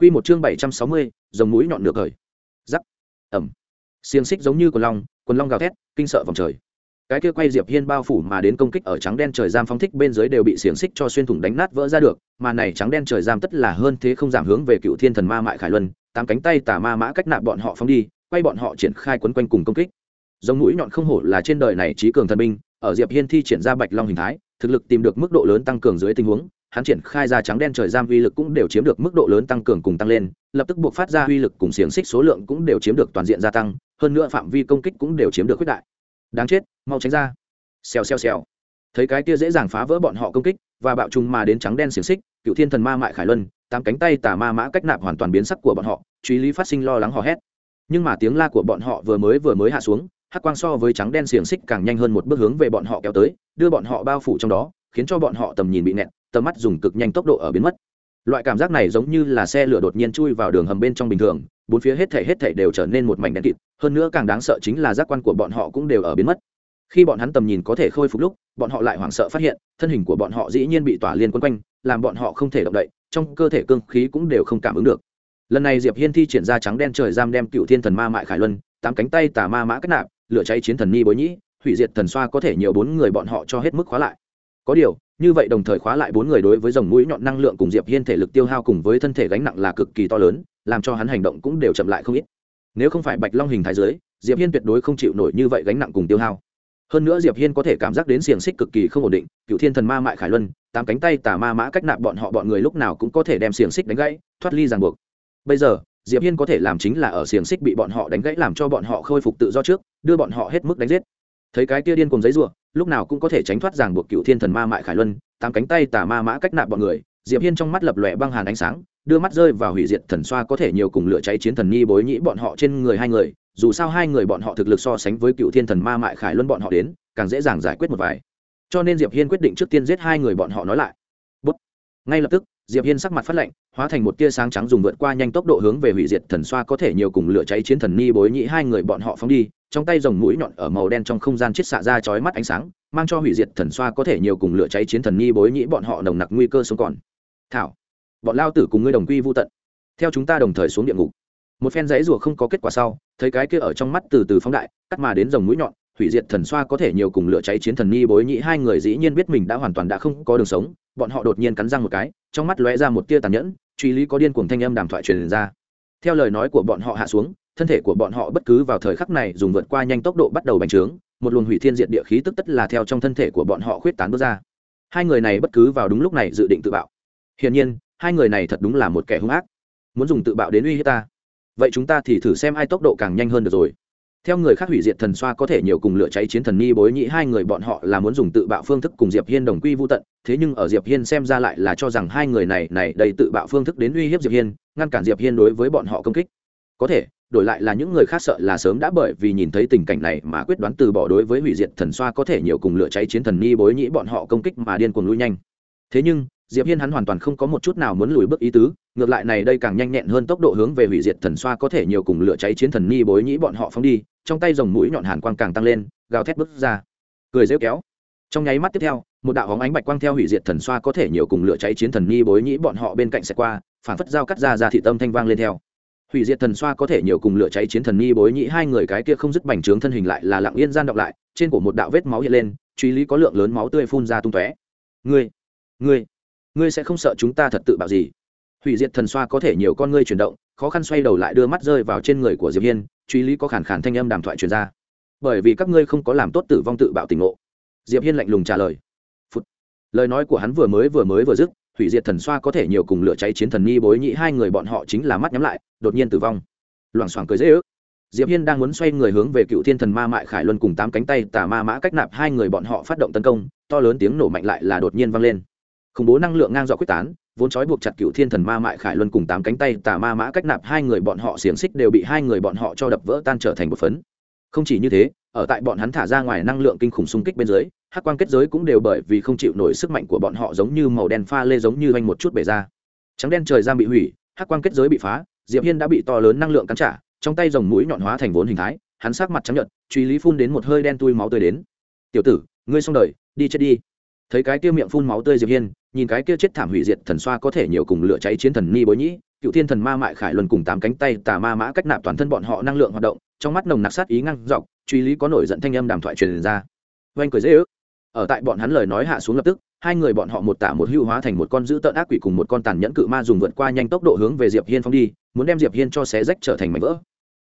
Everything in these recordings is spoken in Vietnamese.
Quy một chương bảy trăm sáu mươi, mũi nhọn nửa cởi. Rắc. Ầm. Xiềng xích giống như quần long, quần long gào thét, kinh sợ vòng trời. Cái kia quay Diệp Hiên bao phủ mà đến công kích ở trắng đen trời giam phóng thích bên dưới đều bị xiềng xích cho xuyên thủng đánh nát vỡ ra được, mà này trắng đen trời giam tất là hơn thế không giảm hướng về cựu thiên thần ma mại khải luân, tám cánh tay tà ma mã cách nạp bọn họ phóng đi, quay bọn họ triển khai quấn quanh cùng công kích. Giống mũi nhọn không hổ là trên đời này trí cường thần binh, ở Diệp Hiên thi triển ra Bạch Long hình thái, thực lực tìm được mức độ lớn tăng cường dưới tình huống, hắn triển khai ra trắng đen trời giam uy lực cũng đều chiếm được mức độ lớn tăng cường cùng tăng lên, lập tức buộc phát ra uy lực cùng xiềng xích số lượng cũng đều chiếm được toàn diện gia tăng, hơn nữa phạm vi công kích cũng đều chiếm được quyết đại. Đáng chết, mau tránh ra. Xèo xèo xèo. Thấy cái kia dễ dàng phá vỡ bọn họ công kích, và bạo trùng mà đến trắng đen xiềng xích, cựu thiên thần ma mại khải luân, tám cánh tay tà ma mã cách nạp hoàn toàn biến sắc của bọn họ, truy lý phát sinh lo lắng hò hét. Nhưng mà tiếng la của bọn họ vừa mới vừa mới hạ xuống, hắc quang so với trắng đen xiềng xích càng nhanh hơn một bước hướng về bọn họ kéo tới, đưa bọn họ bao phủ trong đó khiến cho bọn họ tầm nhìn bị nẹt, tầm mắt dùng cực nhanh tốc độ ở biến mất. Loại cảm giác này giống như là xe lửa đột nhiên chui vào đường hầm bên trong bình thường, bốn phía hết thảy hết thảy đều trở nên một mảnh đen kịt, hơn nữa càng đáng sợ chính là giác quan của bọn họ cũng đều ở biến mất. Khi bọn hắn tầm nhìn có thể khôi phục lúc, bọn họ lại hoảng sợ phát hiện, thân hình của bọn họ dĩ nhiên bị tỏa liên quân quanh, làm bọn họ không thể động đậy, trong cơ thể cương khí cũng đều không cảm ứng được. Lần này diệp hiên thi triển ra trắng đen trời giam đem cựu thiên thần ma mại khải luân, tám cánh tay tà ma mã kết nạp, lửa cháy chiến thần ni bối nhĩ, hủy diệt thần xoa có thể nhiều bốn người bọn họ cho hết mức khóa lại có điều, như vậy đồng thời khóa lại bốn người đối với dòng mũi nhọn năng lượng cùng diệp hiên thể lực tiêu hao cùng với thân thể gánh nặng là cực kỳ to lớn, làm cho hắn hành động cũng đều chậm lại không ít. Nếu không phải bạch long hình thái giới diệp hiên tuyệt đối không chịu nổi như vậy gánh nặng cùng tiêu hao. Hơn nữa diệp hiên có thể cảm giác đến xiềng xích cực kỳ không ổn định, cựu thiên thần ma mại khải luân, tám cánh tay tà ma mã cách nạp bọn họ bọn người lúc nào cũng có thể đem xiềng xích đánh gãy, thoát ly ràng buộc. Bây giờ, diệp hiên có thể làm chính là ở xiềng xích bị bọn họ đánh gãy làm cho bọn họ khôi phục tự do trước, đưa bọn họ hết mức đánh giết thấy cái kia điên cùng giấy rùa lúc nào cũng có thể tránh thoát ràng buộc cựu thiên thần ma mại khải luân, tám cánh tay tà ma mã cách nạp bọn người, diệp hiên trong mắt lập lòe băng hàn ánh sáng, đưa mắt rơi vào hủy diệt thần xoa có thể nhiều cùng lửa cháy chiến thần nhi bối nhĩ bọn họ trên người hai người, dù sao hai người bọn họ thực lực so sánh với cựu thiên thần ma mại khải luân bọn họ đến, càng dễ dàng giải quyết một vài cho nên diệp hiên quyết định trước tiên giết hai người bọn họ nói lại Bút. ngay lập tức, diệp hiên sắc mặt phát lạnh, hóa thành một tia sáng trắng dùng vượt qua nhanh tốc độ hướng về hủy diệt thần xoa có thể nhiều cùng lửa cháy chiến thần ni bối nhĩ hai người bọn họ phóng đi trong tay rồng mũi nhọn ở màu đen trong không gian chiết xạ ra chói mắt ánh sáng, mang cho hủy diệt thần xoa có thể nhiều cùng lửa cháy chiến thần ni bối nhĩ bọn họ nồng nặc nguy cơ sống còn. Thảo, bọn lao tử cùng ngươi đồng quy vô tận. Theo chúng ta đồng thời xuống địa ngục. Một phen giấy rùa không có kết quả sau, thấy cái kia ở trong mắt từ từ phóng đại, cắt mà đến rồng mũi nhọn, hủy diệt thần xoa có thể nhiều cùng lửa cháy chiến thần ni bối nhĩ hai người dĩ nhiên biết mình đã hoàn toàn đã không có đường sống, bọn họ đột nhiên cắn răng một cái, trong mắt lóe ra một tia tàn nhẫn, truy lý có điên cuồng thanh âm đàm thoại truyền ra. Theo lời nói của bọn họ hạ xuống thân thể của bọn họ bất cứ vào thời khắc này dùng vượt qua nhanh tốc độ bắt đầu bành trướng, một luồng hủy thiên diệt địa khí tức tất là theo trong thân thể của bọn họ khuyết tán bước ra. Hai người này bất cứ vào đúng lúc này dự định tự bạo. Hiển nhiên, hai người này thật đúng là một kẻ hung ác. Muốn dùng tự bạo đến uy hiếp ta. Vậy chúng ta thì thử xem ai tốc độ càng nhanh hơn được rồi. Theo người khác hủy diệt thần xoa có thể nhiều cùng lửa cháy chiến thần ni bối nhĩ hai người bọn họ là muốn dùng tự bạo phương thức cùng diệp hiên đồng quy vô tận, thế nhưng ở diệp hiên xem ra lại là cho rằng hai người này này đầy tự bạo phương thức đến uy hiếp diệp hiên, ngăn cản diệp hiên đối với bọn họ công kích. Có thể đổi lại là những người khác sợ là sớm đã bởi vì nhìn thấy tình cảnh này mà quyết đoán từ bỏ đối với hủy diệt thần xoa có thể nhiều cùng lửa cháy chiến thần ni bối nhĩ bọn họ công kích mà điên cuồng lui nhanh. Thế nhưng, diệp hiên hắn hoàn toàn không có một chút nào muốn lùi bước ý tứ, ngược lại này đây càng nhanh nhẹn hơn tốc độ hướng về hủy diệt thần xoa có thể nhiều cùng lửa cháy chiến thần ni bối nhĩ bọn họ phóng đi, trong tay dòng mũi nhọn hàn quang càng tăng lên, gào thét bước ra. Cười rêu kéo. Trong nháy mắt tiếp theo, một đạo hóng ánh bạch quang theo hủy diệt thần xoa có thể nhiều cùng lửa cháy chiến thần ni bối nhĩ bọn họ bên cạnh sẽ qua, phản phất dao cắt ra ra thị tâm thanh vang lên theo hủy diệt thần xoa có thể nhiều cùng lửa cháy chiến thần ni bối nhị hai người cái kia không dứt bành trướng thân hình lại là lặng yên gian đọc lại, trên cổ một đạo vết máu hiện lên, truy lý có lượng lớn máu tươi phun ra tung tóe. Ngươi ngươi ngươi sẽ không sợ chúng ta thật tự bạo gì? Hủy diệt thần xoa có thể nhiều con ngươi chuyển động, khó khăn xoay đầu lại đưa mắt rơi vào trên người của diệp hiên, truy lý có khản khản thanh âm đàm thoại truyền ra. Bởi vì các ngươi không có làm tốt tử vong tự bạo tình ngộ. Diệp hiên lạnh lùng trả lời. Phụt. lời nói của hắn vừa mới vừa mới vừa dứt hủy diệt thần xoa có thể nhiều cùng lửa cháy chiến thần ni bối nhị hai người bọn họ chính là mắt nhắm lại, đột nhiên tử vong. Loảng xoảng cười dễ ước. Diệp hiên đang muốn xoay người hướng về cựu thiên thần ma mại khải luân cùng tám cánh tay tà ma mã cách nạp hai người bọn họ phát động tấn công, to lớn tiếng nổ mạnh lại là đột nhiên vang lên. Khủng bố năng lượng ngang dọa quyết tán, vốn trói buộc chặt cựu thiên thần ma mại khải luân cùng tám cánh tay tà ma mã cách nạp hai người bọn họ xiềng xích đều bị hai người bọn họ cho đập vỡ tan trở thành một phấn không chỉ như thế, ở tại bọn hắn thả ra ngoài năng lượng kinh khủng xung kích bên dưới, hắc quang kết giới cũng đều bởi vì không chịu nổi sức mạnh của bọn họ giống như màu đen pha lê giống như vanh một chút bể ra. Trắng đen trời giam bị hủy, hắc quang kết giới bị phá, diệp hiên đã bị to lớn năng lượng cắn trả, trong tay dòng mũi nhọn hóa thành vốn hình thái, hắn sắc mặt trắng nhợt, truy lý phun đến một hơi đen tui máu tươi đến. Tiểu tử, ngươi xong đời, đi chết đi. Thấy cái kia miệng phun máu tươi diệp hiên, nhìn cái kia chết thảm hủy diệt thần xoa có thể nhiều cùng lửa cháy chiến thần ni bối nhĩ cựu thiên thần ma mại khải luân cùng tám cánh tay tà ma mã cách nạp toàn thân bọn họ năng lượng hoạt động, trong mắt nồng nặc sát ý ngăn dọc, truy lý có nổi giận thanh âm đàm thoại truyền ra. Oanh cười dễ ước. Ở tại bọn hắn lời nói hạ xuống lập tức, hai người bọn họ một tả một hưu hóa thành một con dữ tợn ác quỷ cùng một con tàn nhẫn cự ma dùng vượt qua nhanh tốc độ hướng về diệp hiên phong đi, muốn đem diệp hiên cho xé rách trở thành mảnh vỡ.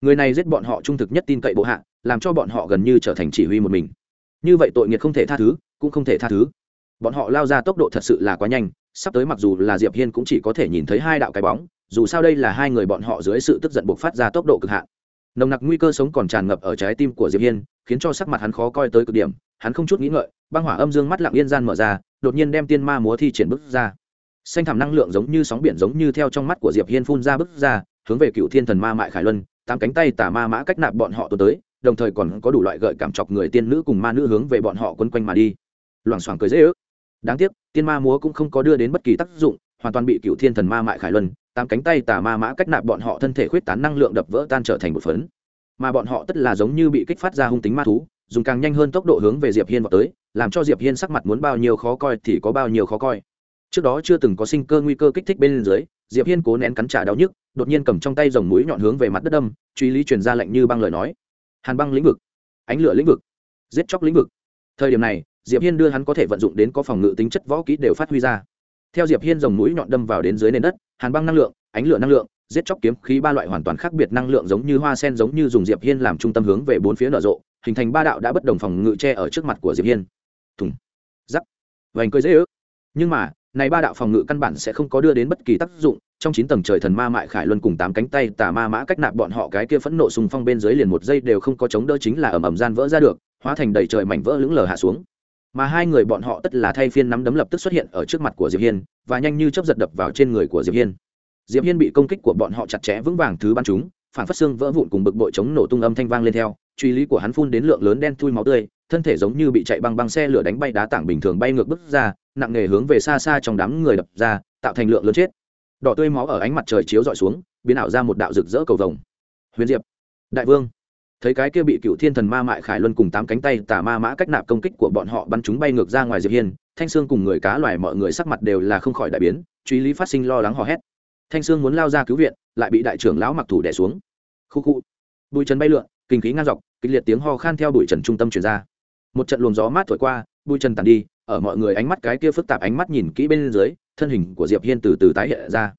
Người này giết bọn họ trung thực nhất tin cậy bộ hạ, làm cho bọn họ gần như trở thành chỉ huy một mình. Như vậy tội nghiệt không thể tha thứ, cũng không thể tha thứ. Bọn họ lao ra tốc độ thật sự là quá nhanh sắp tới mặc dù là diệp hiên cũng chỉ có thể nhìn thấy hai đạo cái bóng, dù sao đây là hai người bọn họ dưới sự tức giận buộc phát ra tốc độ cực hạn. Nồng nặc nguy cơ sống còn tràn ngập ở trái tim của diệp hiên, khiến cho sắc mặt hắn khó coi tới cực điểm, hắn không chút nghĩ ngợi, băng hỏa âm dương mắt lặng yên gian mở ra, đột nhiên đem tiên ma múa thi triển bức ra. Xanh thảm năng lượng giống như sóng biển giống như theo trong mắt của diệp hiên phun ra bức ra, hướng về cựu thiên thần ma mại khải luân, tám cánh tay tả ma mã cách nạp bọn họ tuần tới, đồng thời còn có đủ loại gợi cảm chọc người tiên nữ cùng ma nữ hướng về bọn họ quấn quanh mà đi. Loảng xoảng cười dễ ước đáng tiếc, tiên ma múa cũng không có đưa đến bất kỳ tác dụng, hoàn toàn bị cựu thiên thần ma mại khải luân, tám cánh tay tà ma mã cách nạp bọn họ thân thể khuyết tán năng lượng đập vỡ tan trở thành một phấn. Mà bọn họ tất là giống như bị kích phát ra hung tính ma thú, dùng càng nhanh hơn tốc độ hướng về diệp hiên vào tới, làm cho diệp hiên sắc mặt muốn bao nhiêu khó coi thì có bao nhiêu khó coi. Trước đó chưa từng có sinh cơ nguy cơ kích thích bên dưới, diệp hiên cố nén cắn trả đau nhức, đột nhiên cầm trong tay dòng mũi nhọn hướng về mặt đất đâm, truy lý truyền ra lệnh như băng lời nói. Hàn băng lĩnh vực, ánh lửa lĩnh vực, giết chóc lĩnh vực. Thời điểm này diệp hiên đưa hắn có thể vận dụng đến có phòng ngự tính chất võ kỹ đều phát huy ra. Theo diệp hiên dòng mũi nhọn đâm vào đến dưới nền đất, hàn băng năng lượng, ánh lửa năng lượng, giết chóc kiếm khí ba loại hoàn toàn khác biệt năng lượng giống như hoa sen giống như dùng diệp hiên làm trung tâm hướng về bốn phía nở rộ, hình thành ba đạo đã bất đồng phòng ngự che ở trước mặt của diệp hiên. Thùng giắc vành cười dễ ước. Nhưng mà, này ba đạo phòng ngự căn bản sẽ không có đưa đến bất kỳ tác dụng, trong chín tầng trời thần ma mại khải luân cùng tám cánh tay tà ma mã cách nạp bọn họ cái kia phẫn nộ sùng phong bên dưới liền một giây đều không có chống đỡ chính là ầm ầm gian vỡ ra được, hóa thành đầy trời mảnh vỡ lững lờ hạ xuống mà hai người bọn họ tất là thay phiên nắm đấm lập tức xuất hiện ở trước mặt của diệp hiên, và nhanh như chớp giật đập vào trên người của diệp hiên. Diệp hiên bị công kích của bọn họ chặt chẽ vững vàng thứ bắn chúng phản phát xương vỡ vụn cùng bực bội chống nổ tung âm thanh vang lên theo, truy lý của hắn phun đến lượng lớn đen thui máu tươi, thân thể giống như bị chạy băng băng xe lửa đánh bay đá tảng bình thường bay ngược bước ra, nặng nề hướng về xa xa trong đám người đập ra, tạo thành lượng lớn chết. Đỏ tươi máu ở ánh mặt trời chiếu dọi xuống, biến ảo ra một đạo rực rỡ cầu vồng. Huyền diệp, đại vương thấy cái kia bị cựu thiên thần ma mại khải luân cùng tám cánh tay tà ma mã cách nạp công kích của bọn họ bắn chúng bay ngược ra ngoài diệp hiên, thanh sương cùng người cá loài mọi người sắc mặt đều là không khỏi đại biến, truy lý phát sinh lo lắng hò hét. Thanh sương muốn lao ra cứu viện, lại bị đại trưởng lão mặc thủ đè xuống. Khu khu. Bụi trần bay lượn, kinh khí ngang dọc, kịch liệt tiếng ho khan theo bụi trần trung tâm truyền ra. Một trận luồng gió mát thổi qua, bụi trần tàn đi, ở mọi người ánh mắt cái kia phức tạp ánh mắt nhìn kỹ bên dưới, thân hình của diệp hiên từ từ tái hiện ra.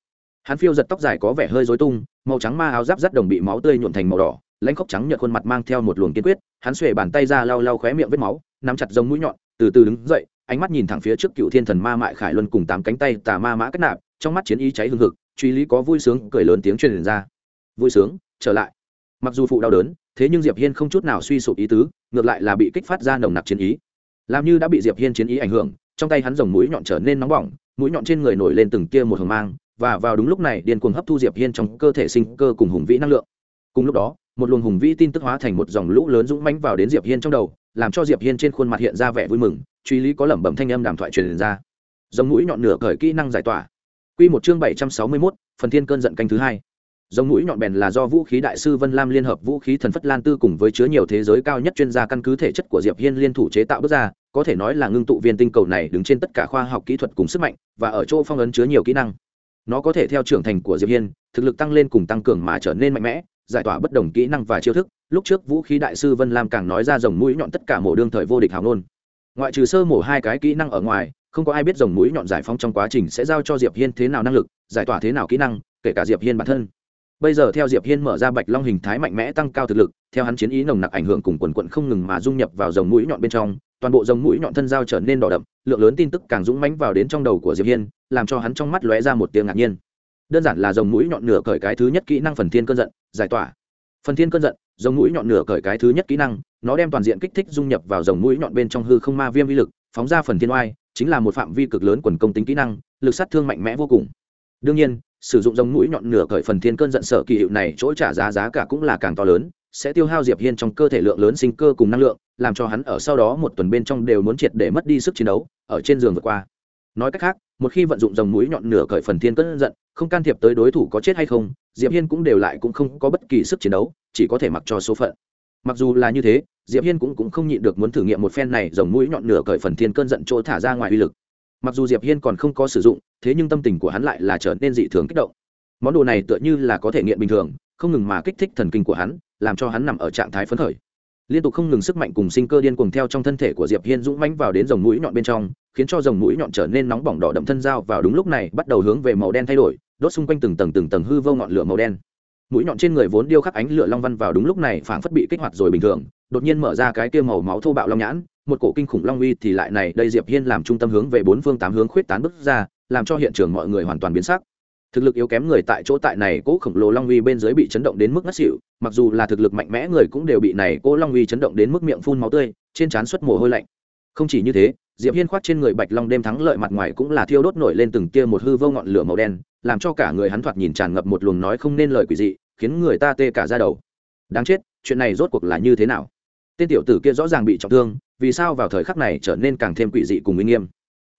Hắn phiêu giật tóc dài có vẻ hơi rối tung, màu trắng ma áo giáp rất đồng bị máu tươi nhuộn thành màu đỏ lãnh khóc trắng nhợt khuôn mặt mang theo một luồng kiên quyết, hắn xuề bàn tay ra lau lau khóe miệng vết máu, nắm chặt giống mũi nhọn, từ từ đứng dậy, ánh mắt nhìn thẳng phía trước cựu thiên thần ma mại khải luân cùng tám cánh tay tà ma mã cất nạp, trong mắt chiến ý cháy hừng hực, truy lý có vui sướng, cười lớn tiếng truyền ra. Vui sướng, trở lại. Mặc dù phụ đau đớn, thế nhưng diệp hiên không chút nào suy sụp ý tứ, ngược lại là bị kích phát ra nồng nặc chiến ý. Làm như đã bị diệp hiên chiến ý ảnh hưởng, trong tay hắn dòng mũi nhọn trở nên nóng bỏng, mũi nhọn trên người nổi lên từng tia một hồng mang, và vào đúng lúc này, điên cuồng hấp thu diệp hiên trong cơ thể sinh cơ cùng hùng vĩ năng lượng. Cùng lúc đó một luồng hùng vĩ tin tức hóa thành một dòng lũ lớn dũng mãnh vào đến diệp hiên trong đầu làm cho diệp hiên trên khuôn mặt hiện ra vẻ vui mừng truy lý có lẩm bẩm thanh âm đàm thoại truyền ra. Dòng mũi nhọn nửa cởi kỹ năng giải tỏa. Quy một chương bảy trăm sáu mươi 761, phần thiên cơn giận canh thứ hai. Dòng mũi nhọn bèn là do vũ khí đại sư vân lam liên hợp vũ khí thần phất lan tư cùng với chứa nhiều thế giới cao nhất chuyên gia căn cứ thể chất của diệp hiên liên thủ chế tạo bước ra có thể nói là ngưng tụ viên tinh cầu này đứng trên tất cả khoa học kỹ thuật cùng sức mạnh và ở chỗ phong ấn chứa nhiều kỹ năng. Nó có thể theo trưởng thành của diệp hiên thực lực tăng lên cùng tăng cường mà trở nên mạnh mẽ giải tỏa bất đồng kỹ năng và chiêu thức, lúc trước vũ khí đại sư vân lam càng nói ra dòng mũi nhọn tất cả mổ đương thời vô địch hào nôn ngoại trừ sơ mổ hai cái kỹ năng ở ngoài, không có ai biết dòng mũi nhọn giải phóng trong quá trình sẽ giao cho diệp hiên thế nào năng lực, giải tỏa thế nào kỹ năng, kể cả diệp hiên bản thân. Bây giờ theo diệp hiên mở ra bạch long hình thái mạnh mẽ tăng cao thực lực, theo hắn chiến ý nồng nặc ảnh hưởng cùng quần quận không ngừng mà dung nhập vào dòng mũi nhọn bên trong, toàn bộ dòng mũi nhọn thân giao trở nên đỏ đậm, lượng lớn tin tức càng dũng mãnh vào đến trong đầu của diệp hiên, làm cho hắn trong mắt lóe ra một tiếng ngạc nhiên đơn giản là dòng mũi nhọn nửa cởi cái thứ nhất kỹ năng phần thiên cơn giận, giải tỏa. Phần thiên cơn giận, dòng mũi nhọn nửa cởi cái thứ nhất kỹ năng, nó đem toàn diện kích thích dung nhập vào dòng mũi nhọn bên trong hư không ma viêm vi lực, phóng ra phần thiên oai, chính là một phạm vi cực lớn quần công tính kỹ năng, lực sát thương mạnh mẽ vô cùng. Đương nhiên, sử dụng dòng mũi nhọn nửa cởi phần thiên cơn giận sở kỳ hiệu này chỗ trả giá giá cả cũng là càng to lớn, sẽ tiêu hao diệp hiên trong cơ thể lượng lớn sinh cơ cùng năng lượng, làm cho hắn ở sau đó một tuần bên trong đều muốn triệt để mất đi sức chiến đấu, ở trên giường vượt qua. Nói cách khác một khi vận dụng dòng mũi nhọn nửa cởi phần thiên cơn giận không can thiệp tới đối thủ có chết hay không diệp hiên cũng đều lại cũng không có bất kỳ sức chiến đấu chỉ có thể mặc cho số phận. Mặc dù là như thế diệp hiên cũng, cũng không nhịn được muốn thử nghiệm một phen này dòng mũi nhọn nửa cởi phần thiên cơn giận chỗ thả ra ngoài uy lực. Mặc dù diệp hiên còn không có sử dụng thế nhưng tâm tình của hắn lại là trở nên dị thường kích động. Món đồ này tựa như là có thể nghiện bình thường không ngừng mà kích thích thần kinh của hắn làm cho hắn nằm ở trạng thái phấn khởi. Liên tục không ngừng sức mạnh cùng sinh cơ điên cuồng theo trong thân thể của diệp hiên dũng mãnh vào đến dòng mũi nhọn bên trong khiến cho dòng mũi nhọn trở nên nóng bỏng đỏ đậm thân dao vào đúng lúc này bắt đầu hướng về màu đen thay đổi, đốt xung quanh từng tầng từng tầng hư vô ngọn lửa màu đen. Mũi nhọn trên người vốn điêu khắc ánh lửa long văn vào đúng lúc này phảng phất bị kích hoạt rồi bình thường, đột nhiên mở ra cái kia màu máu thô bạo long nhãn, một cổ kinh khủng long uy thì lại này, đây diệp hiên làm trung tâm hướng về bốn phương tám hướng khuyết tán bứt ra, làm cho hiện trường mọi người hoàn toàn biến sắc. Thực lực yếu kém người tại chỗ tại này cố khổng lồ long uy bên dưới bị chấn động đến mức ngất xỉu, mặc dù là thực lực mạnh mẽ người cũng đều bị này cố long uy chấn động đến mức miệng phun máu tươi, trên trán xuất mồ hôi lạnh. Không chỉ như thế diệp hiên khoát trên người bạch long đêm thắng lợi mặt ngoài cũng là thiêu đốt nổi lên từng tia một hư vô ngọn lửa màu đen, làm cho cả người hắn thoạt nhìn tràn ngập một luồng nói không nên lời quỷ dị, khiến người ta tê cả ra đầu. Đáng chết, chuyện này rốt cuộc là như thế nào? Tên tiểu tử kia rõ ràng bị trọng thương, vì sao vào thời khắc này trở nên càng thêm quỷ dị cùng uy nghiêm?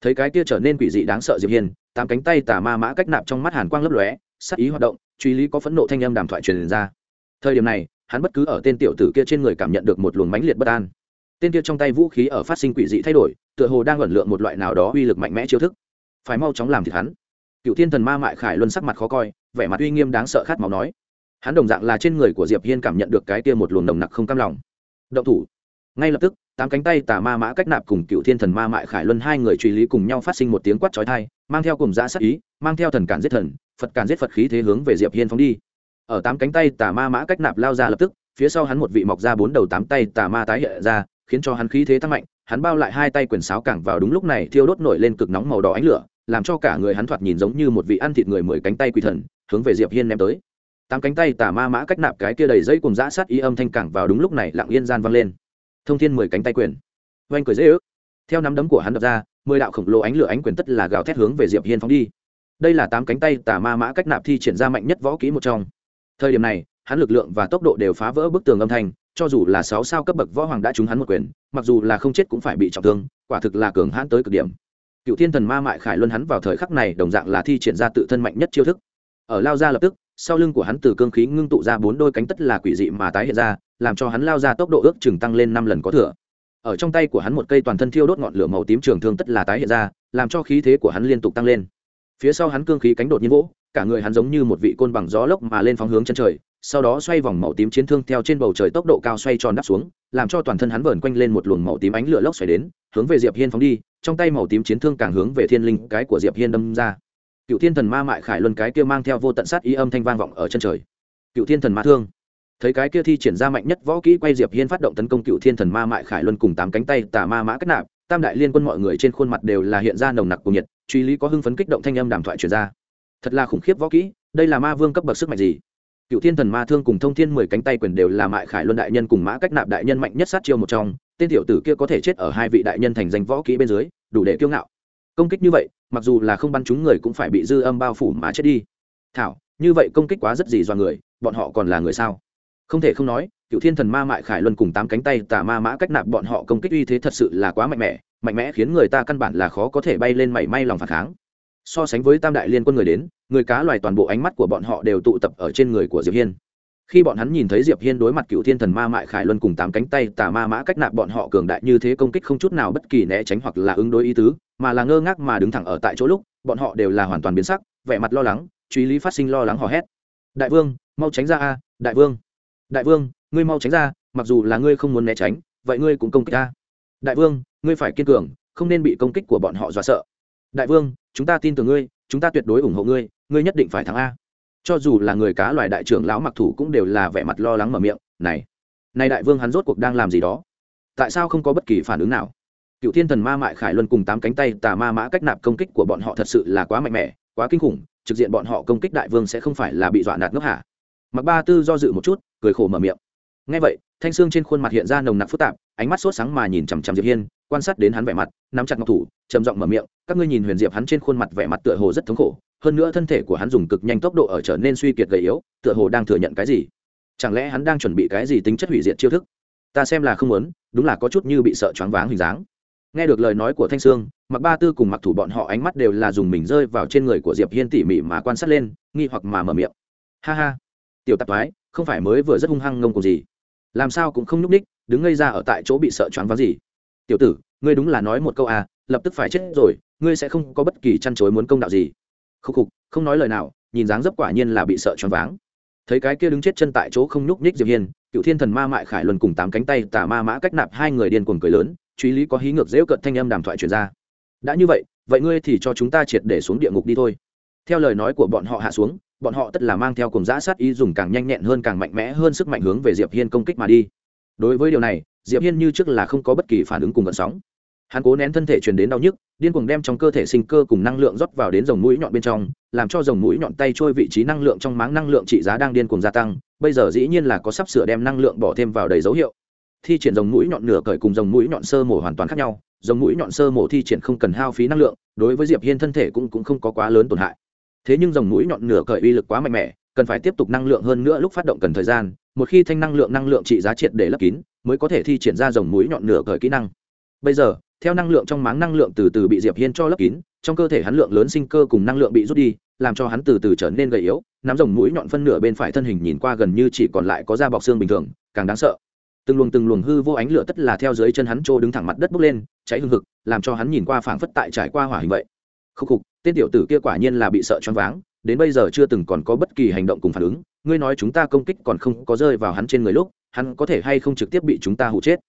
Thấy cái kia trở nên quỷ dị đáng sợ diệp hiên, tám cánh tay tà ma mã cách nạp trong mắt hàn quang lấp lóe sắc ý hoạt động, truy lý có phẫn nộ thanh âm đàm thoại truyền ra. Thời điểm này, hắn bất cứ ở tên tiểu tử kia trên người cảm nhận được một luồng mãnh liệt bất an. Tên kia trong tay vũ khí ở phát sinh quỷ dị thay đổi tựa hồ đang ẩn lượng một loại nào đó uy lực mạnh mẽ chiêu thức. Phải mau chóng làm thịt hắn. Cựu thiên thần ma mại khải luân sắc mặt khó coi, vẻ mặt uy nghiêm đáng sợ khát máu nói. Hắn đồng dạng là trên người của diệp hiên cảm nhận được cái kia một luồng nồng nặc không cam lòng. Động thủ. Ngay lập tức, tám cánh tay tà ma mã cách nạp cùng cựu thiên thần ma mại khải luân hai người truy lý cùng nhau phát sinh một tiếng quát chói tai, mang theo cùng giã sát ý, mang theo thần cản giết thần, phật cản giết phật khí thế hướng về diệp hiên phóng đi. Ở tám cánh tay tà ma mã cách nạp lao ra lập tức, phía sau hắn một vị mọc ra bốn đầu tám tay tà ma tái hiện ra, khiến cho hắn khí thế tăng mạnh hắn bao lại hai tay quyền sáo cẳng vào đúng lúc này thiêu đốt nổi lên cực nóng màu đỏ ánh lửa, làm cho cả người hắn thoạt nhìn giống như một vị ăn thịt người mười cánh tay quỷ thần, hướng về diệp hiên ném tới. Tám cánh tay tà ma mã cách nạp cái kia đầy dây cùng dã sát ý âm thanh cẳng vào đúng lúc này lặng yên gian vang lên. Thông thiên mười cánh tay quyền. Oanh cười dễ ước. Theo nắm đấm của hắn đập ra, mười đạo khổng lồ ánh lửa ánh quyền tất là gào thét hướng về diệp hiên phóng đi. Đây là tám cánh tay tà ma mã cách nạp thi triển ra mạnh nhất võ kỹ một trong. Thời điểm này, hắn lực lượng và tốc độ đều phá vỡ bức tường âm thanh cho dù là sáu sao cấp bậc võ hoàng đã trúng hắn một quyền, mặc dù là không chết cũng phải bị trọng thương, quả thực là cường hãn tới cực điểm. Cựu thiên thần ma mại khải luân hắn vào thời khắc này đồng dạng là thi triển ra tự thân mạnh nhất chiêu thức. Ở lao ra lập tức, sau lưng của hắn từ cương khí ngưng tụ ra bốn đôi cánh tất là quỷ dị mà tái hiện ra, làm cho hắn lao ra tốc độ ước chừng tăng lên năm lần có thừa. Ở trong tay của hắn một cây toàn thân thiêu đốt ngọn lửa màu tím trường thương tất là tái hiện ra, làm cho khí thế của hắn liên tục tăng lên. Phía sau hắn cương khí cánh đột nhiên vỗ cả người hắn giống như một vị côn bằng gió lốc mà lên phóng hướng chân trời, sau đó xoay vòng màu tím chiến thương theo trên bầu trời tốc độ cao xoay tròn đắp xuống, làm cho toàn thân hắn vờn quanh lên một luồng màu tím ánh lửa lốc xoay đến, hướng về diệp hiên phóng đi, trong tay màu tím chiến thương càng hướng về thiên linh cái của diệp hiên đâm ra. Cựu thiên thần ma mại khải luân cái kia mang theo vô tận sát ý âm thanh vang vọng ở chân trời. Cựu thiên thần ma thương. Thấy cái kia thi triển ra mạnh nhất võ kỹ quay diệp hiên phát động tấn công cựu thiên thần ma mại khải luân cùng tám cánh tay tà ma mã cất nạp, tam đại liên quân mọi người trên khuôn mặt đều là hiện ra nồng nặc cùng nhiệt, truy lý có hưng phấn kích động thanh âm đàm thoại truyền ra thật là khủng khiếp võ kỹ, đây là ma vương cấp bậc sức mạnh gì? Cựu thiên thần ma thương cùng thông thiên mười cánh tay quyền đều là mại khải luân đại nhân cùng mã cách nạp đại nhân mạnh nhất sát chiêu một trong, tên tiểu tử kia có thể chết ở hai vị đại nhân thành danh võ kỹ bên dưới, đủ để kiêu ngạo. Công kích như vậy, mặc dù là không bắn chúng người cũng phải bị dư âm bao phủ mà chết đi. Thảo, như vậy công kích quá rất gì do người, bọn họ còn là người sao? Không thể không nói, cựu thiên thần ma mại khải luân cùng tám cánh tay tà ma mã cách nạp bọn họ công kích uy thế thật sự là quá mạnh mẽ mạnh mẽ khiến người ta căn bản là khó có thể bay lên mảy may lòng phản kháng so sánh với tam đại liên quân người đến, người cá loài toàn bộ ánh mắt của bọn họ đều tụ tập ở trên người của diệp hiên. Khi bọn hắn nhìn thấy diệp hiên đối mặt cựu thiên thần ma mại khải luân cùng tám cánh tay tà ma mã cách nạp bọn họ cường đại như thế công kích không chút nào bất kỳ né tránh hoặc là ứng đối ý tứ, mà là ngơ ngác mà đứng thẳng ở tại chỗ lúc, bọn họ đều là hoàn toàn biến sắc, vẻ mặt lo lắng, truy lý phát sinh lo lắng hò hét. Đại vương, mau tránh ra a, đại vương. Đại vương, ngươi mau tránh ra, mặc dù là ngươi không muốn né tránh, vậy ngươi cũng công kích ta. Đại vương, ngươi phải kiên cường, không nên bị công kích của bọn họ dọa sợ đại vương, chúng ta tin tưởng ngươi, chúng ta tuyệt đối ủng hộ ngươi ngươi nhất định phải thắng a. Cho dù là người cá loài đại trưởng lão mặc thủ cũng đều là vẻ mặt lo lắng mở miệng, này này đại vương hắn rốt cuộc đang làm gì đó? Tại sao không có bất kỳ phản ứng nào? Cựu thiên thần ma mại khải luân cùng tám cánh tay tà ma mã cách nạp công kích của bọn họ thật sự là quá mạnh mẽ, quá kinh khủng, trực diện bọn họ công kích đại vương sẽ không phải là bị dọa nạt ngốc hả? Mặc ba tư do dự một chút, cười khổ mở miệng. Ngay vậy, thanh xương trên khuôn mặt hiện ra nồng nặc phức tạp, ánh mắt sốt sáng mà nhìn chằm chằm diệp hiên quan sát đến hắn vẻ mặt, nắm chặt ngọc thủ, trầm giọng mở miệng, các ngươi nhìn huyền diệp hắn trên khuôn mặt vẻ mặt tựa hồ rất thống khổ, hơn nữa thân thể của hắn dùng cực nhanh tốc độ ở trở nên suy kiệt gầy yếu, tựa hồ đang thừa nhận cái gì? Chẳng lẽ hắn đang chuẩn bị cái gì tính chất hủy diệt chiêu thức? Ta xem là không muốn, đúng là có chút như bị sợ choáng váng hình dáng. Nghe được lời nói của thanh sương mặc ba tư cùng mặc thủ bọn họ ánh mắt đều là dùng mình rơi vào trên người của diệp hiên tỉ mỉ mà quan sát lên, nghi hoặc mà mở miệng. Ha ha, tiểu tạp thoái không phải mới vừa rất hung hăng ngông cùng gì? Làm sao cũng không nhúc ních đứng ngây ra ở tại chỗ bị sợ choáng váng gì? Tiểu tử, ngươi đúng là nói một câu à lập tức phải chết rồi, ngươi sẽ không có bất kỳ chăn chối muốn công đạo gì. Khúc khục, không nói lời nào, nhìn dáng dấp quả nhiên là bị sợ choáng váng. Thấy cái kia đứng chết chân tại chỗ không nhúc nhích diệp hiên, cựu thiên thần ma mại khải luân cùng tám cánh tay tà ma mã cách nạp hai người điên cuồng cười lớn, truy lý có hí ngược dễu cận thanh âm đàm thoại truyền ra. Đã như vậy vậy ngươi thì cho chúng ta triệt để xuống địa ngục đi thôi. Theo lời nói của bọn họ hạ xuống, bọn họ tất là mang theo cùng giã sát ý dùng càng nhanh nhẹn hơn càng mạnh mẽ hơn sức mạnh hướng về diệp hiên công kích mà đi. Đối với điều này diệp hiên như trước là không có bất kỳ phản ứng cùng gợn sóng hắn cố nén thân thể truyền đến đau nhức điên cuồng đem trong cơ thể sinh cơ cùng năng lượng rót vào đến dòng mũi nhọn bên trong làm cho dòng mũi nhọn tay trôi vị trí năng lượng trong máng năng lượng trị giá đang điên cuồng gia tăng bây giờ dĩ nhiên là có sắp sửa đem năng lượng bỏ thêm vào đầy dấu hiệu thi triển dòng mũi nhọn nửa cởi cùng dòng mũi nhọn sơ mổ hoàn toàn khác nhau dòng mũi nhọn sơ mổ thi triển không cần hao phí năng lượng đối với diệp hiên thân thể cũng cũng không có quá lớn tổn hại thế nhưng dòng mũi nhọn nửa cởi uy lực quá mạnh mẽ cần phải tiếp tục năng lượng hơn nữa lúc phát động cần thời gian một khi thanh năng lượng năng lượng trị giá triệt để lấp kín, mới có thể thi triển ra dòng mũi nhọn nửa cởi kỹ năng. Bây giờ, theo năng lượng trong máng năng lượng từ từ bị diệp hiên cho lấp kín, trong cơ thể hắn lượng lớn sinh cơ cùng năng lượng bị rút đi, làm cho hắn từ từ trở nên gầy yếu, nắm dòng mũi nhọn phân nửa bên phải thân hình nhìn qua gần như chỉ còn lại có da bọc xương bình thường, càng đáng sợ. Từng luồng từng luồng hư vô ánh lửa tất là theo dưới chân hắn trô đứng thẳng mặt đất bốc lên, cháy hương hực, làm cho hắn nhìn qua phảng phất tại trải qua hỏa hình vậy. Khúc khục, tên tiểu tử kia quả nhiên là bị sợ choáng váng, đến bây giờ chưa từng còn có bất kỳ hành động cùng phản ứng ngươi nói chúng ta công kích còn không có rơi vào hắn trên người lúc, hắn có thể hay không trực tiếp bị chúng ta hụ chết?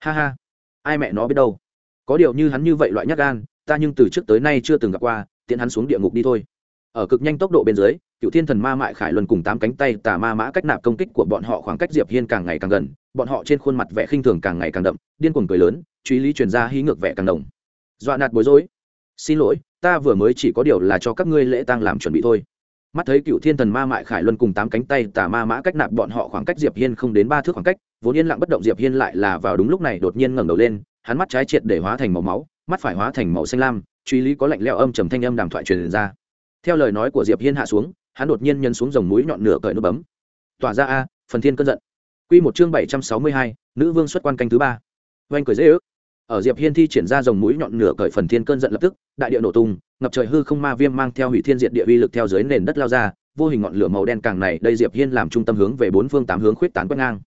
Ha ha. Ai mẹ nó biết đâu. Có điều như hắn như vậy loại nhát gan, ta nhưng từ trước tới nay chưa từng gặp qua tiện hắn xuống địa ngục đi thôi. Ở cực nhanh tốc độ bên dưới cựu thiên thần ma mại khải luân cùng tám cánh tay tà ma mã cách nạp công kích của bọn họ khoảng cách diệp hiên càng ngày càng gần, bọn họ trên khuôn mặt vẻ khinh thường càng ngày càng đậm, điên cuồng cười lớn, truy lý truyền ra hí ngược vẻ càng đồng. Dọa nạt bối rối. Xin lỗi, ta vừa mới chỉ có điều là cho các ngươi lễ tang làm chuẩn bị thôi mắt thấy cựu thiên thần ma mại khải luân cùng tám cánh tay tà ma mã cách nạp bọn họ khoảng cách diệp hiên không đến ba thước khoảng cách vốn yên lặng bất động diệp hiên lại là vào đúng lúc này đột nhiên ngẩng đầu lên hắn mắt trái triệt để hóa thành màu máu mắt phải hóa thành màu xanh lam truy lý có lạnh leo âm trầm thanh âm đàm thoại truyền ra. Theo lời nói của diệp hiên hạ xuống hắn đột nhiên nhân xuống dòng mũi nhọn nửa cởi nút bấm. Tỏa ra a phần thiên cơn giận. Quy một chương bảy trăm sáu mươi hai, nữ vương xuất quan canh thứ ba. Oanh cười dễ ước ở diệp hiên thi triển ra dòng mũi nhọn nửa cởi phần thiên cơn giận lập tức, đại địa nổ tung, ngập trời hư không ma viêm mang theo hủy thiên diệt địa uy lực theo dưới nền đất lao ra, vô hình ngọn lửa màu đen càng này, đây diệp hiên làm trung tâm hướng về bốn phương tám hướng khuyết tán quét ngang.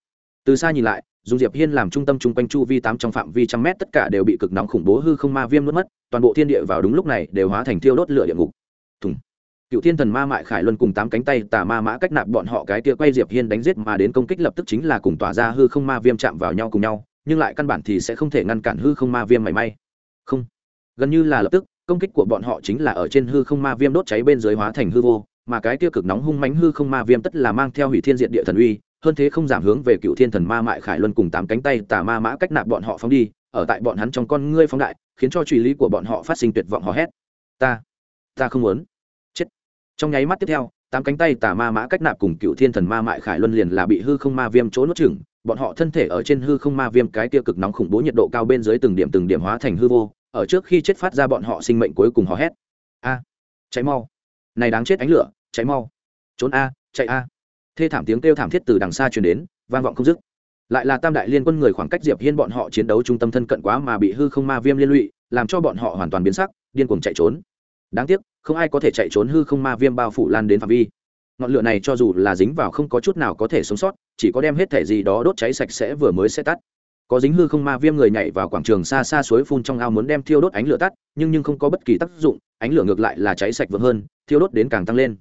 Từ xa nhìn lại dùng diệp hiên làm trung tâm trung quanh chu vi tám trong phạm vi trăm mét, tất cả đều bị cực nóng khủng bố hư không ma viêm nuốt mất, toàn bộ thiên địa vào đúng lúc này đều hóa thành thiêu đốt lửa địa ngục. Thùng. Cựu thiên thần ma mại khải luân cùng tám cánh tay tà ma mã cách nạp bọn họ cái kia quay diệp hiên đánh giết mà đến công kích lập tức chính là cùng tỏa ra hư không ma viêm chạm vào nhau cùng nhau nhưng lại căn bản thì sẽ không thể ngăn cản hư không ma viêm mảy may. Không. Gần như là lập tức, công kích của bọn họ chính là ở trên hư không ma viêm đốt cháy bên dưới hóa thành hư vô, mà cái tiêu cực nóng hung mãnh hư không ma viêm tất là mang theo hủy thiên diện địa thần uy, hơn thế không giảm hướng về cựu thiên thần ma mại khải luân cùng tám cánh tay tà ma mã cách nạp bọn họ phóng đi, ở tại bọn hắn trong con ngươi phóng đại, khiến cho truy lý của bọn họ phát sinh tuyệt vọng hò hét. Ta ta không muốn. Chết. Trong nháy mắt tiếp theo, tám cánh tay tà ma mã cách nạp cùng cựu thiên thần ma mại khải luân liền là bị hư không ma viêm chỗ nuốt chửng bọn họ thân thể ở trên hư không ma viêm cái tiêu cực nóng khủng bố nhiệt độ cao bên dưới từng điểm từng điểm hóa thành hư vô, ở trước khi chết phát ra bọn họ sinh mệnh cuối cùng hò hét. A, cháy mau. Này đáng chết ánh lửa, cháy mau. Trốn a, chạy a. Thê thảm tiếng kêu thảm thiết từ đằng xa truyền đến, vang vọng không dứt. Lại là tam đại liên quân người khoảng cách diệp hiên bọn họ chiến đấu trung tâm thân cận quá mà bị hư không ma viêm liên lụy, làm cho bọn họ hoàn toàn biến sắc, điên cuồng chạy trốn. Đáng tiếc, không ai có thể chạy trốn hư không ma viêm bao phủ lan đến phạm vi ngọn lửa này cho dù là dính vào không có chút nào có thể sống sót, chỉ có đem hết thể gì đó đốt cháy sạch sẽ vừa mới sẽ tắt. Có dính hư không ma viêm người nhảy vào quảng trường xa xa suối phun trong ao muốn đem thiêu đốt ánh lửa tắt, nhưng nhưng không có bất kỳ tác dụng, ánh lửa ngược lại là cháy sạch vững hơn, thiêu đốt đến càng tăng lên.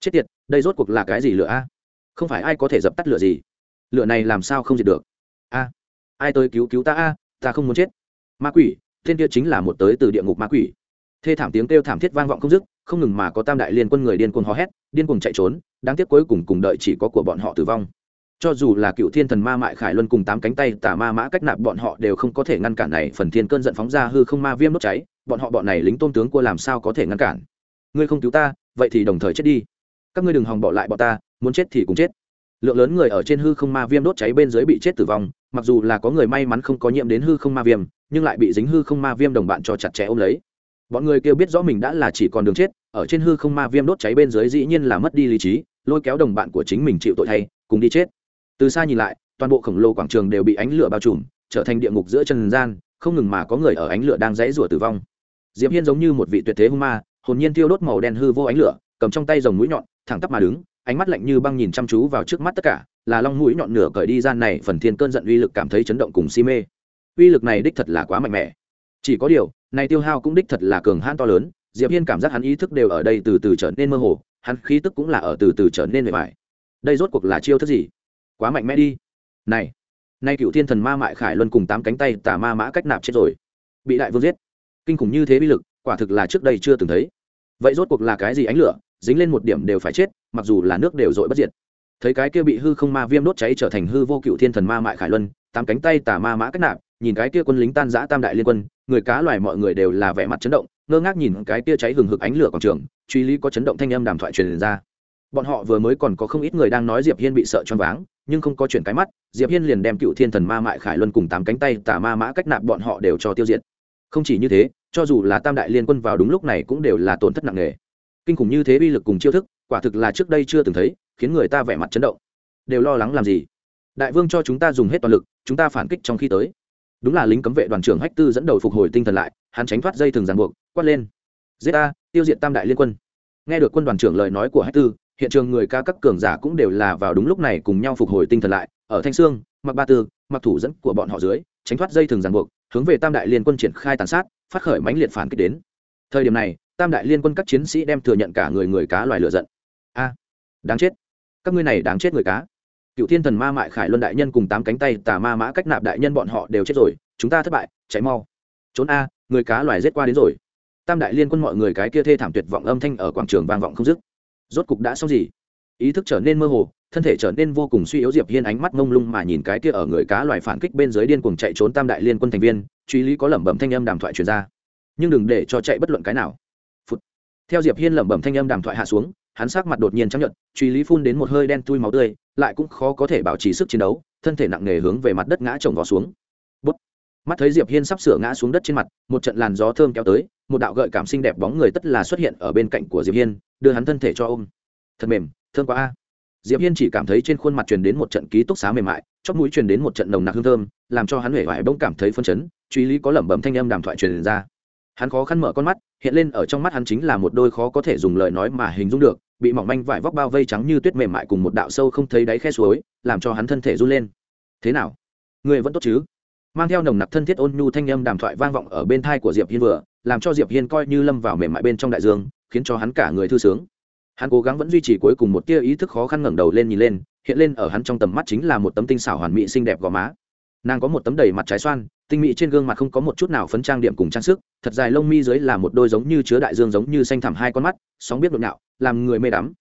Chết tiệt, đây rốt cuộc là cái gì lửa a? Không phải ai có thể dập tắt lửa gì? Lửa này làm sao không diệt được? A, ai tới cứu cứu ta a? Ta không muốn chết. Ma quỷ tên kia chính là một tới từ địa ngục ma quỷ thê thảm tiếng kêu thảm thiết vang vọng không dứt, không ngừng mà có tam đại liên quân người điên cuồng hò hét, điên cuồng chạy trốn, đáng tiếc cuối cùng cùng đợi chỉ có của bọn họ tử vong. Cho dù là cựu thiên thần ma mại khải luân cùng tám cánh tay tả ma mã cách nạp bọn họ đều không có thể ngăn cản này, phần thiên cơn giận phóng ra hư không ma viêm đốt cháy, bọn họ bọn này lính tôn tướng cua làm sao có thể ngăn cản? Ngươi không cứu ta, vậy thì đồng thời chết đi. Các ngươi đừng hòng bỏ lại bọn ta, muốn chết thì cũng chết. Lượng lớn người ở trên hư không ma viêm đốt cháy bên dưới bị chết tử vong, mặc dù là có người may mắn không có nhiễm đến hư không ma viêm, nhưng lại bị dính hư không ma viêm đồng bạn cho chặt chẽ ôm lấy bọn người kêu biết rõ mình đã là chỉ còn đường chết, ở trên hư không ma viêm đốt cháy bên dưới dĩ nhiên là mất đi lý trí, lôi kéo đồng bạn của chính mình chịu tội thay, cùng đi chết. Từ xa nhìn lại, toàn bộ khổng lồ quảng trường đều bị ánh lửa bao trùm, trở thành địa ngục giữa trần gian, không ngừng mà có người ở ánh lửa đang rẽ rủa tử vong. Diệp hiên giống như một vị tuyệt thế hung ma, hồn nhiên tiêu đốt màu đen hư vô ánh lửa, cầm trong tay dòng mũi nhọn, thẳng tắp mà đứng, ánh mắt lạnh như băng nhìn chăm chú vào trước mắt tất cả, là long mũi nhọn nửa cởi đi gian này phần thiên cơn giận uy lực cảm thấy chấn động cùng si mê. Uy lực này đích thật là quá mạnh mẽ. Chỉ có điều này tiêu hao cũng đích thật là cường hãn to lớn, diệp hiên cảm giác hắn ý thức đều ở đây từ từ trở nên mơ hồ, hắn khí tức cũng là ở từ từ trở nên mệt mỏi. Đây rốt cuộc là chiêu thức gì? Quá mạnh mẽ đi. Này, nay cựu thiên thần ma mại khải luân cùng tám cánh tay tà ma mã cách nạp chết rồi. Bị đại vương giết. Kinh khủng như thế bi lực, quả thực là trước đây chưa từng thấy. Vậy rốt cuộc là cái gì ánh lửa? Dính lên một điểm đều phải chết, mặc dù là nước đều dội bất diệt. Thấy cái kia bị hư không ma viêm đốt cháy trở thành hư vô cựu thiên thần ma mại khải luân, tám cánh tay tà ma mã cách nạp nhìn cái kia quân lính tan giã tam đại liên quân, người cá loài mọi người đều là vẻ mặt chấn động, ngơ ngác nhìn cái kia cháy hừng hực ánh lửa quảng trường, truy lý có chấn động thanh âm đàm thoại truyền ra. Bọn họ vừa mới còn có không ít người đang nói diệp hiên bị sợ choáng váng, nhưng không có chuyển cái mắt, diệp hiên liền đem cựu thiên thần ma mại khải luân cùng tám cánh tay tà ma mã cách nạp bọn họ đều cho tiêu diệt. Không chỉ như thế, cho dù là tam đại liên quân vào đúng lúc này cũng đều là tổn thất nặng nề. Kinh khủng như thế uy lực cùng chiêu thức, quả thực là trước đây chưa từng thấy, khiến người ta vẻ mặt chấn động. Đều lo lắng làm gì? Đại vương cho chúng ta dùng hết toàn lực, chúng ta phản kích trong khi tới đúng là lính cấm vệ đoàn trưởng hách tư dẫn đầu phục hồi tinh thần lại, hắn tránh thoát dây thừng ràng buộc, quát lên. Giết ta, tiêu diệt tam đại liên quân. Nghe được quân đoàn trưởng lời nói của hách tư, hiện trường người ca các cường giả cũng đều là vào đúng lúc này cùng nhau phục hồi tinh thần lại, ở thanh sương mặc ba tư mặc thủ dẫn của bọn họ dưới, tránh thoát dây thừng ràng buộc, hướng về tam đại liên quân triển khai tàn sát, phát khởi mãnh liệt phản kích đến. Thời điểm này, tam đại liên quân các chiến sĩ đem thừa nhận cả người người cá loài lựa giận. A, đáng chết. Các ngươi này đáng chết người cá cựu thiên thần ma mại khải luân đại nhân cùng tám cánh tay tà ma mã cách nạp đại nhân bọn họ đều chết rồi, chúng ta thất bại cháy mau. Trốn a, người cá loài rết qua đến rồi. Tam đại liên quân mọi người cái kia thê thảm tuyệt vọng âm thanh ở quảng trường vang vọng không dứt. Rốt cục đã xong gì? Ý thức trở nên mơ hồ, thân thể trở nên vô cùng suy yếu diệp hiên ánh mắt mông lung mà nhìn cái kia ở người cá loài phản kích bên dưới điên cuồng chạy trốn tam đại liên quân thành viên, truy lý có lẩm bẩm thanh âm đàm thoại truyền ra. Nhưng đừng để cho chạy bất luận cái nào. Phụt. theo diệp hiên lẩm bẩm thanh âm đàm thoại hạ xuống hắn sắc mặt đột nhiên chấp nhận truy lý phun đến một hơi đen tui máu tươi, lại cũng khó có thể bảo trì sức chiến đấu, thân thể nặng nề hướng về mặt đất ngã chồng vó xuống. Bút. mắt thấy diệp hiên sắp sửa ngã xuống đất trên mặt, một trận làn gió thơm kéo tới, một đạo gợi cảm xinh đẹp bóng người tất là xuất hiện ở bên cạnh của diệp hiên, đưa hắn thân thể cho ôm. Thật mềm, thơm quá a. Diệp hiên chỉ cảm thấy trên khuôn mặt truyền đến một trận ký túc xá mềm mại, chóp mũi truyền đến một trận nồng nặc hương thơm, làm cho hắn huệ vải bỗng cảm thấy phân chấn, truy lý có lẩm bẩm thanh âm đàm thoại truyền ra. Hắn khó khăn mở con mắt, hiện lên ở trong mắt hắn chính là một đôi khó có thể dùng lời nói mà hình dung được bị mỏng manh vải vóc bao vây trắng như tuyết mềm mại cùng một đạo sâu không thấy đáy khe suối, làm cho hắn thân thể run lên. Thế nào? Người vẫn tốt chứ? Mang theo nồng nặc thân thiết ôn nhu thanh âm đàm thoại vang vọng ở bên thai của diệp hiên vừa, làm cho diệp hiên coi như lâm vào mềm mại bên trong đại dương, khiến cho hắn cả người thư sướng. Hắn cố gắng vẫn duy trì cuối cùng một tia ý thức khó khăn ngẩng đầu lên nhìn lên, hiện lên ở hắn trong tầm mắt chính là một tấm tinh xảo hoàn mỹ xinh đẹp gò má nàng có một tấm đầy mặt trái xoan, tinh mỹ trên gương mặt không có một chút nào phấn trang điểm cùng trang sức, thật dài lông mi dưới là một đôi giống như chứa đại dương giống như xanh thẳm hai con mắt, sóng biết nội nạo, làm người mê đắm.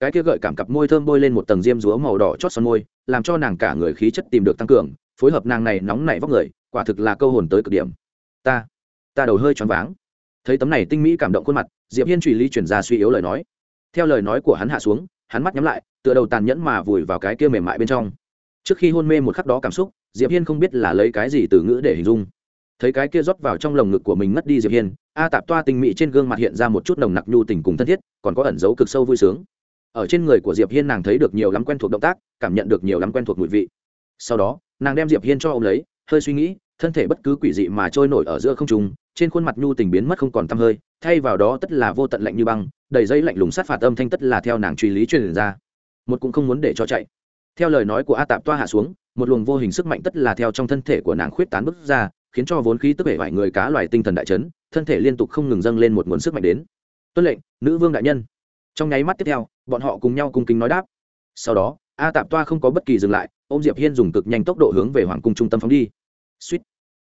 Cái kia gợi cảm cặp môi thơm bôi lên một tầng diêm rúa màu đỏ chót son môi, làm cho nàng cả người khí chất tìm được tăng cường, phối hợp nàng này nóng nảy vóc người, quả thực là câu hồn tới cực điểm. Ta ta đầu hơi choáng váng. Thấy tấm này tinh mỹ cảm động khuôn mặt, diệp hiên truy ly chuyển ra suy yếu lời nói. Theo lời nói của hắn hạ xuống, hắn mắt nhắm lại, tựa đầu tàn nhẫn mà vùi vào cái kia mềm mại bên trong. Trước khi hôn mê một khắc đó cảm xúc diệp hiên không biết là lấy cái gì từ ngữ để hình dung. Thấy cái kia rót vào trong lồng ngực của mình ngất đi diệp hiên, a tạp toa tinh mỹ trên gương mặt hiện ra một chút nồng nặc nhu tình cùng thân thiết, còn có ẩn dấu cực sâu vui sướng. Ở trên người của diệp hiên nàng thấy được nhiều lắm quen thuộc động tác, cảm nhận được nhiều lắm quen thuộc mùi vị. Sau đó, nàng đem diệp hiên cho ông lấy, hơi suy nghĩ, thân thể bất cứ quỷ dị mà trôi nổi ở giữa không trung, trên khuôn mặt nhu tình biến mất không còn tăm hơi, thay vào đó tất là vô tận lạnh như băng, đầy dây lạnh lùng sát phạt âm thanh tất là theo nàng truy lý truyền ra. Một cũng không muốn để cho chạy. Theo lời nói của a tạp toa hạ xuống một luồng vô hình sức mạnh tất là theo trong thân thể của nàng khuyết tán bứt ra, khiến cho vốn khí tức bể vải người cá loài tinh thần đại chấn, thân thể liên tục không ngừng dâng lên một nguồn sức mạnh đến. Tuân lệnh, nữ vương đại nhân. Trong nháy mắt tiếp theo, bọn họ cùng nhau cung kính nói đáp. Sau đó, a tạp toa không có bất kỳ dừng lại ô m diệp hiên dùng cực nhanh tốc độ hướng về hoàng cung trung tâm phóng đi. Suýt.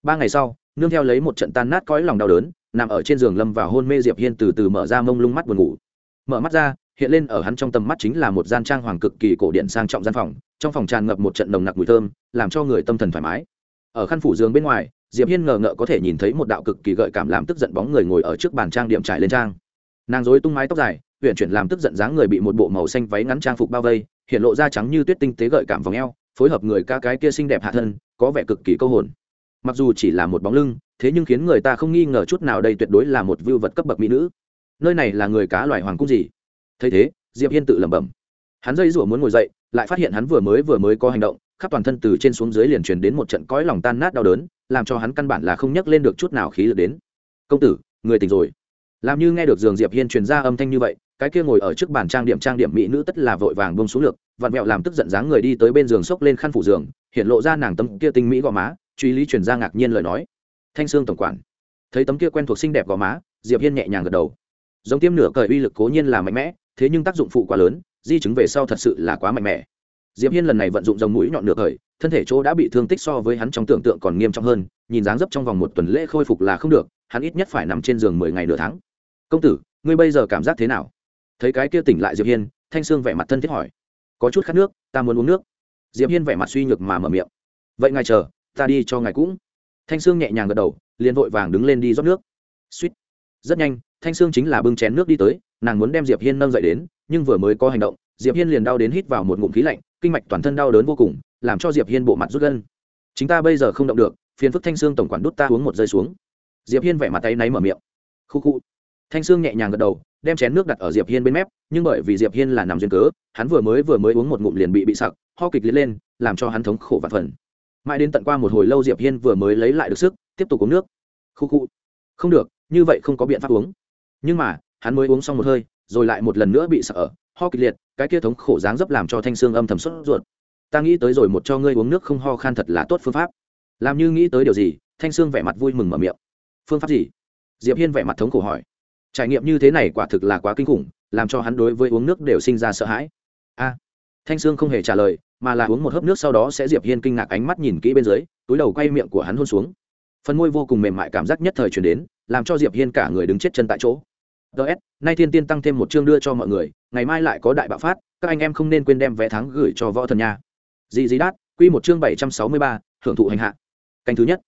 Ba ngày sau, nương theo lấy một trận tan nát cõi lòng đau đớn, nằm ở trên giường lâm vào hôn mê diệp hiên từ từ mở ra mông lung mắt buồn ngủ. Mở mắt ra hiện lên ở hắn trong tầm mắt chính là một gian trang hoàng cực kỳ cổ điện sang trọng gian phòng, trong phòng tràn ngập một trận nồng nặc mùi thơm, làm cho người tâm thần thoải mái. Ở khăn phủ giường bên ngoài, diệp hiên ngờ ngợ có thể nhìn thấy một đạo cực kỳ gợi cảm làm tức giận bóng người ngồi ở trước bàn trang điểm trải lên trang. Nàng rối tung mái tóc dài huyện chuyển làm tức giận dáng người bị một bộ màu xanh váy ngắn trang phục bao vây, hiện lộ ra trắng như tuyết tinh tế gợi cảm vòng eo, phối hợp người ca cái kia xinh đẹp hạ thân, có vẻ cực kỳ câu hồn. Mặc dù chỉ là một bóng lưng, thế nhưng khiến người ta không nghi ngờ chút nào đây tuyệt đối là một vưu vật cấp bậc mỹ nữ. Nơi này là người cá loài hoàng cung gì? Thấy thế, diệp hiên tự lẩm bẩm. Hắn dây rủa muốn ngồi dậy, lại phát hiện hắn vừa mới vừa mới có hành động, khắp toàn thân từ trên xuống dưới liền truyền đến một trận cõi lòng tan nát đau đớn, làm cho hắn căn bản là không nhấc lên được chút nào khí lực đến. Công tử, người tỉnh rồi. Làm như nghe được giường diệp hiên truyền ra âm thanh như vậy, cái kia ngồi ở trước bàn trang điểm trang điểm mỹ nữ tất là vội vàng bông xuống lược, vặn mẹo làm tức giận dáng người đi tới bên giường xốc lên khăn phủ giường, hiện lộ ra nàng tấm kia tinh mỹ gò má, truy lý truyền ra ngạc nhiên lời nói. Thanh sương tổng quản. Thấy tấm kia quen thuộc xinh đẹp gò má, diệp hiên nhẹ nhàng gật đầu. Giống tiêm nửa cởi uy lực cố nhiên là mạnh mẽ thế nhưng tác dụng phụ quá lớn, di chứng về sau thật sự là quá mạnh mẽ. Diệp hiên lần này vận dụng dòng mũi nhọn nửa cởi thân thể chỗ đã bị thương tích so với hắn trong tưởng tượng còn nghiêm trọng hơn, nhìn dáng dấp trong vòng một tuần lễ khôi phục là không được, hắn ít nhất phải nằm trên giường mười ngày nửa tháng. Công tử, ngươi bây giờ cảm giác thế nào? Thấy cái kia tỉnh lại diệp hiên, thanh sương vẻ mặt thân thiết hỏi. Có chút khát nước, ta muốn uống nước. Diệp hiên vẻ mặt suy nhược mà mở miệng. Vậy ngài chờ, ta đi cho ngài cũng. Thanh sương nhẹ nhàng gật đầu, liền vội vàng đứng lên đi rót nước. Suýt. Rất nhanh thanh sương chính là bưng chén nước đi tới, nàng muốn đem diệp hiên nâng dậy đến, nhưng vừa mới có hành động, diệp hiên liền đau đến hít vào một ngụm khí lạnh, kinh mạch toàn thân đau đớn vô cùng, làm cho diệp hiên bộ mặt rút gân. Chúng ta bây giờ không động được, phiền phức thanh sương tổng quản đút ta uống một rơi xuống. Diệp hiên vẻ mặt tay náy mở miệng. Khu khu. Thanh sương nhẹ nhàng gật đầu, đem chén nước đặt ở diệp hiên bên mép, nhưng bởi vì diệp hiên là nằm duyên cớ, hắn vừa mới vừa mới uống một ngụm liền bị bị sặc, ho kịch liệt lên, làm cho hắn thống khổ và phần. Mãi đến tận qua một hồi lâu diệp hiên vừa mới lấy lại được sức, tiếp tục uống nước. Khu khu. Không được, như vậy không có biện pháp uống nhưng mà, hắn mới uống xong một hơi, rồi lại một lần nữa bị sợ, ho kịch liệt, cái kia thống khổ dáng dấp làm cho thanh xương âm thầm sốt ruột. Ta nghĩ tới rồi một cho ngươi uống nước không ho khan thật là tốt phương pháp. Làm như nghĩ tới điều gì, thanh xương vẻ mặt vui mừng mở miệng. Phương pháp gì? Diệp hiên vẻ mặt thống khổ hỏi. Trải nghiệm như thế này quả thực là quá kinh khủng, làm cho hắn đối với uống nước đều sinh ra sợ hãi. A. Thanh sương không hề trả lời, mà là uống một hớp nước sau đó sẽ diệp hiên kinh ngạc ánh mắt nhìn kỹ bên dưới, túi đầu quay miệng của hắn hôn xuống. Phần môi vô cùng mềm mại cảm giác nhất thời chuyển đến, làm cho diệp hiên cả người đứng chết chân tại chỗ ts nay thiên tiên tăng thêm một chương đưa cho mọi người, ngày mai lại có đại bạo phát, các anh em không nên quên đem vé thắng gửi cho võ thần nha. Dì dì đát, quy một chương bảy trăm sáu mươi ba hưởng thụ hành hạ. Canh thứ nhất.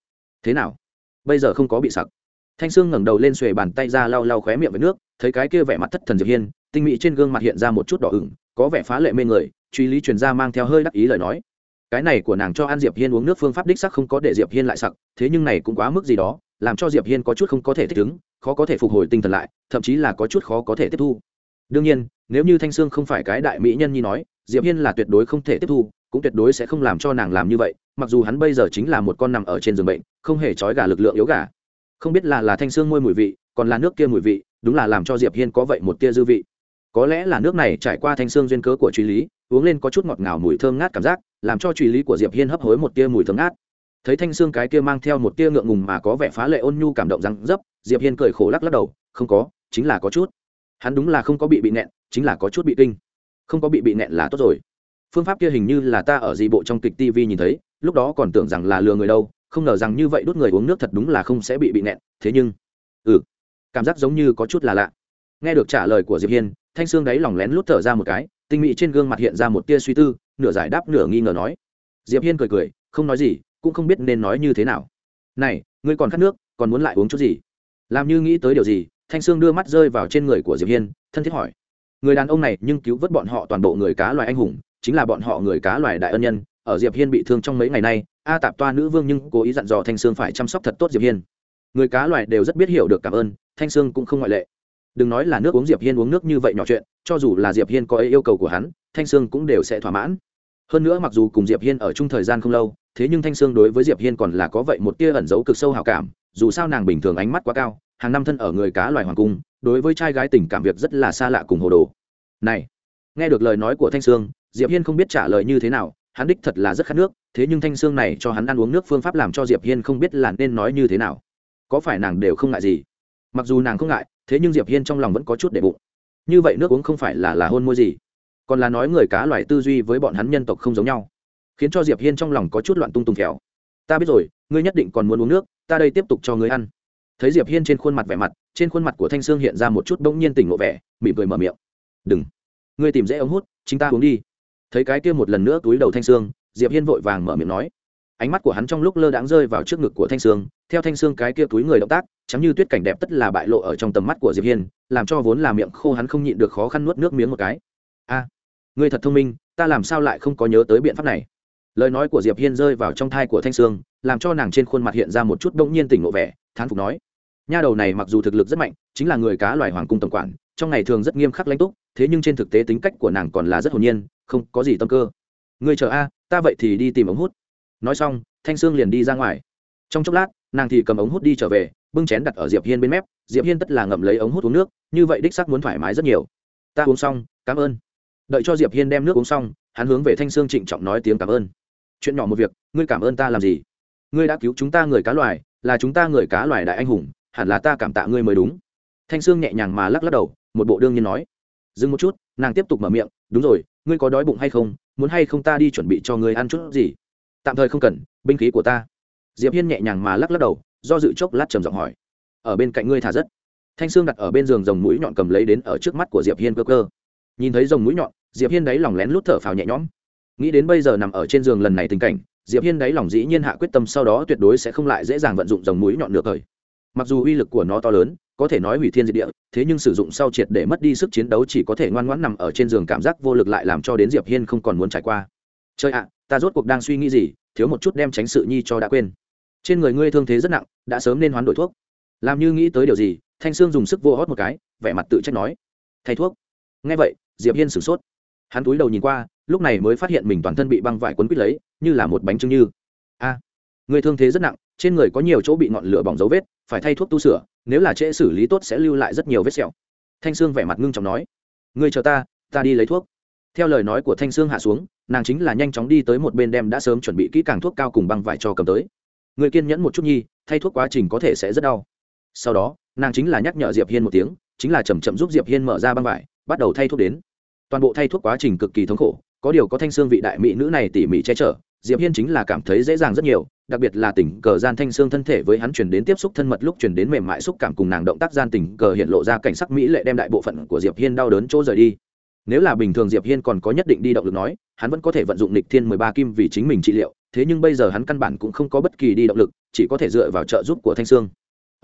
Thế nào? Bây giờ không có bị sặc. Thanh sương ngẩng đầu lên xuề bàn tay ra lau lau khóe miệng với nước, thấy cái kia vẻ mặt thất thần diệp hiên, tinh mỹ trên gương mặt hiện ra một chút đỏ ửng, có vẻ phá lệ mê người, truy lý truyền ra mang theo hơi đắc ý lời nói. Cái này của nàng cho ăn diệp hiên uống nước phương pháp đích sắc không có để diệp hiên lại sặc, thế nhưng này cũng quá mức gì đó làm cho diệp hiên có chút không có thể thích ứng, khó có thể phục hồi tinh thần lại, thậm chí là có chút khó có thể tiếp thu. Đương nhiên, nếu như thanh sương không phải cái đại mỹ nhân nhi nói, diệp hiên là tuyệt đối không thể tiếp thu, cũng tuyệt đối sẽ không làm cho nàng làm như vậy, mặc dù hắn bây giờ chính là một con nằm ở trên giường bệnh, không hề trói gà lực lượng yếu gà. Không biết là là thanh sương môi mùi vị, còn là nước kia mùi vị, đúng là làm cho diệp hiên có vậy một tia dư vị. Có lẽ là nước này trải qua thanh sương duyên cớ của truy lý, uống lên có chút ngọt ngào mùi thơm ngát cảm giác, làm cho truy lý của diệp hiên hấp hối một tia mùi thơm ngát thấy thanh xương cái kia mang theo một tia ngượng ngùng mà có vẻ phá lệ ôn nhu cảm động răng dấp, diệp hiên cười khổ lắc lắc đầu, không có, chính là có chút. Hắn đúng là không có bị bị nẹn, chính là có chút bị kinh. Không có bị bị nẹn là tốt rồi. Phương pháp kia hình như là ta ở gì bộ trong kịch tv nhìn thấy, lúc đó còn tưởng rằng là lừa người đâu, không ngờ rằng như vậy đốt người uống nước thật đúng là không sẽ bị bị nẹn, thế nhưng ừ cảm giác giống như có chút là lạ. Nghe được trả lời của diệp hiên, thanh xương đáy lòng lén lút thở ra một cái, tinh mỹ trên gương mặt hiện ra một tia suy tư, nửa giải đáp nửa nghi ngờ nói. Diệp hiên cười cười, không nói gì cũng không biết nên nói như thế nào. Này, ngươi còn khát nước, còn muốn lại uống chút gì? Làm như nghĩ tới điều gì, thanh sương đưa mắt rơi vào trên người của diệp hiên, thân thiết hỏi. Người đàn ông này nhưng cứu vớt bọn họ toàn bộ người cá loài anh hùng, chính là bọn họ người cá loài đại ân nhân, ở diệp hiên bị thương trong mấy ngày nay, a tạp toa nữ vương nhưng cố ý dặn dò thanh sương phải chăm sóc thật tốt diệp hiên. Người cá loài đều rất biết hiểu được cảm ơn, thanh sương cũng không ngoại lệ. Đừng nói là nước uống diệp hiên uống nước như vậy nhỏ chuyện, cho dù là diệp hiên có yêu cầu của hắn, thanh sương cũng đều sẽ thỏa mãn. Hơn nữa mặc dù cùng diệp hiên ở chung thời gian không lâu thế nhưng thanh sương đối với diệp hiên còn là có vậy một tia ẩn giấu cực sâu hào cảm dù sao nàng bình thường ánh mắt quá cao hàng năm thân ở người cá loài hoàng cung đối với trai gái tình cảm việc rất là xa lạ cùng hồ đồ này nghe được lời nói của thanh sương diệp hiên không biết trả lời như thế nào hắn đích thật là rất khát nước thế nhưng thanh sương này cho hắn ăn uống nước phương pháp làm cho diệp hiên không biết là nên nói như thế nào có phải nàng đều không ngại gì mặc dù nàng không ngại thế nhưng diệp hiên trong lòng vẫn có chút để bụng như vậy nước uống không phải là là hôn môi gì còn là nói người cá loài tư duy với bọn hắn nhân tộc không giống nhau khiến cho diệp hiên trong lòng có chút loạn tung tung khéo ta biết rồi, ngươi nhất định còn muốn uống nước, ta đây tiếp tục cho ngươi ăn. Thấy diệp hiên trên khuôn mặt vẻ mặt, trên khuôn mặt của thanh sương hiện ra một chút bỗng nhiên tỉnh lộ vẻ, mỉm cười mở miệng. Đừng. Ngươi tìm dễ ống hút, chính ta uống đi. Thấy cái kia một lần nữa túi đầu thanh sương, diệp hiên vội vàng mở miệng nói. Ánh mắt của hắn trong lúc lơ đãng rơi vào trước ngực của thanh sương, theo thanh sương cái kia túi người động tác chắm như tuyết cảnh đẹp tất là bại lộ ở trong tầm mắt của diệp hiên, làm cho vốn là miệng khô hắn không nhịn được khó khăn nuốt nước miếng một cái. A, ngươi thật thông minh, ta làm sao lại không có nhớ tới biện pháp này? Lời nói của diệp hiên rơi vào trong thai của thanh sương, làm cho nàng trên khuôn mặt hiện ra một chút bỗng nhiên tỉnh ngộ vẻ, thán phục nói, nha đầu này mặc dù thực lực rất mạnh, chính là người cá loài hoàng cung tổng quản, trong ngày thường rất nghiêm khắc lãnh túc, thế nhưng trên thực tế tính cách của nàng còn là rất hồn nhiên, không có gì tâm cơ. Ngươi chờ a, ta vậy thì đi tìm ống hút. Nói xong, thanh sương liền đi ra ngoài. Trong chốc lát, nàng thì cầm ống hút đi trở về, bưng chén đặt ở diệp hiên bên mép, diệp hiên tất là ngậm lấy ống hút uống nước, như vậy đích sắc muốn thoải mái rất nhiều. Ta uống xong, cảm ơn. Đợi cho diệp hiên đem nước uống xong, hắn hướng về thanh sương trịnh trọng nói tiếng cảm ơn chuyện nhỏ một việc, ngươi cảm ơn ta làm gì? Ngươi đã cứu chúng ta người cá loài, là chúng ta người cá loài đại anh hùng, hẳn là ta cảm tạ ngươi mới đúng. Thanh sương nhẹ nhàng mà lắc lắc đầu, một bộ đương nhiên nói. Dừng một chút, nàng tiếp tục mở miệng, đúng rồi, ngươi có đói bụng hay không, muốn hay không ta đi chuẩn bị cho ngươi ăn chút gì? Tạm thời không cần, binh khí của ta. Diệp hiên nhẹ nhàng mà lắc lắc đầu, do dự chốc lát trầm giọng hỏi. Ở bên cạnh ngươi thả rất. Thanh sương đặt ở bên giường rồng mũi nhọn cầm lấy đến ở trước mắt của diệp hiên cơ cơ. Nhìn thấy rồng mũi nhọn, diệp hiên đáy lòng lén lút thở phào nhẹ nhõm nghĩ đến bây giờ nằm ở trên giường lần này tình cảnh, diệp hiên đáy lòng dĩ nhiên hạ quyết tâm sau đó tuyệt đối sẽ không lại dễ dàng vận dụng rồng mũi nhọn được thời. Mặc dù uy lực của nó to lớn, có thể nói hủy thiên diệt địa, thế nhưng sử dụng sau triệt để mất đi sức chiến đấu chỉ có thể ngoan ngoãn nằm ở trên giường cảm giác vô lực lại làm cho đến diệp hiên không còn muốn trải qua. Chơi ạ, ta rốt cuộc đang suy nghĩ gì, thiếu một chút đem tránh sự nhi cho đã quên. Trên người ngươi thương thế rất nặng, đã sớm nên hoán đổi thuốc. Làm như nghĩ tới điều gì, thanh sương dùng sức vô hót một cái, vẻ mặt tự trách nói. Thay thuốc. Nghe vậy, diệp hiên sửng sốt. Hắn túi đầu nhìn qua lúc này mới phát hiện mình toàn thân bị băng vải quấn quýt lấy, như là một bánh trưng như. A, người thương thế rất nặng, trên người có nhiều chỗ bị ngọn lửa bỏng dấu vết, phải thay thuốc tu sửa, nếu là trễ xử lý tốt sẽ lưu lại rất nhiều vết sẹo. Thanh sương vẻ mặt ngưng trọng nói người chờ ta ta đi lấy thuốc. Theo lời nói của thanh sương hạ xuống, nàng chính là nhanh chóng đi tới một bên đem đã sớm chuẩn bị kỹ càng thuốc cao cùng băng vải cho cầm tới. Người kiên nhẫn một chút nhi, thay thuốc quá trình có thể sẽ rất đau. Sau đó, nàng chính là nhắc nhở diệp hiên một tiếng, chính là chầm chậm giúp diệp hiên mở ra băng vải, bắt đầu thay thuốc đến. Toàn bộ thay thuốc quá trình cực kỳ thống khổ có điều có thanh xương vị đại mỹ nữ này tỉ mỉ che chở, diệp hiên chính là cảm thấy dễ dàng rất nhiều, đặc biệt là tình cờ gian thanh xương thân thể với hắn chuyển đến tiếp xúc thân mật lúc chuyển đến mềm mại xúc cảm cùng nàng động tác gian tình cờ hiện lộ ra cảnh sắc mỹ lệ đem đại bộ phận của diệp hiên đau đớn chỗ rời đi. Nếu là bình thường diệp hiên còn có nhất định đi động lực nói, hắn vẫn có thể vận dụng nịch thiên mười ba kim vì chính mình trị liệu, thế nhưng bây giờ hắn căn bản cũng không có bất kỳ đi động lực, chỉ có thể dựa vào trợ giúp của thanh sương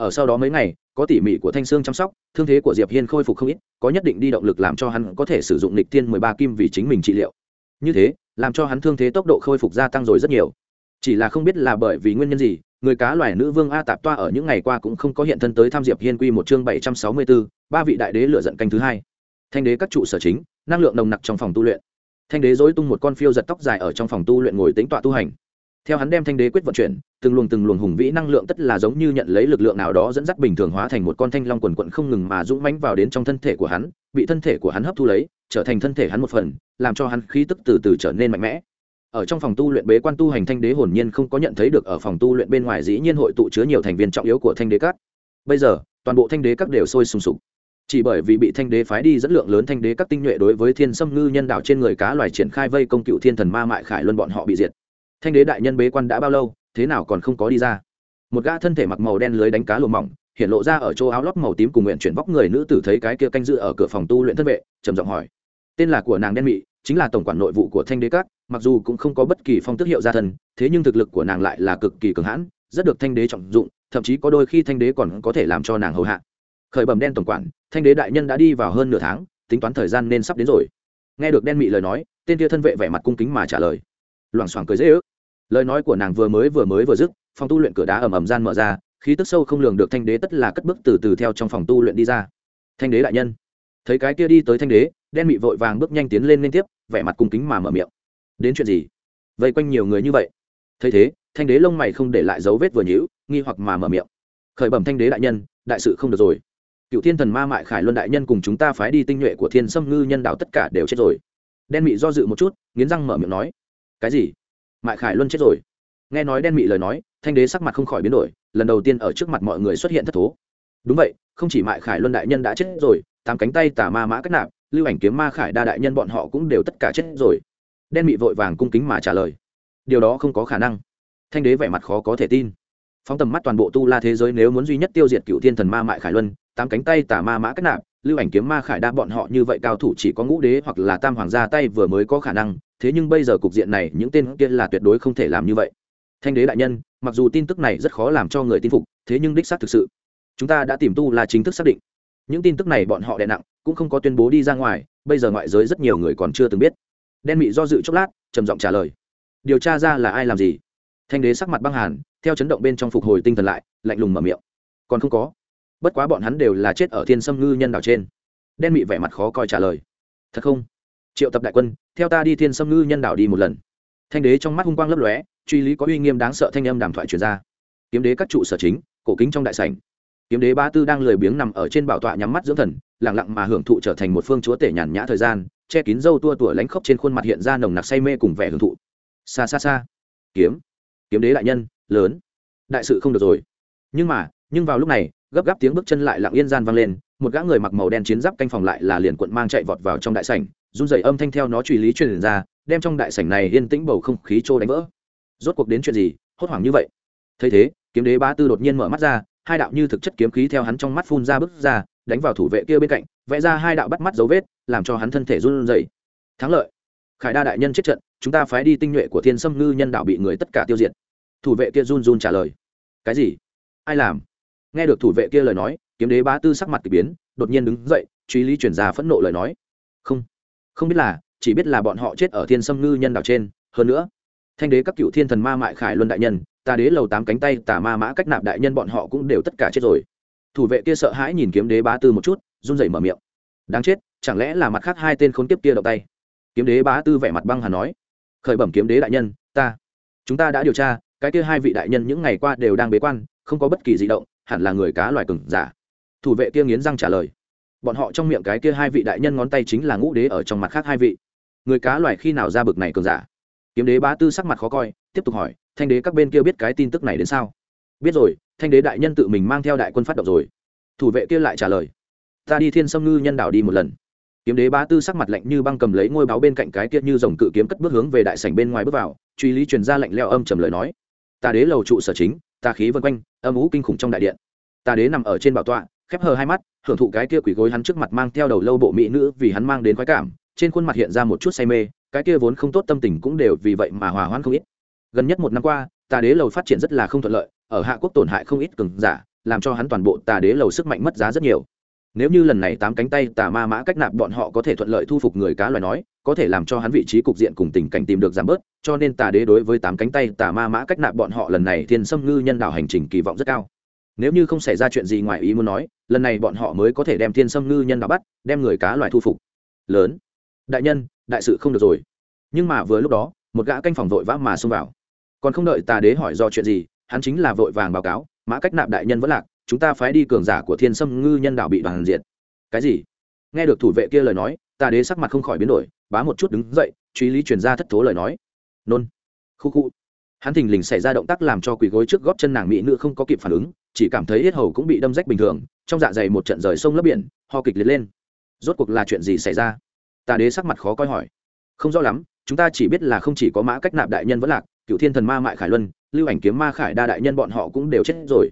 ở sau đó mấy ngày, có tỉ mỉ của thanh sương chăm sóc, thương thế của diệp hiên khôi phục không ít, có nhất định đi động lực làm cho hắn có thể sử dụng lịch thiên mười ba kim vì chính mình trị liệu như thế, làm cho hắn thương thế tốc độ khôi phục gia tăng rồi rất nhiều. Chỉ là không biết là bởi vì nguyên nhân gì, người cá loài nữ vương a tạp toa ở những ngày qua cũng không có hiện thân tới tham diệp hiên quy một chương bảy trăm sáu mươi bốn ba vị đại đế lựa giận canh thứ hai. Thanh đế các trụ sở chính, năng lượng nồng nặc trong phòng tu luyện. Thanh đế dối tung một con phiêu giật tóc dài ở trong phòng tu luyện ngồi tính tọa tu hành theo hắn đem thanh đế quyết vận chuyển, từng luồng từng luồng hùng vĩ năng lượng tất là giống như nhận lấy lực lượng nào đó dẫn dắt bình thường hóa thành một con thanh long quần quận không ngừng mà dũng mánh vào đến trong thân thể của hắn, bị thân thể của hắn hấp thu lấy, trở thành thân thể hắn một phần, làm cho hắn khí tức từ từ trở nên mạnh mẽ. Ở trong phòng tu luyện bế quan tu hành thanh đế hồn nhiên không có nhận thấy được ở phòng tu luyện bên ngoài dĩ nhiên hội tụ chứa nhiều thành viên trọng yếu của thanh đế các. Bây giờ, toàn bộ thanh đế các đều sôi sùng sục. Chỉ bởi vì bị thanh đế phái đi dẫn lượng lớn thanh đế các tinh nhuệ đối với thiên sâm ngư nhân đạo trên người cá loài triển khai vây công cựu thiên thần ma mại khải luân bọn họ bị diệt thanh đế đại nhân bế quan đã bao lâu thế nào còn không có đi ra? Một gã thân thể mặc màu đen lưới đánh cá lùa mỏng hiện lộ ra ở chỗ áo lót màu tím cùng nguyện chuyển vóc người nữ tử thấy cái kia canh dự ở cửa phòng tu luyện thân vệ trầm giọng hỏi. Tên là của nàng đen mị chính là tổng quản nội vụ của thanh đế các mặc dù cũng không có bất kỳ phong tước hiệu gia thần, thế nhưng thực lực của nàng lại là cực kỳ cường hãn rất được thanh đế trọng dụng thậm chí có đôi khi thanh đế còn có thể làm cho nàng hầu hạ. Khởi bẩm đen tổng quản thanh đế đại nhân đã đi vào hơn nửa tháng tính toán thời gian nên sắp đến rồi. Nghe được đen mị lời nói tên kia thân vệ vẻ mặt cung kính mà trả lời loảng xoảng cười dễ ước. Lời nói của nàng vừa mới vừa mới vừa dứt, phòng tu luyện cửa đá ầm ầm gian mở ra, khí tức sâu không lường được thanh đế tất là cất bước từ từ theo trong phòng tu luyện đi ra. Thanh đế đại nhân. Thấy cái kia đi tới thanh đế, đen mị vội vàng bước nhanh tiến lên liên tiếp, vẻ mặt cung kính mà mở miệng. Đến chuyện gì? Vây quanh nhiều người như vậy. Thấy thế, thanh đế lông mày không để lại dấu vết vừa nhữ nghi hoặc mà mở miệng. Khởi bẩm thanh đế đại nhân, đại sự không được rồi. Cựu thiên thần ma mại khải luân đại nhân cùng chúng ta phái đi tinh nhuệ của thiên sâm ngư nhân đạo tất cả đều chết rồi. Đen mị do dự một chút, nghiến răng mở miệng nói cái gì? Mại khải luân chết rồi. Nghe nói đen mị lời nói, thanh đế sắc mặt không khỏi biến đổi, lần đầu tiên ở trước mặt mọi người xuất hiện thất thố. Đúng vậy, không chỉ mại khải luân đại nhân đã chết rồi, tám cánh tay tà ma mã cất nạp, lưu ảnh kiếm ma khải đa đại nhân bọn họ cũng đều tất cả chết rồi. Đen mị vội vàng cung kính mà trả lời. Điều đó không có khả năng. Thanh đế vẻ mặt khó có thể tin. Phóng tầm mắt toàn bộ tu la thế giới nếu muốn duy nhất tiêu diệt cựu thiên thần ma mại khải luân, tám cánh tay tà ma mã cất nạp, lưu ảnh kiếm ma khải đa bọn họ như vậy cao thủ chỉ có ngũ đế hoặc là tam hoàng gia tay vừa mới có khả năng thế nhưng bây giờ cục diện này, những tên kia là tuyệt đối không thể làm như vậy. Thanh đế đại nhân, mặc dù tin tức này rất khó làm cho người tin phục, thế nhưng đích xác thực sự. Chúng ta đã tìm tu là chính thức xác định. Những tin tức này bọn họ đè nặng, cũng không có tuyên bố đi ra ngoài, bây giờ ngoại giới rất nhiều người còn chưa từng biết. Đen mị do dự chốc lát, trầm giọng trả lời. Điều tra ra là ai làm gì? Thanh đế sắc mặt băng hàn, theo chấn động bên trong phục hồi tinh thần lại, lạnh lùng mở miệng. Còn không có. Bất quá bọn hắn đều là chết ở thiên sâm ngư nhân đảo trên. Đen mị vẻ mặt khó coi trả lời. Thật không? Triệu tập đại quân, theo ta đi thiên sâm ngư nhân đảo đi một lần. Thanh đế trong mắt hung quang lấp lóe, truy lý có uy nghiêm đáng sợ thanh âm đàm thoại truyền ra. Kiếm đế các trụ sở chính, cổ kính trong đại sảnh. Kiếm đế ba tư đang lười biếng nằm ở trên bảo tọa nhắm mắt dưỡng thần lẳng lặng mà hưởng thụ trở thành một phương chúa tể nhàn nhã thời gian, che kín râu tua tủa lánh khóc trên khuôn mặt hiện ra nồng nặc say mê cùng vẻ hưởng thụ. Xa xa xa. Kiếm. Kiếm đế đại nhân, lớn. Đại sự không được rồi. Nhưng mà, nhưng vào lúc này, gấp gáp tiếng bước chân lại lặng yên gian vang lên một gã người mặc màu đen chiến giáp canh phòng lại là liền quận mang chạy vọt vào trong đại sảnh, run rẩy âm thanh theo nó truy lý truyền ra, đem trong đại sảnh này yên tĩnh bầu không khí trô đánh vỡ. Rốt cuộc đến chuyện gì? Hốt hoảng như vậy. Thấy thế, kiếm đế bá tư đột nhiên mở mắt ra, hai đạo như thực chất kiếm khí theo hắn trong mắt phun ra bước ra, đánh vào thủ vệ kia bên cạnh, vẽ ra hai đạo bắt mắt dấu vết, làm cho hắn thân thể run rẩy. Thắng lợi. Khải đa đại nhân chết trận, chúng ta phái đi tinh nhuệ của thiên sâm ngư nhân đạo bị người tất cả tiêu diệt. Thủ vệ kia run run trả lời. Cái gì? Ai làm? Nghe được thủ vệ kia lời nói kiếm đế bá tư sắc mặt k ỳ biến, đột nhiên đứng dậy, truy lý chuyển ra phẫn nộ lời nói. Không không biết là, chỉ biết là bọn họ chết ở thiên sâm ngư nhân đạo trên. Hơn nữa, thanh đế các cựu thiên thần ma mại khải luân đại nhân, ta đế lầu tám cánh tay, tà ma mã cách nạp đại nhân bọn họ cũng đều tất cả chết rồi. Thủ vệ kia sợ hãi nhìn kiếm đế bá tư một chút, run rẩy mở miệng. Đáng chết, chẳng lẽ là mặt khác hai tên khốn kiếp kia động tay? Kiếm đế bá tư vẻ mặt băng hà nói. Khởi bẩm kiếm đế đại nhân, ta, chúng ta đã điều tra, cái kia hai vị đại nhân những ngày qua đều đang bế quan, không có bất kỳ di động, hẳn là người cá loài cừng giả thủ vệ kia nghiến răng trả lời. Bọn họ trong miệng cái kia hai vị đại nhân ngón tay chính là ngũ đế ở trong mặt khác hai vị. Người cá loài khi nào ra bực này cường giả? Kiếm đế bá tư sắc mặt khó coi, tiếp tục hỏi, thanh đế các bên kia biết cái tin tức này đến sao? Biết rồi, thanh đế đại nhân tự mình mang theo đại quân phát động rồi. Thủ vệ kia lại trả lời, ta đi thiên sâm ngư nhân đảo đi một lần. Kiếm đế bá tư sắc mặt lạnh như băng cầm lấy ngôi báo bên cạnh cái kia như dòng cự kiếm cất bước hướng về đại sảnh bên ngoài bước vào, truy lý truyền ra lạnh leo âm trầm lời nói, ta đế lầu trụ sở chính, ta khí vân quanh, âm ú kinh khủng trong đại điện. Ta đế nằm ở trên bảo tọa khép hờ hai mắt, hưởng thụ cái kia quỷ gối hắn trước mặt mang theo đầu lâu bộ mỹ nữ vì hắn mang đến khoái cảm, trên khuôn mặt hiện ra một chút say mê, cái kia vốn không tốt tâm tình cũng đều vì vậy mà hòa hoãn không ít. Gần nhất một năm qua, tà đế lầu phát triển rất là không thuận lợi, ở hạ quốc tổn hại không ít cường giả, làm cho hắn toàn bộ tà đế lầu sức mạnh mất giá rất nhiều. Nếu như lần này tám cánh tay tà ma mã cách nạp bọn họ có thể thuận lợi thu phục người cá loài nói, có thể làm cho hắn vị trí cục diện cùng tình cảnh tìm được giảm bớt, cho nên tà đế đối với tám cánh tay tà ma mã cách nạp bọn họ lần này thiên xâm ngư nhân đạo hành trình kỳ vọng rất cao. Nếu như không xảy ra chuyện gì ngoài ý muốn nói lần này bọn họ mới có thể đem thiên sâm ngư nhân đã bắt, đem người cá loài thu phục. Lớn. Đại nhân, đại sự không được rồi. Nhưng mà vừa lúc đó, một gã canh phòng vội vã mà xông vào. Còn không đợi tà đế hỏi do chuyện gì, hắn chính là vội vàng báo cáo, mã cách nạp đại nhân vẫn lạc, chúng ta phái đi cường giả của thiên sâm ngư nhân đạo bị đoàn diệt. Cái gì? Nghe được thủ vệ kia lời nói, tà đế sắc mặt không khỏi biến đổi, bá một chút đứng dậy, truy lý truyền ra thất thố lời nói. Nôn. Khu khu hắn thình lình xảy ra động tác làm cho quỳ gối trước góp chân nàng mỹ nữ không có kịp phản ứng, chỉ cảm thấy hết hầu cũng bị đâm rách bình thường, trong dạ dày một trận rời sông lấp biển, ho kịch liệt lên. Rốt cuộc là chuyện gì xảy ra? Tà đế sắc mặt khó coi hỏi. Không rõ lắm, chúng ta chỉ biết là không chỉ có mã cách nạp đại nhân vẫn lạc, cựu thiên thần ma mại khải luân, lưu ảnh kiếm ma khải đa đại nhân bọn họ cũng đều chết rồi.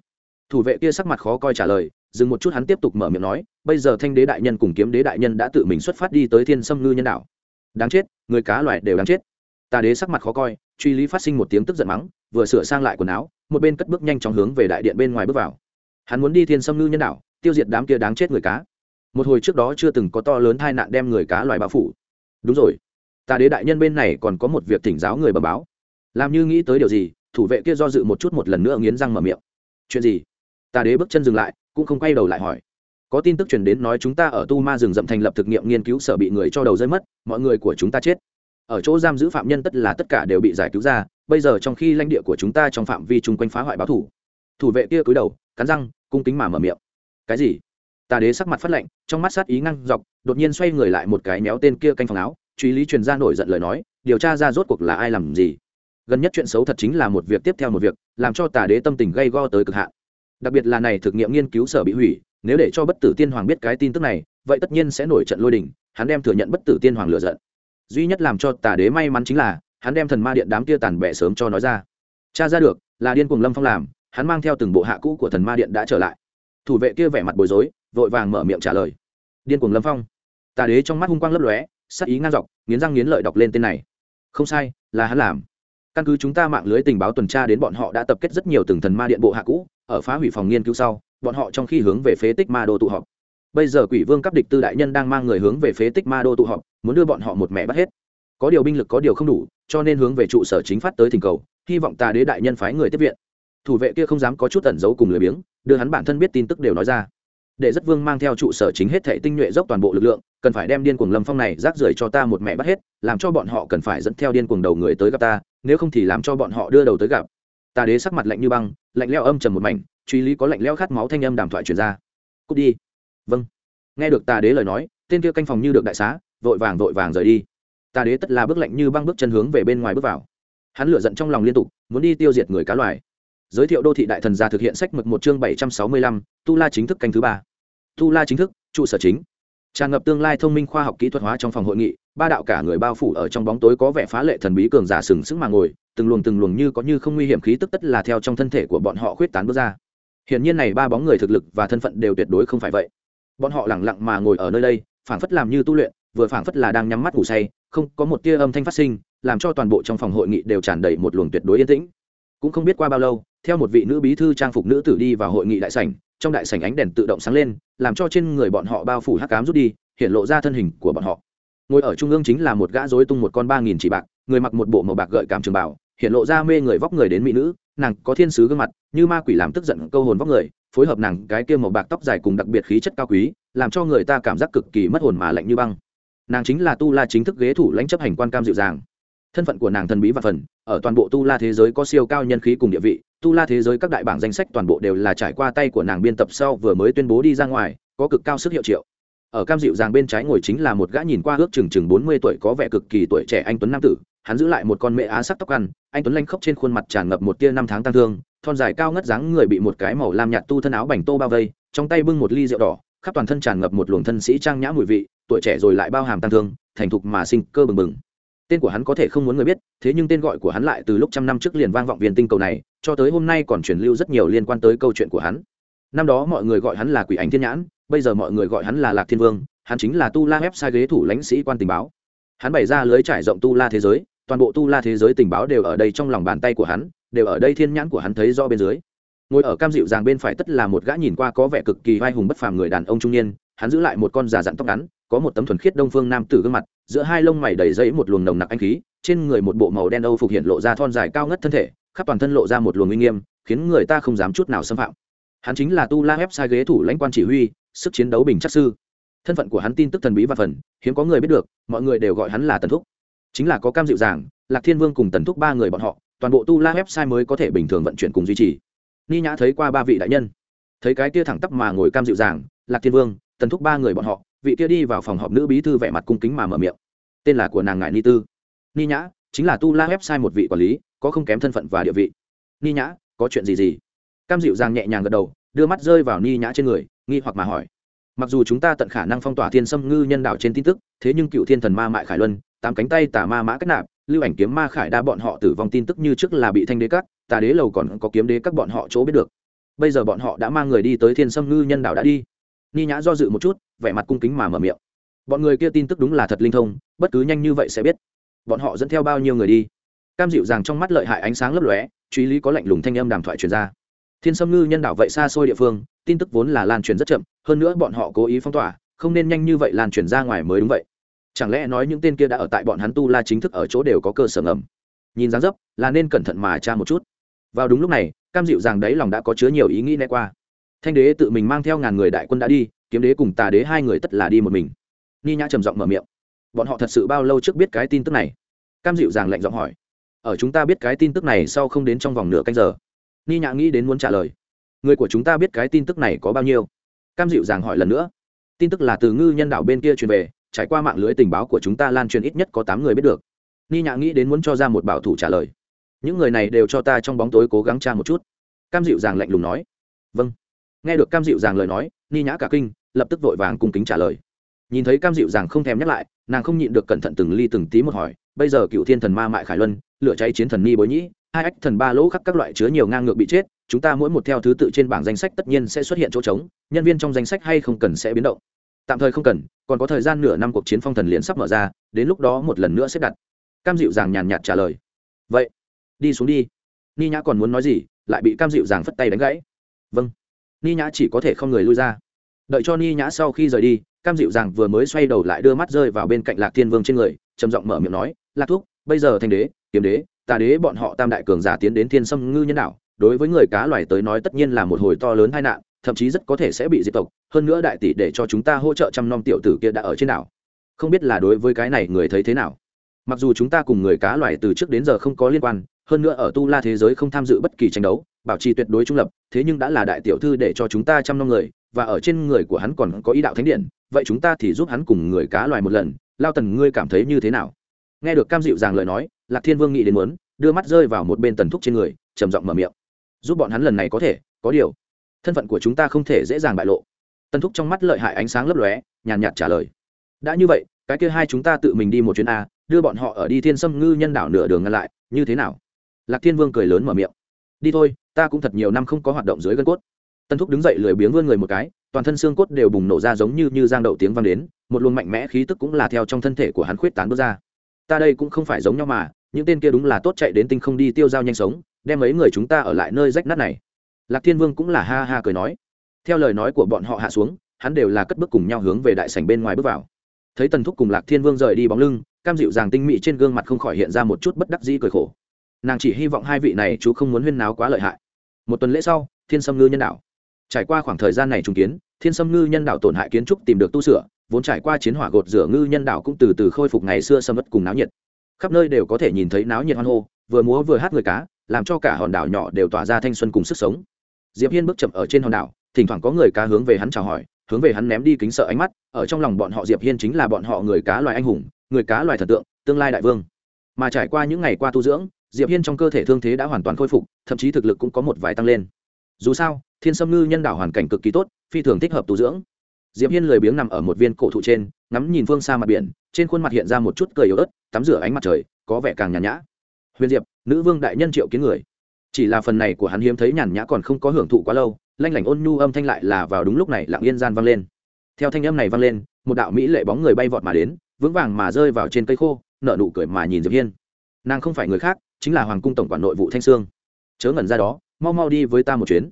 Thủ vệ kia sắc mặt khó coi trả lời, dừng một chút hắn tiếp tục mở miệng nói, bây giờ thanh đế đại nhân cùng kiếm đế đại nhân đã tự mình xuất phát đi tới thiên sâm ngư nhân đạo đáng chết, người cá loài đều đáng chết. Tà đế sắc mặt khó coi truy lý phát sinh một tiếng tức giận mắng, vừa sửa sang lại quần áo, một bên cất bước nhanh chóng hướng về đại điện bên ngoài bước vào. Hắn muốn đi thiên sâm ngư nhân đạo tiêu diệt đám kia đáng chết người cá. Một hồi trước đó chưa từng có to lớn tai nạn đem người cá loài bao phủ. Đúng rồi, ta đế đại nhân bên này còn có một việc thỉnh giáo người bờ báo. Làm như nghĩ tới điều gì, thủ vệ kia do dự một chút một lần nữa nghiến răng mở miệng. Chuyện gì? Ta đế bước chân dừng lại, cũng không quay đầu lại hỏi. Có tin tức truyền đến nói chúng ta ở tu ma rừng rậm thành lập thực nghiệm nghiên cứu sở bị người cho đầu rơi mất, mọi người của chúng ta chết ở chỗ giam giữ phạm nhân tất là tất cả đều bị giải cứu ra, bây giờ trong khi lãnh địa của chúng ta trong phạm vi chung quanh phá hoại báo thủ. Thủ vệ kia cúi đầu, cắn răng, cung kính mà mở miệng. Cái gì? Tà đế sắc mặt phát lạnh, trong mắt sát ý ngăn dọc, đột nhiên xoay người lại một cái méo tên kia canh phòng áo, truy lý truyền ra nổi giận lời nói, điều tra ra rốt cuộc là ai làm gì. Gần nhất chuyện xấu thật chính là một việc tiếp theo một việc, làm cho tà đế tâm tình gây go tới cực hạn. Đặc biệt là này thực nghiệm nghiên cứu sở bị hủy, nếu để cho bất tử tiên hoàng biết cái tin tức này, vậy tất nhiên sẽ nổi trận lôi đình, hắn đem thừa nhận bất tử tiên hoàng lựa giận duy nhất làm cho tà đế may mắn chính là, hắn đem thần ma điện đám kia tàn bẹ sớm cho nói ra. Cha ra được, là điên cuồng lâm phong làm, hắn mang theo từng bộ hạ cũ của thần ma điện đã trở lại. Thủ vệ kia vẻ mặt bối rối, vội vàng mở miệng trả lời. Điên cuồng lâm phong. Tà đế trong mắt hung quang lấp lóe, sắc ý ngang dọc, nghiến răng nghiến lợi đọc lên tên này. Không sai, là hắn làm. Căn cứ chúng ta mạng lưới tình báo tuần tra đến bọn họ đã tập kết rất nhiều từng thần ma điện bộ hạ cũ, ở phá hủy phòng nghiên cứu sau, bọn họ trong khi hướng về phế tích ma đô tụ họp bây giờ quỷ vương cấp địch tư đại nhân đang mang người hướng về phế tích ma đô tụ họp, muốn đưa bọn họ một mẹ bắt hết. Có điều binh lực có điều không đủ, cho nên hướng về trụ sở chính phát tới thỉnh cầu, hy vọng tà đế đại nhân phái người tiếp viện. Thủ vệ kia không dám có chút tẩn giấu cùng lười biếng, đưa hắn bản thân biết tin tức đều nói ra. Để rất vương mang theo trụ sở chính hết thệ tinh nhuệ dốc toàn bộ lực lượng, cần phải đem điên cuồng lâm phong này rác rưởi cho ta một mẹ bắt hết, làm cho bọn họ cần phải dẫn theo điên cuồng đầu người tới gặp ta, nếu không thì làm cho bọn họ đưa đầu tới gặp. Tà đế sắc mặt lạnh như băng, lạnh leo âm trầm một mảnh, truy lý có lạnh leo khát máu thanh âm đàm thoại truyền ra. Cút đi vâng. Nghe được tà đế lời nói, tên kia canh phòng như được đại xá, vội vàng vội vàng rời đi. Tà đế tất là bước lạnh như băng bước chân hướng về bên ngoài bước vào. Hắn lửa giận trong lòng liên tục, muốn đi tiêu diệt người cá loài. Giới thiệu đô thị đại thần gia thực hiện sách mực một chương bảy trăm sáu mươi lăm, tu la chính thức canh thứ ba. Tu la chính thức, trụ sở chính. Tràn ngập tương lai thông minh khoa học kỹ thuật hóa trong phòng hội nghị, ba đạo cả người bao phủ ở trong bóng tối có vẻ phá lệ thần bí cường giả sừng sững mà ngồi, từng luồng từng luồng như có như không nguy hiểm khí tức tất là theo trong thân thể của bọn họ khuyết tán bước ra. Hiển nhiên này ba bóng người thực lực và thân phận đều tuyệt đối không phải vậy bọn họ lẳng lặng mà ngồi ở nơi đây, phảng phất làm như tu luyện, vừa phảng phất là đang nhắm mắt ngủ say, không có một tia âm thanh phát sinh, làm cho toàn bộ trong phòng hội nghị đều tràn đầy một luồng tuyệt đối yên tĩnh. Cũng không biết qua bao lâu, theo một vị nữ bí thư trang phục nữ tử đi vào hội nghị đại sảnh, trong đại sảnh ánh đèn tự động sáng lên, làm cho trên người bọn họ bao phủ hắc cám rút đi, hiện lộ ra thân hình của bọn họ. Ngồi ở trung ương chính là một gã rối tung một con ba nghìn chỉ bạc, người mặc một bộ màu bạc gợi cảm trường bảo hiện lộ ra mê người vóc người đến mỹ nữ, nàng có thiên sứ gương mặt, như ma quỷ làm tức giận câu hồn vóc người phối hợp nàng cái kia màu bạc tóc dài cùng đặc biệt khí chất cao quý, làm cho người ta cảm giác cực kỳ mất hồn mà lạnh như băng. Nàng chính là tu la chính thức ghế thủ lãnh chấp hành quan cam dịu dàng. Thân phận của nàng thần bí và phần, ở toàn bộ tu la thế giới có siêu cao nhân khí cùng địa vị, tu la thế giới các đại bảng danh sách toàn bộ đều là trải qua tay của nàng biên tập sau vừa mới tuyên bố đi ra ngoài, có cực cao sức hiệu triệu. Ở cam dịu dàng bên trái ngồi chính là một gã nhìn qua ước chừng chừng bốn mươi tuổi có vẻ cực kỳ tuổi trẻ anh tuấn nam tử hắn giữ lại một con mẹ á sắc tóc ăn, anh tuấn lanh khóc trên khuôn mặt tràn ngập một tia năm tháng tăng thương, thon dài cao ngất dáng người bị một cái màu lam nhạt tu thân áo bành tô bao vây, trong tay bưng một ly rượu đỏ, khắp toàn thân tràn ngập một luồng thân sĩ trang nhã mùi vị, tuổi trẻ rồi lại bao hàm tăng thương, thành thục mà sinh cơ bừng bừng. Tên của hắn có thể không muốn người biết, thế nhưng tên gọi của hắn lại từ lúc trăm năm trước liền vang vọng viên tinh cầu này, cho tới hôm nay còn truyền lưu rất nhiều liên quan tới câu chuyện của hắn. Năm đó mọi người gọi hắn là quỷ ảnh thiên nhãn, bây giờ mọi người gọi hắn là lạc thiên vương, hắn chính là tu la website ghế thủ lãnh sĩ quan tình báo. Hắn bày ra lưới trải rộng tu la thế giới toàn bộ tu la thế giới tình báo đều ở đây trong lòng bàn tay của hắn, đều ở đây thiên nhãn của hắn thấy do bên dưới. Ngồi ở cam dịu dàng bên phải tất là một gã nhìn qua có vẻ cực kỳ vai hùng bất phàm người đàn ông trung niên, hắn giữ lại một con già dặn tóc ngắn, có một tấm thuần khiết đông phương nam tử gương mặt, giữa hai lông mày đầy dẫy một luồng nồng nặc anh khí, trên người một bộ màu đen âu phục hiện lộ ra thon dài cao ngất thân thể, khắp toàn thân lộ ra một luồng uy nghiêm, khiến người ta không dám chút nào xâm phạm. Hắn chính là tu la website ghế thủ lãnh quan chỉ huy, sức chiến đấu bình chắc sư. Thân phận của hắn tin tức thần bí và phần, hiếm có người biết được, mọi người đều gọi hắn là tần thúc chính là có cam dịu dàng, lạc thiên vương cùng tần thúc ba người bọn họ, toàn bộ tu la website mới có thể bình thường vận chuyển cùng duy trì. Ni nhã thấy qua ba vị đại nhân, thấy cái kia thẳng tắp mà ngồi cam dịu dàng, lạc thiên vương, tần thúc ba người bọn họ, vị kia đi vào phòng họp nữ bí thư vẻ mặt cung kính mà mở miệng. Tên là của nàng ngại ni tư. Ni nhã, chính là tu la website một vị quản lý, có không kém thân phận và địa vị. Ni nhã, có chuyện gì gì? Cam dịu dàng nhẹ nhàng gật đầu, đưa mắt rơi vào ni nhã trên người, nghi hoặc mà hỏi mặc dù chúng ta tận khả năng phong tỏa thiên sâm ngư nhân đạo trên tin tức, thế nhưng cựu thiên thần ma mại khải luân, tám cánh tay tà ma mã cách nạp, lưu ảnh kiếm ma khải đa bọn họ tử vong tin tức như trước là bị thanh đế cắt, tà đế lầu còn có kiếm đế các bọn họ chỗ biết được. Bây giờ bọn họ đã mang người đi tới thiên sâm ngư nhân đạo đã đi. Ni nhã do dự một chút, vẻ mặt cung kính mà mở miệng. Bọn người kia tin tức đúng là thật linh thông, bất cứ nhanh như vậy sẽ biết. Bọn họ dẫn theo bao nhiêu người đi? Cam dịu rằng trong mắt lợi hại ánh sáng lấp lóe, truy lý có lạnh lùng thanh âm đàm thoại truyền ra. Thiên sâm ngư nhân đạo vậy xa xôi địa phương tin tức vốn là lan truyền rất chậm, hơn nữa bọn họ cố ý phong tỏa, không nên nhanh như vậy lan truyền ra ngoài mới đúng vậy. Chẳng lẽ nói những tên kia đã ở tại bọn hắn tu la chính thức ở chỗ đều có cơ sở ngầm? Nhìn dáng dấp, là nên cẩn thận mà tra một chút. Vào đúng lúc này, cam dịu rằng đấy lòng đã có chứa nhiều ý nghĩ né qua. Thanh đế tự mình mang theo ngàn người đại quân đã đi, kiếm đế cùng tà đế hai người tất là đi một mình. Ni nhã trầm giọng mở miệng. Bọn họ thật sự bao lâu trước biết cái tin tức này? Cam dịu rằng lạnh giọng hỏi. Ở chúng ta biết cái tin tức này sau không đến trong vòng nửa canh giờ. Ni nhã nghĩ đến muốn trả lời người của chúng ta biết cái tin tức này có bao nhiêu? Cam dịu dàng hỏi lần nữa. Tin tức là từ ngư nhân đạo bên kia truyền về, trải qua mạng lưới tình báo của chúng ta lan truyền ít nhất có tám người biết được. Ni nhã nghĩ đến muốn cho ra một bảo thủ trả lời. Những người này đều cho ta trong bóng tối cố gắng tra một chút. Cam dịu dàng lạnh lùng nói. Vâng. Nghe được cam dịu dàng lời nói, ni nhã cả kinh, lập tức vội vàng cung kính trả lời. Nhìn thấy cam dịu dàng không thèm nhắc lại, nàng không nhịn được cẩn thận từng ly từng tí một hỏi, bây giờ cựu thiên thần ma mại khải luân, lửa cháy chiến thần ni bối nhĩ, hai ách thần ba lỗ khắc các loại chứa nhiều ngang ngược bị chết chúng ta mỗi một theo thứ tự trên bảng danh sách tất nhiên sẽ xuất hiện chỗ trống, nhân viên trong danh sách hay không cần sẽ biến động. Tạm thời không cần, còn có thời gian nửa năm cuộc chiến phong thần liền sắp mở ra, đến lúc đó một lần nữa xếp đặt. Cam dịu dàng nhàn nhạt trả lời. Vậy, đi xuống đi. Ni nhã còn muốn nói gì, lại bị cam dịu dàng phất tay đánh gãy. Vâng. Ni nhã chỉ có thể không người lui ra. Đợi cho ni nhã sau khi rời đi, cam dịu dàng vừa mới xoay đầu lại đưa mắt rơi vào bên cạnh lạc thiên vương trên người, trầm giọng mở miệng nói, lạc thúc, bây giờ thành đế, kiếm đế, tà đế bọn họ tam đại cường giả tiến đến thiên sâm ngư nhân đạo đối với người cá loài tới nói tất nhiên là một hồi to lớn tai nạn, thậm chí rất có thể sẽ bị diệt tộc, hơn nữa đại tỷ để cho chúng ta hỗ trợ chăm nom tiểu tử kia đã ở trên đảo. Không biết là đối với cái này người thấy thế nào. Mặc dù chúng ta cùng người cá loài từ trước đến giờ không có liên quan, hơn nữa ở tu la thế giới không tham dự bất kỳ tranh đấu, bảo trì tuyệt đối trung lập, thế nhưng đã là đại tiểu thư để cho chúng ta chăm nom người, và ở trên người của hắn còn có ý đạo thánh điện, vậy chúng ta thì giúp hắn cùng người cá loài một lần. Lao tần, ngươi cảm thấy như thế nào? Nghe được cam dịu dàng lời nói, lạc thiên vương nghĩ đến muốn, đưa mắt rơi vào một bên tần thúc trên người, trầm giọng mở miệng giúp bọn hắn lần này có thể, có điều, thân phận của chúng ta không thể dễ dàng bại lộ. Tân thúc trong mắt lợi hại ánh sáng lấp lóe, nhàn nhạt trả lời. Đã như vậy, cái kia hai chúng ta tự mình đi một chuyến a, đưa bọn họ ở đi thiên sâm ngư nhân đảo nửa đường ngăn lại, như thế nào? Lạc thiên vương cười lớn mở miệng. Đi thôi, ta cũng thật nhiều năm không có hoạt động dưới gân cốt. Tân thúc đứng dậy lười biếng vươn người một cái, toàn thân xương cốt đều bùng nổ ra giống như như giang đậu tiếng vang đến, một luồng mạnh mẽ khí tức cũng là theo trong thân thể của hắn khuyết tán bước ra. Ta đây cũng không phải giống nhau mà, những tên kia đúng là tốt chạy đến tinh không đi tiêu dao nhanh sống đem mấy người chúng ta ở lại nơi rách nát này. Lạc thiên vương cũng là ha ha cười nói. Theo lời nói của bọn họ hạ xuống, hắn đều là cất bước cùng nhau hướng về đại sảnh bên ngoài bước vào. Thấy tần thúc cùng lạc thiên vương rời đi bóng lưng, cam dịu dàng tinh mị trên gương mặt không khỏi hiện ra một chút bất đắc dĩ cười khổ. Nàng chỉ hy vọng hai vị này chú không muốn huyên náo quá lợi hại. Một tuần lễ sau, thiên sâm ngư nhân đạo. Trải qua khoảng thời gian này trùng kiến, thiên sâm ngư nhân đạo tổn hại kiến trúc tìm được tu sửa, vốn trải qua chiến hỏa gột rửa ngư nhân đạo cũng từ từ khôi phục ngày xưa sâm mất cùng náo nhiệt. Khắp nơi đều có thể nhìn thấy náo nhiệt hoan hô, vừa múa vừa hát người cá làm cho cả hòn đảo nhỏ đều tỏa ra thanh xuân cùng sức sống. Diệp hiên bước chậm ở trên hòn đảo, thỉnh thoảng có người cá hướng về hắn chào hỏi, hướng về hắn ném đi kính sợ ánh mắt, ở trong lòng bọn họ diệp hiên chính là bọn họ người cá loài anh hùng, người cá loài thần tượng, tương lai đại vương. Mà trải qua những ngày qua tu dưỡng, diệp hiên trong cơ thể thương thế đã hoàn toàn khôi phục, thậm chí thực lực cũng có một vài tăng lên. Dù sao, thiên sâm ngư nhân đảo hoàn cảnh cực kỳ tốt, phi thường thích hợp tu dưỡng. Diệp hiên lười biếng nằm ở một viên cổ thụ trên, ngắm nhìn phương xa mặt biển, trên khuôn mặt hiện ra một chút cười yếu ớt, tắm rửa ánh mặt trời, có vẻ càng nhàn nhã huyền diệp, nữ vương đại nhân triệu kiến người. Chỉ là phần này của hắn hiếm thấy nhàn nhã còn không có hưởng thụ quá lâu, lanh lảnh ôn nhu âm thanh lại là vào đúng lúc này lặng yên gian vang lên. Theo thanh âm này vang lên, một đạo mỹ lệ bóng người bay vọt mà đến, vững vàng mà rơi vào trên cây khô, nở nụ cười mà nhìn diệp hiên. Nàng không phải người khác, chính là hoàng cung tổng quản nội vụ thanh sương. Chớ ngẩn ra đó, mau mau đi với ta một chuyến.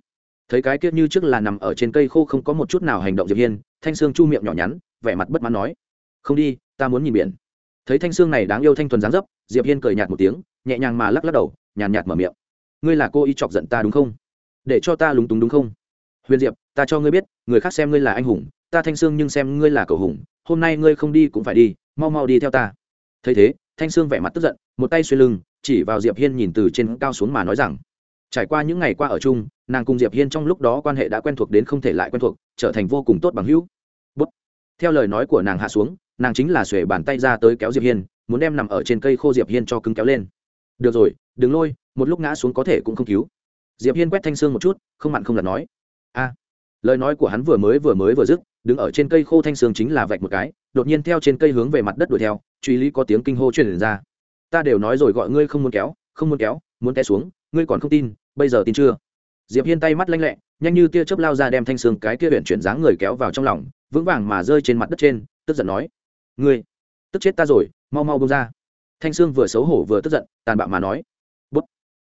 Thấy cái kiếp như trước là nằm ở trên cây khô không có một chút nào hành động diệp hiên, thanh sương chu miệng nhỏ nhắn, vẻ mặt bất mãn nói. Không đi, ta muốn nhìn biển. Thấy thanh sương này đáng yêu thanh thuần dáng dấp, diệp hiên cười nhạt một tiếng nhẹ nhàng mà lắc lắc đầu, nhàn nhạt mở miệng. Ngươi là cô ý chọc giận ta đúng không? Để cho ta lúng túng đúng không? Huyền diệp, ta cho ngươi biết, người khác xem ngươi là anh hùng, ta thanh sương nhưng xem ngươi là cầu hùng, hôm nay ngươi không đi cũng phải đi, mau mau đi theo ta. Thấy thế, thanh sương vẻ mặt tức giận, một tay xuyên lưng, chỉ vào diệp hiên nhìn từ trên cao xuống mà nói rằng, trải qua những ngày qua ở chung, nàng cùng diệp hiên trong lúc đó quan hệ đã quen thuộc đến không thể lại quen thuộc, trở thành vô cùng tốt bằng hữu. Bút. theo lời nói của nàng hạ xuống, nàng chính là xuề bàn tay ra tới kéo diệp hiên, muốn đem nằm ở trên cây khô diệp hiên cho cứng kéo lên được rồi, đừng lôi, một lúc ngã xuống có thể cũng không cứu. Diệp hiên quét thanh sương một chút, không mặn không lặt nói. A, lời nói của hắn vừa mới vừa mới vừa dứt, đứng ở trên cây khô thanh sương chính là vạch một cái, đột nhiên theo trên cây hướng về mặt đất đuổi theo, truy lý có tiếng kinh hô truyền ra. Ta đều nói rồi gọi ngươi không muốn kéo, không muốn kéo, muốn té xuống, ngươi còn không tin, bây giờ tin chưa? Diệp hiên tay mắt lanh lẹ, nhanh như tia chớp lao ra đem thanh sương cái kia huyện chuyển dáng người kéo vào trong lòng, vững vàng mà rơi trên mặt đất trên, tức giận nói. Ngươi, tức chết ta rồi, mau mau bông ra thanh sương vừa xấu hổ vừa tức giận, tàn bạo mà nói, bút.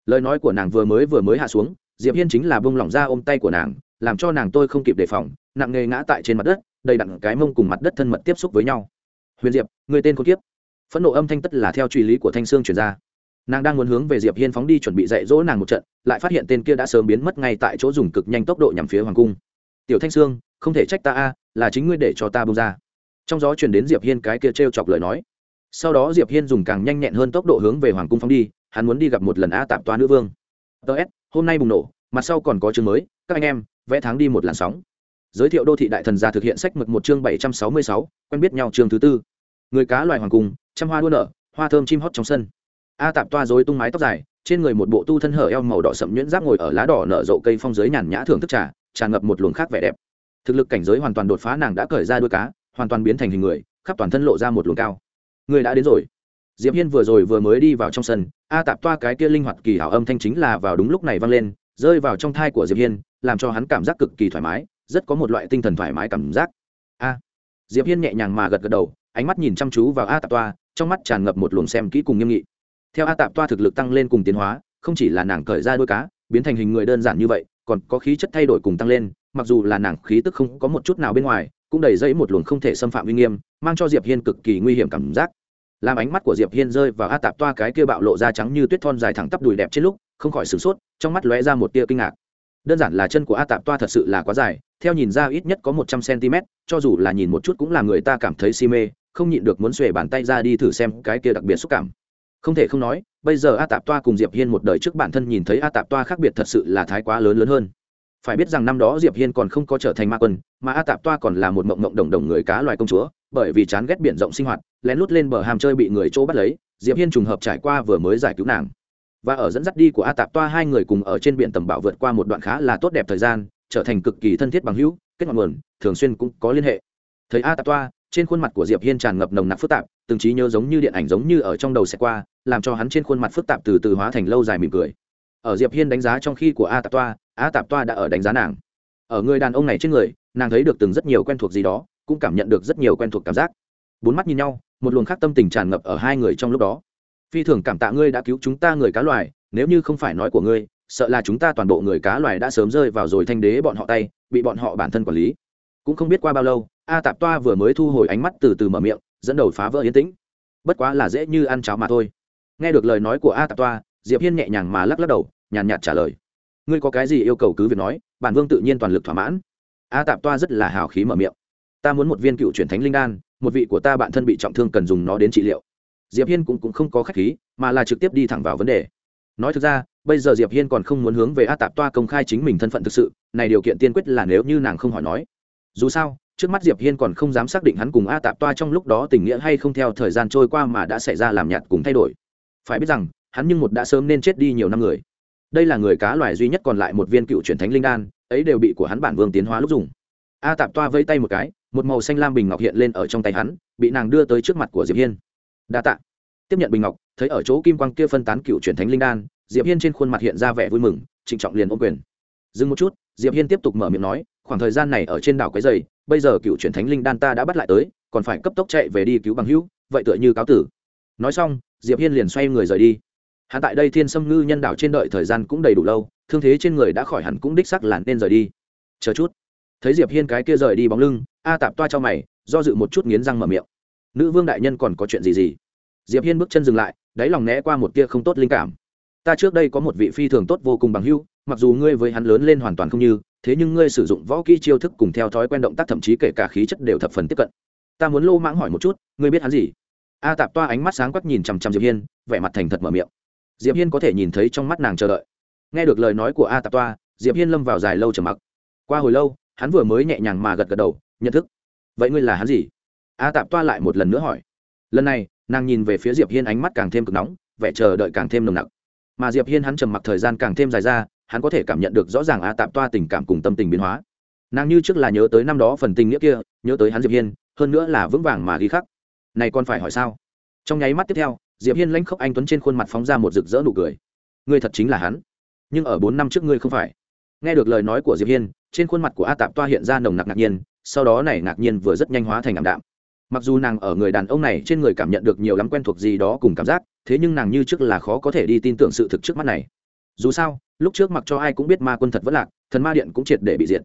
Lời nói của nàng vừa mới vừa mới hạ xuống, diệp hiên chính là bông lỏng ra ôm tay của nàng, làm cho nàng tôi không kịp đề phòng, nặng nề ngã tại trên mặt đất, đầy đặn cái mông cùng mặt đất thân mật tiếp xúc với nhau. Huyền diệp, người tên con kiếp. Phẫn nộ âm thanh tất là theo truy lý của thanh sương truyền ra. Nàng đang muốn hướng về diệp hiên phóng đi chuẩn bị dạy dỗ nàng một trận, lại phát hiện tên kia đã sớm biến mất ngay tại chỗ dùng cực nhanh tốc độ nhằm phía hoàng cung. Tiểu thanh sương, không thể trách ta a, là chính ngươi để cho ta bông ra. Trong gió truyền đến diệp hiên cái kia trêu chọc lời nói sau đó diệp hiên dùng càng nhanh nhẹn hơn tốc độ hướng về hoàng cung phóng đi, hắn muốn đi gặp một lần a tạp toa nữ vương. Ts hôm nay bùng nổ, mặt sau còn có chương mới, các anh em, vẽ tháng đi một làn sóng. Giới thiệu đô thị đại thần gia thực hiện sách mực một chương bảy trăm sáu mươi sáu, quen biết nhau chương thứ tư. Người cá loài hoàng cung, trăm hoa đua nở, hoa thơm chim hót trong sân. A tạp toa dối tung mái tóc dài, trên người một bộ tu thân hở eo màu đỏ sậm nhuyễn giáp ngồi ở lá đỏ nở rộ cây phong giới nhàn nhã thưởng thức trà, tràn ngập một luồng khác vẻ đẹp. Thực lực cảnh giới hoàn toàn đột phá nàng đã cởi ra đuôi cá, hoàn toàn biến thành hình người, khắp toàn thân lộ ra một luồng cao người đã đến rồi. Diệp hiên vừa rồi vừa mới đi vào trong sân, a tạp toa cái kia linh hoạt kỳ hảo âm thanh chính là vào đúng lúc này vang lên, rơi vào trong thai của diệp hiên, làm cho hắn cảm giác cực kỳ thoải mái, rất có một loại tinh thần thoải mái cảm giác. A. Diệp hiên nhẹ nhàng mà gật gật đầu, ánh mắt nhìn chăm chú vào a tạp toa, trong mắt tràn ngập một luồng xem kỹ cùng nghiêm nghị. Theo a tạp toa thực lực tăng lên cùng tiến hóa, không chỉ là nàng cởi ra đôi cá, biến thành hình người đơn giản như vậy, còn có khí chất thay đổi cùng tăng lên, mặc dù là nàng khí tức không có một chút nào bên ngoài, cũng đầy dẫy một luồng không thể xâm phạm uy nghiêm, mang cho diệp hiên cực kỳ nguy hiểm cảm giác làm ánh mắt của diệp hiên rơi vào a tạp toa cái kia bạo lộ da trắng như tuyết thon dài thẳng tắp đùi đẹp trên lúc, không khỏi sửng sốt, trong mắt lóe ra một tia kinh ngạc. Đơn giản là chân của a tạp toa thật sự là quá dài, theo nhìn ra ít nhất có một trăm cm cho dù là nhìn một chút cũng làm người ta cảm thấy si mê, không nhịn được muốn xuề bàn tay ra đi thử xem cái kia đặc biệt xúc cảm. Không thể không nói, bây giờ a tạp toa cùng diệp hiên một đời trước bản thân nhìn thấy a tạp toa khác biệt thật sự là thái quá lớn lớn hơn. Phải biết rằng năm đó diệp hiên còn không có trở thành ma quân, mà a tạp toa còn là một mộng mộng đồng đồng người cá loài công chúa bởi vì chán ghét biển rộng sinh hoạt, lén lút lên bờ hàm chơi bị người chỗ bắt lấy, diệp hiên trùng hợp trải qua vừa mới giải cứu nàng. Và ở dẫn dắt đi của a tạp toa, hai người cùng ở trên biển tầm bảo vượt qua một đoạn khá là tốt đẹp thời gian, trở thành cực kỳ thân thiết bằng hữu, kết ngọn nguồn, thường xuyên cũng có liên hệ. Thấy a tạp toa, trên khuôn mặt của diệp hiên tràn ngập nồng nặc phức tạp, từng trí nhớ giống như điện ảnh giống như ở trong đầu sẽ qua, làm cho hắn trên khuôn mặt phức tạp từ từ hóa thành lâu dài mỉm cười. Ở diệp hiên đánh giá trong khi của a tạp toa, a tạp toa đã ở đánh giá nàng. Ở người đàn ông này trên người, nàng thấy được từng rất nhiều quen thuộc gì đó cũng cảm nhận được rất nhiều quen thuộc cảm giác. Bốn mắt nhìn nhau, một luồng khác tâm tình tràn ngập ở hai người trong lúc đó. Phi thường cảm tạ ngươi đã cứu chúng ta người cá loài, nếu như không phải nói của ngươi, sợ là chúng ta toàn bộ người cá loài đã sớm rơi vào rồi thanh đế bọn họ tay, bị bọn họ bản thân quản lý. Cũng không biết qua bao lâu, a tạp toa vừa mới thu hồi ánh mắt từ từ mở miệng, dẫn đầu phá vỡ yên tĩnh. Bất quá là dễ như ăn cháo mà thôi. Nghe được lời nói của a tạp toa, diệp hiên nhẹ nhàng mà lắc lắc đầu, nhàn nhạt trả lời. Ngươi có cái gì yêu cầu cứ việc nói, bản vương tự nhiên toàn lực thỏa mãn. A tạp toa rất là hào khí mở miệng ta muốn một viên cựu truyền thánh linh đan một vị của ta bạn thân bị trọng thương cần dùng nó đến trị liệu. Diệp hiên cũng, cũng không có khách khí mà là trực tiếp đi thẳng vào vấn đề. Nói thực ra bây giờ diệp hiên còn không muốn hướng về a tạp toa công khai chính mình thân phận thực sự này điều kiện tiên quyết là nếu như nàng không hỏi nói. Dù sao trước mắt diệp hiên còn không dám xác định hắn cùng a tạp toa trong lúc đó tình nghĩa hay không theo thời gian trôi qua mà đã xảy ra làm nhạt cùng thay đổi. Phải biết rằng hắn nhưng một đã sớm nên chết đi nhiều năm người. Đây là người cá loài duy nhất còn lại một viên cựu truyền thánh linh đan ấy đều bị của hắn bản vương tiến hóa lúc dùng. A tạp toa vây tay một cái một màu xanh lam bình ngọc hiện lên ở trong tay hắn, bị nàng đưa tới trước mặt của diệp hiên. Đa tạ. Tiếp nhận bình ngọc, thấy ở chỗ kim quang kia phân tán cựu truyền thánh linh đan, diệp hiên trên khuôn mặt hiện ra vẻ vui mừng, trịnh trọng liền ôm quyền. Dừng một chút, diệp hiên tiếp tục mở miệng nói, khoảng thời gian này ở trên đảo cái dày, bây giờ cựu truyền thánh linh đan ta đã bắt lại tới, còn phải cấp tốc chạy về đi cứu bằng hữu, vậy tựa như cáo tử. Nói xong, diệp hiên liền xoay người rời đi. Hạ tại đây thiên sâm ngư nhân đảo trên đợi thời gian cũng đầy đủ lâu, thương thế trên người đã khỏi hẳn cũng đích sắc là nên rời đi. Chờ chút. Thấy diệp hiên cái kia rời đi bóng lưng a tạp toa cho mày, do dự một chút nghiến răng mở miệng. Nữ vương đại nhân còn có chuyện gì gì? Diệp hiên bước chân dừng lại, đáy lòng né qua một tia không tốt linh cảm. Ta trước đây có một vị phi thường tốt vô cùng bằng hữu, mặc dù ngươi với hắn lớn lên hoàn toàn không như, thế nhưng ngươi sử dụng võ kỹ chiêu thức cùng theo thói quen động tác thậm chí kể cả khí chất đều thập phần tiếp cận. Ta muốn lô mãng hỏi một chút, ngươi biết hắn gì? A tạp toa ánh mắt sáng quắc nhìn chằm chằm diệp hiên, vẻ mặt thành thật mở miệng. Diệp hiên có thể nhìn thấy trong mắt nàng chờ đợi. Nghe được lời nói của a tạp toa, diệp hiên lâm vào dài lâu trầm mặc. Qua hồi lâu hắn vừa mới nhẹ nhàng mà gật gật đầu, nhận thức. Vậy ngươi là hắn gì? A tạp toa lại một lần nữa hỏi. Lần này, nàng nhìn về phía diệp hiên ánh mắt càng thêm cực nóng, vẻ chờ đợi càng thêm nồng nặc. Mà diệp hiên hắn trầm mặc thời gian càng thêm dài ra, hắn có thể cảm nhận được rõ ràng a tạp toa tình cảm cùng tâm tình biến hóa. Nàng như trước là nhớ tới năm đó phần tình nghĩa kia, nhớ tới hắn diệp hiên, hơn nữa là vững vàng mà ghi khắc. Này còn phải hỏi sao? Trong nháy mắt tiếp theo, diệp hiên lãnh khốc anh tuấn trên khuôn mặt phóng ra một rực rỡ nụ cười. Ngươi thật chính là hắn. Nhưng ở bốn năm trước ngươi không phải. Nghe được lời nói của diệp hiên trên khuôn mặt của a tạp toa hiện ra nồng nặc ngạc nhiên, sau đó này ngạc nhiên vừa rất nhanh hóa thành ảm đạm. Mặc dù nàng ở người đàn ông này trên người cảm nhận được nhiều lắm quen thuộc gì đó cùng cảm giác, thế nhưng nàng như trước là khó có thể đi tin tưởng sự thực trước mắt này. Dù sao, lúc trước mặc cho ai cũng biết ma quân thật vất lạc, thần ma điện cũng triệt để bị diệt.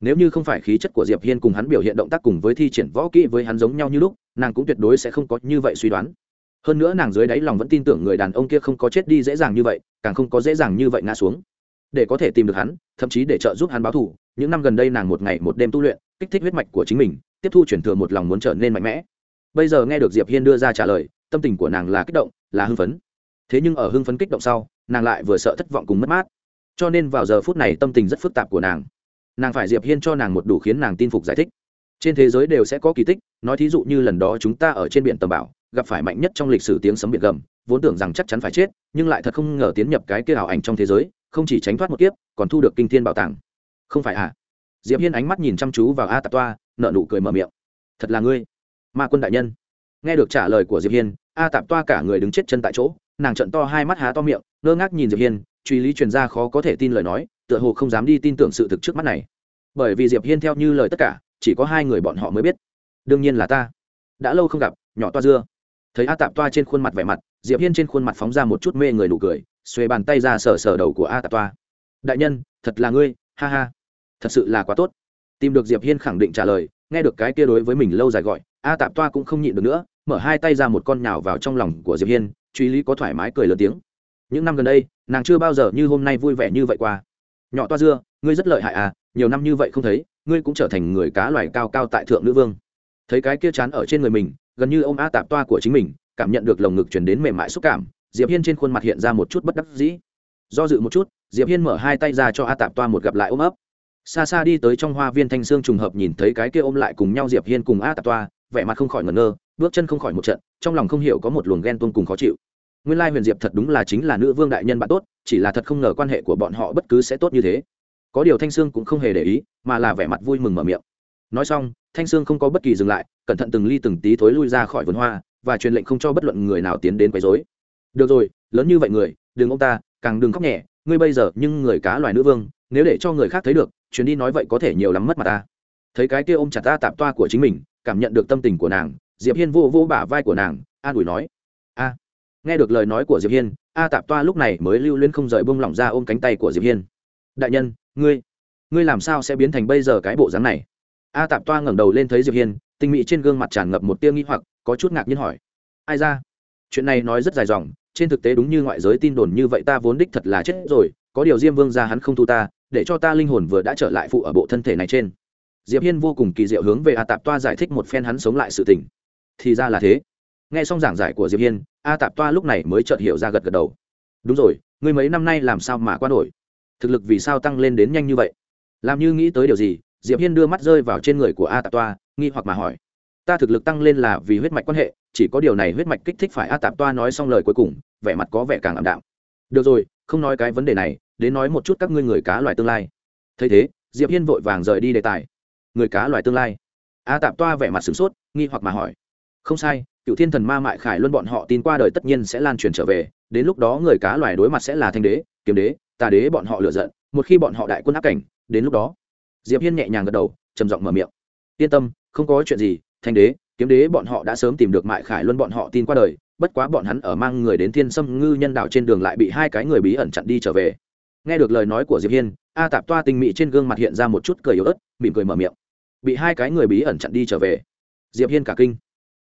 Nếu như không phải khí chất của diệp hiên cùng hắn biểu hiện động tác cùng với thi triển võ kỹ với hắn giống nhau như lúc, nàng cũng tuyệt đối sẽ không có như vậy suy đoán. Hơn nữa nàng dưới đáy lòng vẫn tin tưởng người đàn ông kia không có chết đi dễ dàng như vậy, càng không có dễ dàng như vậy ngã xuống. Để có thể tìm được hắn, thậm chí để trợ giúp hắn báo thù những năm gần đây nàng một ngày một đêm tu luyện, kích thích huyết mạch của chính mình, tiếp thu chuyển thừa một lòng muốn trở nên mạnh mẽ. Bây giờ nghe được diệp hiên đưa ra trả lời, tâm tình của nàng là kích động, là hưng phấn. Thế nhưng ở hưng phấn kích động sau, nàng lại vừa sợ thất vọng cùng mất mát. Cho nên vào giờ phút này tâm tình rất phức tạp của nàng. Nàng phải diệp hiên cho nàng một đủ khiến nàng tin phục giải thích. Trên thế giới đều sẽ có kỳ tích, nói thí dụ như lần đó chúng ta ở trên biển tầm bảo, gặp phải mạnh nhất trong lịch sử tiếng sấm biển gầm, vốn tưởng rằng chắc chắn phải chết, nhưng lại thật không ngờ tiến nhập cái kia ảo ảnh trong thế giới, không chỉ tránh thoát một kiếp, còn thu được kinh thiên bảo tàng không phải à? Diệp hiên ánh mắt nhìn chăm chú vào a tạp toa nợ nụ cười mở miệng. Thật là ngươi, ma quân đại nhân. Nghe được trả lời của diệp hiên, a tạp toa cả người đứng chết chân tại chỗ, nàng trận to hai mắt há to miệng, ngơ ngác nhìn diệp hiên, truy lý truyền ra khó có thể tin lời nói, tựa hồ không dám đi tin tưởng sự thực trước mắt này. Bởi vì diệp hiên theo như lời tất cả, chỉ có hai người bọn họ mới biết. Đương nhiên là ta. Đã lâu không gặp, nhỏ toa dưa. Thấy a tạp toa trên khuôn mặt vẻ mặt, diệp hiên trên khuôn mặt phóng ra một chút mê người nụ cười, xuề bàn tay ra sờ sờ đầu của a tạp toa. Đại nhân, thật là ngươi, ha ha thật sự là quá tốt. Tìm được diệp hiên khẳng định trả lời, nghe được cái kia đối với mình lâu dài gọi, a tạp toa cũng không nhịn được nữa, mở hai tay ra một con nhào vào trong lòng của diệp hiên, truy lý có thoải mái cười lớn tiếng. Những năm gần đây, nàng chưa bao giờ như hôm nay vui vẻ như vậy qua. Nhỏ toa dưa, ngươi rất lợi hại à nhiều năm như vậy không thấy, ngươi cũng trở thành người cá loài cao cao tại thượng nữ vương. Thấy cái kia chán ở trên người mình, gần như ông a tạp toa của chính mình, cảm nhận được lồng ngực chuyển đến mềm mại xúc cảm, diệp hiên trên khuôn mặt hiện ra một chút bất đắc dĩ. Do dự một chút, diệp hiên mở hai tay ra cho a tạp toa một gặp lại ôm ấp xa xa đi tới trong hoa viên thanh sương trùng hợp nhìn thấy cái kia ôm lại cùng nhau diệp hiên cùng a tạp toa, vẻ mặt không khỏi ngẩn ngơ, bước chân không khỏi một trận, trong lòng không hiểu có một luồng ghen tuông cùng khó chịu. Nguyên lai huyền diệp thật đúng là chính là nữ vương đại nhân bạn tốt, chỉ là thật không ngờ quan hệ của bọn họ bất cứ sẽ tốt như thế. Có điều thanh sương cũng không hề để ý, mà là vẻ mặt vui mừng mở miệng. Nói xong, thanh sương không có bất kỳ dừng lại, cẩn thận từng ly từng tí thối lui ra khỏi vườn hoa, và truyền lệnh không cho bất luận người nào tiến đến quấy rối. Được rồi, lớn như vậy người, đừng ông ta, càng đừng khóc nhẹ, ngươi bây giờ nhưng người cá loài nữ vương, nếu để cho người khác thấy được chuyến đi nói vậy có thể nhiều lắm mất mà ta. Thấy cái kia ôm chặt ta tạp toa của chính mình, cảm nhận được tâm tình của nàng, diệp hiên vô vô bả vai của nàng, an ủi nói, a. Nghe được lời nói của diệp hiên, a tạp toa lúc này mới lưu luyến không rời bông lỏng ra ôm cánh tay của diệp hiên. Đại nhân, ngươi ngươi làm sao sẽ biến thành bây giờ cái bộ dáng này? A tạp toa ngẩng đầu lên thấy diệp hiên, tinh mỹ trên gương mặt tràn ngập một tia nghi hoặc, có chút ngạc nhiên hỏi, ai ra? Chuyện này nói rất dài dòng, trên thực tế đúng như ngoại giới tin đồn như vậy ta vốn đích thật là chết rồi, có điều diêm vương ra hắn không thu ta để cho ta linh hồn vừa đã trở lại phụ ở bộ thân thể này trên. Diệp hiên vô cùng kỳ diệu hướng về a tạp toa giải thích một phen hắn sống lại sự tình. Thì ra là thế. Nghe xong giảng giải của diệp hiên, a tạp toa lúc này mới chợt hiểu ra gật gật đầu. Đúng rồi, ngươi mấy năm nay làm sao mà qua nổi? Thực lực vì sao tăng lên đến nhanh như vậy? Làm như nghĩ tới điều gì? Diệp hiên đưa mắt rơi vào trên người của a tạp toa, nghi hoặc mà hỏi. Ta thực lực tăng lên là vì huyết mạch quan hệ, chỉ có điều này huyết mạch kích thích phải a tạp toa nói xong lời cuối cùng, vẻ mặt có vẻ càng ảm đạm. Được rồi, không nói cái vấn đề này đến nói một chút các ngươi người cá loài tương lai. Thấy thế, diệp hiên vội vàng rời đi đề tài. Người cá loài tương lai. A tạp toa vẻ mặt sửng sốt, nghi hoặc mà hỏi. Không sai, cựu thiên thần ma mại khải luân bọn họ tin qua đời tất nhiên sẽ lan truyền trở về, đến lúc đó người cá loài đối mặt sẽ là thanh đế, kiếm đế, tà đế bọn họ lựa giận, một khi bọn họ đại quân áp cảnh, đến lúc đó, diệp hiên nhẹ nhàng gật đầu, trầm giọng mở miệng. Yên tâm, không có chuyện gì, thanh đế, kiếm đế bọn họ đã sớm tìm được mại khải luân bọn họ tin qua đời, bất quá bọn hắn ở mang người đến thiên sâm ngư nhân đạo trên đường lại bị hai cái người bí ẩn chặn đi trở về nghe được lời nói của diệp hiên, a tạp toa tinh mị trên gương mặt hiện ra một chút cười yếu ớt, mỉm cười mở miệng. Bị hai cái người bí ẩn chặn đi trở về. Diệp hiên cả kinh.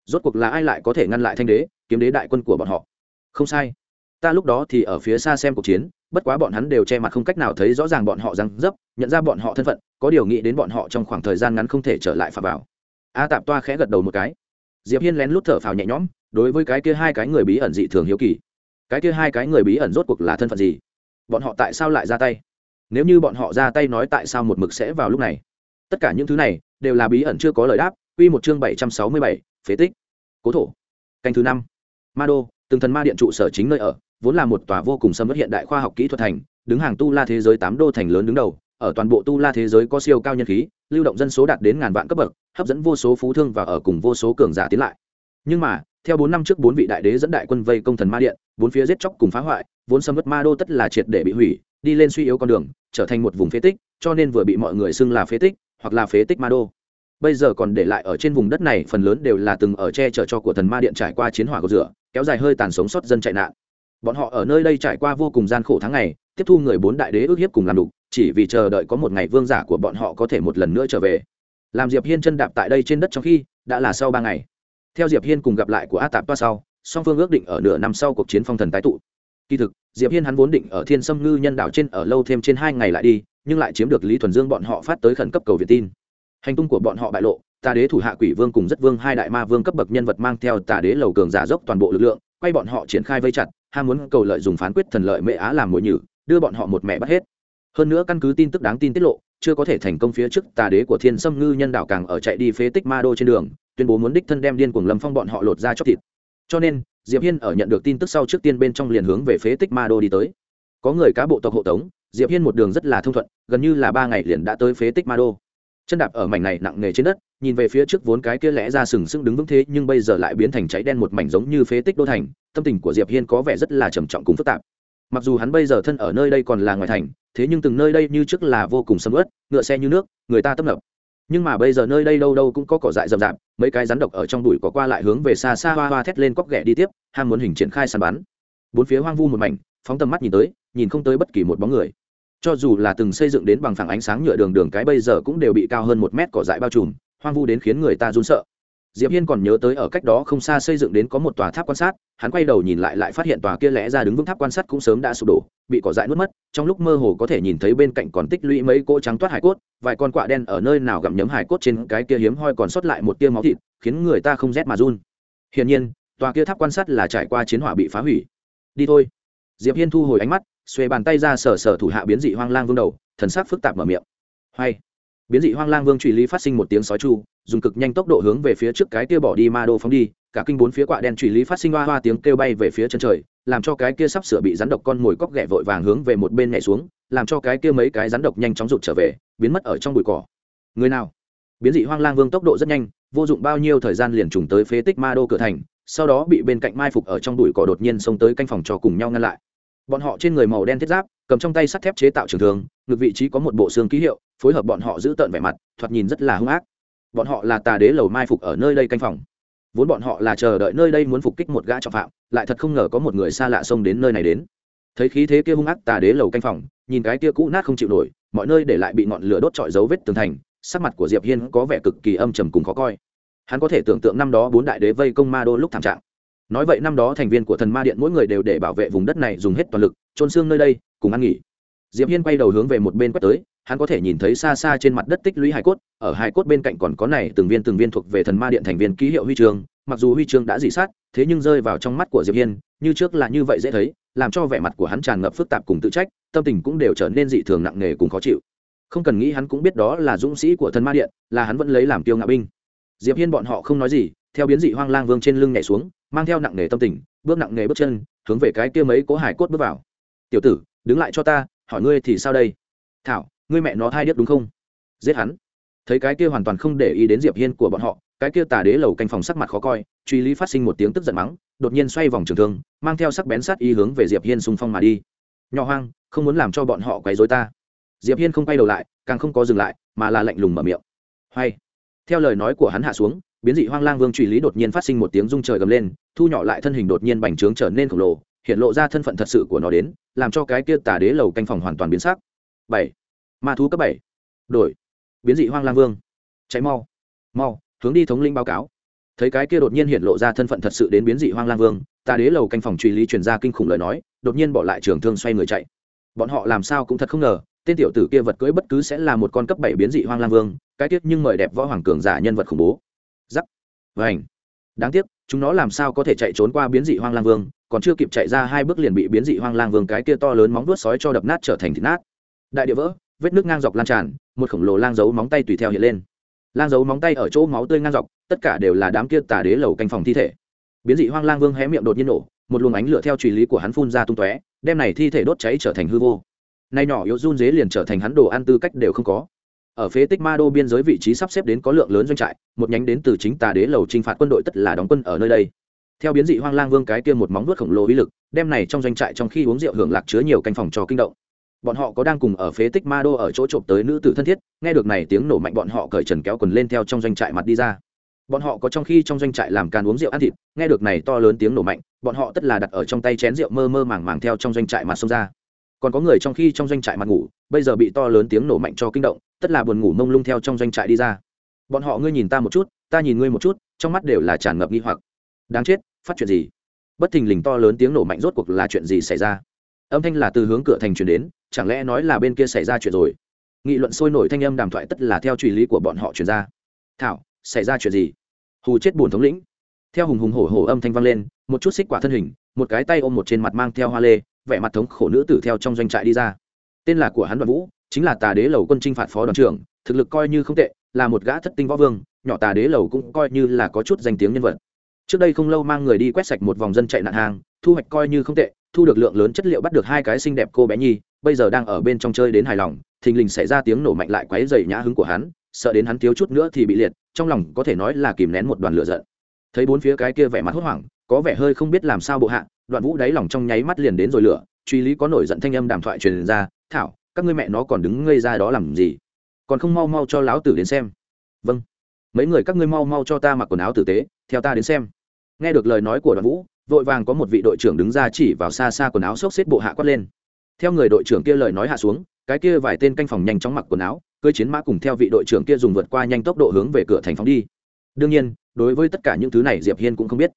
Rốt cuộc là ai lại có thể ngăn lại thanh đế, kiếm đế đại quân của bọn họ? Không sai. Ta lúc đó thì ở phía xa xem cuộc chiến, bất quá bọn hắn đều che mặt không cách nào thấy rõ ràng bọn họ răng dấp, nhận ra bọn họ thân phận, có điều nghĩ đến bọn họ trong khoảng thời gian ngắn không thể trở lại phà vào. A tạp toa khẽ gật đầu một cái. Diệp hiên lén lút thở phào nhẹ nhõm, đối với cái kia hai cái người bí ẩn dị thường hiếu kỳ. Cái kia hai cái người bí ẩn rốt cuộc là thân phận gì? Bọn họ tại sao lại ra tay? Nếu như bọn họ ra tay nói tại sao một mực sẽ vào lúc này? Tất cả những thứ này đều là bí ẩn chưa có lời đáp, quy một chương bảy trăm sáu mươi bảy, phế tích. Cố thổ. Canh thứ năm. Ma đô, từng thần ma điện trụ sở chính nơi ở, vốn là một tòa vô cùng sâm mất hiện đại khoa học kỹ thuật thành, đứng hàng tu la thế giới tám đô thành lớn đứng đầu, ở toàn bộ tu la thế giới có siêu cao nhân khí, lưu động dân số đạt đến ngàn vạn cấp bậc, hấp dẫn vô số phú thương và ở cùng vô số cường giả tiến lại. Nhưng mà, theo bốn năm trước bốn vị đại đế dẫn đại quân vây công thần ma điện, bốn phía giết chóc cùng phá hoại vốn sâm mất ma đô tất là triệt để bị hủy, đi lên suy yếu con đường, trở thành một vùng phế tích, cho nên vừa bị mọi người xưng là phế tích, hoặc là phế tích ma đô. Bây giờ còn để lại ở trên vùng đất này phần lớn đều là từng ở che chở cho của thần ma điện trải qua chiến hỏa cầu rửa, kéo dài hơi tàn sống sót dân chạy nạn. Bọn họ ở nơi đây trải qua vô cùng gian khổ tháng ngày, tiếp thu người bốn đại đế ước hiếp cùng làm đục, chỉ vì chờ đợi có một ngày vương giả của bọn họ có thể một lần nữa trở về. Làm diệp hiên chân đạp tại đây trên đất trong khi, đã là sau ba ngày. Theo diệp hiên cùng gặp lại của a tạp toa sau, song phương ước định ở nửa năm sau cuộc chiến phong thần tái tụ kỳ thực, diệp hiên hắn vốn định ở thiên sâm ngư nhân đảo trên ở lâu thêm trên hai ngày lại đi, nhưng lại chiếm được lý thuần dương bọn họ phát tới khẩn cấp cầu việt tin. Hành tung của bọn họ bại lộ, tà đế thủ hạ quỷ vương cùng rất vương hai đại ma vương cấp bậc nhân vật mang theo tà đế lầu cường giả dốc toàn bộ lực lượng, quay bọn họ triển khai vây chặt ham muốn cầu lợi dùng phán quyết thần lợi mẹ á làm mồi nhử, đưa bọn họ một mẹ bắt hết. Hơn nữa căn cứ tin tức đáng tin tiết lộ, chưa có thể thành công phía trước tà đế của thiên sâm ngư nhân đảo càng ở chạy đi phế tích ma đô trên đường, tuyên bố muốn đích thân đem điên cuồng lâm phong bọn họ lột ra chóc thịt. Cho nên diệp hiên ở nhận được tin tức sau trước tiên bên trong liền hướng về phế tích ma đô đi tới. Có người cá bộ tộc hộ tống, diệp hiên một đường rất là thông thuận, gần như là ba ngày liền đã tới phế tích ma đô chân đạp ở mảnh này nặng nề trên đất, nhìn về phía trước vốn cái kia lẽ ra sừng sững đứng vững thế, nhưng bây giờ lại biến thành cháy đen một mảnh giống như phế tích đô thành, tâm tình của diệp hiên có vẻ rất là trầm trọng cũng phức tạp. Mặc dù hắn bây giờ thân ở nơi đây còn là ngoài thành, thế nhưng từng nơi đây như trước là vô cùng sầm ướt ngựa xe như nước, người ta tấp nập nhưng mà bây giờ nơi đây đâu đâu cũng có cỏ dại rậm rạp, mấy cái rắn độc ở trong bụi có qua lại hướng về xa xa hoa hoa thét lên cóc ghẻ đi tiếp, ham muốn hình triển khai săn bắn. Bốn phía hoang vu một mảnh, phóng tầm mắt nhìn tới, nhìn không tới bất kỳ một bóng người. Cho dù là từng xây dựng đến bằng phẳng ánh sáng nhựa đường đường cái bây giờ cũng đều bị cao hơn một mét cỏ dại bao trùm, hoang vu đến khiến người ta run sợ. Diệp hiên còn nhớ tới ở cách đó không xa xây dựng đến có một tòa tháp quan sát, hắn quay đầu nhìn lại lại phát hiện tòa kia lẽ ra đứng vững tháp quan sát cũng sớm đã sụp đổ, bị cỏ dại nuốt mất trong lúc mơ hồ có thể nhìn thấy bên cạnh còn tích lũy mấy cỗ trắng toát hải cốt, vài con quạ đen ở nơi nào gặm nhấm hải cốt trên cái kia hiếm hoi còn sót lại một tia máu thịt, khiến người ta không rét mà run. Hiển nhiên, tòa kia tháp quan sát là trải qua chiến hỏa bị phá hủy. Đi thôi. Diệp hiên thu hồi ánh mắt, xuề bàn tay ra sở sở thủ hạ biến dị hoang lang vương đầu, thần sắc phức tạp mở miệng. Hay. Biến dị hoang lang vương truy lý phát sinh một tiếng sói chu dùng cực nhanh tốc độ hướng về phía trước cái kia bỏ đi ma đô phóng đi, cả kinh bốn phía quạ đen truy lý phát sinh hoa hoa tiếng kêu bay về phía chân trời, làm cho cái kia sắp sửa bị rắn độc con mồi cóc ghẹ vội vàng hướng về một bên nhảy xuống, làm cho cái kia mấy cái rắn độc nhanh chóng rụt trở về, biến mất ở trong bụi cỏ. Người nào? Biến dị hoang lang vương tốc độ rất nhanh, vô dụng bao nhiêu thời gian liền trùng tới phế tích ma đô cửa thành, sau đó bị bên cạnh mai phục ở trong bụi cỏ đột nhiên xông tới canh phòng trò cùng nhau ngăn lại. Bọn họ trên người màu đen thiết giáp, cầm trong tay sắt thép chế tạo trường thường ngược vị trí có một bộ xương ký hiệu, phối hợp bọn họ giữ tợn vẻ mặt, thoạt nhìn rất là hung ác bọn họ là tà đế lầu mai phục ở nơi đây canh phòng. Vốn bọn họ là chờ đợi nơi đây muốn phục kích một gã trọng phạm, lại thật không ngờ có một người xa lạ xông đến nơi này đến. Thấy khí thế kia hung ác tà đế lầu canh phòng, nhìn cái kia cũ nát không chịu nổi, mọi nơi để lại bị ngọn lửa đốt trọi dấu vết tường thành, sắc mặt của diệp hiên có vẻ cực kỳ âm trầm cùng khó coi. Hắn có thể tưởng tượng năm đó bốn đại đế vây công ma đô lúc thảm trạng. Nói vậy năm đó thành viên của thần ma điện mỗi người đều để bảo vệ vùng đất này dùng hết toàn lực trôn xương nơi đây, cùng ăn nghỉ. Diệp hiên quay đầu hướng về một bên quét tới hắn có thể nhìn thấy xa xa trên mặt đất tích lũy hải cốt, ở hải cốt bên cạnh còn có này từng viên từng viên thuộc về thần ma điện thành viên ký hiệu huy chương, mặc dù huy chương đã dị sát, thế nhưng rơi vào trong mắt của diệp hiên, như trước là như vậy dễ thấy, làm cho vẻ mặt của hắn tràn ngập phức tạp cùng tự trách, tâm tình cũng đều trở nên dị thường nặng nề cùng khó chịu. Không cần nghĩ hắn cũng biết đó là dũng sĩ của thần ma điện, là hắn vẫn lấy làm tiêu ngạo binh. Diệp hiên bọn họ không nói gì, theo biến dị hoang lang vương trên lưng nhảy xuống, mang theo nặng nề tâm tình, bước nặng nề bước chân, hướng về cái kia mấy cố hải cốt bước vào. Tiểu tử, đứng lại cho ta, hỏi ngươi thì sao đây? Thảo ngươi mẹ nó thai điếc đúng không? Giết hắn. Thấy cái kia hoàn toàn không để ý đến diệp hiên của bọn họ, cái kia tà đế lầu canh phòng sắc mặt khó coi, truy lý phát sinh một tiếng tức giận mắng, đột nhiên xoay vòng trường thương, mang theo sắc bén sát ý hướng về diệp hiên xung phong mà đi. Nhỏ hoang, không muốn làm cho bọn họ quấy rối ta. Diệp hiên không quay đầu lại, càng không có dừng lại, mà là lạnh lùng mở miệng. Hay. Theo lời nói của hắn hạ xuống, biến dị hoang lang vương truy lý đột nhiên phát sinh một tiếng rung trời gầm lên, thu nhỏ lại thân hình đột nhiên bành trướng trở nên khổng lồ, hiện lộ ra thân phận thật sự của nó đến, làm cho cái kia tà đế lầu canh phòng hoàn toàn biến sắc. Bảy ma thú cấp bảy. Đổi. Biến dị hoang lang vương. Cháy mau. Mau, hướng đi thống linh báo cáo. Thấy cái kia đột nhiên hiện lộ ra thân phận thật sự đến biến dị hoang lang vương, ta đế lầu canh phòng truy lý truyền ra kinh khủng lời nói, đột nhiên bỏ lại trường thương xoay người chạy. Bọn họ làm sao cũng thật không ngờ, tên tiểu tử kia vật cưỡi bất cứ sẽ là một con cấp bảy biến dị hoang lang vương, cái tiết nhưng mời đẹp võ hoàng cường giả nhân vật khủng bố. Giắc. Vảnh đáng tiếc, chúng nó làm sao có thể chạy trốn qua biến dị hoang lang vương, còn chưa kịp chạy ra hai bước liền bị biến dị hoang lang vương cái kia to lớn móng vuốt sói cho đập nát trở thành thịt nát. Đại địa vỡ vết nước ngang dọc lan tràn, một khổng lồ lang dấu móng tay tùy theo hiện lên. Lang dấu móng tay ở chỗ máu tươi ngang dọc, tất cả đều là đám kia tà đế lầu canh phòng thi thể. Biến dị hoang lang vương hé miệng đột nhiên nổ, một luồng ánh lửa theo truy lý của hắn phun ra tung tóe, đem này thi thể đốt cháy trở thành hư vô. Nay nhỏ yếu run dế liền trở thành hắn đồ ăn tư cách đều không có. Ở phế tích ma đô biên giới vị trí sắp xếp đến có lượng lớn doanh trại, một nhánh đến từ chính tà đế lầu chinh phạt quân đội tất là đóng quân ở nơi đây. Theo biến dị hoang lang vương cái kia một móng vuốt khổng lồ uy lực, đem này trong doanh trại trong khi uống rượu hưởng lạc chứa nhiều canh phòng trò kinh động bọn họ có đang cùng ở phế tích ma đô ở chỗ trộm tới nữ tử thân thiết, nghe được này tiếng nổ mạnh bọn họ cởi trần kéo quần lên theo trong doanh trại mặt đi ra. Bọn họ có trong khi trong doanh trại làm càn uống rượu ăn thịt, nghe được này to lớn tiếng nổ mạnh, bọn họ tất là đặt ở trong tay chén rượu mơ mơ màng màng theo trong doanh trại mặt xông ra. Còn có người trong khi trong doanh trại mặt ngủ, bây giờ bị to lớn tiếng nổ mạnh cho kinh động, tất là buồn ngủ mông lung theo trong doanh trại đi ra. Bọn họ ngươi nhìn ta một chút, ta nhìn ngươi một chút, trong mắt đều là tràn ngập nghi hoặc. Đáng chết, phát chuyện gì? Bất thình lình to lớn tiếng nổ mạnh rốt cuộc là chuyện gì xảy ra? Âm thanh là từ hướng cửa thành truyền đến chẳng lẽ nói là bên kia xảy ra chuyện rồi? Nghị luận sôi nổi thanh âm đàm thoại tất là theo truy lý của bọn họ truyền ra. Thảo, xảy ra chuyện gì? Hù chết bùn thống lĩnh. Theo hùng hùng hổ hổ âm thanh vang lên, một chút xích quả thân hình, một cái tay ôm một trên mặt mang theo hoa lê, vẻ mặt thống khổ nữ tử theo trong doanh trại đi ra. Tên là của hắn đoàn vũ, chính là tà đế lầu quân trinh phạt phó đoàn trưởng, thực lực coi như không tệ, là một gã thất tinh võ vương, nhỏ tà đế lầu cũng coi như là có chút danh tiếng nhân vật. Trước đây không lâu mang người đi quét sạch một vòng dân chạy nạn hàng, thu hoạch coi như không tệ, thu được lượng lớn chất liệu bắt được hai cái xinh đẹp cô bé nhi bây giờ đang ở bên trong chơi đến hài lòng, thình lình xảy ra tiếng nổ mạnh lại quấy dày nhã hứng của hắn, sợ đến hắn thiếu chút nữa thì bị liệt, trong lòng có thể nói là kìm nén một đoàn lửa giận. Thấy bốn phía cái kia vẻ mặt hốt hoảng, có vẻ hơi không biết làm sao bộ hạ, đoạn vũ đáy lòng trong nháy mắt liền đến rồi lửa, truy lý có nổi giận thanh âm đàm thoại truyền ra, thảo, các ngươi mẹ nó còn đứng ngây ra đó làm gì? Còn không mau mau cho láo tử đến xem. Vâng. Mấy người các ngươi mau mau cho ta mặc quần áo tử tế, theo ta đến xem. Nghe được lời nói của đoàn vũ, vội vàng có một vị đội trưởng đứng ra chỉ vào xa xa quần áo xốc xếp bộ hạ quát lên theo người đội trưởng kia lời nói hạ xuống, cái kia vài tên canh phòng nhanh chóng mặc quần áo, cưới chiến mã cùng theo vị đội trưởng kia dùng vượt qua nhanh tốc độ hướng về cửa thành phóng đi. Đương nhiên, đối với tất cả những thứ này diệp hiên cũng không biết.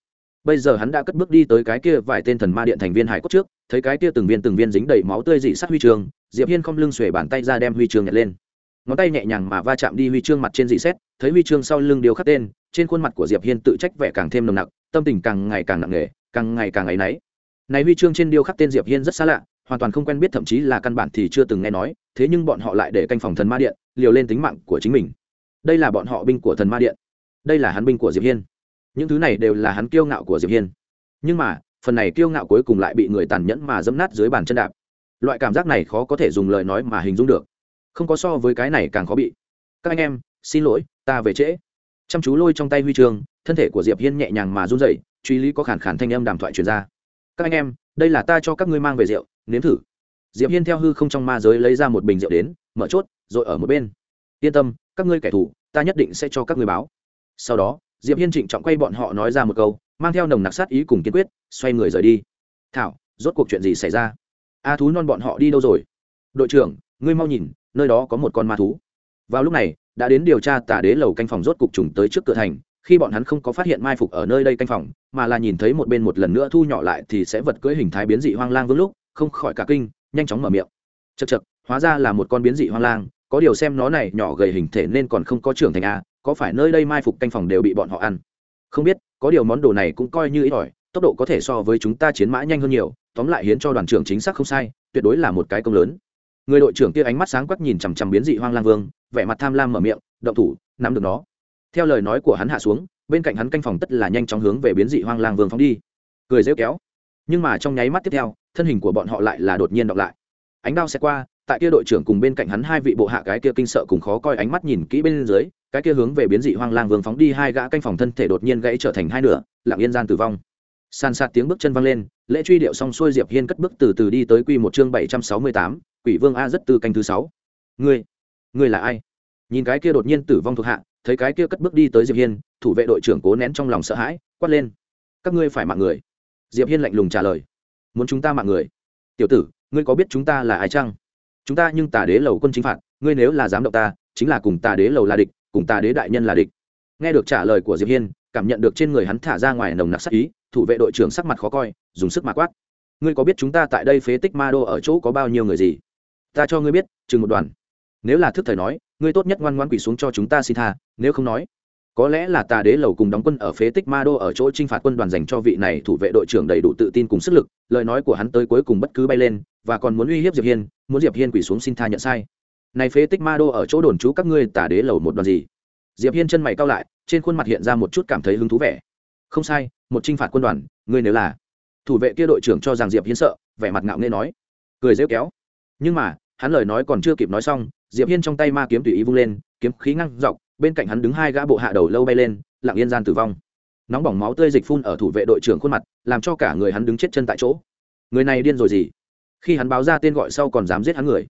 Bây giờ hắn đã cất bước đi tới cái kia vài tên thần ma điện thành viên hải cốt trước, thấy cái kia từng viên từng viên dính đầy máu tươi dị sát huy chương, diệp hiên không lưng xuề bàn tay ra đem huy chương nhặt lên. Ngón tay nhẹ nhàng mà va chạm đi huy chương mặt trên dị xét, thấy huy chương sau lưng điều khắc tên, trên khuôn mặt của diệp hiên tự trách vẻ càng thêm nồng nặc, tâm tình càng ngày càng nặng nề, càng ngày càng ấy náy. Này huy chương trên điêu khắc tên diệp hiên rất xa lạ hoàn toàn không quen biết, thậm chí là căn bản thì chưa từng nghe nói, thế nhưng bọn họ lại để canh phòng thần ma điện liều lên tính mạng của chính mình. Đây là bọn họ binh của thần ma điện. Đây là hắn binh của diệp hiên. Những thứ này đều là hắn kiêu ngạo của diệp hiên. Nhưng mà, phần này kiêu ngạo cuối cùng lại bị người tàn nhẫn mà dẫm nát dưới bàn chân đạp. Loại cảm giác này khó có thể dùng lời nói mà hình dung được. Không có so với cái này càng khó bị. Các anh em, xin lỗi, ta về trễ. Chăm chú lôi trong tay huy chương, thân thể của diệp hiên nhẹ nhàng mà run rẩy, truy lý có khản khản thanh âm đàm thoại truyền ra. Các anh em, đây là ta cho các ngươi mang về rượu nếm thử. Diệp hiên theo hư không trong ma giới lấy ra một bình rượu đến, mở chốt, rồi ở một bên. Yên tâm, các ngươi kẻ thù, ta nhất định sẽ cho các ngươi báo. Sau đó, diệp hiên trịnh trọng quay bọn họ nói ra một câu, mang theo nồng nặc sát ý cùng kiên quyết, xoay người rời đi. Thảo, rốt cuộc chuyện gì xảy ra? A thú non bọn họ đi đâu rồi? Đội trưởng, ngươi mau nhìn, nơi đó có một con ma thú. Vào lúc này, đã đến điều tra tả đế lầu canh phòng rốt cục trùng tới trước cửa thành, khi bọn hắn không có phát hiện mai phục ở nơi đây canh phòng, mà là nhìn thấy một bên một lần nữa thu nhỏ lại thì sẽ vật cưỡi hình thái biến dị hoang lang vương lúc không khỏi cả kinh, nhanh chóng mở miệng. Chật chật hóa ra là một con biến dị hoang lang, có điều xem nó này nhỏ gầy hình thể nên còn không có trưởng thành a có phải nơi đây mai phục canh phòng đều bị bọn họ ăn? Không biết, có điều món đồ này cũng coi như ít ỏi, tốc độ có thể so với chúng ta chiến mã nhanh hơn nhiều, tóm lại hiến cho đoàn trưởng chính xác không sai, tuyệt đối là một cái công lớn. Người đội trưởng kia ánh mắt sáng quắc nhìn chằm chằm biến dị hoang lang vương, vẻ mặt tham lam mở miệng, động thủ, nắm được nó. Theo lời nói của hắn hạ xuống, bên cạnh hắn canh phòng tất là nhanh chóng hướng về biến dị hoang lang vương phóng đi. Cười rêu kéo nhưng mà trong nháy mắt tiếp theo, thân hình của bọn họ lại là đột nhiên đọc lại. Ánh đao xẹt qua, tại kia đội trưởng cùng bên cạnh hắn hai vị bộ hạ cái kia kinh sợ cùng khó coi ánh mắt nhìn kỹ bên dưới, cái kia hướng về biến dị hoang lang vương phóng đi hai gã canh phòng thân thể đột nhiên gãy trở thành hai nửa, lặng yên gian tử vong. San sạt tiếng bước chân văng lên, lễ truy điệu xong xuôi diệp hiên cất bước từ từ đi tới quy một chương bảy trăm sáu mươi tám, quỷ vương a rất tư canh thứ sáu. Ngươi ngươi là ai? Nhìn cái kia đột nhiên tử vong thuộc hạ, thấy cái kia cất bước đi tới diệp hiên, thủ vệ đội trưởng cố nén trong lòng sợ hãi, quát lên. Các ngươi phải mạng người diệp hiên lạnh lùng trả lời. Muốn chúng ta mạng người? Tiểu tử, ngươi có biết chúng ta là ai chăng? Chúng ta nhưng tà đế lầu quân chính phạt, ngươi nếu là dám động ta, chính là cùng tà đế lầu là địch, cùng tà đế đại nhân là địch. Nghe được trả lời của diệp hiên, cảm nhận được trên người hắn thả ra ngoài nồng nặc sắc ý, thủ vệ đội trưởng sắc mặt khó coi, dùng sức mà quát. Ngươi có biết chúng ta tại đây phế tích ma đô ở chỗ có bao nhiêu người gì? Ta cho ngươi biết, chừng một đoàn. Nếu là thức thời nói, ngươi tốt nhất ngoan ngoan quỳ xuống cho chúng ta xin tha, nếu không nói có lẽ là tà đế lầu cùng đóng quân ở phế tích ma đô ở chỗ t r i n h phạt quân đoàn dành cho vị này thủ vệ đội trưởng đầy đủ tự tin cùng sức lực, lời nói của hắn tới cuối cùng bất cứ bay lên, và còn muốn uy hiếp diệp hiên, muốn diệp hiên quỳ xuống xin tha nhận sai. Này phế tích ma đô ở chỗ đồn trú các ngươi tà đế lầu một đoàn gì? Diệp hiên chân mày cao lại, trên khuôn mặt hiện ra một chút cảm thấy hứng thú vẻ. Không sai, một t r i n h phạt quân đoàn, ngươi nếu là thủ vệ kia đội trưởng cho rằng diệp hiên sợ, vẻ mặt ngạo nghê nói. Cười rêu kéo. Nhưng mà, hắn lời nói còn chưa kịp nói xong, diệp hiên trong tay ma kiếm tùy ý vung lên, kiếm khí ngăn dọc bên cạnh hắn đứng hai gã bộ hạ đầu lâu bay lên, lặng yên gian tử vong. Nóng bỏng máu tươi dịch phun ở thủ vệ đội trưởng khuôn mặt, làm cho cả người hắn đứng chết chân tại chỗ. Người này điên rồi gì? Khi hắn báo ra tên gọi sau còn dám giết hắn người.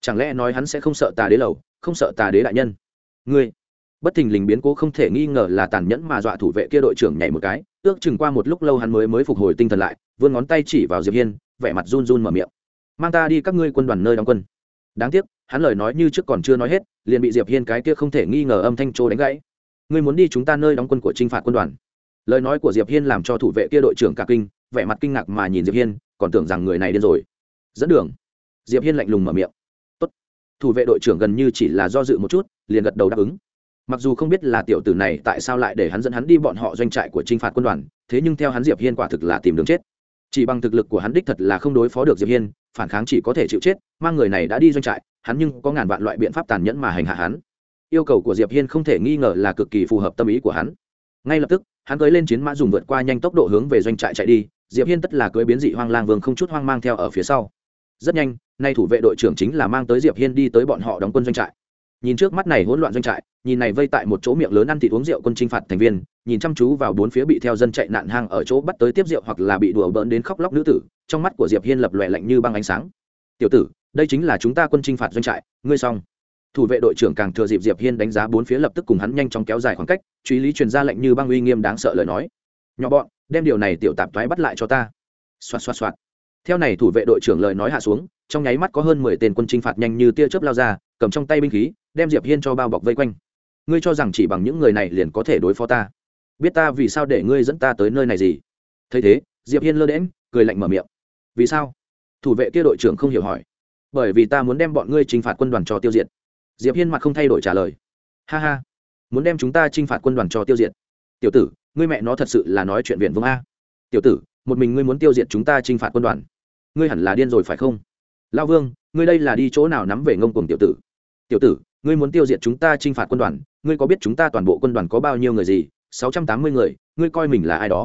Chẳng lẽ nói hắn sẽ không sợ tà đế lầu, không sợ tà đế đại nhân? Ngươi, bất thình lình biến cố không thể nghi ngờ là tàn nhẫn mà dọa thủ vệ kia đội trưởng nhảy một cái, ước chừng qua một lúc lâu hắn mới mới phục hồi tinh thần lại, vươn ngón tay chỉ vào diệp hiên, vẻ mặt run run mở miệng. Mang ta đi các ngươi quân đoàn nơi đóng quân đáng tiếc, hắn lời nói như trước còn chưa nói hết, liền bị diệp hiên cái kia không thể nghi ngờ âm thanh trô đánh gãy. Ngươi muốn đi chúng ta nơi đóng quân của trinh phạt quân đoàn. Lời nói của diệp hiên làm cho thủ vệ kia đội trưởng cả kinh, vẻ mặt kinh ngạc mà nhìn diệp hiên, còn tưởng rằng người này điên rồi. Dẫn đường. Diệp hiên lạnh lùng mở miệng. Tốt. Thủ vệ đội trưởng gần như chỉ là do dự một chút, liền gật đầu đáp ứng. Mặc dù không biết là tiểu tử này tại sao lại để hắn dẫn hắn đi bọn họ doanh trại của trinh phạt quân đoàn, thế nhưng theo hắn diệp hiên quả thực là tìm đường chết chỉ bằng thực lực của hắn đích thật là không đối phó được diệp hiên, phản kháng chỉ có thể chịu chết, mang người này đã đi doanh trại, hắn nhưng có ngàn vạn loại biện pháp tàn nhẫn mà hành hạ hắn. Yêu cầu của diệp hiên không thể nghi ngờ là cực kỳ phù hợp tâm ý của hắn. Ngay lập tức, hắn cưỡi lên chiến mã dùng vượt qua nhanh tốc độ hướng về doanh trại chạy đi, diệp hiên tất là cưỡi biến dị hoang lang vương không chút hoang mang theo ở phía sau. Rất nhanh, nay thủ vệ đội trưởng chính là mang tới diệp hiên đi tới bọn họ đóng quân doanh trại nhìn trước mắt này hỗn loạn doanh trại, nhìn này vây tại một chỗ miệng lớn ăn thịt uống rượu quân chinh phạt thành viên, nhìn chăm chú vào bốn phía bị theo dân chạy nạn hang ở chỗ bắt tới tiếp rượu hoặc là bị đùa bỡn đến khóc lóc nữ tử, trong mắt của diệp hiên lập lòe lạnh như băng ánh sáng. Tiểu tử, đây chính là chúng ta quân chinh phạt doanh trại, ngươi xong. Thủ vệ đội trưởng càng thừa dịp diệp hiên đánh giá bốn phía lập tức cùng hắn nhanh chóng kéo dài khoảng cách, truy lý truyền ra lệnh như băng uy nghiêm đáng sợ lời nói. Nhỏ bọn, đem điều này tiểu tạp thoái bắt lại cho ta. Xoát xoát xoát theo này thủ vệ đội trưởng lời nói hạ xuống, trong nháy mắt có hơn mười tên quân chinh phạt nhanh như tia chớp lao ra, cầm trong tay binh khí, đem diệp hiên cho bao bọc vây quanh. Ngươi cho rằng chỉ bằng những người này liền có thể đối phó ta? Biết ta vì sao để ngươi dẫn ta tới nơi này gì? Thấy thế, diệp hiên lơ đễm cười lạnh mở miệng. Vì sao? Thủ vệ kia đội trưởng không hiểu hỏi. Bởi vì ta muốn đem bọn ngươi trinh phạt quân đoàn cho tiêu diệt. Diệp hiên mặt không thay đổi trả lời. Ha ha, muốn đem chúng ta trinh phạt quân đoàn cho tiêu diệt. Tiểu tử, ngươi mẹ nó thật sự là nói chuyện viện vương a. Tiểu tử, một mình ngươi muốn tiêu diệt chúng ta trinh phạt quân đoàn ngươi hẳn là điên rồi phải không? Lao vương, ngươi đây là đi chỗ nào nắm về ngông cùng tiểu tử? Tiểu tử, ngươi muốn tiêu diệt chúng ta t r i n h phạt quân đoàn, ngươi có biết chúng ta toàn bộ quân đoàn có bao nhiêu người gì? Sáu trăm tám mươi người, ngươi coi mình là ai đó.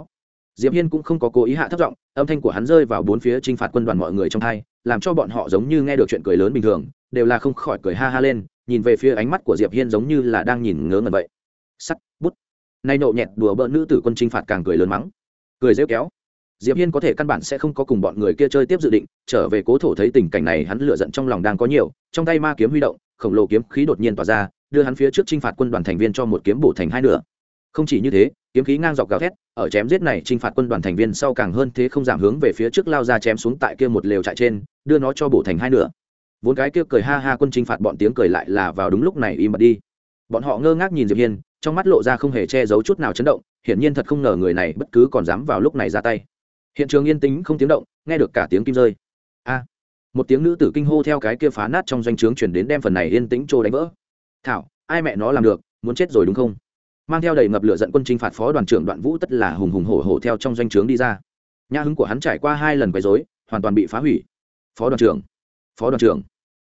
Diệp hiên cũng không có cố ý hạ thấp giọng, âm thanh của hắn rơi vào bốn phía t r i n h phạt quân đoàn mọi người trong thai làm cho bọn họ giống như nghe được chuyện cười lớn bình thường, đều là không khỏi cười ha ha lên, nhìn về phía ánh mắt của diệp hiên giống như là đang nhìn ngớ ngẩn vậy. Sắt, bút. Nay nộ nhẹt đùa bỡn nữ tử quân trinh phạt càng cười lớn mắng. Cười rêu kéo diệp hiên có thể căn bản sẽ không có cùng bọn người kia chơi tiếp dự định, trở về cố thổ thấy tình cảnh này hắn lựa giận trong lòng đang có nhiều, trong tay ma kiếm huy động, khổng lồ kiếm khí đột nhiên tỏa ra, đưa hắn phía trước trinh phạt quân đoàn thành viên cho một kiếm bổ thành hai nửa. Không chỉ như thế, kiếm khí ngang dọc gào thét, ở chém giết này trinh phạt quân đoàn thành viên sau càng hơn thế không giảm hướng về phía trước lao ra chém xuống tại kia một lều trại trên, đưa nó cho bổ thành hai nửa. Vốn cái kia cười ha ha quân trinh phạt bọn tiếng cười lại là vào đúng lúc này im bật đi. Bọn họ ngơ ngác nhìn diệp hiên, trong mắt lộ ra không hề che giấu chút nào chấn động, hiển nhiên thật không ngờ người này bất cứ còn dám vào lúc này ra tay hiện trường yên tĩnh không tiếng động, nghe được cả tiếng kim rơi. A! Một tiếng nữ tử kinh hô theo cái kia phá nát trong doanh trướng chuyển đến đem phần này yên tĩnh trô đánh vỡ. Thảo, ai mẹ nó làm được, muốn chết rồi đúng không? Mang theo đầy ngập lửa giận quân trinh phạt phó đoàn trưởng đoạn vũ tất là hùng hùng hổ hổ theo trong doanh trướng đi ra. Nhà hứng của hắn trải qua hai lần quấy rối, hoàn toàn bị phá hủy. Phó đoàn trưởng, phó đoàn trưởng.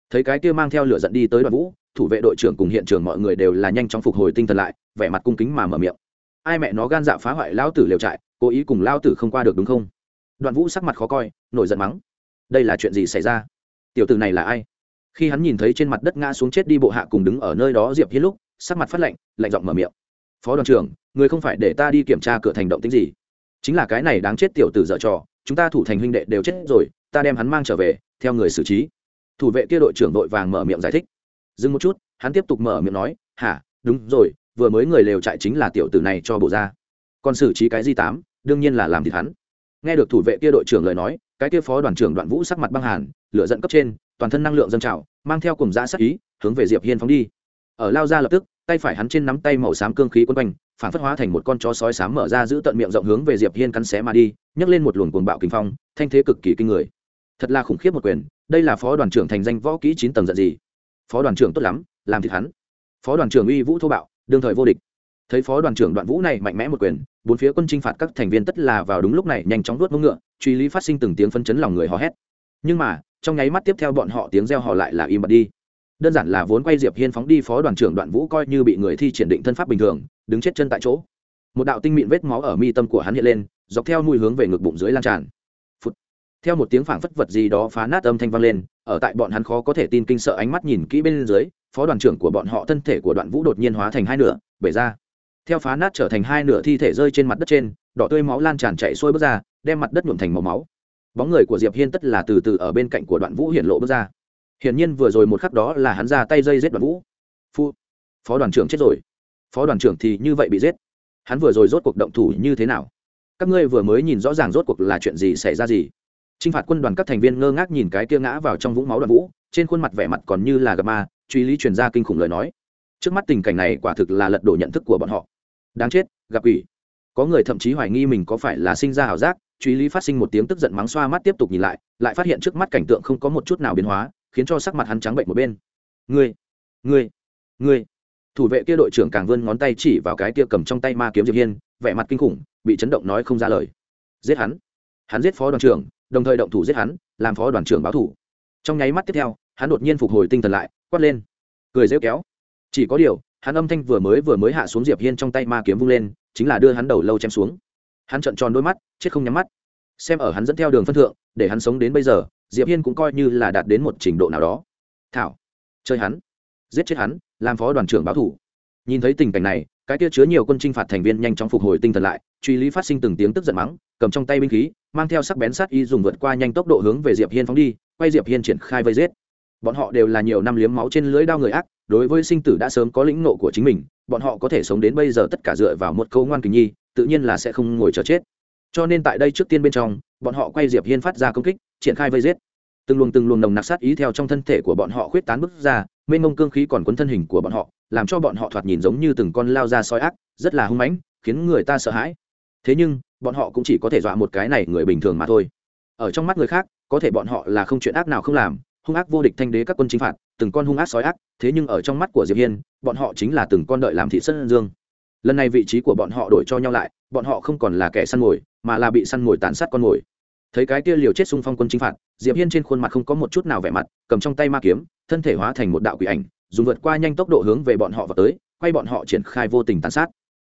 Thấy cái kia mang theo lửa giận đi tới đoạn vũ, thủ vệ đội trưởng cùng hiện trường mọi người đều là nhanh chóng phục hồi tinh thần lại, vẻ mặt cung kính mà mở miệng. Ai mẹ nó gan dạ phá hoại lao tử liều trại, cố ý cùng lao tử không qua được đúng không? Đoạn vũ sắc mặt khó coi, nổi giận mắng. Đây là chuyện gì xảy ra? Tiểu tử này là ai? Khi hắn nhìn thấy trên mặt đất ngã xuống chết đi bộ hạ cùng đứng ở nơi đó diệp hiên lúc, sắc mặt phát lạnh lạnh giọng mở miệng. Phó đoàn trưởng, người không phải để ta đi kiểm tra cửa thành động tính gì. Chính là cái này đáng chết tiểu tử dở trò, chúng ta thủ thành huynh đệ đều chết rồi, ta đem hắn mang trở về, theo người xử trí. Thủ vệ kia đội trưởng đội vàng mở miệng giải thích. Dừng một chút, hắn tiếp tục mở miệng nói, hả, đúng rồi, vừa mới người lều trại chính là tiểu tử này cho bộ ra. Còn xử trí cái di tám, đương nhiên là làm thịt hắn nghe được thủ vệ kia đội trưởng lời nói, cái kia phó đoàn trưởng đoạn vũ sắc mặt băng hàn, lửa giận cấp trên, toàn thân năng lượng dâng trào, mang theo cùng giã sắc ý, hướng về diệp hiên phóng đi. Ở lao ra lập tức, tay phải hắn trên nắm tay màu xám cương khí quân quanh, phản phất hóa thành một con chó sói xám mở ra giữ tận miệng rộng hướng về diệp hiên cắn xé mà đi, nhấc lên một luồng cuồng bạo kinh phong, thanh thế cực kỳ kinh người. Thật là khủng khiếp một quyền, đây là phó đoàn trưởng thành danh võ kỹ chín tầng giận gì? Phó đoàn trưởng tốt lắm, làm thịt hắn. Phó đoàn trưởng uy vũ thô bạo, đương thời vô địch thấy phó đoàn trưởng đoạn vũ này mạnh mẽ một quyền, bốn phía quân chinh phạt các thành viên tất là vào đúng lúc này nhanh chóng đuốt mông ngựa, truy lý phát sinh từng tiếng phân chấn lòng người hò hét. Nhưng mà, trong nháy mắt tiếp theo bọn họ tiếng reo hò lại là im bặt đi. Đơn giản là vốn quay diệp hiên phóng đi phó đoàn trưởng đoạn vũ coi như bị người thi triển định thân pháp bình thường, đứng chết chân tại chỗ. Một đạo tinh mịn vết máu ở mi tâm của hắn hiện lên, dọc theo mùi hướng về ngực bụng dưới lan tràn. Phụt. theo một tiếng phảng phất vật gì đó phá nát âm thanh vang lên, ở tại bọn hắn khó có thể tin kinh sợ ánh mắt nhìn kỹ bên dưới, phó đoàn trưởng của bọn họ thân thể của đoạn vũ đột nhiên hóa thành hai nửa, bể ra theo phá nát trở thành hai nửa thi thể rơi trên mặt đất trên, đỏ tươi máu lan tràn chạy xuôi bước ra, đem mặt đất nhuộm thành màu máu. Bóng người của diệp hiên tất là từ từ ở bên cạnh của đoạn vũ hiện lộ bước ra. Hiển nhiên vừa rồi một khắc đó là hắn ra tay dây giết đoạn vũ. Phu, phó đoàn trưởng chết rồi. Phó đoàn trưởng thì như vậy bị giết. Hắn vừa rồi rốt cuộc động thủ như thế nào? Các ngươi vừa mới nhìn rõ ràng rốt cuộc là chuyện gì xảy ra gì? Trinh phạt quân đoàn các thành viên ngơ ngác nhìn cái kia ngã vào trong vũng máu đoạn vũ, trên khuôn mặt vẻ mặt còn như là gặp ma, truy lý truyền ra kinh khủng lời nói. Trước mắt tình cảnh này quả thực là lật đổ nhận thức của bọn họ đáng chết, gặp ủy có người thậm chí hoài nghi mình có phải là sinh ra ảo giác, truy lý phát sinh một tiếng tức giận mắng xoa mắt tiếp tục nhìn lại lại phát hiện trước mắt cảnh tượng không có một chút nào biến hóa, khiến cho sắc mặt hắn trắng bệnh một bên. Ngươi ngươi ngươi. Thủ vệ kia đội trưởng càng vươn ngón tay chỉ vào cái kia cầm trong tay ma kiếm diệp hiên, vẻ mặt kinh khủng, bị chấn động nói không ra lời. Giết hắn. Hắn giết phó đoàn trưởng, đồng thời động thủ giết hắn, làm phó đoàn trưởng báo thủ. Trong nháy mắt tiếp theo, hắn đột nhiên phục hồi tinh thần lại, quát lên. Cười rêu kéo. Chỉ có điều hắn âm thanh vừa mới vừa mới hạ xuống diệp hiên trong tay ma kiếm vung lên, chính là đưa hắn đầu lâu chém xuống. Hắn trợn tròn đôi mắt, chết không nhắm mắt. Xem ở hắn dẫn theo đường phân thượng, để hắn sống đến bây giờ, diệp hiên cũng coi như là đạt đến một trình độ nào đó. Thảo, chơi hắn, giết chết hắn, làm phó đoàn trưởng báo thủ. Nhìn thấy tình cảnh này, cái kia chứa nhiều quân trinh phạt thành viên nhanh chóng phục hồi tinh thần lại, truy lý phát sinh từng tiếng tức giận mắng, cầm trong tay binh khí, mang theo sắc bén sát y dùng vượt qua nhanh tốc độ hướng về diệp hiên phóng đi, quay diệp hiên triển khai vây giết bọn họ đều là nhiều năm liếm máu trên lưỡi đao người ác, đối với sinh tử đã sớm có lĩnh nộ của chính mình, bọn họ có thể sống đến bây giờ tất cả dựa vào một câu ngoan kình nhi, tự nhiên là sẽ không ngồi chờ chết. Cho nên tại đây trước tiên bên trong, bọn họ quay diệp hiên phát ra công kích, triển khai vây giết. Từng luồng từng luồng nồng nặc sát ý theo trong thân thể của bọn họ khuyết tán bức ra, mênh mông cương khí còn quấn thân hình của bọn họ, làm cho bọn họ thoạt nhìn giống như từng con lao ra soi ác, rất là hung mãnh, khiến người ta sợ hãi. Thế nhưng, bọn họ cũng chỉ có thể dọa một cái này người bình thường mà thôi. Ở trong mắt người khác, có thể bọn họ là không chuyện ác nào không làm hung ác vô địch thanh đế các quân chính phạt, từng con hung ác sói ác, thế nhưng ở trong mắt của diệp hiên, bọn họ chính là từng con đợi làm thị sân dương. Lần này vị trí của bọn họ đổi cho nhau lại, bọn họ không còn là kẻ săn mồi, mà là bị săn mồi tàn sát con mồi. Thấy cái kia liều chết xung phong quân chính phạt, diệp hiên trên khuôn mặt không có một chút nào vẻ mặt, cầm trong tay ma kiếm, thân thể hóa thành một đạo quỷ ảnh, dùng vượt qua nhanh tốc độ hướng về bọn họ vào tới, quay bọn họ triển khai vô tình tàn sát.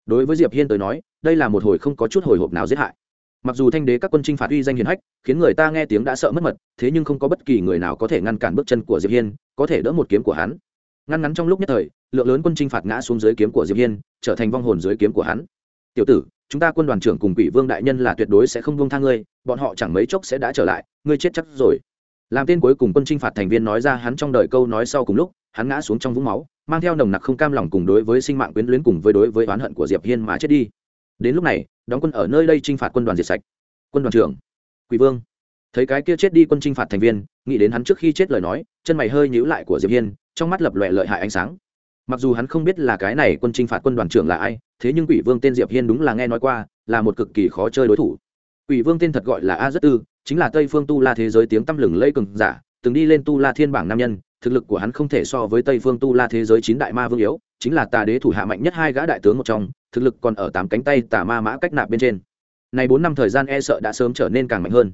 Đối với diệp hiên tới nói, đây là một hồi không có chút hồi hộp nào giết hại mặc dù thanh đế các quân chinh phạt uy danh hiền hách, khiến người ta nghe tiếng đã sợ mất mật, thế nhưng không có bất kỳ người nào có thể ngăn cản bước chân của diệp hiên, có thể đỡ một kiếm của hắn. Ngăn ngắn trong lúc nhất thời, lượng lớn quân chinh phạt ngã xuống dưới kiếm của diệp hiên, trở thành vong hồn dưới kiếm của hắn. Tiểu tử, chúng ta quân đoàn trưởng cùng quỷ vương đại nhân là tuyệt đối sẽ không buông tha ngươi, bọn họ chẳng mấy chốc sẽ đã trở lại, ngươi chết chắc rồi. Làm tên cuối cùng quân chinh phạt thành viên nói ra hắn trong đời câu nói sau cùng lúc, hắn ngã xuống trong vũng máu, mang theo nồng nặc không cam lòng cùng đối với sinh mạng quyến luyến cùng với đối với oán hận của diệp hiên mà chết đi đến lúc này, đóng quân ở nơi đây chinh phạt quân đoàn diệt sạch. Quân đoàn trưởng quỷ vương. Thấy cái kia chết đi quân chinh phạt thành viên, nghĩ đến hắn trước khi chết lời nói, chân mày hơi nhíu lại của diệp hiên, trong mắt lập lòe lợi hại ánh sáng. Mặc dù hắn không biết là cái này quân chinh phạt quân đoàn trưởng là ai, thế nhưng quỷ vương tên diệp hiên đúng là nghe nói qua, là một cực kỳ khó chơi đối thủ. Quỷ vương tên thật gọi là a rất tư, chính là tây phương tu la thế giới tiếng tăm lừng lây cường giả, từng đi lên tu la thiên bảng nam nhân, thực lực của hắn không thể so với tây phương tu la thế giới chín đại ma vương yếu chính là tà đế thủ hạ mạnh nhất hai gã đại tướng một trong, thực lực còn ở tám cánh tay tà ma mã cách nạp bên trên. Này bốn năm thời gian e sợ đã sớm trở nên càng mạnh hơn.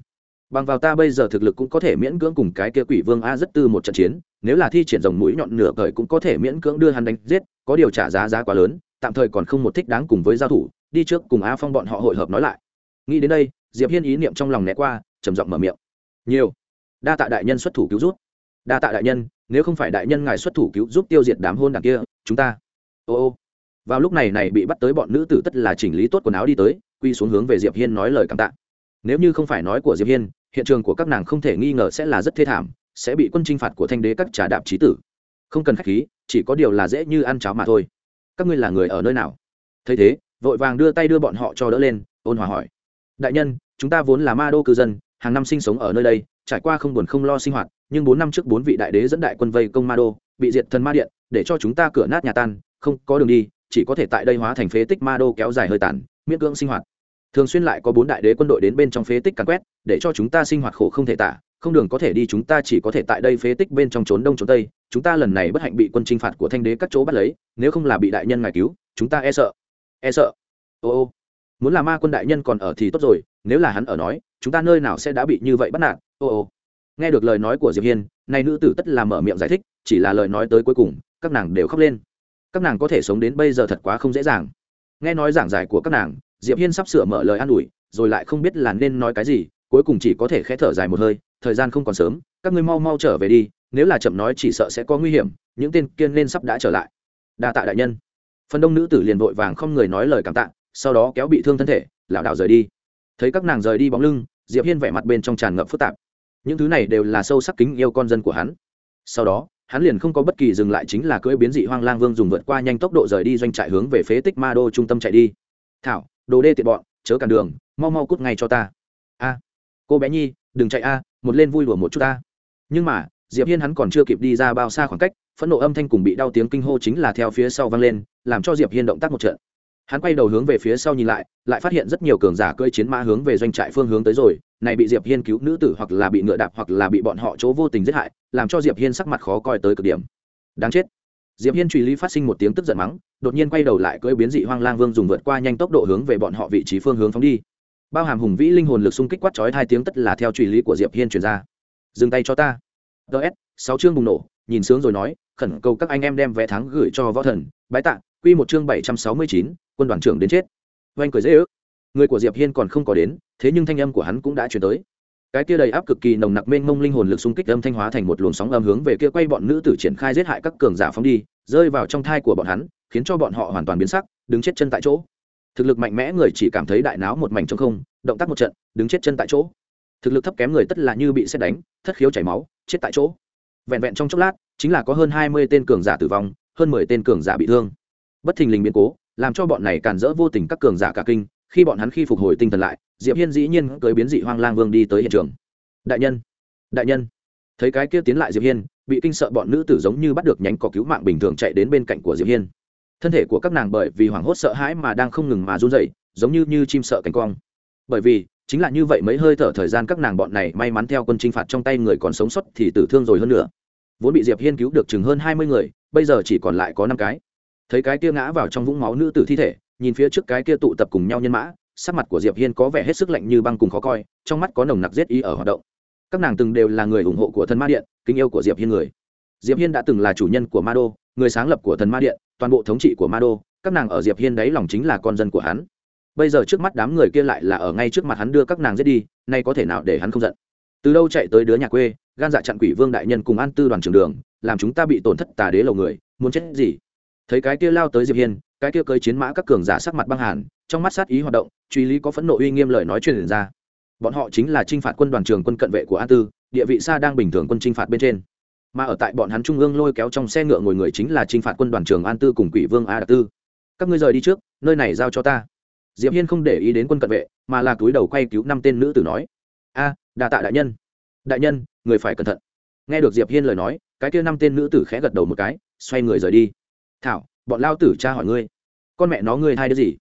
Bằng vào ta bây giờ thực lực cũng có thể miễn cưỡng cùng cái kia quỷ vương a rất tư một trận chiến, nếu là thi triển dòng mũi nhọn nửa cởi cũng có thể miễn cưỡng đưa hắn đánh giết, có điều trả giá giá quá lớn, tạm thời còn không một thích đáng cùng với giao thủ, đi trước cùng a phong bọn họ hội hợp nói lại. Nghĩ đến đây, diệp hiên ý niệm trong lòng né qua, trầm giọng mở miệng. Nhiều. Đa tạ đại nhân xuất thủ cứu rút đa tạ đại nhân, nếu không phải đại nhân ngài xuất thủ cứu giúp tiêu diệt đám hôn đảng kia chúng ta. Ô ô. Vào lúc này này bị bắt tới bọn nữ tử tất là chỉnh lý tốt quần áo đi tới, quy xuống hướng về diệp hiên nói lời cảm tạ. Nếu như không phải nói của diệp hiên, hiện trường của các nàng không thể nghi ngờ sẽ là rất thê thảm, sẽ bị quân chinh phạt của thanh đế các trà đạp trí tử. Không cần khách khí, chỉ có điều là dễ như ăn cháo mà thôi. Các ngươi là người ở nơi nào? Thấy thế, vội vàng đưa tay đưa bọn họ cho đỡ lên, ôn hòa hỏi. Đại nhân, chúng ta vốn là ma đô cư dân, hàng năm sinh sống ở nơi đây, trải qua không buồn không lo sinh hoạt, nhưng bốn năm trước bốn vị đại đế dẫn đại quân vây công ma đô bị diệt thần ma điện, để cho chúng ta cửa nát nhà tan, không có đường đi, chỉ có thể tại đây hóa thành phế tích ma đô kéo dài hơi tàn, miễn cưỡng sinh hoạt. Thường xuyên lại có bốn đại đế quân đội đến bên trong phế tích càn quét, để cho chúng ta sinh hoạt khổ không thể tả, không đường có thể đi, chúng ta chỉ có thể tại đây phế tích bên trong trốn đông trốn tây. Chúng ta lần này bất hạnh bị quân chinh phạt của thanh đế các chỗ bắt lấy, nếu không là bị đại nhân ngài cứu, chúng ta e sợ e sợ. Ô ô, muốn là ma quân đại nhân còn ở thì tốt rồi, nếu là hắn ở nói, chúng ta nơi nào sẽ đã bị như vậy bắt nạt? Ô ô nghe được lời nói của diệp hiên, nay nữ tử tất là mở miệng giải thích, chỉ là lời nói tới cuối cùng, các nàng đều khóc lên. Các nàng có thể sống đến bây giờ thật quá không dễ dàng. Nghe nói giảng giải của các nàng, diệp hiên sắp sửa mở lời an ủi, rồi lại không biết là nên nói cái gì, cuối cùng chỉ có thể khẽ thở dài một hơi, thời gian không còn sớm, các ngươi mau mau trở về đi, nếu là chậm nói chỉ sợ sẽ có nguy hiểm, những tên kiên nên sắp đã trở lại. Đa tạ đại nhân. Phần đông nữ tử liền vội vàng không người nói lời cảm tạ, sau đó kéo bị thương thân thể, lảo đảo rời đi. Thấy các nàng rời đi bóng lưng, diệp hiên vẻ mặt bên trong tràn ngập phức tạp những thứ này đều là sâu sắc kính yêu con dân của hắn. Sau đó, hắn liền không có bất kỳ dừng lại chính là cưỡi biến dị hoang lang vương dùng vượt qua nhanh tốc độ rời đi doanh trại hướng về phế tích ma đô trung tâm chạy đi. Thảo, đồ đê tiện bọn, chớ cản đường, mau mau cút ngay cho ta. A, cô bé nhi, đừng chạy a, một lên vui đùa một chút ta. Nhưng mà, diệp hiên hắn còn chưa kịp đi ra bao xa khoảng cách, phẫn nộ âm thanh cùng bị đau tiếng kinh hô chính là theo phía sau vang lên, làm cho diệp hiên động tác một trận hắn quay đầu hướng về phía sau nhìn lại lại phát hiện rất nhiều cường giả cưỡi chiến mã hướng về doanh trại phương hướng tới rồi, này bị diệp hiên cứu nữ tử hoặc là bị ngựa đạp hoặc là bị bọn họ chỗ vô tình giết hại, làm cho diệp hiên sắc mặt khó coi tới cực điểm. Đáng chết. Diệp hiên truy lý phát sinh một tiếng tức giận mắng, đột nhiên quay đầu lại cưỡi biến dị hoang lang vương dùng vượt qua nhanh tốc độ hướng về bọn họ vị trí phương hướng phóng đi. Bao hàm hùng vĩ linh hồn lực xung kích quát chói hai tiếng tất là theo truy lý của diệp hiên truyền ra. Dừng tay cho ta. Ts sáu chương bùng nổ, nhìn sướng rồi nói, khẩn cầu các anh em đem vé thắng gửi cho võ thần, bái tạ quy một chương bảy trăm sáu mươi chín, quân đoàn trưởng đến chết. Oanh cười dễ ước. Người của diệp hiên còn không có đến, thế nhưng thanh âm của hắn cũng đã chuyển tới. Cái kia đầy áp cực kỳ nồng nặc mênh mông linh hồn lực xung kích âm thanh hóa thành một luồng sóng âm hướng về kia quay bọn nữ tử triển khai giết hại các cường giả phóng đi, rơi vào trong thai của bọn hắn, khiến cho bọn họ hoàn toàn biến sắc, đứng chết chân tại chỗ. Thực lực mạnh mẽ người chỉ cảm thấy đại náo một mảnh trong không, động tác một trận, đứng chết chân tại chỗ. Thực lực thấp kém người tất là như bị sét đánh, thất khiếu chảy máu, chết tại chỗ. Vẹn vẹn trong chốc lát, chính là có hơn hai mươi tên cường giả tử vong, hơn mười tên cường giả bị thương bất thình lình biến cố, làm cho bọn này càn rỡ vô tình các cường giả cả kinh, khi bọn hắn khi phục hồi tinh thần lại, diệp hiên dĩ nhiên cưới biến dị hoang lang vương đi tới hiện trường. Đại nhân đại nhân. Thấy cái kia tiến lại diệp hiên, bị kinh sợ bọn nữ tử giống như bắt được nhánh cỏ cứu mạng bình thường chạy đến bên cạnh của diệp hiên. Thân thể của các nàng bởi vì hoảng hốt sợ hãi mà đang không ngừng mà run rẩy, giống như như chim sợ cánh quang. Bởi vì, chính là như vậy mấy hơi thở thời gian các nàng bọn này may mắn theo quân chinh phạt trong tay người còn sống sót thì tử thương rồi hơn nữa. Vốn bị diệp hiên cứu được chừng hơn hai mươi người, bây giờ chỉ còn lại có năm cái thấy cái kia ngã vào trong vũng máu nữ tử thi thể, nhìn phía trước cái kia tụ tập cùng nhau nhân mã, sắc mặt của diệp hiên có vẻ hết sức lạnh như băng cùng khó coi, trong mắt có nồng nặc giết ý ở hoạt động. Các nàng từng đều là người ủng hộ của thần ma điện, kính yêu của diệp hiên người. Diệp hiên đã từng là chủ nhân của ma đô, người sáng lập của thần ma điện, toàn bộ thống trị của ma đô, các nàng ở diệp hiên đấy lòng chính là con dân của hắn. Bây giờ trước mắt đám người kia lại là ở ngay trước mặt hắn đưa các nàng giết đi, nay có thể nào để hắn không giận? Từ đâu chạy tới đứa nhà quê, gan dạ chặn quỷ vương đại nhân cùng an tư đoàn trường đường, làm chúng ta bị tổn thất tà đế lầu người, muốn chết gì? Thấy cái kia lao tới diệp hiên, cái kia cưới chiến mã các cường giả sắc mặt băng hàn, trong mắt sát ý hoạt động, truy lý có phẫn nộ uy nghiêm lời nói truyền ra. Bọn họ chính là trinh phạt quân đoàn trường quân cận vệ của an tư, địa vị xa đang bình thường quân trinh phạt bên trên. Mà ở tại bọn hắn trung ương lôi kéo trong xe ngựa ngồi người chính là trinh phạt quân đoàn trường an tư cùng quỷ vương a đặc tư. Các ngươi rời đi trước, nơi này giao cho ta. Diệp hiên không để ý đến quân cận vệ, mà là túi đầu quay cứu năm tên nữ tử nói. A đà tạ đại nhân. Đại nhân, người phải cẩn thận. Nghe được diệp hiên lời nói, cái kia năm tên nữ tử khẽ gật đầu một cái, xoay người rời đi thảo, bọn lao tử cha hỏi ngươi. Con mẹ nó ngươi hai đứa gì?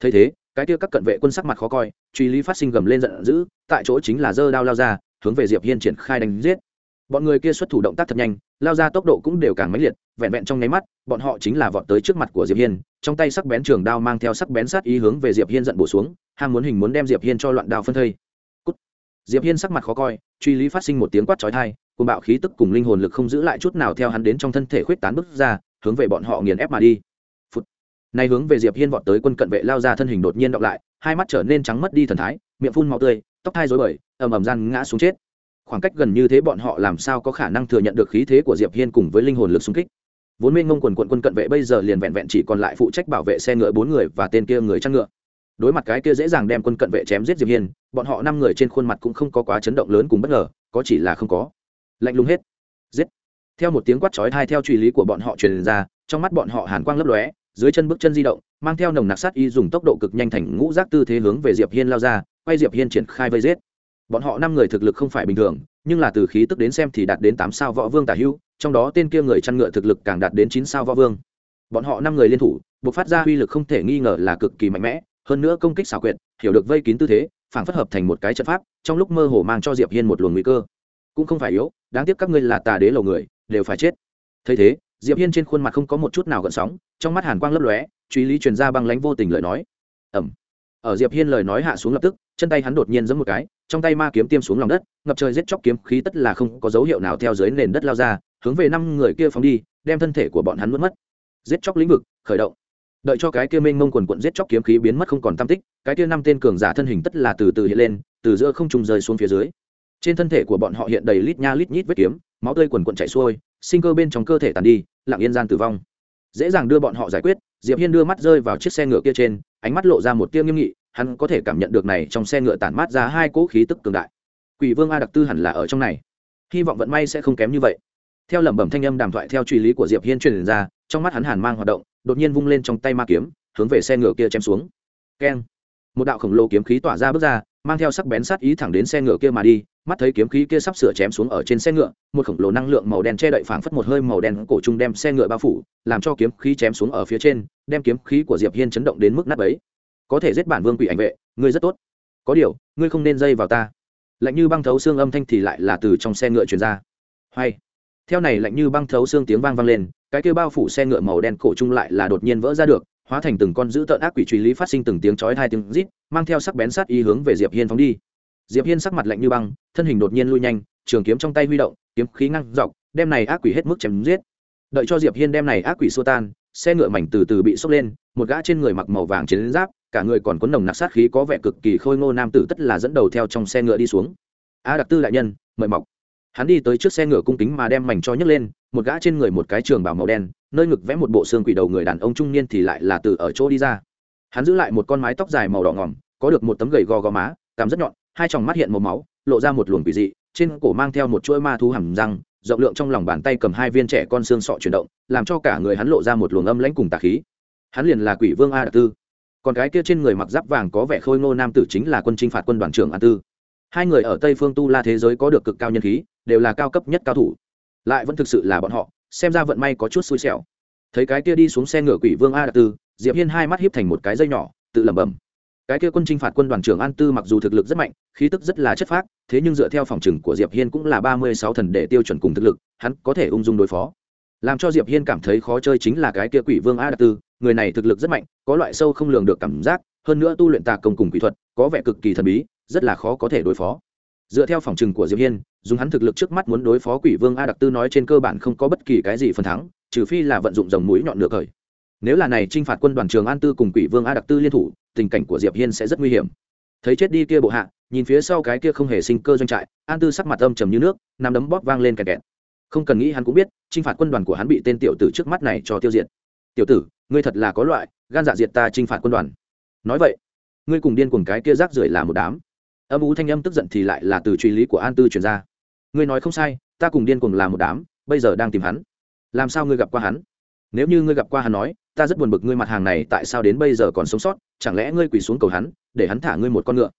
Thấy thế, cái kia các cận vệ quân sắc mặt khó coi, truy lý phát sinh gầm lên giận dữ, tại chỗ chính là dơ đao lao ra, hướng về diệp hiên triển khai đánh giết. Bọn người kia xuất thủ động tác thật nhanh, lao ra tốc độ cũng đều càng mãnh liệt, vẹn vẹn trong nháy mắt, bọn họ chính là vọt tới trước mặt của diệp hiên, trong tay sắc bén trường đao mang theo sắc bén sát ý hướng về diệp hiên giận bổ xuống, ham muốn hình muốn đem diệp hiên cho loạn đao phân thây. Cút. diệp hiên sắc mặt khó coi, truy lý phát sinh một tiếng quát chói tai cùng bạo khí tức cùng linh hồn lực không giữ lại chút nào theo hắn đến trong thân thể khuyết tán bức ra hướng về bọn họ nghiền ép mà đi. Phút. này hướng về diệp hiên vọt tới quân cận vệ lao ra thân hình đột nhiên đọc lại, hai mắt trở nên trắng mất đi thần thái, miệng phun máu tươi, tóc hai rối bời, ầm ầm gian ngã xuống chết. Khoảng cách gần như thế bọn họ làm sao có khả năng thừa nhận được khí thế của diệp hiên cùng với linh hồn lực xung kích? Vốn mênh ngông quần quận quân cận vệ bây giờ liền vẹn vẹn chỉ còn lại phụ trách bảo vệ xe ngựa bốn người và tên kia người chăn ngựa. Đối mặt cái kia dễ dàng đem quân cận vệ chém giết diệp hiên, bọn họ năm người trên khuôn mặt cũng không có quá chấn động lớn cùng bất ngờ, có chỉ là không có. Lạnh lùng hết theo một tiếng quát chói thai theo truy lý của bọn họ truyền ra, trong mắt bọn họ hàn quang lấp lóe, dưới chân bước chân di động, mang theo nồng nặc sát y dùng tốc độ cực nhanh thành ngũ giác tư thế hướng về diệp hiên lao ra, quay diệp hiên triển khai vây giết. Bọn họ năm người thực lực không phải bình thường, nhưng là từ khí tức đến xem thì đạt đến tám sao võ vương tả hưu trong đó tên kia người chăn ngựa thực lực càng đạt đến chín sao võ vương. Bọn họ năm người liên thủ buộc phát ra uy lực không thể nghi ngờ là cực kỳ mạnh mẽ, hơn nữa công kích xảo quyệt, hiểu được vây kín tư thế phản phất hợp thành một cái trận pháp, trong lúc mơ hồ mang cho diệp hiên một luồng nguy cơ. Cũng không phải yếu, đáng tiếc các ngươi là tà đế lầu người đều phải chết. Thấy thế, diệp hiên trên khuôn mặt không có một chút nào gợn sóng, trong mắt hàn quang lấp lóe, truy lý truyền ra băng lãnh vô tình lời nói. Ẩm ở diệp hiên lời nói hạ xuống lập tức, chân tay hắn đột nhiên giẫm một cái, trong tay ma kiếm tiêm xuống lòng đất, ngập trời giết chóc kiếm khí tất là không có dấu hiệu nào theo dưới nền đất lao ra, hướng về năm người kia phóng đi, đem thân thể của bọn hắn mất mất. Giết chóc lĩnh vực, khởi động. Đợi cho cái kia mênh mông quần quận giết chóc kiếm khí biến mất không còn tam tích, cái kia năm tên cường giả thân hình tất là từ từ hiện lên, từ giữa không trùng rơi xuống phía dưới. Trên thân thể của bọn họ hiện đầy lít nha lít nhít vết kiếm máu tươi quần quận chảy xuôi, sinh cơ bên trong cơ thể tàn đi, lặng yên gian tử vong. Dễ dàng đưa bọn họ giải quyết, diệp hiên đưa mắt rơi vào chiếc xe ngựa kia trên, ánh mắt lộ ra một tia nghiêm nghị, hắn có thể cảm nhận được này trong xe ngựa tản mát ra hai cỗ khí tức cường đại. Quỷ vương a đặc tư hẳn là ở trong này. Hy vọng vận may sẽ không kém như vậy. Theo lẩm bẩm thanh âm đàm thoại theo truy lý của diệp hiên truyền ra, trong mắt hắn hàn mang hoạt động, đột nhiên vung lên trong tay ma kiếm, hướng về xe ngựa kia chém xuống. Keng. Một đạo khổng lồ kiếm khí tỏa ra bước ra mang theo sắc bén sát ý thẳng đến xe ngựa kia mà đi, mắt thấy kiếm khí kia sắp sửa chém xuống ở trên xe ngựa, một khổng lồ năng lượng màu đen che đậy phảng phất một hơi màu đen cổ trung đem xe ngựa bao phủ, làm cho kiếm khí chém xuống ở phía trên, đem kiếm khí của diệp hiên chấn động đến mức nát ấy có thể giết bản vương quỷ ảnh vệ, ngươi rất tốt. Có điều, ngươi không nên dây vào ta. Lạnh như băng thấu xương âm thanh thì lại là từ trong xe ngựa truyền ra. Hay. Theo này lạnh như băng thấu xương tiếng vang vang lên, cái kia bao phủ xe ngựa màu đen cổ trung lại là đột nhiên vỡ ra được hóa thành từng con dữ tợn ác quỷ truy lý phát sinh từng tiếng chói hai tiếng rít, mang theo sắc bén sát ý hướng về diệp hiên phóng đi. Diệp hiên sắc mặt lạnh như băng, thân hình đột nhiên lui nhanh, trường kiếm trong tay huy động, kiếm khí ngăn dọc, đem này ác quỷ hết mức chém giết. Đợi cho diệp hiên đem này ác quỷ xua tan, xe ngựa mảnh từ từ bị sốc lên, một gã trên người mặc màu vàng chiến giáp, cả người còn có nồng nặc sát khí có vẻ cực kỳ khôi ngô nam tử tất là dẫn đầu theo trong xe ngựa đi xuống. A đặc tư đại nhân, mời mọc hắn đi tới trước xe ngựa cung kính mà đem mảnh cho nhấc lên, một gã trên người một cái trường bảo màu đen, nơi ngực vẽ một bộ xương quỷ đầu người đàn ông trung niên thì lại là từ ở chỗ đi ra. Hắn giữ lại một con mái tóc dài màu đỏ ngỏm có được một tấm gầy gò gò má, cằm rất nhọn, hai tròng mắt hiện màu máu, lộ ra một luồng quỷ dị, trên cổ mang theo một chuỗi ma thú hầm răng, rộng lượng trong lòng bàn tay cầm hai viên trẻ con xương sọ chuyển động, làm cho cả người hắn lộ ra một luồng âm lãnh cùng tà khí. Hắn liền là quỷ vương a đặc tư. Còn cái kia trên người mặc giáp vàng có vẻ khôi ngô nam tử chính là quân chinh phạt quân đoàn trưởng an tư. Hai người ở tây phương tu la thế giới có được cực cao nhân khí đều là cao cấp nhất cao thủ. Lại vẫn thực sự là bọn họ, xem ra vận may có chút xui xẻo. Thấy cái kia đi xuống xe ngựa quỷ vương a đặc tư, diệp hiên hai mắt hiếp thành một cái dây nhỏ, tự lẩm bẩm. Cái kia quân chinh phạt quân đoàn trưởng an tư mặc dù thực lực rất mạnh, khí tức rất là chất phác, thế nhưng dựa theo phòng trừng của diệp hiên cũng là ba mươi sáu thần để tiêu chuẩn cùng thực lực, hắn có thể ung dung đối phó. Làm cho diệp hiên cảm thấy khó chơi chính là cái kia quỷ vương a đặc tư, người này thực lực rất mạnh, có loại sâu không lường được cảm giác, hơn nữa tu luyện tà công cùng quỷ thuật, có vẻ cực kỳ thần bí, rất là khó có thể đối phó dựa theo phòng trừng của diệp hiên, dùng hắn thực lực trước mắt muốn đối phó quỷ vương a đặc tư nói trên cơ bản không có bất kỳ cái gì phần thắng, trừ phi là vận dụng dòng mũi nhọn nửa cởi nếu là này trinh phạt quân đoàn trường an tư cùng quỷ vương a đặc tư liên thủ, tình cảnh của diệp hiên sẽ rất nguy hiểm. Thấy chết đi kia bộ hạ, nhìn phía sau cái kia không hề sinh cơ doanh trại, an tư sắc mặt âm trầm như nước nằm đấm bóp vang lên kẹt kẹt. Không cần nghĩ hắn cũng biết, chinh phạt quân đoàn của hắn bị tên tiểu tử trước mắt này cho tiêu diệt. Tiểu tử, ngươi thật là có loại, gan dạ diệt ta chinh phạt quân đoàn. Nói vậy, ngươi cùng điên cùng cái kia rác rưởi là một đám âm ú thanh âm tức giận thì lại là từ truy lý của an tư truyền ra. Ngươi nói không sai, ta cùng điên cùng là một đám, bây giờ đang tìm hắn. Làm sao ngươi gặp qua hắn? Nếu như ngươi gặp qua hắn nói, ta rất buồn bực ngươi mặt hàng này tại sao đến bây giờ còn sống sót, chẳng lẽ ngươi quỳ xuống cầu hắn, để hắn thả ngươi một con ngựa?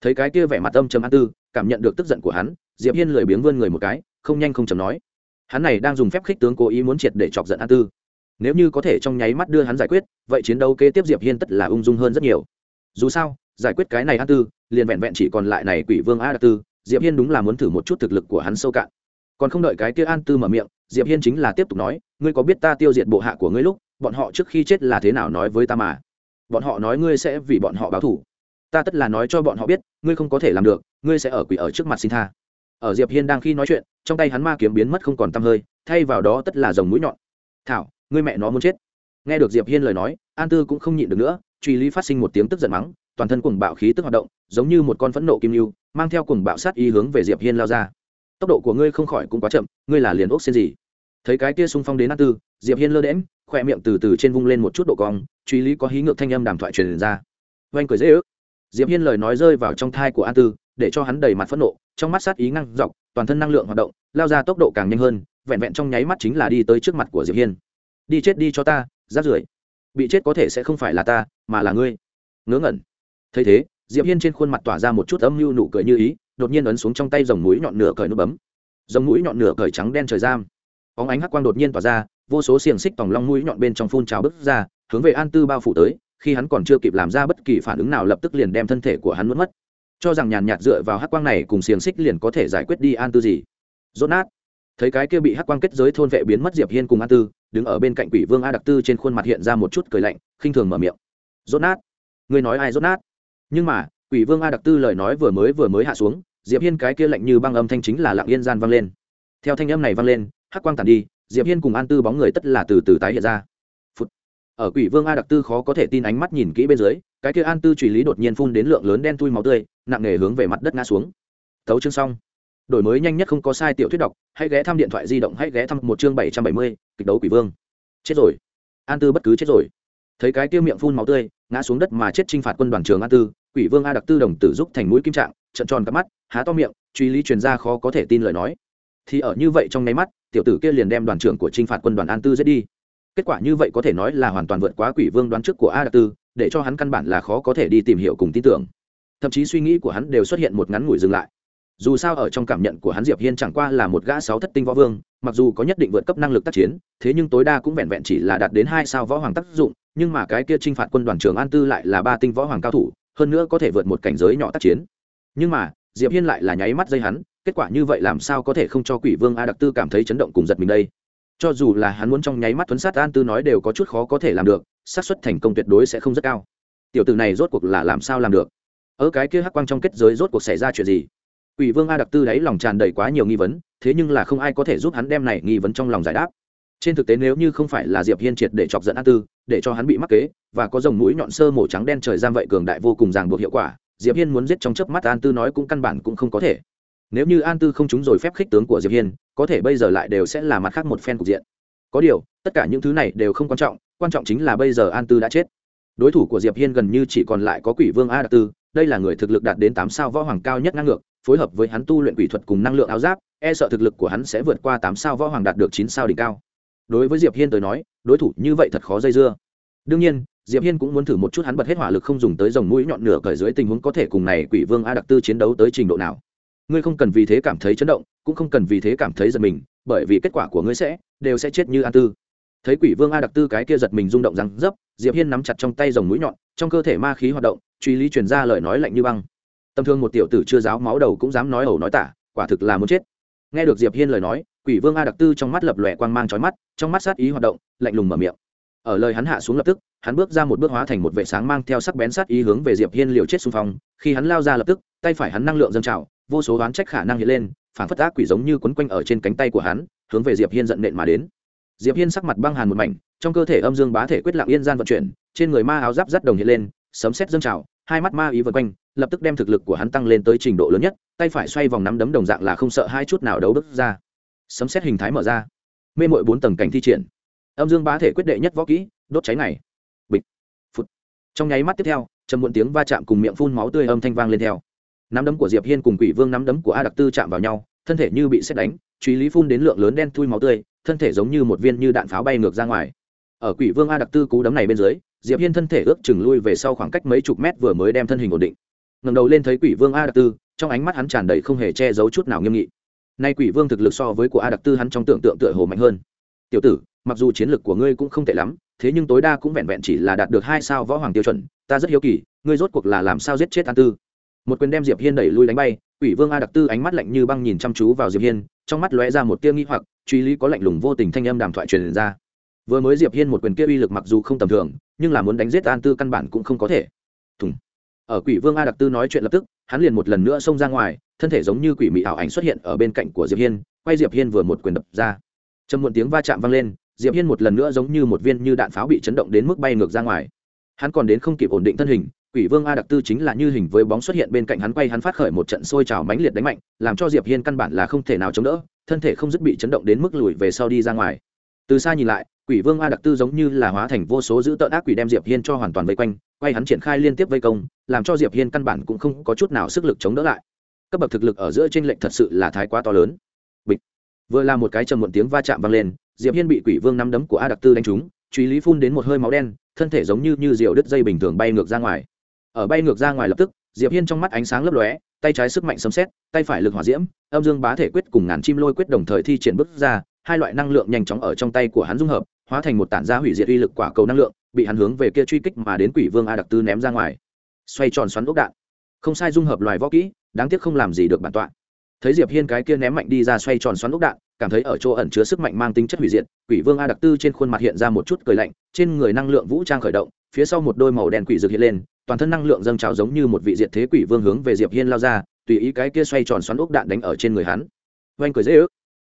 Thấy cái kia vẻ mặt âm trầm an tư, cảm nhận được tức giận của hắn, diệp hiên lười biếng vươn người một cái, không nhanh không chầm nói. Hắn này đang dùng phép khích tướng cố ý muốn triệt để chọc giận an tư. Nếu như có thể trong nháy mắt đưa hắn giải quyết, vậy chiến đấu kế tiếp diệp hiên tất là ung dung hơn rất nhiều. Dù sao giải quyết cái này an tư, liền vẹn vẹn chỉ còn lại này quỷ vương a đặc tư diệp hiên đúng là muốn thử một chút thực lực của hắn sâu cạn. Còn không đợi cái kia an tư mở miệng, diệp hiên chính là tiếp tục nói, ngươi có biết ta tiêu diệt bộ hạ của ngươi lúc, bọn họ trước khi chết là thế nào nói với ta mà? Bọn họ nói ngươi sẽ vì bọn họ báo thù. Ta tất là nói cho bọn họ biết, ngươi không có thể làm được, ngươi sẽ ở quỷ ở trước mặt xin tha. Ở diệp hiên đang khi nói chuyện, trong tay hắn ma kiếm biến mất không còn tăm hơi, thay vào đó tất là dòng mũi nhọn. Thảo, ngươi mẹ nó muốn chết. Nghe được diệp hiên lời nói, an tư cũng không nhịn được nữa, truy lý phát sinh một tiếng tức giận mắng toàn thân cuồng bạo khí tức hoạt động, giống như một con phẫn nộ kim lưu, mang theo cuồng bạo sát ý hướng về diệp hiên lao ra. Tốc độ của ngươi không khỏi cũng quá chậm, ngươi là liền ốc xin gì? Thấy cái kia xung phong đến an tư, diệp hiên lơ đễm khoe miệng từ từ trên vung lên một chút độ cong, truy lý có hí ngược thanh âm đàm thoại truyền ra. Oanh cười dễ ước. Diệp hiên lời nói rơi vào trong thai của an tư, để cho hắn đầy mặt phẫn nộ, trong mắt sát ý ngăn dọc, toàn thân năng lượng hoạt động, lao ra tốc độ càng nhanh hơn, vẹn vẹn trong nháy mắt chính là đi tới trước mặt của diệp hiên. Đi chết đi cho ta rát rưởi. Bị chết có thể sẽ không phải là ta, mà là ngươi. Ngớ ngẩn thấy thế, diệp hiên trên khuôn mặt tỏa ra một chút âm mưu nụ cười như ý, đột nhiên ấn xuống trong tay dòng mũi nhọn nửa cởi nút bấm. Dòng mũi nhọn nửa cởi trắng đen trời giam. Óng ánh hắc quang đột nhiên tỏa ra, vô số xiềng xích tòng long mũi nhọn bên trong phun trào bứt ra, hướng về an tư bao phủ tới, khi hắn còn chưa kịp làm ra bất kỳ phản ứng nào lập tức liền đem thân thể của hắn mất mất. Cho rằng nhàn nhạt dựa vào hắc quang này cùng xiềng xích liền có thể giải quyết đi an tư gì. Rốt nát. Thấy cái kia bị hắc quang kết giới thôn vệ biến mất diệp hiên cùng an tư, đứng ở bên cạnh quỷ vương a đặc tư trên khuôn mặt hiện ra một chút cười lạnh, khinh thường mở miệng. Rốt nát. Ngươi nói ai rốt nát? Nhưng mà, quỷ vương a đặc tư lời nói vừa mới vừa mới hạ xuống, diệp hiên cái kia lạnh như băng âm thanh chính là lặng yên gian vang lên. Theo thanh âm này vang lên, hắc quang tàn đi, diệp hiên cùng an tư bóng người tất là từ từ tái hiện ra. Phụt. ở quỷ vương a đặc tư khó có thể tin ánh mắt nhìn kỹ bên dưới, cái kia an tư truy lý đột nhiên phun đến lượng lớn đen thui máu tươi, nặng nề hướng về mặt đất ngã xuống. Thấu chương xong. Đổi mới nhanh nhất không có sai tiểu thuyết đọc, hãy ghé thăm điện thoại di động, hãy ghé thăm một chương bảy trăm bảy mươi, kịch đấu quỷ vương. Chết rồi. An tư bất cứ chết rồi thấy cái kia miệng phun máu tươi, ngã xuống đất mà chết trinh phạt quân đoàn trường a tư, quỷ vương a đặc tư đồng tử giúp thành mũi kim trạng trận tròn cắp mắt, há to miệng, truy lý truyền ra khó có thể tin lời nói. Thì ở như vậy trong nháy mắt, tiểu tử kia liền đem đoàn trưởng của trinh phạt quân đoàn an tư giết đi. Kết quả như vậy có thể nói là hoàn toàn vượt quá quỷ vương đoán trước của a đặc tư, để cho hắn căn bản là khó có thể đi tìm hiểu cùng tin tưởng. Thậm chí suy nghĩ của hắn đều xuất hiện một ngắn ngủi dừng lại. Dù sao ở trong cảm nhận của hắn diệp hiên chẳng qua là một gã sáu thất tinh võ vương mặc dù có nhất định vượt cấp năng lực tác chiến, thế nhưng tối đa cũng vẹn vẹn chỉ là đạt đến hai sao võ hoàng tác dụng, nhưng mà cái kia trinh phạt quân đoàn trường an tư lại là ba tinh võ hoàng cao thủ, hơn nữa có thể vượt một cảnh giới nhỏ tác chiến. Nhưng mà, diệp hiên lại là nháy mắt dây hắn, kết quả như vậy làm sao có thể không cho quỷ vương a đặc tư cảm thấy chấn động cùng giật mình đây? Cho dù là hắn muốn trong nháy mắt thuấn sát an tư nói đều có chút khó có thể làm được, xác suất thành công tuyệt đối sẽ không rất cao. Tiểu tử này rốt cuộc là làm sao làm được? Ở cái kia hắc quang trong kết giới rốt cuộc xảy ra chuyện gì? Quỷ vương a đặc tư đáy lòng tràn đầy quá nhiều nghi vấn, thế nhưng là không ai có thể giúp hắn đem này nghi vấn trong lòng giải đáp. Trên thực tế nếu như không phải là diệp hiên triệt để chọc giận an tư, để cho hắn bị mắc kế, và có dòng mũi nhọn sơ mổ trắng đen trời giam vậy cường đại vô cùng ràng buộc hiệu quả, diệp hiên muốn giết trong chớp mắt an tư nói cũng căn bản cũng không có thể. Nếu như an tư không trúng rồi phép khích tướng của diệp hiên, có thể bây giờ lại đều sẽ là mặt khác một phen cục diện. Có điều, tất cả những thứ này đều không quan trọng quan trọng chính là bây giờ an tư đã chết. Đối thủ của diệp hiên gần như chỉ còn lại có quỷ vương a đặc tư đây là người thực lực đạt đến tám sao võ hoàng cao nhất năng ngược, phối hợp với hắn tu luyện quỷ thuật cùng năng lượng áo giáp e sợ thực lực của hắn sẽ vượt qua tám sao võ hoàng đạt được chín sao đỉnh cao. Đối với diệp hiên tới nói, đối thủ như vậy thật khó dây dưa. Đương nhiên, diệp hiên cũng muốn thử một chút hắn bật hết hỏa lực không dùng tới dòng mũi nhọn nửa cởi dưới tình huống có thể cùng này quỷ vương a đặc tư chiến đấu tới trình độ nào. Ngươi không cần vì thế cảm thấy chấn động, cũng không cần vì thế cảm thấy giật mình, bởi vì kết quả của ngươi sẽ, đều sẽ chết như an tư. Thấy quỷ vương a đặc tư cái kia giật mình rung động răng dấp diệp hiên nắm chặt trong tay dòng mũi nhọn, trong cơ thể ma khí hoạt động truy lý truyền ra lời nói lạnh như băng. Tâm thương một tiểu tử chưa giáo máu đầu cũng dám nói ẩu nói tả, quả thực là muốn chết. Nghe được diệp hiên lời nói, quỷ vương a đặc tư trong mắt lập lòe quang mang chói mắt, trong mắt sát ý hoạt động, lạnh lùng mở miệng. Ở lời hắn hạ xuống lập tức, hắn bước ra một bước hóa thành một vệ sáng mang theo sắc bén sát ý hướng về diệp hiên liều chết xung phong. Khi hắn lao ra lập tức, tay phải hắn năng lượng dâng trào, vô số đoán trách khả năng hiện lên, phản phất ác quỷ giống như quấn quanh ở trên cánh tay của hắn, hướng về diệp hiên giận nện mà đến. Diệp hiên sắc mặt băng hàn một mảnh, trong cơ thể âm dương bá thể quyết lặng yên gian vận chuyển, trên người ma áo giáp rắt đồng hiện lên sấm xét dâng trào, hai mắt ma ý vân quanh, lập tức đem thực lực của hắn tăng lên tới trình độ lớn nhất, tay phải xoay vòng nắm đấm đồng dạng là không sợ hai chút nào đấu bước ra. Sấm xét hình thái mở ra. Mê mội bốn tầng cảnh thi triển. Âm dương bá thể quyết đệ nhất võ kỹ, đốt cháy này bịch. Phút trong nháy mắt tiếp theo, trầm muộn tiếng va chạm cùng miệng phun máu tươi âm thanh vang lên theo. Nắm đấm của diệp hiên cùng quỷ vương nắm đấm của a đặc tư chạm vào nhau, thân thể như bị xét đánh, truy lý phun đến lượng lớn đen thui máu tươi, thân thể giống như một viên như đạn pháo bay ngược ra ngoài. Ở quỷ vương a đặc tư cú đấm này bên dưới diệp hiên thân thể ước chừng lui về sau khoảng cách mấy chục mét vừa mới đem thân hình ổn định. Ngẩng đầu lên thấy quỷ vương a đặc tư, trong ánh mắt hắn tràn đầy không hề che giấu chút nào nghiêm nghị. Nay quỷ vương thực lực so với của a đặc tư hắn trong tưởng tượng tựa hồ mạnh hơn. Tiểu tử, mặc dù chiến lực của ngươi cũng không tệ lắm, thế nhưng tối đa cũng vẹn vẹn chỉ là đạt được hai sao võ hoàng tiêu chuẩn, ta rất hiếu kỳ, ngươi rốt cuộc là làm sao giết chết an tư? Một quyền đem diệp hiên đẩy lui đánh bay, quỷ vương a đặc tư ánh mắt lạnh như băng nhìn chăm chú vào diệp hiên, trong mắt lóe ra một tia nghi hoặc, truy lý có lạnh lùng vô tình thanh âm đàm thoại truyền ra vừa mới diệp hiên một quyền kia uy lực mặc dù không tầm thường, nhưng là muốn đánh giết an tư căn bản cũng không có thể. Thùng. Ở quỷ vương a đặc tư nói chuyện lập tức, hắn liền một lần nữa xông ra ngoài, thân thể giống như quỷ mị ảo ảnh xuất hiện ở bên cạnh của diệp hiên, quay diệp hiên vừa một quyền đập ra. Trầm một tiếng va chạm vang lên, diệp hiên một lần nữa giống như một viên như đạn pháo bị chấn động đến mức bay ngược ra ngoài. Hắn còn đến không kịp ổn định thân hình, quỷ vương a đặc tư chính là như hình với bóng xuất hiện bên cạnh hắn quay hắn phát khởi một trận sôi trào mãnh liệt đánh mạnh, làm cho diệp hiên căn bản là không thể nào chống đỡ, thân thể không dứt bị chấn động đến mức lùi về sau đi ra ngoài. Từ xa nhìn lại quỷ vương a đặc tư giống như là hóa thành vô số dữ tợn ác quỷ đem diệp hiên cho hoàn toàn vây quanh, quay hắn triển khai liên tiếp vây công, làm cho diệp hiên căn bản cũng không có chút nào sức lực chống đỡ lại. Cấp bậc thực lực ở giữa trên lệnh thật sự là thái quá to lớn. Bịch. Vừa là một cái trầm muộn tiếng va chạm vang lên, diệp hiên bị quỷ vương nắm đấm của a đặc tư đánh trúng, truy lý phun đến một hơi máu đen, thân thể giống như như diều đứt dây bình thường bay ngược ra ngoài. Ở bay ngược ra ngoài lập tức, diệp hiên trong mắt ánh sáng lấp lóe, tay trái sức mạnh sấm xét tay phải lực hỏa diễm, âm dương bá thể quyết cùng ngàn chim lôi quyết đồng thời thi triển bước ra, hai loại năng lượng nhanh chóng ở trong tay của hắn dung hợp hóa thành một tản ra hủy diệt uy lực quả cầu năng lượng, bị hắn hướng về kia truy kích mà đến quỷ vương a đặc tư ném ra ngoài. Xoay tròn xoắn ốc đạn. Không sai dung hợp loài võ kỹ, đáng tiếc không làm gì được bản tọa. Thấy diệp hiên cái kia ném mạnh đi ra xoay tròn xoắn ốc đạn, cảm thấy ở chỗ ẩn chứa sức mạnh mang tính chất hủy diệt, quỷ vương a đặc tư trên khuôn mặt hiện ra một chút cười lạnh, trên người năng lượng vũ trang khởi động, phía sau một đôi màu đen quỷ rực hiện lên, toàn thân năng lượng dâng trào giống như một vị diệt thế quỷ vương hướng về diệp hiên lao ra, tùy ý cái kia xoay tròn xoắn ốc đạn đánh ở trên người hắn. Oanh cười dễ ước.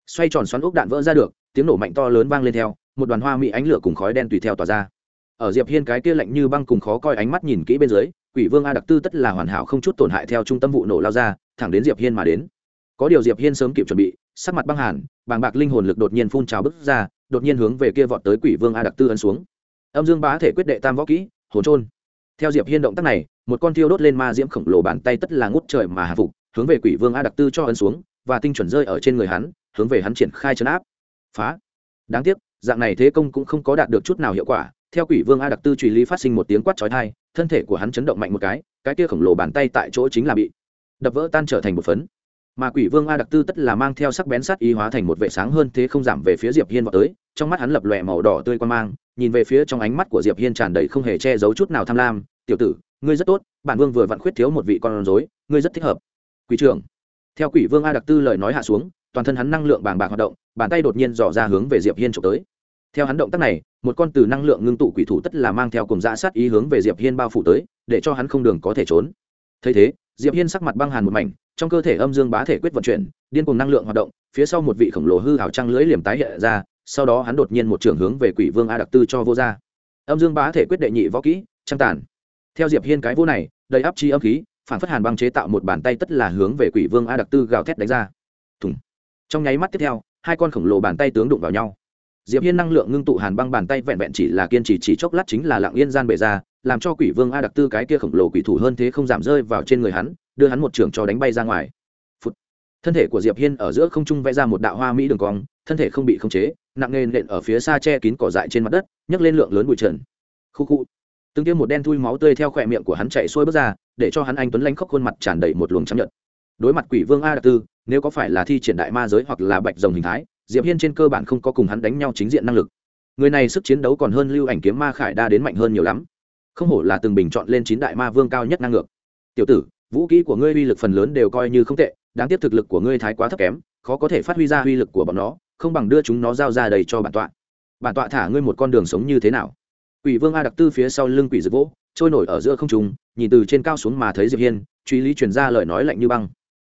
Xoay tròn xoắn ốc đạn vỡ ra được, tiếng nổ mạnh to lớn vang lên theo một đoàn hoa mỹ ánh lửa cùng khói đen tùy theo tỏa ra. Ở diệp hiên cái kia lạnh như băng cùng khó coi ánh mắt nhìn kỹ bên dưới, quỷ vương a đặc tư tất là hoàn hảo không chút tổn hại theo trung tâm vụ nổ lao ra, thẳng đến diệp hiên mà đến. Có điều diệp hiên sớm kịp chuẩn bị, sắc mặt băng hàn, bàng bạc linh hồn lực đột nhiên phun trào bứt ra, đột nhiên hướng về kia vọt tới quỷ vương a đặc tư ấn xuống. Âm dương bá thể quyết đệ tam võ kỹ, hồn trôn. Theo diệp hiên động tác này, một con thiêu đốt lên ma diễm khổng lồ bàn tay tất là ngút trời mà hạ phục, hướng về quỷ vương a đặc tư cho ấn xuống, và tinh chuẩn rơi ở trên người hắn, hướng về hắn triển khai chấn áp. Phá. Đáng tiếc dạng này thế công cũng không có đạt được chút nào hiệu quả. Theo quỷ vương a đặc tư truy lý phát sinh một tiếng quát chói tai, thân thể của hắn chấn động mạnh một cái cái kia khổng lồ bàn tay tại chỗ chính là bị đập vỡ tan trở thành một phấn. Mà quỷ vương a đặc tư tất là mang theo sắc bén sắt y hóa thành một vệ sáng hơn thế không giảm về phía diệp hiên vào tới, trong mắt hắn lập lòe màu đỏ tươi quan mang, nhìn về phía trong ánh mắt của diệp hiên tràn đầy không hề che giấu chút nào tham lam, tiểu tử, ngươi rất tốt, bản vương vừa vặn khuyết thiếu một vị con rối, ngươi rất thích hợp. Quỷ trưởng. Theo quỷ vương a đặc tư lời nói hạ xuống toàn thân hắn năng lượng bàng bạc hoạt động, bàn tay đột nhiên dò ra hướng về diệp hiên trộm tới. Theo hắn động tác này, một con từ năng lượng ngưng tụ quỷ thủ tất là mang theo cùng dã sát ý hướng về diệp hiên bao phủ tới, để cho hắn không đường có thể trốn. Thấy thế, diệp hiên sắc mặt băng hàn một mảnh, trong cơ thể âm dương bá thể quyết vận chuyển, điên cùng năng lượng hoạt động, phía sau một vị khổng lồ hư hào trăng lưỡi liềm tái hiện ra, sau đó hắn đột nhiên một trường hướng về quỷ vương a đặc tư cho vô ra. Âm dương bá thể quyết đệ nhị võ kỹ, trăng tản theo diệp hiên cái vô này, đầy áp chi âm khí, phản phất hàn băng chế tạo một bàn tay tất là hướng về quỷ vương a đặc tư gào thét đánh ra trong nháy mắt tiếp theo, hai con khổng lồ bàn tay tướng đụng vào nhau. Diệp hiên năng lượng ngưng tụ hàn băng bàn tay vẹn vẹn chỉ là kiên trì chỉ chốc lát chính là lặng yên gian bể ra, làm cho quỷ vương a đặc tư cái kia khổng lồ quỷ thủ hơn thế không giảm rơi vào trên người hắn, đưa hắn một trường cho đánh bay ra ngoài. Phụt. thân thể của diệp hiên ở giữa không trung vẽ ra một đạo hoa mỹ đường cong, thân thể không bị khống chế, nặng nề nện ở phía xa che kín cỏ dại trên mặt đất, nhấc lên lượng lớn bụi trần. Khu khu. Từng tiêm một đen thui máu tươi theo khỏe miệng của hắn chạy xuôi bước ra, để cho hắn anh tuấn lanh khóc khuôn mặt tràn đầy một luồng chấp nhận đối mặt quỷ vương a đặc tư nếu có phải là thi triển đại ma giới hoặc là bạch rồng hình thái, diệp hiên trên cơ bản không có cùng hắn đánh nhau chính diện năng lực. Người này sức chiến đấu còn hơn lưu ảnh kiếm ma khải đa đến mạnh hơn nhiều lắm. Không hổ là từng bình chọn lên chín đại ma vương cao nhất năng ngược. Tiểu tử, vũ kỹ của ngươi uy lực phần lớn đều coi như không tệ, đáng tiếc thực lực của ngươi thái quá thấp kém, khó có thể phát huy ra uy lực của bọn nó, không bằng đưa chúng nó giao ra đầy cho bản tọa. Bản tọa thả ngươi một con đường sống như thế nào? Quỷ vương a đặc tư phía sau lưng quỷ rực vỗ, trôi nổi ở giữa không trung, nhìn từ trên cao xuống mà thấy diệp hiên, truy lý truyền ra lời nói lạnh như băng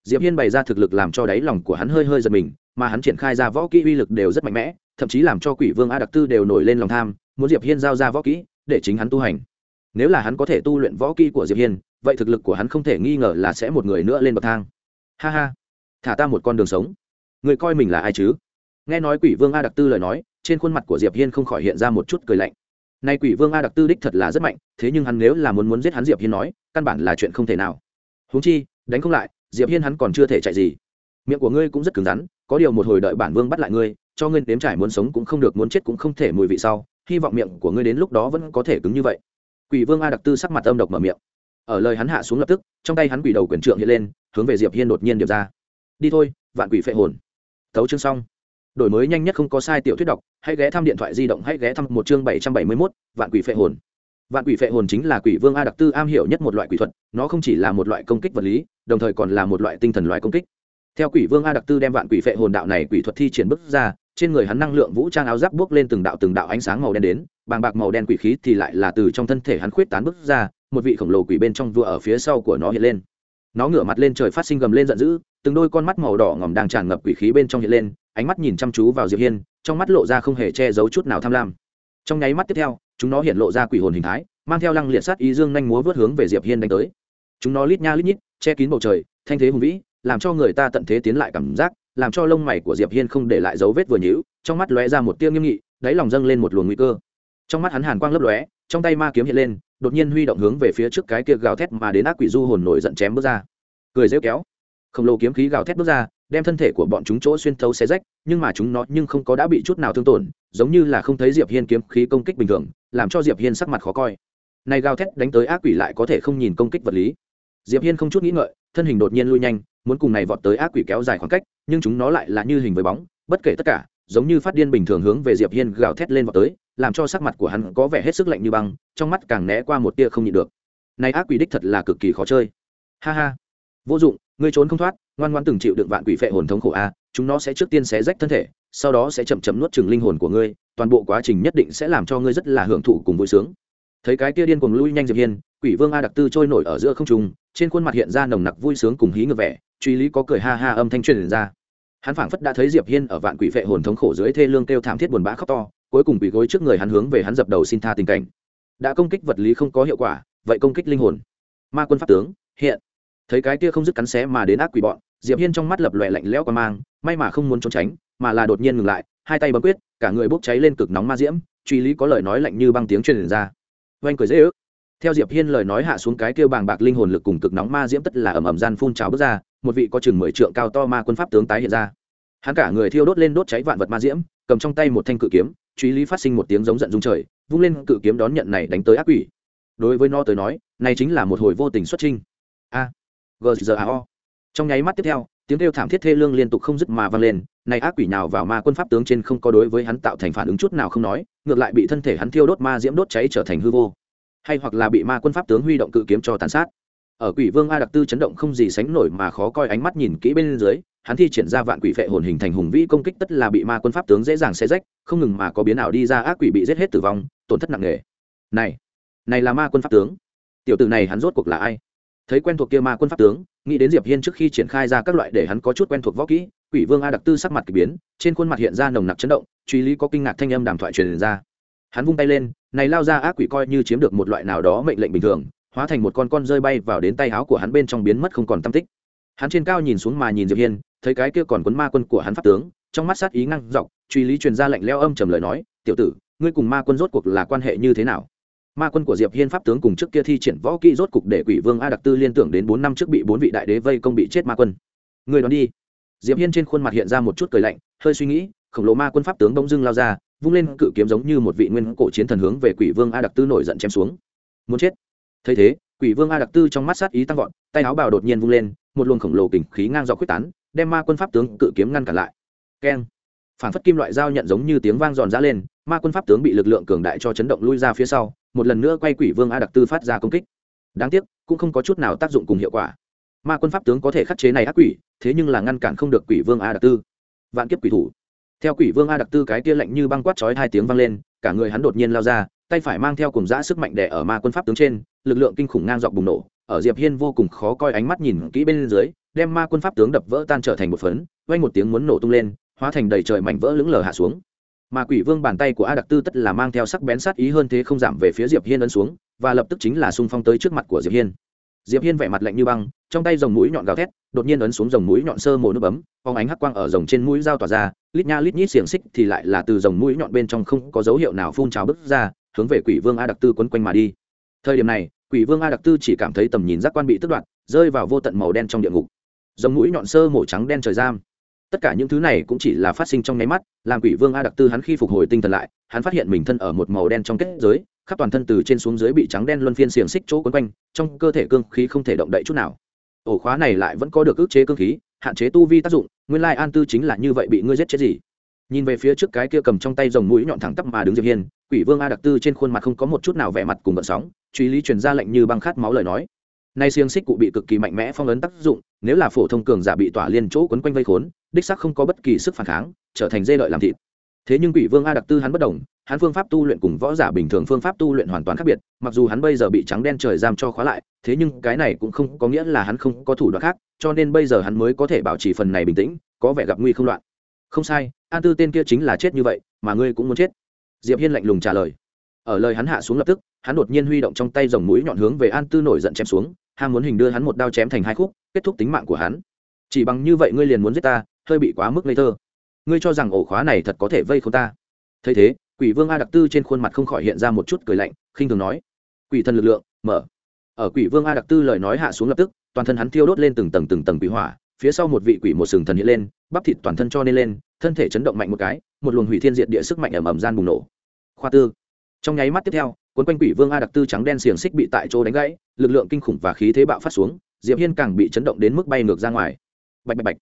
diệp hiên bày ra thực lực làm cho đáy lòng của hắn hơi hơi giật mình, mà hắn triển khai ra võ kỹ uy lực đều rất mạnh mẽ, thậm chí làm cho quỷ vương a đặc tư đều nổi lên lòng tham, muốn diệp hiên giao ra võ kỹ để chính hắn tu hành. Nếu là hắn có thể tu luyện võ kỹ của diệp hiên, vậy thực lực của hắn không thể nghi ngờ là sẽ một người nữa lên bậc thang. Ha ha, thả ta một con đường sống. Người coi mình là ai chứ? Nghe nói quỷ vương a đặc tư lời nói, trên khuôn mặt của diệp hiên không khỏi hiện ra một chút cười lạnh. Nay quỷ vương a đặc tư đích thật là rất mạnh, thế nhưng hắn nếu là muốn muốn giết hắn diệp hiên nói, căn bản là chuyện không thể nào. Huống chi, đánh không lại diệp hiên hắn còn chưa thể chạy gì. miệng của ngươi cũng rất cứng rắn, có điều một hồi đợi bản vương bắt lại ngươi, cho ngươi nếm trải muốn sống cũng không được, muốn chết cũng không thể mùi vị sau, hy vọng miệng của ngươi đến lúc đó vẫn có thể cứng như vậy. quỷ vương a đặc tư sắc mặt âm độc mở miệng. ở lời hắn hạ xuống lập tức, trong tay hắn quỷ đầu quyền trượng hiện lên, hướng về diệp hiên đột nhiên điệp ra. đi thôi, vạn quỷ phệ hồn. tấu chương xong. đổi mới nhanh nhất không có sai tiểu thuyết đọc, hãy ghé thăm điện thoại di động, hãy ghé thăm một chương bảy trăm bảy mươi mốt, vạn quỷ phệ hồn vạn quỷ phệ hồn chính là quỷ vương a đặc tư am hiểu nhất một loại quỷ thuật, nó không chỉ là một loại công kích vật lý, đồng thời còn là một loại tinh thần loại công kích. Theo quỷ vương a đặc tư đem vạn quỷ phệ hồn đạo này quỷ thuật thi triển bước ra, trên người hắn năng lượng vũ trang áo giáp bước lên từng đạo từng đạo ánh sáng màu đen đến, bàng bạc màu đen quỷ khí thì lại là từ trong thân thể hắn khuyết tán bước ra, một vị khổng lồ quỷ bên trong vua ở phía sau của nó hiện lên. Nó ngửa mặt lên trời phát sinh gầm lên giận dữ, từng đôi con mắt màu đỏ ngòm đang tràn ngập quỷ khí bên trong hiện lên, ánh mắt nhìn chăm chú vào diệp hiên, trong mắt lộ ra không hề che giấu chút nào tham lam. Trong nháy mắt tiếp theo chúng nó hiện lộ ra quỷ hồn hình thái, mang theo lăng liệt sát ý dương nhanh múa vớt hướng về diệp hiên đánh tới. Chúng nó lít nha lít nhít, che kín bầu trời, thanh thế hùng vĩ, làm cho người ta tận thế tiến lại cảm giác, làm cho lông mày của diệp hiên không để lại dấu vết vừa nhíu, trong mắt lóe ra một tia nghiêm nghị, đáy lòng dâng lên một luồng nguy cơ. Trong mắt hắn hàn quang lấp lóe, trong tay ma kiếm hiện lên, đột nhiên huy động hướng về phía trước cái kia gào thét mà đến ác quỷ du hồn nổi giận chém bước ra. Cười rêu kéo. Khổng lồ kiếm khí gào thét bước ra, đem thân thể của bọn chúng chỗ xuyên thấu xé rách, nhưng mà chúng nó nhưng không có đã bị chút nào thương tổn giống như là không thấy diệp hiên kiếm khí công kích bình thường, làm cho diệp hiên sắc mặt khó coi. Này gào thét đánh tới ác quỷ lại có thể không nhìn công kích vật lý. Diệp hiên không chút nghĩ ngợi, thân hình đột nhiên lui nhanh, muốn cùng này vọt tới ác quỷ kéo dài khoảng cách, nhưng chúng nó lại là như hình với bóng, bất kể tất cả, giống như phát điên bình thường hướng về diệp hiên gào thét lên vọt tới, làm cho sắc mặt của hắn có vẻ hết sức lạnh như băng, trong mắt càng né qua một tia không nhịn được. Này ác quỷ đích thật là cực kỳ khó chơi. Ha ha. Vô dụng, ngươi trốn không thoát, ngoan ngoan từng chịu đựng vạn quỷ phệ hồn thống khổ a, chúng nó sẽ trước tiên xé rách thân thể sau đó sẽ chậm chậm nuốt chừng linh hồn của ngươi, toàn bộ quá trình nhất định sẽ làm cho ngươi rất là hưởng thụ cùng vui sướng. Thấy cái kia điên cuồng lui nhanh diệp hiên, quỷ vương a đặc tư trôi nổi ở giữa không trung, trên khuôn mặt hiện ra nồng nặc vui sướng cùng hí ngược vẻ, truy lý có cười ha ha âm thanh truyền ra. Hắn phảng phất đã thấy diệp hiên ở vạn quỷ vệ hồn thống khổ dưới thê lương kêu thảm thiết buồn bã khóc to, cuối cùng bị gối trước người hắn hướng về hắn dập đầu xin tha tình cảnh. Đã công kích vật lý không có hiệu quả, vậy công kích linh hồn. Ma quân pháp tướng, hiện. Thấy cái kia không dứt cắn xé mà đến ác quỷ bọn, diệp hiên trong mắt lập lòe lạnh lẽo qua mang, may mà không muốn trốn tránh mà là đột nhiên ngừng lại, hai tay bấm quyết, cả người bốc cháy lên cực nóng ma diễm, truy lý có lời nói lạnh như băng tiếng truyền ra. Oanh cười dễ ước. Theo diệp hiên lời nói hạ xuống cái kêu bàng bạc linh hồn lực cùng cực nóng ma diễm tất là ầm ầm gian phun trào bước ra, một vị có chừng mười trượng cao to ma quân pháp tướng tái hiện ra. Hắn cả người thiêu đốt lên đốt cháy vạn vật ma diễm, cầm trong tay một thanh cự kiếm, truy lý phát sinh một tiếng giống giận dung trời, vung lên cự kiếm đón nhận này đánh tới ác quỷ. Đối với nó tới nói, này chính là một hồi vô tình xuất trinh a gzao trong nháy mắt tiếp theo tiếng kêu thảm thiết thê lương liên tục không dứt mà vang lên này ác quỷ nào vào ma quân pháp tướng trên không có đối với hắn tạo thành phản ứng chút nào không nói, ngược lại bị thân thể hắn thiêu đốt ma diễm đốt cháy trở thành hư vô. Hay hoặc là bị ma quân pháp tướng huy động cự kiếm cho tàn sát. Ở quỷ vương a đặc tư chấn động không gì sánh nổi mà khó coi ánh mắt nhìn kỹ bên dưới, hắn thi triển ra vạn quỷ vệ hồn hình thành hùng vĩ công kích tất là bị ma quân pháp tướng dễ dàng xé rách, không ngừng mà có biến ảo đi ra ác quỷ bị giết hết tử vong, tổn thất nặng nề. Này này là ma quân pháp tướng. Tiểu tử này hắn rốt cuộc là ai? Thấy quen thuộc kia ma quân pháp tướng nghĩ đến diệp hiên trước khi triển khai ra các loại để hắn có chút quen thuộc võ kỹ, quỷ vương a đặc tư sắc mặt kỳ biến, trên khuôn mặt hiện ra nồng nặc chấn động, truy lý có kinh ngạc thanh âm đàm thoại truyền ra. Hắn vung tay lên, này lao ra ác quỷ coi như chiếm được một loại nào đó mệnh lệnh bình thường, hóa thành một con con rơi bay vào đến tay áo của hắn bên trong biến mất không còn tâm tích. Hắn trên cao nhìn xuống mà nhìn diệp hiên, thấy cái kia còn quấn ma quân của hắn pháp tướng, trong mắt sát ý ngăn dọc, truy lý truyền ra lệnh leo âm trầm lời nói, tiểu tử, ngươi cùng ma quân rốt cuộc là quan hệ như thế nào? Ma quân của diệp hiên pháp tướng cùng trước kia thi triển võ kỹ rốt cục để quỷ vương a đặc tư liên tưởng đến bốn năm trước bị bốn vị đại đế vây công bị chết ma quân. Người đón đi. Diệp hiên trên khuôn mặt hiện ra một chút cười lạnh, hơi suy nghĩ, khổng lồ ma quân pháp tướng bỗng dưng lao ra, vung lên cự kiếm giống như một vị nguyên cổ chiến thần hướng về quỷ vương a đặc tư nổi giận chém xuống. Muốn chết. Thấy thế, quỷ vương a đặc tư trong mắt sát ý tăng vọt, tay áo bào đột nhiên vung lên, một luồng khổng lồ kình khí ngang dọc quyết tán, đem ma quân pháp tướng cự kiếm ngăn cản lại. Keng. Phản phất kim loại dao nhận giống như tiếng vang giòn ra lên, ma quân pháp tướng bị lực lượng cường đại cho chấn động lui ra phía sau một lần nữa quay quỷ vương a đặc tư phát ra công kích. Đáng tiếc, cũng không có chút nào tác dụng cùng hiệu quả. Ma quân pháp tướng có thể khắc chế này ác quỷ, thế nhưng là ngăn cản không được quỷ vương a đặc tư. Vạn kiếp quỷ thủ. Theo quỷ vương a đặc tư cái kia lạnh như băng quát chói hai tiếng vang lên, cả người hắn đột nhiên lao ra, tay phải mang theo cùng giã sức mạnh đẻ ở ma quân pháp tướng trên, lực lượng kinh khủng ngang dọc bùng nổ, ở diệp hiên vô cùng khó coi ánh mắt nhìn kỹ bên dưới, đem ma quân pháp tướng đập vỡ tan trở thành một phấn, vang một tiếng muốn nổ tung lên, hóa thành đầy trời mảnh vỡ lững lờ hạ xuống mà quỷ vương bàn tay của a đặc tư tất là mang theo sắc bén sát ý hơn thế không giảm về phía diệp hiên ấn xuống, và lập tức chính là xung phong tới trước mặt của diệp hiên. Diệp hiên vẻ mặt lạnh như băng, trong tay dòng mũi nhọn gào thét, đột nhiên ấn xuống dòng mũi nhọn sơ mồ nước bấm, phóng ánh hắc quang ở dòng trên mũi dao tỏa ra, lít nha lít nhít xiềng xích thì lại là từ dòng mũi nhọn bên trong không có dấu hiệu nào phun trào bứt ra, hướng về quỷ vương a đặc tư quấn quanh mà đi. Thời điểm này, quỷ vương a đặc tư chỉ cảm thấy tầm nhìn giác quan bị tức đoạt, rơi vào vô tận màu đen trong địa ngục. Dòng mũi nhọn sơ mổ trắng đen trời giam tất cả những thứ này cũng chỉ là phát sinh trong nháy mắt, làm quỷ vương a đặc tư hắn khi phục hồi tinh thần lại, hắn phát hiện mình thân ở một màu đen trong kết giới, khắp toàn thân từ trên xuống dưới bị trắng đen luân phiên xiềng xích chỗ quấn quanh, trong cơ thể cương khí không thể động đậy chút nào. Ổ khóa này lại vẫn có được ức chế cương khí, hạn chế tu vi tác dụng, nguyên lai an tư chính là như vậy bị ngươi giết chết gì? Nhìn về phía trước cái kia cầm trong tay dòng mũi nhọn thẳng tắp mà đứng diệp hiên, quỷ vương a đặc tư trên khuôn mặt không có một chút nào vẻ mặt cùng vận sóng, truy lý truyền ra lệnh như băng khát máu lời nói nay xiềng xích cụ bị cực kỳ mạnh mẽ phong ấn tác dụng, nếu là phổ thông cường giả bị tỏa liên chỗ quấn quanh vây khốn, đích sắc không có bất kỳ sức phản kháng, trở thành dê lợi làm thịt. Thế nhưng quỷ vương a đặc tư hắn bất đồng, hắn phương pháp tu luyện cùng võ giả bình thường phương pháp tu luyện hoàn toàn khác biệt, mặc dù hắn bây giờ bị trắng đen trời giam cho khóa lại, thế nhưng cái này cũng không có nghĩa là hắn không có thủ đoạn khác, cho nên bây giờ hắn mới có thể bảo trì phần này bình tĩnh, có vẻ gặp nguy không loạn. Không sai, an tư tên kia chính là chết như vậy, mà ngươi cũng muốn chết. Diệp hiên lạnh lùng trả lời ở lời hắn hạ xuống lập tức, hắn đột nhiên huy động trong tay dòng mũi nhọn hướng về an tư nổi giận chém xuống ham muốn hình đưa hắn một đao chém thành hai khúc, kết thúc tính mạng của hắn. Chỉ bằng như vậy ngươi liền muốn giết ta, hơi bị quá mức ngây thơ. Ngươi cho rằng ổ khóa này thật có thể vây không ta. Thấy thế, quỷ vương a đặc tư trên khuôn mặt không khỏi hiện ra một chút cười lạnh, khinh thường nói, quỷ thần lực lượng, mở. Ở quỷ vương a đặc tư lời nói hạ xuống lập tức, toàn thân hắn thiêu đốt lên từng tầng từng tầng quỷ hỏa, phía sau một vị quỷ một sừng thần hiện lên, bắp thịt toàn thân cho nên lên, thân thể chấn động mạnh một cái, một luồng hủy thiên diệt địa sức mạnh ẩm ẩm gian bùng nổ. Khoa tư trong nháy mắt tiếp theo, cuốn quanh quỷ vương a đặc tư trắng đen xiềng xích bị tại chỗ đánh gãy, lực lượng kinh khủng và khí thế bạo phát xuống, diệp hiên càng bị chấn động đến mức bay ngược ra ngoài. Bạch bạch bạch.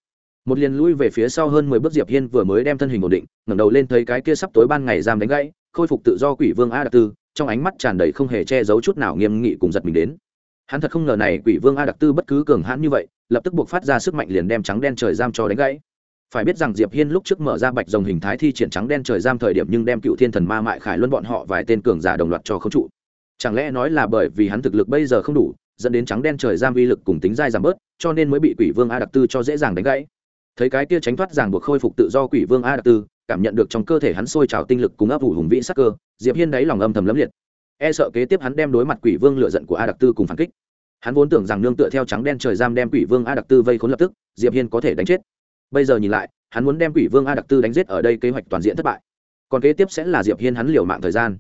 Một liền lui về phía sau hơn mười bước, diệp hiên vừa mới đem thân hình ổn định, ngẩng đầu lên thấy cái kia sắp tối ban ngày giam đánh gãy, khôi phục tự do quỷ vương a đặc tư, trong ánh mắt tràn đầy không hề che giấu chút nào nghiêm nghị cùng giật mình đến. Hắn thật không ngờ này quỷ vương a đặc tư bất cứ cường hãn như vậy, lập tức buộc phát ra sức mạnh liền đem trắng đen trời giam cho đánh gãy phải biết rằng diệp hiên lúc trước mở ra bạch rồng hình thái thi triển trắng đen trời giam thời điểm nhưng đem cựu thiên thần ma mại khải luân bọn họ vài tên cường giả đồng loạt cho không trụ. Chẳng lẽ nói là bởi vì hắn thực lực bây giờ không đủ, dẫn đến trắng đen trời giam uy lực cùng tính dai giảm bớt, cho nên mới bị quỷ vương a đặc tư cho dễ dàng đánh gãy. Thấy cái kia tránh thoát ràng buộc khôi phục tự do quỷ vương a đặc tư, cảm nhận được trong cơ thể hắn sôi trào tinh lực cùng ấp ủ hùng vĩ sắc cơ, diệp hiên đáy lòng âm thầm lấm liệt. E sợ kế tiếp hắn đem đối mặt quỷ vương lựa giận của a đặc tư cùng phản kích. Hắn vốn tưởng rằng nương tựa theo trắng đen trời giam đem quỷ vương a đặc tư vây khốn lập tức, diệp hiên có thể đánh chết bây giờ nhìn lại hắn muốn đem quỷ vương a đặc tư đánh giết ở đây kế hoạch toàn diện thất bại. Còn kế tiếp sẽ là diệp hiên hắn liều mạng thời gian.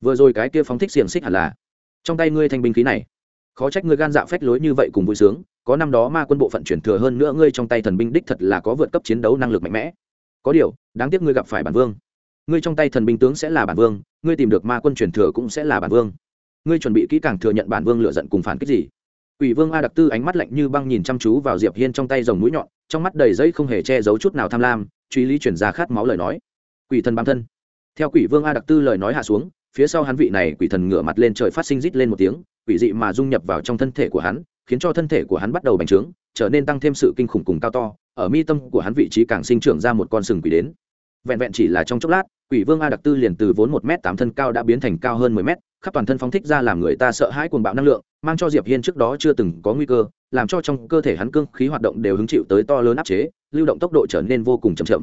Vừa rồi cái kia phóng thích xiềng xích hẳn là trong tay ngươi thanh binh khí này khó trách ngươi gan dạ phách lối như vậy cùng vui sướng có năm đó ma quân bộ phận chuyển thừa hơn nữa ngươi trong tay thần binh đích thật là có vượt cấp chiến đấu năng lực mạnh mẽ. Có điều đáng tiếc ngươi gặp phải bản vương. Ngươi trong tay thần binh tướng sẽ là bản vương ngươi tìm được ma quân chuyển thừa cũng sẽ là bản vương. Ngươi chuẩn bị kỹ càng thừa nhận bản vương lựa giận cùng phản kích gì? Quỷ Vương A Đặc Tư ánh mắt lạnh như băng nhìn chăm chú vào Diệp Hiên trong tay rồng mũi nhọn, trong mắt đầy dây không hề che giấu chút nào tham lam, truy lý chuyển ra khát máu lời nói. Quỷ thần bám thân. Theo Quỷ Vương A Đặc Tư lời nói hạ xuống, phía sau hắn vị này quỷ thần ngửa mặt lên trời phát sinh rít lên một tiếng, quỷ dị mà dung nhập vào trong thân thể của hắn, khiến cho thân thể của hắn bắt đầu bành trướng, trở nên tăng thêm sự kinh khủng cùng cao to, ở mi tâm của hắn vị trí càng sinh trưởng ra một con sừng quỷ đến. Vẹn vẹn chỉ là trong chốc lát, Quỷ Vương A Đặc Tư liền từ vốn một m tám thân cao đã biến thành cao hơn mười m khắp toàn thân phóng thích ra làm người ta sợ hãi cuồng bạo năng lượng, mang cho Diệp Hiên trước đó chưa từng có nguy cơ, làm cho trong cơ thể hắn cương khí hoạt động đều hứng chịu tới to lớn áp chế, lưu động tốc độ trở nên vô cùng chậm chậm.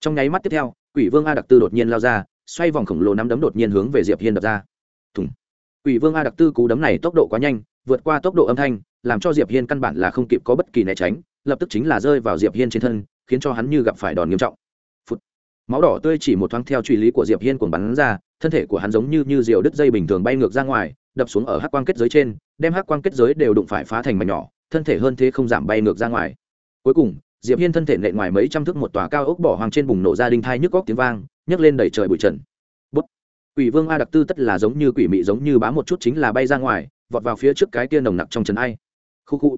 Trong nháy mắt tiếp theo, Quỷ Vương A Đặc Tư đột nhiên lao ra, xoay vòng khổng lồ nắm đấm đột nhiên hướng về Diệp Hiên đập ra. Thùng. Quỷ Vương A Đặc Tư cú đấm này tốc độ quá nhanh, vượt qua tốc độ âm thanh, làm cho Diệp Hiên căn bản là không kịp có bất kỳ né tránh, lập tức chính là rơi vào Diệp Hiên trên thân, khiến cho hắn như gặp phải đòn nghiêm trọng. Máu đỏ tươi chỉ một thoáng theo truy lý của Diệp Hiên cuồng bắn ra, thân thể của hắn giống như như diều đứt dây bình thường bay ngược ra ngoài, đập xuống ở hắc quang kết giới trên, đem hắc quang kết giới đều đụng phải phá thành mảnh nhỏ, thân thể hơn thế không giảm bay ngược ra ngoài. Cuối cùng, Diệp Hiên thân thể nện ngoài mấy trăm thước một tòa cao ốc bỏ hoang trên bùng nổ ra đinh thai nhức góc tiếng vang, nhấc lên đầy trời bụi trần. Bút. Quỷ Vương A Đặc Tư tất là giống như quỷ mị giống như bá một chút chính là bay ra ngoài, vọt vào phía trước cái kia nồng nặc trong trần ai. Khu khu.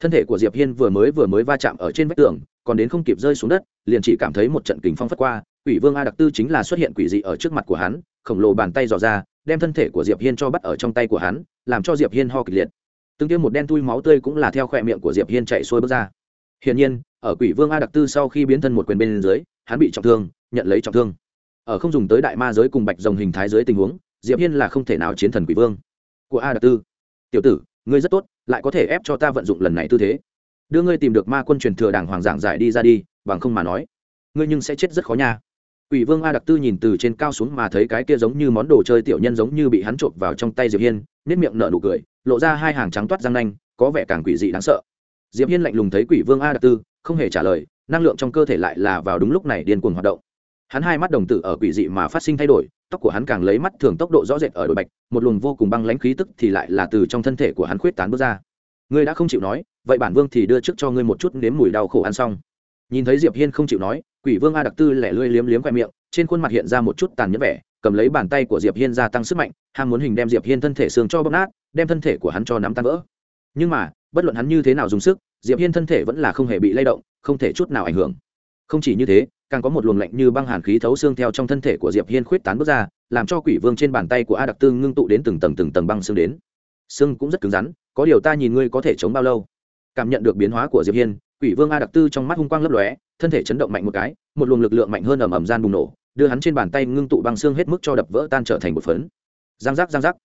Thân thể của Diệp Hiên vừa mới vừa mới va chạm ở trên vách tường, còn đến không kịp rơi xuống đất, liền chỉ cảm thấy một trận kình phong phất qua, Quỷ Vương A Đặc Tư chính là xuất hiện quỷ dị ở trước mặt của hắn, khổng lồ bàn tay dò ra, đem thân thể của Diệp Hiên cho bắt ở trong tay của hắn, làm cho Diệp Hiên ho kịch liệt. Từng tiêm một đen tui máu tươi cũng là theo khỏe miệng của Diệp Hiên chạy xuôi bước ra. Hiển nhiên, ở Quỷ Vương A Đặc Tư sau khi biến thân một quyền bên dưới, hắn bị trọng thương, nhận lấy trọng thương. Ở không dùng tới đại ma giới cùng bạch rồng hình thái dưới tình huống, Diệp Hiên là không thể nào chiến thần Quỷ Vương của A Đặc Tư. Tiểu tử, ngươi rất tốt, lại có thể ép cho ta vận dụng lần này tư thế. Đưa ngươi tìm được ma quân truyền thừa đảng hoàng giảng giải đi ra đi, bằng không mà nói, ngươi nhưng sẽ chết rất khó nha Quỷ Vương A Đặc Tư nhìn từ trên cao xuống mà thấy cái kia giống như món đồ chơi tiểu nhân giống như bị hắn trộm vào trong tay Diệp Hiên, nét miệng nở nụ cười, lộ ra hai hàng trắng toát răng nanh, có vẻ càng quỷ dị đáng sợ. Diệp Hiên lạnh lùng thấy Quỷ Vương A Đặc Tư, không hề trả lời, năng lượng trong cơ thể lại là vào đúng lúc này điên cuồng hoạt động. Hắn hai mắt đồng tử ở quỷ dị mà phát sinh thay đổi, tóc của hắn càng lấy mắt thường tốc độ rõ rệt ở đổi bạch, một luồng vô cùng băng lãnh khí tức thì lại là từ trong thân thể của hắn khuyết tán bước ra. Ngươi đã không chịu nói, vậy bản vương thì đưa trước cho ngươi một chút nếm mùi đau khổ ăn xong. Nhìn thấy Diệp Hiên không chịu nói, Quỷ Vương A Đặc Tư lẻ lươi liếm liếm khoe miệng, trên khuôn mặt hiện ra một chút tàn nhẫn vẻ cầm lấy bàn tay của diệp hiên gia tăng sức mạnh ham muốn hình đem diệp hiên thân thể xương cho bóp nát đem thân thể của hắn cho nắm tan vỡ. Nhưng mà bất luận hắn như thế nào dùng sức diệp hiên thân thể vẫn là không hề bị lay động không thể chút nào ảnh hưởng. Không chỉ như thế càng có một luồng lạnh như băng hàn khí thấu xương theo trong thân thể của diệp hiên khuyết tán bước ra làm cho quỷ vương trên bàn tay của a đặc tư ngưng tụ đến từng tầng từng tầng băng xương đến xương cũng rất cứng rắn, có điều ta nhìn ngươi có thể chống bao lâu? Cảm nhận được biến hóa của diệp hiên, quỷ vương a đặc tư trong mắt hung quang lấp lóe, thân thể chấn động mạnh một cái, một luồng lực lượng mạnh hơn ầm ầm gian bùng nổ, đưa hắn trên bàn tay ngưng tụ băng xương hết mức cho đập vỡ tan trở thành một phấn. Giang giác giang giác.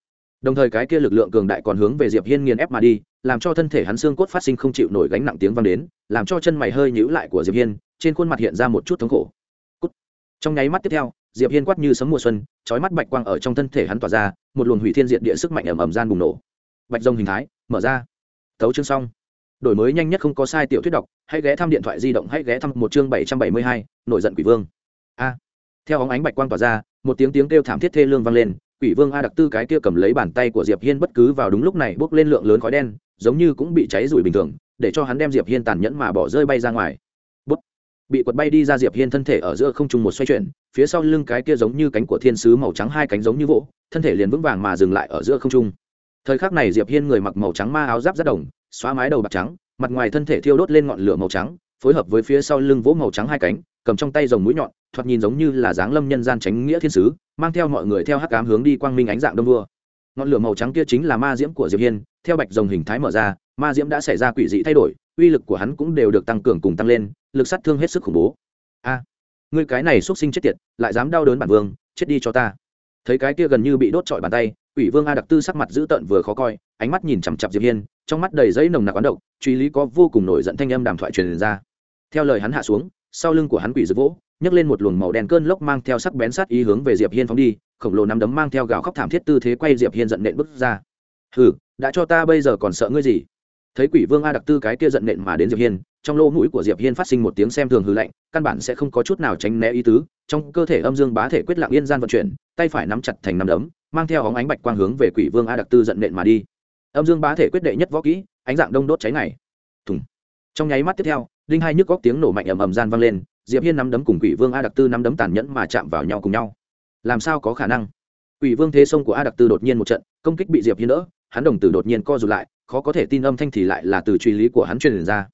Đồng thời cái kia lực lượng cường đại còn hướng về diệp hiên nghiền ép mà đi, làm cho thân thể hắn xương cốt phát sinh không chịu nổi gánh nặng tiếng vang đến, làm cho chân mày hơi nhíu lại của diệp hiên, trên khuôn mặt hiện ra một chút thống khổ. Cút. trong nháy mắt tiếp theo, diệp hiên quát như sấm mùa xuân, chói mắt bạch quang ở trong thân thể hắn tỏa ra, một luồng hủy thiên diệt địa sức mạnh ầm ầm gian bùng nổ bạch rồng hình thái, mở ra. Tấu chương xong. Đổi mới nhanh nhất không có sai tiểu thuyết đọc, hãy ghé thăm điện thoại di động, hãy ghé thăm một chương bảy trăm bảy mươi hai, nổi giận quỷ vương. A. Theo óng ánh bạch quang tỏa ra, một tiếng tiếng kêu thảm thiết thê lương vang lên, quỷ vương a đặc tư cái kia cầm lấy bàn tay của diệp hiên bất cứ vào đúng lúc này bốc lên lượng lớn khói đen, giống như cũng bị cháy rủi bình thường, để cho hắn đem diệp hiên tàn nhẫn mà bỏ rơi bay ra ngoài. Bút. Bị quật bay đi ra diệp hiên thân thể ở giữa không trung một xoay chuyển, phía sau lưng cái kia giống như cánh của thiên sứ màu trắng hai cánh giống như vỗ, thân thể liền vững vàng mà dừng lại ở giữa không trung thời khắc này diệp hiên người mặc màu trắng ma áo giáp rất đồng xóa mái đầu bạc trắng mặt ngoài thân thể thiêu đốt lên ngọn lửa màu trắng phối hợp với phía sau lưng vỗ màu trắng hai cánh cầm trong tay dòng mũi nhọn thoạt nhìn giống như là dáng lâm nhân gian tránh nghĩa thiên sứ mang theo mọi người theo hắc ám hướng đi quang minh ánh dạng đông vua. Ngọn lửa màu trắng kia chính là ma diễm của diệp hiên theo bạch rồng hình thái mở ra ma diễm đã xảy ra quỷ dị thay đổi uy lực của hắn cũng đều được tăng cường cùng tăng lên lực sát thương hết sức khủng bố. A à, ngươi cái này xuất sinh chết tiệt lại dám đau đớn bản vương chết đi cho ta. Thấy cái kia gần như bị đốt trọi bàn tay ủy vương a đặc tư sắc mặt dữ tợn vừa khó coi, ánh mắt nhìn chằm chặp diệp hiên, trong mắt đầy giấy nồng nặc quán độc, truy lý có vô cùng nổi giận thanh âm đàm thoại truyền ra. Theo lời hắn hạ xuống, sau lưng của hắn quỷ dữ vỗ, nhấc lên một luồng màu đen cơn lốc mang theo sắc bén sát ý hướng về diệp hiên phóng đi, khổng lồ nắm đấm mang theo gào khóc thảm thiết tư thế quay diệp hiên giận nện bước ra. Hừ, đã cho ta bây giờ còn sợ ngươi gì? Thấy quỷ vương a đặc tư cái kia giận nện mà đến diệp hiên, trong lỗ mũi của diệp hiên phát sinh một tiếng xem thường hư lạnh, căn bản sẽ không có chút nào tránh né ý tứ, trong cơ thể âm dương bá thể quyết lặng yên gian vận chuyển, tay phải nắm chặt thành nắm đấm mang theo hóng ánh bạch quang hướng về quỷ vương a đặc tư giận nện mà đi. Âm dương bá thể quyết đệ nhất võ kỹ, ánh dạng đông đốt cháy này thùng. Trong nháy mắt tiếp theo, đinh hai nhức góc tiếng nổ mạnh ầm ầm gian vang lên, diệp hiên nắm đấm cùng quỷ vương a đặc tư nắm đấm tàn nhẫn mà chạm vào nhau cùng nhau. Làm sao có khả năng? Quỷ vương thế sông của a đặc tư đột nhiên một trận, công kích bị diệp hiên đỡ, hắn đồng tử đột nhiên co rụt lại, khó có thể tin âm thanh thì lại là từ truy lý của hắn truyền ra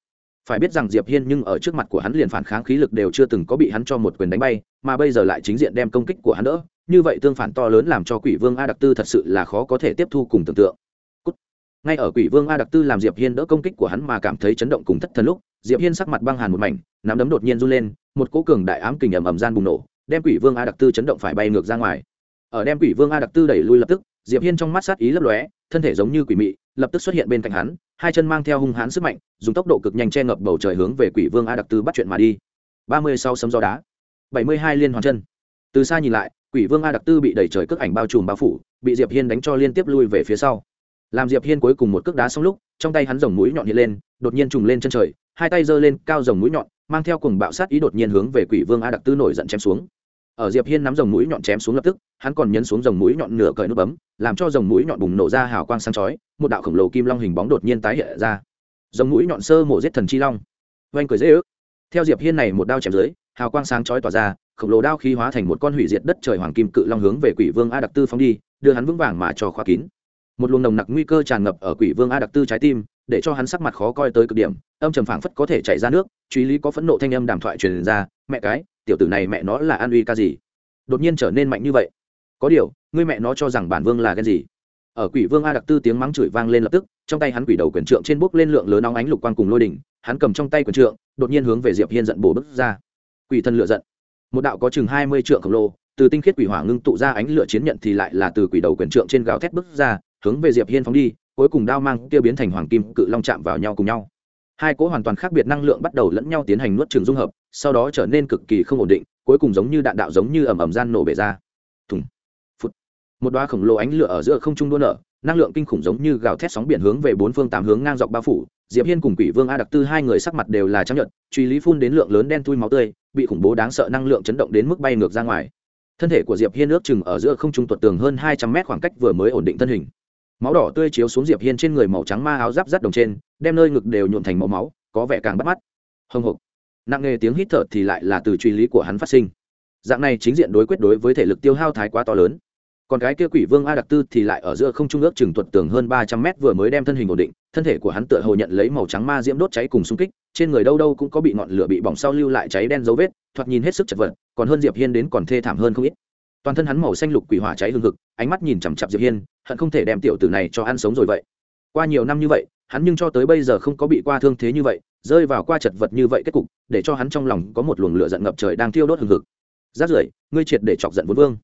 phải biết rằng diệp hiên nhưng ở trước mặt của hắn liền phản kháng khí lực đều chưa từng có bị hắn cho một quyền đánh bay, mà bây giờ lại chính diện đem công kích của hắn đỡ. Như vậy tương phản to lớn làm cho quỷ vương a đặc tư thật sự là khó có thể tiếp thu cùng tưởng tượng. Cút. ngay ở quỷ vương a đặc tư làm diệp hiên đỡ công kích của hắn mà cảm thấy chấn động cùng thất thần lúc, diệp hiên sắc mặt băng hàn một mảnh, nắm đấm đột nhiên run lên, một cỗ cường đại ám kình ầm ầm gian bùng nổ, đem quỷ vương a đặc tư chấn động phải bay ngược ra ngoài. Ở đem quỷ vương a đặc tư đẩy lui lập tức, diệp hiên trong mắt sát ý lấp lóe, thân thể giống như quỷ mị lập tức xuất hiện bên cạnh hắn, hai chân mang theo hung hãn sức mạnh, dùng tốc độ cực nhanh che ngập bầu trời hướng về quỷ vương a đặc tư bắt chuyện mà đi. Ba mươi sau sấm gió đá, bảy mươi hai liên hoàn chân. Từ xa nhìn lại, quỷ vương a đặc tư bị đẩy trời cước ảnh bao trùm bao phủ, bị diệp hiên đánh cho liên tiếp lui về phía sau. Làm diệp hiên cuối cùng một cước đá xong lúc, trong tay hắn rồng mũi nhọn hiện lên, đột nhiên trùng lên chân trời, hai tay giơ lên cao rồng mũi nhọn, mang theo cùng bạo sát ý đột nhiên hướng về quỷ vương a đặc tư nổi giận chém xuống. Ở diệp hiên nắm rồng mũi nhọn chém xuống lập tức, hắn còn nhấn xuống rồng mũi nhọn nửa cởi nút bấm, làm cho rồng mũi nhọn bùng nổ ra hào quang sáng chói một đạo khổng lồ kim long hình bóng đột nhiên tái hiện ra. Rồng mũi nhọn sơ mổ giết thần chi long. Oanh cười dễ ước. Theo diệp hiên này một đao chém dưới, hào quang sáng chói tỏa ra, khổng lồ đao khí hóa thành một con hủy diệt đất trời hoàng kim cự long hướng về quỷ vương a đặc tư phóng đi, đưa hắn vững vàng mà cho khóa kín. Một luồng nồng nặc nguy cơ tràn ngập ở quỷ vương a đặc tư trái tim, để cho hắn sắc mặt khó coi tới cực điểm, âm trầm phảng phất có thể chảy ra nước, truy lý có phẫn nộ thanh âm đàm thoại truyền ra, mẹ cái, tiểu tử này mẹ nó là an uy ca gì? Đột nhiên trở nên mạnh như vậy. Có điều, ngươi mẹ nó cho rằng bản vương là cái gì? Ở quỷ vương a đặc tư tiếng mắng chửi vang lên lập tức, trong tay hắn quỷ đầu quyền trượng trên bốc lên lượng lớn nóng ánh lục quang cùng lôi đỉnh, hắn cầm trong tay quyền trượng, đột nhiên hướng về diệp hiên giận bổ bức ra. Quỷ thân lựa giận. Một đạo có chừng hai mươi trượng khổng lồ, từ tinh khiết quỷ hỏa ngưng tụ ra ánh lửa chiến nhận thì lại là từ quỷ đầu quyền trượng trên gáo thét bức ra, hướng về diệp hiên phóng đi, cuối cùng đao mang tiêu biến thành hoàng kim cự long chạm vào nhau cùng nhau. Hai cỗ hoàn toàn khác biệt năng lượng bắt đầu lẫn nhau tiến hành nuốt trường dung hợp, sau đó trở nên cực kỳ không ổn định, cuối cùng giống như đạn đạo giống như ầm ầm gian nổ bể ra một đoá khổng lồ ánh lửa ở giữa không trung đua nở năng lượng kinh khủng giống như gào thét sóng biển hướng về bốn phương tám hướng ngang dọc bao phủ. Diệp hiên cùng quỷ vương a đặc tư hai người sắc mặt đều là trắng nhợt, truy lý phun đến lượng lớn đen thui máu tươi bị khủng bố đáng sợ năng lượng chấn động đến mức bay ngược ra ngoài. Thân thể của diệp hiên ước chừng ở giữa không trung tuột tường hơn hai trăm mét khoảng cách vừa mới ổn định thân hình. Máu đỏ tươi chiếu xuống diệp hiên trên người màu trắng ma áo giáp rắt đồng trên đem nơi ngực đều nhuộn thành màu máu có vẻ càng bắt mắt. Hồng hộc nặng nề tiếng hít thở thì lại là từ truy lý của hắn phát sinh. Dạng này chính diện đối quyết đối với thể lực tiêu hao thái quá to lớn còn cái kia quỷ vương a đặc tư thì lại ở giữa không trung ước chừng tuột tường hơn ba trăm mét vừa mới đem thân hình ổn định, thân thể của hắn tựa hồ nhận lấy màu trắng ma diễm đốt cháy cùng xung kích, trên người đâu đâu cũng có bị ngọn lửa bị bỏng sau lưu lại cháy đen dấu vết, thoạt nhìn hết sức chật vật, còn hơn diệp hiên đến còn thê thảm hơn không ít. Toàn thân hắn màu xanh lục quỷ hỏa cháy hương hực, ánh mắt nhìn chằm chặp diệp hiên, hận không thể đem tiểu tử này cho ăn sống rồi vậy. Qua nhiều năm như vậy, hắn nhưng cho tới bây giờ không có bị qua thương thế như vậy, rơi vào qua chật vật như vậy kết cục, để cho hắn trong lòng có một luồng lửa giận ngập trời đang thiêu đốt hừng hực. Rát rưởi, ngươi triệt để chọc giận vốn vương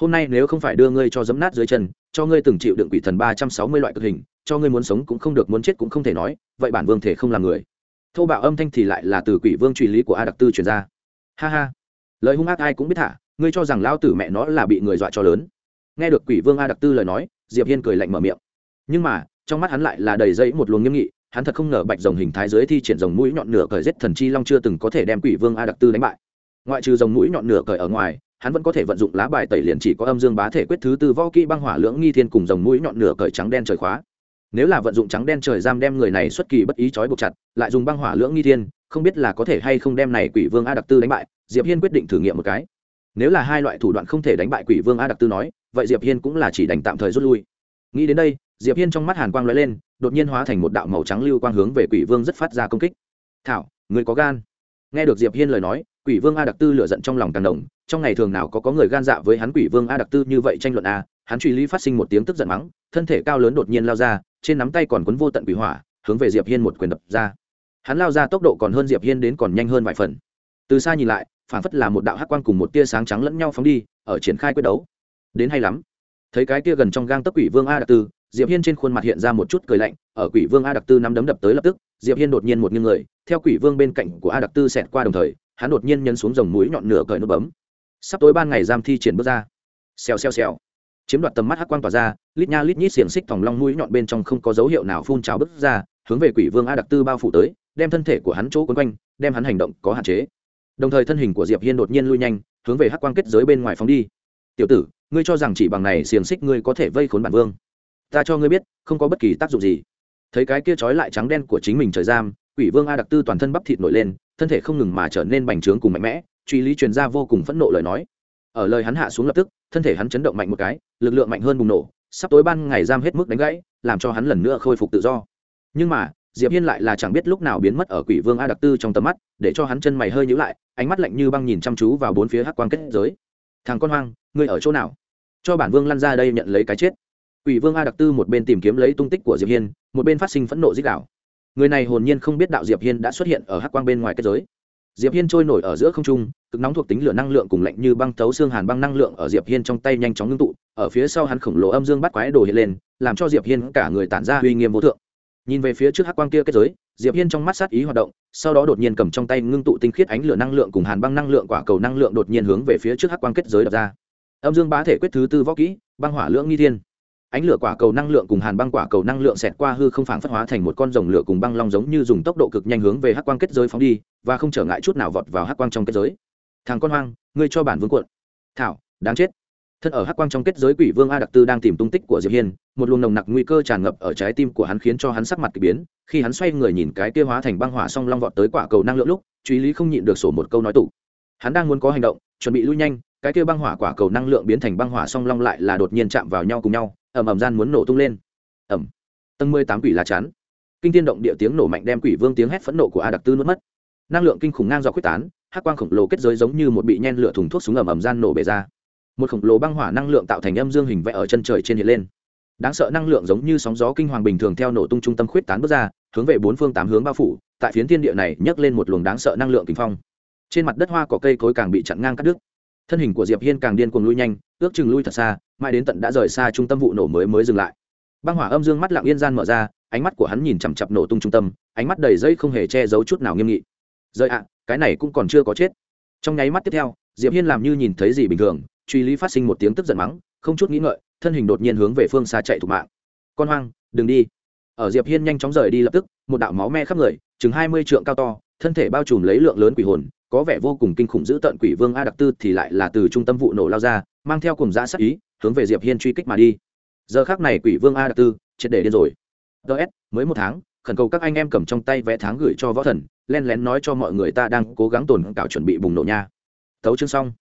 hôm nay nếu không phải đưa ngươi cho dấm nát dưới chân, cho ngươi từng chịu đựng quỷ thần ba trăm sáu mươi loại cực hình, cho ngươi muốn sống cũng không được, muốn chết cũng không thể nói, vậy bản vương thể không làm người. Thô bạo âm thanh thì lại là từ quỷ vương truy lý của a đặc tư truyền ra. Ha ha. Lời hung ác ai cũng biết thả, ngươi cho rằng lao tử mẹ nó là bị người dọa cho lớn. Nghe được quỷ vương a đặc tư lời nói, diệp hiên cười lạnh mở miệng. Nhưng mà, trong mắt hắn lại là đầy dây một luồng nghiêm nghị, hắn thật không ngờ bạch rồng hình thái dưới thi triển rồng mũi nhọn nửa cởi giết thần chi long chưa từng có thể đem quỷ vương a đặc tư đánh bại. Ngoại trừ rồng mũi nhọn nửa cởi ở ngoài hắn vẫn có thể vận dụng lá bài tẩy liền chỉ có âm dương bá thể quyết thứ tư võ kỹ băng hỏa lưỡng nghi thiên cùng rồng mũi nhọn nửa cởi trắng đen trời khóa. Nếu là vận dụng trắng đen trời giam đem người này xuất kỳ bất ý trói buộc chặt, lại dùng băng hỏa lưỡng nghi thiên, không biết là có thể hay không đem này quỷ vương a đặc tư đánh bại, diệp hiên quyết định thử nghiệm một cái. Nếu là hai loại thủ đoạn không thể đánh bại quỷ vương a đặc tư nói, vậy diệp hiên cũng là chỉ đành tạm thời rút lui. Nghĩ đến đây, diệp hiên trong mắt hàn quang lóe lên, đột nhiên hóa thành một đạo màu trắng lưu quang hướng về quỷ vương rất phát ra công kích. Thảo người có gan. Nghe được diệp hiên lời nói quỷ vương a đặc tư lửa giận trong lòng càng đồng trong ngày thường nào có có người gan dạ với hắn quỷ vương a đặc tư như vậy tranh luận a, hắn truy lý phát sinh một tiếng tức giận mắng, thân thể cao lớn đột nhiên lao ra, trên nắm tay còn cuốn vô tận quỷ hỏa, hướng về diệp hiên một quyền đập ra. Hắn lao ra tốc độ còn hơn diệp hiên đến còn nhanh hơn vài phần. Từ xa nhìn lại phản phất là một đạo hắc quang cùng một tia sáng trắng lẫn nhau phóng đi, ở triển khai quyết đấu. Đến hay lắm. Thấy cái tia gần trong gang tấc quỷ vương a đặc tư, diệp hiên trên khuôn mặt hiện ra một chút cười lạnh, ở quỷ vương a đặc tư nắm đấm đập tới lập tức, diệp hiên đột nhiên một nghiêng người, theo quỷ vương bên cạnh của a đặc tư xẹt qua đồng thời hắn đột nhiên nhấn xuống dòng mũi nhọn nửa cởi nút bấm. Sắp tối ban ngày giam thi triển bước ra. Xèo xèo xèo. Chiếm đoạt tầm mắt hắc quang tỏa ra, lít nha lít nhít xiềng xích thòng long mũi nhọn bên trong không có dấu hiệu nào phun trào bước ra, hướng về quỷ vương a đặc tư bao phủ tới, đem thân thể của hắn chỗ quấn quanh, đem hắn hành động có hạn chế. Đồng thời thân hình của diệp hiên đột nhiên lui nhanh, hướng về hắc quang kết giới bên ngoài phóng đi. Tiểu tử, ngươi cho rằng chỉ bằng này xiềng xích ngươi có thể vây khốn bản vương? Ta cho ngươi biết, không có bất kỳ tác dụng gì. Thấy cái kia trói lại trắng đen của chính mình trời giam, quỷ vương a đặc tư toàn thân bắp thịt nổi lên thân thể không ngừng mà trở nên bành trướng cùng mạnh mẽ, truy lý truyền ra vô cùng phẫn nộ lời nói. Ở lời hắn hạ xuống lập tức, thân thể hắn chấn động mạnh một cái, lực lượng mạnh hơn bùng nổ, sắp tối ban ngày giam hết mức đánh gãy, làm cho hắn lần nữa khôi phục tự do. Nhưng mà, diệp hiên lại là chẳng biết lúc nào biến mất ở quỷ vương a đặc tư trong tầm mắt, để cho hắn chân mày hơi nhíu lại, ánh mắt lạnh như băng nhìn chăm chú vào bốn phía hắc quang kết giới. Thằng con hoang, ngươi ở chỗ nào? Cho bản vương lăn ra đây nhận lấy cái chết. Quỷ vương a đặc tư một bên tìm kiếm lấy tung tích của diệp hiên, một bên phát sinh phẫn nộ dích đạo người này hồn nhiên không biết đạo diệp hiên đã xuất hiện ở hắc quang bên ngoài kết giới. Diệp hiên trôi nổi ở giữa không trung, cực nóng thuộc tính lửa năng lượng cùng lạnh như băng thấu xương hàn băng năng lượng ở diệp hiên trong tay nhanh chóng ngưng tụ, ở phía sau hắn khổng lồ âm dương bắt quái đồ hiện lên, làm cho diệp hiên cả người tản ra uy nghiêm vô thượng. Nhìn về phía trước hắc quang kia kết giới, diệp hiên trong mắt sát ý hoạt động, sau đó đột nhiên cầm trong tay ngưng tụ tinh khiết ánh lửa năng lượng cùng hàn băng năng lượng quả cầu năng lượng đột nhiên hướng về phía trước hắc quang kết giới đập ra. Âm dương bá thể quyết thứ tư võ kỹ, băng hỏa lưỡng nghi thiên ánh lửa quả cầu năng lượng cùng hàn băng quả cầu năng lượng xẹt qua hư không phản phất hóa thành một con rồng lửa cùng băng long giống như dùng tốc độ cực nhanh hướng về hắc quang kết giới phóng đi, và không trở ngại chút nào vọt vào hắc quang trong kết giới. Thằng con hoang, ngươi cho bản vương cuộn. Thảo, đáng chết. Thân ở hắc quang trong kết giới quỷ vương a đặc tư đang tìm tung tích của diệp hiên, một luồng nồng nặc nguy cơ tràn ngập ở trái tim của hắn khiến cho hắn sắc mặt kỳ biến. Khi hắn xoay người nhìn cái kia hóa thành băng hỏa song long vọt tới quả cầu năng lượng lúc, truy lý không nhịn được sổ một câu nói tủ. Hắn đang muốn có hành động, chuẩn bị lui nhanh, cái kia băng hỏa quả cầu năng lượng biến thành băng hỏa song long lại là đột nhiên chạm vào nhau cùng nhau ầm ầm gian muốn nổ tung lên. Ầm. Tầng mười tám quỷ lá chắn. Kinh thiên động địa tiếng nổ mạnh đem quỷ vương tiếng hét phẫn nộ của a đặc tư nuốt mất. Năng lượng kinh khủng ngang do quyết tán, hắc quang khổng lồ kết giới giống như một bị nhen lửa thùng thuốc súng ầm ầm gian nổ bể ra. Một khổng lồ băng hỏa năng lượng tạo thành âm dương hình vẽ ở chân trời trên hiện lên. Đáng sợ năng lượng giống như sóng gió kinh hoàng bình thường theo nổ tung trung tâm khuyết tán bước ra, hướng về bốn phương tám hướng bao phủ, tại phiến thiên địa này nhấc lên một luồng đáng sợ năng lượng kinh phong. Trên mặt đất hoa cỏ cây cối càng bị chặn ngang cắt đứt thân hình của diệp hiên càng điên cuồng lui nhanh, ước chừng lui thật xa, mãi đến tận đã rời xa trung tâm vụ nổ mới mới dừng lại. Băng hỏa âm dương mắt lặng yên gian mở ra, ánh mắt của hắn nhìn chằm chặp nổ tung trung tâm, ánh mắt đầy dây không hề che giấu chút nào nghiêm nghị. Rời ạ, cái này cũng còn chưa có chết. Trong nháy mắt tiếp theo, diệp hiên làm như nhìn thấy gì bình thường, truy lý phát sinh một tiếng tức giận mắng, không chút nghĩ ngợi, thân hình đột nhiên hướng về phương xa chạy thủ mạng. Con hoang, đừng đi. Ở diệp hiên nhanh chóng rời đi lập tức, một đạo máu me khắp người, chừng hai mươi trượng cao to, thân thể bao trùm lấy lượng lớn quỷ hồn có vẻ vô cùng kinh khủng giữ tận quỷ vương a đặc tư thì lại là từ trung tâm vụ nổ lao ra, mang theo cùng giã sắc ý, hướng về diệp hiên truy kích mà đi. Giờ khác này quỷ vương a đặc tư, triệt để điên rồi. Ts mới một tháng, khẩn cầu các anh em cầm trong tay vé tháng gửi cho võ thần, len lén nói cho mọi người ta đang cố gắng tồn cảo chuẩn bị bùng nổ nha. Tấu chương xong.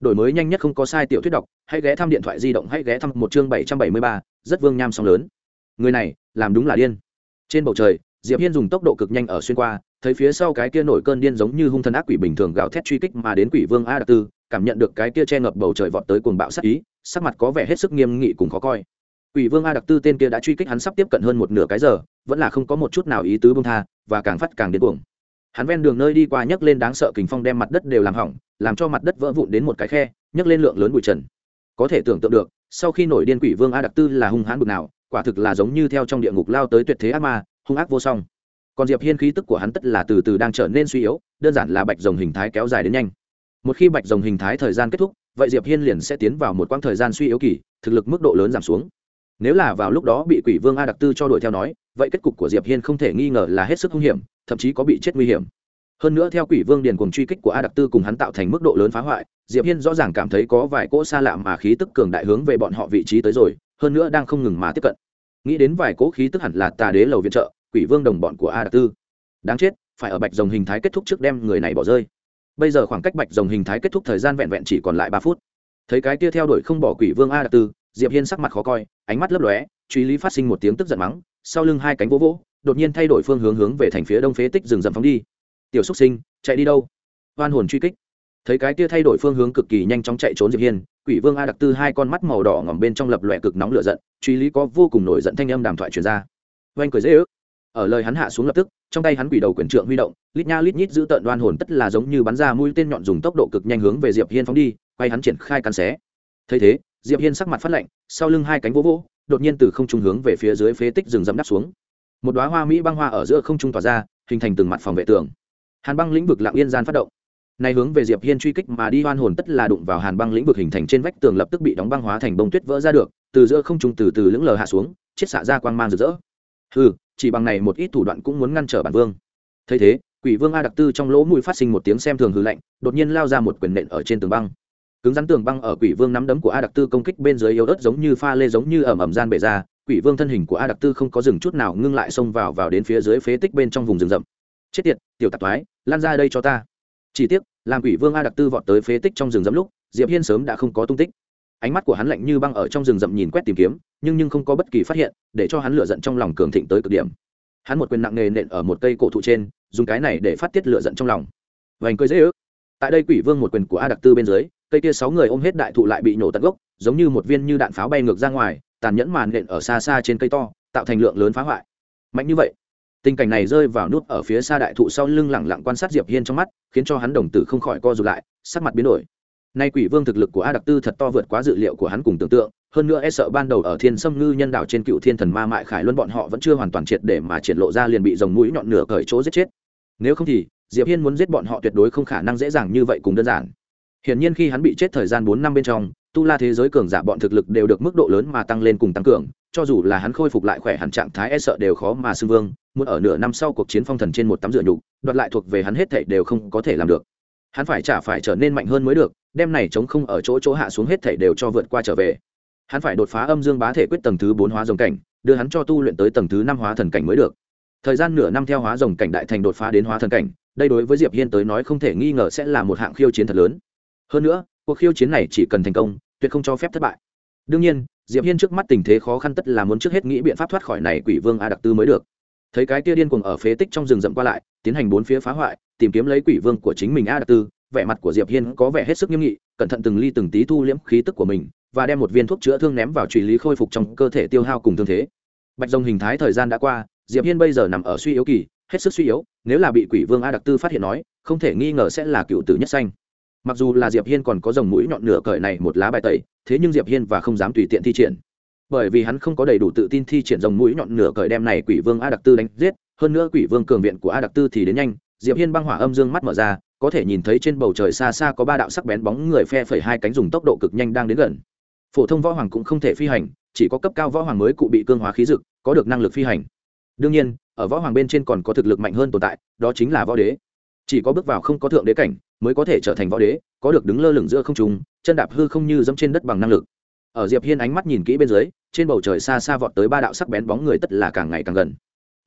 Đổi mới nhanh nhất không có sai tiểu thuyết đọc, hãy ghé thăm điện thoại di động, hãy ghé thăm một chương bảy trăm bảy mươi ba, rất vương nham song lớn. Người này, làm đúng là điên. Trên bầu trời diệp hiên dùng tốc độ cực nhanh ở xuyên qua, thấy phía sau cái kia nổi cơn điên giống như hung thần ác quỷ bình thường gào thét truy kích mà đến quỷ vương a đặc tư cảm nhận được cái kia che ngập bầu trời vọt tới cuồng bạo sát ý, sắc mặt có vẻ hết sức nghiêm nghị cùng khó coi. Quỷ vương a đặc tư tên kia đã truy kích hắn sắp tiếp cận hơn một nửa cái giờ, vẫn là không có một chút nào ý tứ bông tha, và càng phát càng điên cuồng. Hắn ven đường nơi đi qua nhấc lên đáng sợ kình phong đem mặt đất đều làm hỏng, làm cho mặt đất vỡ vụn đến một cái khe, nhấc lên lượng lớn bụi trần. Có thể tưởng tượng được, sau khi nổi điên quỷ vương a đặc tư là hung hãn bực nào, quả thực là giống như theo trong địa ngục lao tới tuyệt thế ác ma hung ác vô song. Còn diệp hiên khí tức của hắn tất là từ từ đang trở nên suy yếu, đơn giản là bạch rồng hình thái kéo dài đến nhanh. Một khi bạch rồng hình thái thời gian kết thúc, vậy diệp hiên liền sẽ tiến vào một quãng thời gian suy yếu kỳ, thực lực mức độ lớn giảm xuống. Nếu là vào lúc đó bị quỷ vương a đặc tư cho đuổi theo nói, vậy kết cục của diệp hiên không thể nghi ngờ là hết sức hung hiểm, thậm chí có bị chết nguy hiểm. Hơn nữa theo quỷ vương điền cùng truy kích của a đặc tư cùng hắn tạo thành mức độ lớn phá hoại, diệp hiên rõ ràng cảm thấy có vài cỗ xa lạ mà khí tức cường đại hướng về bọn họ vị trí tới rồi, hơn nữa đang không ngừng mà tiếp cận. Nghĩ đến vài cỗ khí tức hẳn là tà đế lầu viện trợ quỷ vương đồng bọn của a đặc tư. Đáng chết, phải ở bạch rồng hình thái kết thúc trước đem người này bỏ rơi. Bây giờ khoảng cách bạch rồng hình thái kết thúc thời gian vẹn vẹn chỉ còn lại ba phút. Thấy cái kia theo đuổi không bỏ quỷ vương a đặc tư, diệp hiên sắc mặt khó coi, ánh mắt lấp lóe, truy lý phát sinh một tiếng tức giận mắng, sau lưng hai cánh vỗ vỗ, đột nhiên thay đổi phương hướng hướng về thành phía đông phế tích rừng rậm phóng đi. Tiểu xúc sinh, chạy đi đâu? Oan hồn truy kích. Thấy cái kia thay đổi phương hướng cực kỳ nhanh chóng chạy trốn diệp hiên, quỷ vương a đặc tư hai con mắt màu đỏ ngòm bên trong lập lòe cực nóng lửa giận, truy lý có vô cùng nổi giận thanh âm đàm thoại truyền ra. Oanh cười dễ ước ở lời hắn hạ xuống lập tức, trong tay hắn quỷ đầu quyền trượng huy động, lít nha lít nhít giữ tợn đoan hồn tất là giống như bắn ra mũi tên nhọn dùng tốc độ cực nhanh hướng về diệp hiên phóng đi, quay hắn triển khai cắn xé. Thấy thế, diệp hiên sắc mặt phát lạnh, sau lưng hai cánh vỗ vỗ, đột nhiên từ không trung hướng về phía dưới phế tích rừng rậm đắp xuống. Một đóa hoa mỹ băng hoa ở giữa không trung tỏa ra, hình thành từng mặt phòng vệ tường. Hàn băng lĩnh vực lặng yên gian phát động. Này hướng về diệp hiên truy kích mà đi hoan hồn tất là đụng vào hàn băng lĩnh vực hình thành trên vách tường lập tức bị đóng băng hóa thành bông tuyết vỡ ra được, từ giữa không trung từ từ lững lờ hạ xuống, chiết xạ ra quang mang rực rỡ. Hừ chỉ bằng này một ít thủ đoạn cũng muốn ngăn trở bản vương. Thấy thế, quỷ vương a đặc tư trong lỗ mũi phát sinh một tiếng xem thường hư lạnh, đột nhiên lao ra một quyền nện ở trên tường băng. Cứng rắn tường băng ở quỷ vương nắm đấm của a đặc tư công kích bên dưới yếu ớt giống như pha lê giống như ẩm ẩm gian bể ra, quỷ vương thân hình của a đặc tư không có dừng chút nào ngưng lại xông vào vào đến phía dưới phế tích bên trong vùng rừng rậm. Chết tiệt, tiểu tạp thoái, lan ra đây cho ta. Chỉ tiếc, làm quỷ vương a đặc tư vọt tới phế tích trong rừng rậm lúc, diệp hiên sớm đã không có tung tích ánh mắt của hắn lạnh như băng ở trong rừng rậm nhìn quét tìm kiếm, nhưng nhưng không có bất kỳ phát hiện, để cho hắn lửa giận trong lòng cường thịnh tới cực điểm. Hắn một quyền nặng nề nện ở một cây cổ thụ trên, dùng cái này để phát tiết lửa giận trong lòng. Vành cười dễ ước. Tại đây quỷ vương một quyền của a đặc tư bên dưới, cây kia sáu người ôm hết đại thụ lại bị nổ tận gốc, giống như một viên như đạn pháo bay ngược ra ngoài, tàn nhẫn màn nện ở xa xa trên cây to, tạo thành lượng lớn phá hoại. Mạnh như vậy, tình cảnh này rơi vào nút ở phía xa đại thụ sau lưng lẳng lặng quan sát diệp hiên trong mắt, khiến cho hắn đồng tử không khỏi co rụt lại, sắc mặt biến đổi nay quỷ vương thực lực của a đặc tư thật to vượt quá dự liệu của hắn cùng tưởng tượng, hơn nữa e sợ ban đầu ở thiên sâm ngư nhân đảo trên cựu thiên thần ma mại khải luân bọn họ vẫn chưa hoàn toàn triệt để mà triển lộ ra liền bị dòng mũi nhọn nửa cởi chỗ giết chết. Nếu không thì, diệp hiên muốn giết bọn họ tuyệt đối không khả năng dễ dàng như vậy cùng đơn giản. Hiển nhiên khi hắn bị chết thời gian bốn năm bên trong, tu la thế giới cường giả bọn thực lực đều được mức độ lớn mà tăng lên cùng tăng cường, cho dù là hắn khôi phục lại khỏe hẳn trạng thái e sợ đều khó mà xưng vương, muốn ở nửa năm sau cuộc chiến phong thần trên một tấm dựa nhục, đoạt lại thuộc về hắn hết thảy đều không có thể làm được hắn phải trả phải trở nên mạnh hơn mới được đem này chống không ở chỗ chỗ hạ xuống hết thảy đều cho vượt qua trở về. Hắn phải đột phá âm dương bá thể quyết tầng thứ bốn hóa rồng cảnh, đưa hắn cho tu luyện tới tầng thứ năm hóa thần cảnh mới được. Thời gian nửa năm theo hóa rồng cảnh đại thành đột phá đến hóa thần cảnh, đây đối với diệp hiên tới nói không thể nghi ngờ sẽ là một hạng khiêu chiến thật lớn. Hơn nữa, cuộc khiêu chiến này chỉ cần thành công, tuyệt không cho phép thất bại. Đương nhiên, diệp hiên trước mắt tình thế khó khăn tất là muốn trước hết nghĩ biện pháp thoát khỏi này quỷ vương a đặc tư mới được. Thấy cái kia điên cuồng ở phế tích trong rừng rậm qua lại, tiến hành bốn phía phá hoại tìm kiếm lấy quỷ vương của chính mình a đặc tư vẻ mặt của diệp hiên có vẻ hết sức nghiêm nghị, cẩn thận từng ly từng tí thu liễm khí tức của mình, và đem một viên thuốc chữa thương ném vào truy lý khôi phục trong cơ thể tiêu hao cùng thương thế. Bạch rồng hình thái thời gian đã qua, diệp hiên bây giờ nằm ở suy yếu kỳ, hết sức suy yếu, nếu là bị quỷ vương a đặc tư phát hiện nói, không thể nghi ngờ sẽ là cựu tử nhất xanh mặc dù là diệp hiên còn có dòng mũi nhọn nửa cởi này một lá bài tẩy, thế nhưng diệp hiên và không dám tùy tiện thi triển. Bởi vì hắn không có đầy đủ tự tin thi triển dòng mũi nhọn nửa cởi đem này quỷ vương a đặc tư đánh giết, hơn nữa quỷ vương cường viện của a đặc tư thì đến nhanh diệp hiên băng hỏa âm dương mắt mở ra, có thể nhìn thấy trên bầu trời xa xa có ba đạo sắc bén bóng người phe phẩy hai cánh dùng tốc độ cực nhanh đang đến gần. Phổ thông võ hoàng cũng không thể phi hành, chỉ có cấp cao võ hoàng mới cụ bị cương hóa khí dực, có được năng lực phi hành. Đương nhiên, ở võ hoàng bên trên còn có thực lực mạnh hơn tồn tại, đó chính là võ đế. Chỉ có bước vào không có thượng đế cảnh, mới có thể trở thành võ đế, có được đứng lơ lửng giữa không trung, chân đạp hư không như dẫm trên đất bằng năng lực. Ở diệp hiên ánh mắt nhìn kỹ bên dưới, trên bầu trời xa xa vọt tới ba đạo sắc bén bóng người tất là càng ngày càng gần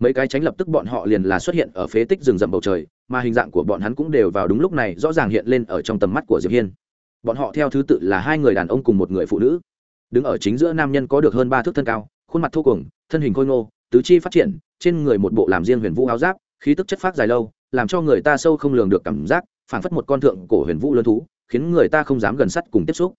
mấy cái tránh lập tức bọn họ liền là xuất hiện ở phế tích rừng rậm bầu trời, mà hình dạng của bọn hắn cũng đều vào đúng lúc này, rõ ràng hiện lên ở trong tầm mắt của diệp hiên. Bọn họ theo thứ tự là hai người đàn ông cùng một người phụ nữ. Đứng ở chính giữa nam nhân có được hơn ba thước thân cao, khuôn mặt thô cuồng, thân hình khôi ngô, tứ chi phát triển, trên người một bộ làm riêng huyền vũ áo giáp, khí tức chất phát dài lâu, làm cho người ta sâu không lường được cảm giác, phảng phất một con thượng cổ huyền vũ lớn thú, khiến người ta không dám gần sắt cùng tiếp xúc.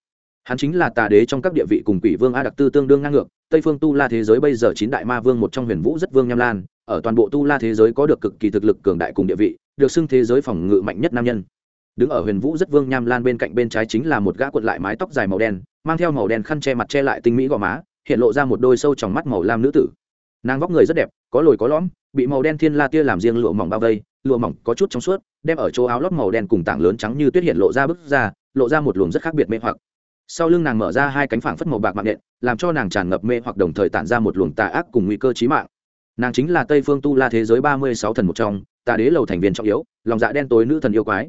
Hắn chính là tà đế trong các địa vị cùng quỷ vương a đặc tư tương đương ngang ngược, tây phương tu la thế giới bây giờ chín đại ma vương một trong huyền vũ rất vương nham lan ở toàn bộ tu la thế giới có được cực kỳ thực lực cường đại cùng địa vị, được xưng thế giới phòng ngự mạnh nhất nam nhân. Đứng ở huyền vũ rất vương nham lan bên cạnh bên trái chính là một gã cuộn lại mái tóc dài màu đen, mang theo màu đen khăn che mặt che lại tinh mỹ gò má, hiện lộ ra một đôi sâu trong mắt màu lam nữ tử. Nàng vóc người rất đẹp, có lồi có lõm, bị màu đen thiên la tia làm riêng lụa mỏng bao vây, lụa mỏng có chút trong suốt, đem ở chỗ áo lót màu đen cùng tảng lớn trắng như tuyết hiện lộ ra bức ra, lộ ra một luồng rất khác biệt mê hoặc. Sau lưng nàng mở ra hai cánh phảng phất màu bạc mạng nện làm cho nàng tràn ngập mê hoặc đồng thời tản ra một luồng tà ác cùng nguy cơ chí mạng nàng chính là tây phương tu la thế giới ba mươi sáu thần một trong, tà đế lầu thành viên trọng yếu, lòng dạ đen tối nữ thần yêu quái.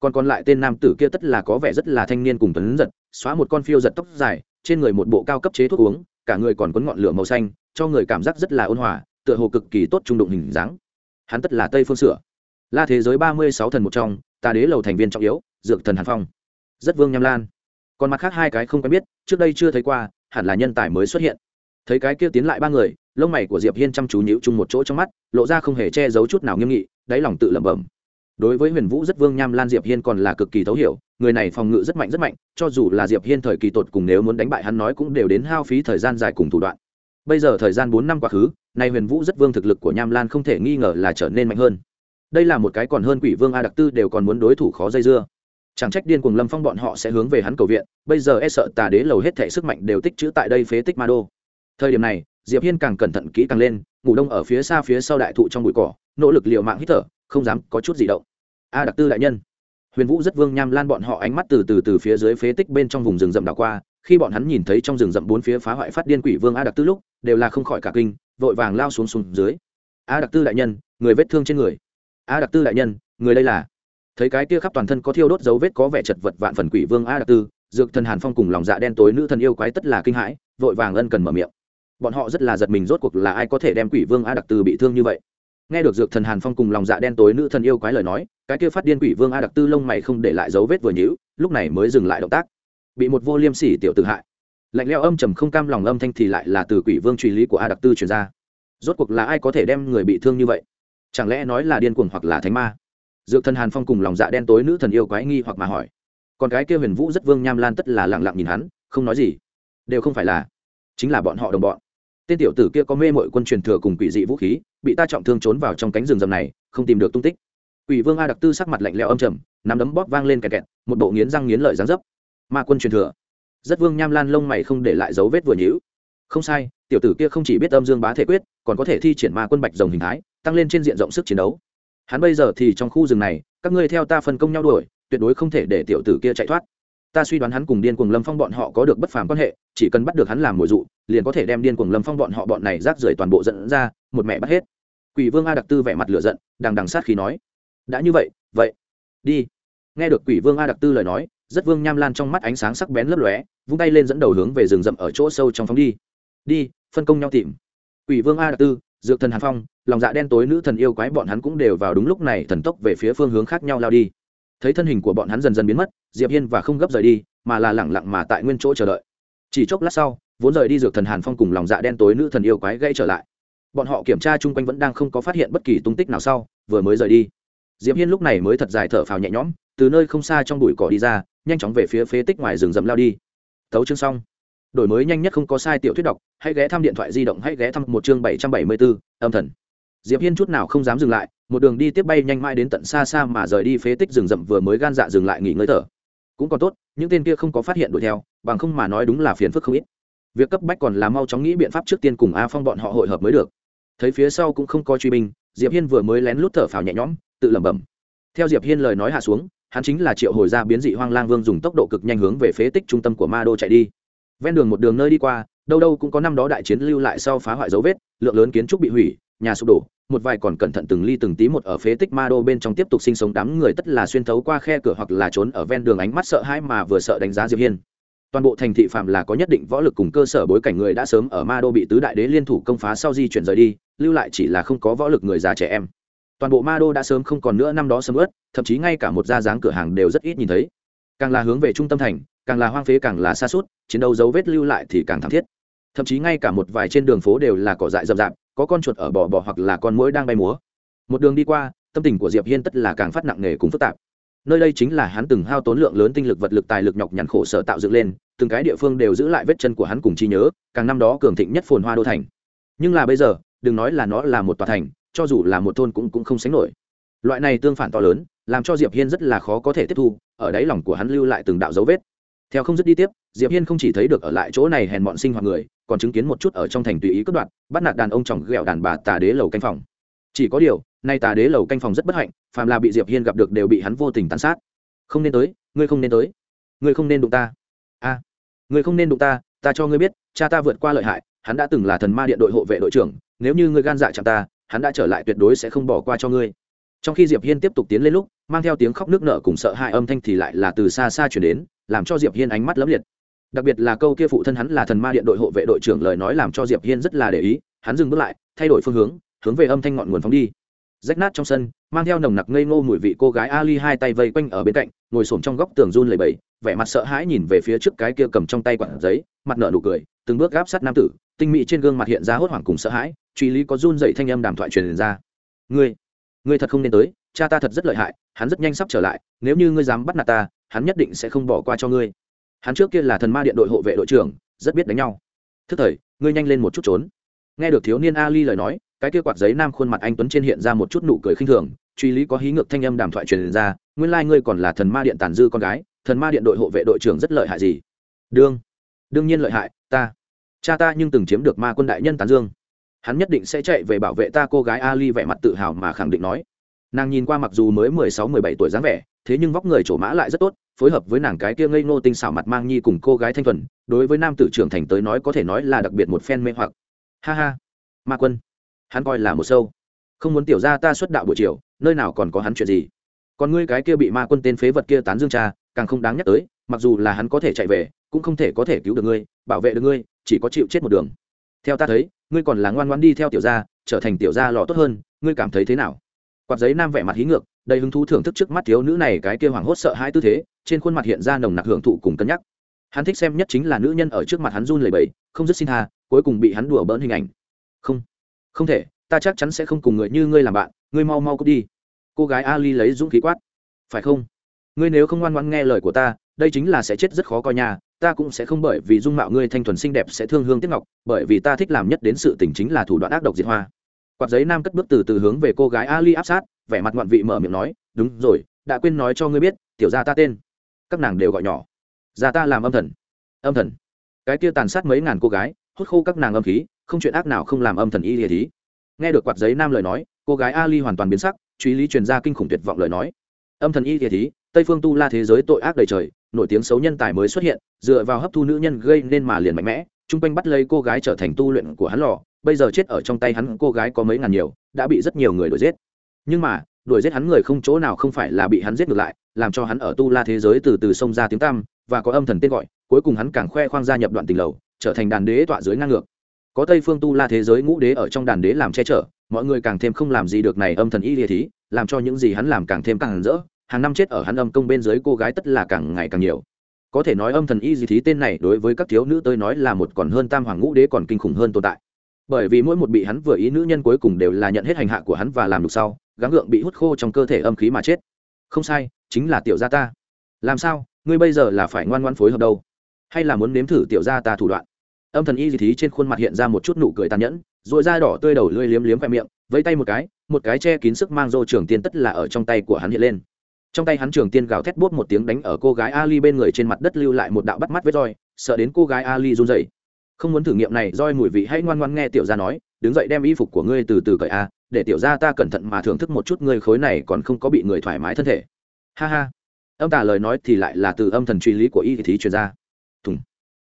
Còn còn lại tên nam tử kia tất là có vẻ rất là thanh niên cùng tuấn giật, xóa một con phiêu giật tóc dài, trên người một bộ cao cấp chế thuốc uống, cả người còn quấn ngọn lửa màu xanh, cho người cảm giác rất là ôn hòa, tựa hồ cực kỳ tốt trung đụng hình dáng. Hắn tất là tây phương sửa. La thế giới ba mươi sáu thần một trong, tà đế lầu thành viên trọng yếu, dược thần hàn phong. Rất vương nham lan. Còn mặt khác hai cái không quen biết, trước đây chưa thấy qua, hẳn là nhân tài mới xuất hiện. Thấy cái kia tiến lại ba người lông mày của diệp hiên chăm chú nhíu chung một chỗ trong mắt, lộ ra không hề che giấu chút nào nghiêm nghị, đáy lòng tự lẩm bẩm. Đối với huyền vũ rất vương nham lan diệp hiên còn là cực kỳ thấu hiểu, người này phòng ngự rất mạnh rất mạnh, cho dù là diệp hiên thời kỳ tột cùng nếu muốn đánh bại hắn nói cũng đều đến hao phí thời gian dài cùng thủ đoạn. Bây giờ thời gian bốn năm quá khứ, nay huyền vũ rất vương thực lực của nham lan không thể nghi ngờ là trở nên mạnh hơn. Đây là một cái còn hơn quỷ vương a đặc tư đều còn muốn đối thủ khó dây dưa. Chẳng trách điên cuồng lâm phong bọn họ sẽ hướng về hắn cầu viện, bây giờ e sợ tà đế lầu hết thể sức mạnh đều tích chữ tại đây phế tích ma đô. Thời điểm này diệp hiên càng cẩn thận kỹ càng lên, ngủ đông ở phía xa phía sau đại thụ trong bụi cỏ, nỗ lực liều mạng hít thở, không dám có chút gì động. A đặc tư đại nhân. Huyền vũ rất vương nham lan bọn họ ánh mắt từ từ từ phía dưới phế tích bên trong vùng rừng rậm đảo qua, khi bọn hắn nhìn thấy trong rừng rậm bốn phía phá hoại phát điên quỷ vương a đặc tư lúc, đều là không khỏi cả kinh, vội vàng lao xuống xuống dưới. A đặc tư đại nhân, người vết thương trên người. A đặc tư đại nhân, người đây là. Thấy cái kia khắp toàn thân có thiêu đốt dấu vết có vẻ chật vật vạn phần quỷ vương a đặc tư, dược thần hàn phong cùng lòng dạ đen tối nữ thần yêu quái tất là kinh hãi, vội vàng ân cần mở miệng bọn họ rất là giật mình rốt cuộc là ai có thể đem quỷ vương a đặc tư bị thương như vậy. Nghe được dược thần hàn phong cùng lòng dạ đen tối nữ thần yêu quái lời nói, cái kia phát điên quỷ vương a đặc tư lông mày không để lại dấu vết vừa nhữ lúc này mới dừng lại động tác. Bị một vô liêm sỉ tiểu tự hại. Lạnh leo âm trầm không cam lòng âm thanh thì lại là từ quỷ vương truy lý của a đặc tư truyền ra. Rốt cuộc là ai có thể đem người bị thương như vậy? Chẳng lẽ nói là điên cuồng hoặc là thánh ma? Dược thần hàn phong cùng lòng dạ đen tối nữ thần yêu quái nghi hoặc mà hỏi. Còn cái kia huyền vũ rất vương nham lan tất là lẳng lặng nhìn hắn, không nói gì. Đều không phải là, chính là bọn họ đồng bọn tên tiểu tử kia có mê mội quân truyền thừa cùng quỷ dị vũ khí, bị ta trọng thương trốn vào trong cánh rừng rầm này, không tìm được tung tích. Quỷ vương a đặc tư sắc mặt lạnh lẽo âm trầm, nắm đấm bóp vang lên kẹt kẹt, một bộ nghiến răng nghiến lợi dáng dấp. Ma quân truyền thừa. Rất vương nham lan lông mày không để lại dấu vết vừa nhữ không sai, tiểu tử kia không chỉ biết âm dương bá thể quyết, còn có thể thi triển ma quân bạch rồng hình thái, tăng lên trên diện rộng sức chiến đấu. Hắn bây giờ thì trong khu rừng này, các ngươi theo ta phân công nhau đuổi, tuyệt đối không thể để tiểu tử kia chạy thoát ta suy đoán hắn cùng điên cuồng lâm phong bọn họ có được bất phàm quan hệ, chỉ cần bắt được hắn làm mồi dụ, liền có thể đem điên cuồng lâm phong bọn họ bọn này rác rưởi toàn bộ dẫn ra, một mẹ bắt hết. Quỷ vương a đặc tư vẻ mặt lửa giận, đằng đằng sát khi nói, đã như vậy vậy, đi. Nghe được quỷ vương a đặc tư lời nói, rất vương nham lan trong mắt ánh sáng sắc bén lấp lóe, vung tay lên dẫn đầu hướng về rừng rậm ở chỗ sâu trong phóng đi. Đi, phân công nhau tìm. Quỷ vương a đặc tư, dược thần hàn phong, lòng dạ đen tối nữ thần yêu quái bọn hắn cũng đều vào đúng lúc này thần tốc về phía phương hướng khác nhau lao đi thấy thân hình của bọn hắn dần dần biến mất, diệp hiên và không gấp rời đi, mà là lẳng lặng mà tại nguyên chỗ chờ đợi. Chỉ chốc lát sau, vốn rời đi dược thần hàn phong cùng lòng dạ đen tối nữ thần yêu quái gây trở lại. Bọn họ kiểm tra chung quanh vẫn đang không có phát hiện bất kỳ tung tích nào sau, vừa mới rời đi. Diệp hiên lúc này mới thật dài thở phào nhẹ nhõm, từ nơi không xa trong bụi cỏ đi ra, nhanh chóng về phía phế tích ngoài rừng rậm lao đi. Tấu chương xong. Đổi mới nhanh nhất không có sai tiểu thuyết đọc, hãy ghé thăm điện thoại di động, hãy ghé thăm một chương bảy trăm bảy mươi bốn âm thần diệp hiên chút nào không dám dừng lại, một đường đi tiếp bay nhanh mãi đến tận xa xa mà rời đi phế tích rừng rậm vừa mới gan dạ dừng lại nghỉ ngơi thở. Cũng còn tốt, những tên kia không có phát hiện đuổi theo, bằng không mà nói đúng là phiền phức không ít. Việc cấp bách còn là mau chóng nghĩ biện pháp trước tiên cùng a phong bọn họ hội hợp mới được. Thấy phía sau cũng không có truy binh, diệp hiên vừa mới lén lút thở phào nhẹ nhõm, tự lẩm bẩm. Theo diệp hiên lời nói hạ xuống, hắn chính là triệu hồi ra biến dị hoang lang vương dùng tốc độ cực nhanh hướng về phế tích trung tâm của ma đô chạy đi. Ven đường một đường nơi đi qua, đâu đâu cũng có năm đó đại chiến lưu lại sau phá hoại dấu vết, lượng lớn kiến trúc bị hủy, nhà sụp đổ một vài còn cẩn thận từng ly từng tí một ở phế tích ma đô bên trong tiếp tục sinh sống đám người tất là xuyên thấu qua khe cửa hoặc là trốn ở ven đường ánh mắt sợ hãi mà vừa sợ đánh giá diệp hiên. Toàn bộ thành thị phạm là có nhất định võ lực cùng cơ sở bối cảnh người đã sớm ở ma đô bị tứ đại đế liên thủ công phá sau di chuyển rời đi, lưu lại chỉ là không có võ lực người già trẻ em. Toàn bộ ma đô đã sớm không còn nữa năm đó sầm ớt thậm chí ngay cả một gia dáng cửa hàng đều rất ít nhìn thấy. Càng là hướng về trung tâm thành, càng là hoang phế càng là xa suốt, chiến đấu dấu vết lưu lại thì càng thảm thiết. Thậm chí ngay cả một vài trên đường phố đều là cỏ dại rậm rạp có con chuột ở bò bò hoặc là con muỗi đang bay múa. Một đường đi qua, tâm tình của diệp hiên tất là càng phát nặng nề cùng phức tạp. Nơi đây chính là hắn từng hao tốn lượng lớn tinh lực vật lực tài lực nhọc nhằn khổ sở tạo dựng lên, từng cái địa phương đều giữ lại vết chân của hắn cùng chi nhớ, càng năm đó cường thịnh nhất phồn hoa đô thành. Nhưng là bây giờ, đừng nói là nó là một tòa thành, cho dù là một thôn cũng cũng không sánh nổi. Loại này tương phản to lớn, làm cho diệp hiên rất là khó có thể tiếp thu, ở đáy lòng của hắn lưu lại từng đạo dấu vết theo không dứt đi tiếp, diệp hiên không chỉ thấy được ở lại chỗ này hèn bọn sinh hoạt người, còn chứng kiến một chút ở trong thành tùy ý cướp đoạt, bắt nạt đàn ông chồng ghẹo đàn bà tà đế lầu canh phòng. Chỉ có điều, nay tà đế lầu canh phòng rất bất hạnh, phàm là bị diệp hiên gặp được đều bị hắn vô tình tàn sát. Không nên tới, ngươi không nên tới. Ngươi không nên đụng ta. A, ngươi không nên đụng ta ta cho ngươi biết, cha ta vượt qua lợi hại, hắn đã từng là thần ma điện đội hộ vệ đội trưởng, nếu như ngươi gan dạ chạm ta, hắn đã trở lại tuyệt đối sẽ không bỏ qua cho ngươi. Trong khi diệp hiên tiếp tục tiến lên lúc, mang theo tiếng khóc nước nở cùng sợ hãi âm thanh thì lại là từ xa xa chuyển đến làm cho diệp hiên ánh mắt lấm liệt. Đặc biệt là câu kia phụ thân hắn là thần ma điện đội hộ vệ đội trưởng lời nói làm cho diệp hiên rất là để ý, hắn dừng bước lại, thay đổi phương hướng hướng về âm thanh ngọn nguồn phóng đi. Rách nát trong sân, mang theo nồng nặc ngây ngô mùi vị cô gái ali hai tay vây quanh ở bên cạnh, ngồi xổm trong góc tường run lẩy bẩy, vẻ mặt sợ hãi nhìn về phía trước cái kia cầm trong tay quặng giấy, mặt nở nụ cười, từng bước gáp sát nam tử, tinh mỹ trên gương mặt hiện ra hốt hoảng cùng sợ hãi, truy lý có run dậy thanh âm đàm thoại truyền ra. Ngươi ngươi thật không nên tới, cha ta thật rất lợi hại, hắn rất nhanh sắp trở lại, nếu như ngươi dám bắt nạt ta hắn nhất định sẽ không bỏ qua cho ngươi. Hắn trước kia là thần ma điện đội hộ vệ đội trưởng, rất biết đánh nhau. Thức thời, ngươi nhanh lên một chút trốn. Nghe được thiếu niên ali lời nói, cái kia quạt giấy nam khuôn mặt anh tuấn trên hiện ra một chút nụ cười khinh thường, truy lý có hí ngược thanh âm đàm thoại truyền ra, nguyên lai ngươi còn là thần ma điện tàn dư con gái, thần ma điện đội hộ vệ đội trưởng rất lợi hại gì? Đương đương nhiên lợi hại, ta, cha ta nhưng từng chiếm được ma quân đại nhân tán dương. Hắn nhất định sẽ chạy về bảo vệ ta cô gái ali vẻ mặt tự hào mà khẳng định nói. Nàng nhìn qua mặc dù mới mười sáu, mười bảy tuổi dáng vẻ thế nhưng vóc người trổ mã lại rất tốt, phối hợp với nàng cái kia ngây ngô tinh xảo mặt mang nhi cùng cô gái thanh thuần, đối với nam tử trưởng thành tới nói có thể nói là đặc biệt một phen mê hoặc. Ha ha, ma quân, hắn coi là một sâu. Không muốn tiểu ra ta xuất đạo buổi chiều, nơi nào còn có hắn chuyện gì? Còn ngươi cái kia bị ma quân tên phế vật kia tán dương cha, càng không đáng nhắc tới, mặc dù là hắn có thể chạy về, cũng không thể có thể cứu được ngươi, bảo vệ được ngươi, chỉ có chịu chết một đường. Theo ta thấy, ngươi còn là ngoan ngoan đi theo tiểu gia, trở thành tiểu gia lò tốt hơn, ngươi cảm thấy thế nào? Quạt giấy nam vẻ mặt hí ngược đầy hứng thú thưởng thức trước mắt thiếu nữ này cái kia hoảng hốt sợ hai tư thế trên khuôn mặt hiện ra nồng nặc hưởng thụ cùng cân nhắc. Hắn thích xem nhất chính là nữ nhân ở trước mặt hắn run lẩy bẩy không dứt xin hà, cuối cùng bị hắn đùa bỡn hình ảnh. Không không thể ta chắc chắn sẽ không cùng người như ngươi làm bạn ngươi mau mau cút đi. Cô gái ali lấy dũng khí quát. Phải không? Ngươi nếu không ngoan ngoãn nghe lời của ta đây chính là sẽ chết rất khó coi nhà ta cũng sẽ không bởi vì dung mạo ngươi thanh thuần xinh đẹp sẽ thương hương tiếc ngọc bởi vì ta thích làm nhất đến sự tình chính là thủ đoạn ác độc diệt hoa quạt giấy nam cất bước từ từ hướng về cô gái ali áp sát, vẻ mặt ngoạn vị mở miệng nói, đúng rồi, đã quên nói cho ngươi biết, tiểu gia ta tên. Các nàng đều gọi nhỏ. Gia ta làm âm thần. Âm thần? Cái kia tàn sát mấy ngàn cô gái, hút khô các nàng âm khí, không chuyện ác nào không làm âm thần y liệt thí. Nghe được quạt giấy nam lời nói, cô gái ali hoàn toàn biến sắc, truy lý truyền ra kinh khủng tuyệt vọng lời nói. Âm thần y liệt thí, tây phương tu la thế giới tội ác đầy trời, nổi tiếng xấu nhân tài mới xuất hiện, dựa vào hấp thu nữ nhân gây nên mà liền mạnh mẽ, chung quanh bắt lấy cô gái trở thành tu luyện của hắn lò bây giờ chết ở trong tay hắn cô gái có mấy ngàn nhiều, đã bị rất nhiều người đuổi giết. Nhưng mà, đuổi giết hắn người không chỗ nào không phải là bị hắn giết ngược lại, làm cho hắn ở tu la thế giới từ từ xông ra tiếng tăm, và có âm thần tên gọi, cuối cùng hắn càng khoe khoang gia nhập đoạn tình lầu, trở thành đàn đế tọa dưới ngang ngược. Có tây phương tu la thế giới ngũ đế ở trong đàn đế làm che chở, mọi người càng thêm không làm gì được này âm thần y địa thí, làm cho những gì hắn làm càng thêm càng rỡ, hàng năm chết ở hắn âm công bên dưới cô gái tất là càng ngày càng nhiều. Có thể nói âm thần y di thí tên này đối với các thiếu nữ tôi nói là một còn hơn tam hoàng ngũ đế còn kinh khủng hơn tồn tại bởi vì mỗi một bị hắn vừa ý nữ nhân cuối cùng đều là nhận hết hành hạ của hắn và làm được sau, gắng gượng bị hút khô trong cơ thể âm khí mà chết. Không sai, chính là tiểu gia ta. Làm sao, ngươi bây giờ là phải ngoan ngoan phối hợp đâu? Hay là muốn nếm thử tiểu gia ta thủ đoạn? Âm thần y di thí trên khuôn mặt hiện ra một chút nụ cười tàn nhẫn, rồi da đỏ tươi đầu lưỡi liếm liếm khoe miệng, vẫy tay một cái một cái che kín sức mang rô trường tiên tất là ở trong tay của hắn hiện lên. Trong tay hắn trường tiên gào thét bút một tiếng đánh ở cô gái ali bên người trên mặt đất lưu lại một đạo bắt mắt với roi, sợ đến cô gái ali run rẩy không muốn thử nghiệm này roi mùi vị hãy ngoan ngoan nghe tiểu gia nói đứng dậy đem y phục của ngươi từ từ cởi a để tiểu gia ta cẩn thận mà thưởng thức một chút ngươi khối này còn không có bị người thoải mái thân thể. Ha ha. Âm tả lời nói thì lại là từ âm thần truy lý của y thí truyền ra. Thùng.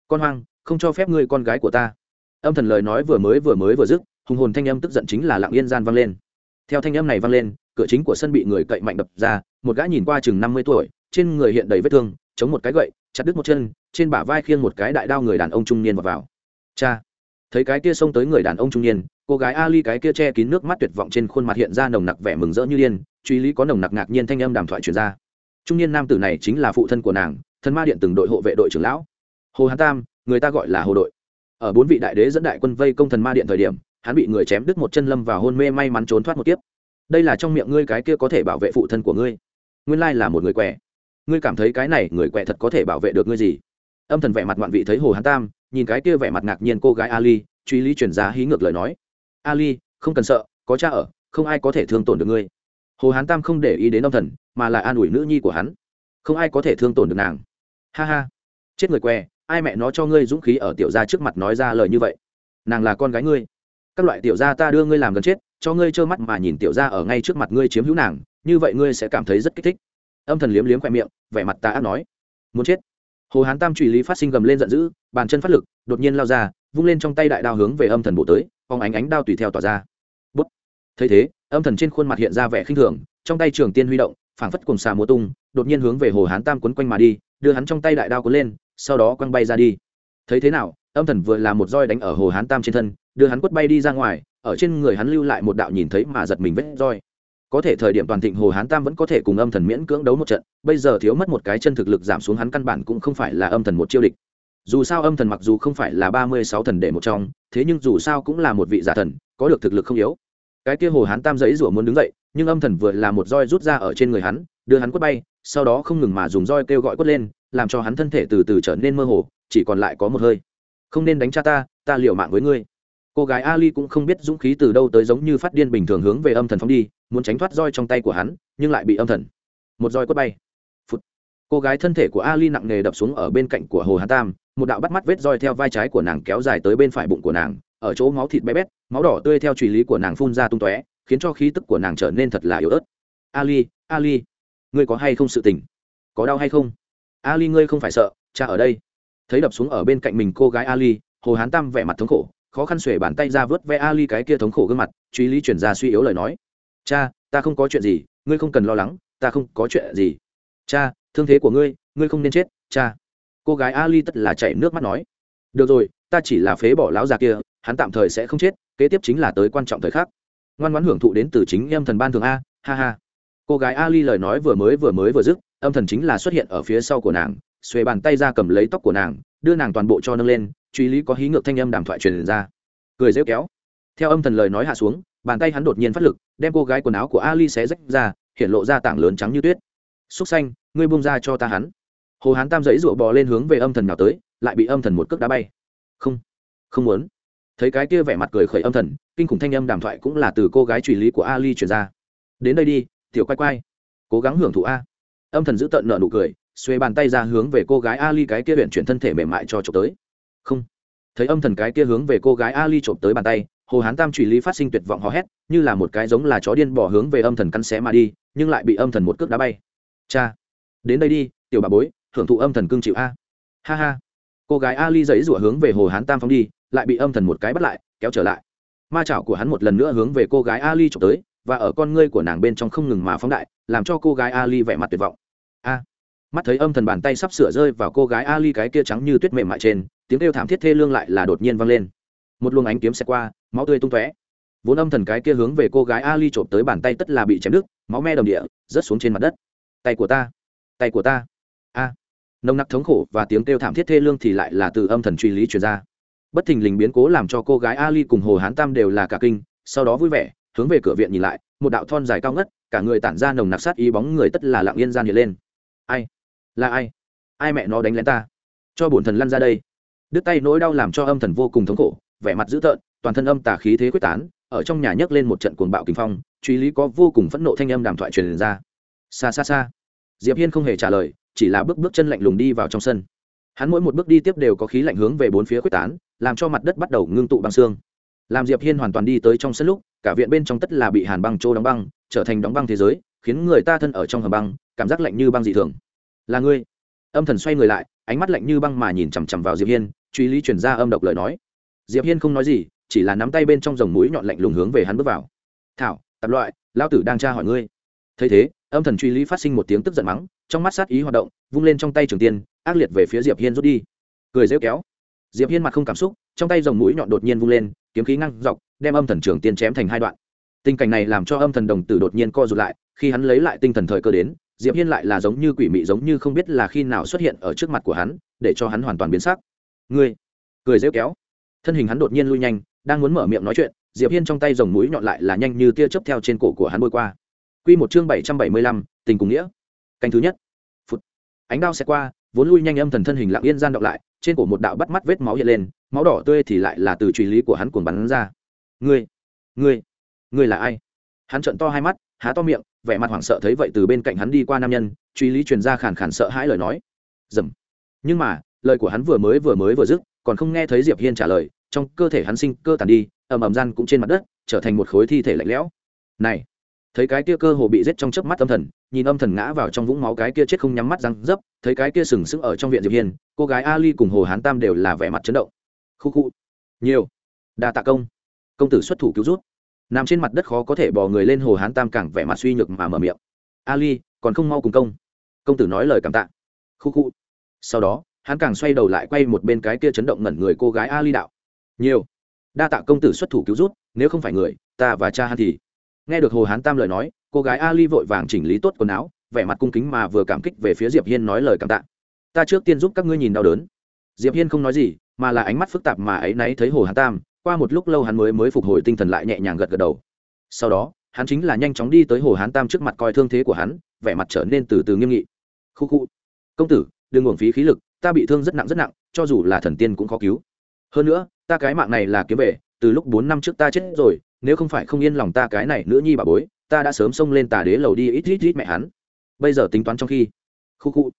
Con hoang không cho phép ngươi con gái của ta. Âm thần lời nói vừa mới vừa mới vừa dứt hùng hồn thanh âm tức giận chính là lặng yên gian vang lên. Theo thanh âm này vang lên cửa chính của sân bị người cậy mạnh đập ra một gã nhìn qua chừng năm mươi tuổi trên người hiện đầy vết thương chống một cái gậy chặt đứt một chân trên bả vai khiêng một cái đại đao người đàn ông trung niên vào, vào cha, thấy cái kia xông tới người đàn ông trung niên, cô gái ali cái kia che kín nước mắt tuyệt vọng trên khuôn mặt hiện ra nồng nặc vẻ mừng rỡ như điên, truy lý có nồng nặc ngạc nhiên thanh âm đàm thoại truyền ra. Trung niên nam tử này chính là phụ thân của nàng thân ma điện từng đội hộ vệ đội trưởng lão. Hồ hán tam, người ta gọi là hồ đội. Ở bốn vị đại đế dẫn đại quân vây công thần ma điện thời điểm, hắn bị người chém đứt một chân lâm và hôn mê may mắn trốn thoát một tiếp đây là trong miệng ngươi cái kia có thể bảo vệ phụ thân của ngươi. Nguyên lai là một người quẻ. Ngươi cảm thấy cái này người quẻ thật có thể bảo vệ được ngươi gì? Âm thần vẻ mặt ngoạn vị thấy hồ hán tam nhìn cái kia vẻ mặt ngạc nhiên cô gái ali, truy lý chuyển giá hí ngược lời nói. Ali, không cần sợ, có cha ở, không ai có thể thương tổn được ngươi. Hồ hán tam không để ý đến âm thần, mà là an ủi nữ nhi của hắn. Không ai có thể thương tổn được nàng. Ha ha, chết người que ai mẹ nó cho ngươi dũng khí ở tiểu gia trước mặt nói ra lời như vậy? Nàng là con gái ngươi. Các loại tiểu gia ta đưa ngươi làm gần chết, cho ngươi trơ mắt mà nhìn tiểu gia ở ngay trước mặt ngươi chiếm hữu nàng, như vậy ngươi sẽ cảm thấy rất kích thích. Âm thần liếm liếm khoe miệng, vẻ mặt ta ác nói. Muốn chết hồ hán tam truy lý phát sinh gầm lên giận dữ, bàn chân phát lực, đột nhiên lao ra, vung lên trong tay đại đao hướng về âm thần bộ tới, phóng ánh ánh đao tùy theo tỏa ra. Bút. Thấy thế, âm thần trên khuôn mặt hiện ra vẻ khinh thường, trong tay trường tiên huy động, phảng phất cùng xà múa tung, đột nhiên hướng về hồ hán tam quấn quanh mà đi, đưa hắn trong tay đại đao cuốn lên, sau đó quăng bay ra đi. Thấy thế nào, âm thần vừa là một roi đánh ở hồ hán tam trên thân, đưa hắn quất bay đi ra ngoài, ở trên người hắn lưu lại một đạo nhìn thấy mà giật mình vết roi có thể thời điểm toàn thịnh hồ hán tam vẫn có thể cùng âm thần miễn cưỡng đấu một trận, bây giờ thiếu mất một cái chân thực lực giảm xuống hắn căn bản cũng không phải là âm thần một chiêu địch. Dù sao âm thần mặc dù không phải là ba mươi sáu thần để một trong, thế nhưng dù sao cũng là một vị giả thần, có được thực lực không yếu. Cái kia hồ hán tam giấy rủa muốn đứng dậy, nhưng âm thần vừa là một roi rút ra ở trên người hắn, đưa hắn quất bay, sau đó không ngừng mà dùng roi kêu gọi quất lên, làm cho hắn thân thể từ từ trở nên mơ hồ, chỉ còn lại có một hơi. Không nên đánh cha ta ta liều mạng với ngươi cô gái ali cũng không biết dũng khí từ đâu tới giống như phát điên bình thường hướng về âm thần phóng đi, muốn tránh thoát roi trong tay của hắn, nhưng lại bị âm thần. Một roi quất bay. Phụt. cô gái thân thể của ali nặng nề đập xuống ở bên cạnh của hồ Hà tam, một đạo bắt mắt vết roi theo vai trái của nàng kéo dài tới bên phải bụng của nàng, ở chỗ máu thịt bé bét, máu đỏ tươi theo truy lý của nàng phun ra tung tóe, khiến cho khí tức của nàng trở nên thật là yếu ớt. Ali ali, ngươi có hay không sự tình? Có đau hay không? Ali, ngươi không phải sợ, cha ở đây. Thấy đập xuống ở bên cạnh mình cô gái ali, hồ hán tam vẻ mặt thống khổ khó khăn xuể bàn tay ra vớt ve ali cái kia thống khổ gương mặt, truy lý chuyển ra suy yếu lời nói. Cha, ta không có chuyện gì, ngươi không cần lo lắng, ta không có chuyện gì. Cha, thương thế của ngươi ngươi không nên chết, cha. Cô gái ali tất là chảy nước mắt nói. Được rồi, ta chỉ là phế bỏ lão già kia, hắn tạm thời sẽ không chết, kế tiếp chính là tới quan trọng thời khắc. Ngoan ngoãn hưởng thụ đến từ chính em thần ban thường a, ha ha. Cô gái ali lời nói vừa mới vừa mới vừa dứt, âm thần chính là xuất hiện ở phía sau của nàng, xuề bàn tay ra cầm lấy tóc của nàng, đưa nàng toàn bộ cho nâng lên truy lý có hí ngược thanh âm đàm thoại truyền ra. Cười rêu kéo. Theo âm thần lời nói hạ xuống, bàn tay hắn đột nhiên phát lực, đem cô gái quần áo của ali xé rách ra, hiện lộ ra tảng lớn trắng như tuyết. Xúc xanh, ngươi buông ra cho ta hắn. Hồ hán tam dãy rụa bò lên hướng về âm thần nào tới, lại bị âm thần một cước đá bay. Không không muốn. Thấy cái kia vẻ mặt cười khởi âm thần, kinh khủng thanh âm đàm thoại cũng là từ cô gái truy lý của ali truyền ra. Đến đây đi, tiểu quay quay cố gắng hưởng thụ a. Âm thần giữ tận nợ nụ cười, xuê bàn tay ra hướng về cô gái ali cái kia huyện chuyển thân thể mềm mại cho trộm tới không. Thấy âm thần cái kia hướng về cô gái ali trộm tới bàn tay, hồ hán tam truy lý phát sinh tuyệt vọng hò hét, như là một cái giống là chó điên bỏ hướng về âm thần cắn xé mà đi, nhưng lại bị âm thần một cước đá bay. Cha, đến đây đi, tiểu bà bối hưởng thụ âm thần cưng chịu a. Ha ha. Cô gái ali dãy rủa hướng về hồ hán tam phóng đi, lại bị âm thần một cái bắt lại, kéo trở lại. Ma chảo của hắn một lần nữa hướng về cô gái ali trộm tới, và ở con ngươi của nàng bên trong không ngừng mà phóng đại, làm cho cô gái ali vẻ mặt tuyệt vọng. A. Mắt thấy âm thần bàn tay sắp sửa rơi vào cô gái ali cái kia trắng như tuyết mềm mại trên tiếng kêu thảm thiết thê lương lại là đột nhiên vang lên. Một luồng ánh kiếm xẹt qua, máu tươi tung tóe. Vốn âm thần cái kia hướng về cô gái ali trộm tới bàn tay tất là bị chém đứt, máu me đồng địa, rớt xuống trên mặt đất. Tay của ta, tay của ta. A. Nồng nặc thống khổ và tiếng kêu thảm thiết thê lương thì lại là từ âm thần truy lý truyền ra. Bất thình lình biến cố làm cho cô gái ali cùng hồ hán tam đều là cả kinh, sau đó vui vẻ, hướng về cửa viện nhìn lại, một đạo thon dài cao ngất, cả người tản ra nồng nặc sát ý bóng người tất là lặng yên gian hiện lên. Ai? Là ai? Ai mẹ nó đánh lén ta? Cho bổn thần lăn ra đây đứt tay nỗi đau làm cho âm thần vô cùng thống khổ, vẻ mặt dữ tợn, toàn thân âm tà khí thế quyết tán, ở trong nhà nhấc lên một trận cuồng bạo kinh phong, truy lý có vô cùng phẫn nộ thanh âm đàm thoại truyền ra. Xa xa xa diệp hiên không hề trả lời, chỉ là bước bước chân lạnh lùng đi vào trong sân. Hắn mỗi một bước đi tiếp đều có khí lạnh hướng về bốn phía quyết tán, làm cho mặt đất bắt đầu ngưng tụ băng xương. Làm diệp hiên hoàn toàn đi tới trong sân lúc, cả viện bên trong tất là bị hàn băng trô đóng băng, trở thành đóng băng thế giới, khiến người ta thân ở trong hầm băng, cảm giác lạnh như băng dị thường. Là ngươi. Âm thần xoay người lại, ánh mắt lạnh như băng mà nhìn chằm chằm vào diệp hiên truy lý chuyển ra âm độc lời nói. Diệp hiên không nói gì, chỉ là nắm tay bên trong dòng mũi nhọn lạnh lùng hướng về hắn bước vào. Thảo tạp loại lao tử đang tra hỏi ngươi. Thấy thế, âm thần truy lý phát sinh một tiếng tức giận mắng, trong mắt sát ý hoạt động, vung lên trong tay trường tiên, ác liệt về phía diệp hiên rút đi. Cười rêu kéo. Diệp hiên mặt không cảm xúc, trong tay dòng mũi nhọn đột nhiên vung lên, kiếm khí ngăn dọc, đem âm thần trường tiên chém thành hai đoạn. Tình cảnh này làm cho âm thần đồng tử đột nhiên co rụt lại, khi hắn lấy lại tinh thần thời cơ đến, diệp hiên lại là giống như quỷ mị giống như không biết là khi nào xuất hiện ở trước mặt của hắn, để cho hắn hoàn toàn biến sắc ngươi. Cười rêu kéo. Thân hình hắn đột nhiên lui nhanh đang muốn mở miệng nói chuyện diệp hiên trong tay dòng mũi nhọn lại là nhanh như tia chớp theo trên cổ của hắn bôi qua. Quy một chương bảy trăm bảy mươi lăm, tình cùng nghĩa. Canh thứ nhất. Phút ánh đao sẽ qua vốn lui nhanh âm thần thân hình lặng yên gian động lại trên cổ một đạo bắt mắt vết máu hiện lên máu đỏ tươi thì lại là từ truy lý của hắn cuồng bắn ra. Ngươi ngươi ngươi là ai? Hắn trợn to hai mắt há to miệng vẻ mặt hoảng sợ thấy vậy từ bên cạnh hắn đi qua nam nhân truy lý truyền ra khàn khàn sợ hãi lời nói. Dầm. Nhưng mà lời của hắn vừa mới vừa mới vừa dứt, còn không nghe thấy diệp hiên trả lời, trong cơ thể hắn sinh cơ tàn đi, ầm ầm gian cũng trên mặt đất, trở thành một khối thi thể lạnh lẽo. Này, thấy cái kia cơ hồ bị giết trong chớp mắt âm thần, nhìn âm thần ngã vào trong vũng máu cái kia chết không nhắm mắt răng dấp, thấy cái kia sừng sững ở trong viện diệp hiên, cô gái ali cùng hồ hán tam đều là vẻ mặt chấn động. Khu khu, nhiều, đa tạ công công tử xuất thủ cứu rút nằm trên mặt đất khó có thể bò người lên hồ hán tam càng vẻ mặt suy nhược mà mở miệng. Ali, còn không mau cùng công. Công tử nói lời cảm tạ. Khu khu. Sau đó hắn càng xoay đầu lại quay một bên cái kia chấn động ngẩn người cô gái ali đạo. Nhiều. Đa tạ công tử xuất thủ cứu rút, nếu không phải người, ta và cha hắn thì. Nghe được hồ hán tam lời nói, cô gái ali vội vàng chỉnh lý tốt quần áo, vẻ mặt cung kính mà vừa cảm kích về phía diệp hiên nói lời cảm tạ. Ta trước tiên giúp các ngươi nhìn đau đớn. Diệp hiên không nói gì, mà là ánh mắt phức tạp mà ấy nấy thấy hồ hán tam, qua một lúc lâu hắn mới mới phục hồi tinh thần lại nhẹ nhàng gật gật đầu. Sau đó, hắn chính là nhanh chóng đi tới hồ hán tam trước mặt coi thương thế của hắn, vẻ mặt trở nên từ từ nghiêm nghị. Khu khu. Công tử, đừng uổng phí khí lực ta bị thương rất nặng rất nặng, cho dù là thần tiên cũng khó cứu. Hơn nữa, ta cái mạng này là kiếm về, từ lúc bốn năm trước ta chết rồi, nếu không phải không yên lòng ta cái này nữ nhi bà bối, ta đã sớm xông lên tà đế lầu đi ít ít ít mẹ hắn. Bây giờ tính toán trong khi, khu khu,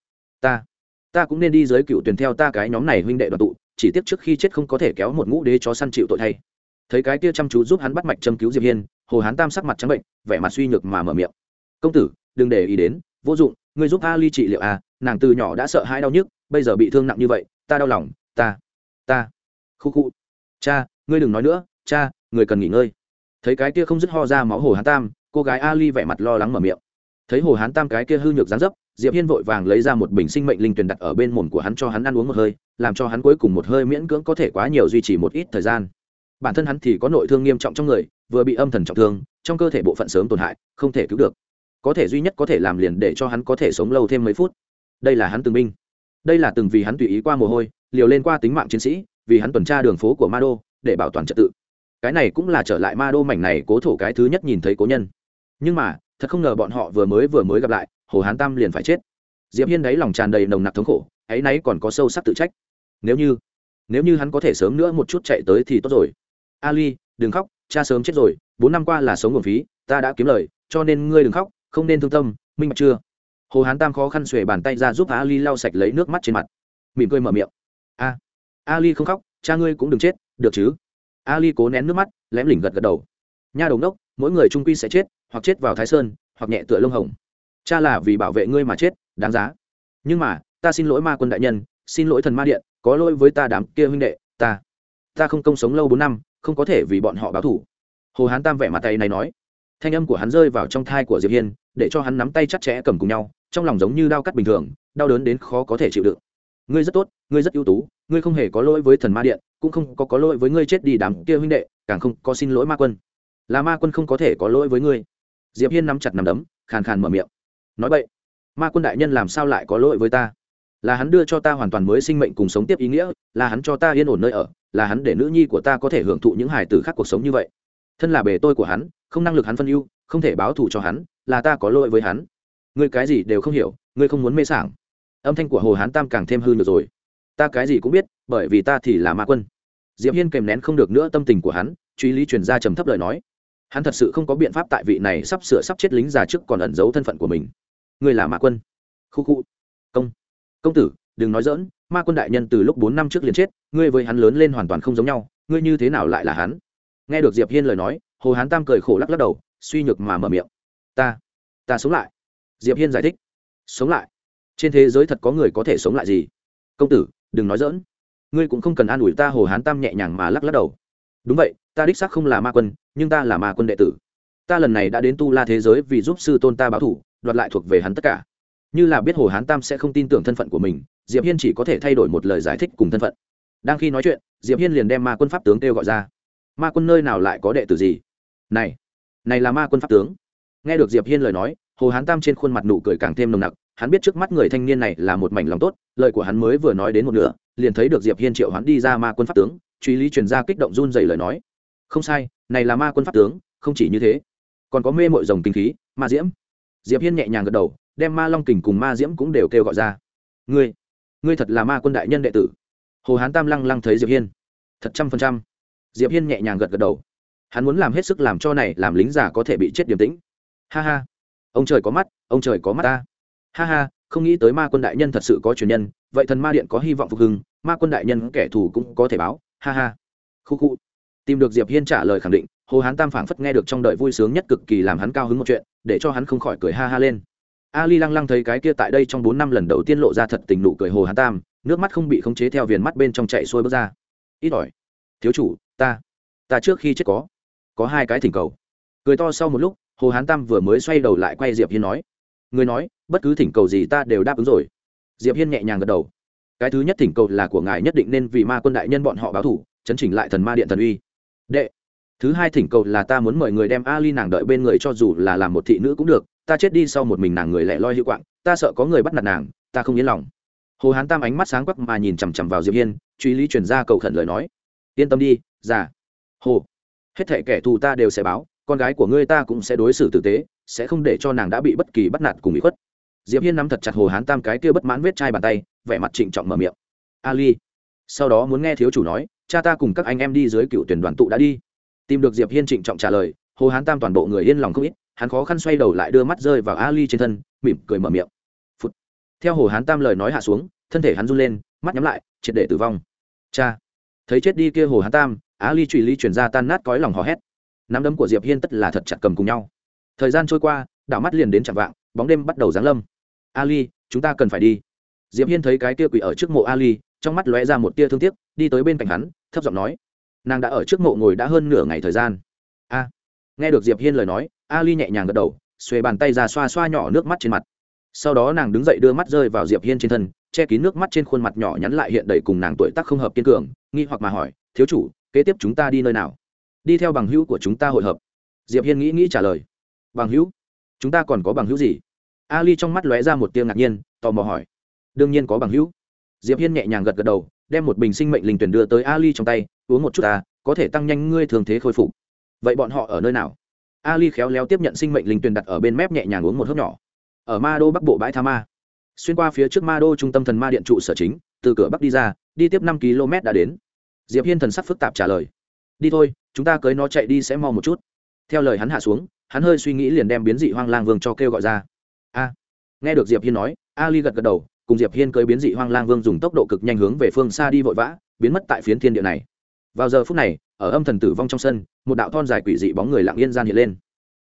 ta ta cũng nên đi dưới cựu tuyển theo ta cái nhóm này huynh đệ đoàn tụ, chỉ tiếc trước khi chết không có thể kéo một ngũ đế chó săn chịu tội thay. Thấy cái kia chăm chú giúp hắn bắt mạch châm cứu diệp hiên, hồ hán tam sắc mặt trắng bệnh, vẻ mặt suy nhược mà mở miệng. Công tử, đừng để ý đến, vô dụng, ngươi giúp a ly trị liệu a nàng từ nhỏ đã sợ hãi đau nhức bây giờ bị thương nặng như vậy, ta đau lòng, ta ta. Khu khu. Cha, ngươi đừng nói nữa, cha, người cần nghỉ ngơi. Thấy cái kia không dứt ho ra máu hồ hán tam, cô gái ali vẻ mặt lo lắng mở miệng. Thấy hồ hán tam cái kia hư nhược dán dấp, diệp hiên vội vàng lấy ra một bình sinh mệnh linh tuyền đặt ở bên mồm của hắn cho hắn ăn uống một hơi, làm cho hắn cuối cùng một hơi miễn cưỡng có thể quá nhiều duy trì một ít thời gian. Bản thân hắn thì có nội thương nghiêm trọng trong người, vừa bị âm thần trọng thương, trong cơ thể bộ phận sớm tổn hại, không thể cứu được. Có thể duy nhất có thể làm liền để cho hắn có thể sống lâu thêm mấy phút. Đây là hắn từng binh đây là từng vì hắn tùy ý qua mồ hôi, liều lên qua tính mạng chiến sĩ, vì hắn tuần tra đường phố của ma đô để bảo toàn trật tự. Cái này cũng là trở lại ma đô mảnh này cố thổ cái thứ nhất nhìn thấy cố nhân. Nhưng mà, thật không ngờ bọn họ vừa mới vừa mới gặp lại, hồ hán tam liền phải chết. Diệp hiên đấy lòng tràn đầy nồng nặc thống khổ, ấy nấy còn có sâu sắc tự trách. Nếu như nếu như hắn có thể sớm nữa một chút chạy tới thì tốt rồi. Ali, đừng khóc, cha sớm chết rồi, bốn năm qua là sống nguồn phí, ta đã kiếm lời, cho nên ngươi đừng khóc, không nên thương tâm, minh bạch chưa? Hồ hán tam khó khăn xuề bàn tay ra giúp ali lau sạch lấy nước mắt trên mặt. Mỉm cười mở miệng. A, ali không khóc, cha ngươi cũng đừng chết, được chứ? Ali cố nén nước mắt, lém lỉnh gật gật đầu. Nha đồng đốc mỗi người trung quy sẽ chết, hoặc chết vào thái sơn, hoặc nhẹ tựa lông hồng. Cha là vì bảo vệ ngươi mà chết, đáng giá. Nhưng mà, ta xin lỗi ma quân đại nhân, xin lỗi thần ma điện, có lỗi với ta đám kia huynh đệ, ta ta không công sống lâu bốn năm, không có thể vì bọn họ báo thủ hồ hán tam vẻ mặt tay này nói. Thanh âm của hắn rơi vào trong thai của diệp hiên, để cho hắn nắm tay chặt chẽ cầm cùng nhau trong lòng giống như đau cắt bình thường, đau đớn đến khó có thể chịu đựng. Ngươi rất tốt, ngươi rất ưu tú, ngươi không hề có lỗi với thần ma điện, cũng không có có lỗi với ngươi chết đi đám kia huynh đệ, càng không có xin lỗi ma quân. Là ma quân không có thể có lỗi với ngươi. Diệp hiên nắm chặt nằm đấm, khàn khàn mở miệng. Nói vậy ma quân đại nhân làm sao lại có lỗi với ta? Là hắn đưa cho ta hoàn toàn mới sinh mệnh cùng sống tiếp ý nghĩa, là hắn cho ta yên ổn nơi ở, là hắn để nữ nhi của ta có thể hưởng thụ những hài tử khác cuộc sống như vậy. Thân là bề tôi của hắn, không năng lực hắn phân ưu, không thể báo thù cho hắn, là ta có lỗi với hắn ngươi cái gì đều không hiểu, ngươi không muốn mê sảng. Âm thanh của hồ hán tam càng thêm hư được rồi. Ta cái gì cũng biết, bởi vì ta thì là ma quân. Diệp hiên kèm nén không được nữa tâm tình của hắn, truy lý truyền ra trầm thấp lời nói. Hắn thật sự không có biện pháp tại vị này sắp sửa sắp chết lính già trước còn ẩn giấu thân phận của mình. Ngươi là ma quân. Khu khu. Công. Công tử, đừng nói dỡn ma quân đại nhân từ lúc bốn năm trước liền chết, ngươi với hắn lớn lên hoàn toàn không giống nhau, ngươi như thế nào lại là hắn? Nghe được diệp hiên lời nói, hồ hán tam cười khổ lắc lắc đầu, suy nhược mà mở miệng. Ta ta sống lại diệp hiên giải thích. Sống lại. Trên thế giới thật có người có thể sống lại gì? Công tử, đừng nói dỡn ngươi cũng không cần an ủi ta hồ hán tam nhẹ nhàng mà lắc lắc đầu. Đúng vậy, ta đích xác không là ma quân, nhưng ta là ma quân đệ tử. Ta lần này đã đến tu la thế giới vì giúp sư tôn ta báo thủ, đoạt lại thuộc về hắn tất cả. Như là biết hồ hán tam sẽ không tin tưởng thân phận của mình, diệp hiên chỉ có thể thay đổi một lời giải thích cùng thân phận. Đang khi nói chuyện, diệp hiên liền đem ma quân pháp tướng kêu gọi ra. Ma quân nơi nào lại có đệ tử gì? Này này là ma quân pháp tướng. Nghe được diệp hiên lời nói hồ hán tam trên khuôn mặt nụ cười càng thêm nồng nặc, hắn biết trước mắt người thanh niên này là một mảnh lòng tốt, lời của hắn mới vừa nói đến một nửa, liền thấy được diệp hiên triệu hắn đi ra ma quân pháp tướng, truy lý truyền ra kích động run dày lời nói. Không sai, này là ma quân pháp tướng, không chỉ như thế. Còn có mê mội rồng kinh khí, ma diễm. Diệp hiên nhẹ nhàng gật đầu, đem ma long kình cùng ma diễm cũng đều kêu gọi ra. Ngươi ngươi thật là ma quân đại nhân đệ tử. Hồ hán tam lăng lăng thấy diệp hiên. Thật trăm phần trăm. Diệp hiên nhẹ nhàng gật gật đầu. Hắn muốn làm hết sức làm cho này làm lính giả có thể bị chết điềm tĩnh. Ha ha ông trời có mắt, ông trời có mắt ta. Ha ha, không nghĩ tới ma quân đại nhân thật sự có truyền nhân, vậy thần ma điện có hy vọng phục hưng, ma quân đại nhân kẻ thù cũng có thể báo, ha ha. Khu khu. Tìm được diệp hiên trả lời khẳng định, hồ hán tam phảng phất nghe được trong đời vui sướng nhất cực kỳ làm hắn cao hứng một chuyện, để cho hắn không khỏi cười ha ha lên. Ali lăng lăng thấy cái kia tại đây trong bốn năm lần đầu tiên lộ ra thật tình nụ cười hồ hán tam, nước mắt không bị khống chế theo viền mắt bên trong chạy xuôi bước ra. Ít ỏi. Thiếu chủ, ta ta trước khi chết có có hai cái thỉnh cầu. Cười to sau một lúc hồ hán tam vừa mới xoay đầu lại quay diệp hiên nói người nói, bất cứ thỉnh cầu gì ta đều đáp ứng rồi. Diệp hiên nhẹ nhàng gật đầu. Cái thứ nhất thỉnh cầu là của ngài nhất định nên vì ma quân đại nhân bọn họ báo thủ, chấn chỉnh lại thần ma điện thần uy. Đệ, thứ hai thỉnh cầu là ta muốn mời người đem ali nàng đợi bên người cho dù là làm một thị nữ cũng được, ta chết đi sau một mình nàng người lẻ loi hữu quạng, ta sợ có người bắt nạt nàng, ta không yên lòng. Hồ hán tam ánh mắt sáng quắc mà nhìn chằm chằm vào diệp hiên, truy lý truyền ra cầu khẩn lời nói. Yên tâm đi, già. Hồ, hết thệ kẻ thù ta đều sẽ báo con gái của ngươi ta cũng sẽ đối xử tử tế, sẽ không để cho nàng đã bị bất kỳ bắt nạt cùng bị khuất. Diệp hiên nắm thật chặt hồ hán tam cái kia bất mãn vết chai bàn tay, vẻ mặt trịnh trọng mở miệng. Ali. Sau đó muốn nghe thiếu chủ nói, cha ta cùng các anh em đi dưới cựu tuyển đoàn tụ đã đi. Tìm được diệp hiên trịnh trọng trả lời, hồ hán tam toàn bộ người yên lòng không ít, hắn khó khăn xoay đầu lại đưa mắt rơi vào ali trên thân, mỉm cười mở miệng. Phụt. theo hồ hán tam lời nói hạ xuống, thân thể hắn run lên, mắt nhắm lại, triệt để tử vong. Cha. Thấy chết đi kia hồ hán tam, ali truy lý chuyển ra tan nát cõi lòng hò hét nắm đấm của diệp hiên tất là thật chặt cầm cùng nhau thời gian trôi qua đảo mắt liền đến chạm vạng bóng đêm bắt đầu giáng lâm ali chúng ta cần phải đi diệp hiên thấy cái tia quỷ ở trước mộ ali trong mắt lóe ra một tia thương tiếc đi tới bên cạnh hắn thấp giọng nói nàng đã ở trước mộ ngồi đã hơn nửa ngày thời gian a nghe được diệp hiên lời nói ali nhẹ nhàng gật đầu xuề bàn tay ra xoa xoa nhỏ nước mắt trên mặt sau đó nàng đứng dậy đưa mắt rơi vào diệp hiên trên thân che kín nước mắt trên khuôn mặt nhỏ nhắn lại hiện đầy cùng nàng tuổi tác không hợp kiên cường nghi hoặc mà hỏi thiếu chủ kế tiếp chúng ta đi nơi nào đi theo bằng hữu của chúng ta hội hợp. Diệp hiên nghĩ nghĩ trả lời. Bằng hữu? Chúng ta còn có bằng hữu gì? Ali trong mắt lóe ra một tia ngạc nhiên, tò mò hỏi. Đương nhiên có bằng hữu. Diệp hiên nhẹ nhàng gật gật đầu, đem một bình sinh mệnh linh tuyển đưa tới ali trong tay, uống một chút ta có thể tăng nhanh ngươi thường thế khôi phục. Vậy bọn họ ở nơi nào? Ali khéo léo tiếp nhận sinh mệnh linh tuyển đặt ở bên mép nhẹ nhàng uống một hớp nhỏ. Ở ma đô bắc bộ bãi tha ma. Xuyên qua phía trước ma đô trung tâm thần ma điện trụ sở chính, từ cửa bắc đi ra, đi tiếp năm km đã đến. Diệp hiên thần sắc phức tạp trả lời đi thôi, chúng ta cưới nó chạy đi sẽ mau một chút. Theo lời hắn hạ xuống, hắn hơi suy nghĩ liền đem biến dị hoang lang vương cho kêu gọi ra. A, nghe được diệp hiên nói, ali gật gật đầu, cùng diệp hiên cưới biến dị hoang lang vương dùng tốc độ cực nhanh hướng về phương xa đi vội vã, biến mất tại phiến thiên địa này. Vào giờ phút này, ở âm thần tử vong trong sân, một đạo thon dài quỷ dị bóng người lặng yên gian hiện lên.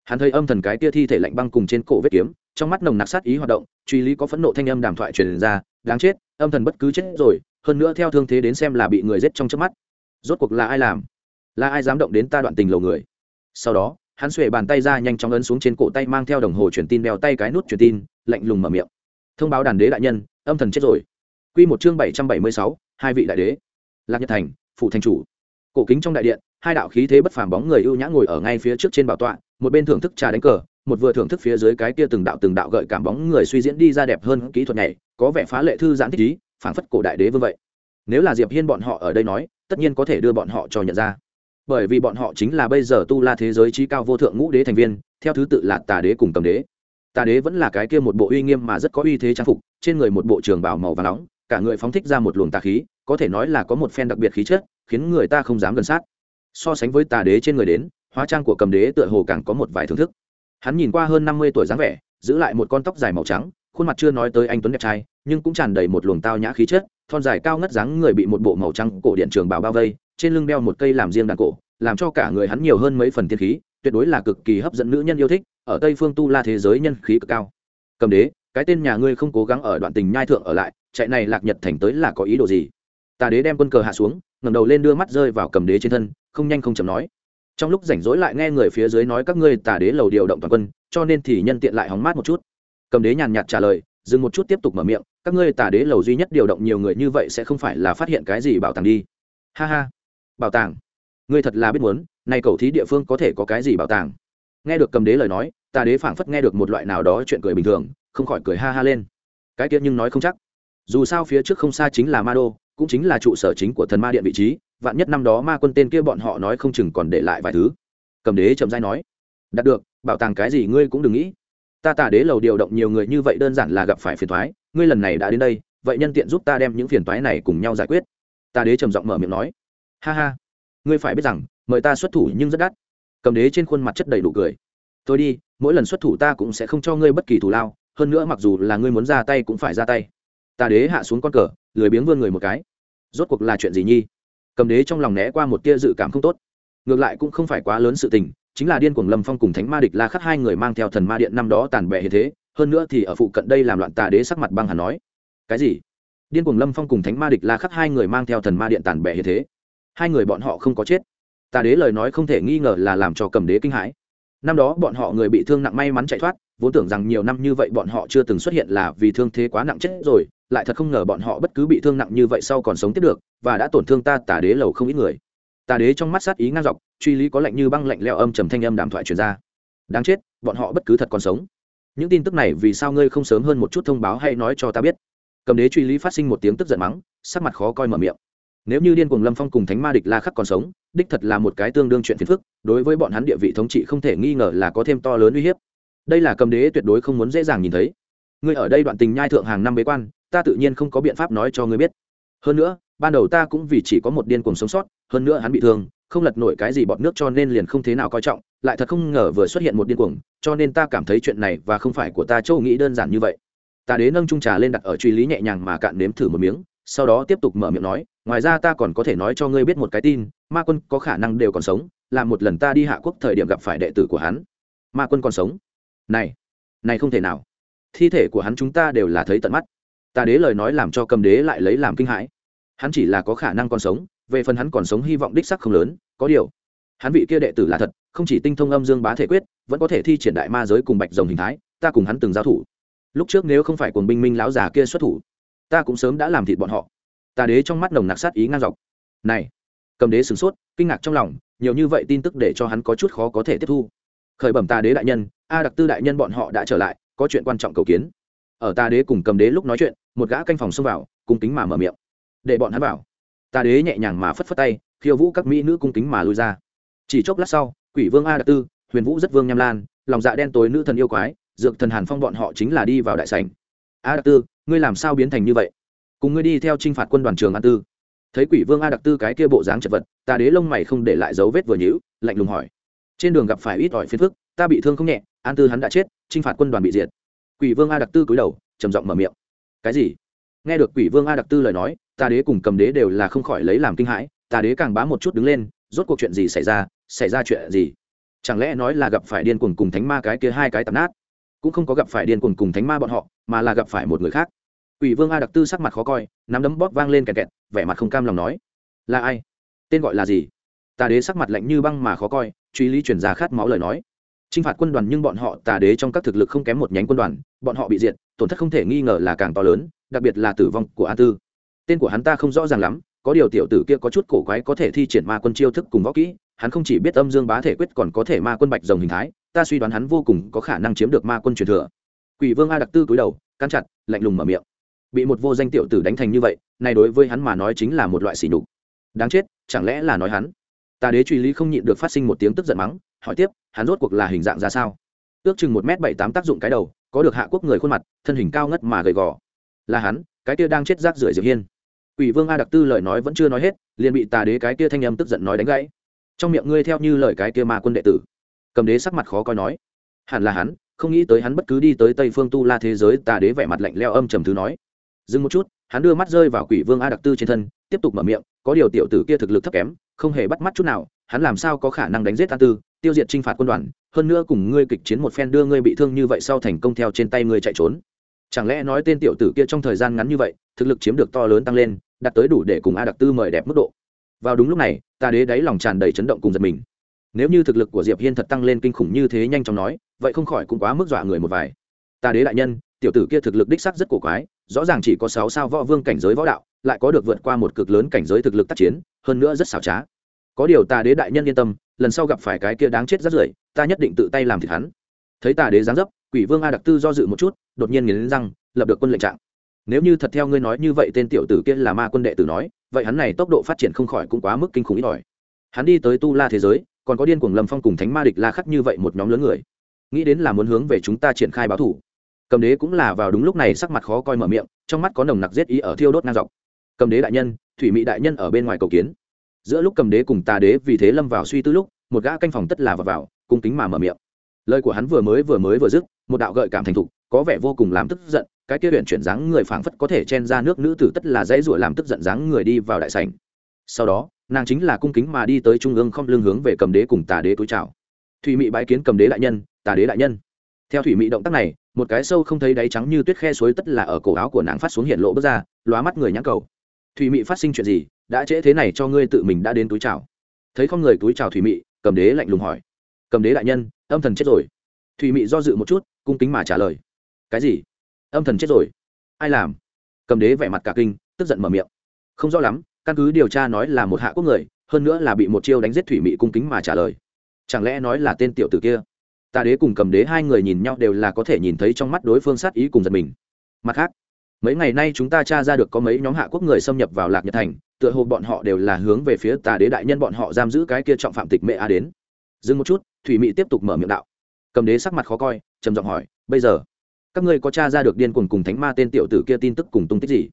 Hắn thấy âm thần cái tia thi thể lạnh băng cùng trên cổ vết kiếm, trong mắt nồng nặc sát ý hoạt động, truy lý có phẫn nộ thanh âm đàm thoại truyền ra, đáng chết, âm thần bất cứ chết rồi, hơn nữa theo thương thế đến xem là bị người giết trong trước mắt. Rốt cuộc là ai làm? Là ai dám động đến ta đoạn tình lầu người? Sau đó, hắn xuề bàn tay ra nhanh chóng ấn xuống trên cổ tay mang theo đồng hồ truyền tin đeo tay cái nút truyền tin, lạnh lùng mở miệng. Thông báo đàn đế đại nhân, âm thần chết rồi. Quy một chương bảy trăm bảy mươi sáu, hai vị đại đế. Lạc nhật thành phụ thành chủ. Cổ kính trong đại điện, hai đạo khí thế bất phàm bóng người ưu nhã ngồi ở ngay phía trước trên bảo tọa, một bên thưởng thức trà đánh cờ, một vừa thưởng thức phía dưới cái kia từng đạo từng đạo gợi cảm bóng người suy diễn đi ra đẹp hơn kỹ thuật này có vẻ phá lệ thư giãn thích ý, phảng phất cổ đại đế vương vậy. Nếu là diệp hiên bọn họ ở đây nói, tất nhiên có thể đưa bọn họ cho nhận ra bởi vì bọn họ chính là bây giờ tu la thế giới trí cao vô thượng ngũ đế thành viên, theo thứ tự là tà đế cùng cầm đế. Tà đế vẫn là cái kia một bộ uy nghiêm mà rất có uy thế trang phục, trên người một bộ trường bào màu và nóng, cả người phóng thích ra một luồng tà khí, có thể nói là có một phen đặc biệt khí chất, khiến người ta không dám gần sát. So sánh với tà đế trên người đến, hóa trang của cầm đế tựa hồ càng có một vài thưởng thức. Hắn nhìn qua hơn năm mươi tuổi dáng vẻ, giữ lại một con tóc dài màu trắng, khuôn mặt chưa nói tới anh tuấn đẹp trai, nhưng cũng tràn đầy một luồng tao nhã khí chất, thon dài cao ngất dáng người bị một bộ màu trắng cổ điện trường bào bao vây trên lưng đeo một cây làm riêng đàn cổ, làm cho cả người hắn nhiều hơn mấy phần tiên khí, tuyệt đối là cực kỳ hấp dẫn nữ nhân yêu thích, ở tây phương tu la thế giới nhân khí cực cao. Cầm đế, cái tên nhà ngươi không cố gắng ở đoạn tình nhai thượng ở lại, chạy này lạc nhật thành tới là có ý đồ gì? Tà đế đem quân cờ hạ xuống, ngẩng đầu lên đưa mắt rơi vào cầm đế trên thân, không nhanh không chậm nói. Trong lúc rảnh rỗi lại nghe người phía dưới nói các ngươi tà đế lầu điều động toàn quân, cho nên thì nhân tiện lại hóng mát một chút. Cầm đế nhàn nhạt trả lời, dừng một chút tiếp tục mở miệng, các ngươi tà đế lầu duy nhất điều động nhiều người như vậy sẽ không phải là phát hiện cái gì bảo tàng đi. Ha ha bảo tàng. Ngươi thật là biết muốn, nay cầu thí địa phương có thể có cái gì bảo tàng? Nghe được cầm đế lời nói, tà đế phảng phất nghe được một loại nào đó chuyện cười bình thường, không khỏi cười ha ha lên. Cái kia nhưng nói không chắc. Dù sao phía trước không xa chính là ma đô, cũng chính là trụ sở chính của thần ma điện vị trí, vạn nhất năm đó ma quân tên kia bọn họ nói không chừng còn để lại vài thứ. Cầm đế chậm dai nói, đạt được, bảo tàng cái gì ngươi cũng đừng nghĩ. Ta tà đế lầu điều động nhiều người như vậy đơn giản là gặp phải phiền thoái ngươi lần này đã đến đây, vậy nhân tiện giúp ta đem những phiền thoái này cùng nhau giải quyết. Ta đế trầm giọng mở miệng nói ha ha. Ngươi phải biết rằng, mời ta xuất thủ nhưng rất đắt. Cầm đế trên khuôn mặt chất đầy đủ cười. Tôi đi, mỗi lần xuất thủ ta cũng sẽ không cho ngươi bất kỳ thù lao, hơn nữa mặc dù là ngươi muốn ra tay cũng phải ra tay. Ta đế hạ xuống con cờ, lười biếng vươn người một cái. Rốt cuộc là chuyện gì nhi? Cầm đế trong lòng né qua một tia dự cảm không tốt. Ngược lại cũng không phải quá lớn sự tình, chính là điên cuồng lâm phong cùng thánh ma địch la khắc hai người mang theo thần ma điện năm đó tàn bệ hiện thế, hơn nữa thì ở phụ cận đây làm loạn tà đế sắc mặt băng hẳn nói. Cái gì? Điên cuồng lâm phong cùng thánh ma địch la khắc hai người mang theo thần ma điện tàn bệ hiện thế hai người bọn họ không có chết. Tà đế lời nói không thể nghi ngờ là làm cho cầm đế kinh hãi. Năm đó bọn họ người bị thương nặng may mắn chạy thoát, vốn tưởng rằng nhiều năm như vậy bọn họ chưa từng xuất hiện là vì thương thế quá nặng chết rồi, lại thật không ngờ bọn họ bất cứ bị thương nặng như vậy sau còn sống tiếp được, và đã tổn thương ta, tà đế lầu không ít người. Tà đế trong mắt sát ý ngang dọc, truy lý có lạnh như băng lạnh leo âm trầm thanh âm đàm thoại truyền ra. Đáng chết, bọn họ bất cứ thật còn sống. Những tin tức này vì sao ngươi không sớm hơn một chút thông báo hay nói cho ta biết? Cầm đế truy lý phát sinh một tiếng tức giận mắng, sắc mặt khó coi mở miệng nếu như điên cuồng lâm phong cùng thánh ma địch la khắc còn sống, đích thật là một cái tương đương chuyện phiền phức, đối với bọn hắn địa vị thống trị không thể nghi ngờ là có thêm to lớn uy hiếp. Đây là cầm đế tuyệt đối không muốn dễ dàng nhìn thấy. Ngươi ở đây đoạn tình nhai thượng hàng năm bế quan, ta tự nhiên không có biện pháp nói cho ngươi biết. Hơn nữa, ban đầu ta cũng vì chỉ có một điên cuồng sống sót, hơn nữa hắn bị thương, không lật nổi cái gì bọt nước cho nên liền không thế nào coi trọng, lại thật không ngờ vừa xuất hiện một điên cuồng, cho nên ta cảm thấy chuyện này và không phải của ta châu nghĩ đơn giản như vậy. Ta đế nâng trung trà lên đặt ở truy lý nhẹ nhàng mà cạn nếm thử một miếng, sau đó tiếp tục mở miệng nói ngoài ra ta còn có thể nói cho ngươi biết một cái tin, ma quân có khả năng đều còn sống, là một lần ta đi hạ quốc thời điểm gặp phải đệ tử của hắn. Ma quân còn sống? Này này không thể nào. Thi thể của hắn chúng ta đều là thấy tận mắt. Ta đế lời nói làm cho cầm đế lại lấy làm kinh hãi. Hắn chỉ là có khả năng còn sống, về phần hắn còn sống hy vọng đích sắc không lớn, có điều, hắn vị kia đệ tử là thật, không chỉ tinh thông âm dương bá thể quyết, vẫn có thể thi triển đại ma giới cùng bạch rồng hình thái, ta cùng hắn từng giao thủ. Lúc trước nếu không phải cuồng binh minh lão già kia xuất thủ, ta cũng sớm đã làm thịt bọn họ tà đế trong mắt nồng nặc sát ý ngang dọc. Này, cầm đế sửng sốt, kinh ngạc trong lòng, nhiều như vậy tin tức để cho hắn có chút khó có thể tiếp thu. Khởi bẩm tà đế đại nhân, a đặc tư đại nhân bọn họ đã trở lại, có chuyện quan trọng cầu kiến. Ở tà đế cùng cầm đế lúc nói chuyện, một gã canh phòng xông vào, cung kính mà mở miệng. Để bọn hắn vào. Tà đế nhẹ nhàng mà phất phất tay, khiêu vũ các mỹ nữ cung kính mà lui ra. Chỉ chốc lát sau, quỷ vương a đặc tư, huyền vũ rất vương nham lan, lòng dạ đen tối nữ thần yêu quái, dược thần hàn phong bọn họ chính là đi vào đại sảnh. A đặc tư, ngươi làm sao biến thành như vậy? Cùng ngươi đi theo t r i n h phạt quân đoàn trường an tư. Thấy quỷ vương a đặc tư cái kia bộ dáng chật vật, ta đế lông mày không để lại dấu vết vừa nhữ lạnh lùng hỏi. Trên đường gặp phải ít ỏi phiền phức, ta bị thương không nhẹ, an tư hắn đã chết t r i n h phạt quân đoàn bị diệt. Quỷ vương a đặc tư cúi đầu, trầm giọng mở miệng. Cái gì? Nghe được quỷ vương a đặc tư lời nói, ta đế cùng cầm đế đều là không khỏi lấy làm kinh hãi, ta đế càng bá một chút đứng lên, rốt cuộc chuyện gì xảy ra xảy ra chuyện gì? Chẳng lẽ nói là gặp phải điên cuồng cùng thánh ma cái kia hai cái tạp nát? Cũng không có gặp phải điên cuồng cùng thánh ma bọn họ, mà là gặp phải một người khác. Quỷ Vương A Đặc Tư sắc mặt khó coi, nắm đấm bóp vang lên kẹt kẹt, vẻ mặt không cam lòng nói: "Là ai? Tên gọi là gì?" Tà Đế sắc mặt lạnh như băng mà khó coi, truy lý truyền ra khát máu lời nói: "Trinh phạt quân đoàn nhưng bọn họ Tà Đế trong các thực lực không kém một nhánh quân đoàn, bọn họ bị diệt, tổn thất không thể nghi ngờ là càng to lớn, đặc biệt là tử vong của A Tư. Tên của hắn ta không rõ ràng lắm, có điều tiểu tử kia có chút cổ quái có thể thi triển ma quân chiêu thức cùng võ kỹ, hắn không chỉ biết âm dương bá thể quyết còn có thể ma quân bạch rồng hình thái, ta suy đoán hắn vô cùng có khả năng chiếm được ma quân truyền thừa." Quỷ Vương A Đặc Tư cúi đầu, cắn chặt, lạnh lùng mở miệng bị một vô danh tiểu tử đánh thành như vậy này đối với hắn mà nói chính là một loại sỉ nhục. Đáng chết chẳng lẽ là nói hắn? Tà đế truy lý không nhịn được phát sinh một tiếng tức giận mắng hỏi tiếp hắn rốt cuộc là hình dạng ra sao? Ước chừng một m bảy tám tác dụng cái đầu có được hạ quốc người khuôn mặt thân hình cao ngất mà gầy gò. Là hắn cái kia đang chết rác rưởi diệp hiên. Quỷ Vương A Đặc Tư lời nói vẫn chưa nói hết, liền bị Tà Đế cái kia thanh âm tức giận nói đánh gãy. Trong miệng ngươi theo như lời cái kia ma quân đệ tử. Cầm Đế sắc mặt khó coi nói, hẳn là hắn, không nghĩ tới hắn bất cứ đi tới Tây Phương Tu La thế giới, Tà Đế vẻ mặt lạnh lẽo âm trầm thứ nói dừng một chút, hắn đưa mắt rơi vào quỷ vương a đặc tư trên thân, tiếp tục mở miệng, có điều tiểu tử kia thực lực thấp kém, không hề bắt mắt chút nào, hắn làm sao có khả năng đánh giết a tư, tiêu diệt t r i n h phạt quân đoàn, hơn nữa cùng ngươi kịch chiến một phen đưa ngươi bị thương như vậy sau thành công theo trên tay ngươi chạy trốn. Chẳng lẽ nói tên tiểu tử kia trong thời gian ngắn như vậy, thực lực chiếm được to lớn tăng lên, đạt tới đủ để cùng a đặc tư mời đẹp mức độ. Vào đúng lúc này, ta đế đáy lòng tràn đầy chấn động cùng giật mình. Nếu như thực lực của diệp hiên thật tăng lên kinh khủng như thế nhanh chóng nói, vậy không khỏi cũng quá mức dọa người một vài. Ta đế đại nhân, tiểu tử kia thực lực đích sắc rất cổ quái rõ ràng chỉ có sáu sao võ vương cảnh giới võ đạo, lại có được vượt qua một cực lớn cảnh giới thực lực tác chiến, hơn nữa rất xảo trá. Có điều tà đế đại nhân yên tâm, lần sau gặp phải cái kia đáng chết rất rưởi, ta nhất định tự tay làm thịt hắn. Thấy tà đế giáng dấp, quỷ vương a đặc tư do dự một chút, đột nhiên nghiến răng, lập được quân lệnh trạng. Nếu như thật theo ngươi nói như vậy, tên tiểu tử kia là ma quân đệ tử nói, vậy hắn này tốc độ phát triển không khỏi cũng quá mức kinh khủng ít ỏi. Hắn đi tới tu la thế giới, còn có điên cuồng lâm phong cùng thánh ma địch la khắc như vậy một nhóm lớn người. Nghĩ đến là muốn hướng về chúng ta triển khai báo thủ cầm đế cũng là vào đúng lúc này sắc mặt khó coi mở miệng trong mắt có nồng nặc giết ý ở thiêu đốt ngang dọc. Cầm đế đại nhân thủy mỹ đại nhân ở bên ngoài cầu kiến. Giữa lúc cầm đế cùng tà đế vì thế lâm vào suy tư lúc một gã canh phòng tất là vào, vào cung kính mà mở miệng. Lời của hắn vừa mới vừa mới vừa dứt một đạo gợi cảm thành thục có vẻ vô cùng làm tức giận cái kia huyện chuyển dáng người phảng phất có thể chen ra nước nữ tử tất là dãy ruổi làm tức giận dáng người đi vào đại sảnh. Sau đó nàng chính là cung kính mà đi tới trung ương không lương hướng về cầm đế cùng tà đế túi chào. Thủy mị bái kiến cầm đế đại nhân tà đế đại nhân. Theo thủy mị động tác này một cái sâu không thấy đáy trắng như tuyết khe suối tất là ở cổ áo của nàng phát xuống hiện lộ bước ra, lóa mắt người nhãn cầu. Thủy mị phát sinh chuyện gì? Đã trễ thế này cho ngươi tự mình đã đến túi chào. Thấy không người túi chào thủy mị, cầm đế lạnh lùng hỏi. Cầm đế đại nhân, âm thần chết rồi. Thủy mị do dự một chút, cung kính mà trả lời. Cái gì? Âm thần chết rồi? Ai làm? Cầm đế vẻ mặt cả kinh, tức giận mở miệng. Không rõ lắm, căn cứ điều tra nói là một hạ quốc người, hơn nữa là bị một chiêu đánh giết thủy mị cung kính mà trả lời. Chẳng lẽ nói là tên tiểu tử kia? Tà đế cùng cầm đế hai người nhìn nhau đều là có thể nhìn thấy trong mắt đối phương sát ý cùng giật mình. Mặt khác, mấy ngày nay chúng ta tra ra được có mấy nhóm hạ quốc người xâm nhập vào lạc nhật thành, tựa hồ bọn họ đều là hướng về phía tà đế đại nhân bọn họ giam giữ cái kia trọng phạm tịch mẹ a đến. Dừng một chút, thủy mị tiếp tục mở miệng đạo. Cầm đế sắc mặt khó coi, trầm giọng hỏi, bây giờ, các ngươi có t r a ra được điên cuồng cùng thánh ma tên tiểu tử kia tin tức cùng tung tích gì?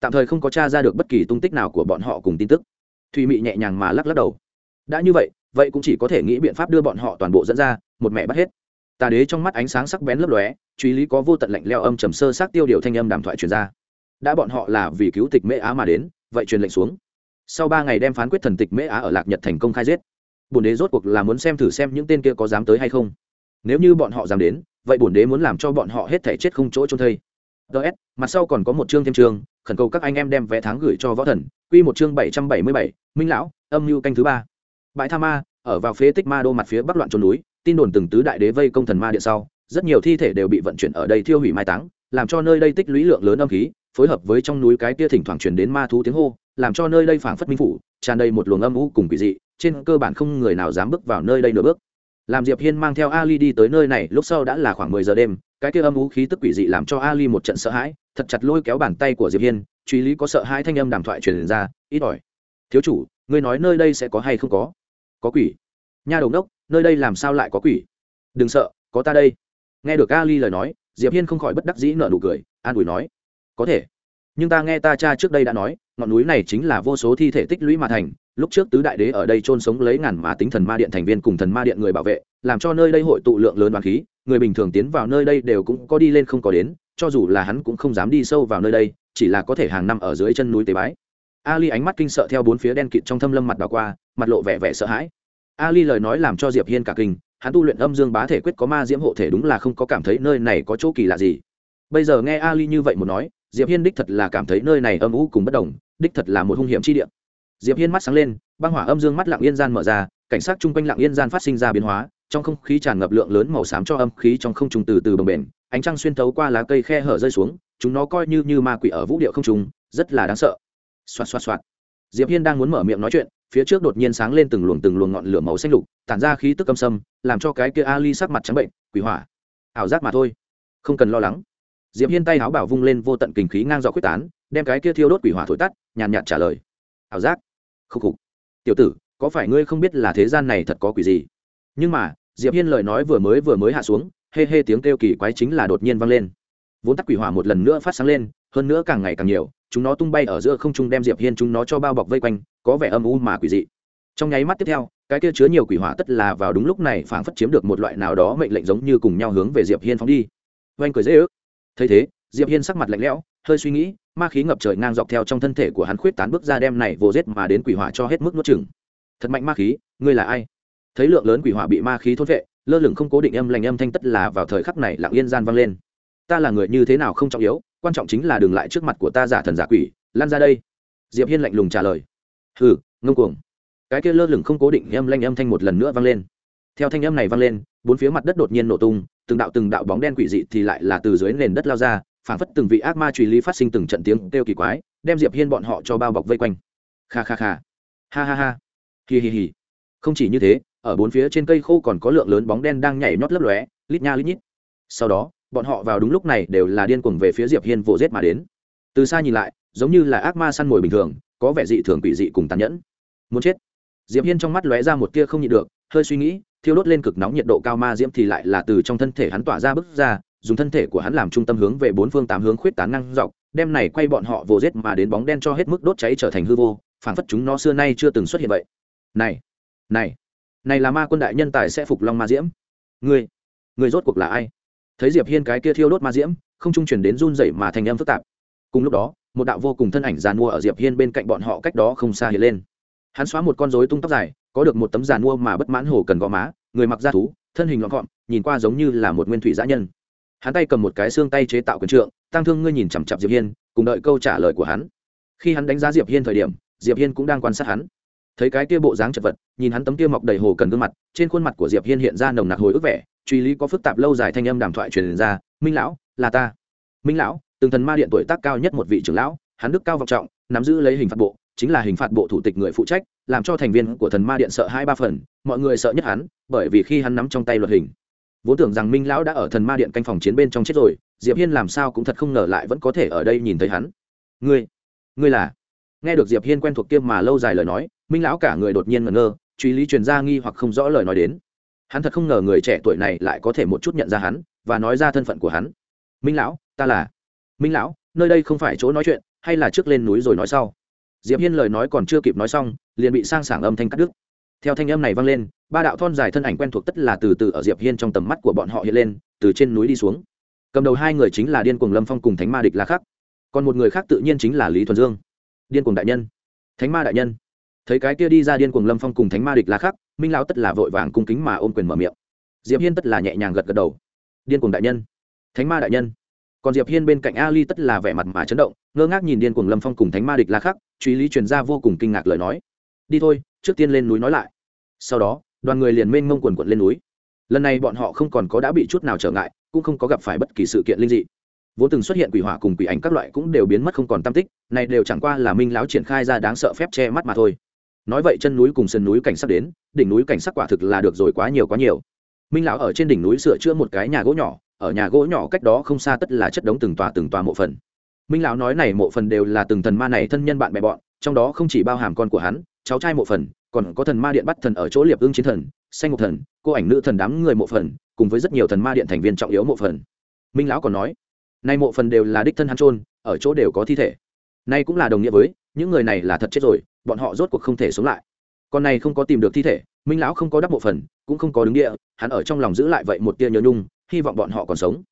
Tạm thời không có t r a ra được bất kỳ tung tích nào của bọn họ cùng tin tức. Thủy mị nhẹ nhàng mà lắc lắc đầu. Đã như vậy vậy cũng chỉ có thể nghĩ biện pháp đưa bọn họ toàn bộ dẫn ra, một mẹ bắt hết. Tà đế trong mắt ánh sáng sắc bén lấp lóe, truy lý có vô tận lạnh leo âm trầm sơ sát tiêu điều thanh âm đàm thoại truyền ra. Đã bọn họ là vì cứu tịch mễ á mà đến, vậy truyền lệnh xuống. Sau ba ngày đem phán quyết thần tịch mễ á ở lạc nhật thành công khai giết. Bổn đế rốt cuộc là muốn xem thử xem những tên kia có dám tới hay không. Nếu như bọn họ dám đến, vậy bổn đế muốn làm cho bọn họ hết thể chết không chỗ trôn thây. Ts mặt sau còn có một chương thêm chương khẩn cầu các anh em đem vé tháng gửi cho võ thần, quy một chương bảy trăm bảy mươi bảy, minh lão, âm mưu canh thứ ba bãi tha ma, ở vào phế tích ma đô mặt phía bắc loạn trốn núi, tin đồn từng tứ đại đế vây công thần ma điện sau, rất nhiều thi thể đều bị vận chuyển ở đây thiêu hủy mai táng, làm cho nơi đây tích lũy lượng lớn âm khí, phối hợp với trong núi cái kia thỉnh thoảng truyền đến ma thú tiếng hô, làm cho nơi đây phảng phất minh phủ, tràn đầy một luồng âm u cùng quỷ dị, trên cơ bản không người nào dám bước vào nơi đây nửa bước. Làm diệp hiên mang theo ali đi tới nơi này, lúc sau đã là khoảng mười giờ đêm, cái kia âm u khí tức quỷ dị làm cho ali một trận sợ hãi, thật chặt lôi kéo bàn tay của diệp hiên, truy lý có sợ hãi thanh âm đàm thoại truyền ra, ít ỏi, thiếu chủ, ngươi nói nơi đây sẽ có hay không có? Có quỷ. Nha đầu đốc nơi đây làm sao lại có quỷ? Đừng sợ, có ta đây. Nghe được ali lời nói, diệp hiên không khỏi bất đắc dĩ nở nụ cười, an ủi nói, có thể. Nhưng ta nghe ta cha trước đây đã nói, ngọn núi này chính là vô số thi thể tích lũy mà thành. Lúc trước tứ đại đế ở đây trôn sống lấy ngàn mà tính thần ma điện thành viên cùng thần ma điện người bảo vệ, làm cho nơi đây hội tụ lượng lớn đoàn khí. Người bình thường tiến vào nơi đây đều cũng có đi lên không có đến, cho dù là hắn cũng không dám đi sâu vào nơi đây, chỉ là có thể hàng năm ở dưới chân núi tế bái ali ánh mắt kinh sợ theo bốn phía đen kịt trong thâm lâm mặt đào qua, mặt lộ vẻ vẻ sợ hãi. Ali lời nói làm cho diệp hiên cả kinh, hắn tu luyện âm dương bá thể quyết có ma diễm hộ thể đúng là không có cảm thấy nơi này có chỗ kỳ lạ gì. Bây giờ nghe ali như vậy một nói, diệp hiên đích thật là cảm thấy nơi này âm u cùng bất đồng, đích thật là một hung hiểm chi địa. Diệp hiên mắt sáng lên, băng hỏa âm dương mắt lặng yên gian mở ra, cảnh sát chung quanh lặng yên gian phát sinh ra biến hóa, trong không khí tràn ngập lượng lớn màu xám cho âm khí trong không trung từ từ bồng bềnh, ánh trăng xuyên thấu qua lá cây khe hở rơi xuống, chúng nó coi như như ma quỷ ở vũ điệu không trung, rất là đáng sợ xoạt xoạt xoạt. Diệp hiên đang muốn mở miệng nói chuyện, phía trước đột nhiên sáng lên từng luồng từng luồng ngọn lửa màu xanh lục, tản ra khí tức âm sâm, làm cho cái kia ali sắc mặt trắng bệnh, quỷ hỏa. Ảo giác mà thôi. Không cần lo lắng. Diệp hiên tay áo bảo vung lên vô tận kình khí ngang dọc quyết tán, đem cái kia thiêu đốt quỷ hỏa thổi tắt, nhàn nhạt trả lời. Ảo giác. Khúc khục. Tiểu tử, có phải ngươi không biết là thế gian này thật có quỷ gì? Nhưng mà, diệp hiên lời nói vừa mới vừa mới hạ xuống, hê hê tiếng kêu kỳ quái chính là đột nhiên vang lên. Vốn tắc quỷ hỏa một lần nữa phát sáng lên, hơn nữa càng ngày càng nhiều chúng nó tung bay ở giữa không trung đem diệp hiên chúng nó cho bao bọc vây quanh, có vẻ âm u mà quỷ dị. Trong nháy mắt tiếp theo, cái kia chứa nhiều quỷ hỏa tất là vào đúng lúc này phảng phất chiếm được một loại nào đó mệnh lệnh giống như cùng nhau hướng về diệp hiên phóng đi. Oanh cười dễ ước. Thấy thế, diệp hiên sắc mặt lạnh lẽo, hơi suy nghĩ, ma khí ngập trời ngang dọc theo trong thân thể của hắn khuyết tán bước ra đem này vô giết mà đến quỷ hỏa cho hết mức nuốt chừng thật mạnh ma khí, ngươi là ai? Thấy lượng lớn quỷ hỏa bị ma khí thôn vệ lơ lửng không cố định âm lành âm thanh tất là vào thời khắc này lặng yên gian vang lên. Ta là người như thế nào không trọng yếu quan trọng chính là đừng lại trước mặt của ta giả thần giả quỷ lan ra đây. Diệp hiên lạnh lùng trả lời. Hừ, ngông cuồng. Cái kia lơ lửng không cố định âm lanh âm thanh một lần nữa vang lên. Theo thanh âm này vang lên, bốn phía mặt đất đột nhiên nổ tung, từng đạo từng đạo bóng đen quỷ dị thì lại là từ dưới nền đất lao ra, phảng phất từng vị ác ma truy lý phát sinh từng trận tiếng kêu kỳ quái, đem diệp hiên bọn họ cho bao bọc vây quanh. Kha kha kha. Ha ha ha. Hi hi hi. Không chỉ như thế, ở bốn phía trên cây khô còn có lượng lớn bóng đen đang nhảy nhót lấp lóe, lít nha lít nhít. Sau đó bọn họ vào đúng lúc này đều là điên cuồng về phía diệp hiên vỗ giết mà đến. Từ xa nhìn lại, giống như là ác ma săn mồi bình thường, có vẻ dị thường quỷ dị cùng tàn nhẫn. Muốn chết. Diệp hiên trong mắt lóe ra một tia không nhịn được, hơi suy nghĩ, thiêu đốt lên cực nóng nhiệt độ cao ma diễm thì lại là từ trong thân thể hắn tỏa ra bức ra, dùng thân thể của hắn làm trung tâm hướng về bốn phương tám hướng khuyết tán năng dọc, đem này quay bọn họ vồ giết mà đến bóng đen cho hết mức đốt cháy trở thành hư vô, phảng phất chúng nó xưa nay chưa từng xuất hiện vậy. Này này này là ma quân đại nhân tài sẽ phục long ma diễm. Ngươi ngươi rốt cuộc là ai? Thấy diệp hiên cái kia thiêu đốt ma diễm, không trung truyền đến run rẩy mà thành âm phức tạp. cùng lúc đó, một đạo vô cùng thân ảnh giàn mua ở diệp hiên bên cạnh bọn họ cách đó không xa hiện lên. hắn xóa một con rối tung tóc dài, có được một tấm giàn mua mà bất mãn hồ cần gò má, người mặc da thú, thân hình lọn gọn, nhìn qua giống như là một nguyên thủy dã nhân. hắn tay cầm một cái xương tay chế tạo quyền trượng tăng thương ngươi nhìn chằm chặp diệp hiên, cùng đợi câu trả lời của hắn. khi hắn đánh giá diệp hiên thời điểm, diệp hiên cũng đang quan sát hắn thấy cái kia bộ dáng chật vật, nhìn hắn tấm kia mọc đầy hồ cần gương mặt, trên khuôn mặt của diệp hiên hiện ra nồng nặc hồi ức vẻ, truy lý có phức tạp lâu dài thanh âm đàm thoại truyền ra, minh lão, là ta. Minh lão, từng thần ma điện tuổi tác cao nhất một vị trưởng lão, hắn đức cao vọng trọng, nắm giữ lấy hình phạt bộ, chính là hình phạt bộ thủ tịch người phụ trách, làm cho thành viên của thần ma điện sợ hai ba phần, mọi người sợ nhất hắn, bởi vì khi hắn nắm trong tay luật hình, vốn tưởng rằng minh lão đã ở thần ma điện canh phòng chiến bên trong chết rồi, diệp hiên làm sao cũng thật không ngờ lại vẫn có thể ở đây nhìn thấy hắn. Ngươi ngươi là? Nghe được diệp hiên quen thuộc kia mà lâu dài lời nói minh lão cả người đột nhiên ngẩn ngơ, truy lý truyền ra nghi hoặc không rõ lời nói đến. Hắn thật không ngờ người trẻ tuổi này lại có thể một chút nhận ra hắn và nói ra thân phận của hắn. Minh lão, ta là minh lão, nơi đây không phải chỗ nói chuyện, hay là trước lên núi rồi nói sau. Diệp hiên lời nói còn chưa kịp nói xong, liền bị sang sảng âm thanh cắt đứt. Theo thanh âm này vang lên, ba đạo thon dài thân ảnh quen thuộc tất là từ từ ở diệp hiên trong tầm mắt của bọn họ hiện lên, từ trên núi đi xuống. Cầm đầu hai người chính là điên cuồng lâm phong cùng thánh ma địch la khắc. Còn một người khác tự nhiên chính là lý thuần dương. Điên cuồng đại nhân. Thánh ma đại nhân thấy cái kia đi ra điên cuồng lâm phong cùng thánh ma địch la khắc minh lão tất là vội vàng cung kính mà ôm quyền mở miệng. Diệp hiên tất là nhẹ nhàng gật gật đầu. Điên cuồng đại nhân. Thánh ma đại nhân. Còn diệp hiên bên cạnh ali tất là vẻ mặt mà chấn động, ngơ ngác nhìn điên cuồng lâm phong cùng thánh ma địch la khắc truy lý truyền ra vô cùng kinh ngạc lời nói. Đi thôi, trước tiên lên núi nói lại. Sau đó, đoàn người liền mênh mông quần quận lên núi. Lần này bọn họ không còn có đã bị chút nào trở ngại, cũng không có gặp phải bất kỳ sự kiện linh dị. Vốn từng xuất hiện quỷ hỏa cùng quỷ ảnh các loại cũng đều biến mất không còn tam tích, này đều chẳng qua là minh láo triển khai ra đáng sợ phép che mắt mà thôi nói vậy chân núi cùng sườn núi cảnh sắc đến, đỉnh núi cảnh sắc quả thực là được rồi quá nhiều quá nhiều. Minh lão ở trên đỉnh núi sửa chữa một cái nhà gỗ nhỏ, ở nhà gỗ nhỏ cách đó không xa tất là chất đống từng tòa từng tòa mộ phần. Minh lão nói này mộ phần đều là từng thần ma này thân nhân bạn bè bọn, trong đó không chỉ bao hàm con của hắn, cháu trai mộ phần, còn có thần ma điện bắt thần ở chỗ liệp ương chiến thần, xanh một thần, cô ảnh nữ thần đám người mộ phần, cùng với rất nhiều thần ma điện thành viên trọng yếu mộ phần. Minh lão còn nói nay mộ phần đều là đích thân hắn trôn ở chỗ đều có thi thể. Nay cũng là đồng nghĩa với, những người này là thật chết rồi bọn họ rốt cuộc không thể sống lại. Con này không có tìm được thi thể, minh lão không có đắp mộ phần, cũng không có đứng địa, hắn ở trong lòng giữ lại vậy một tia nhớ nhung, hy vọng bọn họ còn sống.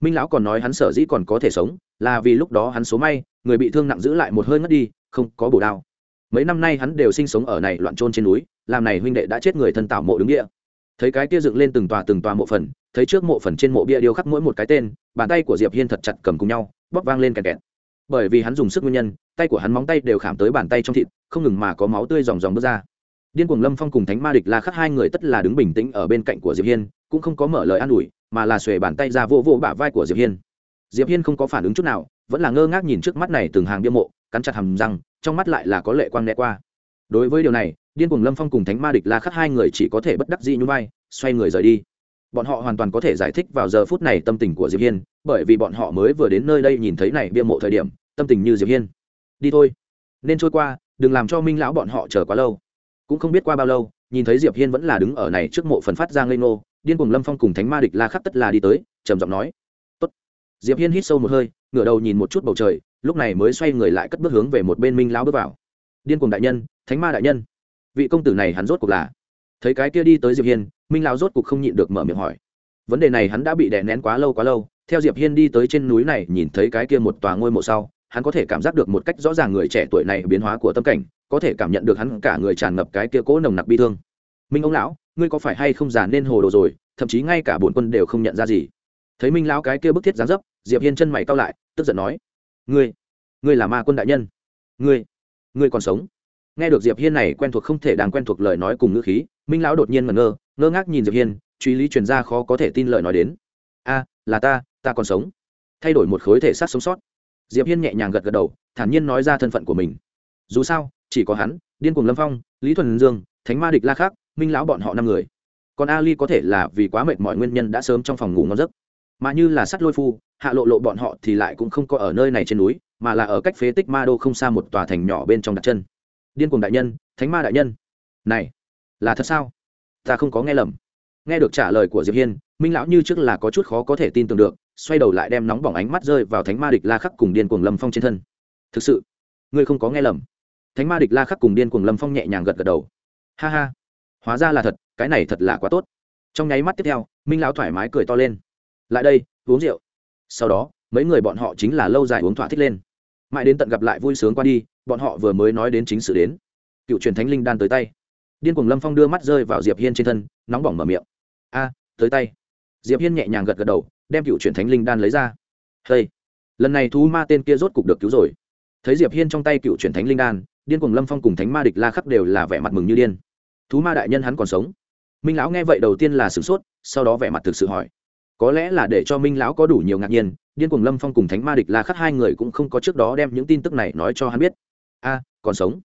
Minh lão còn nói hắn sở dĩ còn có thể sống, là vì lúc đó hắn số may, người bị thương nặng giữ lại một hơi ngất đi, không có bổ đao. Mấy năm nay hắn đều sinh sống ở này loạn trôn trên núi, làm này huynh đệ đã chết người thân tạo mộ đứng địa. Thấy cái kia dựng lên từng tòa từng tòa mộ phần, thấy trước mộ phần trên mộ bia điêu khắc mỗi một cái tên, bàn tay của diệp hiên thật chặt cầm cùng nhau, bóp vang lên kẹt kẹt bởi vì hắn dùng sức nguyên nhân, tay của hắn móng tay đều khảm tới bàn tay trong thịt, không ngừng mà có máu tươi dòng dòng bước ra. Điên cuồng lâm phong cùng thánh ma địch la khắc hai người tất là đứng bình tĩnh ở bên cạnh của diệp hiên, cũng không có mở lời an ủi, mà là xuề bàn tay ra vô vô bả vai của diệp hiên. Diệp hiên không có phản ứng chút nào, vẫn là ngơ ngác nhìn trước mắt này từng hàng bia mộ, cắn chặt hầm răng, trong mắt lại là có lệ quang né qua. Đối với điều này, điên cuồng lâm phong cùng thánh ma địch la khắc hai người chỉ có thể bất đắc dĩ như vai, xoay người rời đi. Bọn họ hoàn toàn có thể giải thích vào giờ phút này tâm tình của diệp hiên, bởi vì bọn họ mới vừa đến nơi đây nhìn thấy này bia mộ thời điểm tâm tình như diệp hiên. Đi thôi. Nên trôi qua, đừng làm cho minh lão bọn họ chờ quá lâu. Cũng không biết qua bao lâu, nhìn thấy diệp hiên vẫn là đứng ở này trước mộ phần phát ra ngây ngô, điên cuồng lâm phong cùng thánh ma địch la khắc tất là đi tới, trầm giọng nói. Tốt. diệp hiên hít sâu một hơi, ngửa đầu nhìn một chút bầu trời, lúc này mới xoay người lại cất bước hướng về một bên minh lão bước vào. Điên cuồng đại nhân, thánh ma đại nhân. Vị công tử này hắn rốt cuộc là. Thấy cái kia đi tới diệp hiên, minh lão rốt cuộc không nhịn được mở miệng hỏi. Vấn đề này hắn đã bị đè nén quá lâu quá lâu, theo diệp hiên đi tới trên núi này, nhìn thấy cái kia một tòa ngôi mộ sau hắn có thể cảm giác được một cách rõ ràng người trẻ tuổi này biến hóa của tâm cảnh, có thể cảm nhận được hắn cả người tràn ngập cái kia cỗ nồng nặc bi thương. Minh ông lão, ngươi có phải hay không già nên hồ đồ rồi, thậm chí ngay cả bổn quân đều không nhận ra gì. Thấy minh lão cái kia bức thiết dáng dấp, diệp hiên chân mày cau lại, tức giận nói, ngươi ngươi là ma quân đại nhân. Ngươi ngươi còn sống. Nghe được diệp hiên này quen thuộc không thể đang quen thuộc lời nói cùng ngữ khí, minh lão đột nhiên ngẩn ngơ ngơ ngác nhìn diệp hiên, truy lý truyền ra khó có thể tin lời nói đến. A, là ta ta còn sống. Thay đổi một khối thể xác sống sót diệp hiên nhẹ nhàng gật gật đầu, thản nhiên nói ra thân phận của mình. Dù sao, chỉ có hắn, điên cuồng lâm phong, lý thuần dương, thánh ma địch la khác minh lão bọn họ năm người. Còn ali có thể là vì quá mệt mọi nguyên nhân đã sớm trong phòng ngủ ngon giấc. Mà như là sắt lôi phu, hạ lộ lộ bọn họ thì lại cũng không có ở nơi này trên núi, mà là ở cách phế tích ma đô không xa một tòa thành nhỏ bên trong đặt chân. Điên cuồng đại nhân, thánh ma đại nhân. Này, là thật sao? Ta không có nghe lầm. Nghe được trả lời của diệp hiên, minh lão như trước là có chút khó có thể tin tưởng được xoay đầu lại đem nóng bỏng ánh mắt rơi vào thánh ma địch la khắc cùng điên cuồng lâm phong trên thân. Thực sự, ngươi không có nghe lầm. Thánh ma địch la khắc cùng điên cuồng lâm phong nhẹ nhàng gật gật đầu. Ha ha, hóa ra là thật, cái này thật là quá tốt. Trong nháy mắt tiếp theo, minh lão thoải mái cười to lên. Lại đây, uống rượu. Sau đó, mấy người bọn họ chính là lâu dài uống thỏa thích lên. Mãi đến tận gặp lại vui sướng qua đi, bọn họ vừa mới nói đến chính sự đến. Cựu truyền thánh linh đan tới tay. Điên cuồng lâm phong đưa mắt rơi vào diệp hiên trên thân, nóng bỏng mở miệng. A, tới tay diệp hiên nhẹ nhàng gật gật đầu, đem cựu truyền thánh linh đan lấy ra. Hey, lần này thú ma tên kia rốt cục được cứu rồi. Thấy diệp hiên trong tay cựu truyền thánh linh đan, điên cuồng lâm phong cùng thánh ma địch la khắc đều là vẻ mặt mừng như điên. Thú ma đại nhân hắn còn sống? Minh lão nghe vậy đầu tiên là sửng sốt, sau đó vẻ mặt thực sự hỏi. Có lẽ là để cho minh lão có đủ nhiều ngạc nhiên, điên cuồng lâm phong cùng thánh ma địch la khắc hai người cũng không có trước đó đem những tin tức này nói cho hắn biết. A, còn sống?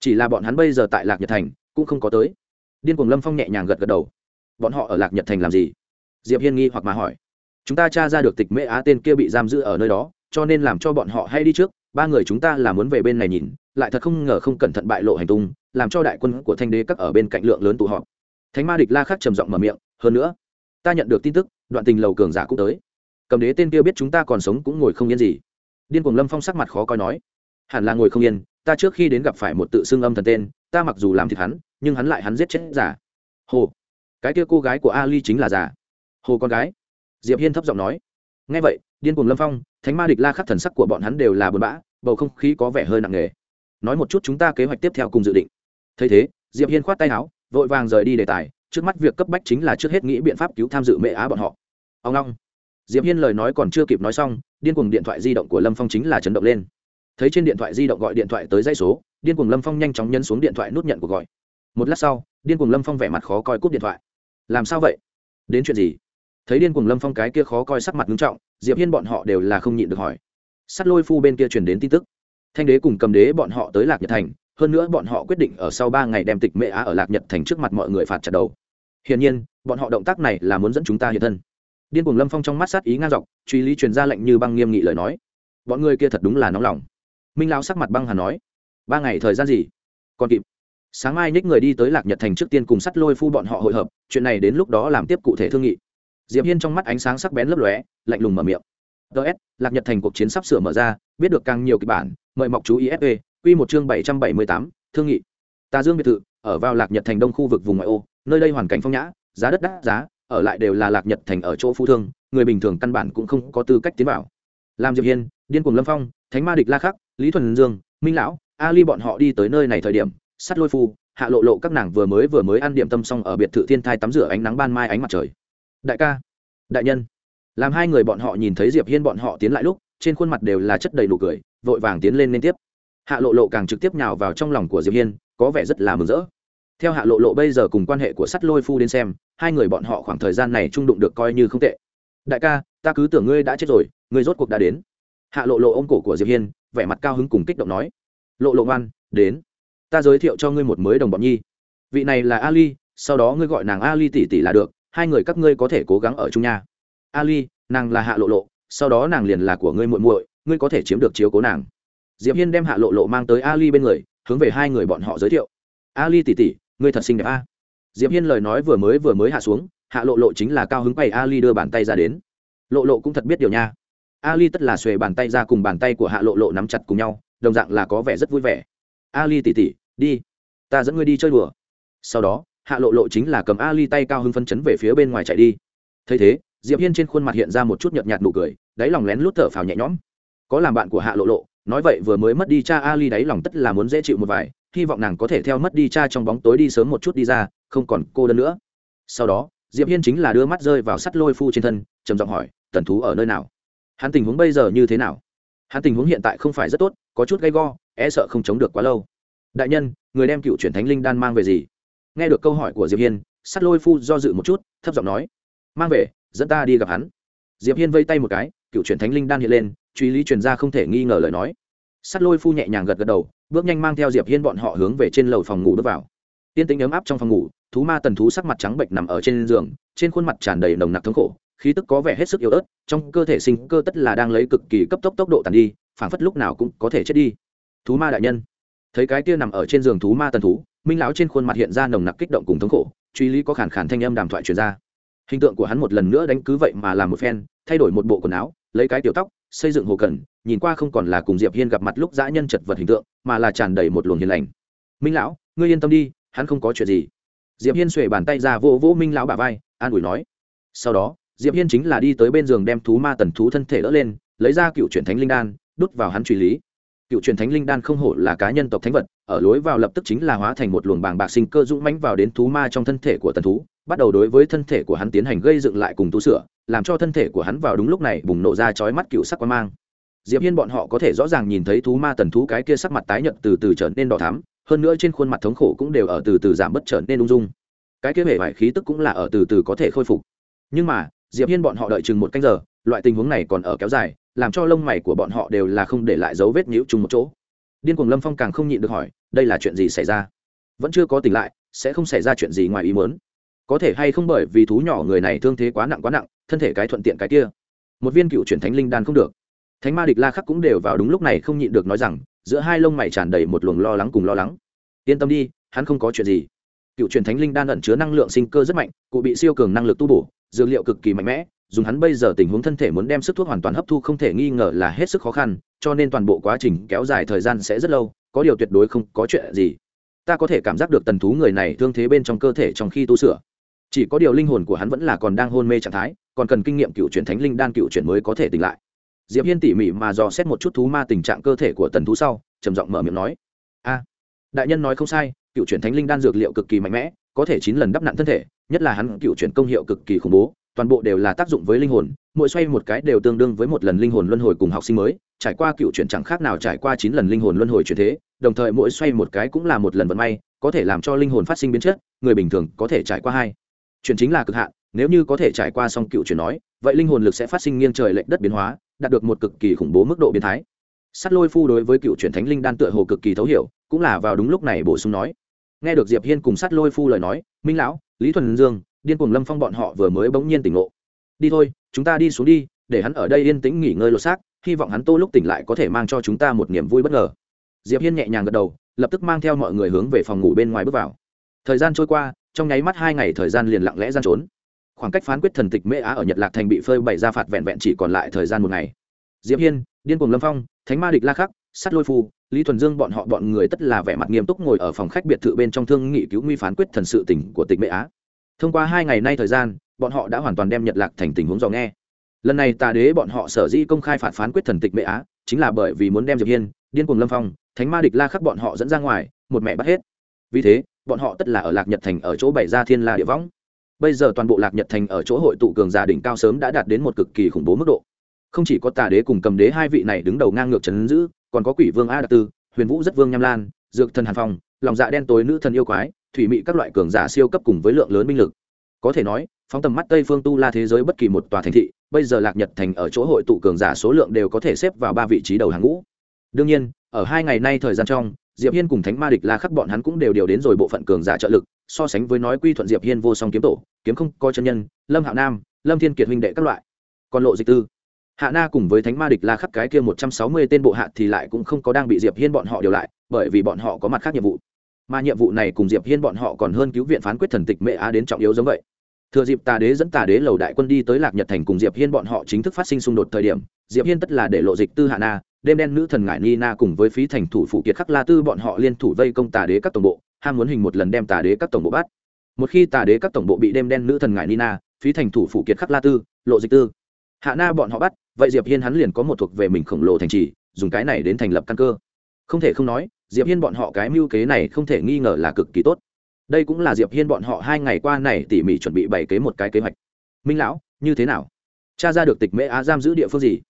Chỉ là bọn hắn bây giờ tại lạc nhật thành, cũng không có tới. Điên cuồng lâm phong nhẹ nhàng gật gật đầu. Bọn họ ở lạc nhật thành làm gì? Diệp hiên nghi hoặc mà hỏi. Chúng ta tra ra được tịch mễ á tên kia bị giam giữ ở nơi đó, cho nên làm cho bọn họ hay đi trước. Ba người chúng ta là muốn về bên này nhìn, lại thật không ngờ không cẩn thận bại lộ hành tung, làm cho đại quân của thanh đế các ở bên cạnh lượng lớn tụ họp. Thánh ma địch la khắc trầm giọng mở miệng, hơn nữa, ta nhận được tin tức, đoạn tình lầu cường giả cũng tới. Cầm đế tên kia biết chúng ta còn sống cũng ngồi không yên gì. Điên cuồng lâm phong sắc mặt khó coi nói, hẳn là ngồi không yên, ta trước khi đến gặp phải một tự xưng âm thần tên, ta mặc dù làm thịt hắn, nhưng hắn lại hắn giết chết giả. Hồ, cái kia cô gái của ali chính là giả hồ con gái. Diệp hiên thấp giọng nói. Ngay vậy, điên cuồng lâm phong, thánh ma địch la khắc thần sắc của bọn hắn đều là buồn bã, bầu không khí có vẻ hơi nặng nề. Nói một chút chúng ta kế hoạch tiếp theo cùng dự định. Thấy thế, diệp hiên khoát tay áo, vội vàng rời đi đề tài, trước mắt việc cấp bách chính là trước hết nghĩ biện pháp cứu tham dự mẹ á bọn họ. Ông long. Diệp hiên lời nói còn chưa kịp nói xong, điên cuồng điện thoại di động của lâm phong chính là chấn động lên. Thấy trên điện thoại di động gọi điện thoại tới dây số, điên cuồng lâm phong nhanh chóng nhấn xuống điện thoại nút nhận cuộc gọi. Một lát sau, điên cuồng lâm phong vẻ mặt khó coi cúp điện thoại. Làm sao vậy? Đến chuyện gì? Thấy điên cuồng lâm phong cái kia khó coi sắc mặt nghiêm trọng, diệp hiên bọn họ đều là không nhịn được hỏi. Sắt lôi phu bên kia truyền đến tin tức. Thanh đế cùng cầm đế bọn họ tới lạc nhật thành, hơn nữa bọn họ quyết định ở sau ba ngày đem tịch mẹ á ở lạc nhật thành trước mặt mọi người phạt chặt đầu. Hiển nhiên, bọn họ động tác này là muốn dẫn chúng ta hiện thân. Điên cuồng lâm phong trong mắt sát ý ngang dọc, truy lý truyền ra lệnh như băng nghiêm nghị lời nói. Bọn người kia thật đúng là nóng lòng. Minh lao sắc mặt băng hà nói, ba ngày thời gian gì? Còn kịp. Sáng mai nhích người đi tới lạc nhật thành trước tiên cùng sắt lôi phu bọn họ hội hợp, chuyện này đến lúc đó làm tiếp cụ thể thương nghị diệp hiên trong mắt ánh sáng sắc bén lấp lóe, lạnh lùng mở miệng. Ts lạc nhật thành cuộc chiến sắp sửa mở ra, biết được càng nhiều kịch bản, mời mọc chú ý fp quy một chương bảy trăm bảy mươi tám, thương nghị. Ta dương biệt thự, ở vào lạc nhật thành đông khu vực vùng ngoại ô, nơi đây hoàn cảnh phong nhã, giá đất đắt, giá, ở lại đều là lạc nhật thành ở chỗ phú thương, người bình thường căn bản cũng không có tư cách tiến vào. Làm diệp hiên, điên cuồng lâm phong, thánh ma địch la khắc, lý thuần dương, minh lão, ali bọn họ đi tới nơi này thời điểm, sắt lôi phu, hạ lộ lộ các nàng vừa mới vừa mới ăn điểm tâm xong ở biệt thự thiên thai tắm rửa ánh nắng ban mai ánh mặt trời đại ca, đại nhân. Làm hai người bọn họ nhìn thấy diệp hiên bọn họ tiến lại lúc, trên khuôn mặt đều là chất đầy nụ cười, vội vàng tiến lên liên tiếp. Hạ lộ lộ càng trực tiếp nhào vào trong lòng của diệp hiên, có vẻ rất là mừng rỡ. Theo hạ lộ lộ bây giờ cùng quan hệ của sắt lôi phu đến xem, hai người bọn họ khoảng thời gian này trung đụng được coi như không tệ. Đại ca, ta cứ tưởng ngươi đã chết rồi, ngươi rốt cuộc đã đến. Hạ lộ lộ ôm cổ của diệp hiên, vẻ mặt cao hứng cùng kích động nói. Lộ lộ ngoan, đến. Ta giới thiệu cho ngươi một mới đồng bọn nhi. Vị này là ali, sau đó ngươi gọi nàng ali tỷ tỷ là được hai người các ngươi có thể cố gắng ở chung nhà ali, nàng là hạ lộ lộ, sau đó nàng liền là của ngươi muội muội, ngươi có thể chiếm được chiếu cố nàng. Diệp hiên đem hạ lộ lộ mang tới ali bên người, hướng về hai người bọn họ giới thiệu. Ali tỷ tỷ, ngươi thật xinh đẹp a. Diệp hiên lời nói vừa mới vừa mới hạ xuống, hạ lộ lộ chính là cao hứng quay ali đưa bàn tay ra đến. Lộ lộ cũng thật biết điều nha. Ali tất là xuề bàn tay ra cùng bàn tay của hạ lộ lộ nắm chặt cùng nhau, đồng dạng là có vẻ rất vui vẻ. Ali tỉ tỉ đi, ta dẫn ngươi đi chơi đùa. Sau đó hạ lộ lộ chính là cầm ali tay cao hưng phân chấn về phía bên ngoài chạy đi. Thấy thế, diệp hiên trên khuôn mặt hiện ra một chút nhợt nhạt nụ cười, đáy lòng lén lút thở phào nhẹ nhõm. Có làm bạn của hạ lộ lộ, nói vậy vừa mới mất đi cha ali đáy lòng tất là muốn dễ chịu một vài, hy vọng nàng có thể theo mất đi cha trong bóng tối đi sớm một chút đi ra, không còn cô đơn nữa. Sau đó, diệp hiên chính là đưa mắt rơi vào sắt lôi phu trên thân, trầm giọng hỏi, tần thú ở nơi nào? Hắn tình huống bây giờ như thế nào? Hắn tình huống hiện tại không phải rất tốt, có chút gay go e sợ không chống được quá lâu. Đại nhân, người đem cựu chuyển thánh linh đan mang về gì? Nghe được câu hỏi của diệp hiên, sắt lôi phu do dự một chút, thấp giọng nói, mang về, dẫn ta đi gặp hắn. Diệp hiên vây tay một cái, cựu truyền thánh linh đan hiện lên, truy lý truyền ra không thể nghi ngờ lời nói. Sắt lôi phu nhẹ nhàng gật gật đầu, bước nhanh mang theo diệp hiên bọn họ hướng về trên lầu phòng ngủ bước vào. Tiên tính ấm áp trong phòng ngủ, thú ma tần thú sắc mặt trắng bệnh nằm ở trên giường, trên khuôn mặt tràn đầy nồng nặc thống khổ, khí tức có vẻ hết sức yếu ớt, trong cơ thể sinh cơ tất là đang lấy cực kỳ cấp tốc tốc độ tàn đi, phảng phất lúc nào cũng có thể chết đi. Thú ma đại nhân, thấy cái kia nằm ở trên giường thú ma tần thú minh lão trên khuôn mặt hiện ra nồng nặc kích động cùng thống khổ, truy lý có khản khản thanh âm đàm thoại truyền ra. Hình tượng của hắn một lần nữa đánh cứ vậy mà làm một phen, thay đổi một bộ quần áo, lấy cái tiểu tóc, xây dựng hồ cần, nhìn qua không còn là cùng diệp hiên gặp mặt lúc dã nhân chật vật hình tượng, mà là tràn đầy một luồng hiền lành. Minh lão, ngươi yên tâm đi, hắn không có chuyện gì. Diệp hiên xuề bàn tay ra vô vô minh lão bả vai, an ủi nói. Sau đó, diệp hiên chính là đi tới bên giường đem thú ma tần thú thân thể đỡ lên, lấy ra cựu truyền thánh linh đan, đút vào hắn truy lý cựu truyền thánh linh đan không hổ là cá nhân tộc thánh vật, ở lối vào lập tức chính là hóa thành một luồng bàng bạc sinh cơ dũng mãnh vào đến thú ma trong thân thể của tần thú, bắt đầu đối với thân thể của hắn tiến hành gây dựng lại cùng tu sửa, làm cho thân thể của hắn vào đúng lúc này bùng nổ ra chói mắt cựu sắc quan mang. Diệp hiên bọn họ có thể rõ ràng nhìn thấy thú ma tần thú cái kia sắc mặt tái nhợt từ từ trở nên đỏ thắm, hơn nữa trên khuôn mặt thống khổ cũng đều ở từ từ giảm bất trở nên ung dung. Cái kia vẻ vải khí tức cũng là ở từ từ có thể khôi phục. Nhưng mà, diệp hiên bọn họ đợi chừng một canh giờ, loại tình huống này còn ở kéo dài làm cho lông mày của bọn họ đều là không để lại dấu vết nhiễu chung một chỗ. Điên cuồng lâm phong càng không nhịn được hỏi, đây là chuyện gì xảy ra? Vẫn chưa có tỉnh lại, sẽ không xảy ra chuyện gì ngoài ý muốn. Có thể hay không bởi vì thú nhỏ người này thương thế quá nặng quá nặng, thân thể cái thuận tiện cái kia. Một viên cựu truyền thánh linh đan không được. Thánh ma địch la khắc cũng đều vào đúng lúc này không nhịn được nói rằng, giữa hai lông mày tràn đầy một luồng lo lắng cùng lo lắng. Yên tâm đi, hắn không có chuyện gì. Cựu truyền thánh linh đan ẩn chứa năng lượng sinh cơ rất mạnh, cụ bị siêu cường năng lực tu bổ, dược liệu cực kỳ mạnh mẽ dùng hắn bây giờ tình huống thân thể muốn đem sức thuốc hoàn toàn hấp thu không thể nghi ngờ là hết sức khó khăn, cho nên toàn bộ quá trình kéo dài thời gian sẽ rất lâu, có điều tuyệt đối không có chuyện gì. Ta có thể cảm giác được tần thú người này thương thế bên trong cơ thể trong khi tu sửa. Chỉ có điều linh hồn của hắn vẫn là còn đang hôn mê trạng thái, còn cần kinh nghiệm cựu truyền thánh linh đan cựu truyền mới có thể tỉnh lại. Diệp hiên tỉ mỉ mà dò xét một chút thú ma tình trạng cơ thể của tần thú sau, trầm giọng mở miệng nói, a, đại nhân nói không sai, cựu truyền thánh linh đan dược liệu cực kỳ mạnh mẽ, có thể chín lần đắp nặn thân thể, nhất là hắn cựu truyền công hiệu cực kỳ khủng bố toàn bộ đều là tác dụng với linh hồn, mỗi xoay một cái đều tương đương với một lần linh hồn luân hồi cùng học sinh mới, trải qua cựu chuyển chẳng khác nào trải qua chín lần linh hồn luân hồi chuyển thế, đồng thời mỗi xoay một cái cũng là một lần vận may, có thể làm cho linh hồn phát sinh biến chất, người bình thường có thể trải qua hai. Chuyển chính là cực hạn, nếu như có thể trải qua xong cựu chuyển nói, vậy linh hồn lực sẽ phát sinh nghiêng trời lệch đất biến hóa, đạt được một cực kỳ khủng bố mức độ biến thái. Sắt lôi phu đối với cựu chuyển thánh linh đan tựa hồ cực kỳ thấu hiểu, cũng là vào đúng lúc này bổ sung nói. Nghe được diệp hiên cùng sắt lôi phu lời nói, minh lão, lý thuần dương điên cuồng lâm phong bọn họ vừa mới bỗng nhiên tỉnh ngộ. Đi thôi, chúng ta đi xuống đi, để hắn ở đây yên tĩnh nghỉ ngơi lột xác, hy vọng hắn tô lúc tỉnh lại có thể mang cho chúng ta một niềm vui bất ngờ. Diệp hiên nhẹ nhàng gật đầu, lập tức mang theo mọi người hướng về phòng ngủ bên ngoài bước vào. Thời gian trôi qua, trong nháy mắt hai ngày thời gian liền lặng lẽ gian trốn. Khoảng cách phán quyết thần tịch mễ á ở nhật lạc thành bị phơi bày ra phạt vẹn vẹn chỉ còn lại thời gian một ngày. Diệp hiên, điên cuồng lâm phong, thánh ma địch la khắc sắt lôi phu, lý thuần dương bọn họ bọn người tất là vẻ mặt nghiêm túc ngồi ở phòng khách biệt thự bên trong thương nghị cứu nguy phán quyết thần sự tỉnh của tịch mễ á thông qua hai ngày nay thời gian, bọn họ đã hoàn toàn đem nhật lạc thành tình huống dò nghe. Lần này tà đế bọn họ sở dĩ công khai phản phán quyết thần tịch mệ á, chính là bởi vì muốn đem diệp hiên, điên cuồng lâm phong, thánh ma địch la khắc bọn họ dẫn ra ngoài, một mẹ bắt hết. Vì thế, bọn họ tất là ở lạc nhật thành ở chỗ bảy gia thiên la địa võng. Bây giờ toàn bộ lạc nhật thành ở chỗ hội tụ cường giả đỉnh cao sớm đã đạt đến một cực kỳ khủng bố mức độ. Không chỉ có tà đế cùng cầm đế hai vị này đứng đầu ngang ngược trấn giữ, còn có quỷ vương a đặc tư, huyền vũ rất vương nham lan, dược thần hàn phong, lòng dạ đen tối nữ thần yêu quái thủy mị các loại cường giả siêu cấp cùng với lượng lớn binh lực. Có thể nói, phóng tầm mắt tây phương tu la thế giới bất kỳ một tòa thành thị, bây giờ lạc nhật thành ở chỗ hội tụ cường giả số lượng đều có thể xếp vào ba vị trí đầu hàng ngũ. Đương nhiên, ở hai ngày nay thời gian trong, diệp hiên cùng thánh ma địch la khắc bọn hắn cũng đều điều đến rồi bộ phận cường giả trợ lực, so sánh với nói quy thuận diệp hiên vô song kiếm tổ, kiếm không coi chân nhân, lâm hạo nam, lâm thiên kiệt huynh đệ các loại. Còn lộ dịch tư. Hạ na cùng với thánh ma địch la khắc cái kia một trăm sáu mươi tên bộ hạ thì lại cũng không có đang bị diệp hiên bọn họ điều lại, bởi vì bọn họ có mặt khác nhiệm vụ mà nhiệm vụ này cùng diệp hiên bọn họ còn hơn cứu viện phán quyết thần tịch mẹ á đến trọng yếu giống vậy. Thừa dịp tà đế dẫn tà đế lầu đại quân đi tới lạc nhật thành cùng diệp hiên bọn họ chính thức phát sinh xung đột thời điểm, diệp hiên tất là để lộ dịch tư hạ na, đêm đen nữ thần ngải nina cùng với phí thành thủ phụ kiệt khắc la tư bọn họ liên thủ vây công tà đế các tổng bộ, ham muốn hình một lần đem tà đế các tổng bộ bắt. Một khi tà đế các tổng bộ bị đêm đen nữ thần ngải nina phí thành thủ phụ kiệt khắc la tư, lộ dịch tư hạ na bọn họ bắt, vậy diệp hiên hắn liền có một thuộc về mình khổng lồ thành trì, dùng cái này đến thành lập căn cơ. Không thể không nói diệp hiên bọn họ cái mưu kế này không thể nghi ngờ là cực kỳ tốt. Đây cũng là diệp hiên bọn họ hai ngày qua này tỉ mỉ chuẩn bị bày kế một cái kế hoạch. Minh lão, như thế nào? Cha ra được tịch mễ á giam giữ địa phương gì?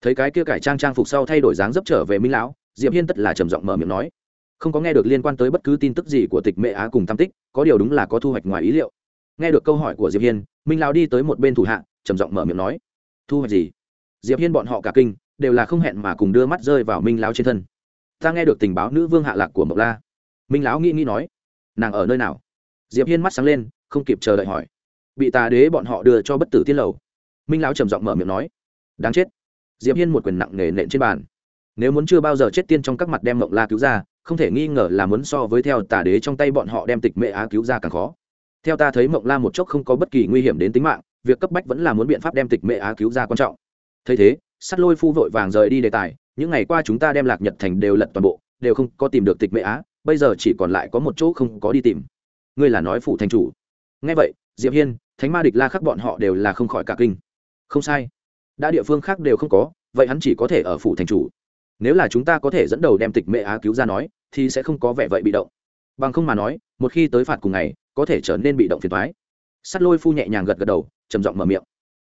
Thấy cái kia cải trang trang phục sau thay đổi dáng dấp trở về minh lão, diệp hiên tất là trầm giọng mở miệng nói. Không có nghe được liên quan tới bất cứ tin tức gì của tịch mễ á cùng tam tích, có điều đúng là có thu hoạch ngoài ý liệu. Nghe được câu hỏi của diệp hiên, minh lão đi tới một bên thủ hạ, trầm giọng mở miệng nói. Thu hoạch gì? Diệp hiên bọn họ cả kinh, đều là không hẹn mà cùng đưa mắt rơi vào minh lão trên thân ta nghe được tình báo nữ vương hạ lạc của mộc la. Minh lão nghĩ nghĩ nói, nàng ở nơi nào? Diệp hiên mắt sáng lên, không kịp chờ đợi hỏi. Bị tà đế bọn họ đưa cho bất tử tiên lầu. Minh lão trầm giọng mở miệng nói, đáng chết. Diệp hiên một quyền nặng nề nện trên bàn. Nếu muốn chưa bao giờ chết tiên trong các mặt đem mộng la cứu ra, không thể nghi ngờ là muốn so với theo tà đế trong tay bọn họ đem tịch mệ á cứu ra càng khó. Theo ta thấy mộng la một chốc không có bất kỳ nguy hiểm đến tính mạng, việc cấp bách vẫn là muốn biện pháp đem tịch mệ á cứu ra quan trọng. Thấy thế, sắt lôi phu vội vàng rời đi đề tài những ngày qua chúng ta đem lạc nhật thành đều lật toàn bộ, đều không có tìm được tịch mệ á, bây giờ chỉ còn lại có một chỗ không có đi tìm. Ngươi là nói phủ thành chủ. Nghe vậy, diệp hiên, thánh ma địch la khắc bọn họ đều là không khỏi cả kinh. Không sai. Đã địa phương khác đều không có, vậy hắn chỉ có thể ở phủ thành chủ. Nếu là chúng ta có thể dẫn đầu đem tịch mệ á cứu ra nói, thì sẽ không có vẻ vậy bị động. Bằng không mà nói, một khi tới phạt cùng ngày, có thể trở nên bị động phiền thoái sắt lôi phu nhẹ nhàng gật gật đầu, trầm giọng mở miệng.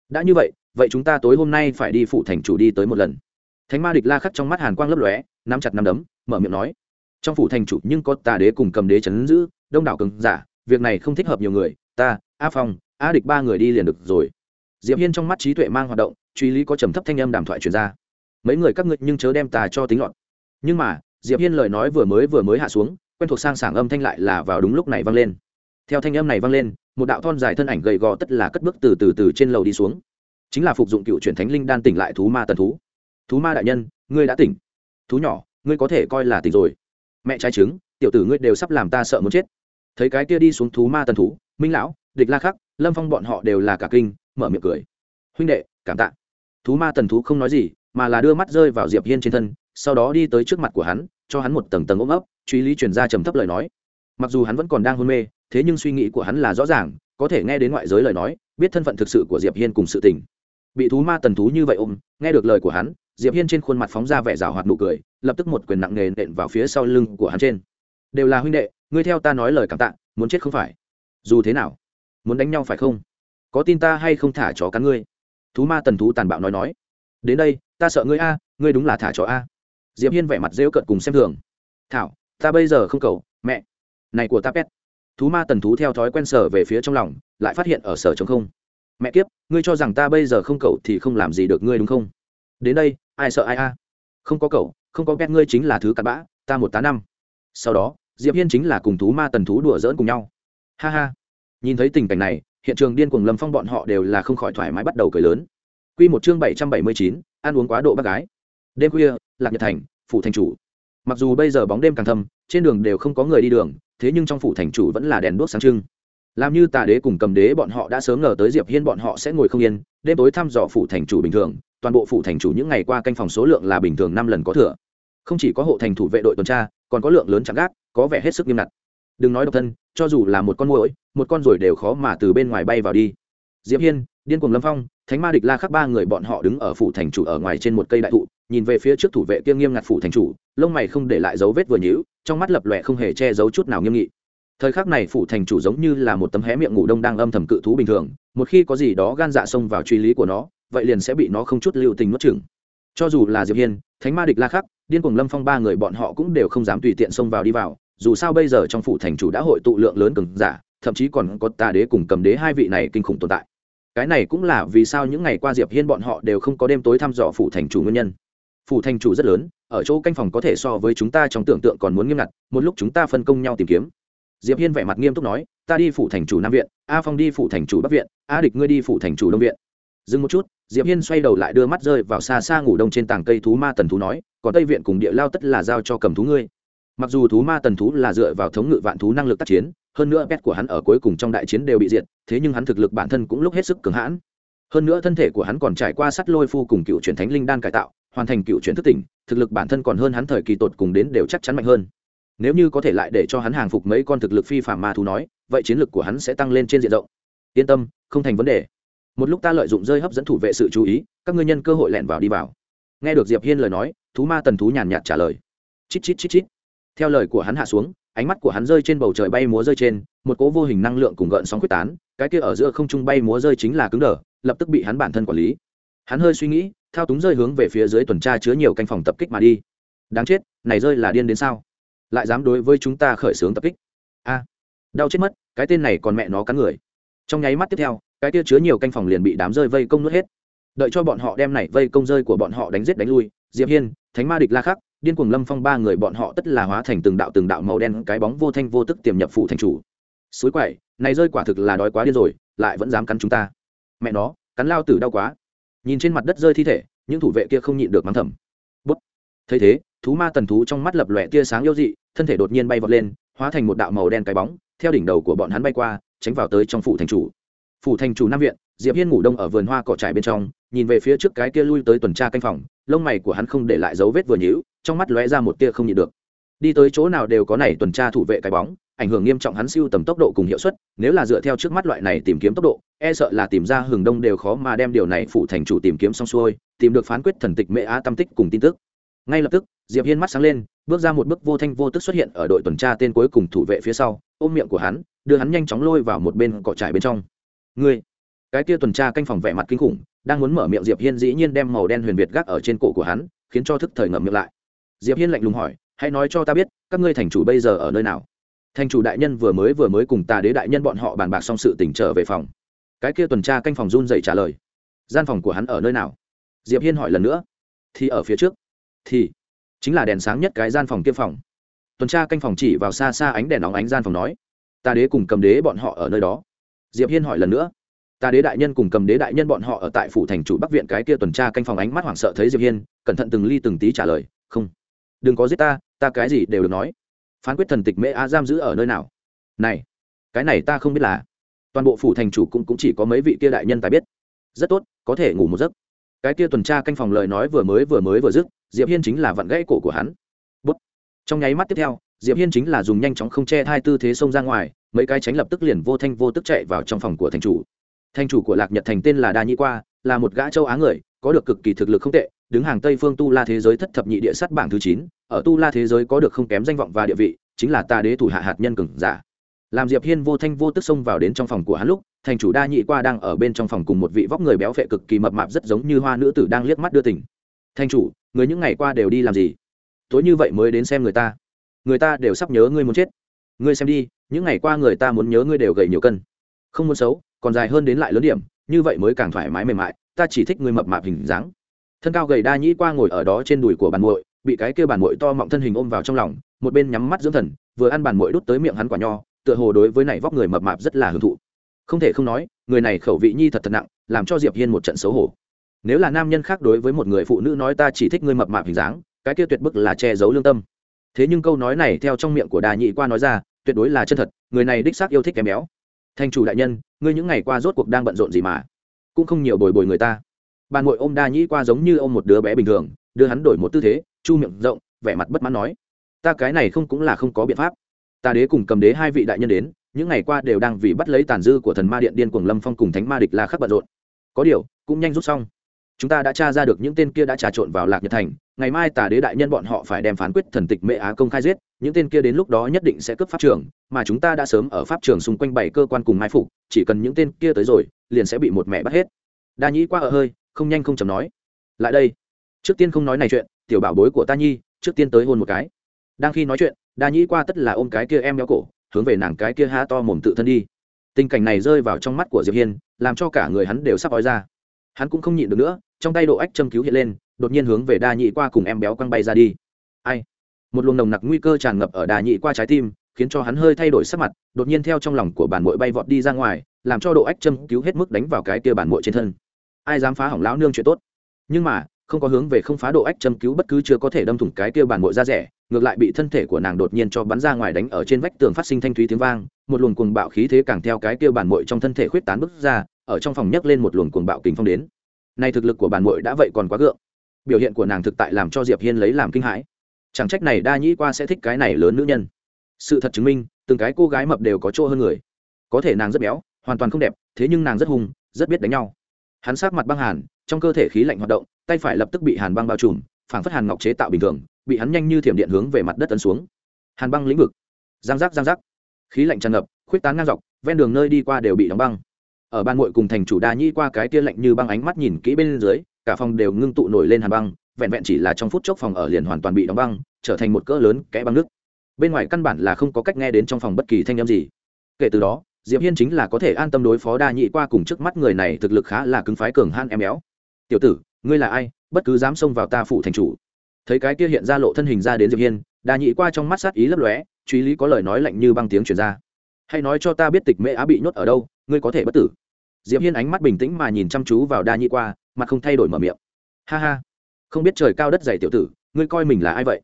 Đã như vậy vậy chúng ta tối hôm nay phải đi phủ thành chủ đi tới một lần thánh ma địch la khắc trong mắt hàn quang lấp lóe, nắm chặt nắm đấm, mở miệng nói. Trong phủ thành chủ nhưng có tà đế cùng cầm đế chấn giữ, đông đảo cường giả, việc này không thích hợp nhiều người. Ta, a phong, a địch ba người đi liền được rồi. Diệp hiên trong mắt trí tuệ mang hoạt động, truy lý có trầm thấp thanh âm đàm thoại truyền ra. Mấy người các ngươi nhưng chớ đem tà cho tính loạn. Nhưng mà, diệp hiên lời nói vừa mới vừa mới hạ xuống, quen thuộc sang sảng âm thanh lại là vào đúng lúc này vang lên. Theo thanh âm này vang lên, một đạo thon dài thân ảnh gầy gò tất là cất bước từ từ từ trên lầu đi xuống. Chính là phục dụng cựu truyền thánh linh đan tỉnh lại thú ma tần thú thú ma đại nhân, ngươi đã tỉnh. Thú nhỏ, ngươi có thể coi là tỉnh rồi. Mẹ trai trứng, tiểu tử ngươi đều sắp làm ta sợ muốn chết. Thấy cái kia đi xuống thú ma tần thú, minh lão, địch la khắc, lâm phong bọn họ đều là cả kinh, mở miệng cười. Huynh đệ, cảm tạ. Thú ma tần thú không nói gì, mà là đưa mắt rơi vào diệp hiên trên thân, sau đó đi tới trước mặt của hắn, cho hắn một tầng tầng ôm ấp, truy lý truyền ra trầm thấp lời nói. Mặc dù hắn vẫn còn đang hôn mê, thế nhưng suy nghĩ của hắn là rõ ràng, có thể nghe đến ngoại giới lời nói, biết thân phận thực sự của diệp hiên cùng sự tình bị thú ma tần thú như vậy ôm, nghe được lời của hắn, diệp hiên trên khuôn mặt phóng ra vẻ rào hoạt nụ cười, lập tức một quyền nặng nề nện vào phía sau lưng của hắn trên. Đều là huynh đệ, ngươi theo ta nói lời cảm tạ, muốn chết không phải. Dù thế nào, muốn đánh nhau phải không? Có tin ta hay không thả chó cắn ngươi? Thú ma tần thú tàn bạo nói nói. Đến đây, ta sợ ngươi a, ngươi đúng là thả chó a. Diệp hiên vẻ mặt rêu cợt cùng xem thường. Thảo, ta bây giờ không cầu, mẹ. Này của ta pet. Thú ma tần thú theo thói quen sở về phía trong lòng, lại phát hiện ở sở trống không mẹ kiếp, ngươi cho rằng ta bây giờ không cầu thì không làm gì được ngươi đúng không? Đến đây, ai sợ ai a? Không có cậu, không có ghét ngươi chính là thứ cặn bã, ta một tá năm. Sau đó, diệp hiên chính là cùng thú ma tần thú đùa giỡn cùng nhau. Ha ha. Nhìn thấy tình cảnh này, hiện trường điên cuồng lâm phong bọn họ đều là không khỏi thoải mái bắt đầu cười lớn. Quy một chương bảy trăm bảy mươi chín, ăn uống quá độ bác gái. Đêm khuya, lạc nhật thành, phủ thành chủ. Mặc dù bây giờ bóng đêm càng thâm, trên đường đều không có người đi đường, thế nhưng trong phủ thành chủ vẫn là đèn đuốc sáng trưng làm như tà đế cùng cầm đế bọn họ đã sớm ngờ tới diệp hiên bọn họ sẽ ngồi không yên, đêm tối thăm dò phủ thành chủ bình thường, toàn bộ phủ thành chủ những ngày qua canh phòng số lượng là bình thường năm lần có thừa. Không chỉ có hộ thành thủ vệ đội tuần tra, còn có lượng lớn chặn gác, có vẻ hết sức nghiêm ngặt. Đừng nói độc thân, cho dù là một con muỗi, một con rồi đều khó mà từ bên ngoài bay vào đi. Diệp hiên, điên cuồng lâm phong, thánh ma địch la khắc ba người bọn họ đứng ở phủ thành chủ ở ngoài trên một cây đại thụ, nhìn về phía trước thủ vệ kia nghiêm ngặt phủ thành chủ, lông mày không để lại dấu vết vừa nhíu, trong mắt lập lòe không hề che giấu chút nào nghiêm nghị thời khắc này phủ thành chủ giống như là một tấm hé miệng ngủ đông đang âm thầm cự thú bình thường, một khi có gì đó gan dạ xông vào truy lý của nó, vậy liền sẽ bị nó không chút lưu tình nuốt chửng. Cho dù là diệp hiên, thánh ma địch la khắc, điên cuồng lâm phong ba người bọn họ cũng đều không dám tùy tiện xông vào đi vào, dù sao bây giờ trong phủ thành chủ đã hội tụ lượng lớn cường giả, thậm chí còn có tà đế cùng cầm đế hai vị này kinh khủng tồn tại. Cái này cũng là vì sao những ngày qua diệp hiên bọn họ đều không có đêm tối thăm dò phủ thành chủ nguyên nhân. Phủ thành chủ rất lớn, ở chỗ canh phòng có thể so với chúng ta trong tưởng tượng còn muốn nghiêm ngặt, một lúc chúng ta phân công nhau tìm kiếm diệp hiên vẻ mặt nghiêm túc nói, ta đi phủ thành chủ nam viện, a phong đi phủ thành chủ bắc viện, a địch ngươi đi phủ thành chủ đông viện. Dừng một chút, diệp hiên xoay đầu lại đưa mắt rơi vào xa xa ngủ đông trên tảng cây thú ma tần thú nói, còn tây viện cùng địa lao tất là giao cho cầm thú ngươi. Mặc dù thú ma tần thú là dựa vào thống ngự vạn thú năng lực tác chiến, hơn nữa pet của hắn ở cuối cùng trong đại chiến đều bị diệt, thế nhưng hắn thực lực bản thân cũng lúc hết sức cường hãn. Hơn nữa thân thể của hắn còn trải qua sắt lôi phu cùng cựu truyền thánh linh đan cải tạo, hoàn thành cựu truyền thức tỉnh, thực lực bản thân còn hơn hắn thời kỳ tột cùng đến đều chắc chắn mạnh hơn nếu như có thể lại để cho hắn hàng phục mấy con thực lực phi phạm ma thú nói, vậy chiến lực của hắn sẽ tăng lên trên diện rộng. Yên tâm, không thành vấn đề. Một lúc ta lợi dụng rơi hấp dẫn thủ vệ sự chú ý, các ngươi nhân cơ hội lẻn vào đi vào. Nghe được diệp hiên lời nói, thú ma tần thú nhàn nhạt trả lời. Chít chít chít chít. Theo lời của hắn hạ xuống, ánh mắt của hắn rơi trên bầu trời bay múa rơi trên, một cỗ vô hình năng lượng cùng gợn sóng quyết tán, cái kia ở giữa không trung bay múa rơi chính là cứng đờ, lập tức bị hắn bản thân quản lý. Hắn hơi suy nghĩ, thao túng rơi hướng về phía dưới tuần tra chứa nhiều canh phòng tập kích mà đi. Đáng chết, này rơi là điên đến sao? Lại dám đối với chúng ta khởi xướng tập kích. A, đau chết mất, cái tên này còn mẹ nó cắn người. Trong nháy mắt tiếp theo, cái kia chứa nhiều canh phòng liền bị đám rơi vây công nuốt hết. Đợi cho bọn họ đem này vây công rơi của bọn họ đánh giết đánh lui, diệp hiên, thánh ma địch la khắc, điên cuồng lâm phong ba người bọn họ tất là hóa thành từng đạo từng đạo màu đen cái bóng vô thanh vô tức tiềm nhập phụ thành chủ. Suối quậy, này rơi quả thực là đói quá điên rồi, lại vẫn dám cắn chúng ta. Mẹ nó, cắn lao tử đau quá. Nhìn trên mặt đất rơi thi thể, những thủ vệ kia không nhịn được mắng thầm. Bút. Thấy thế thú ma tần thú trong mắt lập lòe tia sáng yêu dị, thân thể đột nhiên bay vọt lên, hóa thành một đạo màu đen cái bóng, theo đỉnh đầu của bọn hắn bay qua, tránh vào tới trong phủ thành chủ. Phủ thành chủ nam viện, diệp hiên ngủ đông ở vườn hoa cỏ trải bên trong, nhìn về phía trước cái kia lui tới tuần tra canh phòng, lông mày của hắn không để lại dấu vết vừa nhíu, trong mắt lóe ra một tia không nhịn được. Đi tới chỗ nào đều có này tuần tra thủ vệ cái bóng, ảnh hưởng nghiêm trọng hắn siêu tầm tốc độ cùng hiệu suất, nếu là dựa theo trước mắt loại này tìm kiếm tốc độ e sợ là tìm ra hừng đông đều khó mà đem điều này phụ thành chủ tìm kiếm xong xuôi, tìm được phán quyết thần tịch mẹ á tâm tích cùng tin tức. Ngay lập tức diệp hiên mắt sáng lên, bước ra một bước vô thanh vô tức xuất hiện ở đội tuần tra tên cuối cùng thủ vệ phía sau, ôm miệng của hắn, đưa hắn nhanh chóng lôi vào một bên cỏ trải bên trong. Ngươi? Cái kia tuần tra canh phòng vẻ mặt kinh khủng, đang muốn mở miệng diệp hiên dĩ nhiên đem màu đen huyền việt gác ở trên cổ của hắn, khiến cho thức thời ngậm miệng lại. Diệp hiên lạnh lùng hỏi, hãy nói cho ta biết, các ngươi thành chủ bây giờ ở nơi nào? Thành chủ đại nhân vừa mới vừa mới cùng ta đế đại nhân bọn họ bàn bạc xong sự tỉnh trở về phòng. Cái kia tuần tra canh phòng run dậy trả lời, gian phòng của hắn ở nơi nào? Diệp hiên hỏi lần nữa, thì ở phía trước. Thì? Chính là đèn sáng nhất cái gian phòng kia phòng. Tuần tra canh phòng chỉ vào xa xa ánh đèn nóng ánh gian phòng nói ta đế cùng cầm đế bọn họ ở nơi đó. Diệp hiên hỏi lần nữa ta đế đại nhân cùng cầm đế đại nhân bọn họ ở tại phủ thành chủ bắc viện cái kia tuần tra canh phòng ánh mắt hoảng sợ thấy diệp hiên cẩn thận từng ly từng tí trả lời không đừng có giết ta ta cái gì đều được nói. Phán quyết thần tịch mễ a giam giữ ở nơi nào? Này cái này ta không biết là. Toàn bộ phủ thành chủ cũng, cũng chỉ có mấy vị kia đại nhân ta biết. Rất tốt có thể ngủ một giấc. Cái kia tuần tra canh phòng lời nói vừa mới vừa mới vừa dứt diệp hiên chính là vặn gãy cổ của hắn. Bút. trong nháy mắt tiếp theo, diệp hiên chính là dùng nhanh chóng không che hai tư thế xông ra ngoài, mấy cái tránh lập tức liền vô thanh vô tức chạy vào trong phòng của thành chủ. Thành chủ của lạc nhật thành tên là đa nhĩ qua, là một gã châu á người, có được cực kỳ thực lực không tệ, đứng hàng tây phương tu la thế giới thất thập nhị địa sắt bảng thứ chín, ở tu la thế giới có được không kém danh vọng và địa vị, chính là ta đế thủ hạ hạt nhân cường giả. Làm diệp hiên vô thanh vô tức xông vào đến trong phòng của hắn lúc, thành chủ đa nhị qua đang ở bên trong phòng cùng một vị vóc người béo phệ cực kỳ mập mạp rất giống như hoa nữ tử đang liếc mắt đưa tỉnh thành chủ người những ngày qua đều đi làm gì? Tối như vậy mới đến xem người ta. Người ta đều sắp nhớ ngươi muốn chết. Ngươi xem đi, những ngày qua người ta muốn nhớ ngươi đều gầy nhiều cân. Không muốn xấu, còn dài hơn đến lại lớn điểm, như vậy mới càng thoải mái mềm mại, ta chỉ thích ngươi mập mạp hình dáng. Thân cao gầy đa nhĩ qua ngồi ở đó trên đùi của bàn muội, bị cái kia bàn muội to mọng thân hình ôm vào trong lòng, một bên nhắm mắt dưỡng thần, vừa ăn bàn muội đút tới miệng hắn quả nho, tựa hồ đối với này vóc người mập mạp rất là hưởng thụ. Không thể không nói, người này khẩu vị nhi thật thật nặng, làm cho diệp hiên một trận xấu hổ nếu là nam nhân khác đối với một người phụ nữ nói ta chỉ thích ngươi mập mạp hình dáng, cái kia tuyệt bức là che giấu lương tâm. Thế nhưng câu nói này theo trong miệng của đà nhị qua nói ra, tuyệt đối là chân thật, người này đích xác yêu thích kém béo. Thành chủ đại nhân, ngươi những ngày qua rốt cuộc đang bận rộn gì mà? Cũng không nhiều bồi bồi người ta. Bàn nội ôm đa nhĩ qua giống như ôm một đứa bé bình thường, đưa hắn đổi một tư thế, chu miệng rộng, vẻ mặt bất mãn nói, ta cái này không cũng là không có biện pháp. Ta đế cùng cầm đế hai vị đại nhân đến, những ngày qua đều đang vì bắt lấy tàn dư của thần ma điện điên cuồng lâm phong cùng thánh ma địch la khắc bận rộn. Có điều, cũng nhanh rút xong chúng ta đã tra ra được những tên kia đã trà trộn vào lạc nhật thành, ngày mai tà đế đại nhân bọn họ phải đem phán quyết thần tịch mệ á công khai giết, những tên kia đến lúc đó nhất định sẽ cướp pháp trường, mà chúng ta đã sớm ở pháp trường xung quanh bảy cơ quan cùng mai phục, chỉ cần những tên kia tới rồi, liền sẽ bị một mẹ bắt hết. Đa nhĩ qua ở hơi, không nhanh không chầm nói. Lại đây. Trước tiên không nói này chuyện, tiểu bảo bối của ta nhi, trước tiên tới hôn một cái. Đang khi nói chuyện, đa nhĩ qua tất là ôm cái kia em béo cổ, hướng về nàng cái kia há to mồm tự thân đi. Tình cảnh này rơi vào trong mắt của diệp hiên, làm cho cả người hắn đều sắp ói ra hắn cũng không nhịn được nữa, trong tay độ ách châm cứu hiện lên, đột nhiên hướng về đa nhị qua cùng em béo quăng bay ra đi. Ai? Một luồng nồng nặc nguy cơ tràn ngập ở đà nhị qua trái tim, khiến cho hắn hơi thay đổi sắc mặt, đột nhiên theo trong lòng của bản mội bay vọt đi ra ngoài, làm cho độ ách châm cứu hết mức đánh vào cái kia bản mội trên thân. Ai dám phá hỏng lão nương chuyện tốt? Nhưng mà, không có hướng về không phá độ ách châm cứu bất cứ chưa có thể đâm thủng cái kia bản mội ra rẻ, ngược lại bị thân thể của nàng đột nhiên cho bắn ra ngoài đánh ở trên vách tường phát sinh thanh thúy tiếng vang, một luồng cuồng bạo khí thế càng theo cái kia bản mội trong thân thể khuyết tán bức ra ở trong phòng nhấc lên một luồng cuồng bạo kình phong đến. Nay thực lực của bản muội đã vậy còn quá gượng. Biểu hiện của nàng thực tại làm cho diệp hiên lấy làm kinh hãi. Chẳng trách này đa nhĩ qua sẽ thích cái này lớn nữ nhân. Sự thật chứng minh, từng cái cô gái mập đều có chỗ hơn người. Có thể nàng rất béo, hoàn toàn không đẹp, thế nhưng nàng rất hùng rất biết đánh nhau. Hắn sát mặt băng hàn, trong cơ thể khí lạnh hoạt động, tay phải lập tức bị hàn băng bao trùm, phảng phất hàn ngọc chế tạo bình thường, bị hắn nhanh như thiểm điện hướng về mặt đất tấn xuống. Hàn băng lĩnh vực. Giang giác giang giác. Khí lạnh tràn ngập, khuyết tán ngang dọc, ven đường nơi đi qua đều bị đóng băng ở ban muội cùng thành chủ đa nhi qua cái tia lạnh như băng ánh mắt nhìn kỹ bên dưới, cả phòng đều ngưng tụ nổi lên hàn băng, vẹn vẹn chỉ là trong phút chốc phòng ở liền hoàn toàn bị đóng băng, trở thành một cỡ lớn kẽ băng nước. Bên ngoài căn bản là không có cách nghe đến trong phòng bất kỳ thanh âm gì. Kể từ đó, diệp hiên chính là có thể an tâm đối phó đa nhị qua cùng trước mắt người này thực lực khá là cứng phái cường han em béo. Tiểu tử, ngươi là ai? Bất cứ dám xông vào ta phụ thành chủ. Thấy cái kia hiện ra lộ thân hình ra đến diệp hiên, đa nhị qua trong mắt sát ý lấp lóe, truy lý có lời nói lạnh như băng tiếng truyền ra. Hay nói cho ta biết tịch mễ á bị nhốt ở đâu ngươi có thể bất tử. Diệp hiên ánh mắt bình tĩnh mà nhìn chăm chú vào đa Nhi qua, mặt không thay đổi mở miệng. Ha ha, không biết trời cao đất dày tiểu tử, ngươi coi mình là ai vậy?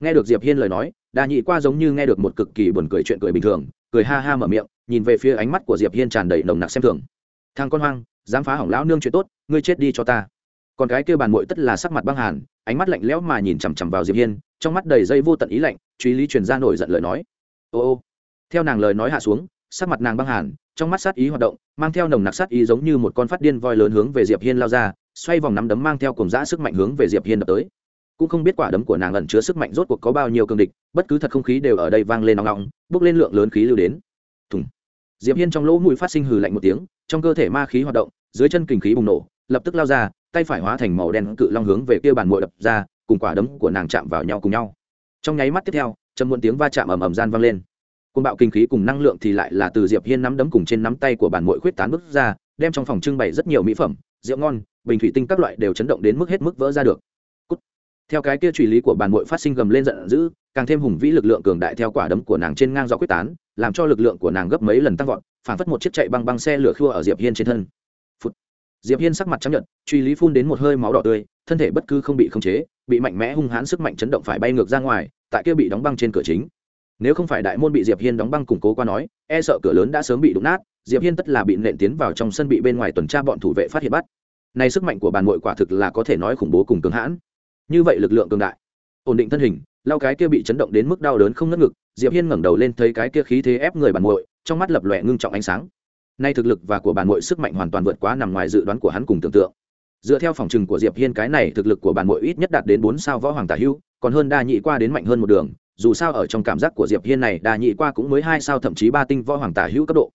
Nghe được diệp hiên lời nói, đa nhị qua giống như nghe được một cực kỳ buồn cười chuyện cười bình thường, cười ha ha mở miệng, nhìn về phía ánh mắt của diệp hiên tràn đầy nồng nặc xem thường. Thằng con hoang, dám phá hỏng lão nương chuyện tốt, ngươi chết đi cho ta. Còn cái kia bàn muội tất là sắc mặt băng hàn, ánh mắt lạnh lẽo mà nhìn chằm chằm vào diệp hiên, trong mắt đầy dây vô tận ý lạnh, truy lý truyền ra nổi giận lời nói. Ô ô. Theo nàng lời nói hạ xuống, sắc mặt nàng băng hàn trong mắt sát ý hoạt động, mang theo nồng nặc sát ý giống như một con phát điên voi lớn hướng về diệp hiên lao ra, xoay vòng nắm đấm mang theo cùng dã sức mạnh hướng về diệp hiên đập tới. Cũng không biết quả đấm của nàng ẩn chứa sức mạnh rốt cuộc có bao nhiêu cường địch, bất cứ thật không khí đều ở đây vang lên nóng nóng, bốc lên lượng lớn khí lưu đến. Thùng. Diệp hiên trong lỗ mũi phát sinh hừ lạnh một tiếng, trong cơ thể ma khí hoạt động, dưới chân kình khí bùng nổ, lập tức lao ra, tay phải hóa thành màu đen cự long hướng về kia bàn muội đập ra, cùng quả đấm của nàng chạm vào nhau cùng nhau. Trong nháy mắt tiếp theo, trầm muộn tiếng va chạm ầm ầm gian vang lên côn bạo kinh khí cùng năng lượng thì lại là từ diệp hiên nắm đấm cùng trên nắm tay của bản mội khuyết tán bước ra, đem trong phòng trưng bày rất nhiều mỹ phẩm, rượu ngon, bình thủy tinh các loại đều chấn động đến mức hết mức vỡ ra được Cút. theo cái kia truy lý của bản mội phát sinh gầm lên giận dữ, càng thêm hùng vĩ lực lượng cường đại theo quả đấm của nàng trên ngang do quyết tán, làm cho lực lượng của nàng gấp mấy lần tăng vọt phản phất một chiếc chạy băng băng xe lửa khua ở diệp hiên trên thân Phụt. diệp hiên sắc mặt chấp nhận truy lý phun đến một hơi máu đỏ tươi, thân thể bất cứ không bị khống chế, bị mạnh mẽ hung hãn sức mạnh chấn động phải bay ngược ra ngoài, tại kia bị đóng băng trên cửa chính nếu không phải đại môn bị diệp hiên đóng băng củng cố qua nói e sợ cửa lớn đã sớm bị đụng nát, diệp hiên tất là bị nện tiến vào trong sân bị bên ngoài tuần tra bọn thủ vệ phát hiện bắt. Này sức mạnh của bàn muội quả thực là có thể nói khủng bố cùng cường hãn. Như vậy lực lượng cường đại, ổn định thân hình, lao cái kia bị chấn động đến mức đau đớn không ngất ngực, diệp hiên ngẩng đầu lên thấy cái kia khí thế ép người bàn muội, trong mắt lập lòe ngưng trọng ánh sáng. Nay thực lực và của bàn muội sức mạnh hoàn toàn vượt quá nằm ngoài dự đoán của hắn cùng tưởng tượng. Dựa theo phòng trừng của diệp hiên cái này thực lực của bàn muội ít nhất đạt đến bốn sao võ hoàng tả hưu còn hơn đa nhị qua đến mạnh hơn một đường dù sao ở trong cảm giác của diệp hiên này, đa nhị qua cũng mới hai sao, thậm chí ba tinh võ hoàng tả hữu cấp độ.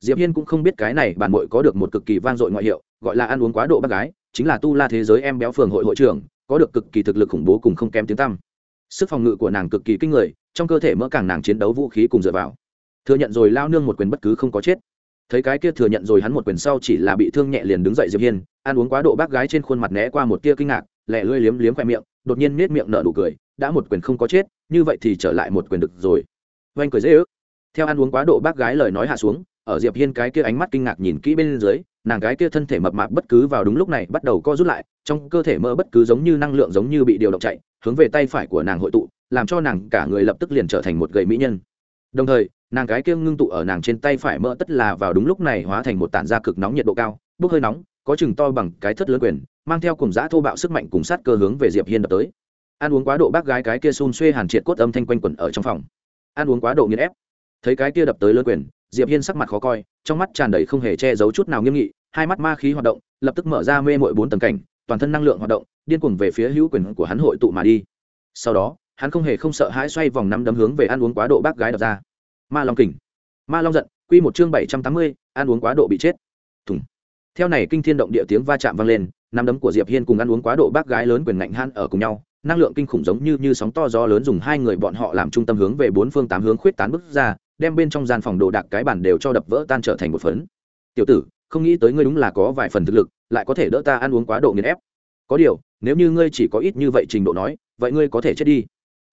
Diệp hiên cũng không biết cái này bản mội có được một cực kỳ vang dội ngoại hiệu, gọi là ăn uống quá độ bác gái, chính là tu la thế giới em béo phường hội hội trưởng, có được cực kỳ thực lực khủng bố cùng không kém tiếng tăm. Sức phòng ngự của nàng cực kỳ kinh người, trong cơ thể mỡ càng nàng chiến đấu vũ khí cùng dựa vào. Thừa nhận rồi lao nương một quyền bất cứ không có chết. Thấy cái kia thừa nhận rồi hắn một quyền sau chỉ là bị thương nhẹ liền đứng dậy diệp hiên, ăn uống quá độ bác gái trên khuôn mặt né qua một tia kinh ngạc lẹ lưỡi liếm liếm khoe miệng đột nhiên nết miệng nở nụ cười, đã một quyền không có chết, như vậy thì trở lại một quyền được rồi. Oanh cười dễ ước. Theo ăn uống quá độ bác gái lời nói hạ xuống, ở diệp hiên cái kia ánh mắt kinh ngạc nhìn kỹ bên dưới, nàng cái kia thân thể mập mạp bất cứ vào đúng lúc này bắt đầu co rút lại, trong cơ thể mơ bất cứ giống như năng lượng giống như bị điều động chạy, hướng về tay phải của nàng hội tụ, làm cho nàng cả người lập tức liền trở thành một gầy mỹ nhân. Đồng thời, nàng cái kia ngưng tụ ở nàng trên tay phải mơ tất là vào đúng lúc này hóa thành một tản da cực nóng nhiệt độ cao, bốc hơi nóng, có chừng to bằng cái thất lớn quyền mang theo cùng giã thô bạo sức mạnh cùng sát cơ hướng về diệp hiên đập tới. Ăn uống quá độ bác gái cái kia xun xuê hàn triệt cốt âm thanh quanh quẩn ở trong phòng. Ăn uống quá độ nghiền ép. Thấy cái kia đập tới lớn quyền, diệp hiên sắc mặt khó coi, trong mắt tràn đầy không hề che giấu chút nào nghiêm nghị, hai mắt ma khí hoạt động, lập tức mở ra mê mội bốn tầng cảnh, toàn thân năng lượng hoạt động, điên cuồng về phía hữu quyền của hắn hội tụ mà đi. Sau đó, hắn không hề không sợ hãi xoay vòng năm đấm hướng về ăn uống quá độ bác gái đập ra. Ma long kình. Ma long giận, quy một chương bảy trăm tám mươi, ăn uống quá độ bị chết. Thùng. Theo này kinh thiên động địa tiếng va chạm vang lên năm đấm của diệp hiên cùng ăn uống quá độ bác gái lớn quyền ngạnh han ở cùng nhau, năng lượng kinh khủng giống như như sóng to gió lớn dùng hai người bọn họ làm trung tâm hướng về bốn phương tám hướng khuyết tán bước ra, đem bên trong gian phòng đồ đạc cái bản đều cho đập vỡ tan trở thành một phấn. Tiểu tử, không nghĩ tới ngươi đúng là có vài phần thực lực, lại có thể đỡ ta ăn uống quá độ nghiền ép. Có điều, nếu như ngươi chỉ có ít như vậy trình độ nói, vậy ngươi có thể chết đi.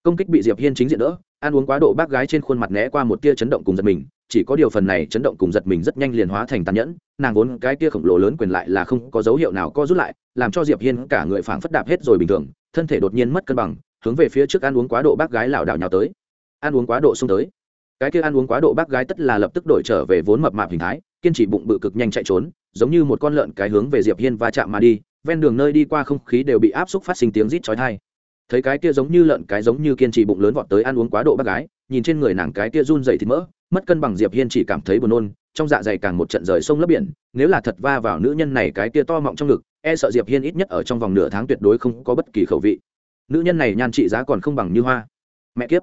Công kích bị diệp hiên chính diện đỡ, ăn uống quá độ bác gái trên khuôn mặt né qua một tia chấn động cùng giật mình chỉ có điều phần này chấn động cùng giật mình rất nhanh liền hóa thành tàn nhẫn, nàng vốn cái kia khổng lồ lớn quyền lại là không có dấu hiệu nào co rút lại, làm cho diệp hiên cả người phảng phất đạp hết rồi bình thường, thân thể đột nhiên mất cân bằng, hướng về phía trước ăn uống quá độ bác gái lảo đảo nhào tới. Ăn uống quá độ xung tới. Cái kia ăn uống quá độ bác gái tất là lập tức đổi trở về vốn mập mạp hình thái, kiên trì bụng bự cực nhanh chạy trốn, giống như một con lợn cái hướng về diệp hiên va chạm mà đi, ven đường nơi đi qua không khí đều bị áp xúc phát sinh tiếng rít chói tai thấy cái kia giống như lợn, cái giống như kiên trì bụng lớn vọt tới ăn uống quá độ bác gái, nhìn trên người nàng cái kia run dày thịt mỡ, mất cân bằng diệp hiên chỉ cảm thấy buồn nôn, trong dạ dày càng một trận rời sông lấp biển, nếu là thật va vào nữ nhân này cái kia to mọng trong ngực e sợ diệp hiên ít nhất ở trong vòng nửa tháng tuyệt đối không có bất kỳ khẩu vị. Nữ nhân này nhan trị giá còn không bằng như hoa. Mẹ kiếp.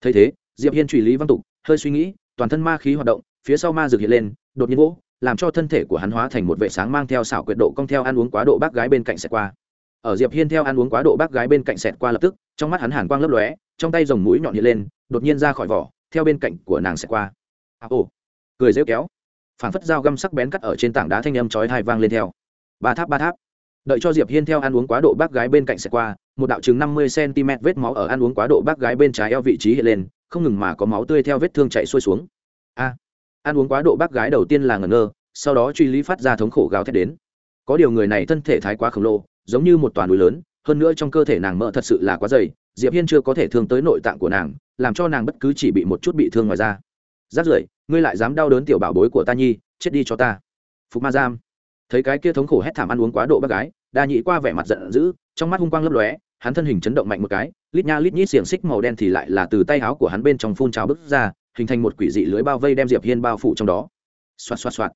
Thấy thế, diệp hiên truy lý văn tục, hơi suy nghĩ, toàn thân ma khí hoạt động, phía sau ma dược hiện lên, đột nhiên vỗ, làm cho thân thể của hắn hóa thành một vệ sáng mang theo xảo quyệt độ cong theo ăn uống quá độ bác gái bên cạnh sẽ qua ở diệp hiên theo ăn uống quá độ bác gái bên cạnh sẹt qua lập tức trong mắt hắn hàn quang lấp lóe trong tay rồng mũi nhọn hiện lên đột nhiên ra khỏi vỏ theo bên cạnh của nàng sẹt qua. À, ồ cười rêu kéo. Phảng phất dao găm sắc bén cắt ở trên tảng đá thanh âm chói hai vang lên theo. Ba tháp ba tháp. Đợi cho diệp hiên theo ăn uống quá độ bác gái bên cạnh sẹt qua một đạo chừng năm mươi cm vết máu ở ăn uống quá độ bác gái bên trái eo vị trí hiện lên không ngừng mà có máu tươi theo vết thương chạy xuôi xuống. A ăn uống quá độ bác gái đầu tiên là ngẩn ngơ sau đó truy lý phát ra thống khổ gào thét đến. Có điều người này thân thể thái quá khổng lồ giống như một toàn núi lớn, hơn nữa trong cơ thể nàng mỡ thật sự là quá dày, diệp hiên chưa có thể thương tới nội tạng của nàng, làm cho nàng bất cứ chỉ bị một chút bị thương ngoài ra rát rưởi, ngươi lại dám đau đớn tiểu bảo bối của ta nhi, chết đi cho ta. Phục ma giam. Thấy cái kia thống khổ hét thảm ăn uống quá độ bác gái, đa nhị qua vẻ mặt giận dữ, trong mắt hung quang lấp lóe, hắn thân hình chấn động mạnh một cái, lít nha lít nhít xiềng xích màu đen thì lại là từ tay áo của hắn bên trong phun trào bức ra, hình thành một quỷ dị lưới bao vây đem diệp hiên bao phủ trong đó. Xoạt xoạt xoạt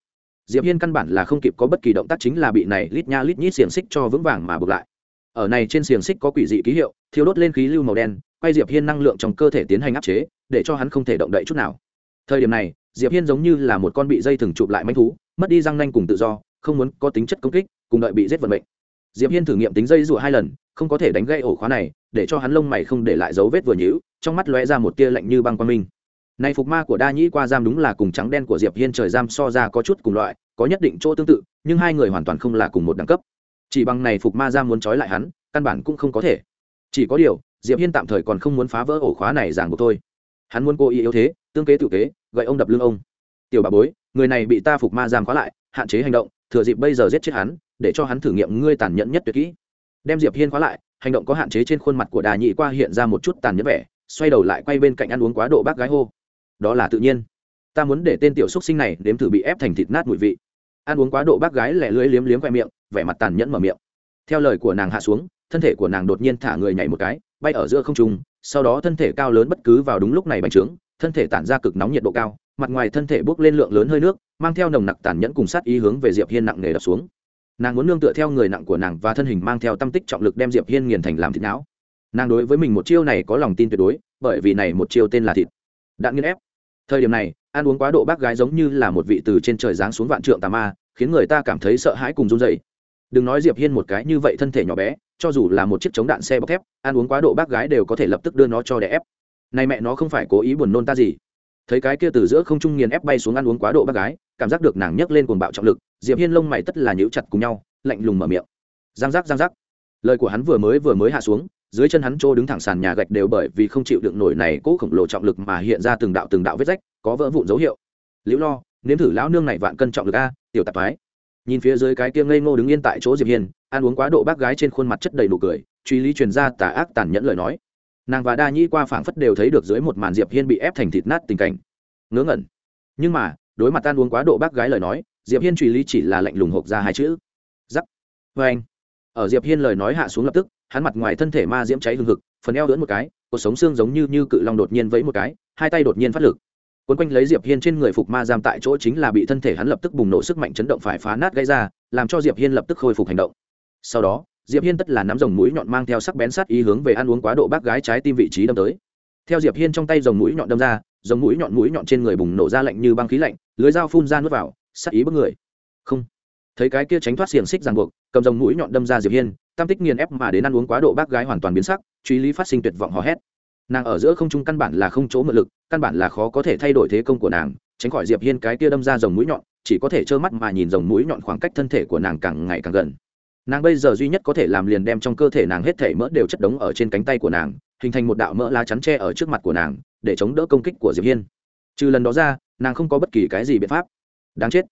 diệp hiên căn bản là không kịp có bất kỳ động tác chính là bị này lít nha lít nhít xiềng xích cho vững vàng mà buộc lại. Ở này trên xiềng xích có quỷ dị ký hiệu, thiêu đốt lên khí lưu màu đen, quay diệp hiên năng lượng trong cơ thể tiến hành áp chế, để cho hắn không thể động đậy chút nào. Thời điểm này, diệp hiên giống như là một con bị dây thừng chụp lại manh thú, mất đi răng nanh cùng tự do, không muốn có tính chất công kích, cùng đợi bị giết vận mệnh. Diệp hiên thử nghiệm tính dây rùa hai lần, không có thể đánh gây ổ khóa này, để cho hắn lông mày không để lại dấu vết vừa nhữ trong mắt lóe ra một tia lạnh như băng quang minh này phục ma của đa nhĩ qua giam đúng là cùng trắng đen của diệp hiên trời giam so ra có chút cùng loại, có nhất định chỗ tương tự, nhưng hai người hoàn toàn không là cùng một đẳng cấp. Chỉ bằng này phục ma giam muốn trói lại hắn, căn bản cũng không có thể. Chỉ có điều, diệp hiên tạm thời còn không muốn phá vỡ ổ khóa này ràng buộc thôi. Hắn muốn cố ý yếu thế, tương kế tự kế, gậy ông đập lưng ông. Tiểu bà bối, người này bị ta phục ma giam khóa lại, hạn chế hành động, thừa dịp bây giờ giết chết hắn, để cho hắn thử nghiệm ngươi tàn nhẫn nhất tuyệt kỹ. Đem diệp hiên khóa lại, hành động có hạn chế trên khuôn mặt của đà nhị qua hiện ra một chút tàn nhẫn vẻ, xoay đầu lại quay bên cạnh ăn uống quá độ bác gái hô đó là tự nhiên. Ta muốn để tên tiểu xúc sinh này nếm thử bị ép thành thịt nát mùi vị. Ăn uống quá độ bác gái lẻ lưỡi liếm liếm khoe miệng, vẻ mặt tàn nhẫn mở miệng. Theo lời của nàng hạ xuống, thân thể của nàng đột nhiên thả người nhảy một cái, bay ở giữa không trung, sau đó thân thể cao lớn bất cứ vào đúng lúc này bành trướng, thân thể tản ra cực nóng nhiệt độ cao, mặt ngoài thân thể bốc lên lượng lớn hơi nước, mang theo nồng nặc tàn nhẫn cùng sát ý hướng về diệp hiên nặng nề đập xuống. Nàng muốn nương tựa theo người nặng của nàng và thân hình mang theo tâm tích trọng lực đem diệp hiên nghiền thành làm thịt não. Nàng đối với mình một chiêu này có lòng tin tuyệt đối, bởi vì này một chiêu tên là thịt. Đạn nghiên ép thời điểm này, ăn uống quá độ bác gái giống như là một vị từ trên trời giáng xuống vạn trượng tà ma, khiến người ta cảm thấy sợ hãi cùng run dậy đừng nói diệp hiên một cái như vậy thân thể nhỏ bé, cho dù là một chiếc chống đạn xe bọc thép, ăn uống quá độ bác gái đều có thể lập tức đưa nó cho đè ép. Này mẹ nó không phải cố ý buồn nôn ta gì. Thấy cái kia từ giữa không trung nghiền ép bay xuống ăn uống quá độ bác gái, cảm giác được nàng nhấc lên cuồng bạo trọng lực, diệp hiên lông mày tất là nhíu chặt cùng nhau, lạnh lùng mở miệng. Giang giác giang giác. Lời của hắn vừa mới vừa mới hạ xuống dưới chân hắn trô đứng thẳng sàn nhà gạch đều bởi vì không chịu đựng nổi này cố khổng lồ trọng lực mà hiện ra từng đạo từng đạo vết rách, có vỡ vụn dấu hiệu. Liễu lo, nếm thử lão nương này vạn cân trọng lực a, tiểu tạp thái nhìn phía dưới cái kia ngây ngô đứng yên tại chỗ diệp hiên, ăn uống quá độ bác gái trên khuôn mặt chất đầy nụ cười, truy lý truyền ra tà ác tàn nhẫn lời nói. Nàng và đa nhĩ qua phảng phất đều thấy được dưới một màn diệp hiên bị ép thành thịt nát tình cảnh. Ngớ ngẩn. Nhưng mà, đối mặt ăn uống quá độ bác gái lời nói, diệp hiên truy lý chỉ là lạnh lùng hộp ra hai chữ. Giắc vê vâng. anh ở diệp hiên lời nói hạ xuống lập tức hắn mặt ngoài thân thể ma diễm cháy hừng hực, phần eo lưỡn một cái cuộc sống xương giống như như cự long đột nhiên vẫy một cái, hai tay đột nhiên phát lực. Quấn quanh lấy diệp hiên trên người phục ma giam tại chỗ chính là bị thân thể hắn lập tức bùng nổ sức mạnh chấn động phải phá nát gây ra, làm cho diệp hiên lập tức khôi phục hành động. Sau đó, diệp hiên tất là nắm dòng mũi nhọn mang theo sắc bén sát ý hướng về ăn uống quá độ bác gái trái tim vị trí đâm tới. Theo diệp hiên trong tay dòng mũi nhọn đâm ra dòng mũi nhọn mũi nhọn trên người bùng nổ ra lạnh như băng khí lạnh, lưới dao phun ra nuốt vào, sát ý bức người. Không thấy cái kia tránh thoát xiềng xích ràng buộc, cầm dòng mũi nhọn đâm ra diệp hiên, tam tích nghiền ép mà đến ăn uống quá độ bác gái hoàn toàn biến sắc, truy lý phát sinh tuyệt vọng hò hét. Nàng ở giữa không trung căn bản là không chỗ mượn lực, căn bản là khó có thể thay đổi thế công của nàng, tránh khỏi diệp hiên cái kia đâm ra dòng mũi nhọn, chỉ có thể trơ mắt mà nhìn dòng mũi nhọn khoảng cách thân thể của nàng càng ngày càng gần. Nàng bây giờ duy nhất có thể làm liền đem trong cơ thể nàng hết thể mỡ đều chất đống ở trên cánh tay của nàng, hình thành một đạo mỡ lá chắn tre ở trước mặt của nàng, để chống đỡ công kích của diệp hiên. Trừ lần đó ra, nàng không có bất kỳ cái gì biện pháp. Đáng chết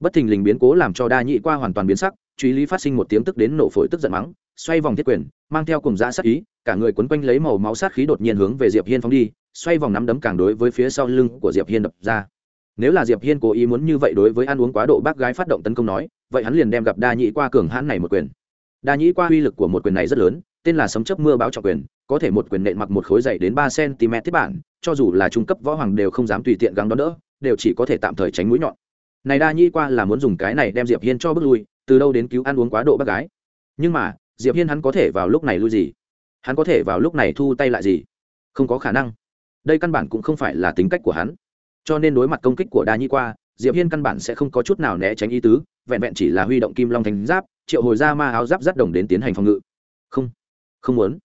bất thình lình biến cố làm cho đa nhị qua hoàn toàn biến sắc, truy lý phát sinh một tiếng tức đến nổ phổi tức giận mắng, xoay vòng thiết quyền, mang theo cùng dã sát ý, cả người quấn quanh lấy màu máu sát khí đột nhiên hướng về diệp hiên phóng đi, xoay vòng nắm đấm càng đối với phía sau lưng của diệp hiên đập ra. Nếu là diệp hiên cố ý muốn như vậy đối với ăn uống quá độ bác gái phát động tấn công nói, vậy hắn liền đem gặp đa nhị qua cường hãn này một quyền. Đa nhị qua uy lực của một quyền này rất lớn, tên là sấm chớp mưa báo trọng quyền, có thể một quyền nện mặc một khối dày đến ba cm thiết bản, cho dù là trung cấp võ hoàng đều không dám tùy tiện gắng đón đỡ, đều chỉ có thể tạm thời tránh mũi nhọn này đa nhi qua là muốn dùng cái này đem diệp hiên cho bước lui, từ đâu đến cứu ăn uống quá độ bác gái. Nhưng mà, diệp hiên hắn có thể vào lúc này lui gì? Hắn có thể vào lúc này thu tay lại gì? Không có khả năng. Đây căn bản cũng không phải là tính cách của hắn. Cho nên đối mặt công kích của đa nhi qua, diệp hiên căn bản sẽ không có chút nào né tránh ý tứ, vẹn vẹn chỉ là huy động kim long thành giáp, triệu hồi ra ma áo giáp dắt đồng đến tiến hành phòng ngự. Không không muốn.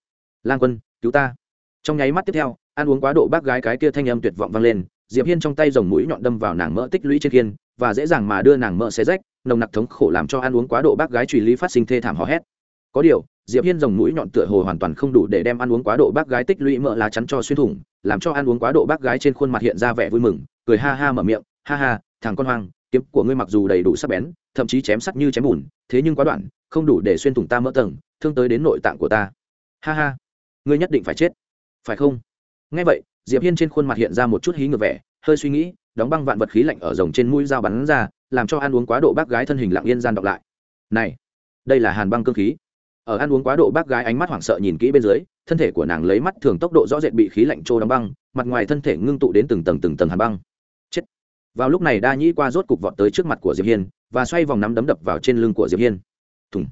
Lang quân, cứu ta. Trong nháy mắt tiếp theo, ăn uống quá độ bác gái cái kia thanh âm tuyệt vọng vang lên, diệp hiên trong tay dòng mũi nhọn đâm vào nàng mỡ tích lũy trên kiên và dễ dàng mà đưa nàng mỡ xé rách, nồng nặc thống khổ làm cho ăn uống quá độ bác gái truy lý phát sinh thê thảm hò hét. Có điều, diệp hiên dòng mũi nhọn tựa hồ hoàn toàn không đủ để đem ăn uống quá độ bác gái tích lũy mỡ lá chắn cho xuyên thủng, làm cho ăn uống quá độ bác gái trên khuôn mặt hiện ra vẻ vui mừng, cười ha ha mở miệng, ha ha, thằng con hoang, kiếm của ngươi mặc dù đầy đủ sắc bén, thậm chí chém sắc như chém bùn, thế nhưng quá đoạn, không đủ để xuyên thủng ta mỡ tầng, thương tới đến nội tạng của ta. Ha ha, ngươi nhất định phải chết. Phải không? Nghe vậy, diệp hiên trên khuôn mặt hiện ra một chút hí ngược vẻ hơi suy nghĩ, đóng băng vạn vật khí lạnh ở rồng trên mũi dao bắn ra, làm cho ăn uống quá độ bác gái thân hình lặng yên gian đọc lại. Này, đây là hàn băng cương khí. Ở ăn uống quá độ bác gái ánh mắt hoảng sợ nhìn kỹ bên dưới, thân thể của nàng lấy mắt thường tốc độ rõ rệt bị khí lạnh trô đóng băng, mặt ngoài thân thể ngưng tụ đến từng tầng từng tầng hàn băng. Chết. Vào lúc này đa nhĩ qua rốt cục vọt tới trước mặt của diệp hiên, và xoay vòng nắm đấm đập vào trên lưng của diệp hiên. Thùng.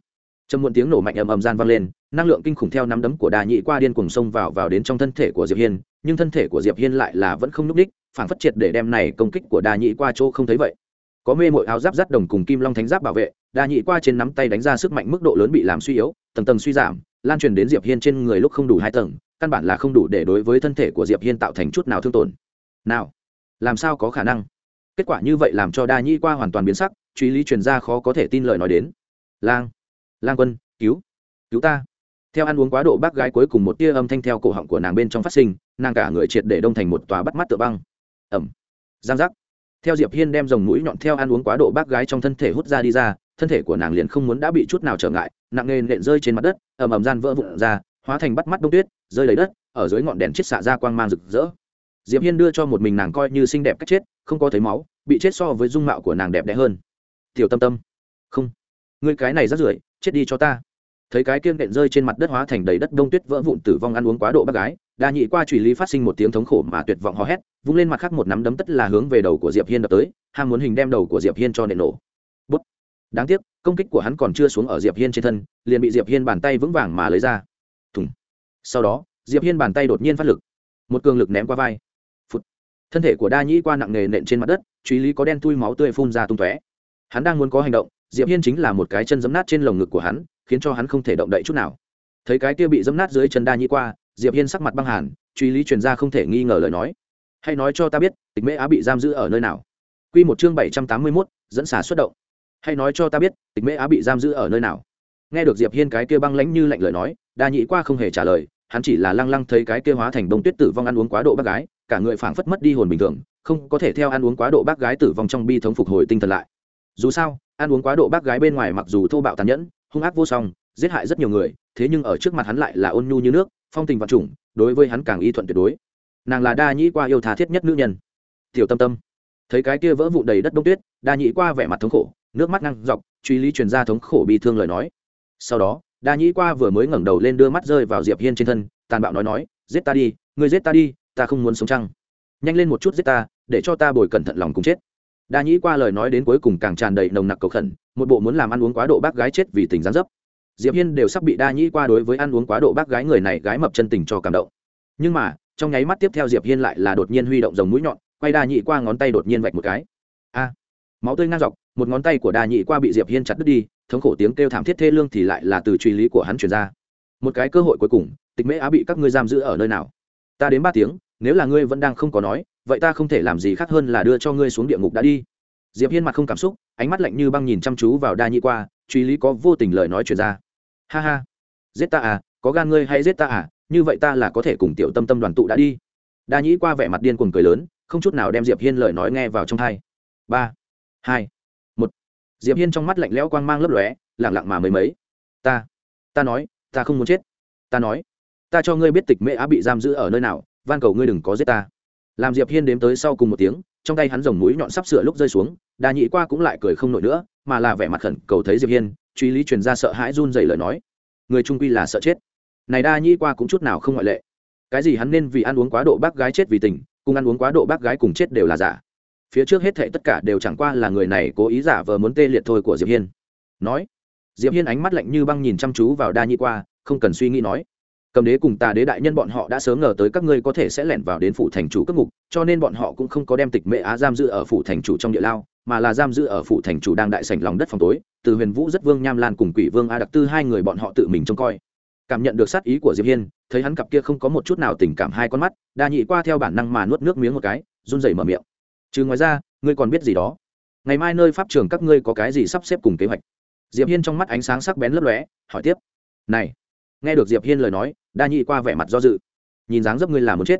Trầm muộn tiếng nổ mạnh ầm ầm gian vang lên, năng lượng kinh khủng theo nắm đấm của đa nhĩ qua điên cuồng xông vào vào đến trong thân thể của diệp hiên, nhưng thân thể của diệp hiên lại là vẫn không núc đích phản phất triệt để đem này công kích của đa nhĩ qua chỗ không thấy vậy. Có mê mội áo giáp rắt đồng cùng kim long thánh giáp bảo vệ, đa nhĩ qua trên nắm tay đánh ra sức mạnh mức độ lớn bị làm suy yếu, tầng tầng suy giảm, lan truyền đến diệp hiên trên người lúc không đủ hai tầng, căn bản là không đủ để đối với thân thể của diệp hiên tạo thành chút nào thương tổn. Nào, làm sao có khả năng? Kết quả như vậy làm cho đa nhĩ qua hoàn toàn biến sắc, truy lý truyền ra khó có thể tin lời nói đến. Lang lang quân, cứu cứu ta. Theo ăn uống quá độ, bác gái cuối cùng một tia âm thanh theo cổ họng của nàng bên trong phát sinh, nàng cả người triệt để đông thành một tòa bắt mắt tựa băng ẩm. Giang giác. Theo diệp hiên đem dòng mũi nhọn theo ăn uống quá độ bác gái trong thân thể hút ra đi ra, thân thể của nàng liền không muốn đã bị chút nào trở ngại, nặng nề nện rơi trên mặt đất, ầm ầm gian vỡ vụn ra, hóa thành bắt mắt đông tuyết, rơi lấy đất, ở dưới ngọn đèn chết xạ ra quang mang rực rỡ. Diệp hiên đưa cho một mình nàng coi như xinh đẹp cách chết, không có thấy máu, bị chết so với dung mạo của nàng đẹp đẽ hơn. Tiểu tâm tâm. Không. Ngươi cái này rất rưởi, chết đi cho ta. Thấy cái kiêng nện rơi trên mặt đất hóa thành đầy đất đông tuyết vỡ vụn tử vong ăn uống quá độ bác gái đa nhị qua truy lý phát sinh một tiếng thống khổ mà tuyệt vọng hò hét, vung lên mặt khác một nắm đấm tất là hướng về đầu của diệp hiên đập tới, ham muốn hình đem đầu của diệp hiên cho nện nổ. Bút. Đáng tiếc, công kích của hắn còn chưa xuống ở diệp hiên trên thân, liền bị diệp hiên bàn tay vững vàng mà lấy ra. Thùng. Sau đó, diệp hiên bàn tay đột nhiên phát lực. Một cường lực ném qua vai. Phút thân thể của đa nhĩ qua nặng nề nện trên mặt đất truy lý có đen tui máu tươi phun ra tung tóe. Hắn đang muốn có hành động, diệp hiên chính là một cái chân giấm nát trên lồng ngực của hắn, khiến cho hắn không thể động đậy chút nào. Thấy cái kia bị dẫm nát dưới chân đa nhĩ qua diệp hiên sắc mặt băng hàn, truy lý truyền ra không thể nghi ngờ lời nói. Hay nói cho ta biết, tịch mễ á bị giam giữ ở nơi nào? Quy một chương bảy trăm tám mươi mốt, dẫn xả xuất động. Hay nói cho ta biết, tịch mễ á bị giam giữ ở nơi nào? Nghe được diệp hiên cái kia băng lãnh như lạnh lời nói, đa nhĩ qua không hề trả lời, hắn chỉ là lăng lăng thấy cái kia hóa thành đông tuyết tử vong ăn uống quá độ bác gái, cả người phảng phất mất đi hồn bình thường, không có thể theo ăn uống quá độ bác gái tử vong trong bi thống phục hồi tinh thần lại. Dù sao, ăn uống quá độ bác gái bên ngoài mặc dù thô bạo tàn nhẫn, hung ác vô song, giết hại rất nhiều người, thế nhưng ở trước mặt hắn lại là ôn nhu như nước phong tình vạn trùng, đối với hắn càng y thuận tuyệt đối. Nàng là đa nhĩ qua yêu tha thiết nhất nữ nhân. Tiểu tâm tâm, thấy cái kia vỡ vụn đầy đất đông tuyết, đa nhĩ qua vẻ mặt thống khổ, nước mắt ngăn dọc, truy lý truyền ra thống khổ bị thương lời nói. Sau đó, đa nhĩ qua vừa mới ngẩng đầu lên đưa mắt rơi vào diệp hiên trên thân, tàn bạo nói nói, giết ta đi người giết ta đi, ta không muốn sống chăng? Nhanh lên một chút giết ta, để cho ta bồi cẩn thận lòng cùng chết. Đa nhĩ qua lời nói đến cuối cùng càng tràn đầy nồng nặc cầu khẩn, một bộ muốn làm ăn uống quá độ bác gái chết vì tình gián dấp diệp hiên đều sắp bị đa nhĩ qua đối với ăn uống quá độ bác gái người này gái mập chân tình cho cảm động. Nhưng mà, trong nháy mắt tiếp theo diệp hiên lại là đột nhiên huy động dòng mũi nhọn, quay đa nhĩ qua ngón tay đột nhiên vạch một cái. A! Máu tươi ngang dọc, một ngón tay của đa nhĩ qua bị diệp hiên chặt đứt đi, thống khổ tiếng kêu thảm thiết thê lương thì lại là từ truy lý của hắn truyền ra. Một cái cơ hội cuối cùng, tịch mễ á bị các ngươi giam giữ ở nơi nào? Ta đến ba tiếng, nếu là ngươi vẫn đang không có nói, vậy ta không thể làm gì khác hơn là đưa cho ngươi xuống địa ngục đã đi diệp hiên mặt không cảm xúc, ánh mắt lạnh như băng nhìn chăm chú vào đa nhĩ qua, truy lý có vô tình lời nói truyền ra. Ha ha. Giết ta à có gan ngươi hay giết ta à như vậy ta là có thể cùng tiểu tâm tâm đoàn tụ đã đi. Đa nhĩ qua vẻ mặt điên cuồng cười lớn, không chút nào đem diệp hiên lời nói nghe vào trong thai ba, hai, một. Diệp hiên trong mắt lạnh lẽo quang mang lấp lóe lẳng lặng mà mấy mấy. Ta ta nói, ta không muốn chết. Ta nói, ta cho ngươi biết tịch mễ á bị giam giữ ở nơi nào, van cầu ngươi đừng có giết ta. Làm diệp hiên đếm tới sau cùng một tiếng trong tay hắn rồng mũi nhọn sắp sửa lúc rơi xuống, đa nhị qua cũng lại cười không nổi nữa, mà là vẻ mặt khẩn cầu thấy diệp hiên, truy lý truyền ra sợ hãi run rẩy lời nói. Người trung quy là sợ chết. Này đa nhị qua cũng chút nào không ngoại lệ. Cái gì hắn nên vì ăn uống quá độ bác gái chết vì tình, cùng ăn uống quá độ bác gái cùng chết đều là giả. Phía trước hết thệ tất cả đều chẳng qua là người này cố ý giả vờ muốn tê liệt thôi của diệp hiên. Nói, diệp hiên ánh mắt lạnh như băng nhìn chăm chú vào đa nhị qua, không cần suy nghĩ nói cầm đế cùng tà đế đại nhân bọn họ đã sớm ngờ tới các ngươi có thể sẽ lẻn vào đến phủ thành chủ cấp ngục, cho nên bọn họ cũng không có đem tịch mệ á giam giữ ở phủ thành chủ trong địa lao, mà là giam giữ ở phủ thành chủ đang đại sảnh lòng đất phòng tối, từ huyền vũ rất vương nham lan cùng quỷ vương a đặc tư hai người bọn họ tự mình trông coi. Cảm nhận được sát ý của diệp hiên, thấy hắn cặp kia không có một chút nào tình cảm hai con mắt, đa nhị qua theo bản năng mà nuốt nước miếng một cái, run rẩy mở miệng. Chứ ngoài ra, ngươi còn biết gì đó? Ngày mai nơi pháp trường các ngươi có cái gì sắp xếp cùng kế hoạch? Diệp hiên trong mắt ánh sáng sắc bén lấp lóe, hỏi tiếp. Này nghe được diệp hiên lời nói, đa nhị qua vẻ mặt do dự. Nhìn dáng dấp ngươi là muốn chết.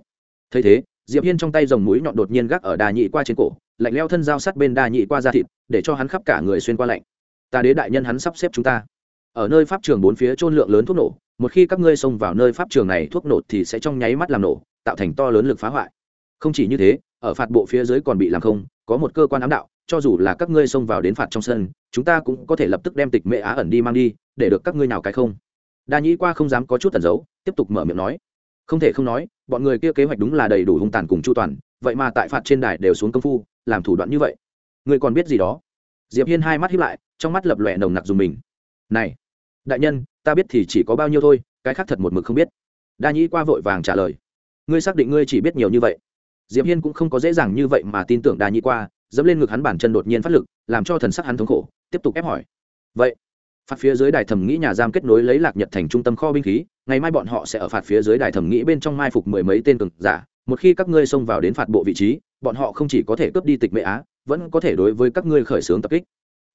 Thấy thế, diệp hiên trong tay dòng mũi nhọn đột nhiên gác ở đa nhị qua trên cổ, lạnh leo thân dao sắt bên đa nhị qua da thịt, để cho hắn khắp cả người xuyên qua lạnh. Ta đế đại nhân hắn sắp xếp chúng ta. Ở nơi pháp trường bốn phía trôn lượng lớn thuốc nổ, một khi các ngươi xông vào nơi pháp trường này, thuốc nổ thì sẽ trong nháy mắt làm nổ, tạo thành to lớn lực phá hoại. Không chỉ như thế, ở phạt bộ phía dưới còn bị làm không, có một cơ quan ám đạo, cho dù là các ngươi xông vào đến phạt trong sân, chúng ta cũng có thể lập tức đem tịch mệ á ẩn đi mang đi, để được các ngươi nào cái không đa nhĩ qua không dám có chút tẩn giấu, tiếp tục mở miệng nói. Không thể không nói, bọn người kia kế hoạch đúng là đầy đủ hung tàn cùng chu toàn, vậy mà tại phạt trên đài đều xuống công phu, làm thủ đoạn như vậy. Người còn biết gì đó? Diệp hiên hai mắt hiếp lại, trong mắt lập lòe nồng nặc dùng mình. Này, đại nhân, ta biết thì chỉ có bao nhiêu thôi, cái khác thật một mực không biết. Đa nhĩ qua vội vàng trả lời. Ngươi xác định ngươi chỉ biết nhiều như vậy. Diệp hiên cũng không có dễ dàng như vậy mà tin tưởng đa nhĩ qua, dẫm lên ngực hắn bản chân đột nhiên phát lực, làm cho thần sắc hắn thống khổ, tiếp tục ép hỏi. Vậy phạt phía dưới đài thẩm nghĩ nhà giam kết nối lấy lạc nhật thành trung tâm kho binh khí, ngày mai bọn họ sẽ ở phạt phía dưới đài thẩm nghĩ bên trong mai phục mười mấy tên cường giả, một khi các ngươi xông vào đến phạt bộ vị trí, bọn họ không chỉ có thể cướp đi tịch mệ á, vẫn có thể đối với các ngươi khởi xướng tập kích.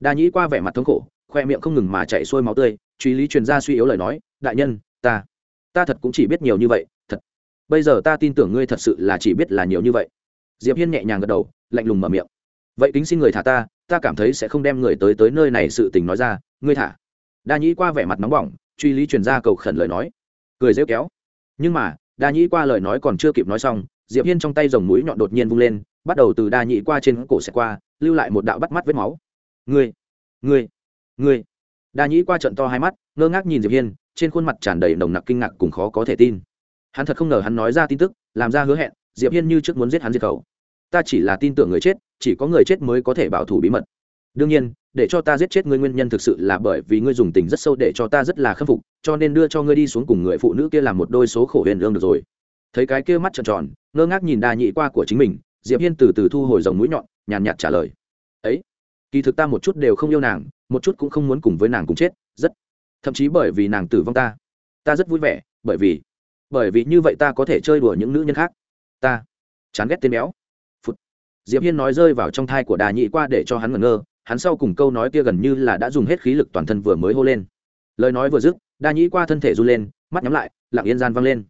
Đa nhĩ qua vẻ mặt thống khổ, khoe miệng không ngừng mà chạy xuôi máu tươi, truy lý truyền ra suy yếu lời nói, đại nhân, ta ta thật cũng chỉ biết nhiều như vậy, thật. Bây giờ ta tin tưởng ngươi thật sự là chỉ biết là nhiều như vậy. Diệp hiên nhẹ nhàng gật đầu, lạnh lùng mở miệng. Vậy kính xin người thả ta ta cảm thấy sẽ không đem người tới tới nơi này sự tình nói ra ngươi thả. Đa nhĩ qua vẻ mặt nóng bỏng, truy lý truyền ra cầu khẩn lời nói. Cười rêu kéo. Nhưng mà, đa nhĩ qua lời nói còn chưa kịp nói xong, diệp hiên trong tay dòng mũi nhọn đột nhiên vung lên, bắt đầu từ đa nhĩ qua trên cổ xẻ qua, lưu lại một đạo bắt mắt vết máu. Ngươi ngươi ngươi. Đa nhĩ qua trận to hai mắt, ngơ ngác nhìn diệp hiên, trên khuôn mặt tràn đầy nồng nặc kinh ngạc cùng khó có thể tin. Hắn thật không ngờ hắn nói ra tin tức, làm ra hứa hẹn, diệp hiên như trước muốn giết hắn diệt khẩu. Ta chỉ là tin tưởng người chết, chỉ có người chết mới có thể bảo thủ bí mật đương nhiên, để cho ta giết chết ngươi nguyên nhân thực sự là bởi vì ngươi dùng tình rất sâu để cho ta rất là khâm phục, cho nên đưa cho ngươi đi xuống cùng người phụ nữ kia làm một đôi số khổ huyền lương được rồi. Thấy cái kia mắt tròn tròn, ngơ ngác nhìn đa nhị qua của chính mình, diệp hiên từ từ thu hồi dòng mũi nhọn, nhàn nhạt trả lời. Ấy, kỳ thực ta một chút đều không yêu nàng, một chút cũng không muốn cùng với nàng cùng chết, rất, thậm chí bởi vì nàng tử vong ta. Ta rất vui vẻ, bởi vì bởi vì như vậy ta có thể chơi đùa những nữ nhân khác. Ta, chán ghét tên béo. Phút diệp hiên nói rơi vào trong thai của đà nhị qua để cho hắn ngẩn ngơ hắn sau cùng câu nói kia gần như là đã dùng hết khí lực toàn thân vừa mới hô lên. Lời nói vừa dứt, đa nhĩ qua thân thể run lên, mắt nhắm lại, lặng yên gian văng lên.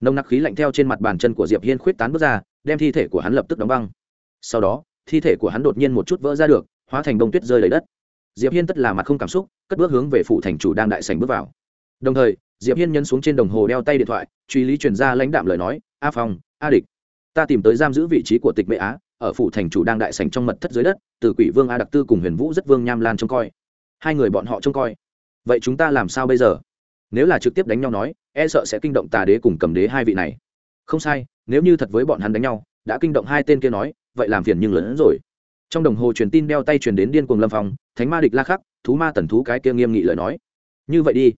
Nồng nặc khí lạnh theo trên mặt bàn chân của diệp hiên khuyết tán bước ra, đem thi thể của hắn lập tức đóng băng. Sau đó, thi thể của hắn đột nhiên một chút vỡ ra được, hóa thành đông tuyết rơi đầy đất. Diệp hiên tất là mặt không cảm xúc, cất bước hướng về phủ thành chủ đang đại sảnh bước vào. Đồng thời, diệp hiên nhấn xuống trên đồng hồ đeo tay điện thoại, truy lý truyền ra lãnh đạm lời nói, a phong, a địch, ta tìm tới giam giữ vị trí của tịch mệ á ở phủ thành chủ đang đại sảnh trong mật thất dưới đất, từ quỷ vương a đặc tư cùng huyền vũ rất vương nham lan trông coi. Hai người bọn họ trông coi. Vậy chúng ta làm sao bây giờ? Nếu là trực tiếp đánh nhau nói e sợ sẽ kinh động tà đế cùng cầm đế hai vị này. Không sai, nếu như thật với bọn hắn đánh nhau, đã kinh động hai tên kia nói, vậy làm phiền nhưng lớn hơn rồi. Trong đồng hồ truyền tin đeo tay truyền đến điên cuồng lâm phong, thánh ma địch la khắc, thú ma tần thú cái kia nghiêm nghị lời nói. Như vậy đi.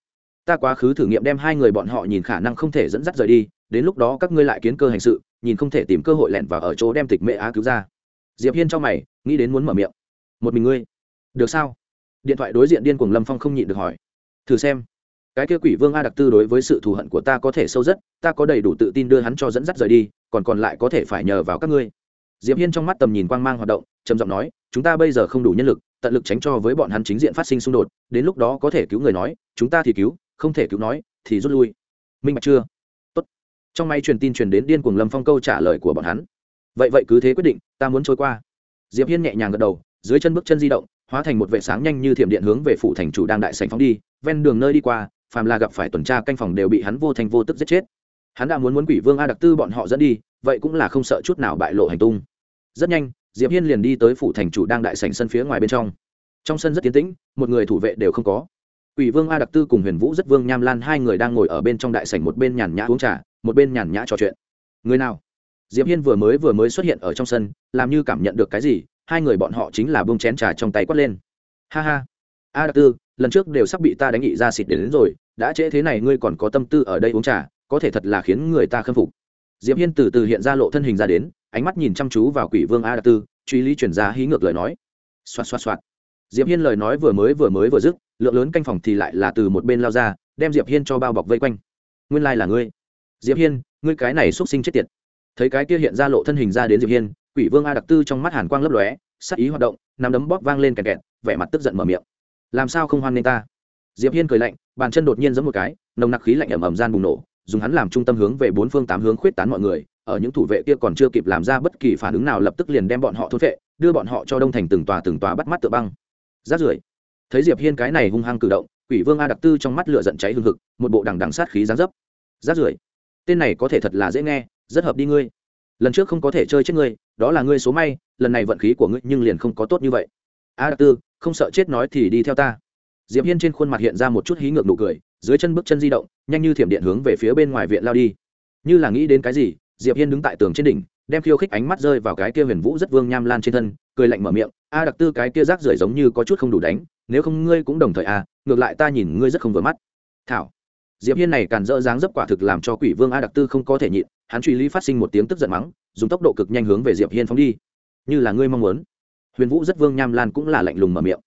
Ta quá khứ thử nghiệm đem hai người bọn họ nhìn khả năng không thể dẫn dắt rời đi đến lúc đó các ngươi lại kiến cơ hành sự, nhìn không thể tìm cơ hội lẻn vào ở chỗ đem tịch mệ á cứu ra. Diệp hiên cho mày, nghĩ đến muốn mở miệng. Một mình ngươi? Được sao? Điện thoại đối diện điên cuồng lâm phong không nhịn được hỏi. Thử xem. Cái kia quỷ vương a đặc tư đối với sự thù hận của ta có thể sâu rất, ta có đầy đủ tự tin đưa hắn cho dẫn dắt rời đi, còn còn lại có thể phải nhờ vào các ngươi. Diệp hiên trong mắt tầm nhìn quang mang hoạt động, trầm giọng nói, chúng ta bây giờ không đủ nhân lực, tận lực tránh cho với bọn hắn chính diện phát sinh xung đột, đến lúc đó có thể cứu người nói, chúng ta thì cứu, không thể cứu nói, thì rút lui. Minh bạch chưa? Trong máy truyền tin truyền đến điên cuồng lâm phong câu trả lời của bọn hắn. Vậy vậy cứ thế quyết định, ta muốn trôi qua. Diệp hiên nhẹ nhàng gật đầu, dưới chân bước chân di động, hóa thành một vệ sáng nhanh như thiểm điện hướng về phủ thành chủ đang đại sảnh phóng đi, ven đường nơi đi qua, phàm là gặp phải tuần tra canh phòng đều bị hắn vô thành vô tức giết chết. Hắn đã muốn muốn quỷ vương a đặc tư bọn họ dẫn đi, vậy cũng là không sợ chút nào bại lộ hành tung. Rất nhanh, diệp hiên liền đi tới phủ thành chủ đang đại sảnh sân phía ngoài bên trong. Trong sân rất tiến tĩnh, một người thủ vệ đều không có. Quỷ vương a đặc tư cùng huyền vũ rất vương nham lan, hai người đang ngồi ở bên trong đại sảnh một bên nhàn nhã uống trà một bên nhàn nhã trò chuyện. Người nào? Diệp hiên vừa mới vừa mới xuất hiện ở trong sân làm như cảm nhận được cái gì hai người bọn họ chính là bông chén trà trong tay quát lên. Ha ha. A đặc tư lần trước đều sắp bị ta đánh nghị ra xịt đến, đến rồi đã trễ thế này ngươi còn có tâm tư ở đây uống trà có thể thật là khiến người ta khâm phục. Diệp hiên từ từ hiện ra lộ thân hình ra đến ánh mắt nhìn chăm chú vào quỷ vương a đặc tư truy lý chuyển ra hí ngược lời nói. Xoạt xoạt xoạt. Diệp hiên lời nói vừa mới vừa mới vừa dứt lượng lớn canh phòng thì lại là từ một bên lao ra đem diệp hiên cho bao bọc vây quanh. Nguyên lai là ngươi diệp hiên, ngươi cái này xuất sinh chết tiệt. Thấy cái kia hiện ra lộ thân hình ra đến diệp hiên, quỷ vương a đặc tư trong mắt hàn quang lấp lóe, sắc ý hoạt động, nắm đấm bóp vang lên kẹt kẹt, vẻ mặt tức giận mở miệng. Làm sao không hoan nghênh ta? Diệp hiên cười lạnh, bàn chân đột nhiên giẫm một cái, nồng nặc khí lạnh ẩm ẩm gian bùng nổ, dùng hắn làm trung tâm hướng về bốn phương tám hướng khuyết tán mọi người, ở những thủ vệ kia còn chưa kịp làm ra bất kỳ phản ứng nào lập tức liền đem bọn họ thốt vệ, đưa bọn họ cho đông thành từng tòa từng tòa bắt mắt tự băng. Rát rưởi, thấy diệp hiên cái này hung hăng cử động, quỷ vương a đặc tư trong mắt lửa giận cháy hừng hực, một bộ đằng đằng sát khí giáng dấp. Rát rưởi tên này có thể thật là dễ nghe, rất hợp đi ngươi. Lần trước không có thể chơi chết ngươi, đó là ngươi số may, lần này vận khí của ngươi nhưng liền không có tốt như vậy. A đặc tư, không sợ chết nói thì đi theo ta. Diệp hiên trên khuôn mặt hiện ra một chút hí ngược nụ cười, dưới chân bước chân di động, nhanh như thiểm điện hướng về phía bên ngoài viện lao đi. Như là nghĩ đến cái gì, diệp hiên đứng tại tường trên đỉnh, đem khiêu khích ánh mắt rơi vào cái kia huyền vũ rất vương nham lan trên thân, cười lạnh mở miệng, a đặc tư, cái kia rác rưởi giống như có chút không đủ đánh, nếu không ngươi cũng đồng thời a ngược lại ta nhìn ngươi rất không vừa mắt. Thảo diệp hiên này càn dỡ dáng dấp quả thực làm cho quỷ vương a đặc tư không có thể nhịn hắn truy lý phát sinh một tiếng tức giận mắng dùng tốc độ cực nhanh hướng về diệp hiên phóng đi. Như là ngươi mong muốn. Huyền vũ rất vương nham lan cũng là lạnh lùng mở miệng.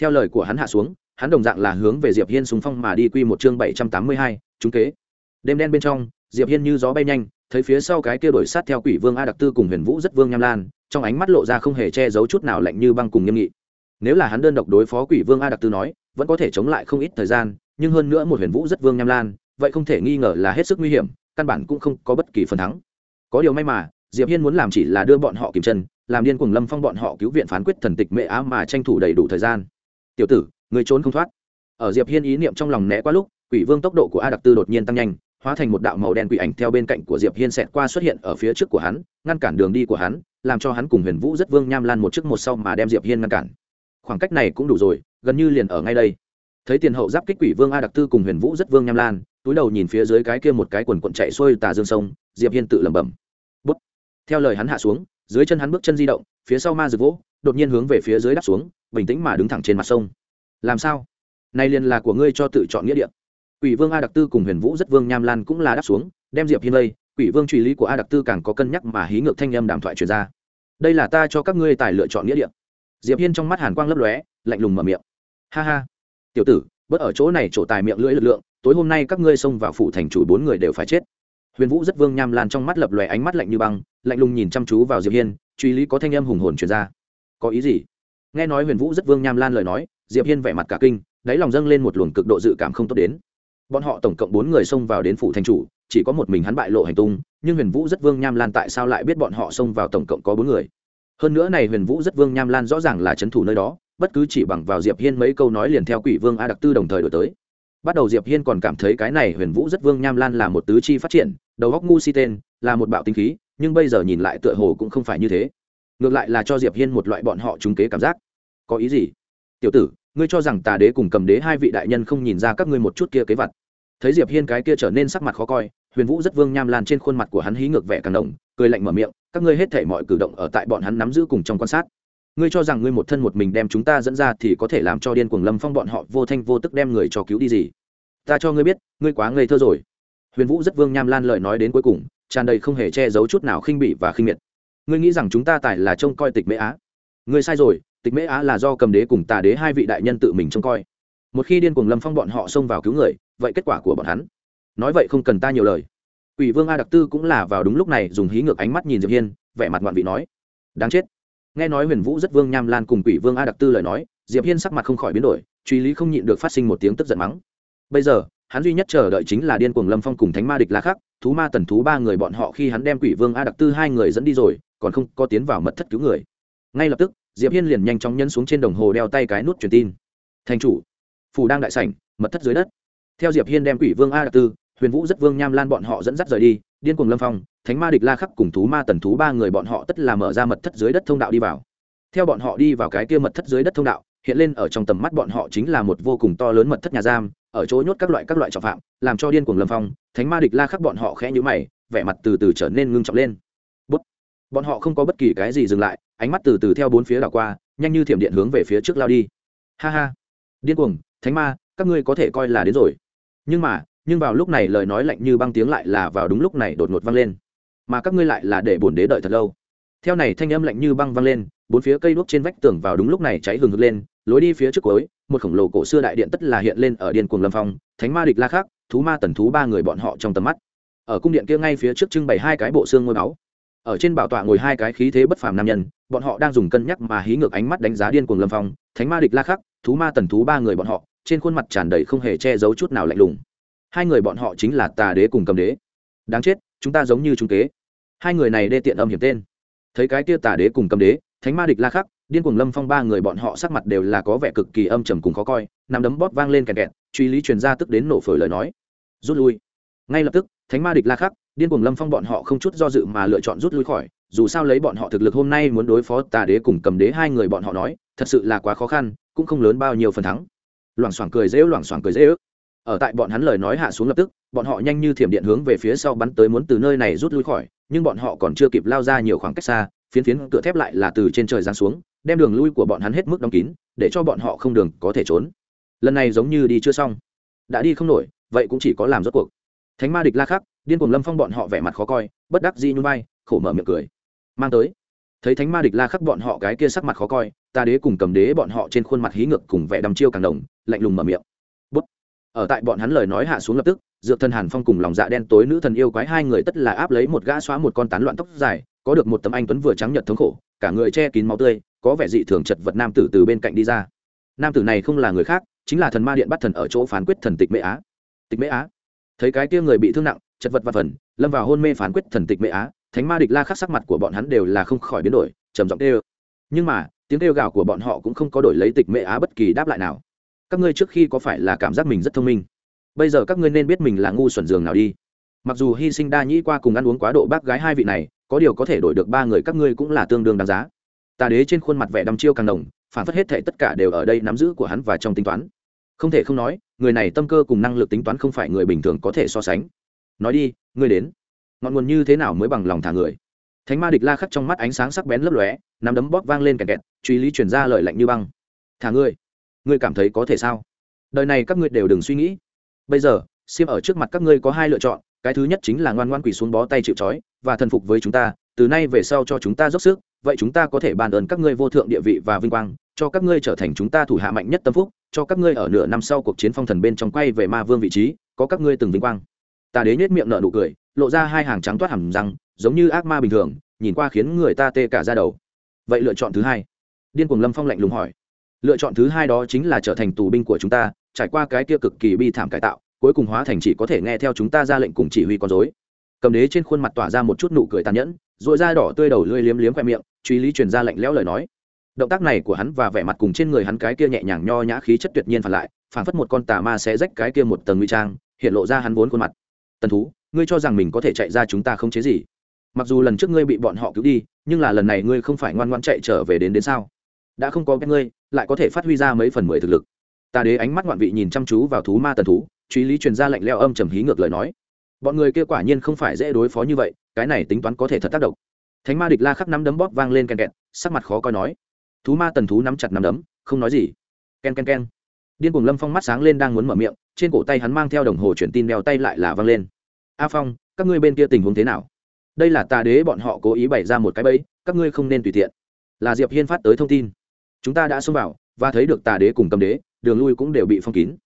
Theo lời của hắn hạ xuống hắn đồng dạng là hướng về diệp hiên súng phong mà đi quy một chương bảy trăm tám mươi hai, trúng kế. Đêm đen bên trong diệp hiên như gió bay nhanh thấy phía sau cái kia đổi sát theo quỷ vương a đặc tư cùng huyền vũ rất vương nham lan trong ánh mắt lộ ra không hề che giấu chút nào lạnh như băng cùng nghiêm nghị. Nếu là hắn đơn độc đối phó quỷ vương a đặc tư nói vẫn có thể chống lại không ít thời gian nhưng hơn nữa một huyền vũ rất vương nham lan, vậy không thể nghi ngờ là hết sức nguy hiểm, căn bản cũng không có bất kỳ phần thắng. Có điều may mà, diệp hiên muốn làm chỉ là đưa bọn họ kìm chân, làm điên cuồng lâm phong bọn họ cứu viện phán quyết thần tịch mẹ á mà tranh thủ đầy đủ thời gian. Tiểu tử, người trốn không thoát. Ở diệp hiên ý niệm trong lòng né qua lúc, quỷ vương tốc độ của a đặc tư đột nhiên tăng nhanh, hóa thành một đạo màu đen quỷ ảnh theo bên cạnh của diệp hiên xẹt qua xuất hiện ở phía trước của hắn, ngăn cản đường đi của hắn, làm cho hắn cùng huyền vũ rất vương nham lan một trước một sau mà đem diệp hiên ngăn cản. Khoảng cách này cũng đủ rồi, gần như liền ở ngay đây thấy tiền hậu giáp kích quỷ vương a đặc tư cùng huyền vũ rất vương nham lan, túi đầu nhìn phía dưới cái kia một cái quần quận chạy xuôi tà dương sông, diệp hiên tự lẩm bẩm. Bút. Theo lời hắn hạ xuống, dưới chân hắn bước chân di động, phía sau ma rực vỗ, đột nhiên hướng về phía dưới đáp xuống, bình tĩnh mà đứng thẳng trên mặt sông. Làm sao? Này liền là của ngươi cho tự chọn nghĩa địa. Quỷ vương a đặc tư cùng huyền vũ rất vương nham lan cũng là đáp xuống, đem diệp hiên lây quỷ vương truy lý của a đặc tư càng có cân nhắc mà hí ngược thanh âm đàm thoại truyền ra. Đây là ta cho các ngươi tài lựa chọn nghĩa địa. Diệp hiên trong mắt hàn quang lấp lóe, lạnh lùng mở miệng. Ha ha tiểu tử, bớt ở chỗ này chỗ tài miệng lưỡi lực lượng, tối hôm nay các ngươi xông vào phủ thành chủ bốn người đều phải chết. Huyền vũ rất vương nham lan trong mắt lập lòe ánh mắt lạnh như băng, lạnh lùng nhìn chăm chú vào diệp hiên, truy lý có thanh âm hùng hồn truyền ra. Có ý gì? Nghe nói huyền vũ rất vương nham lan lời nói, diệp hiên vẻ mặt cả kinh, đáy lòng dâng lên một luồng cực độ dự cảm không tốt đến. Bọn họ tổng cộng bốn người xông vào đến phủ thành chủ, chỉ có một mình hắn bại lộ hành tung, nhưng huyền vũ rất vương nham lan tại sao lại biết bọn họ xông vào tổng cộng có bốn người? Hơn nữa này huyền vũ rất vương nham lan rõ ràng là c h ấ n thủ nơi đó bất cứ chỉ bằng vào diệp hiên mấy câu nói liền theo quỷ vương a đặc tư đồng thời đổi tới. Bắt đầu diệp hiên còn cảm thấy cái này huyền vũ rất vương nham lan là một tứ chi phát triển, đầu góc ngu si tên, là một bạo tinh khí, nhưng bây giờ nhìn lại tựa hồ cũng không phải như thế. Ngược lại là cho diệp hiên một loại bọn họ trúng kế cảm giác. Có ý gì? Tiểu tử, ngươi cho rằng tà đế cùng cầm đế hai vị đại nhân không nhìn ra các ngươi một chút kia kế vật thấy diệp hiên cái kia trở nên sắc mặt khó coi, huyền vũ rất vương nham lan trên khuôn mặt của hắn hí ngược vẻ càng động, cười lạnh mở miệng, các ngươi hết thể mọi cử động ở tại bọn hắn nắm giữ cùng trong quan sát ngươi cho rằng ngươi một thân một mình đem chúng ta dẫn ra thì có thể làm cho điên cuồng lâm phong bọn họ vô thanh vô tức đem người cho cứu đi gì? Ta cho ngươi biết ngươi quá ngây thơ rồi. Huyền vũ rất vương nham lan lời nói đến cuối cùng tràn đầy không hề che giấu chút nào khinh bỉ và khinh miệt. Ngươi nghĩ rằng chúng ta tài là trông coi tịch mễ á? Ngươi sai rồi tịch mễ á là do cầm đế cùng tà đế hai vị đại nhân tự mình trông coi. Một khi điên cuồng lâm phong bọn họ xông vào cứu người vậy kết quả của bọn hắn? Nói vậy không cần ta nhiều lời. Quỷ Vương A Đặc Tư cũng là vào đúng lúc này dùng hí ngược ánh mắt nhìn Diệp Hiên, vẻ mặt ngoạn vị nói: "Đáng chết." Nghe nói Huyền Vũ rất Vương Nham Lan cùng Quỷ Vương A Đặc Tư lời nói, Diệp Hiên sắc mặt không khỏi biến đổi, truy lý không nhịn được phát sinh một tiếng tức giận mắng. Bây giờ, hắn duy nhất chờ đợi chính là điên cuồng Lâm Phong cùng Thánh Ma địch La Khắc, thú ma tần thú ba người bọn họ khi hắn đem Quỷ Vương A Đặc Tư hai người dẫn đi rồi, còn không có tiến vào mật thất cứu người. Ngay lập tức, Diệp Hiên liền nhanh chóng nhấn xuống trên đồng hồ đeo tay cái nút truyền tin. "Thành chủ, phủ đang đại sảnh, mật thất dưới đất." Theo Diệp Hiên đem Quỷ Vương A Đặc Tư, huyền vũ rất vương nham lan bọn họ dẫn dắt rời đi điên cuồng lâm phong thánh ma địch la khắc cùng thú ma tần thú ba người bọn họ tất là mở ra mật thất dưới đất thông đạo đi vào. Theo bọn họ đi vào cái kia mật thất dưới đất thông đạo, hiện lên ở trong tầm mắt bọn họ chính là một vô cùng to lớn mật thất nhà giam, ở chỗ nhốt các loại các loại trọng phạm, làm cho điên cuồng lâm phong, thánh ma địch la khắc bọn họ khẽ nhữ mày, vẻ mặt từ từ trở nên ngưng trọng lên. Bút. bọn họ không có bất kỳ cái gì dừng lại, ánh mắt từ từ theo bốn phía đảo qua, nhanh như thiểm điện hướng về phía trước lao đi. Ha ha. Điên cuồng, thánh ma, các ngươi có thể coi là đến rồi. Nhưng mà, nhưng vào lúc này lời nói lạnh như băng tiếng lại là vào đúng lúc này đột ngột vang lên mà các ngươi lại là để bổn đế đợi thật lâu. Theo này thanh âm lạnh như băng vang lên, bốn phía cây đuốc trên vách tường vào đúng lúc này cháy hừng hực lên, lối đi phía trước cuối, một khổng lồ cổ xưa đại điện tất là hiện lên ở điện cuồng lâm phong, thánh ma địch la khác thú ma tần thú ba người bọn họ trong tầm mắt. Ở cung điện kia ngay phía trước trưng bày hai cái bộ xương ngôi báu. Ở trên bảo tọa ngồi hai cái khí thế bất phàm nam nhân, bọn họ đang dùng cân nhắc mà hí ngược ánh mắt đánh giá điên cuồng lâm phong, thánh ma địch la khắc, thú ma tần thú ba người bọn họ, trên khuôn mặt tràn đầy không hề che giấu chút nào lạnh lùng. Hai người bọn họ chính là tà đế cùng cầm đế. Đáng chết, chúng ta giống như trung kế hai người này đê tiện âm hiểm tên. Thấy cái tia tà đế cùng cầm đế, thánh ma địch la khắc, điên cuồng lâm phong ba người bọn họ sắc mặt đều là có vẻ cực kỳ âm trầm cùng khó coi nằm đấm bóp vang lên kẹt kẹt, truy lý truyền ra tức đến nổ phổi lời nói. Rút lui. Ngay lập tức, thánh ma địch la khắc, điên cuồng lâm phong bọn họ không chút do dự mà lựa chọn rút lui khỏi, dù sao lấy bọn họ thực lực hôm nay muốn đối phó tà đế cùng cầm đế hai người bọn họ nói, thật sự là quá khó khăn, cũng không lớn bao nhiêu phần thắng. Loảng xoảng cười dễ loảng xoảng cười dễ ước ở tại bọn hắn lời nói hạ xuống lập tức, bọn họ nhanh như thiểm điện hướng về phía sau bắn tới muốn từ nơi này rút lui khỏi, nhưng bọn họ còn chưa kịp lao ra nhiều khoảng cách xa, phiến phiến cửa thép lại là từ trên trời giáng xuống, đem đường lui của bọn hắn hết mức đóng kín, để cho bọn họ không đường có thể trốn. Lần này giống như đi chưa xong. Đã đi không nổi, vậy cũng chỉ có làm rốt cuộc. Thánh ma địch la khắc, điên cuồng lâm phong bọn họ vẻ mặt khó coi, bất đắc dĩ nhún vai, khổ mở miệng cười. Mang tới. Thấy thánh ma địch la khắc bọn họ cái kia sắc mặt khó coi, ta đế cùng cầm đế bọn họ trên khuôn mặt hí ngược cùng vẻ đăm chiêu càng đồng, lạnh lùng mở miệng ở tại bọn hắn lời nói hạ xuống lập tức, dược thần hàn phong cùng lòng dạ đen tối nữ thần yêu quái hai người tất là áp lấy một gã xóa một con tán loạn tóc dài, có được một tấm anh tuấn vừa trắng nhật thống khổ, cả người che kín máu tươi, có vẻ dị thường chật vật nam tử từ bên cạnh đi ra. Nam tử này không là người khác, chính là thần ma điện bắt thần ở chỗ phán quyết thần tịch mễ á. Tịch mễ á? Thấy cái kia người bị thương nặng, chật vật và phần, lâm vào hôn mê phán quyết thần tịch mễ á, thánh ma địch la khắc sắc mặt của bọn hắn đều là không khỏi biến đổi, trầm giọng tê nhưng mà, tiếng kêu gào của bọn họ cũng không có đổi lấy tịch mễ á bất kỳ đáp lại nào các ngươi trước khi có phải là cảm giác mình rất thông minh? Bây giờ các ngươi nên biết mình là ngu xuẩn giường nào đi. Mặc dù hy sinh đa nhĩ qua cùng ăn uống quá độ bác gái hai vị này, có điều có thể đổi được ba người các ngươi cũng là tương đương đáng giá. Tà đế trên khuôn mặt vẻ đăm chiêu càng đồng phản phất hết thệ tất cả đều ở đây nắm giữ của hắn và trong tính toán. Không thể không nói, người này tâm cơ cùng năng lực tính toán không phải người bình thường có thể so sánh. Nói đi, ngươi đến. Ngọn nguồn như thế nào mới bằng lòng thả người? Thánh ma địch la khắc trong mắt ánh sáng sắc bén lấp lóe, nắm đấm bóp vang lên kẹt kẹt, truy lý chuyển ra lời lạnh như băng. Thả ngươi ngươi cảm thấy có thể sao? Đời này các ngươi đều đừng suy nghĩ. Bây giờ, xiêm ở trước mặt các ngươi có hai lựa chọn, cái thứ nhất chính là ngoan ngoan quỳ xuống bó tay chịu trói và thần phục với chúng ta, từ nay về sau cho chúng ta dốc sức, vậy chúng ta có thể bàn ơn các ngươi vô thượng địa vị và vinh quang, cho các ngươi trở thành chúng ta thủ hạ mạnh nhất tâm phúc, cho các ngươi ở nửa năm sau cuộc chiến phong thần bên trong quay về ma vương vị trí, có các ngươi từng vinh quang. Ta đế nhếch miệng nở nụ cười, lộ ra hai hàng trắng toát hẳn răng, giống như ác ma bình thường, nhìn qua khiến người ta tê cả ra đầu. Vậy lựa chọn thứ hai. Điên cuồng lâm phong lạnh lùng hỏi lựa chọn thứ hai đó chính là trở thành tù binh của chúng ta, trải qua cái kia cực kỳ bi thảm cải tạo, cuối cùng hóa thành chỉ có thể nghe theo chúng ta ra lệnh cùng chỉ huy con dối cầm đế trên khuôn mặt tỏa ra một chút nụ cười tàn nhẫn rồi da đỏ tươi đầu lưỡi liếm liếm khoe miệng, truy lý truyền ra lạnh lẽo lời nói. Động tác này của hắn và vẻ mặt cùng trên người hắn cái kia nhẹ nhàng nho nhã khí chất tuyệt nhiên phản lại, phản phất một con tà ma sẽ rách cái kia một tầng nguy trang, hiện lộ ra hắn vốn khuôn mặt. Tần thú, ngươi cho rằng mình có thể chạy ra chúng ta không chế gì? Mặc dù lần trước ngươi bị bọn họ cứu đi, nhưng là lần này ngươi không phải ngoan ngoan chạy trở về đến đến sao? Đã không có cái ngươi, lại có thể phát huy ra mấy phần mười thực lực. Ta đế ánh mắt ngoạn vị nhìn chăm chú vào thú ma tần thú, truy lý truyền ra lạnh leo âm trầm hí ngược lời nói. Bọn người kia quả nhiên không phải dễ đối phó như vậy, cái này tính toán có thể thật tác động. Thánh ma địch la khắc nắm đấm bóp vang lên ken kẹt, sắc mặt khó coi nói. Thú ma tần thú nắm chặt nắm đấm, không nói gì. Ken ken ken. Điên cuồng lâm phong mắt sáng lên đang muốn mở miệng, trên cổ tay hắn mang theo đồng hồ chuyển tin đeo tay lại là vang lên. A phong, các ngươi bên kia tình huống thế nào? Đây là tà đế bọn họ cố ý bày ra một cái bẫy, các ngươi không nên tùy tiện. Là diệp hiên phát tới thông tin chúng ta đã xông vào và thấy được tà đế cùng cầm đế, đường lui cũng đều bị phong kín.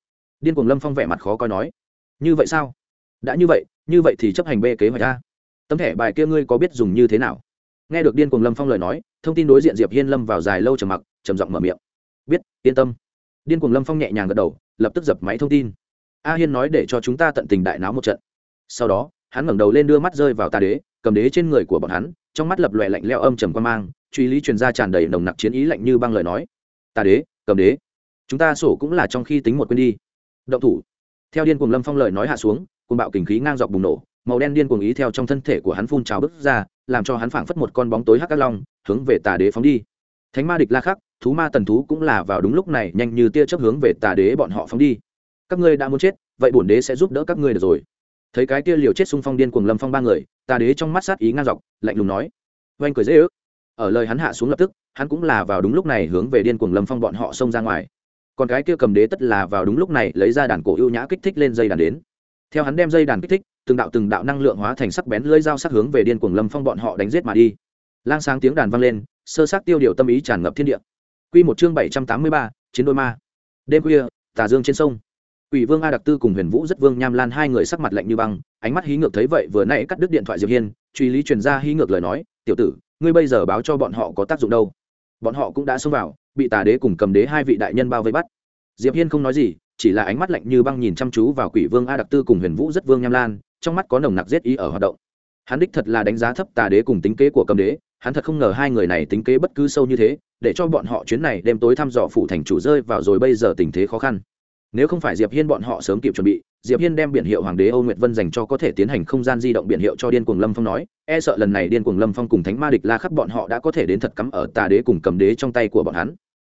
Điên cuồng lâm phong vẻ mặt khó coi nói, như vậy sao? Đã như vậy như vậy thì chấp hành bê kế hoạch a. Tấm thẻ bài kia ngươi có biết dùng như thế nào? Nghe được điên cuồng lâm phong lời nói, thông tin đối diện diệp hiên lâm vào dài lâu trầm mặc, trầm giọng mở miệng, biết, yên tâm. Điên cuồng lâm phong nhẹ nhàng gật đầu, lập tức dập máy thông tin. A hiên nói để cho chúng ta tận tình đại náo một trận. Sau đó, hắn ngẩng đầu lên đưa mắt rơi vào tà đế, cầm đế trên người của bọn hắn, trong mắt lập lòe lạnh leo âm trầm quan mang truy lý truyền ra tràn đầy nồng nặc chiến ý lạnh như băng lời nói. Tà đế, cầm đế. Chúng ta sổ cũng là trong khi tính một quên đi. Động thủ. Theo điên cuồng lâm phong lời nói hạ xuống, cuồng bạo kình khí ngang dọc bùng nổ, màu đen điên cuồng ý theo trong thân thể của hắn phun trào bứt ra, làm cho hắn phảng phất một con bóng tối hắc các long, hướng về tà đế phóng đi. Thánh ma địch la khắc, thú ma tần thú cũng là vào đúng lúc này nhanh như tia chớp hướng về tà đế bọn họ phóng đi. Các ngươi đã muốn chết, vậy bổn đế sẽ giúp đỡ các ngươi được rồi. Thấy cái tia liều chết xung phong điên cuồng lâm phong ba người, tà đế trong mắt sát ý ngang dọc, lạnh lùng nói. Oanh cười dễ ước ở lời hắn hạ xuống lập tức hắn cũng là vào đúng lúc này hướng về điên cuồng lâm phong bọn họ xông ra ngoài. Còn cái kia cầm đế tất là vào đúng lúc này lấy ra đàn cổ ưu nhã kích thích lên dây đàn đến. Theo hắn đem dây đàn kích thích từng đạo từng đạo năng lượng hóa thành sắc bén lưỡi dao sắc hướng về điên cuồng lâm phong bọn họ đánh giết mà đi. Lang sáng tiếng đàn vang lên sơ sát tiêu điều tâm ý tràn ngập thiên địa. Quy một chương bảy trăm tám mươi ba chiến đôi ma. Đêm khuya tà dương trên sông. Quỷ Vương A Đặc Tư cùng Huyền Vũ rất Vương Nham Lan hai người sắc mặt lạnh như băng, ánh mắt hí ngược thấy vậy vừa nãy cắt đứt điện thoại Diệp Hiên, truy lý truyền ra hí ngược lời nói, "Tiểu tử, ngươi bây giờ báo cho bọn họ có tác dụng đâu? Bọn họ cũng đã xông vào, bị Tà Đế cùng Cầm Đế hai vị đại nhân bao vây bắt." Diệp Hiên không nói gì, chỉ là ánh mắt lạnh như băng nhìn chăm chú vào Quỷ Vương A Đặc Tư cùng Huyền Vũ rất Vương Nham Lan, trong mắt có nồng nặc giết ý ở hoạt động. Hắn đích thật là đánh giá thấp Tà Đế cùng tính kế của Cầm Đế, hắn thật không ngờ hai người này tính kế bất cứ sâu như thế, để cho bọn họ chuyến này đêm tối thăm dò phủ thành chủ rơi vào rồi bây giờ tình thế khó khăn nếu không phải diệp hiên bọn họ sớm kịp chuẩn bị, diệp hiên đem biển hiệu hoàng đế âu nguyệt vân dành cho có thể tiến hành không gian di động biển hiệu cho điên cuồng lâm phong nói e sợ lần này điên cuồng lâm phong cùng thánh ma địch la khắc bọn họ đã có thể đến thật cắm ở tà đế cùng cầm đế trong tay của bọn hắn.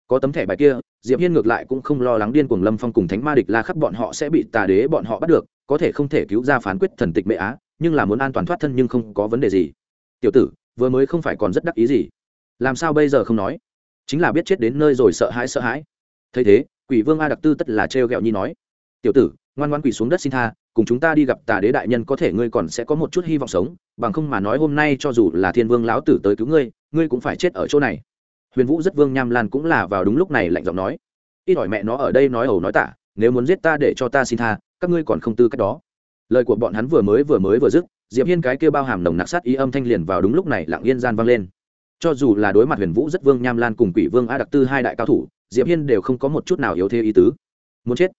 Có tấm thẻ bài kia, diệp hiên ngược lại cũng không lo lắng điên cuồng lâm phong cùng thánh ma địch la khắc bọn họ sẽ bị tà đế bọn họ bắt được, có thể không thể cứu ra phán quyết thần tịch mệ á, nhưng là muốn an toàn thoát thân nhưng không có vấn đề gì. Tiểu tử, vừa mới không phải còn rất đắc ý gì? Làm sao bây giờ không nói? Chính là biết chết đến nơi rồi sợ hãi sợ hãi. Thấy thế quỷ vương a đặc tư tất là trêu ghẹo nhi nói. Tiểu tử, ngoan ngoan quỷ xuống đất xin tha, cùng chúng ta đi gặp tà đế đại nhân có thể ngươi còn sẽ có một chút hy vọng sống, bằng không mà nói hôm nay cho dù là thiên vương lão tử tới cứu ngươi ngươi cũng phải chết ở chỗ này. Huyền vũ rất vương nham lan cũng là vào đúng lúc này lạnh giọng nói. Ít hỏi mẹ nó ở đây nói ẩu nói tả, nếu muốn giết ta để cho ta xin tha, các ngươi còn không tư cách đó. Lời của bọn hắn vừa mới vừa mới vừa dứt, diệp hiên cái kia bao hàm nồng nặc sát ý âm thanh liền vào đúng lúc này lặng yên gian vang lên. Cho dù là đối mặt huyền vũ rất vương nham lan cùng quỷ vương a đặc tư hai đại cao thủ diệp hiên đều không có một chút nào yếu thế ý tứ. Muốn chết.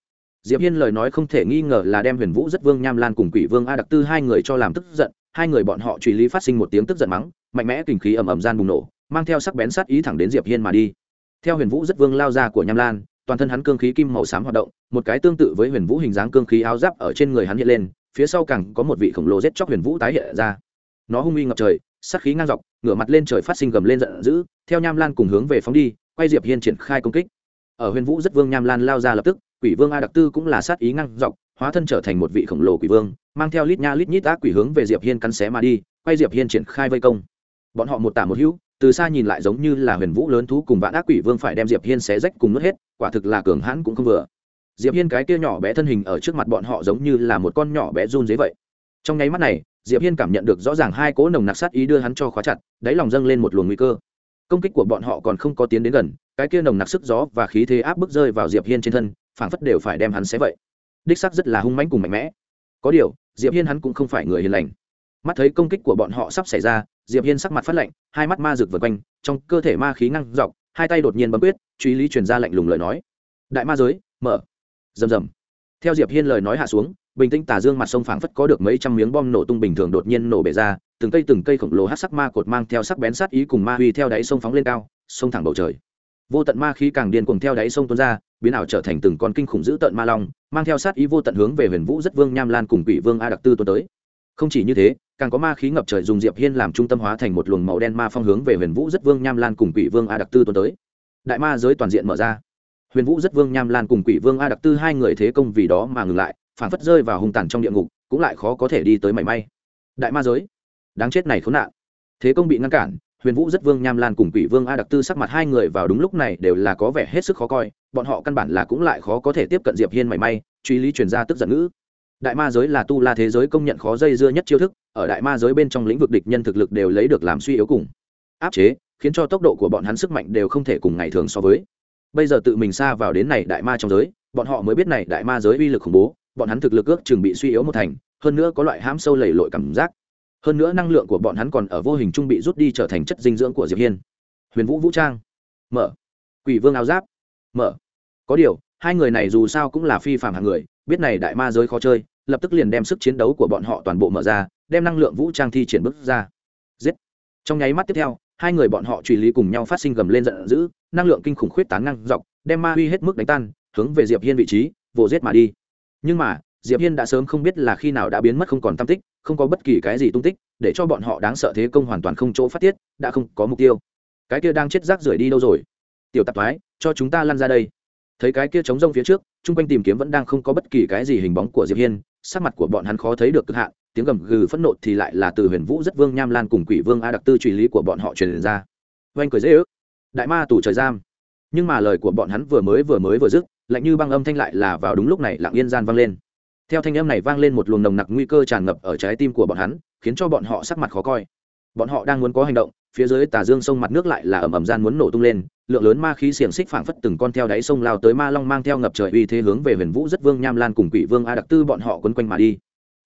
Diệp hiên lời nói không thể nghi ngờ là đem huyền vũ rất vương nham lan cùng quỷ vương a đặc tư hai người cho làm tức giận, hai người bọn họ truy lý phát sinh một tiếng tức giận mắng, mạnh mẽ kinh khí ầm ầm gian bùng nổ, mang theo sắc bén sát ý thẳng đến diệp hiên mà đi. Theo huyền vũ rất vương lao ra của nham lan, toàn thân hắn cương khí kim màu xám hoạt động, một cái tương tự với huyền vũ hình dáng cương khí áo giáp ở trên người hắn hiện lên, phía sau càng có một vị khổng lồ giết chóc huyền vũ tái hiện ra. Nó hung uy ngập trời, sát khí ngang dọc, ngửa mặt lên trời phát sinh gầm lên giận dữ, theo nham lan cùng hướng về phóng đi quay diệp hiên triển khai công kích. Ở huyền vũ rất vương nham lan lao ra lập tức, quỷ vương a đặc tư cũng là sát ý ngăn dọc, hóa thân trở thành một vị khổng lồ quỷ vương, mang theo lít nha lít nhít ác quỷ hướng về diệp hiên cắn xé mà đi, quay diệp hiên triển khai vây công. Bọn họ một tả một hữu, từ xa nhìn lại giống như là huyền vũ lớn thú cùng vạn ác quỷ vương phải đem diệp hiên xé rách cùng nuốt hết, quả thực là cường hãn cũng không vừa. Diệp hiên cái kia nhỏ bé thân hình ở trước mặt bọn họ giống như là một con nhỏ bé run dế vậy. Trong nháy mắt này, diệp hiên cảm nhận được rõ ràng hai cỗ nồng nặc sát ý đưa hắn cho khóa chặt, đáy lòng dâng lên một luồng nguy cơ công kích của bọn họ còn không có tiến đến gần, cái kia nồng nặc sức gió và khí thế áp bức rơi vào diệp hiên trên thân, phảng phất đều phải đem hắn xé vậy. Đích sắc rất là hung mãnh cùng mạnh mẽ. Có điều, diệp hiên hắn cũng không phải người hiền lành. Mắt thấy công kích của bọn họ sắp xảy ra, diệp hiên sắc mặt phát lạnh, hai mắt ma rực vượt quanh, trong cơ thể ma khí ngăn dọc, hai tay đột nhiên bấm quyết, truy lý truyền ra lạnh lùng lời nói. Đại ma giới, mở. Rầm rầm. Theo diệp hiên lời nói hạ xuống, bình tĩnh tà dương mặt sông phảng phất có được mấy trăm miếng bom nổ tung bình thường đột nhiên nổ bể ra từng cây từng cây khổng lồ hát sắc ma cột mang theo sắc bén sát ý cùng ma huy theo đáy sông phóng lên cao, sông thẳng bầu trời. Vô tận ma khí càng điên cuồng theo đáy sông tuôn ra, biến ảo trở thành từng con kinh khủng dữ tận ma long, mang theo sát ý vô tận hướng về huyền vũ rất vương nham lan cùng quỷ vương a đặc tư tuôn tới. Không chỉ như thế, càng có ma khí ngập trời dùng diệp hiên làm trung tâm hóa thành một luồng màu đen ma phong hướng về huyền vũ rất vương nham lan cùng quỷ vương a đặc tư tuôn tới. Đại ma giới toàn diện mở ra. Huyền vũ rất vương nham lan cùng quỷ vương a đặc tư hai người thế công vì đó mà ngừng lại phản phất rơi vào hung tàn trong địa ngục, cũng lại khó có thể đi tới mảy may. Đại ma giới đáng chết này khốn nạn. Thế công bị ngăn cản, huyền vũ rất vương nham lan cùng quỷ vương a đặc tư sắc mặt hai người vào đúng lúc này đều là có vẻ hết sức khó coi, bọn họ căn bản là cũng lại khó có thể tiếp cận diệp hiên mảy may, truy lý truyền ra tức giận ngữ. Đại ma giới là tu la thế giới công nhận khó dây dưa nhất chiêu thức, ở đại ma giới bên trong lĩnh vực địch nhân thực lực đều lấy được làm suy yếu cùng áp chế, khiến cho tốc độ của bọn hắn sức mạnh đều không thể cùng ngày thường so với. Bây giờ tự mình xa vào đến này đại ma trong giới, bọn họ mới biết này đại ma giới uy lực khủng bố, bọn hắn thực lực ước chừng bị suy yếu một thành, hơn nữa có loại hãm sâu lầy lội cảm giác hơn nữa năng lượng của bọn hắn còn ở vô hình trung bị rút đi trở thành chất dinh dưỡng của diệp hiên. Huyền vũ vũ trang. Mở. Quỷ vương áo giáp. Mở. Có điều, hai người này dù sao cũng là phi phạm hạng người, biết này đại ma giới khó chơi, lập tức liền đem sức chiến đấu của bọn họ toàn bộ mở ra, đem năng lượng vũ trang thi triển bước ra. Giết. Trong nháy mắt tiếp theo, hai người bọn họ truy lý cùng nhau phát sinh gầm lên giận dữ, năng lượng kinh khủng khuyết tán ngang dọc, đem ma huy hết mức đánh tan, hướng về diệp hiên vị trí, vồ giết mà đi. Nhưng mà diệp hiên đã sớm không biết là khi nào đã biến mất không còn tâm tích, không có bất kỳ cái gì tung tích, để cho bọn họ đáng sợ thế công hoàn toàn không chỗ phát tiết, đã không có mục tiêu. Cái kia đang chết rác rưởi đi đâu rồi? Tiểu tạp thoái, cho chúng ta lăn ra đây. Thấy cái kia trống rông phía trước, chung quanh tìm kiếm vẫn đang không có bất kỳ cái gì hình bóng của diệp hiên, sắc mặt của bọn hắn khó thấy được cực hạn, tiếng gầm gừ phẫn nộ thì lại là từ huyền vũ rất vương nham lan cùng quỷ vương a đặc tư truy lý của bọn họ truyền ra. Oanh cười dễ ước. Đại ma tù trời giam. Nhưng mà lời của bọn hắn vừa mới vừa mới vừa dứt, lạnh như băng âm thanh lại là vào đúng lúc này lặng yên gian vang lên theo thanh âm này vang lên một luồng nồng nặc nguy cơ tràn ngập ở trái tim của bọn hắn, khiến cho bọn họ sắc mặt khó coi. Bọn họ đang muốn có hành động, phía dưới tà dương sông mặt nước lại là ẩm ẩm gian muốn nổ tung lên, lượng lớn ma khí xiềng xích phảng phất từng con theo đáy sông lao tới ma long mang theo ngập trời uy thế hướng về huyền vũ rất vương, nham lan cùng quỷ vương, a đặc tư bọn họ quấn quanh mà đi.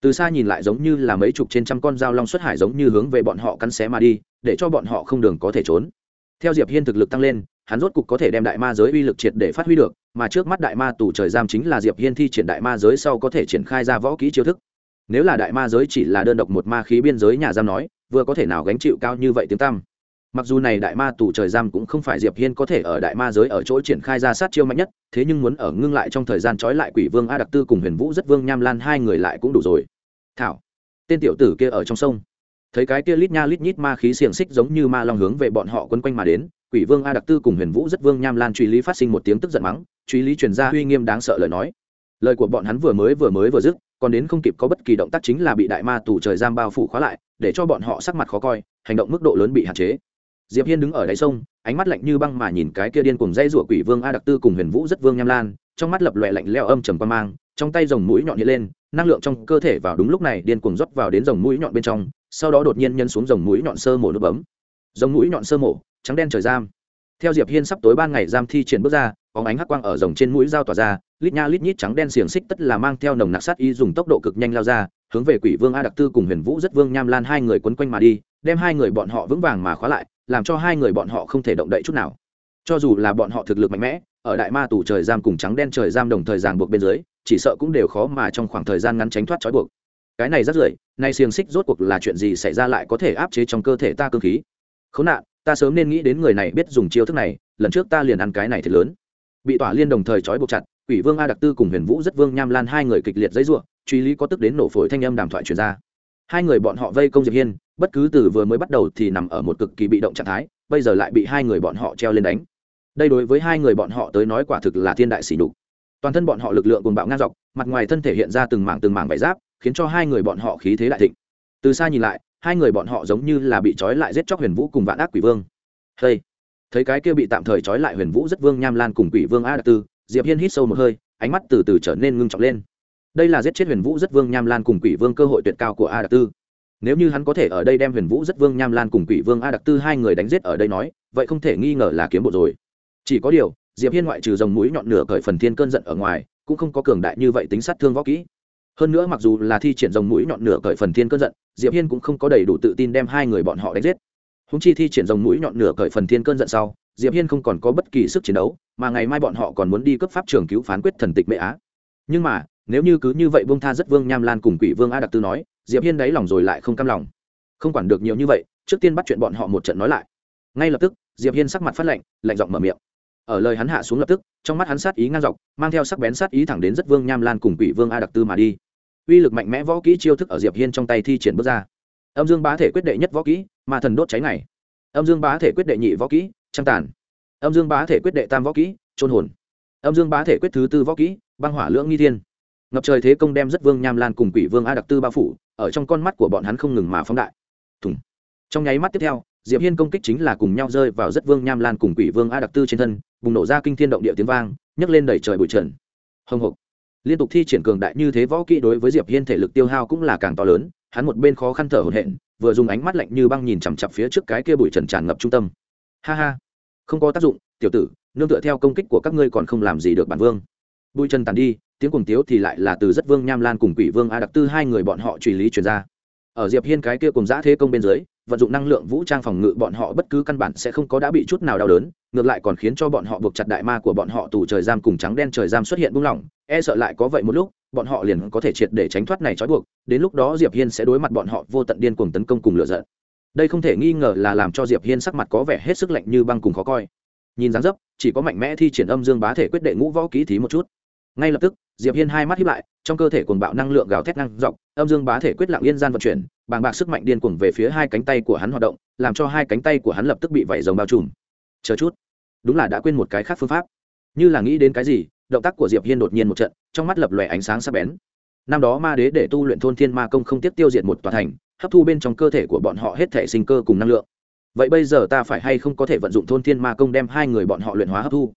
Từ xa nhìn lại giống như là mấy chục trên trăm con dao long xuất hải giống như hướng về bọn họ cắn xé mà đi, để cho bọn họ không đường có thể trốn. Theo diệp hiên thực lực tăng lên, hắn rốt cục có thể đem đại ma giới uy lực triệt để phát huy được mà trước mắt đại ma tù trời giam chính là diệp hiên thi triển đại ma giới sau có thể triển khai ra võ kỹ chiêu thức. Nếu là đại ma giới chỉ là đơn độc một ma khí biên giới nhà giam nói, vừa có thể nào gánh chịu cao như vậy tiếng tăm? Mặc dù này đại ma tù trời giam cũng không phải diệp hiên có thể ở đại ma giới ở chỗ triển khai ra sát chiêu mạnh nhất, thế nhưng muốn ở ngưng lại trong thời gian trói lại quỷ vương a đặc tư cùng huyền vũ rất vương nham lan hai người lại cũng đủ rồi. Thảo, tên tiểu tử kia ở trong sông. Thấy cái kia lít nha lít nhít ma khí xiềng xích giống như ma long hướng về bọn họ quấn quanh mà đến, quỷ vương a đặc tư cùng huyền vũ rất vương nham lan truy lý phát sinh một tiếng tức giận mắng truy lý truyền ra uy nghiêm đáng sợ lời nói. Lời của bọn hắn vừa mới vừa mới vừa dứt, còn đến không kịp có bất kỳ động tác chính là bị đại ma tù trời giam bao phủ khóa lại, để cho bọn họ sắc mặt khó coi, hành động mức độ lớn bị hạn chế. Diệp hiên đứng ở đáy sông, ánh mắt lạnh như băng mà nhìn cái kia điên cùng dây rủa quỷ vương a đặc tư cùng huyền vũ rất vương nham lan, trong mắt lập loè lạnh leo âm trầm quan mang, trong tay rồng mũi nhọn hiện lên, năng lượng trong cơ thể vào đúng lúc này điên cuồng rót vào đến rồng mũi nhọn bên trong, sau đó đột nhiên nhân xuống rồng mũi nhọn sơ mổ nước bấm. Rồng mũi nhọn sơ mổ, trắng đen trời giam. Theo diệp hiên sắp tối ban ngày giam thi triển bước ra bóng ánh hắc quang ở rồng trên mũi dao tỏa ra, lít nha lít nhít trắng đen xiềng xích tất là mang theo nồng nặc sát y dùng tốc độ cực nhanh lao ra, hướng về quỷ vương a đặc tư cùng huyền vũ rất vương nham lan hai người quấn quanh mà đi, đem hai người bọn họ vững vàng mà khóa lại, làm cho hai người bọn họ không thể động đậy chút nào. Cho dù là bọn họ thực lực mạnh mẽ, ở đại ma tù trời giam cùng trắng đen trời giam đồng thời ràng buộc bên dưới, chỉ sợ cũng đều khó mà trong khoảng thời gian ngắn tránh thoát trói buộc. Cái này rất rưởi nay xiềng xích rốt cuộc là chuyện gì xảy ra lại có thể áp chế trong cơ thể ta cơ khí? Khốn nạn, ta sớm nên nghĩ đến người này biết dùng chiêu thức này, lần trước ta liền ăn cái này thật lớn bị tỏa liên đồng thời trói buộc chặt, quỷ vương a đặc tư cùng huyền vũ rất vương nham lan hai người kịch liệt dãy ruộng truy lý có tức đến nổ phổi thanh âm đàm thoại truyền ra. Hai người bọn họ vây công diệp hiên, bất cứ từ vừa mới bắt đầu thì nằm ở một cực kỳ bị động trạng thái, bây giờ lại bị hai người bọn họ treo lên đánh. Đây đối với hai người bọn họ tới nói quả thực là thiên đại sỉ nhục. Toàn thân bọn họ lực lượng cùng bạo ngang dọc, mặt ngoài thân thể hiện ra từng mảng từng mảng vải giáp, khiến cho hai người bọn họ khí thế đại thịnh. Từ xa nhìn lại, hai người bọn họ giống như là bị trói lại giết chóc huyền vũ cùng vạn ác quỷ vương. Hey thấy cái kia bị tạm thời trói lại huyền vũ rất vương nham lan cùng quỷ vương a đặc tư, diệp hiên hít sâu một hơi, ánh mắt từ từ trở nên ngưng trọng lên. Đây là giết chết huyền vũ rất vương nham lan cùng quỷ vương cơ hội tuyệt cao của a đặc tư. Nếu như hắn có thể ở đây đem huyền vũ rất vương nham lan cùng quỷ vương a đặc tư hai người đánh giết ở đây nói, vậy không thể nghi ngờ là kiếm bộ rồi. Chỉ có điều, diệp hiên ngoại trừ dòng mũi nhọn nửa cởi phần thiên cơn giận ở ngoài, cũng không có cường đại như vậy tính sát thương võ kỹ. Hơn nữa mặc dù là thi triển dòng mũi nhọn nửa cởi phần thiên cơn giận, diệp hiên cũng không có đầy đủ tự tin đem hai người bọn họ đánh giết húng chi thi triển dòng mũi nhọn nửa cởi phần thiên cơn giận sau, diệp hiên không còn có bất kỳ sức chiến đấu, mà ngày mai bọn họ còn muốn đi cấp pháp trường cứu phán quyết thần tịch mệ á. Nhưng mà, nếu như cứ như vậy vương tha rất vương nham lan cùng quỷ vương a đặc tư nói, diệp hiên đáy lòng rồi lại không cam lòng. Không quản được nhiều như vậy, trước tiên bắt chuyện bọn họ một trận nói lại. Ngay lập tức, diệp hiên sắc mặt phát lạnh lạnh giọng mở miệng. Ở lời hắn hạ xuống lập tức, trong mắt hắn sát ý ngang dọc, mang theo sắc bén sát ý thẳng đến rất vương nham lan cùng quỷ vương a đặc tư mà đi. Uy lực mạnh mẽ võ kỹ chiêu thức ở diệp hiên trong tay thi triển bước ra âm dương bá thể quyết đệ nhất võ kỹ ma thần đốt cháy này. Âm dương bá thể quyết đệ nhị võ kỹ, trăng tàn. Âm dương bá thể quyết đệ tam võ kỹ, trôn hồn. Âm dương bá thể quyết thứ tư võ kỹ, băng hỏa lưỡng nghi thiên. Ngập trời thế công đem rất vương nham lan cùng quỷ vương a đặc tư bao phủ, ở trong con mắt của bọn hắn không ngừng mà phóng đại. Thùng. Trong nháy mắt tiếp theo, diệp hiên công kích chính là cùng nhau rơi vào rất vương nham lan cùng quỷ vương a đặc tư trên thân, bùng nổ ra kinh thiên động địa tiếng vang, nhấc lên đẩy trời bụi trần. Hồng hộc. Liên tục thi triển cường đại như thế võ kỹ đối với diệp hiên thể lực tiêu hao cũng là càng to lớn hắn một bên khó khăn thở hổn hển, vừa dùng ánh mắt lạnh như băng nhìn chằm chằm phía trước cái kia bụi trần tràn ngập trung tâm. Ha ha, không có tác dụng, tiểu tử, nương tựa theo công kích của các ngươi còn không làm gì được bản vương. Bụi trần tàn đi, tiếng cuồng tiếu thì lại là từ rất vương nham lan cùng quỷ vương a đặc tư hai người bọn họ truy lý truyền ra. Ở diệp hiên cái kia cùng dã thế công bên dưới, vận dụng năng lượng vũ trang phòng ngự bọn họ bất cứ căn bản sẽ không có đã bị chút nào đau đớn, ngược lại còn khiến cho bọn họ buộc chặt đại ma của bọn họ tù trời giam cùng trắng đen trời giam xuất hiện buông lỏng e sợ lại có vậy một lúc bọn họ liền có thể triệt để tránh thoát này trói buộc, đến lúc đó diệp hiên sẽ đối mặt bọn họ vô tận điên cuồng tấn công cùng lựa giận. Đây không thể nghi ngờ là làm cho diệp hiên sắc mặt có vẻ hết sức lạnh như băng cùng khó coi. Nhìn dáng dấp, chỉ có mạnh mẽ thi triển âm dương bá thể quyết đệ ngũ võ kỹ thí một chút. Ngay lập tức, diệp hiên hai mắt hiếp lại, trong cơ thể cuồng bạo năng lượng gào thét năng dọc, âm dương bá thể quyết lặng yên gian vận chuyển, bàng bạc sức mạnh điên cuồng về phía hai cánh tay của hắn hoạt động, làm cho hai cánh tay của hắn lập tức bị vảy rồng bao trùm. Chờ chút. Đúng là đã quên một cái khác phương pháp. Như là nghĩ đến cái gì động tác của diệp hiên đột nhiên một trận, trong mắt lập lòe ánh sáng sắc bén. Năm đó ma đế để tu luyện thôn thiên ma công không tiếp tiêu diệt một tòa thành, hấp thu bên trong cơ thể của bọn họ hết thể sinh cơ cùng năng lượng. Vậy bây giờ ta phải hay không có thể vận dụng thôn thiên ma công đem hai người bọn họ luyện hóa hấp thu?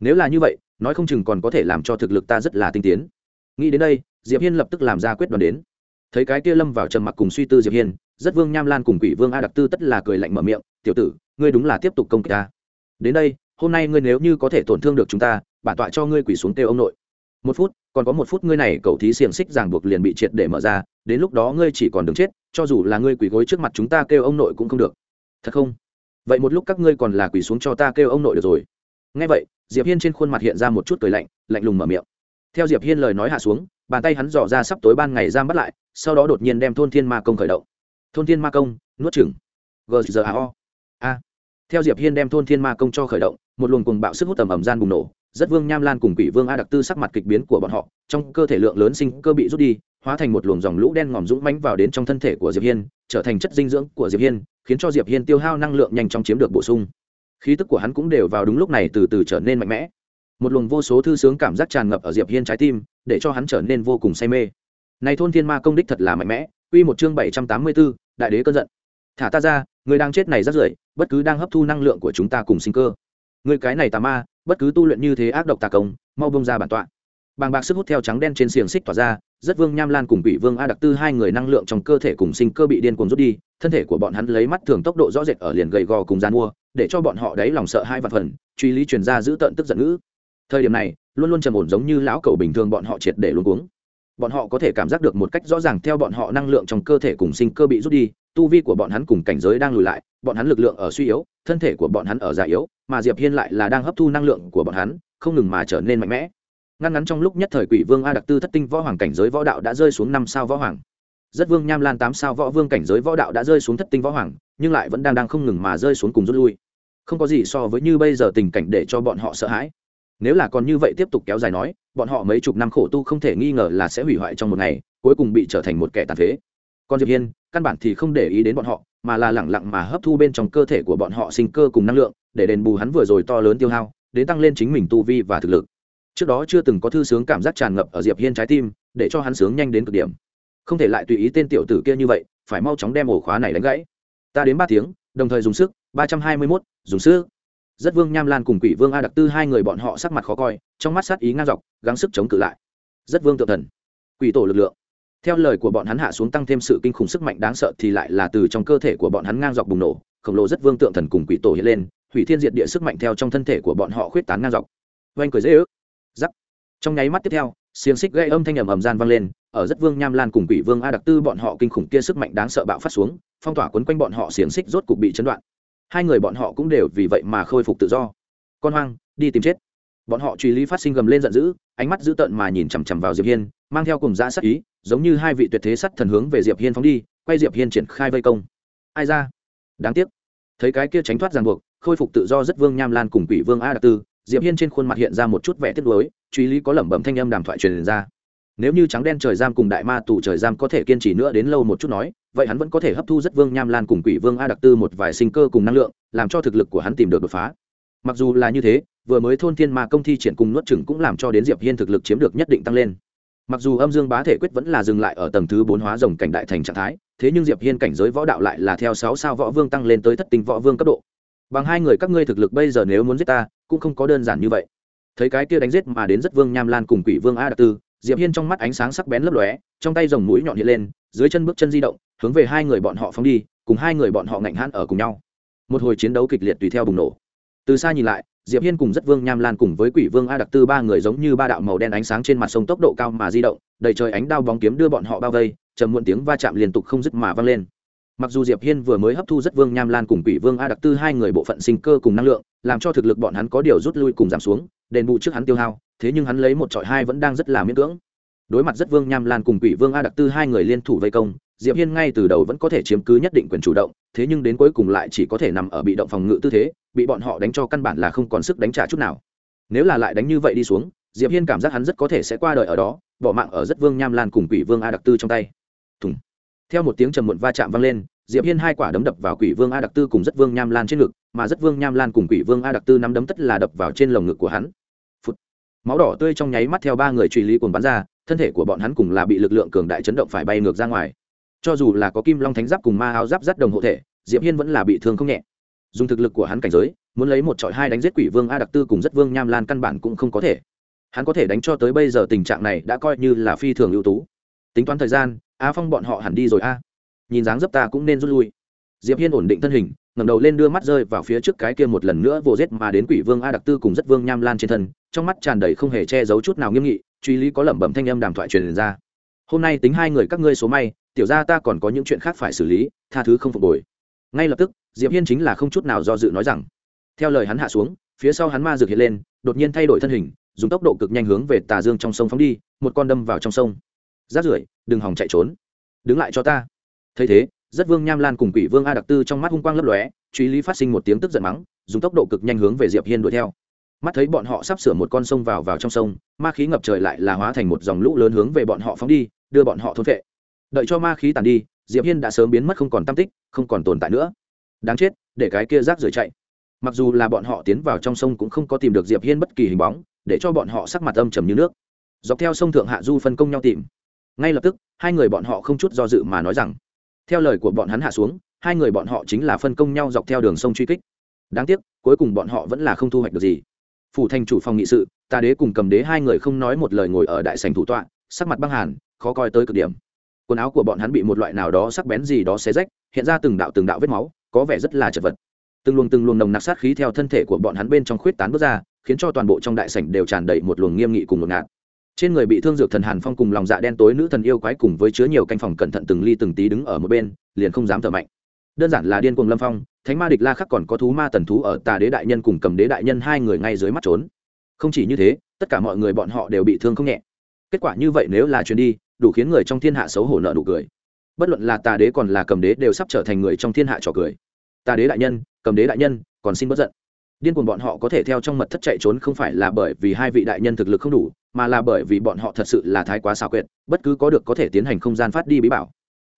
Nếu là như vậy, nói không chừng còn có thể làm cho thực lực ta rất là tinh tiến. Nghĩ đến đây, diệp hiên lập tức làm ra quyết đoán đến. Thấy cái kia lâm vào trầm mặc cùng suy tư diệp hiên, rất vương nham lan cùng quỷ vương a đặc tư tất là cười lạnh mở miệng, tiểu tử, ngươi đúng là tiếp tục công kích ta. Đến đây hôm nay ngươi nếu như có thể tổn thương được chúng ta, bản tọa cho ngươi quỳ xuống kêu ông nội. Một phút, còn có một phút ngươi này cầu thí xiềng xích ràng buộc liền bị triệt để mở ra, đến lúc đó ngươi chỉ còn đứng chết, cho dù là ngươi quỳ gối trước mặt chúng ta kêu ông nội cũng không được. Thật không? Vậy một lúc các ngươi còn là quỳ xuống cho ta kêu ông nội được rồi. Ngay vậy, diệp hiên trên khuôn mặt hiện ra một chút cười lạnh lạnh lùng mở miệng. Theo diệp hiên lời nói hạ xuống, bàn tay hắn dò ra sắp tối ban ngày giam bắt lại, sau đó đột nhiên đem thôn thiên ma công khởi động. Thôn thiên ma công, nuốt chửng. O. A. Theo diệp hiên đem thôn thiên ma công cho khởi động một luồng cuồng bạo sức hút tầm ẩm gian bùng nổ rất vương nham lan cùng quỷ vương a đặc tư sắc mặt kịch biến của bọn họ trong cơ thể lượng lớn sinh cơ bị rút đi hóa thành một luồng dòng lũ đen ngòm dũng mánh vào đến trong thân thể của diệp hiên trở thành chất dinh dưỡng của diệp hiên khiến cho diệp hiên tiêu hao năng lượng nhanh chóng chiếm được bổ sung. Khí tức của hắn cũng đều vào đúng lúc này từ từ trở nên mạnh mẽ. Một luồng vô số thư sướng cảm giác tràn ngập ở diệp hiên trái tim để cho hắn trở nên vô cùng say mê. Này thôn thiên ma công đích thật là mạnh mẽ. Quy một chương bảy trăm tám mươi 784, đại đế cơn giận. Thả ta ra người đang chết này rất rưởi bất cứ đang hấp thu năng lượng của chúng ta cùng sinh cơ người cái này tà ma, bất cứ tu luyện như thế ác độc tà công, mau bông ra bản tọa. Bàng bạc sức hút theo trắng đen trên xiềng xích tỏa ra, rất vương nham lan cùng quỷ vương a đặc tư hai người năng lượng trong cơ thể cùng sinh cơ bị điên cuồng rút đi, thân thể của bọn hắn lấy mắt thường tốc độ rõ rệt ở liền gầy gò cùng gian mua, để cho bọn họ đáy lòng sợ hai vạn phần truy lý truyền ra giữ tận tức giận ngữ. Thời điểm này, luôn luôn trầm ổn giống như lão cầu bình thường bọn họ triệt để luôn cuống. Bọn họ có thể cảm giác được một cách rõ ràng theo bọn họ năng lượng trong cơ thể cùng sinh cơ bị rút đi, tu vi của bọn hắn cùng cảnh giới đang lùi lại, bọn hắn lực lượng ở suy yếu, thân thể của bọn hắn ở già yếu mà diệp hiên lại là đang hấp thu năng lượng của bọn hắn, không ngừng mà trở nên mạnh mẽ. Ngăn ngắn trong lúc nhất thời quỷ vương a đặc tư thất tinh võ hoàng cảnh giới võ đạo đã rơi xuống năm sao võ hoàng. Rất vương nham lan tám sao võ vương cảnh giới võ đạo đã rơi xuống thất tinh võ hoàng, nhưng lại vẫn đang đang không ngừng mà rơi xuống cùng rút lui. Không có gì so với như bây giờ tình cảnh để cho bọn họ sợ hãi. Nếu là còn như vậy tiếp tục kéo dài nói, bọn họ mấy chục năm khổ tu không thể nghi ngờ là sẽ hủy hoại trong một ngày, cuối cùng bị trở thành một kẻ tàn phế. Còn diệp hiên, căn bản thì không để ý đến bọn họ, mà là lẳng lặng mà hấp thu bên trong cơ thể của bọn họ sinh cơ cùng năng lượng để đền bù hắn vừa rồi to lớn tiêu hao đến tăng lên chính mình tu vi và thực lực. Trước đó chưa từng có thư sướng cảm giác tràn ngập ở diệp hiên trái tim để cho hắn sướng nhanh đến cực điểm. Không thể lại tùy ý tên tiểu tử kia như vậy phải mau chóng đem ổ khóa này đánh gãy. Ta đến ba tiếng đồng thời dùng sức ba trăm hai mươi 321, dùng sức. Rất vương nham lan cùng quỷ vương a đặc tư hai người bọn họ sắc mặt khó coi trong mắt sát ý ngang dọc gắng sức chống cự lại. Rất vương tự thần. Quỷ tổ lực lượng. Theo lời của bọn hắn hạ xuống tăng thêm sự kinh khủng sức mạnh đáng sợ thì lại là từ trong cơ thể của bọn hắn ngang dọc bùng nổ khổng lồ rất vương tượng thần cùng quỷ tổ hiện lên, hủy thiên diệt địa sức mạnh theo trong thân thể của bọn họ khuyết tán ngang dọc. Oanh cười dễ ước. Giắc. Trong nháy mắt tiếp theo, xiềng xích gây âm thanh ầm ầm gian vang lên, ở rất vương nham lan cùng quỷ vương a đặc tư bọn họ kinh khủng kia sức mạnh đáng sợ bạo phát xuống, phong tỏa quấn quanh bọn họ xiềng xích rốt cục bị chấn đoạn. Hai người bọn họ cũng đều vì vậy mà khôi phục tự do. Con hoang, đi tìm chết. Bọn họ truy lý phát sinh gầm lên giận dữ, ánh mắt dữ tợn mà nhìn chằm chằm vào diệp hiên, mang theo cùng dã sát ý, giống như hai vị tuyệt thế sắt thần hướng về diệp hiên phóng đi, quay diệp hiên triển khai vây công. Ai ra? Đáng tiếc. Thấy cái kia tránh thoát ràng buộc, khôi phục tự do rất vương nham lan cùng quỷ vương a đặc tư, diệp hiên trên khuôn mặt hiện ra một chút vẻ tiếc nuối, truy lý có lẩm bẩm thanh âm đàm thoại truyền ra. Nếu như trắng đen trời giam cùng đại ma tù trời giam có thể kiên trì nữa đến lâu một chút nói, vậy hắn vẫn có thể hấp thu rất vương nham lan cùng quỷ vương a đặc tư một vài sinh cơ cùng năng lượng, làm cho thực lực của hắn tìm được đột phá. Mặc dù là như thế, vừa mới thôn thiên ma công thi triển cùng nuốt chừng cũng làm cho đến diệp hiên thực lực chiếm được nhất định tăng lên mặc dù âm dương bá thể quyết vẫn là dừng lại ở tầng thứ bốn hóa rồng cảnh đại thành trạng thái, thế nhưng diệp hiên cảnh giới võ đạo lại là theo sáu sao võ vương tăng lên tới thất tinh võ vương cấp độ. Bằng hai người các ngươi thực lực bây giờ nếu muốn giết ta, cũng không có đơn giản như vậy. Thấy cái kia đánh giết mà đến rất vương nham lan cùng quỷ vương a đặc tư, diệp hiên trong mắt ánh sáng sắc bén lấp lóe, trong tay rồng mũi nhọn hiện lên, dưới chân bước chân di động, hướng về hai người bọn họ phóng đi, cùng hai người bọn họ ngạnh hãn ở cùng nhau. Một hồi chiến đấu kịch liệt tùy theo bùng nổ. Từ xa nhìn lại diệp hiên cùng rất vương nham lan cùng với quỷ vương a đặc tư ba người giống như ba đạo màu đen ánh sáng trên mặt sông tốc độ cao mà di động, đầy trời ánh đao bóng kiếm đưa bọn họ bao vây, trầm muộn tiếng va chạm liên tục không dứt mà vang lên. Mặc dù diệp hiên vừa mới hấp thu rất vương nham lan cùng quỷ vương a đặc tư hai người bộ phận sinh cơ cùng năng lượng, làm cho thực lực bọn hắn có điều rút lui cùng giảm xuống, đền bù trước hắn tiêu hao, thế nhưng hắn lấy một trọi hai vẫn đang rất là miễn cưỡng. Đối mặt rất vương nham lan cùng quỷ vương a đặc tư hai người liên thủ vây công, diệp hiên ngay từ đầu vẫn có thể chiếm cứ nhất định quyền chủ động, thế nhưng đến cuối cùng lại chỉ có thể nằm ở bị động phòng ngự tư thế bị bọn họ đánh cho căn bản là không còn sức đánh trả chút nào. Nếu là lại đánh như vậy đi xuống, diệp hiên cảm giác hắn rất có thể sẽ qua đời ở đó, bỏ mạng ở rất vương nham lan cùng quỷ vương a đặc tư trong tay. Thùng. Theo một tiếng trầm muộn va chạm vang lên, diệp hiên hai quả đấm đập vào quỷ vương a đặc tư cùng rất vương nham lan trên ngực, mà rất vương nham lan cùng quỷ vương a đặc tư nắm đấm tất là đập vào trên lồng ngực của hắn. Phụt. máu đỏ tươi trong nháy mắt theo ba người truy lý cuồng bắn ra, thân thể của bọn hắn cùng là bị lực lượng cường đại chấn động phải bay ngược ra ngoài. Cho dù là có kim long thánh giáp cùng ma áo giáp rất đồng hộ thể, diệp hiên vẫn là bị thương không nhẹ dùng thực lực của hắn cảnh giới, muốn lấy một trọi hai đánh giết quỷ vương a đặc tư cùng rất vương nham lan căn bản cũng không có thể. Hắn có thể đánh cho tới bây giờ tình trạng này đã coi như là phi thường ưu tú. Tính toán thời gian, A phong bọn họ hẳn đi rồi a. Nhìn dáng dấp ta cũng nên rút lui. Diệp hiên ổn định thân hình, ngẩng đầu lên đưa mắt rơi vào phía trước cái kia một lần nữa vô giết mà đến quỷ vương a đặc tư cùng rất vương nham lan trên thân, trong mắt tràn đầy không hề che giấu chút nào nghiêm nghị, truy lý có lẩm bẩm thanh âm đàm thoại truyền ra. Hôm nay tính hai người các ngươi số may, tiểu ra ta còn có những chuyện khác phải xử lý, tha thứ không phục hồi. Ngay lập tức diệp hiên chính là không chút nào do dự nói rằng, theo lời hắn hạ xuống, phía sau hắn ma dược hiện lên, đột nhiên thay đổi thân hình, dùng tốc độ cực nhanh hướng về tà dương trong sông phóng đi, một con đâm vào trong sông. Rát rưởi, đừng hòng chạy trốn. Đứng lại cho ta. Thấy thế, rất vương nham lan cùng quỷ vương a đặc tư trong mắt hung quang lấp lóe, truy lý phát sinh một tiếng tức giận mắng, dùng tốc độ cực nhanh hướng về diệp hiên đuổi theo. Mắt thấy bọn họ sắp sửa một con sông vào vào trong sông, ma khí ngập trời lại là hóa thành một dòng lũ lớn hướng về bọn họ phóng đi, đưa bọn họ thôn vệ đợi cho ma khí tàn đi, diệp hiên đã sớm biến mất không còn tam tích, không còn tồn tại nữa đáng chết, để cái kia rác rưởi chạy. Mặc dù là bọn họ tiến vào trong sông cũng không có tìm được diệp hiên bất kỳ hình bóng, để cho bọn họ sắc mặt âm trầm như nước. Dọc theo sông thượng hạ du phân công nhau tìm. Ngay lập tức, hai người bọn họ không chút do dự mà nói rằng, theo lời của bọn hắn hạ xuống, hai người bọn họ chính là phân công nhau dọc theo đường sông truy kích. Đáng tiếc, cuối cùng bọn họ vẫn là không thu hoạch được gì. Phủ thành chủ phòng nghị sự tà đế cùng cầm đế hai người không nói một lời ngồi ở đại sành thủ tọa, sắc mặt băng hàn, khó coi tới cực điểm. Quần áo của bọn hắn bị một loại nào đó sắc bén gì đó xé rách, hiện ra từng đạo từng đạo vết máu có vẻ rất là chật vật. Từng luồng từng luồng nồng nặc sát khí theo thân thể của bọn hắn bên trong khuyết tán bước ra, khiến cho toàn bộ trong đại sảnh đều tràn đầy một luồng nghiêm nghị cùng ngột ngạt. Trên người bị thương dược thần hàn phong cùng lòng dạ đen tối nữ thần yêu quái cùng với chứa nhiều canh phòng cẩn thận từng ly từng tí đứng ở một bên, liền không dám thở mạnh. Đơn giản là điên cuồng lâm phong, thánh ma địch la khắc còn có thú ma tần thú ở tà đế đại nhân cùng cầm đế đại nhân hai người ngay dưới mắt trốn. Không chỉ như thế, tất cả mọi người bọn họ đều bị thương không nhẹ. Kết quả như vậy nếu là chuyến đi, đủ khiến người trong thiên hạ xấu hổ nợ nụ cười bất luận là tà đế còn là cầm đế đều sắp trở thành người trong thiên hạ trò cười. Tà đế đại nhân, cầm đế đại nhân, còn xin bất giận. Điên cuồng bọn họ có thể theo trong mật thất chạy trốn không phải là bởi vì hai vị đại nhân thực lực không đủ, mà là bởi vì bọn họ thật sự là thái quá xảo quyệt, bất cứ có được có thể tiến hành không gian phát đi bí bảo.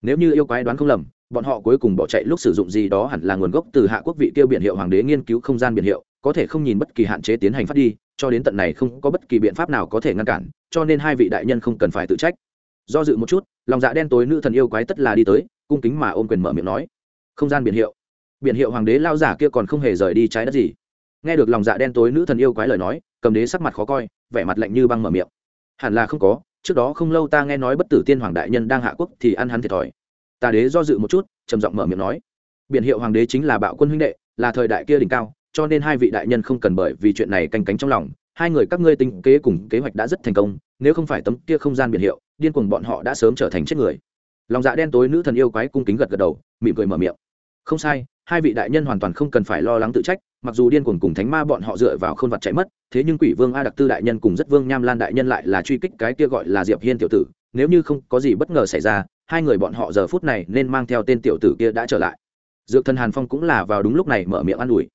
Nếu như yêu quái đoán không lầm, bọn họ cuối cùng bỏ chạy lúc sử dụng gì đó hẳn là nguồn gốc từ hạ quốc vị tiêu biển hiệu hoàng đế nghiên cứu không gian biển hiệu, có thể không nhìn bất kỳ hạn chế tiến hành phát đi, cho đến tận này không có bất kỳ biện pháp nào có thể ngăn cản, cho nên hai vị đại nhân không cần phải tự trách do dự một chút, lòng dạ đen tối nữ thần yêu quái tất là đi tới, cung kính mà ôm quyền mở miệng nói. Không gian biển hiệu. Biển hiệu hoàng đế lao giả kia còn không hề rời đi trái đất gì. Nghe được lòng dạ đen tối nữ thần yêu quái lời nói, cầm đế sắc mặt khó coi, vẻ mặt lạnh như băng mở miệng. Hẳn là không có, trước đó không lâu ta nghe nói bất tử tiên hoàng đại nhân đang hạ quốc thì ăn hắn thiệt thòi. Tà đế do dự một chút, trầm giọng mở miệng nói. Biển hiệu hoàng đế chính là bạo quân huynh đệ, là thời đại kia đỉnh cao, cho nên hai vị đại nhân không cần bởi vì chuyện này canh cánh trong lòng hai người các ngươi tính kế cùng kế hoạch đã rất thành công, nếu không phải tấm kia không gian biển hiệu, điên cuồng bọn họ đã sớm trở thành chết người. Lòng dạ đen tối nữ thần yêu quái cung kính gật gật đầu, mỉm cười mở miệng. Không sai, hai vị đại nhân hoàn toàn không cần phải lo lắng tự trách, mặc dù điên cuồng cùng thánh ma bọn họ dựa vào khôn vật chạy mất, thế nhưng quỷ vương a đặc tư đại nhân cùng rất vương nham lan đại nhân lại là truy kích cái kia gọi là diệp hiên tiểu tử, nếu như không có gì bất ngờ xảy ra, hai người bọn họ giờ phút này nên mang theo tên tiểu tử kia đã trở lại. Dược thần hàn phong cũng là vào đúng lúc này mở miệng an ủi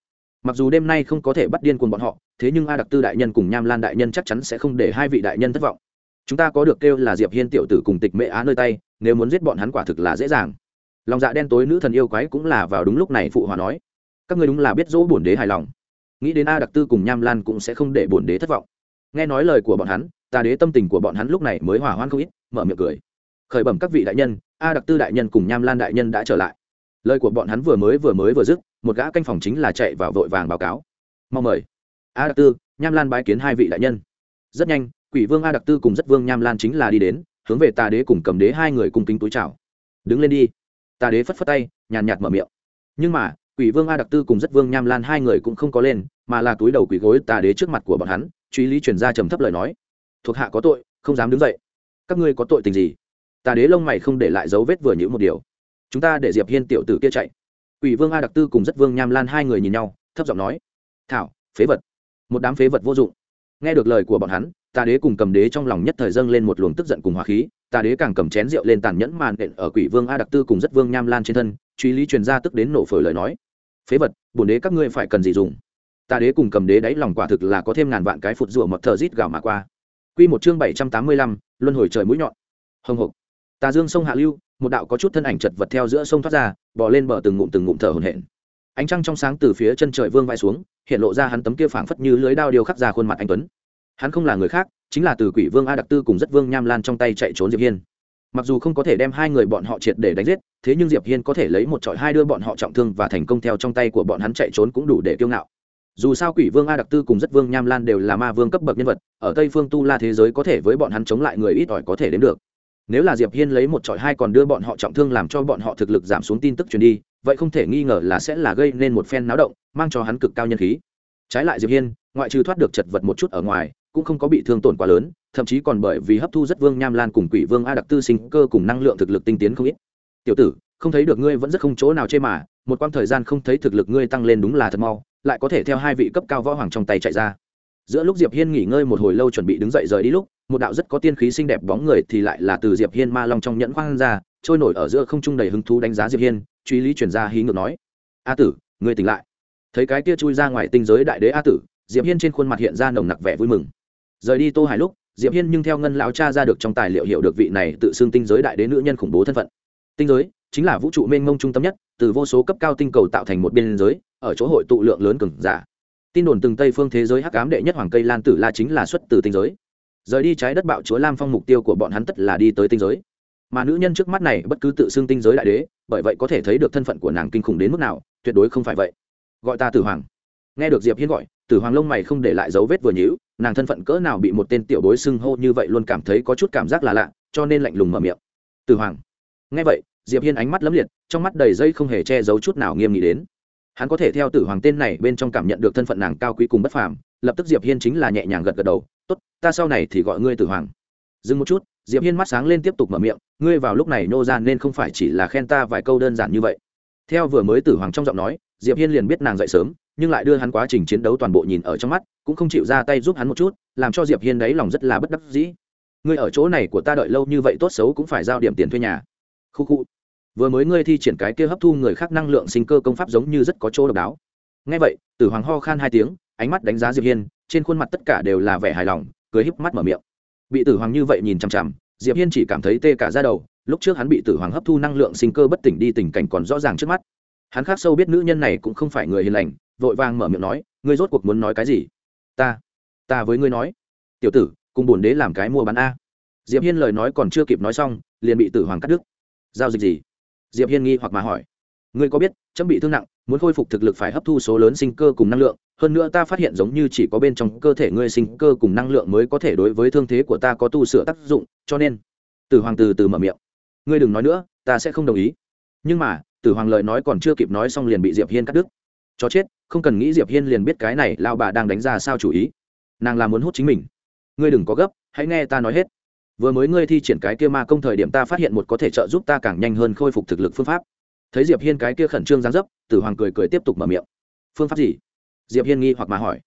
mặc dù đêm nay không có thể bắt điên cuồng bọn họ, thế nhưng a đặc tư đại nhân cùng nham lan đại nhân chắc chắn sẽ không để hai vị đại nhân thất vọng. Chúng ta có được kêu là diệp hiên tiểu tử cùng tịch mệ á nơi tay, nếu muốn giết bọn hắn quả thực là dễ dàng. Lòng dạ đen tối nữ thần yêu quái cũng là vào đúng lúc này phụ hòa nói. Các ngươi đúng là biết dỗ bổn đế hài lòng. Nghĩ đến a đặc tư cùng nham lan cũng sẽ không để bổn đế thất vọng. Nghe nói lời của bọn hắn, ta đế tâm tình của bọn hắn lúc này mới hỏa hoan không ít, mở miệng cười. Khởi bẩm các vị đại nhân, a đặc tư đại nhân cùng nham lan đại nhân đã trở lại. Lời của bọn hắn vừa mới vừa mới vừa dứt một gã canh phòng chính là chạy vào vội vàng báo cáo. Mong mời. A đặc tư, nham lan bái kiến hai vị đại nhân. Rất nhanh, quỷ vương a đặc tư cùng rất vương nham lan chính là đi đến, hướng về tà đế cùng cầm đế hai người cùng kính túi chào. Đứng lên đi. Tà đế phất phất tay, nhàn nhạt mở miệng. Nhưng mà, quỷ vương a đặc tư cùng rất vương nham lan hai người cũng không có lên, mà là túi đầu quỷ gối tà đế trước mặt của bọn hắn, truy lý chuyển ra trầm thấp lời nói. Thuộc hạ có tội, không dám đứng dậy. Các ngươi có tội tình gì? Tà đế lông mày không để lại dấu vết vừa nhữ một điều. Chúng ta để diệp hiên tiểu tử kia chạy quỷ vương a đặc tư cùng rất vương nham lan hai người nhìn nhau, thấp giọng nói, thảo, phế vật. Một đám phế vật vô dụng. Nghe được lời của bọn hắn, tà đế cùng cầm đế trong lòng nhất thời dâng lên một luồng tức giận cùng hỏa khí. Tà đế càng cầm chén rượu lên tàn nhẫn màn đện ở quỷ vương a đặc tư cùng rất vương nham lan trên thân, truy lý truyền ra tức đến nổ phổi lời nói, phế vật, bổn đế các ngươi phải cần gì dùng? Tà đế cùng cầm đế đáy lòng quả thực là có thêm ngàn vạn cái phụt rủa mập thờ rít gào mà qua. Quy một chương bảy trăm tám mươi lăm, luân hồi trời mũi nhọn. Hồng hộc. Tà dương sông hạ lưu một đạo có chút thân ảnh chật vật theo giữa sông thoát ra, bò lên bờ từng ngụm từng ngụm thở hổn hển. Ánh trăng trong sáng từ phía chân trời vương vai xuống, hiện lộ ra hắn tấm kia phảng phất như lưới đao điều khắc ra khuôn mặt anh tuấn. Hắn không là người khác, chính là từ quỷ vương a đặc tư cùng rất vương nham lan trong tay chạy trốn diệp hiên. Mặc dù không có thể đem hai người bọn họ triệt để đánh giết, thế nhưng diệp hiên có thể lấy một trọi hai đưa bọn họ trọng thương và thành công theo trong tay của bọn hắn chạy trốn cũng đủ để kiêu ngạo. Dù sao quỷ vương a đặc tư cùng rất vương nham lan đều là ma vương cấp bậc nhân vật, ở tây phương tu la thế giới có thể với bọn hắn chống lại người ít ỏi có thể đến được nếu là diệp hiên lấy một trọi hai còn đưa bọn họ trọng thương làm cho bọn họ thực lực giảm xuống tin tức truyền đi, vậy không thể nghi ngờ là sẽ là gây nên một phen náo động, mang cho hắn cực cao nhân khí. Trái lại diệp hiên, ngoại trừ thoát được chật vật một chút ở ngoài, cũng không có bị thương tổn quá lớn, thậm chí còn bởi vì hấp thu rất vương nham lan cùng quỷ vương a đặc tư sinh cơ cùng năng lượng thực lực tinh tiến không ít. Tiểu tử, không thấy được ngươi vẫn rất không chỗ nào chê mà, một quãng thời gian không thấy thực lực ngươi tăng lên đúng là thật mau, lại có thể theo hai vị cấp cao võ hoàng trong tay chạy ra. Giữa lúc diệp hiên nghỉ ngơi một hồi lâu chuẩn bị đứng dậy rời đi lúc một đạo rất có tiên khí xinh đẹp bóng người thì lại là từ diệp hiên ma long trong nhẫn khoang ra, trôi nổi ở giữa không trung đầy hứng thú đánh giá diệp hiên, truy lý chuyển ra hí ngược nói, a tử, ngươi tỉnh lại. Thấy cái kia chui ra ngoài tinh giới đại đế a tử, diệp hiên trên khuôn mặt hiện ra nồng nặc vẻ vui mừng. Rời đi tô hải lúc, diệp hiên nhưng theo ngân lão cha ra được trong tài liệu hiểu được vị này tự xưng tinh giới đại đế nữ nhân khủng bố thân phận. Tinh giới chính là vũ trụ mênh mông trung tâm nhất, từ vô số cấp cao tinh cầu tạo thành một biên giới, ở chỗ hội tụ lượng lớn cường giả. Tin đồn từng tây phương thế giới hắc ám đệ nhất hoàng cây lan tử la chính là xuất từ tinh giới rời đi trái đất bạo chúa lam phong mục tiêu của bọn hắn tất là đi tới tinh giới. Mà nữ nhân trước mắt này bất cứ tự xưng tinh giới đại đế, bởi vậy có thể thấy được thân phận của nàng kinh khủng đến mức nào, tuyệt đối không phải vậy. Gọi ta tử hoàng. Nghe được diệp hiên gọi, tử hoàng lông mày không để lại dấu vết vừa nhíu, nàng thân phận cỡ nào bị một tên tiểu bối xưng hô như vậy luôn cảm thấy có chút cảm giác là lạ, cho nên lạnh lùng mở miệng. Tử hoàng. Nghe vậy, diệp hiên ánh mắt lấm liệt, trong mắt đầy dây không hề che giấu chút nào nghiêm nghị đến. Hắn có thể theo tử hoàng tên này bên trong cảm nhận được thân phận nàng cao quý cùng bất phàm, lập tức diệp hiên chính là nhẹ nhàng gật gật đầu, tốt ta sau này thì gọi ngươi tử hoàng. Dừng một chút, diệp hiên mắt sáng lên tiếp tục mở miệng, ngươi vào lúc này nô ra nên không phải chỉ là khen ta vài câu đơn giản như vậy. Theo vừa mới tử hoàng trong giọng nói, diệp hiên liền biết nàng dậy sớm, nhưng lại đưa hắn quá trình chiến đấu toàn bộ nhìn ở trong mắt, cũng không chịu ra tay giúp hắn một chút, làm cho diệp hiên đấy lòng rất là bất đắc dĩ. Ngươi ở chỗ này của ta đợi lâu như vậy tốt xấu cũng phải giao điểm tiền thuê nhà. Khu khu. Vừa mới ngươi thi triển cái kia hấp thu người khác năng lượng sinh cơ công pháp giống như rất có chỗ độc đáo. Ngay vậy, tử hoàng ho khan hai tiếng, ánh mắt đánh giá diệp hiên, trên khuôn mặt tất cả đều là vẻ hài lòng cười híp mắt mở miệng. Bị tử hoàng như vậy nhìn chằm chằm, diệp hiên chỉ cảm thấy tê cả da đầu, lúc trước hắn bị tử hoàng hấp thu năng lượng sinh cơ bất tỉnh đi tình cảnh còn rõ ràng trước mắt. Hắn khác sâu biết nữ nhân này cũng không phải người hiền lành, vội vàng mở miệng nói, ngươi rốt cuộc muốn nói cái gì? Ta ta với ngươi nói. Tiểu tử, cùng bổn đế làm cái mua bán a. Diệp hiên lời nói còn chưa kịp nói xong, liền bị tử hoàng cắt đứt. Giao dịch gì? Diệp hiên nghi hoặc mà hỏi. Ngươi có biết, chấm bị thương nặng muốn khôi phục thực lực phải hấp thu số lớn sinh cơ cùng năng lượng, hơn nữa ta phát hiện giống như chỉ có bên trong cơ thể ngươi sinh cơ cùng năng lượng mới có thể đối với thương thế của ta có tu sửa tác dụng, cho nên, tử hoàng từ từ mở miệng. Ngươi đừng nói nữa, ta sẽ không đồng ý. Nhưng mà, tử hoàng lời nói còn chưa kịp nói xong liền bị diệp hiên cắt đứt. Chó chết, không cần nghĩ diệp hiên liền biết cái này lao bà đang đánh ra sao chủ ý. Nàng là muốn hút chính mình. Ngươi đừng có gấp, hãy nghe ta nói hết. Vừa mới ngươi thi triển cái kia ma công thời điểm ta phát hiện một có thể trợ giúp ta càng nhanh hơn khôi phục thực lực phương pháp thấy diệp hiên cái kia khẩn trương giáng dấp, tử hoàng cười cười tiếp tục mở miệng. Phương pháp gì? Diệp hiên nghi hoặc mà hỏi.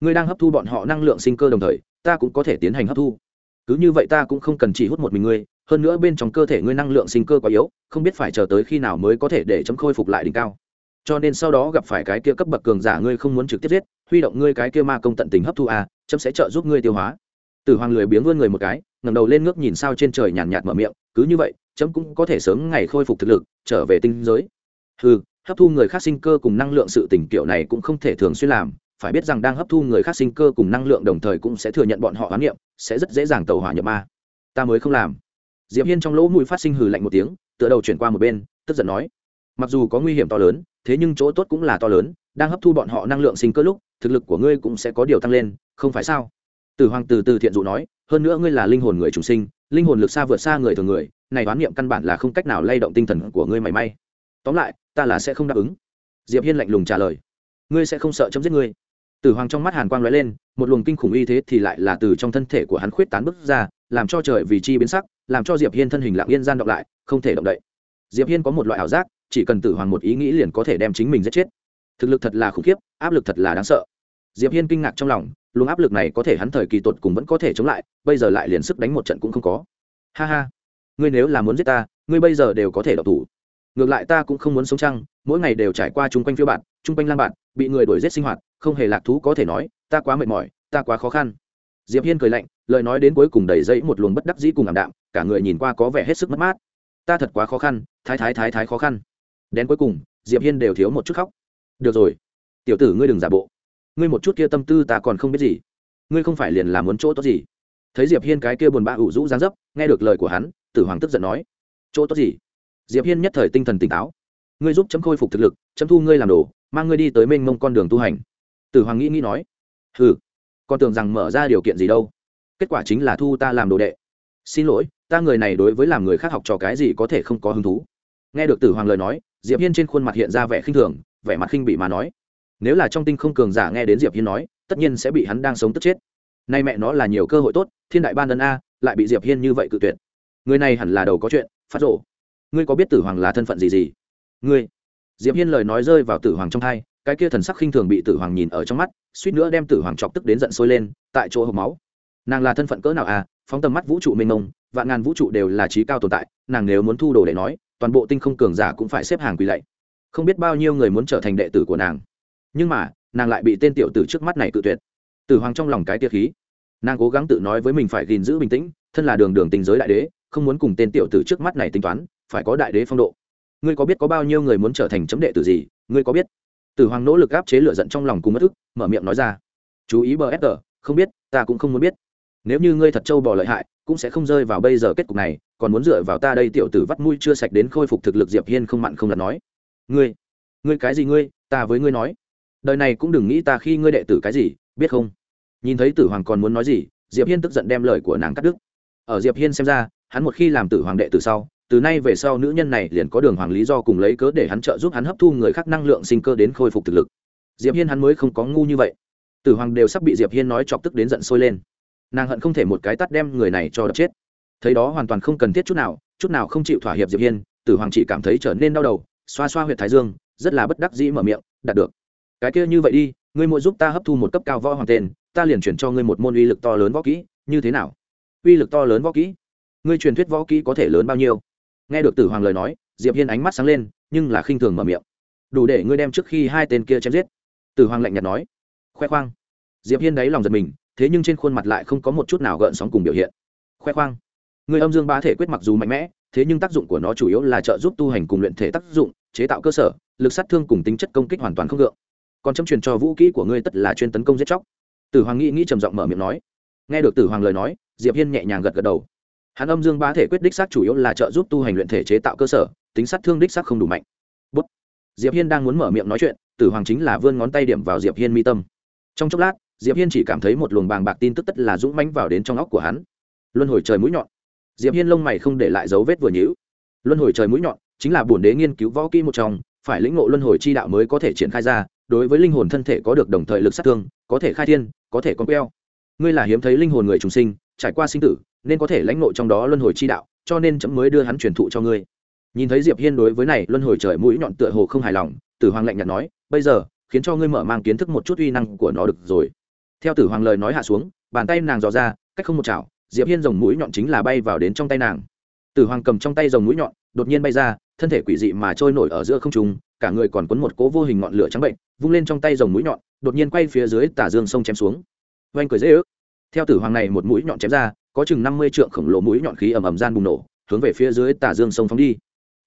Ngươi đang hấp thu bọn họ năng lượng sinh cơ đồng thời, ta cũng có thể tiến hành hấp thu. Cứ như vậy ta cũng không cần chỉ hút một mình ngươi, hơn nữa bên trong cơ thể ngươi năng lượng sinh cơ quá yếu, không biết phải chờ tới khi nào mới có thể để chấm khôi phục lại đỉnh cao. Cho nên sau đó gặp phải cái kia cấp bậc cường giả ngươi không muốn trực tiếp giết, huy động ngươi cái kia ma công tận tình hấp thu à chấm sẽ trợ giúp ngươi tiêu hóa. Tử hoàng lười biếng vươn người một cái ngẩng đầu lên ngước nhìn sao trên trời nhàn nhạt mở miệng, cứ như vậy, chấm cũng có thể sớm ngày khôi phục thực lực, trở về tinh giới. Ừ hấp thu người khác sinh cơ cùng năng lượng sự tỉnh kiểu này cũng không thể thường xuyên làm, phải biết rằng đang hấp thu người khác sinh cơ cùng năng lượng đồng thời cũng sẽ thừa nhận bọn họ hoán niệm, sẽ rất dễ dàng tàu hỏa nhập ma. Ta mới không làm. Diệp hiên trong lỗ mũi phát sinh hừ lạnh một tiếng, tựa đầu chuyển qua một bên, tức giận nói. Mặc dù có nguy hiểm to lớn, thế nhưng chỗ tốt cũng là to lớn, đang hấp thu bọn họ năng lượng sinh cơ lúc, thực lực của ngươi cũng sẽ có điều tăng lên, không phải sao? Tử hoàng từ từ thiện dụ nói, hơn nữa ngươi là linh hồn người chủ sinh, linh hồn lực xa vượt xa người thường người, này đoán niệm căn bản là không cách nào lay động tinh thần của ngươi mảy may. Tóm lại, ta là sẽ không đáp ứng. Diệp hiên lạnh lùng trả lời, ngươi sẽ không sợ chấm giết ngươi. Tử hoàng trong mắt hàn quang lóe lên, một luồng kinh khủng uy thế thì lại là từ trong thân thể của hắn khuyết tán bứt ra, làm cho trời vì chi biến sắc, làm cho diệp hiên thân hình lặng yên gian động lại, không thể động đậy. Diệp hiên có một loại ảo giác, chỉ cần tử hoàng một ý nghĩ liền có thể đem chính mình giết chết. Thực lực thật là khủng khiếp, áp lực thật là đáng sợ. Diệp hiên kinh ngạc trong lòng luồng áp lực này có thể hắn thời kỳ tột cùng vẫn có thể chống lại, bây giờ lại liền sức đánh một trận cũng không có. Ha ha, ngươi nếu là muốn giết ta, ngươi bây giờ đều có thể đọc thủ. Ngược lại ta cũng không muốn sống trăng mỗi ngày đều trải qua chung quanh phiêu bạn chung quanh lang bạn bị người đuổi giết sinh hoạt, không hề lạc thú có thể nói, ta quá mệt mỏi, ta quá khó khăn. Diệp hiên cười lạnh, lời nói đến cuối cùng đầy dẫy một luồng bất đắc dĩ cùng ảm đạm, cả người nhìn qua có vẻ hết sức mất mát. Ta thật quá khó khăn, thái thái thái thái khó khăn. Đến cuối cùng, diệp hiên đều thiếu một chút khóc. Được rồi, tiểu tử ngươi đừng giả bộ ngươi một chút kia tâm tư ta còn không biết gì. Ngươi không phải liền làm muốn chỗ tốt gì? Thấy diệp hiên cái kia buồn bã ủ rũ dáng dấp, nghe được lời của hắn, tử hoàng tức giận nói, chỗ tốt gì? Diệp hiên nhất thời tinh thần tỉnh táo. Ngươi giúp chấm khôi phục thực lực, chấm thu ngươi làm đồ, mang ngươi đi tới mênh mông con đường tu hành. Tử hoàng nghĩ nghĩ nói ừ con tưởng rằng mở ra điều kiện gì đâu. Kết quả chính là thu ta làm đồ đệ. Xin lỗi, ta người này đối với làm người khác học trò cái gì có thể không có hứng thú. Nghe được tử hoàng lời nói, diệp hiên trên khuôn mặt hiện ra vẻ khinh thường, vẻ mặt khinh bị mà nói nếu là trong tinh không cường giả nghe đến diệp hiên nói, tất nhiên sẽ bị hắn đang sống tức chết. Nay mẹ nó là nhiều cơ hội tốt, thiên đại ban ân a, lại bị diệp hiên như vậy cự tuyệt. Người này hẳn là đầu có chuyện, phát rộ ngươi có biết tử hoàng là thân phận gì gì? Ngươi. Diệp hiên lời nói rơi vào tử hoàng trong thai, cái kia thần sắc khinh thường bị tử hoàng nhìn ở trong mắt, suýt nữa đem tử hoàng chọc tức đến giận sôi lên, tại chỗ hộp máu. Nàng là thân phận cỡ nào à phóng tầm mắt vũ trụ mênh mông, vạn ngàn vũ trụ đều là trí cao tồn tại, nàng nếu muốn thu đồ để nói, toàn bộ tinh không cường giả cũng phải xếp hàng quỳ lạy. Không biết bao nhiêu người muốn trở thành đệ tử của nàng nhưng mà, nàng lại bị tên tiểu tử trước mắt này cự tuyệt. Tử hoàng trong lòng cái tia khí. Nàng cố gắng tự nói với mình phải gìn giữ bình tĩnh, thân là đường đường tình giới đại đế, không muốn cùng tên tiểu tử trước mắt này tính toán, phải có đại đế phong độ. Ngươi có biết có bao nhiêu người muốn trở thành chấm đệ tử gì? Ngươi có biết? Tử hoàng nỗ lực áp chế lửa giận trong lòng cùng mất ức, mở miệng nói ra. Chú ý bờ ép tờ, không biết, ta cũng không muốn biết. Nếu như ngươi thật trâu bò lợi hại, cũng sẽ không rơi vào bây giờ kết cục này, còn muốn dựa vào ta đây tiểu tử vắt mũi chưa sạch đến khôi phục thực lực diệp hiên không mặn không lặt nói. Ngươi ngươi cái gì ngươi? Ta với ngươi nói đời này cũng đừng nghĩ ta khi ngươi đệ tử cái gì, biết không? Nhìn thấy tử hoàng còn muốn nói gì, diệp hiên tức giận đem lời của nàng cắt đứt. Ở diệp hiên xem ra, hắn một khi làm tử hoàng đệ tử sau, từ nay về sau nữ nhân này liền có đường hoàng lý do cùng lấy cớ để hắn trợ giúp hắn hấp thu người khác năng lượng sinh cơ đến khôi phục thực lực. Diệp hiên hắn mới không có ngu như vậy. Tử hoàng đều sắp bị diệp hiên nói chọc tức đến giận sôi lên. Nàng hận không thể một cái tắt đem người này cho đập chết. Thấy đó hoàn toàn không cần thiết chút nào chút nào không chịu thỏa hiệp diệp hiên, tử hoàng chỉ cảm thấy trở nên đau đầu, xoa xoa huyệt thái dương, rất là bất đắc dĩ mở miệng, đạt được cái kia như vậy đi, ngươi muốn giúp ta hấp thu một cấp cao võ hoàng tên, ta liền chuyển cho ngươi một môn uy lực to lớn võ kỹ, như thế nào? Uy lực to lớn võ kỹ? Ngươi truyền thuyết võ kỹ có thể lớn bao nhiêu? Nghe được tử hoàng lời nói, diệp hiên ánh mắt sáng lên, nhưng là khinh thường mở miệng. Đủ để ngươi đem trước khi hai tên kia chém giết. Tử hoàng lạnh nhạt nói. Khoe khoang. Diệp hiên đáy lòng giật mình, thế nhưng trên khuôn mặt lại không có một chút nào gợn sóng cùng biểu hiện. Khoe khoang. Người âm dương ba thể quyết mặc dù mạnh mẽ, thế nhưng tác dụng của nó chủ yếu là trợ giúp tu hành cùng luyện thể tác dụng, chế tạo cơ sở, lực sát thương cùng tính chất công kích hoàn toàn không gượng còn chấm truyền cho vũ kỹ của ngươi tất là chuyên tấn công giết chóc. Tử hoàng nghĩ nghĩ trầm giọng mở miệng nói. Nghe được tử hoàng lời nói, diệp hiên nhẹ nhàng gật gật đầu. Hắn âm dương ba thể quyết đích xác chủ yếu là trợ giúp tu hành luyện thể chế tạo cơ sở, tính sát thương đích xác không đủ mạnh. Bút. diệp hiên đang muốn mở miệng nói chuyện, tử hoàng chính là vươn ngón tay điểm vào diệp hiên mi tâm. Trong chốc lát, diệp hiên chỉ cảm thấy một luồng bàng bạc tin tức tất là dũng mãnh vào đến trong óc của hắn. Luân hồi trời mũi nhọn. Diệp hiên lông mày không để lại dấu vết vừa nhíu. Luân hồi trời mũi nhọn chính là bổn đế nghiên cứu võ kỹ một trong, phải lĩnh ngộ luân hồi chi đạo mới có thể triển khai ra đối với linh hồn thân thể có được đồng thời lực sát thương, có thể khai thiên, có thể con queo. Ngươi là hiếm thấy linh hồn người trùng sinh, trải qua sinh tử, nên có thể lãnh nội trong đó luân hồi chi đạo, cho nên chấm mới đưa hắn truyền thụ cho ngươi. Nhìn thấy diệp hiên đối với này luân hồi trời mũi nhọn tựa hồ không hài lòng, tử hoàng lạnh nhạt nói, bây giờ, khiến cho ngươi mở mang kiến thức một chút uy năng của nó được rồi. Theo tử hoàng lời nói hạ xuống, bàn tay nàng dò ra, cách không một chảo, diệp hiên rồng mũi nhọn chính là bay vào đến trong tay nàng. Tử hoàng cầm trong tay rồng mũi nhọn, đột nhiên bay ra, thân thể quỷ dị mà trôi nổi ở giữa không trung cả người còn cuốn một cố vô hình ngọn lửa trắng bệnh, vung lên trong tay rồng mũi nhọn, đột nhiên quay phía dưới tả dương sông chém xuống. Oanh cười dễ ước. Theo tử hoàng này một mũi nhọn chém ra, có chừng năm mươi trượng khổng lồ mũi nhọn khí ầm ầm gian bùng nổ, hướng về phía dưới tả dương sông phóng đi.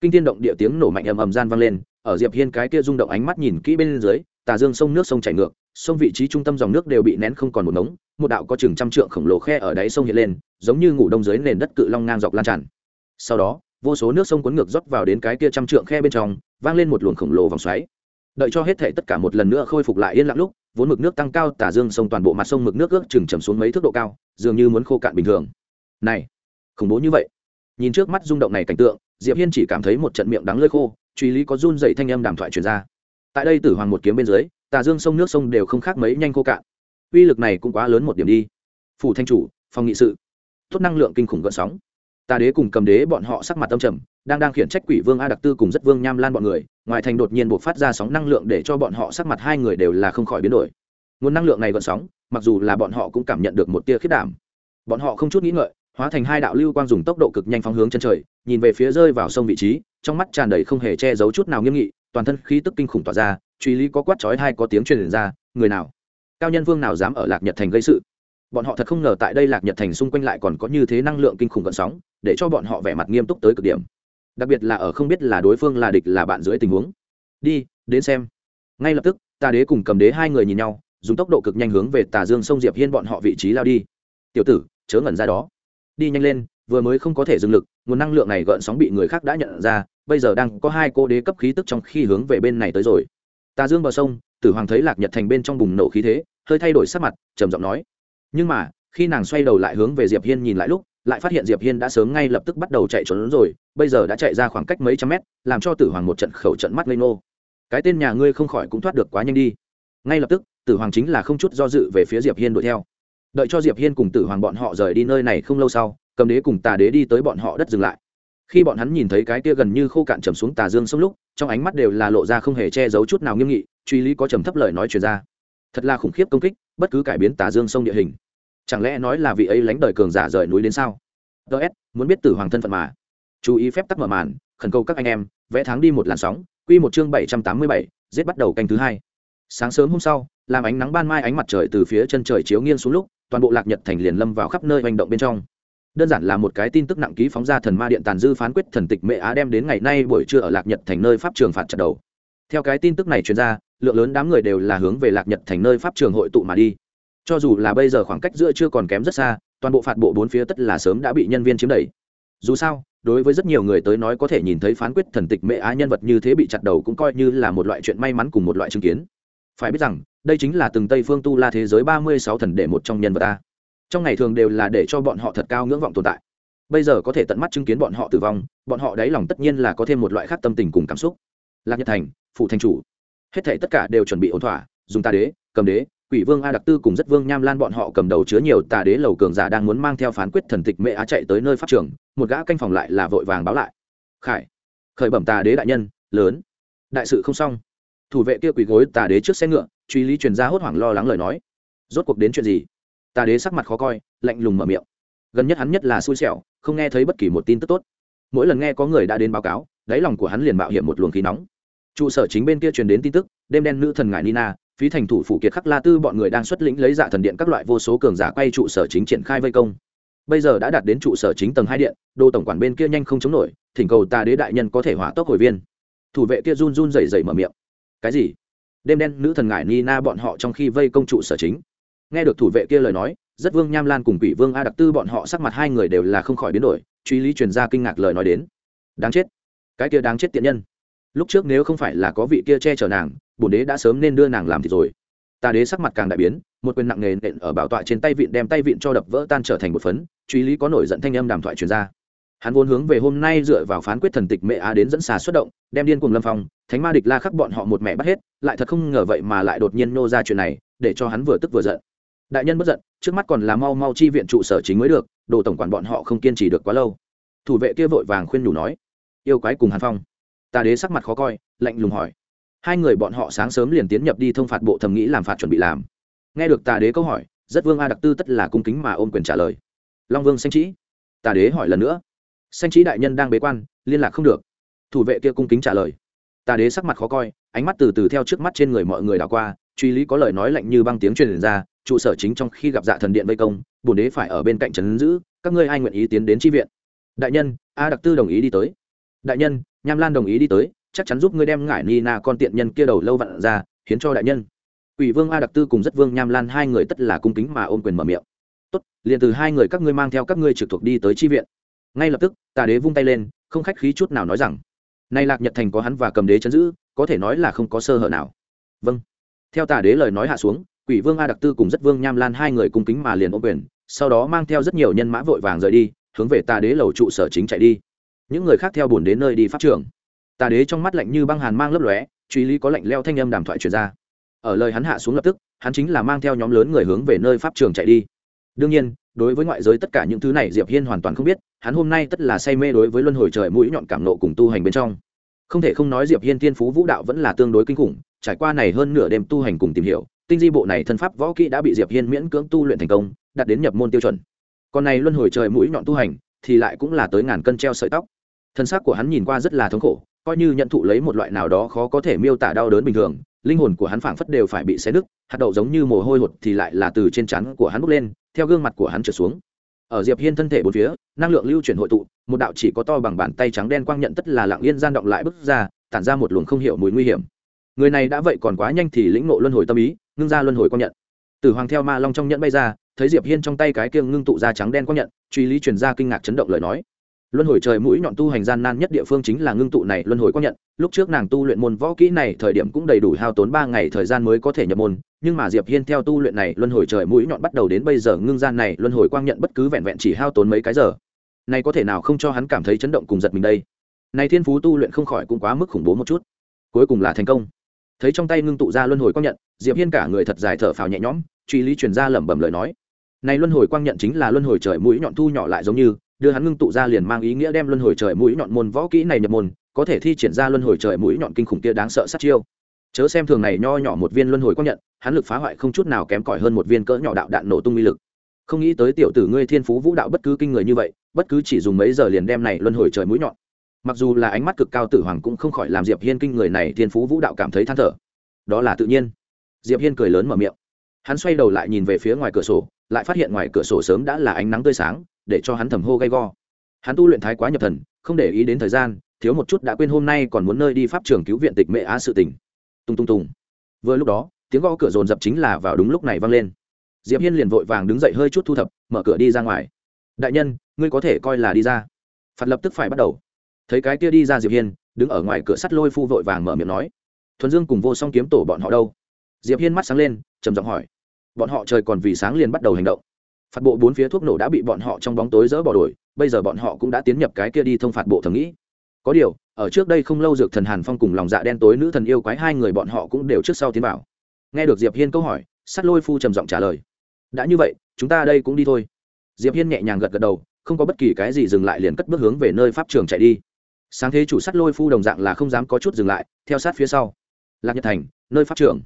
Kinh thiên động địa tiếng nổ mạnh ầm ầm gian vang lên, ở diệp hiên cái kia rung động ánh mắt nhìn kỹ bên dưới, tà dương sông nước sông chảy ngược, sông vị trí trung tâm dòng nước đều bị nén không còn một ngống, một đạo có chừng trăm trượng khổng lồ khe ở đáy sông hiện lên, giống như ngủ đông dưới nền đất cự long ngang dọc lan tràn. Sau đó, vô số nước sông cuốn ngược rót vào đến cái kia trăm trượng khe bên trong vang lên một luồng khổng lồ vòng xoáy. Đợi cho hết thể tất cả một lần nữa khôi phục lại yên lặng lúc, vốn mực nước tăng cao tả dương sông toàn bộ mặt sông mực nước ước chừng chầm xuống mấy thước độ cao, dường như muốn khô cạn bình thường. Này, khủng bố như vậy. Nhìn trước mắt rung động này cảnh tượng, diệp hiên chỉ cảm thấy một trận miệng đắng lơi khô, truy lý có run dậy thanh âm đàm thoại truyền ra. Tại đây tử hoàng một kiếm bên dưới tà dương sông nước sông đều không khác mấy nhanh khô cạn. Uy lực này cũng quá lớn một điểm đi. Phủ thanh chủ, phòng nghị sự. Tốt năng lượng kinh khủng gợn sóng. Tà đế cùng cầm đế bọn họ sắc mặt tâm trầm đang đang khiển trách quỷ vương a đặc tư cùng rất vương nham lan bọn người, ngoài thành đột nhiên buộc phát ra sóng năng lượng để cho bọn họ sắc mặt hai người đều là không khỏi biến đổi. Nguồn năng lượng này gọn sóng, mặc dù là bọn họ cũng cảm nhận được một tia khiết đảm. Bọn họ không chút nghĩ ngợi, hóa thành hai đạo lưu quang dùng tốc độ cực nhanh phóng hướng chân trời, nhìn về phía rơi vào sông vị trí, trong mắt tràn đầy không hề che giấu chút nào nghiêm nghị, toàn thân khí tức kinh khủng tỏa ra, truy lý có quát chói hai có tiếng truyền ra, người nào? Cao nhân vương nào dám ở lạc nhật thành gây sự? Bọn họ thật không ngờ tại đây lạc nhật thành xung quanh lại còn có như thế năng lượng kinh khủng gợn sóng, để cho bọn họ vẻ mặt nghiêm túc tới cực điểm đặc biệt là ở không biết là đối phương là địch là bạn dưới tình huống. Đi, đến xem. Ngay lập tức, tà đế cùng cầm đế hai người nhìn nhau, dùng tốc độ cực nhanh hướng về tà dương sông diệp hiên bọn họ vị trí lao đi. Tiểu tử, chớ ngẩn ra đó. Đi nhanh lên, vừa mới không có thể dừng lực, nguồn năng lượng này gợn sóng bị người khác đã nhận ra, bây giờ đang có hai cô đế cấp khí tức trong khi hướng về bên này tới rồi. Tà dương bờ sông, tử hoàng thấy lạc nhật thành bên trong bùng nổ khí thế, hơi thay đổi sắc mặt, trầm giọng nói, nhưng mà khi nàng xoay đầu lại hướng về diệp hiên nhìn lại lúc, lại phát hiện diệp hiên đã sớm ngay lập tức bắt đầu chạy trốn rồi, bây giờ đã chạy ra khoảng cách mấy trăm mét, làm cho tử hoàng một trận khẩu trận mắt lên nô. cái tên nhà ngươi không khỏi cũng thoát được quá nhanh đi. Ngay lập tức, tử hoàng chính là không chút do dự về phía diệp hiên đuổi theo. Đợi cho diệp hiên cùng tử hoàng bọn họ rời đi nơi này không lâu sau, cầm đế cùng tà đế đi tới bọn họ đất dừng lại. Khi bọn hắn nhìn thấy cái kia gần như khô cạn trầm xuống tà dương sông lúc, trong ánh mắt đều là lộ ra không hề che giấu chút nào nghiêm nghị, truy lý có trầm thấp lời nói truyền ra. Thật là khủng khiếp công kích, bất cứ cải biến tà dương sông địa hình chẳng lẽ nói là vị ấy lánh đời cường giả rời núi đến sao? Ts muốn biết tử hoàng thân phận mà. Chú ý phép tắt mở màn, khẩn cầu các anh em, vẽ tháng đi một làn sóng, quy một chương bảy trăm tám mươi bảy, giết bắt đầu canh thứ hai. Sáng sớm hôm sau, làm ánh nắng ban mai ánh mặt trời từ phía chân trời chiếu nghiêng xuống lúc, toàn bộ lạc nhật thành liền lâm vào khắp nơi hành động bên trong. Đơn giản là một cái tin tức nặng ký phóng ra thần ma điện tàn dư phán quyết thần tịch mẹ á đem đến ngày nay buổi trưa ở lạc nhật thành nơi pháp trường phạt trận đầu. Theo cái tin tức này truyền ra, lượng lớn đám người đều là hướng về lạc nhật thành nơi pháp trường hội tụ mà đi cho dù là bây giờ khoảng cách giữa chưa còn kém rất xa, toàn bộ phạt bộ bốn phía tất là sớm đã bị nhân viên chiếm đẩy. Dù sao, đối với rất nhiều người tới nói có thể nhìn thấy phán quyết thần tịch mẹ á nhân vật như thế bị chặt đầu cũng coi như là một loại chuyện may mắn cùng một loại chứng kiến. Phải biết rằng, đây chính là từng tây phương tu la thế giới ba mươi sáu thần để một trong nhân vật ta trong ngày thường đều là để cho bọn họ thật cao ngưỡng vọng tồn tại. Bây giờ có thể tận mắt chứng kiến bọn họ tử vong, bọn họ đáy lòng tất nhiên là có thêm một loại khác tâm tình cùng cảm xúc. Lạc nhật thành phụ thành chủ. Hết thể tất cả đều chuẩn bị ổn thỏa, dùng ta đế, cầm đế quỷ vương a đặc tư cùng rất vương nham lan bọn họ cầm đầu chứa nhiều tà đế lầu cường giả đang muốn mang theo phán quyết thần tịch mẹ á chạy tới nơi pháp trường, một gã canh phòng lại là vội vàng báo lại. Khải, khởi bẩm tà đế đại nhân, lớn. Đại sự không xong. Thủ vệ kia quỳ gối tà đế trước xe ngựa, truy lý truyền ra hốt hoảng lo lắng lời nói. Rốt cuộc đến chuyện gì? Tà đế sắc mặt khó coi, lạnh lùng mở miệng. Gần nhất hắn nhất là xui xẻo, không nghe thấy bất kỳ một tin tức tốt. Mỗi lần nghe có người đã đến báo cáo, đáy lòng của hắn liền mạo hiểm một luồng khí nóng. Trụ sở chính bên kia truyền đến tin tức, đêm đen nữ thần ngài nina phí thành thủ phủ kiệt khắc la tư bọn người đang xuất lĩnh lấy dạ thần điện các loại vô số cường giả quay trụ sở chính triển khai vây công. Bây giờ đã đạt đến trụ sở chính tầng hai điện đô tổng quản bên kia nhanh không chống nổi, thỉnh cầu ta đế đại nhân có thể hỏa tốc hồi viên. Thủ vệ kia run run rẩy rẩy mở miệng. Cái gì? Đêm đen nữ thần ngải nina bọn họ trong khi vây công trụ sở chính. Nghe được thủ vệ kia lời nói, rất vương nham lan cùng quỷ vương a đặc tư bọn họ sắc mặt hai người đều là không khỏi biến đổi, truy lý truyền ra kinh ngạc lời nói đến. Đáng chết. Cái kia đáng chết tiện nhân lúc trước nếu không phải là có vị kia che chở nàng, bổn đế đã sớm nên đưa nàng làm thì rồi. Ta đế sắc mặt càng đại biến, một quyền nặng nề nện ở bảo tọa trên tay vịn đem tay vịn cho đập vỡ tan trở thành một phấn, truy lý có nổi giận thanh âm đàm thoại truyền ra. Hắn vốn hướng về hôm nay dựa vào phán quyết thần tịch mẹ á đến dẫn xà xuất động, đem điên cùng lâm phong, thánh ma địch la khắc bọn họ một mẹ bắt hết, lại thật không ngờ vậy mà lại đột nhiên nô ra chuyện này, để cho hắn vừa tức vừa giận. Đại nhân bất giận, trước mắt còn là mau mau chi viện trụ sở chính mới được, đồ tổng quản bọn họ không kiên trì được quá lâu. Thủ vệ kia vội vàng khuyên nhủ nói, yêu quái cùng hàn phong tà đế sắc mặt khó coi, lạnh lùng hỏi. Hai người bọn họ sáng sớm liền tiến nhập đi thông phạt bộ thầm nghĩ làm phạt chuẩn bị làm. Nghe được tà đế câu hỏi, rất vương a đặc tư tất là cung kính mà ôm quyền trả lời. Long vương xanh trĩ. Tà đế hỏi lần nữa. Xanh trĩ đại nhân đang bế quan, liên lạc không được. Thủ vệ kia cung kính trả lời. Tà đế sắc mặt khó coi, ánh mắt từ từ theo trước mắt trên người mọi người đảo qua, truy lý có lời nói lạnh như băng tiếng truyền ra, trụ sở chính trong khi gặp dạ thần điện vây công, bổn đế phải ở bên cạnh trấn giữ, các ngươi ai nguyện ý tiến đến tri viện? Đại nhân, a đặc tư đồng ý đi tới. Đại nhân nham lan đồng ý đi tới, chắc chắn giúp ngươi đem ngải ni na con tiện nhân kia đầu lâu vặn ra hiến cho đại nhân. Ủy vương a đặc tư cùng rất vương nham lan hai người tất là cung kính mà ôm quyền mở miệng. Tốt, liền từ hai người các ngươi mang theo các ngươi trực thuộc đi tới tri viện. Ngay lập tức, tà đế vung tay lên, không khách khí chút nào nói rằng, nay lạc nhật thành có hắn và cầm đế chấn giữ, có thể nói là không có sơ hở nào. Vâng. Theo tà đế lời nói hạ xuống, quỷ vương a đặc tư cùng rất vương nham lan hai người cung kính mà liền ôm quyền, sau đó mang theo rất nhiều nhân mã vội vàng rời đi, hướng về tà đế lầu trụ sở chính chạy đi những người khác theo buồn đến nơi đi pháp trường. Tà đế trong mắt lạnh như băng hàn mang lấp lóe, truy lý có lạnh leo thanh âm đàm thoại truyền ra. Ở lời hắn hạ xuống lập tức, hắn chính là mang theo nhóm lớn người hướng về nơi pháp trường chạy đi. Đương nhiên, đối với ngoại giới tất cả những thứ này diệp hiên hoàn toàn không biết, hắn hôm nay tất là say mê đối với luân hồi trời mũi nhọn cảm nộ cùng tu hành bên trong. Không thể không nói diệp hiên tiên phú vũ đạo vẫn là tương đối kinh khủng, trải qua này hơn nửa đêm tu hành cùng tìm hiểu, tinh di bộ này thân pháp võ kỹ đã bị diệp hiên miễn cưỡng tu luyện thành công, đạt đến nhập môn tiêu chuẩn. Còn này luân hồi trời mũi nhọn tu hành, thì lại cũng là tới ngàn cân treo sợi tóc thân xác của hắn nhìn qua rất là thống khổ, coi như nhận thụ lấy một loại nào đó khó có thể miêu tả đau đớn bình thường, linh hồn của hắn phảng phất đều phải bị xé nứt, hạt đậu giống như mồ hôi hột thì lại là từ trên trán của hắn bốc lên, theo gương mặt của hắn trở xuống. Ở diệp hiên thân thể bốn phía, năng lượng lưu chuyển hội tụ, một đạo chỉ có to bằng bàn tay trắng đen quang nhận tất là lặng yên gian động lại bước ra, tản ra một luồng không hiểu mùi nguy hiểm. Người này đã vậy còn quá nhanh thì lĩnh nộ luân hồi tâm ý, ngưng ra luân hồi quang nhận. Tử hoàng theo ma long trong nhận bay ra, thấy diệp hiên trong tay cái kiêng ngưng tụ ra trắng đen quang nhận, truy lý truyền ra kinh ngạc chấn động lời nói luân hồi trời mũi nhọn tu hành gian nan nhất địa phương chính là ngưng tụ này luân hồi quang nhận. Lúc trước nàng tu luyện môn võ kỹ này thời điểm cũng đầy đủ hao tốn ba ngày thời gian mới có thể nhập môn, nhưng mà diệp hiên theo tu luyện này luân hồi trời mũi nhọn bắt đầu đến bây giờ ngưng gian này luân hồi quang nhận bất cứ vẹn vẹn chỉ hao tốn mấy cái giờ. Này có thể nào không cho hắn cảm thấy chấn động cùng giật mình đây? Này thiên phú tu luyện không khỏi cũng quá mức khủng bố một chút. Cuối cùng là thành công. Thấy trong tay ngưng tụ ra luân hồi quang nhận, diệp hiên cả người thật dài thở phào nhẹ nhõm, truy lý truyền ra lẩm bẩm lời nói. Này luân hồi quang nhận chính là luân hồi trời mũi nhọn thu nhỏ lại giống như đưa hắn ngưng tụ ra liền mang ý nghĩa đem luân hồi trời mũi nhọn môn võ kỹ này nhập môn, có thể thi triển ra luân hồi trời mũi nhọn kinh khủng kia đáng sợ sát chiêu. Chớ xem thường này nho nhỏ một viên luân hồi quang nhận, hắn lực phá hoại không chút nào kém cỏi hơn một viên cỡ nhỏ đạo đạn nổ tung uy lực. Không nghĩ tới tiểu tử ngươi thiên phú vũ đạo bất cứ kinh người như vậy, bất cứ chỉ dùng mấy giờ liền đem này luân hồi trời mũi nhọn. Mặc dù là ánh mắt cực cao tử hoàng cũng không khỏi làm diệp hiên kinh người này thiên phú vũ đạo cảm thấy than thở. Đó là tự nhiên. Diệp hiên cười lớn mở miệng hắn xoay đầu lại nhìn về phía ngoài cửa sổ, lại phát hiện ngoài cửa sổ sớm đã là ánh nắng tươi sáng, để cho hắn thầm hô gay go. Hắn tu luyện thái quá nhập thần, không để ý đến thời gian, thiếu một chút đã quên hôm nay còn muốn nơi đi pháp trường cứu viện tịch mệ á sự tình. Tung tung tung. Vừa lúc đó, tiếng gõ cửa dồn dập chính là vào đúng lúc này vang lên. Diệp hiên liền vội vàng đứng dậy hơi chút thu thập, mở cửa đi ra ngoài. Đại nhân, ngươi có thể coi là đi ra. Phạt lập tức phải bắt đầu. Thấy cái kia đi ra diệp hiên, đứng ở ngoài cửa sắt lôi phu vội vàng mở miệng nói, thuần dương cùng vô song kiếm tổ bọn họ đâu? Diệp hiên mắt sáng lên, trầm giọng hỏi. Bọn họ trời còn vì sáng liền bắt đầu hành động. Phạt bộ bốn phía thuốc nổ đã bị bọn họ trong bóng tối dỡ bỏ đổi, bây giờ bọn họ cũng đã tiến nhập cái kia đi thông phạt bộ thầm nghĩ. Có điều, ở trước đây không lâu dược thần hàn phong cùng lòng dạ đen tối nữ thần yêu quái hai người bọn họ cũng đều trước sau tiến vào. Nghe được diệp hiên câu hỏi, sắt lôi phu trầm giọng trả lời. Đã như vậy, chúng ta đây cũng đi thôi. Diệp hiên nhẹ nhàng gật gật đầu, không có bất kỳ cái gì dừng lại liền cất bước hướng về nơi pháp trường chạy đi. Sáng thế chủ sắt lôi phu đồng dạng là không dám có chút dừng lại, theo sát phía sau. Lạc nhật thành, nơi pháp trường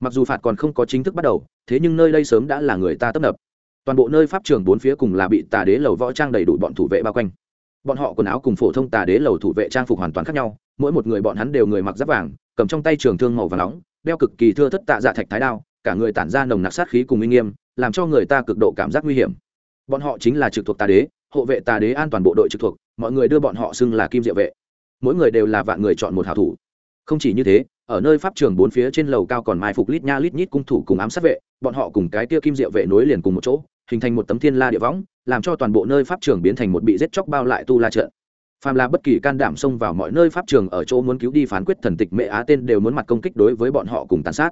mặc dù phạt còn không có chính thức bắt đầu, thế nhưng nơi đây sớm đã là người ta tấp nập. Toàn bộ nơi pháp trường bốn phía cùng là bị tà đế lầu võ trang đầy đủ bọn thủ vệ bao quanh. Bọn họ quần áo cùng phổ thông tà đế lầu thủ vệ trang phục hoàn toàn khác nhau, mỗi một người bọn hắn đều người mặc giáp vàng, cầm trong tay trường thương màu và nóng, đeo cực kỳ thưa thất tạ dạ thạch thái đao, cả người tản ra nồng nặc sát khí cùng uy nghiêm, làm cho người ta cực độ cảm giác nguy hiểm. Bọn họ chính là trực thuộc tà đế, hộ vệ tà đế an toàn bộ đội trực thuộc, mọi người đưa bọn họ xưng là kim diệu vệ. Mỗi người đều là vạn người chọn một hảo thủ. Không chỉ như thế ở nơi pháp trường bốn phía trên lầu cao còn mai phục lít nha lít nhít cung thủ cùng ám sát vệ, bọn họ cùng cái kia kim diệu vệ nối liền cùng một chỗ, hình thành một tấm thiên la địa võng, làm cho toàn bộ nơi pháp trường biến thành một bị giết chóc bao lại tu la trận. Phàm là bất kỳ can đảm xông vào mọi nơi pháp trường ở chỗ muốn cứu đi phán quyết thần tịch mẹ á tên đều muốn mặt công kích đối với bọn họ cùng tàn sát.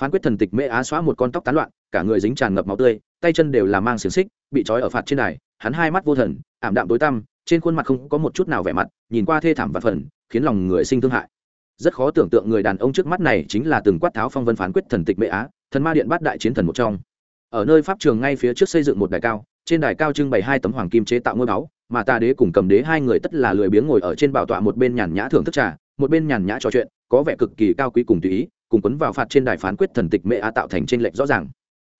Phán quyết thần tịch mẹ á xóa một con tóc tán loạn, cả người dính tràn ngập máu tươi, tay chân đều là mang xiềng xích, bị trói ở phạt trên này hắn hai mắt vô thần, ảm đạm tối tăm, trên khuôn mặt không có một chút nào vẻ mặt, nhìn qua thê thảm và phần khiến lòng người sinh thương hại rất khó tưởng tượng người đàn ông trước mắt này chính là từng quát tháo phong vân phán quyết thần tịch mẹ á, thần ma điện bát đại chiến thần một trong. Ở nơi pháp trường ngay phía trước xây dựng một đài cao, trên đài cao trưng bày hai tấm hoàng kim chế tạo ngôi báu, mà ta đế cùng cầm đế hai người tất là lười biếng ngồi ở trên bảo tọa một bên nhàn nhã thưởng thức trà, một bên nhàn nhã trò chuyện, có vẻ cực kỳ cao quý cùng tùy ý, cùng quấn vào phạt trên đài phán quyết thần tịch mẹ á tạo thành trên lệnh rõ ràng.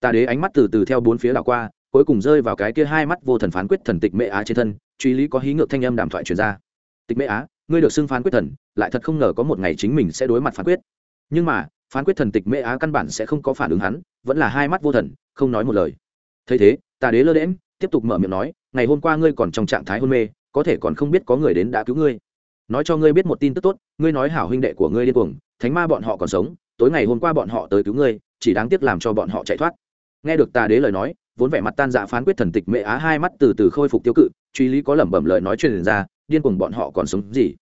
Ta đế ánh mắt từ từ theo bốn phía đảo qua, cuối cùng rơi vào cái kia hai mắt vô thần phán quyết thần tịch mẹ á trên thân, truy lý có hí ngược thanh âm đàm thoại truyền ra. Tịch mẹ á ngươi được xưng phán quyết thần, lại thật không ngờ có một ngày chính mình sẽ đối mặt phán quyết. Nhưng mà, phán quyết thần tịch mẹ á căn bản sẽ không có phản ứng hắn, vẫn là hai mắt vô thần, không nói một lời. Thấy thế, tà đế lơ đễm tiếp tục mở miệng nói, ngày hôm qua ngươi còn trong trạng thái hôn mê, có thể còn không biết có người đến đã cứu ngươi. Nói cho ngươi biết một tin tức tốt, ngươi nói hảo huynh đệ của ngươi điên cuồng, thánh ma bọn họ còn sống, tối ngày hôm qua bọn họ tới cứu ngươi, chỉ đáng tiếc làm cho bọn họ chạy thoát. Nghe được tà đế lời nói, vốn vẻ mặt tan dạ phán quyết thần tịch mẹ á hai mắt từ từ khôi phục tiêu cự, truy lý có lẩm bẩm lời nói truyền ra điên cuồng bọn họ còn sống gì?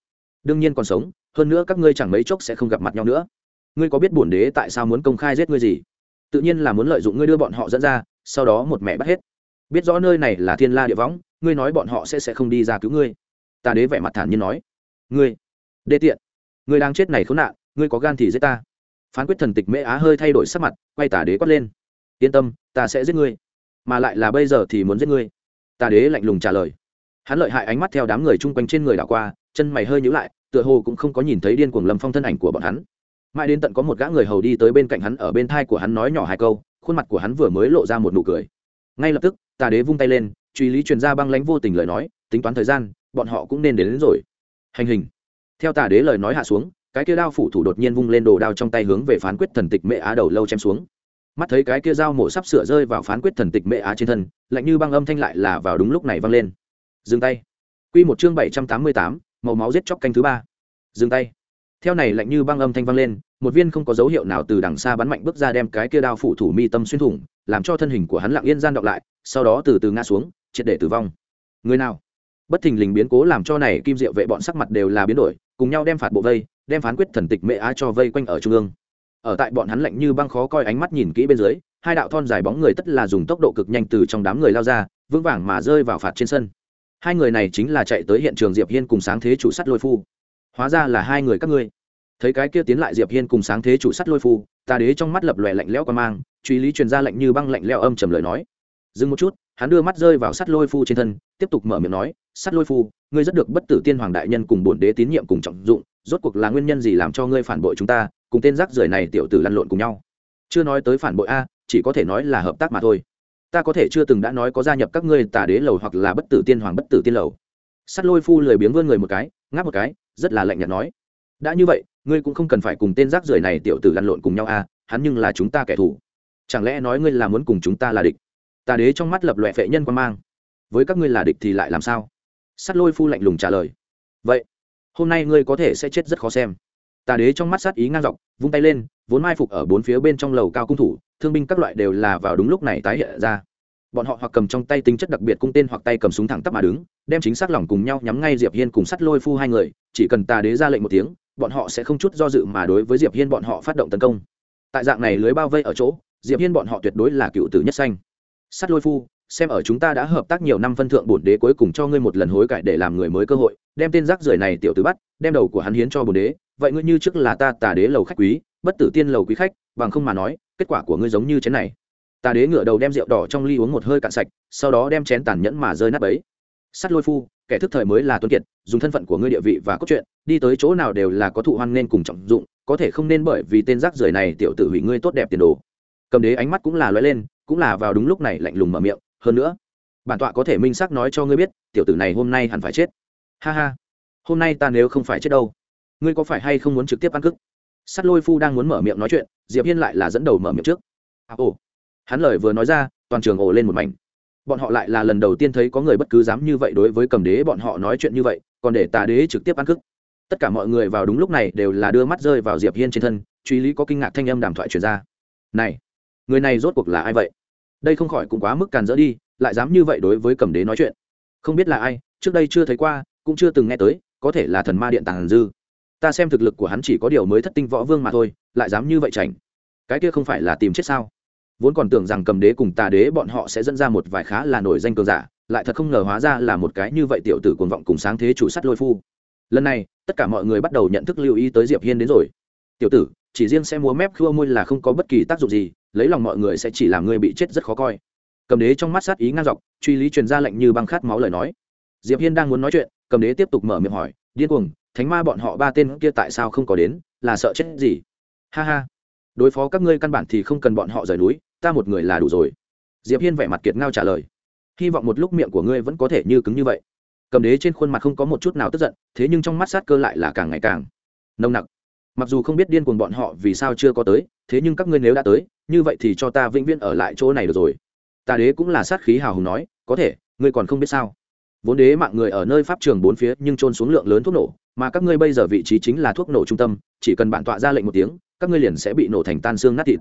Đương nhiên còn sống, hơn nữa các ngươi chẳng mấy chốc sẽ không gặp mặt nhau nữa. Ngươi có biết bổn đế tại sao muốn công khai giết ngươi gì? Tự nhiên là muốn lợi dụng ngươi đưa bọn họ dẫn ra, sau đó một mẹ bắt hết. Biết rõ nơi này là thiên la địa võng, ngươi nói bọn họ sẽ sẽ không đi ra cứu ngươi. Ta đế vẻ mặt thản nhiên nói. Ngươi, đê tiện, ngươi đang chết này khốn nạn, ngươi có gan thì giết ta. Phán quyết thần tịch mễ á hơi thay đổi sắc mặt, quay tả đế quát lên. Yên tâm, ta sẽ giết ngươi. Mà lại là bây giờ thì muốn giết ngươi. Tà đế lạnh lùng trả lời hắn lợi hại ánh mắt theo đám người chung quanh trên người đảo qua chân mày hơi nhíu lại tựa hồ cũng không có nhìn thấy điên cuồng lâm phong thân ảnh của bọn hắn. Mãi đến tận có một gã người hầu đi tới bên cạnh hắn ở bên thai của hắn nói nhỏ hai câu khuôn mặt của hắn vừa mới lộ ra một nụ cười. Ngay lập tức tà đế vung tay lên truy lý truyền ra băng lãnh vô tình lời nói tính toán thời gian bọn họ cũng nên đến, đến rồi. Hành hình. Theo tà đế lời nói hạ xuống cái kia đao phủ thủ đột nhiên vung lên đồ đao trong tay hướng về phán quyết thần tịch mẹ á đầu lâu chém xuống. Mắt thấy cái kia dao mổ sắp sửa rơi vào phán quyết thần tịch mẹ á trên thân lạnh như băng âm thanh lại là vào đúng lúc này văng lên dừng tay. Q một chương bảy trăm tám mươi tám, màu máu giết chóc canh thứ ba. Dừng tay. Theo này lạnh như băng âm thanh vang lên, một viên không có dấu hiệu nào từ đằng xa bắn mạnh bước ra đem cái kia đao phủ thủ mi tâm xuyên thủng, làm cho thân hình của hắn lặng yên gian đọc lại, sau đó từ từ ngã xuống, triệt để tử vong. Người nào? Bất thình lình biến cố làm cho này kim diệu vệ bọn sắc mặt đều là biến đổi, cùng nhau đem phạt bộ vây, đem phán quyết thần tịch mẹ á cho vây quanh ở trung ương. Ở tại bọn hắn lạnh như băng khó coi ánh mắt nhìn kỹ bên dưới, hai đạo thon dài bóng người tất là dùng tốc độ cực nhanh từ trong đám người lao ra, vững vàng mà rơi vào phạt trên sân hai người này chính là chạy tới hiện trường diệp hiên cùng sáng thế chủ sắt lôi phu. Hóa ra là hai người các ngươi. Thấy cái kia tiến lại diệp hiên cùng sáng thế chủ sắt lôi phu ta đế trong mắt lập lòe lạnh lẽo qua mang, truy lý truyền ra lạnh như băng lạnh lẽo âm trầm lời nói. Dừng một chút, hắn đưa mắt rơi vào sắt lôi phu trên thân, tiếp tục mở miệng nói, sắt lôi phu, ngươi rất được bất tử tiên hoàng đại nhân cùng bổn đế tín nhiệm cùng trọng dụng, rốt cuộc là nguyên nhân gì làm cho ngươi phản bội chúng ta, cùng tên rác rưởi này tiểu tử lăn lộn cùng nhau? Chưa nói tới phản bội a, chỉ có thể nói là hợp tác mà thôi ta có thể chưa từng đã nói có gia nhập các ngươi tà đế lầu hoặc là bất tử tiên hoàng bất tử tiên lầu. Sắt lôi phu lười biếng vươn người một cái, ngáp một cái, rất là lạnh nhạt nói. Đã như vậy, ngươi cũng không cần phải cùng tên rác rưởi này tiểu tử lăn lộn cùng nhau a hắn nhưng là chúng ta kẻ thù. Chẳng lẽ nói ngươi là muốn cùng chúng ta là địch? Tà đế trong mắt lập loẹ phệ nhân quan mang. Với các ngươi là địch thì lại làm sao? Sắt lôi phu lạnh lùng trả lời. Vậy, hôm nay ngươi có thể sẽ chết rất khó xem. Tà đế trong mắt sát ý ngang dọc, vung tay lên vốn mai phục ở bốn phía bên trong lầu cao cung thủ, thương binh các loại đều là vào đúng lúc này tái hiện ra. Bọn họ hoặc cầm trong tay tính chất đặc biệt cung tên hoặc tay cầm súng thẳng tắp mà đứng, đem chính xác lỏng cùng nhau nhắm ngay diệp hiên cùng sắt lôi phu hai người, chỉ cần tà đế ra lệnh một tiếng, bọn họ sẽ không chút do dự mà đối với diệp hiên bọn họ phát động tấn công. Tại dạng này lưới bao vây ở chỗ, diệp hiên bọn họ tuyệt đối là cựu tử nhất xanh sắt lôi phu, xem ở chúng ta đã hợp tác nhiều năm phân thượng bổn đế cuối cùng cho ngươi một lần hối cải để làm người mới cơ hội, đem tên rác rưởi này tiểu tử bắt, đem đầu của hắn hiến cho bổn đế, vậy ngươi như trước là ta tà đế lầu khách quý bất tử tiên lầu quý khách, bằng không mà nói, kết quả của ngươi giống như chén này. Tà đế ngửa đầu đem rượu đỏ trong ly uống một hơi cạn sạch, sau đó đem chén tàn nhẫn mà rơi nắp ấy sắt lôi phu, kẻ thức thời mới là tuấn kiệt, dùng thân phận của ngươi địa vị và cốt truyện, đi tới chỗ nào đều là có thụ hoan nên cùng trọng dụng, có thể không nên bởi vì tên rác rưởi này tiểu tử hủy ngươi tốt đẹp tiền đồ. Cầm đế ánh mắt cũng là lóe lên, cũng là vào đúng lúc này lạnh lùng mở miệng, hơn nữa, bản tọa có thể minh xác nói cho ngươi biết, tiểu tử này hôm nay hẳn phải chết. Ha ha, hôm nay ta nếu không phải chết đâu, ngươi có phải hay không muốn trực tiếp ăn cức? Sắt lôi phu đang muốn mở miệng nói chuyện diệp hiên lại là dẫn đầu mở miệng trước. À, ồ. Hắn lời vừa nói ra toàn trường ồ lên một mảnh. Bọn họ lại là lần đầu tiên thấy có người bất cứ dám như vậy đối với cầm đế bọn họ nói chuyện như vậy còn để tà đế trực tiếp ăn cức. Tất cả mọi người vào đúng lúc này đều là đưa mắt rơi vào diệp hiên trên thân truy lý có kinh ngạc thanh âm đàm thoại truyền ra. Này người này rốt cuộc là ai vậy? Đây không khỏi cũng quá mức càn dỡ đi lại dám như vậy đối với cầm đế nói chuyện. Không biết là ai trước đây chưa thấy qua cũng chưa từng nghe tới có thể là thần ma điện tàng dư ta xem thực lực của hắn chỉ có điều mới thất tinh võ vương mà thôi, lại dám như vậy chảnh. Cái kia không phải là tìm chết sao? Vốn còn tưởng rằng cầm đế cùng tà đế bọn họ sẽ dẫn ra một vài khá là nổi danh cường giả, lại thật không ngờ hóa ra là một cái như vậy tiểu tử cuồng vọng cùng sáng thế chủ sắt lôi phu. Lần này, tất cả mọi người bắt đầu nhận thức lưu ý tới diệp hiên đến rồi. Tiểu tử, chỉ riêng xe múa mép khua môi là không có bất kỳ tác dụng gì, lấy lòng mọi người sẽ chỉ làm người bị chết rất khó coi. Cầm đế trong mắt sát ý ngang dọc, truy lý truyền ra lệnh như băng khát máu lời nói. Diệp hiên đang muốn nói chuyện, cầm đế tiếp tục mở miệng hỏi, điên cuồng thánh ma bọn họ ba tên kia tại sao không có đến, là sợ chết gì? Ha ha. Đối phó các ngươi căn bản thì không cần bọn họ rời núi, ta một người là đủ rồi. Diệp hiên vẻ mặt kiệt ngao trả lời. Hy vọng một lúc miệng của ngươi vẫn có thể như cứng như vậy. Cầm đế trên khuôn mặt không có một chút nào tức giận, thế nhưng trong mắt sát cơ lại là càng ngày càng nồng nặc. Mặc dù không biết điên cuồng bọn họ vì sao chưa có tới, thế nhưng các ngươi nếu đã tới, như vậy thì cho ta vĩnh viễn ở lại chỗ này được rồi. Ta đế cũng là sát khí hào hùng nói, có thể, ngươi còn không biết sao? Vốn đế mạng người ở nơi pháp trường bốn phía nhưng trôn xuống lượng lớn thuốc nổ, mà các ngươi bây giờ vị trí chính là thuốc nổ trung tâm, chỉ cần bạn tọa ra lệnh một tiếng, các ngươi liền sẽ bị nổ thành tan xương nát thịt.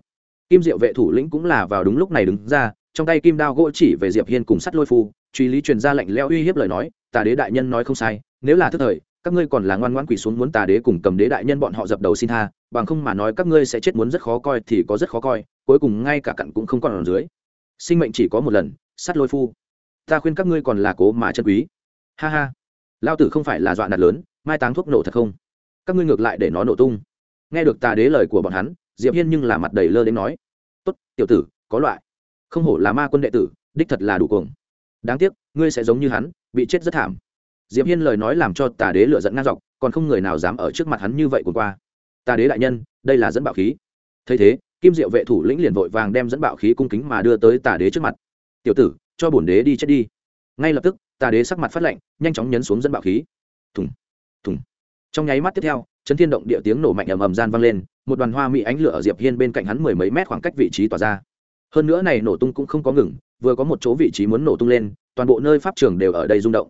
Kim diệu vệ thủ lĩnh cũng là vào đúng lúc này đứng ra, trong tay kim đao gỗ chỉ về diệp hiên cùng sắt lôi phu, truy lý truyền ra lệnh leo uy hiếp lời nói, tà đế đại nhân nói không sai, nếu là thức thời, các ngươi còn là ngoan ngoãn quỳ xuống muốn tà đế cùng cầm đế đại nhân bọn họ dập đầu xin tha, bằng không mà nói các ngươi sẽ chết muốn rất khó coi thì có rất khó coi, cuối cùng ngay cả cặn cũng không còn ở dưới. Sinh mệnh chỉ có một lần, sắt lôi phu ta khuyên các ngươi còn là cố mà chân quý. Ha ha. Lao tử không phải là dọa nạt lớn, mai táng thuốc nổ thật không? Các ngươi ngược lại để nó nổ tung. Nghe được tà đế lời của bọn hắn, diệp hiên nhưng là mặt đầy lơ đến nói, tốt, tiểu tử, có loại. Không hổ là ma quân đệ tử, đích thật là đủ cuồng. Đáng tiếc, ngươi sẽ giống như hắn, bị chết rất thảm. Diệp hiên lời nói làm cho tà đế lựa giận ngang dọc, còn không người nào dám ở trước mặt hắn như vậy cuồng qua. Tà đế đại nhân, đây là dẫn bạo khí. Thấy thế, kim diệu vệ thủ lĩnh liền vội vàng đem dẫn bạo khí cung kính mà đưa tới tà đế trước mặt. Tiểu tử cho bổn đế đi chết đi. Ngay lập tức, tà đế sắc mặt phát lạnh, nhanh chóng nhấn xuống dẫn bạo khí. Thùng thùng. Trong nháy mắt tiếp theo, chấn thiên động địa tiếng nổ mạnh ầm ầm gian vang lên, một đoàn hoa mỹ ánh lửa ở diệp hiên bên cạnh hắn mười mấy mét khoảng cách vị trí tỏa ra. Hơn nữa này nổ tung cũng không có ngừng, vừa có một chỗ vị trí muốn nổ tung lên, toàn bộ nơi pháp trường đều ở đây rung động.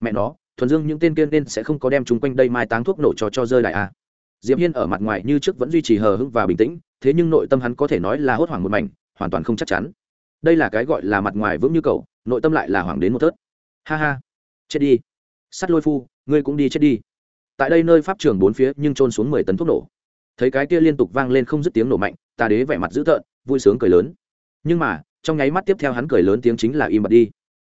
Mẹ nó, thuần dương những tên kiên nên sẽ không có đem chúng quanh đây mai táng thuốc nổ cho cho rơi đại a à. diệp hiên ở mặt ngoài như trước vẫn duy trì hờ hững và bình tĩnh, thế nhưng nội tâm hắn có thể nói là hốt hoảng một mảnh, hoàn toàn không chắc chắn đây là cái gọi là mặt ngoài vững như cầu, nội tâm lại là hoảng đến một thớt. Ha ha, chết đi. Sắt lôi phu, ngươi cũng đi chết đi. Tại đây nơi pháp trường bốn phía nhưng trôn xuống mười tấn thuốc nổ. Thấy cái kia liên tục vang lên không dứt tiếng nổ mạnh, tà đế vẻ mặt dữ tợn, vui sướng cười lớn. Nhưng mà, trong nháy mắt tiếp theo hắn cười lớn tiếng chính là im bật đi.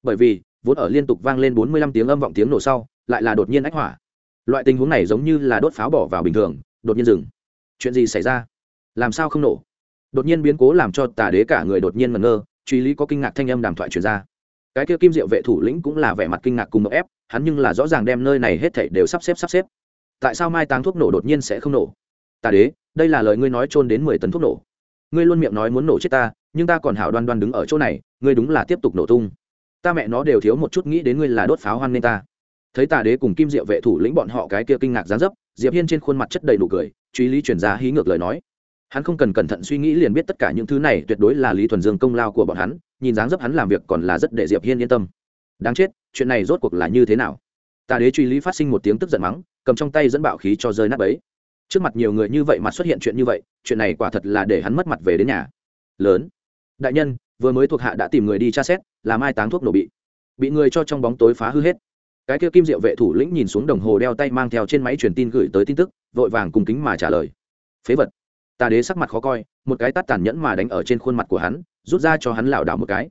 Bởi vì, vốn ở liên tục vang lên bốn mươi lăm tiếng âm vọng tiếng nổ sau, lại là đột nhiên ách hỏa. Loại tình huống này giống như là đốt pháo bỏ vào bình thường, đột nhiên dừng. Chuyện gì xảy ra? Làm sao không nổ? Đột nhiên biến cố làm cho tà đế cả người đột nhiên ngẩn ngơ truy lý có kinh ngạc thanh âm đàm thoại truyền ra. Cái kia kim diệu vệ thủ lĩnh cũng là vẻ mặt kinh ngạc cùng một ép, hắn nhưng là rõ ràng đem nơi này hết thảy đều sắp xếp sắp xếp. Tại sao mai táng thuốc nổ đột nhiên sẽ không nổ? Ta đế, đây là lời ngươi nói trôn đến mười tấn thuốc nổ. Ngươi luôn miệng nói muốn nổ chết ta, nhưng ta còn hảo đoan đoan đứng ở chỗ này, ngươi đúng là tiếp tục nổ tung. Ta mẹ nó đều thiếu một chút nghĩ đến ngươi là đốt pháo hoan nên ta. Thấy tà đế cùng kim diệu vệ thủ lĩnh bọn họ cái kia kinh ngạc gián dấp, diệp hiên trên khuôn mặt chất đầy nụ cười, truy lý chuyển ra hí ngược lời nói hắn không cần cẩn thận suy nghĩ liền biết tất cả những thứ này tuyệt đối là lý thuần dương công lao của bọn hắn, nhìn dáng dấp hắn làm việc còn là rất để diệp hiên yên tâm. Đáng chết, chuyện này rốt cuộc là như thế nào? Tà đế truy lý phát sinh một tiếng tức giận mắng, cầm trong tay dẫn bạo khí cho rơi nát ấy trước mặt nhiều người như vậy mà xuất hiện chuyện như vậy, chuyện này quả thật là để hắn mất mặt về đến nhà. Lớn. Đại nhân, vừa mới thuộc hạ đã tìm người đi tra xét làm ai táng thuốc nổ bị. Bị người cho trong bóng tối phá hư hết. Cái kia kim diệu vệ thủ lĩnh nhìn xuống đồng hồ đeo tay mang theo trên máy truyền tin gửi tới tin tức, vội vàng cùng kính mà trả lời. Phế vật tà đế sắc mặt khó coi, một cái tát tàn nhẫn mà đánh ở trên khuôn mặt của hắn, rút ra cho hắn lảo đảo một cái.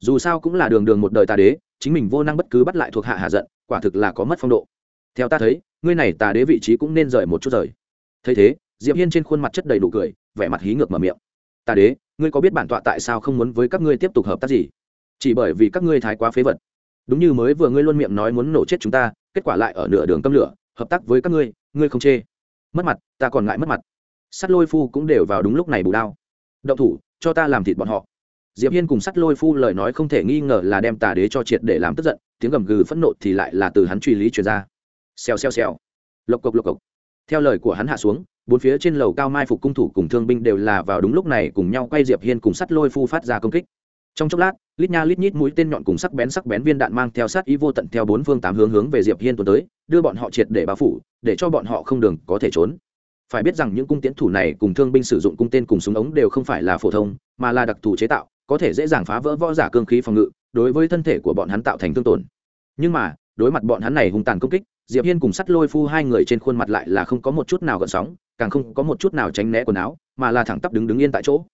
Dù sao cũng là đường đường một đời tà đế, chính mình vô năng bất cứ bắt lại thuộc hạ hạ giận, quả thực là có mất phong độ. Theo ta thấy, ngươi này tà đế vị trí cũng nên rời một chút rời. Thấy thế, diệp hiên trên khuôn mặt chất đầy đủ cười, vẻ mặt hí ngược mở miệng. Tà đế, ngươi có biết bản tọa tại sao không muốn với các ngươi tiếp tục hợp tác gì? Chỉ bởi vì các ngươi thái quá phế vật. Đúng như mới vừa ngươi luôn miệng nói muốn nổ chết chúng ta, kết quả lại ở nửa đường câm lửa, hợp tác với các ngươi ngươi không chê. Mất mặt, ta còn ngại mất mặt sắt lôi phu cũng đều vào đúng lúc này bù đao. Động thủ, cho ta làm thịt bọn họ. Diệp hiên cùng sắt lôi phu lời nói không thể nghi ngờ là đem tà đế cho triệt để làm tức giận, tiếng gầm gừ phẫn nộ thì lại là từ hắn truy lý truyền ra. Xèo xèo xèo. Lộc cộc lộc cộc. Theo lời của hắn hạ xuống, bốn phía trên lầu cao mai phục cung thủ cùng thương binh đều là vào đúng lúc này cùng nhau quay diệp hiên cùng sắt lôi phu phát ra công kích. Trong chốc lát, lít nha lít nhít mũi tên nhọn cùng sắc bén sắc bén viên đạn mang theo sát ý vô tận theo bốn phương tám hướng hướng về diệp hiên tuần tới, đưa bọn họ triệt để bao phủ, để cho bọn họ không đường có thể trốn phải biết rằng những cung tiễn thủ này cùng thương binh sử dụng cung tên cùng súng ống đều không phải là phổ thông, mà là đặc thù chế tạo, có thể dễ dàng phá vỡ võ giả cương khí phòng ngự, đối với thân thể của bọn hắn tạo thành thương tổn. Nhưng mà, đối mặt bọn hắn này hung tàn công kích, diệp hiên cùng sắt lôi phu hai người trên khuôn mặt lại là không có một chút nào gợn sóng, càng không có một chút nào tránh né quần áo, mà là thẳng tắp đứng đứng yên tại chỗ.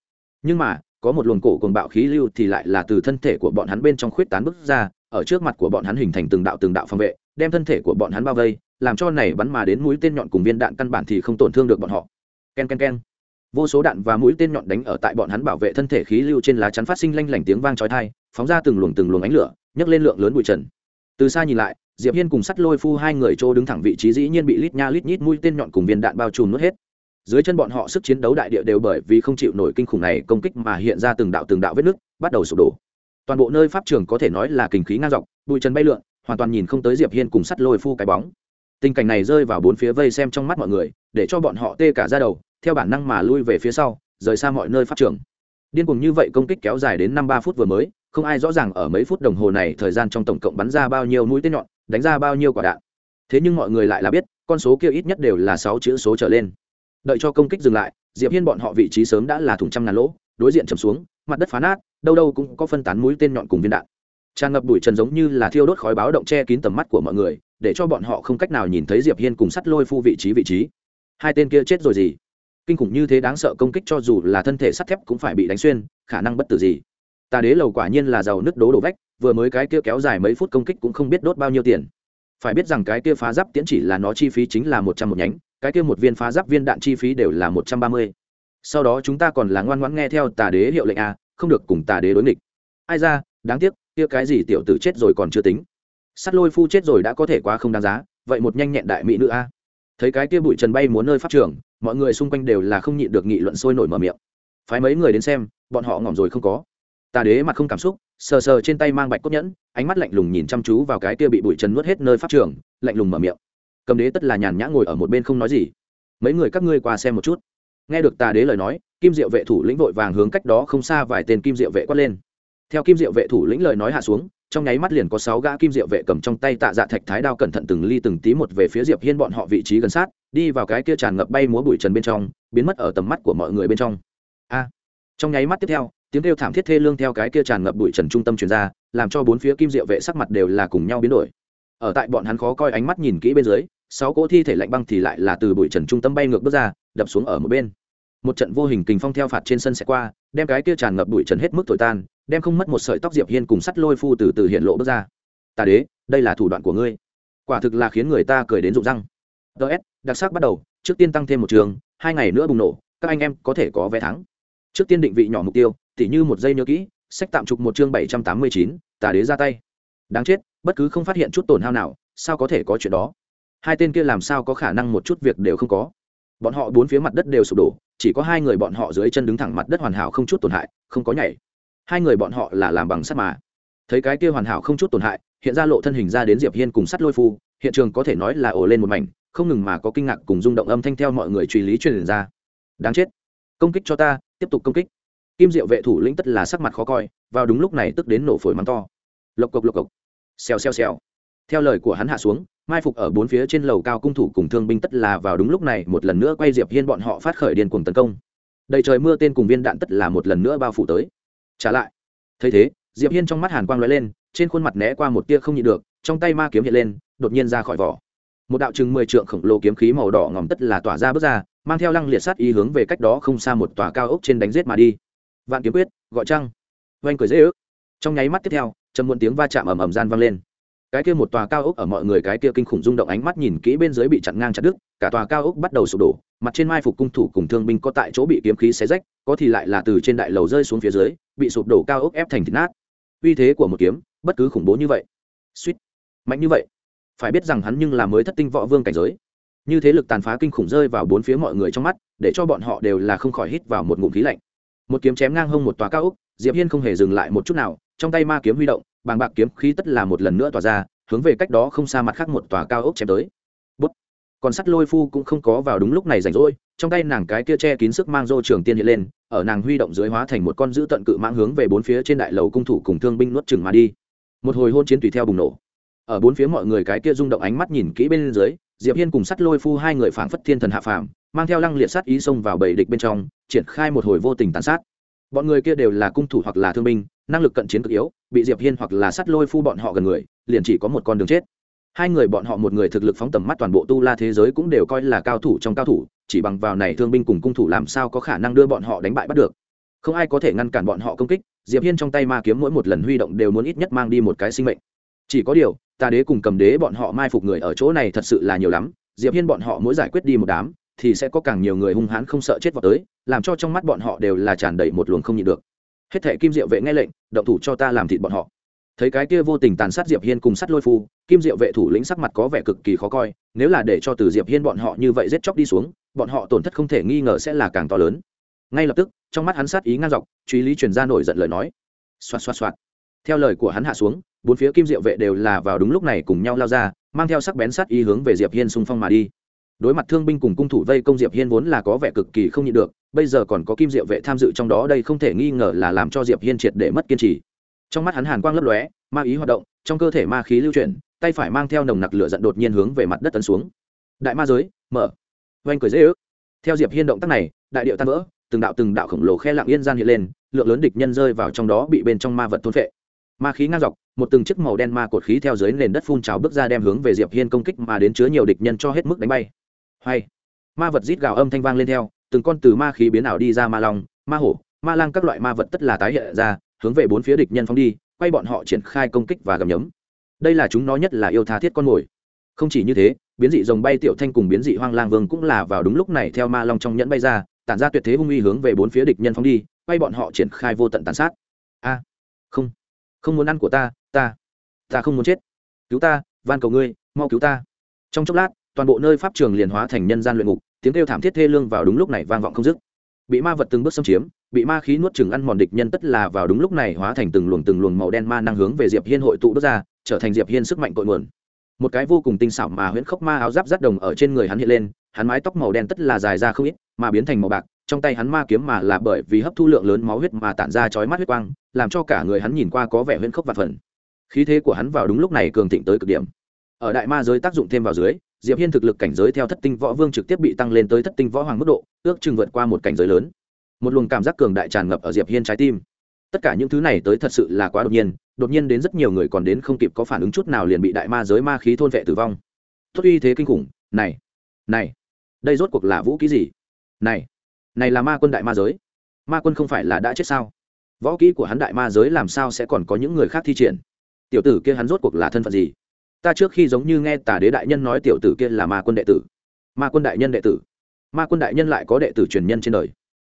Nhưng mà, có một luồng cổ cùng bạo khí lưu thì lại là từ thân thể của bọn hắn bên trong khuyết tán bức ra, ở trước mặt của bọn hắn hình thành từng đạo từng đạo phòng vệ, đem thân thể của bọn hắn bao vây làm cho này bắn mà đến mũi tên nhọn cùng viên đạn căn bản thì không tổn thương được bọn họ. Ken ken ken. Vô số đạn và mũi tên nhọn đánh ở tại bọn hắn bảo vệ thân thể khí lưu trên lá chắn phát sinh lanh lảnh tiếng vang chói tai, phóng ra từng luồng từng luồng ánh lửa, nhấc lên lượng lớn bụi trần. Từ xa nhìn lại, diệp hiên cùng sắt lôi phu hai người chỗ đứng thẳng vị trí dĩ nhiên bị lít nha lít nhít mũi tên nhọn cùng viên đạn bao trùm nuốt hết. Dưới chân bọn họ sức chiến đấu đại địa đều bởi vì không chịu nổi kinh khủng này công kích mà hiện ra từng đạo từng đạo vết nứt, bắt đầu sụp đổ. Toàn bộ nơi pháp trường có thể nói là kinh khí ngang dọc, bụi trần bay lượn, hoàn toàn nhìn không tới diệp hiên cùng sắt lôi phu cái bóng tình cảnh này rơi vào bốn phía vây xem trong mắt mọi người, để cho bọn họ tê cả ra đầu, theo bản năng mà lui về phía sau, rời xa mọi nơi phát trường. Điên cuồng như vậy công kích kéo dài đến năm ba phút vừa mới, không ai rõ ràng ở mấy phút đồng hồ này thời gian trong tổng cộng bắn ra bao nhiêu mũi tên nhọn, đánh ra bao nhiêu quả đạn. Thế nhưng mọi người lại là biết, con số kia ít nhất đều là sáu chữ số trở lên. Đợi cho công kích dừng lại, diệp hiên bọn họ vị trí sớm đã là thùng trăm ngàn lỗ, đối diện chầm xuống, mặt đất phá nát, đâu đâu cũng có phân tán mũi tên nhọn cùng viên đạn tràn ngập bụi trần giống như là thiêu đốt khói báo động che kín tầm mắt của mọi người, để cho bọn họ không cách nào nhìn thấy diệp hiên cùng sắt lôi phu vị trí vị trí. Hai tên kia chết rồi gì? Kinh khủng như thế đáng sợ công kích cho dù là thân thể sắt thép cũng phải bị đánh xuyên, khả năng bất tử gì? Tà đế lầu quả nhiên là giàu nứt đố đổ vách, vừa mới cái kia kéo dài mấy phút công kích cũng không biết đốt bao nhiêu tiền. Phải biết rằng cái kia phá giáp tiễn chỉ là nó chi phí chính là một trăm một nhánh, cái kia một viên phá giáp viên đạn chi phí đều là một trăm ba mươi. Sau đó chúng ta còn là ngoan ngoãn nghe theo tà đế hiệu lệnh a, không được cùng tà đế đối nghịch. Ai ra, đáng tiếc kia cái gì tiểu tử chết rồi còn chưa tính. Sắt lôi phu chết rồi đã có thể quá không đáng giá, vậy một nhanh nhẹn đại mỹ nữ a. Thấy cái kia bụi trần bay muốn nơi phát trường, mọi người xung quanh đều là không nhịn được nghị luận sôi nổi mở miệng. Phái mấy người đến xem, bọn họ ngỏm rồi không có. Tà đế mặt không cảm xúc, sờ sờ trên tay mang bạch cốt nhẫn, ánh mắt lạnh lùng nhìn chăm chú vào cái kia bị bụi trần nuốt hết nơi phát trường, lạnh lùng mở miệng. Cầm đế tất là nhàn nhã ngồi ở một bên không nói gì. Mấy người các ngươi qua xem một chút. Nghe được tà đế lời nói, kim diệu vệ thủ lĩnh vội vàng hướng cách đó không xa vài tên kim diệu vệ quát lên theo kim diệu vệ thủ lĩnh lời nói hạ xuống, trong nháy mắt liền có sáu gã kim diệu vệ cầm trong tay tạ dạ thạch thái đao cẩn thận từng ly từng tí một về phía diệp hiên bọn họ vị trí gần sát, đi vào cái kia tràn ngập bay múa bụi trần bên trong, biến mất ở tầm mắt của mọi người bên trong. A! Trong nháy mắt tiếp theo, tiếng kêu thảm thiết thê lương theo cái kia tràn ngập bụi trần trung tâm truyền ra, làm cho bốn phía kim diệu vệ sắc mặt đều là cùng nhau biến đổi. Ở tại bọn hắn khó coi ánh mắt nhìn kỹ bên dưới, sáu cỗ thi thể lạnh băng thì lại là từ bụi trần trung tâm bay ngược bước ra, đập xuống ở một bên. Một trận vô hình kình phong theo phạt trên sân sẽ qua, đem cái kia tràn ngập bụi trần hết mức thổi tan đem không mất một sợi tóc diệp hiên cùng sắt lôi phu từ từ hiện lộ bước ra. Tà đế, đây là thủ đoạn của ngươi. Quả thực là khiến người ta cười đến rụng răng. Ts đặc sắc bắt đầu, trước tiên tăng thêm một trường, hai ngày nữa bùng nổ, các anh em có thể có vé thắng. Trước tiên định vị nhỏ mục tiêu, tỉ như một giây nhớ kỹ, sách tạm trục một chương bảy trăm tám mươi chín tà đế ra tay. Đáng chết, bất cứ không phát hiện chút tổn hao nào, sao có thể có chuyện đó? Hai tên kia làm sao có khả năng một chút việc đều không có? Bọn họ bốn phía mặt đất đều sụp đổ, chỉ có hai người bọn họ dưới chân đứng thẳng mặt đất hoàn hảo không chút tổn hại, không có nhảy hai người bọn họ là làm bằng sắt mà. Thấy cái kia hoàn hảo không chút tổn hại, hiện ra lộ thân hình ra đến diệp hiên cùng sắt lôi phu, hiện trường có thể nói là ổ lên một mảnh, không ngừng mà có kinh ngạc cùng rung động âm thanh theo mọi người truy lý truyền ra. Đáng chết. Công kích cho ta, tiếp tục công kích. Kim diệu vệ thủ lĩnh tất là sắc mặt khó coi, vào đúng lúc này tức đến nổ phổi mắng to. Lộc cộc lộc cộc. Xèo xèo xèo. Theo lời của hắn hạ xuống, mai phục ở bốn phía trên lầu cao cung thủ cùng thương binh tất là vào đúng lúc này một lần nữa quay diệp hiên bọn họ phát khởi điên cuồng tấn công. Đầy trời mưa tên cùng viên đạn tất là một lần nữa bao phủ tới trả lại. Thấy thế, diệp hiên trong mắt hàn quang lóe lên, trên khuôn mặt né qua một tia không nhịn được, trong tay ma kiếm hiện lên, đột nhiên ra khỏi vỏ. Một đạo chừng mười trượng khổng lồ kiếm khí màu đỏ ngòm tất là tỏa ra bước ra, mang theo lăng liệt sát ý hướng về cách đó không xa một tòa cao ốc trên đánh giết mà đi. Vạn kiếm quyết, gọi trăng. Oanh cười dễ ước. Trong nháy mắt tiếp theo, trầm muộn tiếng va chạm ầm ầm gian vang lên. Cái kia một tòa cao ốc ở mọi người cái kia kinh khủng rung động ánh mắt nhìn kỹ bên dưới bị chặn ngang chặt đứt, cả tòa cao ốc bắt đầu sụp đổ, mặt trên mai phục cung thủ cùng thương binh có tại chỗ bị kiếm khí xé rách, có thì lại là từ trên đại lầu rơi xuống phía dưới bị sụp đổ cao ốc ép thành thịt nát. Uy thế của một kiếm, bất cứ khủng bố như vậy. Suýt. Mạnh như vậy. Phải biết rằng hắn nhưng là mới thất tinh võ vương cảnh giới. Như thế lực tàn phá kinh khủng rơi vào bốn phía mọi người trong mắt, để cho bọn họ đều là không khỏi hít vào một ngụm khí lạnh. Một kiếm chém ngang hông một tòa cao ốc, diệp hiên không hề dừng lại một chút nào, trong tay ma kiếm huy động, bàng bạc kiếm khí tất là một lần nữa tỏa ra, hướng về cách đó không xa mặt khác một tòa cao ốc chém tới. Bút. còn sắt lôi phu cũng không có vào đúng lúc này rảnh rỗi trong tay nàng cái kia che kín sức mang dô trường tiên hiện lên, ở nàng huy động dưới hóa thành một con dữ tận cự mãng hướng về bốn phía trên đại lầu cung thủ cùng thương binh nuốt chừng mà đi. Một hồi hôn chiến tùy theo bùng nổ. Ở bốn phía mọi người cái kia rung động ánh mắt nhìn kỹ bên dưới, diệp hiên cùng sắt lôi phu hai người phảng phất thiên thần hạ phàm, mang theo lăng liệt sát ý xông vào bầy địch bên trong, triển khai một hồi vô tình tàn sát. Bọn người kia đều là cung thủ hoặc là thương binh, năng lực cận chiến cực yếu, bị diệp hiên hoặc là sắt lôi phu bọn họ gần người, liền chỉ có một con đường chết. Hai người bọn họ một người thực lực phóng tầm mắt toàn bộ tu la thế giới cũng đều coi là cao thủ trong cao thủ chỉ bằng vào này thương binh cùng cung thủ làm sao có khả năng đưa bọn họ đánh bại bắt được. Không ai có thể ngăn cản bọn họ công kích, diệp hiên trong tay ma kiếm mỗi một lần huy động đều muốn ít nhất mang đi một cái sinh mệnh. Chỉ có điều, ta đế cùng cầm đế bọn họ mai phục người ở chỗ này thật sự là nhiều lắm, diệp hiên bọn họ mỗi giải quyết đi một đám, thì sẽ có càng nhiều người hung hãn không sợ chết vào tới, làm cho trong mắt bọn họ đều là tràn đầy một luồng không nhịn được. Hết thể kim diệu vệ nghe lệnh, động thủ cho ta làm thịt bọn họ. Thấy cái kia vô tình tàn sát diệp hiên cùng sát lôi phu kim diệu vệ thủ lĩnh sắc mặt có vẻ cực kỳ khó coi, nếu là để cho từ diệp hiên bọn họ như vậy giết chóc đi xuống bọn họ tổn thất không thể nghi ngờ sẽ là càng to lớn. Ngay lập tức, trong mắt hắn sát ý ngang dọc, truy lý truyền ra nổi giận lời nói. Xoạt xoạt xoạt. Theo lời của hắn hạ xuống, bốn phía kim diệu vệ đều là vào đúng lúc này cùng nhau lao ra, mang theo sắc bén sát ý hướng về diệp hiên xung phong mà đi. Đối mặt thương binh cùng cung thủ vây công diệp hiên vốn là có vẻ cực kỳ không nhịn được, bây giờ còn có kim diệu vệ tham dự trong đó đây không thể nghi ngờ là làm cho diệp hiên triệt để mất kiên trì. Trong mắt hắn hàn quang lấp lóe, ma ý hoạt động, trong cơ thể ma khí lưu chuyển, tay phải mang theo nồng nặc lửa giận đột nhiên hướng về mặt đất tấn xuống. Đại ma giới, mở oanh cười dễ ước. Theo diệp hiên động tác này, đại điệu tan vỡ, từng đạo từng đạo khổng lồ khe lặng yên gian hiện lên, lượng lớn địch nhân rơi vào trong đó bị bên trong ma vật thôn phệ. Ma khí ngang dọc, một từng chiếc màu đen ma cột khí theo dưới nền đất phun trào bước ra đem hướng về diệp hiên công kích mà đến chứa nhiều địch nhân cho hết mức đánh bay. Hay, ma vật rít gào âm thanh vang lên theo, từng con từ ma khí biến ảo đi ra ma long, ma hổ, ma lang các loại ma vật tất là tái hiện ra, hướng về bốn phía địch nhân phóng đi, quay bọn họ triển khai công kích và gầm nhấm. Đây là chúng nó nhất là yêu tha thiết con mồi không chỉ như thế, biến dị rồng bay tiểu thanh cùng biến dị hoang lang vương cũng là vào đúng lúc này theo ma long trong nhẫn bay ra, tản ra tuyệt thế hung uy hướng về bốn phía địch nhân phóng đi quay bọn họ triển khai vô tận tàn sát. A, không không muốn ăn của ta ta ta không muốn chết. Cứu ta, van cầu ngươi, mau cứu ta. Trong chốc lát, toàn bộ nơi pháp trường liền hóa thành nhân gian luyện ngục, tiếng kêu thảm thiết thê lương vào đúng lúc này vang vọng không dứt. Bị ma vật từng bước xâm chiếm, bị ma khí nuốt chừng ăn mòn địch nhân tất là vào đúng lúc này hóa thành từng luồng từng luồng màu đen ma năng hướng về diệp hiên hội tụ bước ra, trở thành diệp hiên sức mạnh cội nguồn một cái vô cùng tinh xảo mà huyễn khốc ma áo giáp rắt đồng ở trên người hắn hiện lên, hắn mái tóc màu đen tất là dài ra không ít, mà biến thành màu bạc, trong tay hắn ma kiếm mà là bởi vì hấp thu lượng lớn máu huyết mà tản ra chói mắt huyết quang, làm cho cả người hắn nhìn qua có vẻ huyễn khốc và phần khí thế của hắn vào đúng lúc này cường thịnh tới cực điểm. Ở đại ma giới tác dụng thêm vào dưới, diệp hiên thực lực cảnh giới theo thất tinh võ vương trực tiếp bị tăng lên tới thất tinh võ hoàng mức độ, ước chừng vượt qua một cảnh giới lớn. Một luồng cảm giác cường đại tràn ngập ở diệp hiên trái tim tất cả những thứ này tới thật sự là quá đột nhiên đột nhiên đến rất nhiều người còn đến không kịp có phản ứng chút nào liền bị đại ma giới ma khí thôn vệ tử vong. Tốt uy thế kinh khủng, này này, đây rốt cuộc là vũ ký gì? Này này là ma quân đại ma giới. Ma quân không phải là đã chết sao? Võ kỹ của hắn đại ma giới làm sao sẽ còn có những người khác thi triển? Tiểu tử kia hắn rốt cuộc là thân phận gì? Ta trước khi giống như nghe tà đế đại nhân nói tiểu tử kia là ma quân đệ tử. Ma quân đại nhân đệ tử. Ma quân đại nhân lại có đệ tử truyền nhân trên đời.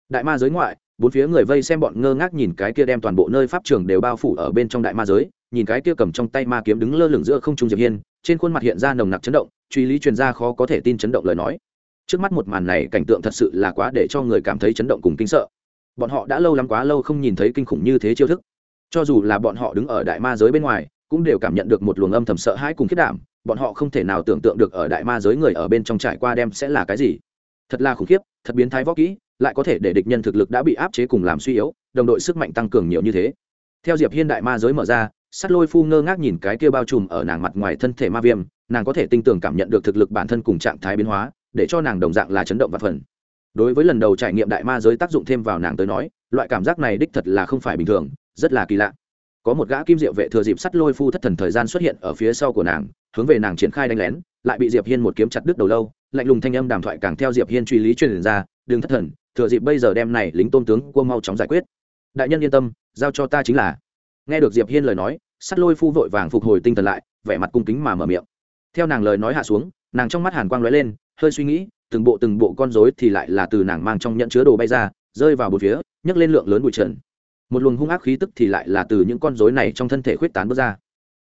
Đại ma giới ngoại bốn phía người vây xem bọn ngơ ngác nhìn cái kia đem toàn bộ nơi pháp trường đều bao phủ ở bên trong đại ma giới, nhìn cái kia cầm trong tay ma kiếm đứng lơ lửng giữa không trung diệp hiên, trên khuôn mặt hiện ra nồng nặc chấn động, truy lý truyền ra khó có thể tin chấn động lời nói. Trước mắt một màn này cảnh tượng thật sự là quá để cho người cảm thấy chấn động cùng kinh sợ. Bọn họ đã lâu lắm quá lâu không nhìn thấy kinh khủng như thế chiêu thức. Cho dù là bọn họ đứng ở đại ma giới bên ngoài, cũng đều cảm nhận được một luồng âm thầm sợ hãi cùng khiết đảm, bọn họ không thể nào tưởng tượng được ở đại ma giới người ở bên trong trải qua đem sẽ là cái gì. Thật là khủng khiếp, thật biến thái võ kỹ lại có thể để địch nhân thực lực đã bị áp chế cùng làm suy yếu, đồng đội sức mạnh tăng cường nhiều như thế. Theo diệp hiên đại ma giới mở ra sắt lôi phu ngơ ngác nhìn cái kia bao trùm ở nàng mặt ngoài thân thể ma viêm, nàng có thể tinh tường cảm nhận được thực lực bản thân cùng trạng thái biến hóa, để cho nàng đồng dạng là chấn động và phần. Đối với lần đầu trải nghiệm đại ma giới tác dụng thêm vào nàng tới nói, loại cảm giác này đích thật là không phải bình thường, rất là kỳ lạ. Có một gã kim diệu vệ thừa dịp sắt lôi phu thất thần thời gian xuất hiện ở phía sau của nàng, hướng về nàng triển khai đánh lén, lại bị diệp hiên một kiếm chặt đứt đầu lâu, lạnh lùng thanh âm đàm thoại càng theo diệp hiên truy lý truyền ra, đừng thất thần thừa dịp bây giờ đem này lính tôn tướng cua mau chóng giải quyết. Đại nhân yên tâm, giao cho ta chính là. Nghe được diệp hiên lời nói, sắt lôi phu vội vàng phục hồi tinh thần lại, vẻ mặt cung kính mà mở miệng. Theo nàng lời nói hạ xuống, nàng trong mắt hàn quang lóe lên, hơi suy nghĩ, từng bộ từng bộ con rối thì lại là từ nàng mang trong nhận chứa đồ bay ra, rơi vào bốn phía, nhấc lên lượng lớn bụi trần. Một luồng hung ác khí tức thì lại là từ những con rối này trong thân thể khuyết tán bước ra.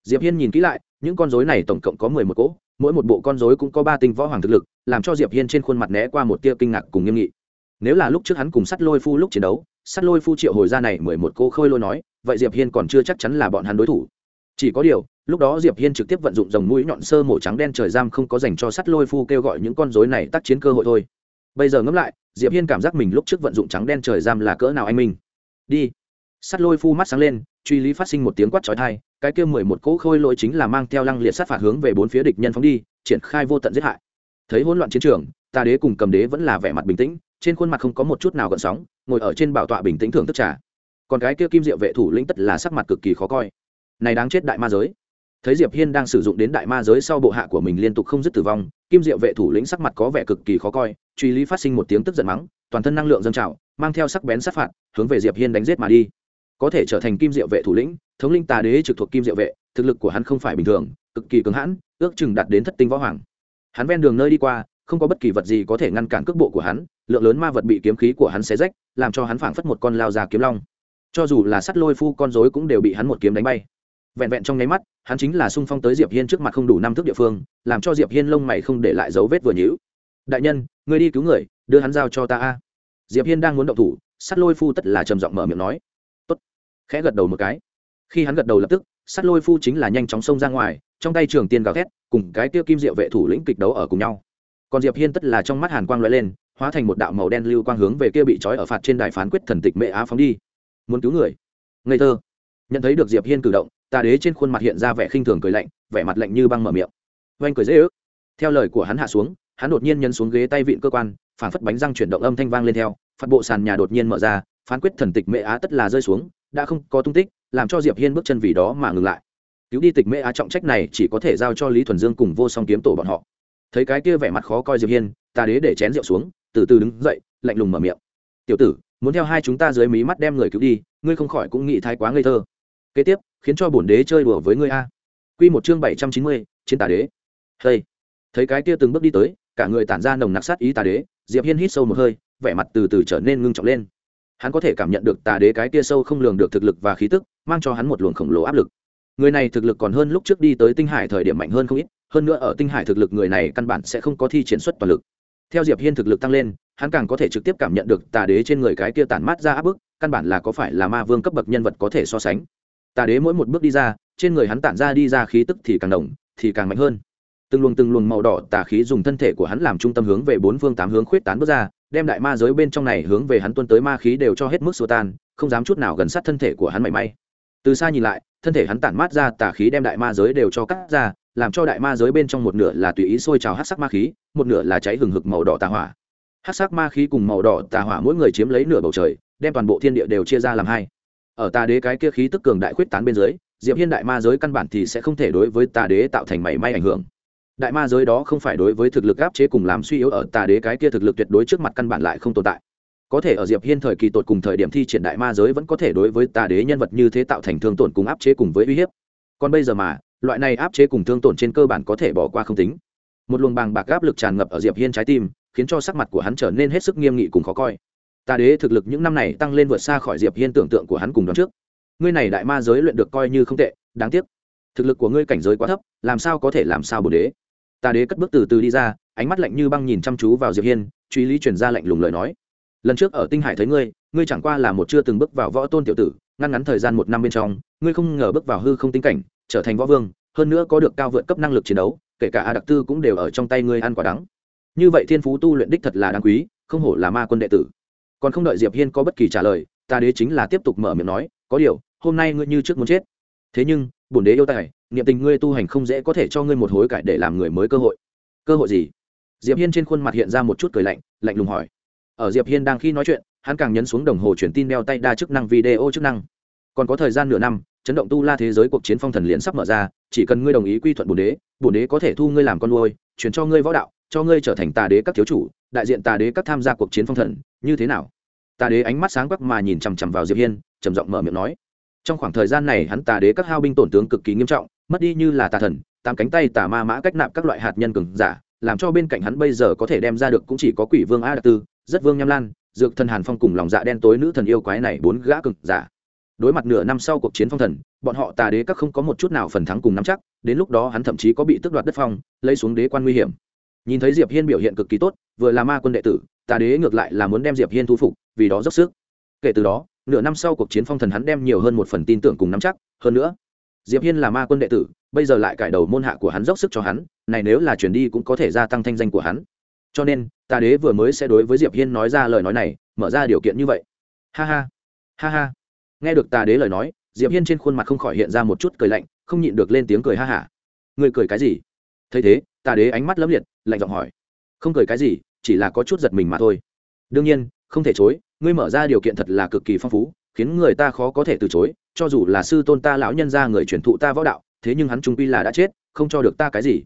Diệp hiên nhìn kỹ lại, những con rối này tổng cộng có mười một cỗ, mỗi một bộ con rối cũng có ba tinh võ hoàng thực lực, làm cho diệp hiên trên khuôn mặt né qua một tia kinh ngạc cùng nghiêm nghị nếu là lúc trước hắn cùng sắt lôi phu lúc chiến đấu, sắt lôi phu triệu hồi ra này mười một cô khôi lôi nói, vậy diệp hiên còn chưa chắc chắn là bọn hắn đối thủ. Chỉ có điều, lúc đó diệp hiên trực tiếp vận dụng dòng mũi nhọn sơ mổ trắng đen trời giam không có dành cho sắt lôi phu kêu gọi những con rối này tác chiến cơ hội thôi. Bây giờ ngẫm lại, diệp hiên cảm giác mình lúc trước vận dụng trắng đen trời giam là cỡ nào anh minh. Đi. Sắt lôi phu mắt sáng lên, truy lý phát sinh một tiếng quát chói tai, cái kia mười một cỗ khôi lỗi chính là mang theo lăng liệt sát phạt hướng về bốn phía địch nhân phóng đi, triển khai vô tận giết hại. Thấy hỗn loạn chiến trường, ta đế cùng cầm đế vẫn là vẻ mặt bình tĩnh trên khuôn mặt không có một chút nào gợn sóng, ngồi ở trên bảo tọa bình tĩnh thưởng thức trà. Còn cái kia kim diệu vệ thủ lĩnh tất là sắc mặt cực kỳ khó coi. Này đáng chết đại ma giới. Thấy diệp hiên đang sử dụng đến đại ma giới sau bộ hạ của mình liên tục không dứt tử vong, kim diệu vệ thủ lĩnh sắc mặt có vẻ cực kỳ khó coi, truy lý phát sinh một tiếng tức giận mắng, toàn thân năng lượng dâng trào, mang theo sắc bén sát phạt, hướng về diệp hiên đánh giết mà đi. Có thể trở thành kim diệu vệ thủ lĩnh, thống linh tà đế trực thuộc kim diệu vệ, thực lực của hắn không phải bình thường, cực kỳ cứng hãn, ước chừng đạt đến thất tinh võ hoàng. Hắn ven đường nơi đi qua, không có bất kỳ vật gì có thể ngăn cản cước bộ của hắn lượng lớn ma vật bị kiếm khí của hắn xé rách, làm cho hắn phảng phất một con lao ra kiếm long. Cho dù là sắt lôi phu con rối cũng đều bị hắn một kiếm đánh bay. Vẹn vẹn trong nháy mắt, hắn chính là xung phong tới diệp hiên trước mặt không đủ năm thước địa phương, làm cho diệp hiên lông mày không để lại dấu vết vừa nhữ đại nhân, ngươi đi cứu người, đưa hắn giao cho ta a. Diệp hiên đang muốn động thủ, sắt lôi phu tất là trầm giọng mở miệng nói. Tốt. Khẽ gật đầu một cái. Khi hắn gật đầu lập tức, sắt lôi phu chính là nhanh chóng xông ra ngoài, trong tay trường tiên gào thét, cùng cái tiêu kim diệu vệ thủ lĩnh kịch đấu ở cùng nhau. Còn diệp hiên tất là trong mắt hàn quang lóe lên hóa thành một đạo màu đen lưu quang hướng về kia bị trói ở phạt trên đài phán quyết thần tịch mẹ á phóng đi. Muốn cứu người? Ngây thơ. Nhận thấy được diệp hiên cử động, tà đế trên khuôn mặt hiện ra vẻ khinh thường cười lạnh, vẻ mặt lạnh như băng mở miệng. Oanh cười dễ ước. Theo lời của hắn hạ xuống, hắn đột nhiên nhấn xuống ghế tay vịn cơ quan, phản phất bánh răng chuyển động âm thanh vang lên theo, phạt bộ sàn nhà đột nhiên mở ra, phán quyết thần tịch mẹ á tất là rơi xuống, đã không có tung tích, làm cho diệp hiên bước chân vì đó mà ngừng lại. Cứu đi tịch mẹ á trọng trách này chỉ có thể giao cho lý thuần dương cùng vô song kiếm tổ bọn họ. Thấy cái kia vẻ mặt khó coi diệp hiên, tà đế để chén rượu xuống từ từ đứng dậy, lạnh lùng mở miệng. Tiểu tử, muốn theo hai chúng ta dưới mí mắt đem người cứu đi, ngươi không khỏi cũng nghĩ thái quá ngây thơ. Kế tiếp, khiến cho bổn đế chơi đùa với ngươi a. Quy một chương bảy trăm chín mươi trên tà đế. Hey. thấy cái kia từng bước đi tới, cả người tản ra nồng nặc sát ý tà đế, diệp hiên hít sâu một hơi, vẻ mặt từ từ trở nên ngưng trọng lên. Hắn có thể cảm nhận được tà đế cái kia sâu không lường được thực lực và khí tức, mang cho hắn một luồng khổng lồ áp lực. Người này thực lực còn hơn lúc trước đi tới tinh hải thời điểm mạnh hơn không ít, hơn nữa ở tinh hải thực lực người này căn bản sẽ không có thi triển xuất toàn lực theo diệp hiên thực lực tăng lên, hắn càng có thể trực tiếp cảm nhận được tà đế trên người cái kia tản mát ra áp bức, căn bản là có phải là ma vương cấp bậc nhân vật có thể so sánh. Tà đế mỗi một bước đi ra, trên người hắn tản ra đi ra khí tức thì càng đồng thì càng mạnh hơn. Từng luồng từng luồng màu đỏ tà khí dùng thân thể của hắn làm trung tâm hướng về bốn phương tám hướng khuyết tán bước ra, đem đại ma giới bên trong này hướng về hắn tuân tới ma khí đều cho hết mức xua tan, không dám chút nào gần sát thân thể của hắn mảy may. Từ xa nhìn lại thân thể hắn tản mát ra tà khí đem đại ma giới đều cho cắt ra, làm cho đại ma giới bên trong một nửa là tùy ý sôi trào hát sắc ma khí, một nửa là cháy hừng hực màu đỏ tà hỏa. Hát sắc ma khí cùng màu đỏ tà hỏa mỗi người chiếm lấy nửa bầu trời, đem toàn bộ thiên địa đều chia ra làm hai. Ở tà đế cái kia khí tức cường đại khuyết tán bên dưới, diệp hiên đại ma giới căn bản thì sẽ không thể đối với tà đế tạo thành mảy may ảnh hưởng. Đại ma giới đó không phải đối với thực lực áp chế cùng làm suy yếu ở tà đế cái kia thực lực tuyệt đối trước mặt căn bản lại không tồn tại có thể ở diệp hiên thời kỳ tột cùng thời điểm thi triển đại ma giới vẫn có thể đối với tà đế nhân vật như thế tạo thành thương tổn cùng áp chế cùng với uy hiếp. Còn bây giờ mà, loại này áp chế cùng thương tổn trên cơ bản có thể bỏ qua không tính. Một luồng bàng bạc áp lực tràn ngập ở diệp hiên trái tim, khiến cho sắc mặt của hắn trở nên hết sức nghiêm nghị cùng khó coi. Tà đế thực lực những năm này tăng lên vượt xa khỏi diệp hiên tưởng tượng của hắn cùng đón trước. Ngươi này đại ma giới luyện được coi như không tệ, đáng tiếc. Thực lực của ngươi cảnh giới quá thấp, làm sao có thể làm sao bồ đế? Tà đế cất bước từ từ đi ra, ánh mắt lạnh như băng nhìn chăm chú vào diệp hiên, truy lý truyền ra lạnh lùng lời nói lần trước ở tinh hải thấy ngươi ngươi chẳng qua là một chưa từng bước vào võ tôn tiểu tử, ngăn ngắn thời gian một năm bên trong, ngươi không ngờ bước vào hư không tinh cảnh, trở thành võ vương, hơn nữa có được cao vượt cấp năng lực chiến đấu, kể cả a đặc tư cũng đều ở trong tay ngươi ăn quả đắng. Như vậy thiên phú tu luyện đích thật là đáng quý, không hổ là ma quân đệ tử. Còn không đợi diệp hiên có bất kỳ trả lời, ta đế chính là tiếp tục mở miệng nói, có điều, hôm nay ngươi như trước muốn chết. Thế nhưng, bổn đế yêu tài, niệm tình ngươi tu hành không dễ có thể cho ngươi một hối cải để làm người mới cơ hội. Cơ hội gì? Diệp hiên trên khuôn mặt hiện ra một chút cười lạnh lạnh lùng hỏi ở diệp hiên đang khi nói chuyện, hắn càng nhấn xuống đồng hồ truyền tin đeo tay đa chức năng video chức năng. Còn có thời gian nửa năm, chấn động tu la thế giới cuộc chiến phong thần liền sắp mở ra, chỉ cần ngươi đồng ý quy thuận bổn đế bổn đế có thể thu ngươi làm con nuôi chuyển cho ngươi võ đạo, cho ngươi trở thành tà đế các thiếu chủ, đại diện tà đế các tham gia cuộc chiến phong thần, như thế nào? Tà đế ánh mắt sáng quắc mà nhìn chằm chằm vào diệp hiên, trầm giọng mở miệng nói. Trong khoảng thời gian này hắn tà đế các hao binh tổn tướng cực kỳ nghiêm trọng, mất đi như là tà thần, tám cánh tay tà ma mã cách nạp các loại hạt nhân cường giả, làm cho bên cạnh hắn bây giờ có thể đem ra được cũng chỉ có quỷ vương a đặc tư rất vương nham lan, dược thần hàn phong cùng lòng dạ đen tối nữ thần yêu quái này bốn gã cực giả. Đối mặt nửa năm sau cuộc chiến phong thần, bọn họ tà đế các không có một chút nào phần thắng cùng nắm chắc, đến lúc đó hắn thậm chí có bị tước đoạt đất phong, lấy xuống đế quan nguy hiểm. Nhìn thấy diệp hiên biểu hiện cực kỳ tốt, vừa là ma quân đệ tử, tà đế ngược lại là muốn đem diệp hiên thu phục, vì đó dốc sức. Kể từ đó, nửa năm sau cuộc chiến phong thần hắn đem nhiều hơn một phần tin tưởng cùng nắm chắc. Hơn nữa, diệp hiên là ma quân đệ tử, bây giờ lại cải đầu môn hạ của hắn dốc sức cho hắn, này nếu là chuyển đi cũng có thể gia tăng thanh danh của hắn cho nên, ta đế vừa mới sẽ đối với diệp hiên nói ra lời nói này, mở ra điều kiện như vậy. Ha ha ha ha. Nghe được ta đế lời nói, diệp hiên trên khuôn mặt không khỏi hiện ra một chút cười lạnh, không nhịn được lên tiếng cười ha hả. Người cười cái gì? Thấy thế, ta đế ánh mắt lấm liệt, lạnh giọng hỏi. Không cười cái gì, chỉ là có chút giật mình mà thôi. Đương nhiên, không thể chối, ngươi mở ra điều kiện thật là cực kỳ phong phú, khiến người ta khó có thể từ chối, cho dù là sư tôn ta lão nhân ra người truyền thụ ta võ đạo, thế nhưng hắn trung pi là đã chết, không cho được ta cái gì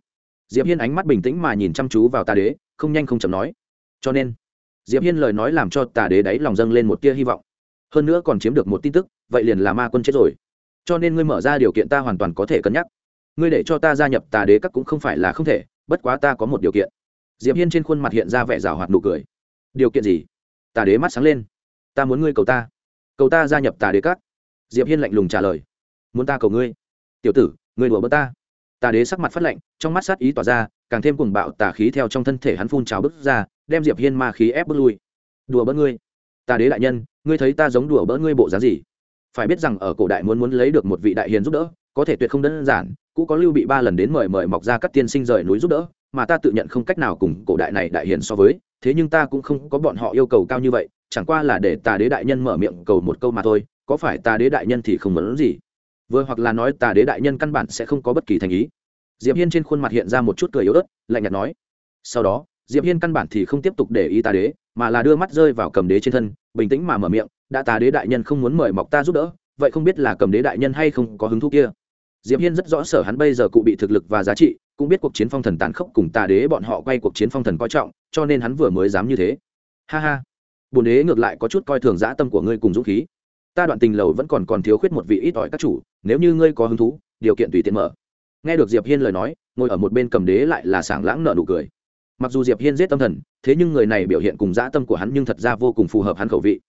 diệp hiên ánh mắt bình tĩnh mà nhìn chăm chú vào tà đế, không nhanh không chậm nói. Cho nên, diệp hiên lời nói làm cho tà đế đáy lòng dâng lên một tia hy vọng. Hơn nữa còn chiếm được một tin tức, vậy liền là ma quân chết rồi. Cho nên ngươi mở ra điều kiện ta hoàn toàn có thể cân nhắc. Ngươi để cho ta gia nhập tà đế các cũng không phải là không thể, bất quá ta có một điều kiện. Diệp hiên trên khuôn mặt hiện ra vẻ rào hoạt nụ cười. Điều kiện gì? Tà đế mắt sáng lên. Ta muốn ngươi cầu ta. Cầu ta gia nhập tà đế các. Diệp hiên lạnh lùng trả lời. Muốn ta cầu ngươi. Tiểu tử, ngươi đùa bớt ta tà đế sắc mặt phát lạnh, trong mắt sát ý tỏa ra, càng thêm cuồng bạo tà khí theo trong thân thể hắn phun trào bức ra, đem diệp hiên ma khí ép bước lui. Đùa bỡ ngươi, tà đế đại nhân, ngươi thấy ta giống đùa bỡ ngươi bộ dáng gì? Phải biết rằng ở cổ đại muốn muốn lấy được một vị đại hiền giúp đỡ, có thể tuyệt không đơn giản, cũ có lưu bị ba lần đến mời mời mọc ra các tiên sinh rời núi giúp đỡ, mà ta tự nhận không cách nào cùng cổ đại này đại hiền so với, thế nhưng ta cũng không có bọn họ yêu cầu cao như vậy, chẳng qua là để tà đế đại nhân mở miệng cầu một câu mà thôi, có phải tà đế đại nhân thì không muốn gì? Vừa hoặc là nói tà đế đại nhân căn bản sẽ không có bất kỳ thành ý. Diệp hiên trên khuôn mặt hiện ra một chút cười yếu ớt, lạnh nhạt nói. Sau đó, diệp hiên căn bản thì không tiếp tục để ý tà đế, mà là đưa mắt rơi vào cầm đế trên thân, bình tĩnh mà mở miệng, đã tà đế đại nhân không muốn mời mọc ta giúp đỡ, vậy không biết là cầm đế đại nhân hay không có hứng thú kia? Diệp hiên rất rõ sở hắn bây giờ cụ bị thực lực và giá trị, cũng biết cuộc chiến phong thần tàn khốc cùng tà đế bọn họ quay cuộc chiến phong thần coi trọng, cho nên hắn vừa mới dám như thế. Ha ha. Bồn đế ngược lại có chút coi thường dã tâm của ngươi cùng dũng khí. Ta đoạn tình lầu vẫn còn còn thiếu khuyết một vị ít ỏi các chủ nếu như ngươi có hứng thú, điều kiện tùy tiện mở. Nghe được diệp hiên lời nói, ngồi ở một bên cầm đế lại là sảng lãng nợ nụ cười. Mặc dù diệp hiên giết tâm thần, thế nhưng người này biểu hiện cùng dã tâm của hắn nhưng thật ra vô cùng phù hợp hắn khẩu vị.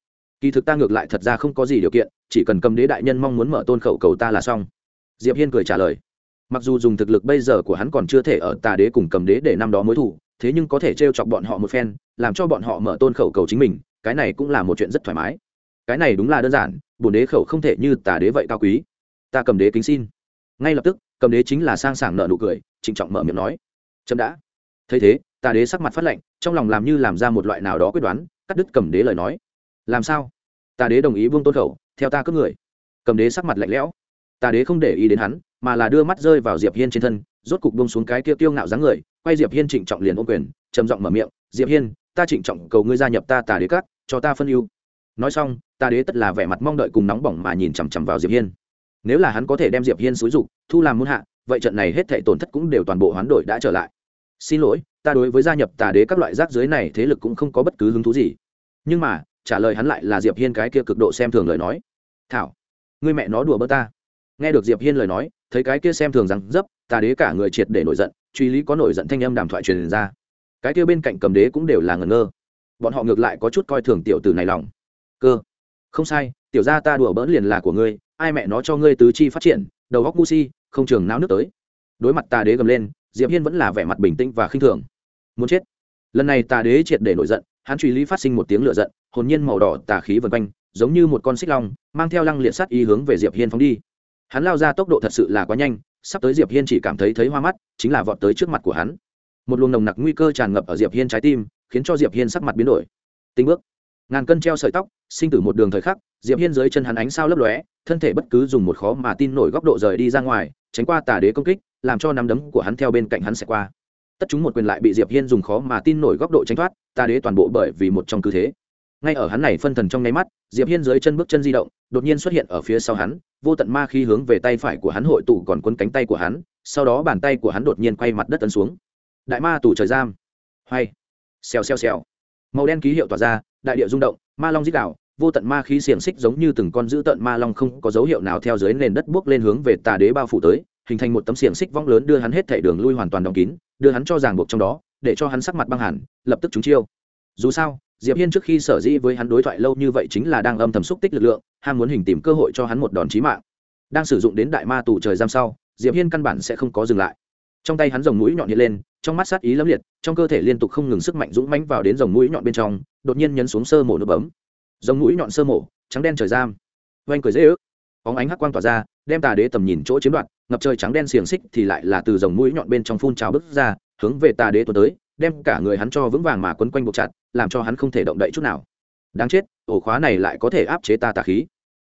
Kỳ thực ta ngược lại thật ra không có gì điều kiện, chỉ cần cầm đế đại nhân mong muốn mở tôn khẩu cầu ta là xong. Diệp hiên cười trả lời. Mặc dù dùng thực lực bây giờ của hắn còn chưa thể ở tà đế cùng cầm đế để năm đó mối thủ thế nhưng có thể t chọc bọn họ một phen, làm cho bọn họ mở tôn khẩu cầu chính mình, cái này cũng là một chuyện rất thoải mái. Cái này đúng là đơn giản, bổn đế khẩu không thể như tà đế vậy cao quý ta cầm đế kính xin. Ngay lập tức, cầm đế chính là sang sảng nợ nụ cười, trịnh trọng mở miệng nói. Chậm đã. Thấy thế, ta đế sắc mặt phát lệnh trong lòng làm như làm ra một loại nào đó quyết đoán, cắt đứt cầm đế lời nói. Làm sao? Ta đế đồng ý vương tôn khẩu, theo ta cướp người. Cầm đế sắc mặt lạnh lẽo. Ta đế không để ý đến hắn, mà là đưa mắt rơi vào diệp hiên trên thân, rốt cục buông xuống cái kia tiêu ngạo dáng người, quay diệp hiên trịnh trọng liền ôm quyền, trầm giọng mở miệng, diệp hiên, ta trịnh trọng cầu ngươi gia nhập ta tà đế cát cho ta phân ưu. Nói xong, ta đế tất là vẻ mặt mong đợi cùng nóng bỏng mà nhìn chằm chằm vào diệp hiên nếu là hắn có thể đem diệp hiên xúi dục, thu làm muôn hạ, vậy trận này hết thảy tổn thất cũng đều toàn bộ hoán đổi đã trở lại. Xin lỗi, ta đối với gia nhập tà đế các loại rác dưới này thế lực cũng không có bất cứ hứng thú gì. Nhưng mà, trả lời hắn lại là diệp hiên cái kia cực độ xem thường lời nói. Thảo, ngươi mẹ nó đùa bơ ta. Nghe được diệp hiên lời nói, thấy cái kia xem thường rằng dấp, tà đế cả người triệt để nổi giận, truy lý có nổi giận thanh âm đàm thoại truyền ra. Cái kia bên cạnh cầm đế cũng đều là ngẩn ngơ. Bọn họ ngược lại có chút coi thường tiểu tử này lòng. Cơ không sai, tiểu gia ta đùa bỡn liền là của ngươi, ai mẹ nó cho ngươi tứ chi phát triển, đầu góc ngu si, không trường não nước tới. Đối mặt tà đế gầm lên, diệp hiên vẫn là vẻ mặt bình tĩnh và khinh thường. Muốn chết. Lần này tà đế triệt để nổi giận, hắn truy lý phát sinh một tiếng lửa giận, hồn nhiên màu đỏ tà khí vần quanh, giống như một con xích long, mang theo lăng liệt sát ý hướng về diệp hiên phóng đi. Hắn lao ra tốc độ thật sự là quá nhanh, sắp tới diệp hiên chỉ cảm thấy thấy hoa mắt, chính là vọt tới trước mặt của hắn. Một luồng nồng nặc nguy cơ tràn ngập ở diệp hiên trái tim, khiến cho diệp hiên sắc mặt biến đổi. Tinh bước ngàn cân treo sợi tóc, sinh tử một đường thời khắc, diệp hiên dưới chân hắn ánh sao lấp lóe, thân thể bất cứ dùng một khó mà tin nổi góc độ rời đi ra ngoài, tránh qua tà đế công kích, làm cho nắm đấm của hắn theo bên cạnh hắn sẽ qua. Tất chúng một quyền lại bị diệp hiên dùng khó mà tin nổi góc độ tránh thoát, tà đế toàn bộ bởi vì một trong cứ thế. Ngay ở hắn này phân thần trong nháy mắt, diệp hiên dưới chân bước chân di động, đột nhiên xuất hiện ở phía sau hắn, vô tận ma khí hướng về tay phải của hắn hội tụ còn quấn cánh tay của hắn, sau đó bàn tay của hắn đột nhiên quay mặt đất tấn xuống. Đại ma tù trời giam. Hay xèo xèo xèo. Màu đen ký hiệu tỏa ra đại địa rung động, ma long dít đạo vô tận ma khí xiềng xích giống như từng con dữ tận ma long không có dấu hiệu nào theo dưới nền đất bước lên hướng về tà đế bao phủ tới, hình thành một tấm xiềng xích vong lớn đưa hắn hết thể đường lui hoàn toàn đóng kín, đưa hắn cho ràng buộc trong đó, để cho hắn sắc mặt băng hẳn, lập tức trúng chiêu. Dù sao, diệp hiên trước khi sở dĩ với hắn đối thoại lâu như vậy chính là đang âm thầm xúc tích lực lượng, ham muốn hình tìm cơ hội cho hắn một đòn chí mạng. Đang sử dụng đến đại ma tù trời giam sau, diệp hiên căn bản sẽ không có dừng lại. Trong tay hắn dòng mũi nhọn hiện lên, trong mắt sát ý lấm liệt, trong cơ thể liên tục không ngừng sức mạnh dũng mãnh vào đến dòng mũi nhọn bên trong đột nhiên nhấn xuống sơ mổ nút bấm. Giống mũi nhọn sơ mổ, trắng đen trời giam. Oanh cười dễ ước. Óng ánh hắc quang tỏa ra, đem tà đế tầm nhìn chỗ chiếm đoạt, ngập trời trắng đen xiềng xích thì lại là từ dòng mũi nhọn bên trong phun trào bứt ra, hướng về tà đế tuần tới, đem cả người hắn cho vững vàng mà quấn quanh buộc chặt, làm cho hắn không thể động đậy chút nào. Đáng chết, ổ khóa này lại có thể áp chế ta tà khí.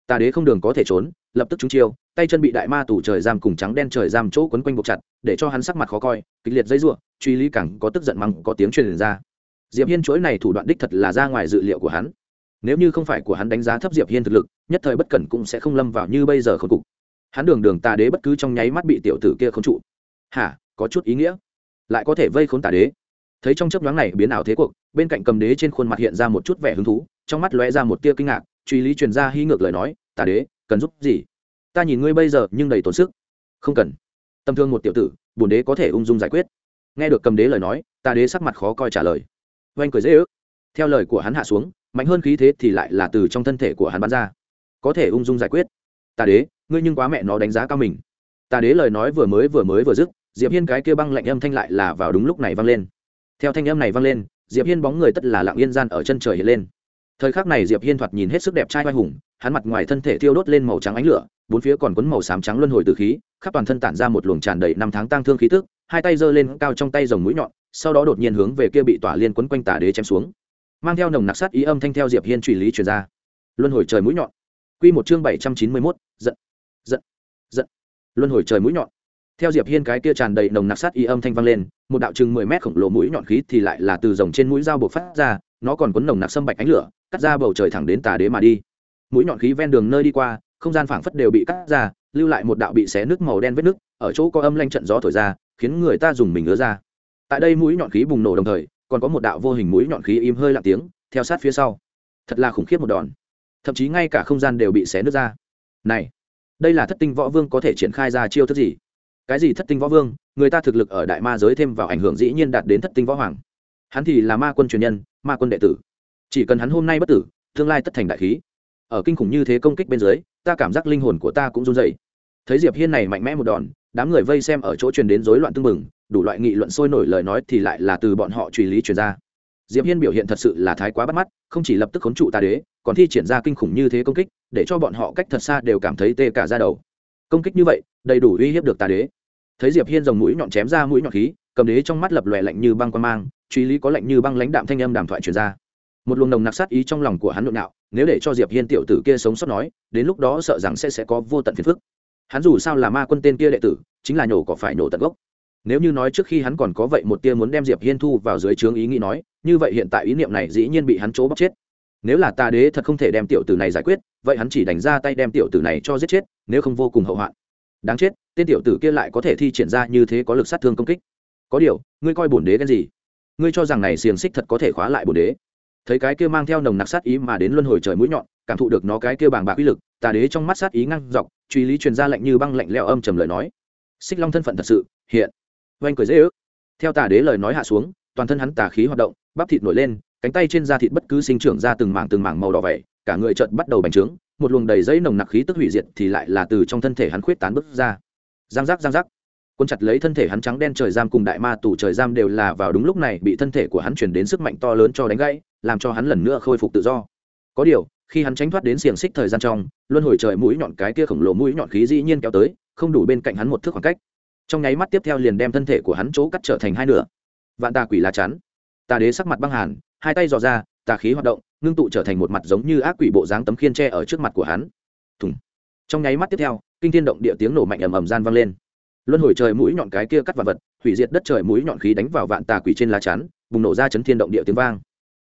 Tà đế không đường có thể trốn, lập tức trúng chiêu, tay chân bị đại ma tủ trời giam cùng trắng đen trời giam chỗ quấn quanh buộc chặt, để cho hắn sắc mặt khó coi, kịch liệt dây r truy lý cẳng có tức giận mắng, có tiếng truyền ra diệp hiên chuỗi này thủ đoạn đích thật là ra ngoài dự liệu của hắn. Nếu như không phải của hắn đánh giá thấp diệp hiên thực lực, nhất thời bất cẩn cũng sẽ không lâm vào như bây giờ khốn cục. Hắn đường đường tà đế bất cứ trong nháy mắt bị tiểu tử kia không trụ. Hả? Có chút ý nghĩa. Lại có thể vây khốn tà đế. Thấy trong chấp nhoáng này biến ảo thế cuộc, bên cạnh cầm đế trên khuôn mặt hiện ra một chút vẻ hứng thú, trong mắt lóe ra một tia kinh ngạc, truy lý truyền ra hy ngược lời nói, tà đế, cần giúp gì? Ta nhìn ngươi bây giờ nhưng đầy tổn sức. Không cần. Tâm thương một tiểu tử bồn đế có thể ung dung giải quyết. Nghe được cầm đế lời nói, tà đế sắc mặt khó coi trả lời oanh cười dễ ước. Theo lời của hắn hạ xuống, mạnh hơn khí thế thì lại là từ trong thân thể của hắn bắn ra. Có thể ung dung giải quyết. Tà đế, ngươi nhưng quá mẹ nó đánh giá cao mình. Tà đế lời nói vừa mới vừa mới vừa dứt, diệp hiên cái kia băng lạnh âm thanh lại là vào đúng lúc này vang lên. Theo thanh âm này vang lên, diệp hiên bóng người tất là lặng yên gian ở chân trời hiện lên. Thời khắc này diệp hiên thoạt nhìn hết sức đẹp trai vai hùng, hắn mặt ngoài thân thể thiêu đốt lên màu trắng ánh lửa, bốn phía còn quấn màu xám trắng luân hồi từ khí, khắp toàn thân tản ra một luồng tràn đầy năm tháng tăng thương khí tức, hai tay giơ lên cao trong tay rồng mũi nhọn sau đó đột nhiên hướng về kia bị tỏa liên quấn quanh tà đế chém xuống. Mang theo nồng nặc sát ý âm thanh theo diệp hiên truy lý truyền ra. Luân hồi trời mũi nhọn. Quy một chương bảy trăm chín mươi 791, giận giận giận. Luân hồi trời mũi nhọn. Theo diệp hiên cái kia tràn đầy nồng nặc sát y âm thanh vang lên một đạo chừng mười mét khổng lồ mũi nhọn khí thì lại là từ rồng trên mũi dao buộc phát ra nó còn cuốn nồng nặc sâm bạch ánh lửa cắt ra bầu trời thẳng đến tà đế mà đi. Mũi nhọn khí ven đường nơi đi qua không gian phảng phất đều bị cắt ra lưu lại một đạo bị xé nước màu đen vết nước ở chỗ có âm lanh trận gió thổi ra khiến người ta dùng mình ngứa ra tại đây mũi nhọn khí bùng nổ đồng thời, còn có một đạo vô hình mũi nhọn khí im hơi lặng tiếng, theo sát phía sau. Thật là khủng khiếp một đòn. Thậm chí ngay cả không gian đều bị xé nứt ra. Này, đây là thất tinh võ vương có thể triển khai ra chiêu thức gì? Cái gì thất tinh võ vương? Người ta thực lực ở đại ma giới thêm vào ảnh hưởng dĩ nhiên đạt đến thất tinh võ hoàng. Hắn thì là ma quân truyền nhân, ma quân đệ tử. Chỉ cần hắn hôm nay bất tử, tương lai tất thành đại khí. Ở kinh khủng như thế công kích bên dưới, ta cảm giác linh hồn của ta cũng run dậy thấy diệp hiên này mạnh mẽ một đòn, đám người vây xem ở chỗ truyền đến rối loạn tưng bừng đủ loại nghị luận sôi nổi lời nói thì lại là từ bọn họ truy lý truyền ra. Diệp hiên biểu hiện thật sự là thái quá bắt mắt, không chỉ lập tức khốn trụ tà đế, còn thi triển ra kinh khủng như thế công kích, để cho bọn họ cách thật xa đều cảm thấy tê cả ra đầu. Công kích như vậy, đầy đủ uy hiếp được tà đế. Thấy diệp hiên dòng mũi nhọn chém ra mũi nhọn khí, cầm đế trong mắt lập lòe lạnh như băng quan mang, truy lý có lạnh như băng lãnh đạm thanh âm đàm thoại truyền ra. Một luồng nồng nặc sát ý trong lòng của hắn nhộn nạo nếu để cho diệp hiên tiểu tử kia sống sót nói, đến lúc đó sợ rằng sẽ sẽ có vô tận phiền phức. Hắn dù sao là ma quân tên kia đệ tử, chính là nhổ có phải nhổ tận gốc nếu như nói trước khi hắn còn có vậy một tia muốn đem diệp hiên thu vào dưới trướng ý nghĩ nói, như vậy hiện tại ý niệm này dĩ nhiên bị hắn chỗ bóc chết. Nếu là ta đế thật không thể đem tiểu tử này giải quyết, vậy hắn chỉ đánh ra tay đem tiểu tử này cho giết chết, nếu không vô cùng hậu hoạn. Đáng chết, tên tiểu tử kia lại có thể thi triển ra như thế có lực sát thương công kích. Có điều, ngươi coi bổn đế cái gì? Ngươi cho rằng này xiềng xích thật có thể khóa lại bổn đế? Thấy cái kia mang theo nồng nặc sát ý mà đến luân hồi trời mũi nhọn, cảm thụ được nó cái kia bàng bạc uy lực tà đế trong mắt sát ý ngăn dọc, truy lý truyền ra lệnh như băng lạnh leo âm trầm lời nói. Xích long thân phận thật sự, hiện oanh cười dễ ước. Theo tà đế lời nói hạ xuống, toàn thân hắn tà khí hoạt động, bắp thịt nổi lên, cánh tay trên da thịt bất cứ sinh trưởng ra từng mảng từng mảng màu đỏ vẻ, cả người chợt bắt đầu bành trướng, một luồng đầy giấy nồng nặc khí tức hủy diệt thì lại là từ trong thân thể hắn khuyết tán bứt ra. Giang giác giang giác. Quân chặt lấy thân thể hắn trắng đen trời giam cùng đại ma tù trời giam đều là vào đúng lúc này bị thân thể của hắn chuyển đến sức mạnh to lớn cho đánh gãy, làm cho hắn lần nữa khôi phục tự do. Có điều, khi hắn tránh thoát đến xiềng xích thời gian trong, luân hồi trời mũi nhọn cái kia khổng lồ mũi nhọn khí dĩ nhiên kéo tới, không đủ bên cạnh hắn một thước khoảng cách trong nháy mắt tiếp theo liền đem thân thể của hắn chỗ cắt trở thành hai nửa. Vạn tà quỷ lá chắn. Tà đế sắc mặt băng hàn, hai tay dò ra, tà khí hoạt động, ngưng tụ trở thành một mặt giống như ác quỷ bộ dáng tấm khiên tre ở trước mặt của hắn. Thùng. Trong nháy mắt tiếp theo, kinh thiên động địa tiếng nổ mạnh ầm ầm gian vang lên. Luân hồi trời mũi nhọn cái kia cắt vật vật, hủy diệt đất trời mũi nhọn khí đánh vào vạn tà quỷ trên lá chắn, bùng nổ ra chấn thiên động địa tiếng vang.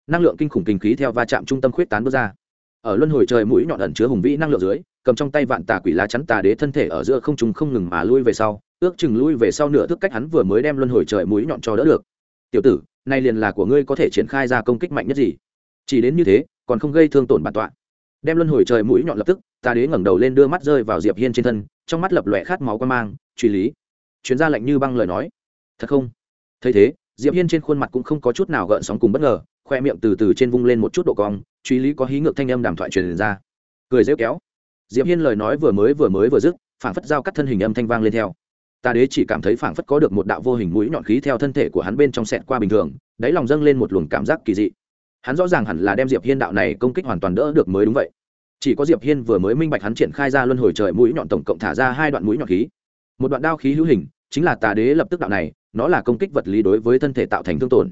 Năng lượng kinh khủng kinh khí theo va chạm trung tâm khuyết tán bước ra. Ở luân hồi trời mũi nhọn ẩn chứa hùng vĩ năng lượng dưới cầm trong tay vạn tà quỷ lá chắn tà đế thân thể ở giữa không trung không ngừng mà lui về sau, ước chừng lui về sau nửa thước cách hắn vừa mới đem luân hồi trời mũi nhọn cho đỡ được. Tiểu tử, nay liền là của ngươi có thể triển khai ra công kích mạnh nhất gì? Chỉ đến như thế, còn không gây thương tổn bản tọa. Đem luân hồi trời mũi nhọn lập tức, tà đế ngẩng đầu lên đưa mắt rơi vào diệp hiên trên thân, trong mắt lập lòe khát máu quan mang, truy lý. Chuyên gia lạnh như băng lời nói. Thật không? Thấy thế, diệp hiên trên khuôn mặt cũng không có chút nào gợn sóng cùng bất ngờ, khoe miệng từ từ trên vung lên một chút độ cong, truy lý có hí ngược thanh âm đàm thoại truyền ra. Cười rêu kéo diệp hiên lời nói vừa mới vừa mới vừa dứt, phảng phất giao cắt thân hình âm thanh vang lên theo. Ta đế chỉ cảm thấy phảng phất có được một đạo vô hình mũi nhọn khí theo thân thể của hắn bên trong sẹt qua bình thường, đáy lòng dâng lên một luồng cảm giác kỳ dị. Hắn rõ ràng hẳn là đem diệp hiên đạo này công kích hoàn toàn đỡ được mới đúng vậy. Chỉ có diệp hiên vừa mới minh bạch hắn triển khai ra luân hồi trời mũi nhọn tổng cộng thả ra hai đoạn mũi nhọn khí. Một đoạn đao khí hữu hình, chính là tà đế lập tức đạo này, nó là công kích vật lý đối với thân thể tạo thành thương tổn.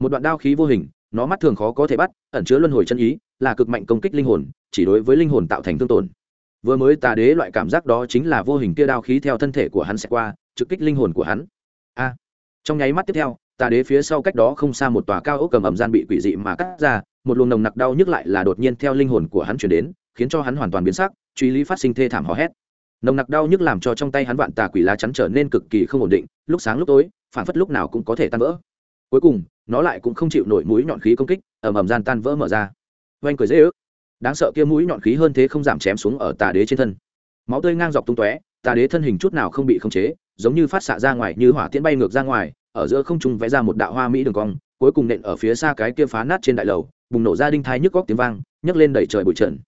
Một đoạn đao khí vô hình, nó mắt thường khó có thể bắt, ẩn chứa luân hồi chân ý, là cực mạnh công kích linh hồn, chỉ đối với linh hồn tạo thành thương tổn vừa mới tà đế loại cảm giác đó chính là vô hình kia đao khí theo thân thể của hắn sẽ qua, trực kích linh hồn của hắn. A. Trong nháy mắt tiếp theo, tà đế phía sau cách đó không xa một tòa cao ốc cầm ẩm gian bị quỷ dị mà cắt ra, một luồng nồng nặc đau nhức lại là đột nhiên theo linh hồn của hắn chuyển đến, khiến cho hắn hoàn toàn biến sắc, truy lý phát sinh thê thảm hò hét. Nồng nặc đau nhức làm cho trong tay hắn vạn tà quỷ lá chắn trở nên cực kỳ không ổn định, lúc sáng lúc tối phản phất lúc nào cũng có thể tan vỡ. Cuối cùng, nó lại cũng không chịu nổi mũi nhọn khí công kích ẩm ẩm gian tan vỡ mở ra. Oanh cười dễ ước đáng sợ kia mũi nhọn khí hơn thế không giảm chém xuống ở tà đế trên thân. Máu tươi ngang dọc tung tóe, tà đế thân hình chút nào không bị khống chế, giống như phát xạ ra ngoài như hỏa tiễn bay ngược ra ngoài, ở giữa không trung vẽ ra một đạo hoa mỹ đường cong, cuối cùng nện ở phía xa cái kia phá nát trên đại lầu, bùng nổ ra đinh thai nhức góc tiếng vang, nhấc lên đẩy trời bụi trần.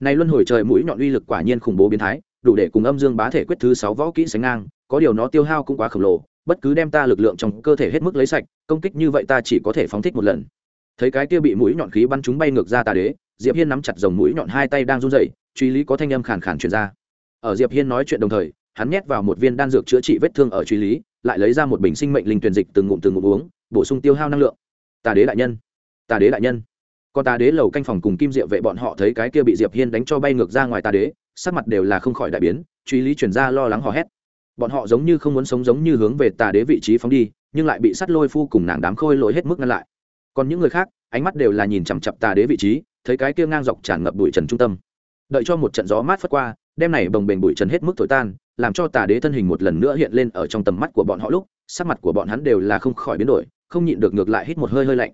Này luân hồi trời mũi nhọn uy lực quả nhiên khủng bố biến thái, đủ để cùng âm dương bá thể quyết thứ sáu võ kỹ sánh ngang, có điều nó tiêu hao cũng quá khổng lồ, bất cứ đem ta lực lượng trong cơ thể hết mức lấy sạch, công kích như vậy ta chỉ có thể phóng thích một lần. Thấy cái kia bị mũi nhọn khí bắn chúng bay ngược ra tà đế diệp hiên nắm chặt dòng mũi nhọn hai tay đang run rẩy, truy lý có thanh âm khàn khàn truyền ra. Ở diệp hiên nói chuyện đồng thời, hắn nhét vào một viên đan dược chữa trị vết thương ở truy lý, lại lấy ra một bình sinh mệnh linh tuyển dịch từng ngụm từng ngụm uống, bổ sung tiêu hao năng lượng. Tà đế đại nhân, tà đế đại nhân. Còn tà đế lầu canh phòng cùng kim diệu vệ bọn họ thấy cái kia bị diệp hiên đánh cho bay ngược ra ngoài tà đế, sắc mặt đều là không khỏi đại biến, truy lý chuyển ra lo lắng hò hét. Bọn họ giống như không muốn sống giống như hướng về tà đế vị trí phóng đi, nhưng lại bị sắt lôi phu cùng nàng đám khôi lỗi hết mức ngăn lại. Còn những người khác, ánh mắt đều là nhìn chằm chặp tà đế vị trí thấy cái kia ngang dọc tràn ngập bụi trần trung tâm. Đợi cho một trận gió mát phất qua đem này bồng bềnh bụi trần hết mức thổi tan, làm cho tà đế thân hình một lần nữa hiện lên ở trong tầm mắt của bọn họ lúc, sắc mặt của bọn hắn đều là không khỏi biến đổi, không nhịn được ngược lại hít một hơi hơi lạnh.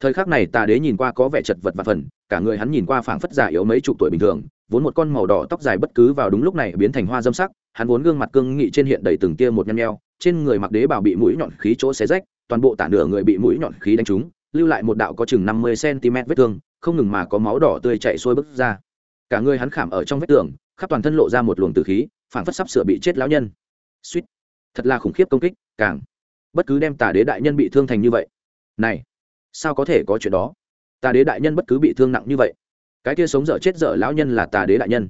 Thời khắc này tà đế nhìn qua có vẻ chật vật và phần, cả người hắn nhìn qua phảng phất già yếu mấy chục tuổi bình thường, vốn một con màu đỏ tóc dài bất cứ vào đúng lúc này biến thành hoa dâm sắc, hắn vốn gương mặt cương nghị trên hiện đầy từng tia một nhăn nheo, trên người mặc đế bảo bị mũi nhọn khí chỗ xé rách, toàn bộ tả nửa người bị mũi nhọn khí đánh trúng, lưu lại một đạo có chừng năm mươi cm vết thương không ngừng mà có máu đỏ tươi chảy xuôi bức ra. Cả người hắn khảm ở trong vết tường, khắp toàn thân lộ ra một luồng từ khí, phảng phất sắp sửa bị chết lão nhân. Suýt. Thật là khủng khiếp công kích, càng. Bất cứ đem tà đế đại nhân bị thương thành như vậy. Này, sao có thể có chuyện đó? Tà đế đại nhân bất cứ bị thương nặng như vậy. Cái kia sống dở chết dở lão nhân là tà đế đại nhân.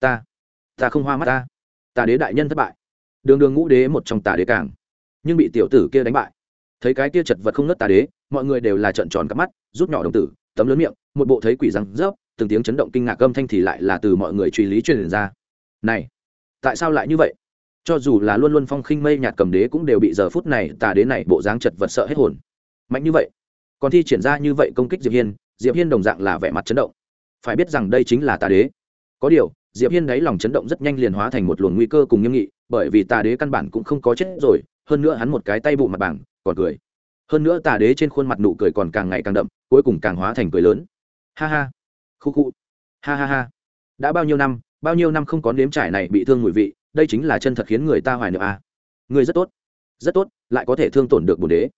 Ta ta không hoa mắt ta. Tà đế đại nhân thất bại. Đường đường ngũ đế một trong tà đế càng. Nhưng bị tiểu tử kia đánh bại. Thấy cái kia chật vật không nớt tà đế, mọi người đều là trợn tròn cắp mắt, rút nhỏ đồng tử tấm lớn miệng, một bộ thấy quỷ răng rớp, từng tiếng chấn động kinh ngạc âm thanh thì lại là từ mọi người truy lý truyền ra. Này, tại sao lại như vậy? Cho dù là luôn luôn phong khinh mây nhạt cầm đế cũng đều bị giờ phút này tà đế này bộ dáng chật vật sợ hết hồn. Mạnh như vậy, còn thi triển ra như vậy công kích diệp hiên diệp hiên đồng dạng là vẻ mặt chấn động. Phải biết rằng đây chính là tà đế. Có điều, diệp hiên đáy lòng chấn động rất nhanh liền hóa thành một luồng nguy cơ cùng nghiêm nghị, bởi vì tà đế căn bản cũng không có chết rồi, hơn nữa hắn một cái tay bụ mặt bảng còn cười hơn nữa tà đế trên khuôn mặt nụ cười còn càng ngày càng đậm, cuối cùng càng hóa thành cười lớn. Ha ha. Khu khu. Ha ha ha. Đã bao nhiêu năm, bao nhiêu năm không có nếm trải này bị thương mùi vị, đây chính là chân thật khiến người ta hoài niệm à. người rất tốt. Rất tốt, lại có thể thương tổn được bổn đế.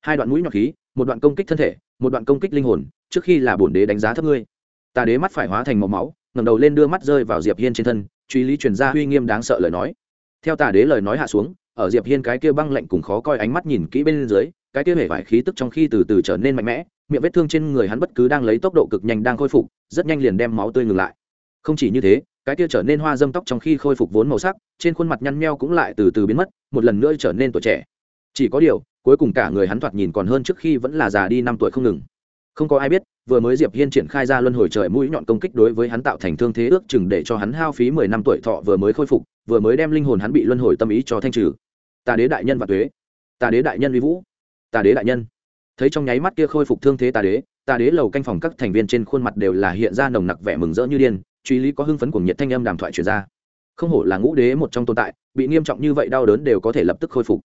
Hai đoạn mũi nhọn khí, một đoạn công kích thân thể, một đoạn công kích linh hồn, trước khi là bổn đế đánh giá thấp ngươi. Tà đế mắt phải hóa thành màu máu, ngẩng đầu lên đưa mắt rơi vào diệp hiên trên thân, truy lý truyền ra uy nghiêm đáng sợ lời nói. Theo tà đế lời nói hạ xuống, ở diệp hiên cái kia băng lạnh cùng khó coi ánh mắt nhìn kỹ bên dưới cái kia hể vải khí tức trong khi từ từ trở nên mạnh mẽ, miệng vết thương trên người hắn bất cứ đang lấy tốc độ cực nhanh đang khôi phục, rất nhanh liền đem máu tươi ngừng lại. Không chỉ như thế, cái kia trở nên hoa dâm tóc trong khi khôi phục vốn màu sắc, trên khuôn mặt nhăn meo cũng lại từ từ biến mất, một lần nữa trở nên tuổi trẻ. Chỉ có điều, cuối cùng cả người hắn thoạt nhìn còn hơn trước khi vẫn là già đi năm tuổi không ngừng. Không có ai biết, vừa mới diệp hiên triển khai ra luân hồi trời mũi nhọn công kích đối với hắn tạo thành thương thế ước chừng để cho hắn hao phí mười năm tuổi thọ vừa mới khôi phục, vừa mới đem linh hồn hắn bị luân hồi tâm ý cho thanh trừ. Tà đế đại nhân và tuế. Tà đế đại nhân uy vũ tà đế đại nhân. Thấy trong nháy mắt kia khôi phục thương thế tà đế tà đế lầu canh phòng các thành viên trên khuôn mặt đều là hiện ra nồng nặc vẻ mừng rỡ như điên, truy lý có hưng phấn của nhiệt thanh âm đàm thoại truyền ra. Không hổ là ngũ đế một trong tồn tại, bị nghiêm trọng như vậy đau đớn đều có thể lập tức khôi phục.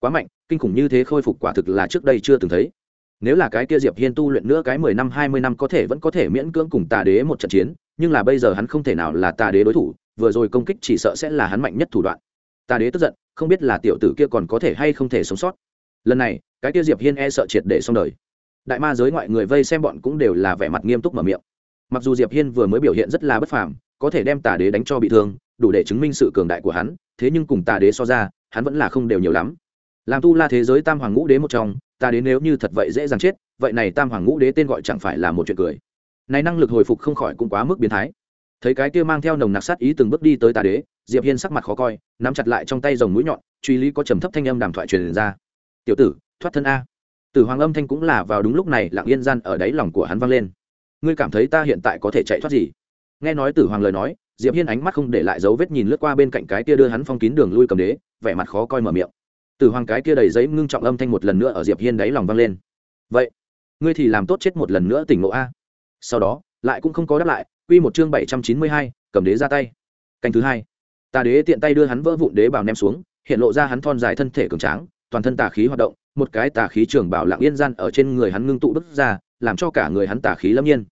Quá mạnh, kinh khủng như thế khôi phục quả thực là trước đây chưa từng thấy. Nếu là cái kia diệp hiên tu luyện nữa cái mười năm, hai mươi năm có thể vẫn có thể miễn cưỡng cùng tà đế một trận chiến, nhưng là bây giờ hắn không thể nào là tà đế đối thủ, vừa rồi công kích chỉ sợ sẽ là hắn mạnh nhất thủ đoạn. Tà đế tức giận, không biết là tiểu tử kia còn có thể hay không thể sống sót. Lần này cái kia diệp hiên e sợ triệt để xong đời. Đại ma giới ngoại người vây xem bọn cũng đều là vẻ mặt nghiêm túc mở miệng. Mặc dù diệp hiên vừa mới biểu hiện rất là bất phàm, có thể đem tà đế đánh cho bị thương, đủ để chứng minh sự cường đại của hắn, thế nhưng cùng tà đế so ra, hắn vẫn là không đều nhiều lắm. Làm tu la thế giới tam hoàng ngũ đế một trong, tà đế nếu như thật vậy dễ dàng chết, vậy này tam hoàng ngũ đế tên gọi chẳng phải là một chuyện cười. Này năng lực hồi phục không khỏi cũng quá mức biến thái. Thấy cái kia mang theo nồng nặc sát ý từng bước đi tới tà đế, diệp hiên sắc mặt khó coi, nắm chặt lại trong tay dòng mũi nhọn, truy lý có trầm thấp thanh âm đàm thoại truyền ra. Tiểu tử thoát thân a. Tử hoàng âm thanh cũng là vào đúng lúc này lặng yên gian ở đáy lòng của hắn vang lên. Ngươi cảm thấy ta hiện tại có thể chạy thoát gì? Nghe nói tử hoàng lời nói diệp hiên ánh mắt không để lại dấu vết nhìn lướt qua bên cạnh cái kia đưa hắn phong kín đường lui cầm đế vẻ mặt khó coi mở miệng. Tử hoàng cái kia đầy giấy ngưng trọng âm thanh một lần nữa ở diệp hiên đáy lòng vang lên. Vậy ngươi thì làm tốt chết một lần nữa tỉnh ngộ a. Sau đó lại cũng không có đáp lại quy một chương bảy trăm chín mươi hai, cầm đế ra tay. Canh thứ hai. Tà đế tiện tay đưa hắn vỡ vụn đế bào ném xuống hiện lộ ra hắn thon dài thân thể cường tráng toàn thân tà khí hoạt động một cái tà khí trường bảo lặng yên gian ở trên người hắn ngưng tụ bức ra, làm cho cả người hắn tà khí lâm nhiên.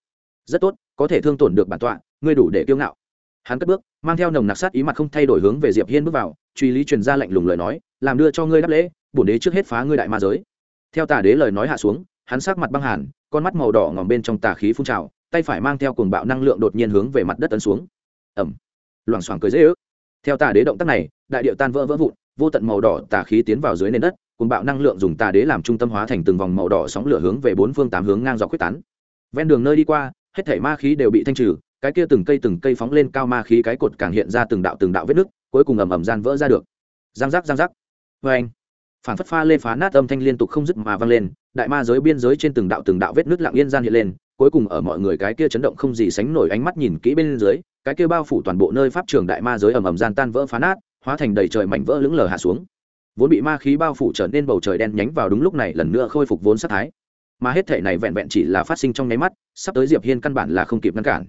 Rất tốt, có thể thương tổn được bản tọa, ngươi đủ để kiêu ngạo. Hắn cất bước, mang theo nồng nặc sát ý mặt không thay đổi hướng về diệp hiên bước vào, truy lý truyền ra lạnh lùng lời nói, làm đưa cho ngươi đáp lễ, bổn đế trước hết phá ngươi đại ma giới. Theo tà đế lời nói hạ xuống, hắn sắc mặt băng hàn, con mắt màu đỏ ngòm bên trong tà khí phun trào, tay phải mang theo cuồng bạo năng lượng đột nhiên hướng về mặt đất tấn xuống. Ẩm loảng xoảng cười dễ ước. Theo tà đế động tác này, đại điệu tan vỡ vỡ vụn, vô tận màu đỏ tà khí tiến vào dưới nền đất cùng bạo năng lượng dùng tà đế làm trung tâm hóa thành từng vòng màu đỏ sóng lửa hướng về bốn phương tám hướng ngang dọc quyết tán. Ven đường nơi đi qua, hết thảy ma khí đều bị thanh trừ, cái kia từng cây từng cây phóng lên cao ma khí cái cột càng hiện ra từng đạo từng đạo vết nứt, cuối cùng ầm ầm gian vỡ ra được. Giang giác giang giác. Vê anh phản phất pha lê phá nát âm thanh liên tục không dứt mà vang lên, đại ma giới biên giới trên từng đạo từng đạo vết nứt lặng yên gian hiện lên, cuối cùng ở mọi người cái kia chấn động không gì sánh nổi ánh mắt nhìn kỹ bên dưới, cái kia bao phủ toàn bộ nơi pháp trường đại ma giới ầm ầm gian tan vỡ phá nát, hóa thành đầy trời mảnh vỡ lững lờ hạ xuống vốn bị ma khí bao phủ trở nên bầu trời đen nhánh vào đúng lúc này lần nữa khôi phục vốn sát thái. Mà hết thể này vẹn vẹn chỉ là phát sinh trong nháy mắt sắp tới diệp hiên căn bản là không kịp ngăn cản.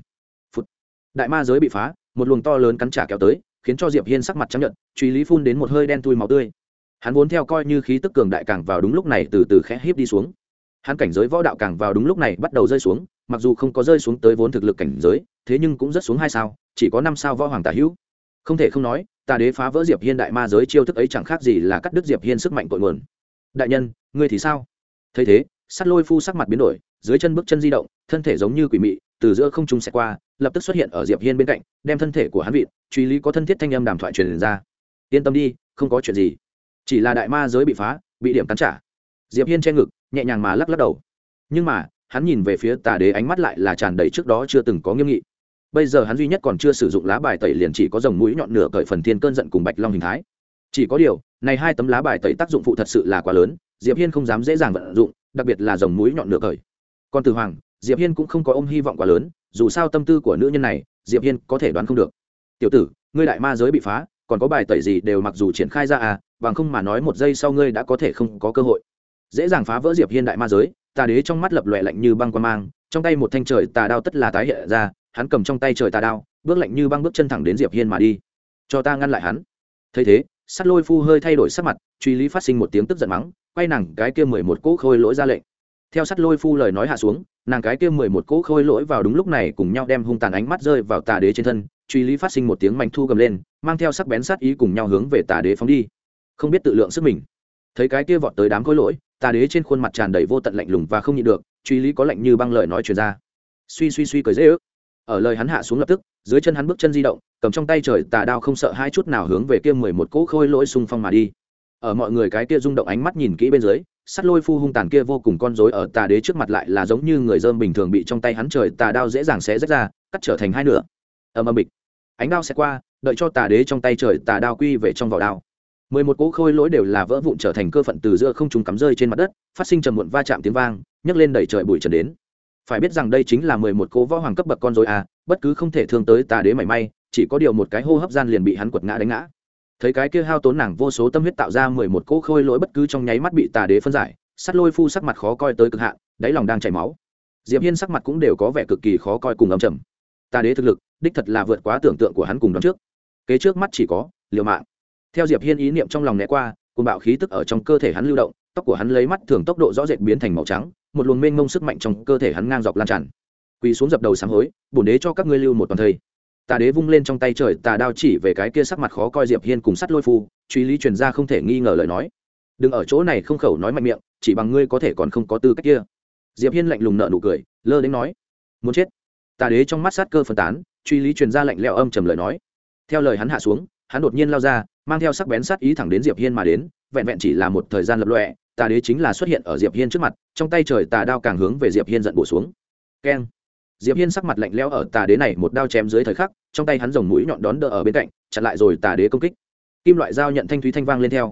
Phút, đại ma giới bị phá một luồng to lớn cắn trả kéo tới khiến cho diệp hiên sắc mặt trắng nhận truy lý phun đến một hơi đen tui máu tươi. Hắn vốn theo coi như khí tức cường đại càng vào đúng lúc này từ từ khẽ híp đi xuống. Hắn cảnh giới võ đạo càng vào đúng lúc này bắt đầu rơi xuống mặc dù không có rơi xuống tới vốn thực lực cảnh giới thế nhưng cũng rất xuống hai sao chỉ có năm sao võ hoàng tả hữu. Không thể không nói tà đế phá vỡ diệp hiên đại ma giới chiêu thức ấy chẳng khác gì là cắt đứt diệp hiên sức mạnh cội nguồn. Đại nhân, ngươi thì sao? Thấy thế, sắt lôi phu sắc mặt biến đổi, dưới chân bước chân di động, thân thể giống như quỷ mị, từ giữa không trung sẽ qua, lập tức xuất hiện ở diệp hiên bên cạnh, đem thân thể của hắn vịt truy lý có thân thiết thanh âm đàm thoại truyền ra. Yên tâm đi, không có chuyện gì. Chỉ là đại ma giới bị phá, bị điểm cắn trả. Diệp hiên che ngực, nhẹ nhàng mà lắc lắc đầu. Nhưng mà, hắn nhìn về phía tà đế ánh mắt lại là tràn đầy trước đó chưa từng có nghiêm nghị bây giờ hắn duy nhất còn chưa sử dụng lá bài tẩy liền chỉ có dòng mũi nhọn nửa cởi phần thiên cơn giận cùng bạch long hình thái. Chỉ có điều, này hai tấm lá bài tẩy tác dụng phụ thật sự là quá lớn, diệp hiên không dám dễ dàng vận dụng, đặc biệt là dòng mũi nhọn nửa cởi. Còn từ hoàng, diệp hiên cũng không có ôm hy vọng quá lớn, dù sao tâm tư của nữ nhân này, diệp hiên có thể đoán không được. Tiểu tử, ngươi đại ma giới bị phá, còn có bài tẩy gì đều mặc dù triển khai ra à bằng không mà nói một giây sau ngươi đã có thể không có cơ hội. Dễ dàng phá vỡ diệp hiên đại ma giới, tà đế trong mắt lập lòe lạnh như băng quan mang, trong tay một thanh trời tà đao tất là tái hiện ra hắn cầm trong tay trời tà đao, bước lạnh như băng bước chân thẳng đến diệp hiên mà đi. Cho ta ngăn lại hắn. Thấy thế sắt lôi phu hơi thay đổi sắc mặt, truy lý phát sinh một tiếng tức giận mắng, quay nàng cái kia mười một cỗ khôi lỗi ra lệnh. Theo sắt lôi phu lời nói hạ xuống, nàng cái kia mười một cỗ khôi lỗi vào đúng lúc này cùng nhau đem hung tàn ánh mắt rơi vào tà đế trên thân, truy lý phát sinh một tiếng mạnh thu gầm lên, mang theo sắc bén sát ý cùng nhau hướng về tà đế phóng đi. Không biết tự lượng sức mình. Thấy cái kia vọt tới đám khôi lỗi, tà đế trên khuôn mặt tràn đầy vô tận lạnh lùng và không nhịn được, truy lý có lạnh như băng lời nói truyền ra. Suy suy suy cười dễ ước ở lời hắn hạ xuống lập tức, dưới chân hắn bước chân di động, cầm trong tay trời tà đao không sợ hai chút nào hướng về kia mười một cỗ khôi lỗi xung phong mà đi. Ở mọi người cái kia rung động ánh mắt nhìn kỹ bên dưới, sắt lôi phu hung tàn kia vô cùng con rối ở tà đế trước mặt lại là giống như người dơm bình thường bị trong tay hắn trời tà đao dễ dàng xé rách ra, cắt trở thành hai nửa. Ầm ầm bịch. Ánh đao sẽ qua, đợi cho tà đế trong tay trời tà đao quy về trong vỏ đao. mười một cỗ khôi lỗi đều là vỡ vụn trở thành cơ phận từ giữa không trùng cắm rơi trên mặt đất, phát sinh trầm muộn va chạm tiếng vang, nhấc lên đẩy trời bụi trần đến phải biết rằng đây chính là mười một cố võ hoàng cấp bậc con rối à bất cứ không thể thương tới tà đế mảy may, chỉ có điều một cái hô hấp gian liền bị hắn quật ngã đánh ngã. Thấy cái kia hao tốn nàng vô số tâm huyết tạo ra mười một cỗ khôi lỗi bất cứ trong nháy mắt bị tà đế phân giải, sắt lôi phu sắc mặt khó coi tới cực hạn, đáy lòng đang chảy máu. Diệp hiên sắc mặt cũng đều có vẻ cực kỳ khó coi cùng âm trầm. Tà đế thực lực, đích thật là vượt quá tưởng tượng của hắn cùng đón trước. Kế trước mắt chỉ có, liều mạng. Theo diệp hiên ý niệm trong lòng né qua cùng bạo khí tức ở trong cơ thể hắn lưu động, tóc của hắn lấy mắt thường tốc độ rõ rệt biến thành màu trắng một luồng mênh mông sức mạnh trong cơ thể hắn ngang dọc lan tràn. Quỳ xuống dập đầu sáng hối, bổn đế cho các ngươi lưu một toàn thây. Tà đế vung lên trong tay trời, tà đao chỉ về cái kia sắc mặt khó coi diệp hiên cùng sắt lôi phu, truy lý truyền ra không thể nghi ngờ lời nói. Đừng ở chỗ này không khẩu nói mạnh miệng, chỉ bằng ngươi có thể còn không có tư cách kia. Diệp hiên lạnh lùng nợ nụ cười, lơ đến nói, muốn chết. Tà đế trong mắt sát cơ phân tán, truy lý truyền ra lạnh lẽo âm trầm lời nói. Theo lời hắn hạ xuống, hắn đột nhiên lao ra, mang theo sắc bén sát ý thẳng đến diệp hiên mà đến, vẹn vẹn chỉ là một thời gian lập lọe tà đế chính là xuất hiện ở diệp hiên trước mặt, trong tay trời tà đao càng hướng về diệp hiên giận bổ xuống. Keng. Diệp hiên sắc mặt lạnh lẽo ở tà đế này một đao chém dưới thời khắc, trong tay hắn rồng mũi nhọn đón đỡ ở bên cạnh, chặn lại rồi tà đế công kích. Kim loại dao nhận thanh thúy thanh vang lên theo.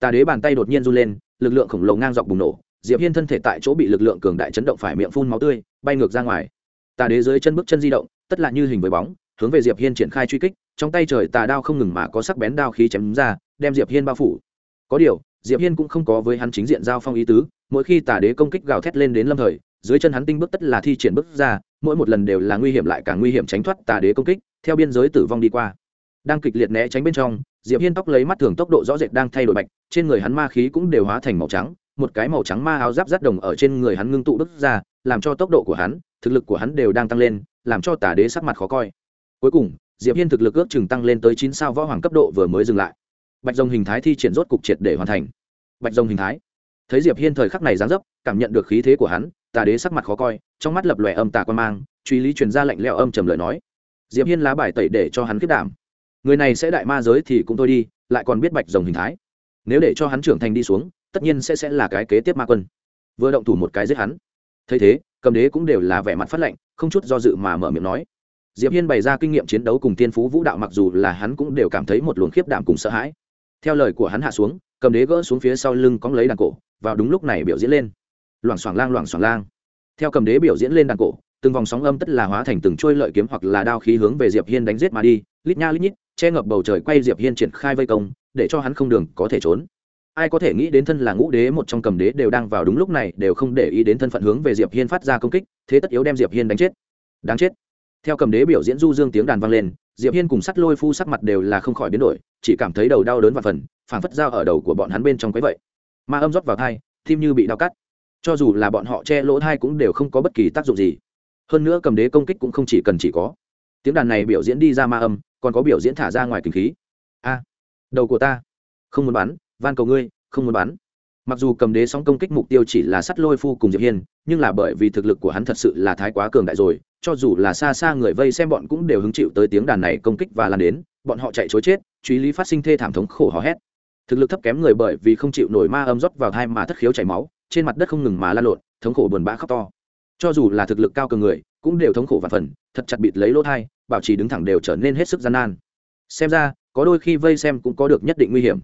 Tà đế bàn tay đột nhiên run lên, lực lượng khổng lồ ngang dọc bùng nổ, diệp hiên thân thể tại chỗ bị lực lượng cường đại chấn động phải miệng phun máu tươi, bay ngược ra ngoài. Tà đế dưới chân bước chân di động, tất là như hình với bóng, hướng về diệp hiên triển khai truy kích, trong tay trời tà đao không ngừng mà có sắc bén đao khí chém ra, đem diệp hiên bao phủ. Có điều diệp hiên cũng không có với hắn chính diện giao phong ý tứ, mỗi khi tà đế công kích gào thét lên đến lâm thời, dưới chân hắn tinh bước tất là thi triển bước ra, mỗi một lần đều là nguy hiểm lại càng nguy hiểm tránh thoát tà đế công kích, theo biên giới tử vong đi qua. Đang kịch liệt né tránh bên trong, diệp hiên tóc lấy mắt thường tốc độ rõ rệt đang thay đổi bạch, trên người hắn ma khí cũng đều hóa thành màu trắng, một cái màu trắng ma áo giáp rát đồng ở trên người hắn ngưng tụ bước ra, làm cho tốc độ của hắn, thực lực của hắn đều đang tăng lên, làm cho tà đế sắc mặt khó coi. Cuối cùng, diệp hiên thực lực ước chừng tăng lên tới chín sao võ hoàng cấp độ vừa mới dừng lại bạch rồng hình thái thi triển rốt cục triệt để hoàn thành. Bạch rồng hình thái. Thấy diệp hiên thời khắc này giáng dấp, cảm nhận được khí thế của hắn, tà đế sắc mặt khó coi, trong mắt lập lòe âm tà quan mang, truy lý truyền ra lệnh leo âm trầm lời nói. Diệp hiên lá bài tẩy để cho hắn kết đảm. Người này sẽ đại ma giới thì cũng thôi đi, lại còn biết bạch rồng hình thái. Nếu để cho hắn trưởng thành đi xuống, tất nhiên sẽ sẽ là cái kế tiếp ma quân. Vừa động thủ một cái giết hắn. Thấy thế, cầm đế cũng đều là vẻ mặt phát lệnh không chút do dự mà mở miệng nói. Diệp hiên bày ra kinh nghiệm chiến đấu cùng tiên phú vũ đạo mặc dù là hắn cũng đều cảm thấy một luồng khiếp đảm cùng sợ hãi theo lời của hắn hạ xuống, cầm đế gỡ xuống phía sau lưng cóng lấy đàn cổ, vào đúng lúc này biểu diễn lên. Loảng xoảng lang, loảng xoảng lang. Theo cầm đế biểu diễn lên đàn cổ, từng vòng sóng âm tất là hóa thành từng trôi lợi kiếm hoặc là đao khí hướng về diệp hiên đánh giết mà đi, lít nha lít nhít, che ngập bầu trời quay diệp hiên triển khai vây công, để cho hắn không đường có thể trốn. Ai có thể nghĩ đến thân là ngũ đế một trong cầm đế đều đang vào đúng lúc này đều không để ý đến thân phận hướng về diệp hiên phát ra công kích, thế tất yếu đem diệp hiên đánh chết. Đáng chết. Theo cầm đế biểu diễn du dương tiếng đàn vang lên diệp hiên cùng sắt lôi phu sắc mặt đều là không khỏi biến đổi, chỉ cảm thấy đầu đau đớn và phần, phảng phất dao ở đầu của bọn hắn bên trong quấy vậy. Ma âm rót vào thai, tim như bị đau cắt. Cho dù là bọn họ che lỗ thai cũng đều không có bất kỳ tác dụng gì. Hơn nữa cầm đế công kích cũng không chỉ cần chỉ có. Tiếng đàn này biểu diễn đi ra ma âm, còn có biểu diễn thả ra ngoài kinh khí. A, đầu của ta, không muốn bắn, van cầu ngươi, không muốn bắn. Mặc dù cầm đế sóng công kích mục tiêu chỉ là sắt lôi phu cùng diệp hiên, nhưng là bởi vì thực lực của hắn thật sự là thái quá cường đại rồi cho dù là xa xa người vây xem bọn cũng đều hứng chịu tới tiếng đàn này công kích và lan đến, bọn họ chạy chối chết, truy lý phát sinh thê thảm thống khổ hò hét. Thực lực thấp kém người bởi vì không chịu nổi ma âm rót vào thai mà thất khiếu chảy máu, trên mặt đất không ngừng mà lan lộn, thống khổ buồn bã khóc to. Cho dù là thực lực cao cường người, cũng đều thống khổ và phần, thật chặt bịt lấy lỗ thai, bảo trì đứng thẳng đều trở nên hết sức gian nan. Xem ra, có đôi khi vây xem cũng có được nhất định nguy hiểm.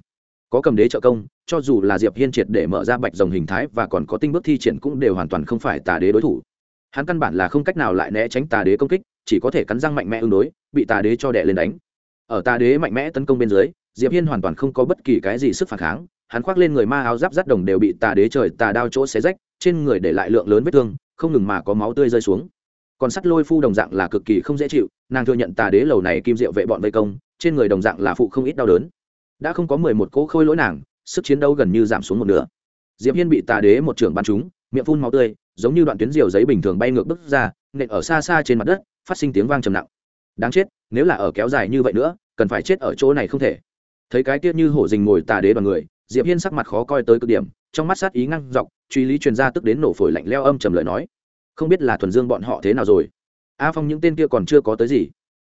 Có cầm đế trợ công, cho dù là diệp hiên triệt để mở ra bạch rồng hình thái và còn có tinh bước thi triển cũng đều hoàn toàn không phải tà đế đối thủ hắn căn bản là không cách nào lại né tránh tà đế công kích, chỉ có thể cắn răng mạnh mẽ ứng đối, bị tà đế cho đẻ lên đánh. Ở tà đế mạnh mẽ tấn công bên dưới, diệp hiên hoàn toàn không có bất kỳ cái gì sức phản kháng, hắn khoác lên người ma áo giáp rắt đồng đều bị tà đế trời tà đao chỗ xé rách, trên người để lại lượng lớn vết thương, không ngừng mà có máu tươi rơi xuống. Còn sắt lôi phu đồng dạng là cực kỳ không dễ chịu, nàng thừa nhận tà đế lầu này kim diệu vệ bọn vây công, trên người đồng dạng là phụ không ít đau đớn. Đã không có mười một cỗ khôi lỗi nàng, sức chiến đấu gần như giảm xuống một nửa. Diệp hiên bị tà đế một trưởng bắn trúng, miệng phun máu tươi giống như đoạn tuyến diều giấy bình thường bay ngược bước ra, nện ở xa xa trên mặt đất, phát sinh tiếng vang trầm nặng. Đáng chết, nếu là ở kéo dài như vậy nữa, cần phải chết ở chỗ này không thể. Thấy cái tiết như hổ dình ngồi tà đế đoàn người, diệp hiên sắc mặt khó coi tới cực điểm, trong mắt sát ý ngăn dọc, truy lý truyền ra tức đến nổ phổi lạnh leo âm trầm lời nói. Không biết là thuần dương bọn họ thế nào rồi. A phong những tên kia còn chưa có tới gì.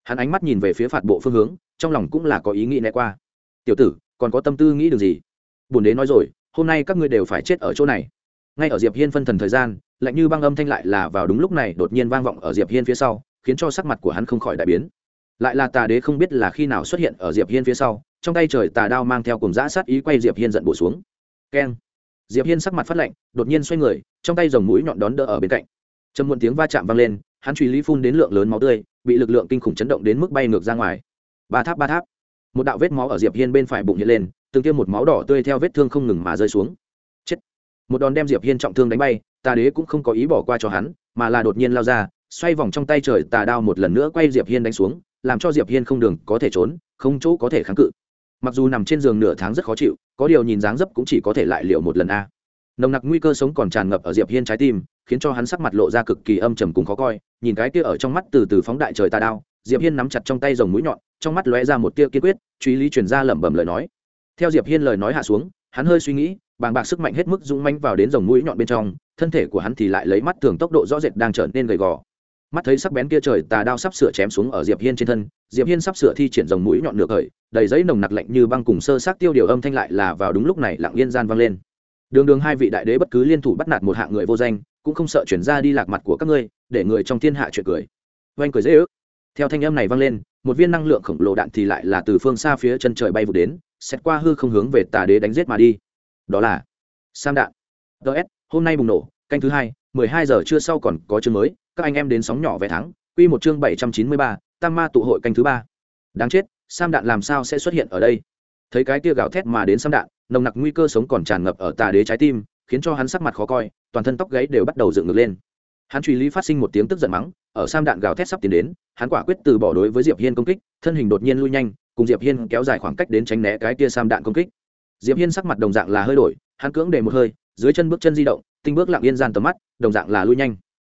Hắn ánh mắt nhìn về phía phạt bộ phương hướng, trong lòng cũng là có ý nghĩ né qua. Tiểu tử, còn có tâm tư nghĩ được gì? Bùn đế nói rồi, hôm nay các ngươi đều phải chết ở chỗ này ngay ở diệp hiên phân thần thời gian, lạnh như băng âm thanh lại là vào đúng lúc này đột nhiên vang vọng ở diệp hiên phía sau, khiến cho sắc mặt của hắn không khỏi đại biến. Lại là tà đế không biết là khi nào xuất hiện ở diệp hiên phía sau, trong tay trời tà đao mang theo cùng giã sát ý quay diệp hiên giận bổ xuống. Keng. Diệp hiên sắc mặt phát lạnh, đột nhiên xoay người, trong tay dòng mũi nhọn đón đỡ ở bên cạnh. Trầm muộn tiếng va chạm vang lên, hắn truy lý phun đến lượng lớn máu tươi, bị lực lượng kinh khủng chấn động đến mức bay ngược ra ngoài. Ba tháp ba tháp. Một đạo vết máu ở diệp hiên bên phải bụng hiện lên, từng tiêm một máu đỏ tươi theo vết thương không ngừng mà rơi xuống một đòn đem diệp hiên trọng thương đánh bay, tà đế cũng không có ý bỏ qua cho hắn, mà là đột nhiên lao ra, xoay vòng trong tay trời tà đao một lần nữa quay diệp hiên đánh xuống, làm cho diệp hiên không đường có thể trốn, không chỗ có thể kháng cự. Mặc dù nằm trên giường nửa tháng rất khó chịu, có điều nhìn dáng dấp cũng chỉ có thể lại liệu một lần a. Nồng nặc nguy cơ sống còn tràn ngập ở diệp hiên trái tim, khiến cho hắn sắc mặt lộ ra cực kỳ âm trầm cùng khó coi, nhìn cái kia ở trong mắt từ từ phóng đại trời tà đao, diệp hiên nắm chặt trong tay rồng mũi nhọn, trong mắt lóe ra một tia kiên quyết, truy lý truyền ra lẩm bẩm lời nói. Theo diệp hiên lời nói hạ xuống, hắn hơi suy nghĩ bàng bạc sức mạnh hết mức dũng manh vào đến dòng mũi nhọn bên trong, thân thể của hắn thì lại lấy mắt thường tốc độ rõ rệt đang trở nên gầy gò. Mắt thấy sắc bén kia trời tà đao sắp sửa chém xuống ở diệp hiên trên thân, diệp hiên sắp sửa thi triển dòng mũi nhọn nửa khởi, đầy giấy nồng nặc lạnh như băng cùng sơ sát tiêu điều âm thanh lại là vào đúng lúc này lặng yên gian vang lên. Đường đường hai vị đại đế bất cứ liên thủ bắt nạt một hạng người vô danh, cũng không sợ chuyển ra đi lạc mặt của các ngươi, để người trong thiên hạ chuyện cười. Oanh cười dễ ước. Theo thanh âm này vang lên, một viên năng lượng khổng lồ đạn thì lại là từ phương xa phía chân trời bay vụt đến xét qua hư không hướng về tà đế đánh giết mà đi đó là sam đạn. Ts hôm nay bùng nổ, canh thứ hai, mười hai giờ trưa sau còn có chương mới, các anh em đến sóng nhỏ vé thắng, quy một chương bảy trăm chín mươi ba, tam ma tụ hội canh thứ ba. Đáng chết, sam đạn làm sao sẽ xuất hiện ở đây? Thấy cái tia gào thét mà đến sam đạn, nồng nặc nguy cơ sống còn tràn ngập ở tà đế trái tim, khiến cho hắn sắc mặt khó coi, toàn thân tóc gáy đều bắt đầu dựng ngược lên. Hắn truy lý phát sinh một tiếng tức giận mắng, ở sam đạn gào thét sắp tiến đến, hắn quả quyết từ bỏ đối với diệp hiên công kích, thân hình đột nhiên lui nhanh, cùng diệp hiên kéo dài khoảng cách đến tránh né cái tia sam đạn công kích diệp hiên sắc mặt đồng dạng là hơi đổi, hắn cưỡng để một hơi, dưới chân bước chân di động, tinh bước lặng yên gian tầm mắt, đồng dạng là lui nhanh.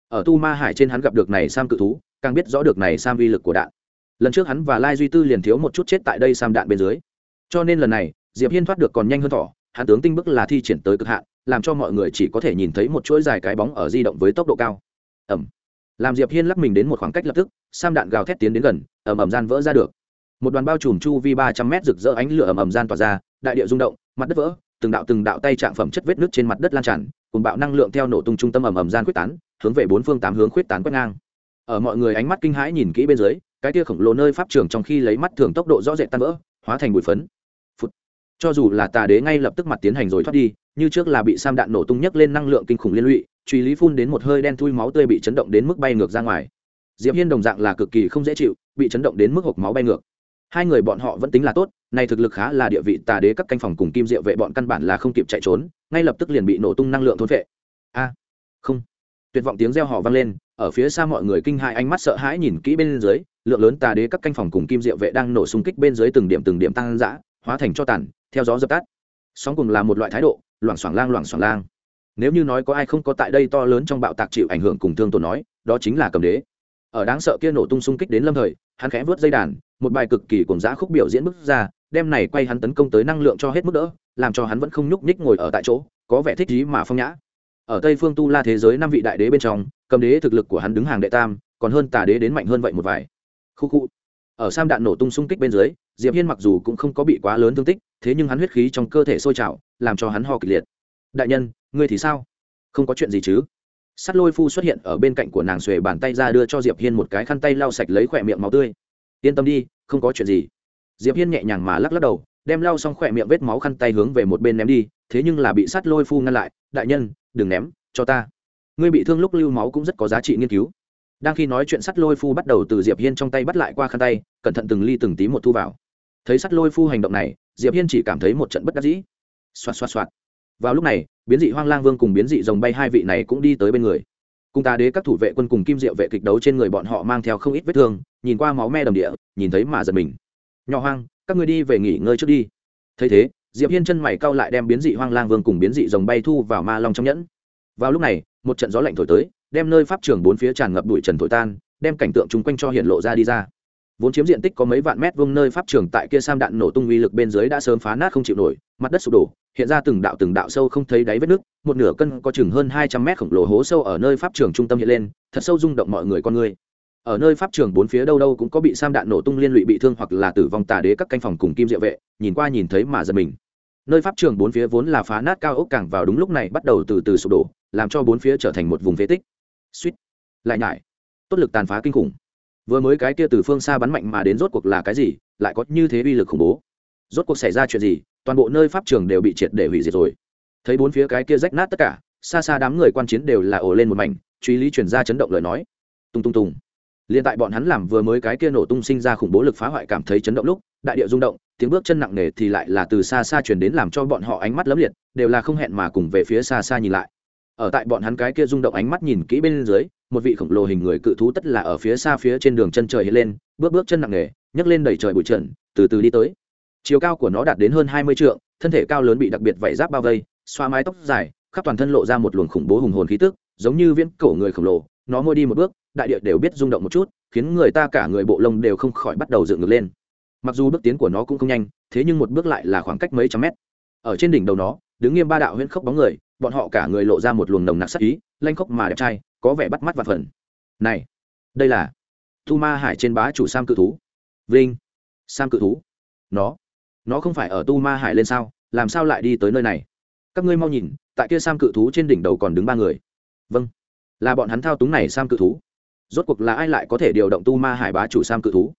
Ở tu ma hải trên hắn gặp được này sam cự thú, càng biết rõ được này sam vi lực của đạn. Lần trước hắn và lai duy tư liền thiếu một chút chết tại đây sam đạn bên dưới. Cho nên lần này, diệp hiên thoát được còn nhanh hơn thỏ, hắn tướng tinh bức là thi triển tới cực hạn, làm cho mọi người chỉ có thể nhìn thấy một chuỗi dài cái bóng ở di động với tốc độ cao. Ẩm làm diệp hiên lắc mình đến một khoảng cách lập tức, sam đạn gào thét tiến đến gần, ầm ầm gian vỡ ra được. Một đoàn bao trùm chu vi ba trăm mét rực rỡ ánh lửa ầm ầm gian tỏa ra đại địa rung động, mặt đất vỡ, từng đạo từng đạo tay trạng phẩm chất vết nước trên mặt đất lan tràn, cùng bạo năng lượng theo nổ tung trung tâm ầm ầm gian quyết tán, hướng về bốn phương tám hướng quyết tán quét ngang. Ở mọi người ánh mắt kinh hãi nhìn kỹ bên dưới, cái tia khổng lồ nơi pháp trường trong khi lấy mắt thường tốc độ rõ rệt tan vỡ, hóa thành bụi phấn. Phụt. cho dù là tà đế ngay lập tức mặt tiến hành rồi thoát đi, như trước là bị sam đạn nổ tung nhấc lên năng lượng kinh khủng liên lụy, truy lý phun đến một hơi đen thui máu tươi bị chấn động đến mức bay ngược ra ngoài. Diệp hiên đồng dạng là cực kỳ không dễ chịu, bị chấn động đến mức hộc máu bay ngược hai người bọn họ vẫn tính là tốt này thực lực khá là địa vị tà đế các canh phòng cùng kim diệu vệ bọn căn bản là không kịp chạy trốn, ngay lập tức liền bị nổ tung năng lượng thôn vệ a, không. Tuyệt vọng tiếng reo hò vang lên, ở phía xa mọi người kinh hãi ánh mắt sợ hãi nhìn kỹ bên dưới, lượng lớn tà đế các canh phòng cùng kim diệu vệ đang nổ xung kích bên dưới từng điểm từng điểm tăng dã, hóa thành cho tàn, theo gió dập tắt. Sóng cùng là một loại thái độ, loảng xoảng lang, loảng xoảng lang. Nếu như nói có ai không có tại đây to lớn trong bạo tạc chịu ảnh hưởng cùng thương tổn nói, đó chính là cầm đế. Ở đáng sợ kia nổ tung xung kích đến lâm thời, hắn khẽ vớt dây đàn một bài cực kỳ cùng dã khúc biểu diễn bước ra, đem này quay hắn tấn công tới năng lượng cho hết mức đỡ, làm cho hắn vẫn không nhúc nhích ngồi ở tại chỗ, có vẻ thích trí mà phong nhã. Ở tây phương tu la thế giới năm vị đại đế bên trong, cầm đế thực lực của hắn đứng hàng đệ tam, còn hơn tà đế đến mạnh hơn vậy một vài. Khu khu. Ở sam đạn nổ tung xung kích bên dưới, diệp hiên mặc dù cũng không có bị quá lớn thương tích, thế nhưng hắn huyết khí trong cơ thể sôi trào, làm cho hắn ho kịch liệt. Đại nhân, ngươi thì sao? Không có chuyện gì chứ? Sắt lôi phu xuất hiện ở bên cạnh của nàng xuề bàn tay ra đưa cho diệp hiên một cái khăn tay lau sạch lấy khỏe miệng máu tươi yên tâm đi, không có chuyện gì. Diệp hiên nhẹ nhàng mà lắc lắc đầu, đem lau xong khỏe miệng vết máu khăn tay hướng về một bên ném đi, thế nhưng là bị sắt lôi phu ngăn lại, đại nhân, đừng ném, cho ta. Ngươi bị thương lúc lưu máu cũng rất có giá trị nghiên cứu. Đang khi nói chuyện sắt lôi phu bắt đầu từ diệp hiên trong tay bắt lại qua khăn tay, cẩn thận từng ly từng tí một thu vào. Thấy sắt lôi phu hành động này, diệp hiên chỉ cảm thấy một trận bất đắc dĩ. Xoạt xoạt xoạt. Vào lúc này, biến dị hoang lang vương cùng biến dị rồng bay hai vị này cũng đi tới bên người cùng tà đế các thủ vệ quân cùng kim diệu vệ kịch đấu trên người bọn họ mang theo không ít vết thương, nhìn qua máu me đầm địa, nhìn thấy mà giật mình. Nhỏ hoang, các ngươi đi về nghỉ ngơi trước đi. Thấy thế, diệp hiên chân mày cau lại đem biến dị hoang lang vương cùng biến dị rồng bay thu vào ma long trong nhẫn. Vào lúc này, một trận gió lạnh thổi tới, đem nơi pháp trường bốn phía tràn ngập bụi trần thổi tan, đem cảnh tượng chung quanh cho hiện lộ ra đi ra vốn chiếm diện tích có mấy vạn mét vuông nơi pháp trường tại kia sam đạn nổ tung uy lực bên dưới đã sớm phá nát không chịu nổi, mặt đất sụp đổ, hiện ra từng đạo từng đạo sâu không thấy đáy vết nước, một nửa cân có chừng hơn hai trăm mét khổng lồ hố sâu ở nơi pháp trường trung tâm hiện lên, thật sâu rung động mọi người con người. Ở nơi pháp trường bốn phía đâu đâu cũng có bị sam đạn nổ tung liên lụy bị thương hoặc là tử vong tà đế các canh phòng cùng kim diệu vệ, nhìn qua nhìn thấy mà giật mình. Nơi pháp trường bốn phía vốn là phá nát cao ốc càng vào đúng lúc này bắt đầu từ từ sụp đổ, làm cho bốn phía trở thành một vùng phế tích. Suýt. Lại nhải. Tốt lực tàn phá kinh khủng vừa mới cái kia từ phương xa bắn mạnh mà đến rốt cuộc là cái gì, lại có như thế uy lực khủng bố. Rốt cuộc xảy ra chuyện gì, toàn bộ nơi pháp trường đều bị triệt để hủy diệt rồi. Thấy bốn phía cái kia rách nát tất cả, xa xa đám người quan chiến đều là ồ lên một mảnh, truy lý chuyển ra chấn động lời nói. Tung tung tung. Liền tại bọn hắn làm vừa mới cái kia nổ tung sinh ra khủng bố lực phá hoại cảm thấy chấn động lúc, đại địa rung động, tiếng bước chân nặng nề thì lại là từ xa xa truyền đến làm cho bọn họ ánh mắt lấm liệt, đều là không hẹn mà cùng về phía xa xa nhìn lại ở tại bọn hắn cái kia rung động ánh mắt nhìn kỹ bên dưới, một vị khổng lồ hình người cự thú tất là ở phía xa phía trên đường chân trời hiện lên, bước bước chân nặng nề, nhấc lên đẩy trời bụi trần, từ từ đi tới. Chiều cao của nó đạt đến hơn hai mươi trượng, thân thể cao lớn bị đặc biệt vảy giáp bao vây, xoa mái tóc dài, khắp toàn thân lộ ra một luồng khủng bố hùng hồn khí tức, giống như viễn cổ người khổng lồ. Nó môi đi một bước, đại địa đều biết rung động một chút, khiến người ta cả người bộ lông đều không khỏi bắt đầu dựng ngược lên. Mặc dù bước tiến của nó cũng không nhanh, thế nhưng một bước lại là khoảng cách mấy trăm mét. Ở trên đỉnh đầu nó, đứng nghiêm ba đạo huyễn khốc bóng người bọn họ cả người lộ ra một luồng nồng nặc sắc ý, lanh khốc mà đẹp trai, có vẻ bắt mắt và phần. Này, đây là thu ma hải trên bá chủ sam cự thú. Vinh, sam cự thú. Nó nó không phải ở tu ma hải lên sao, làm sao lại đi tới nơi này? Các ngươi mau nhìn, tại kia sam cự thú trên đỉnh đầu còn đứng ba người. Vâng là bọn hắn thao túng này sam cự thú. Rốt cuộc là ai lại có thể điều động tu ma hải bá chủ sam cự thú?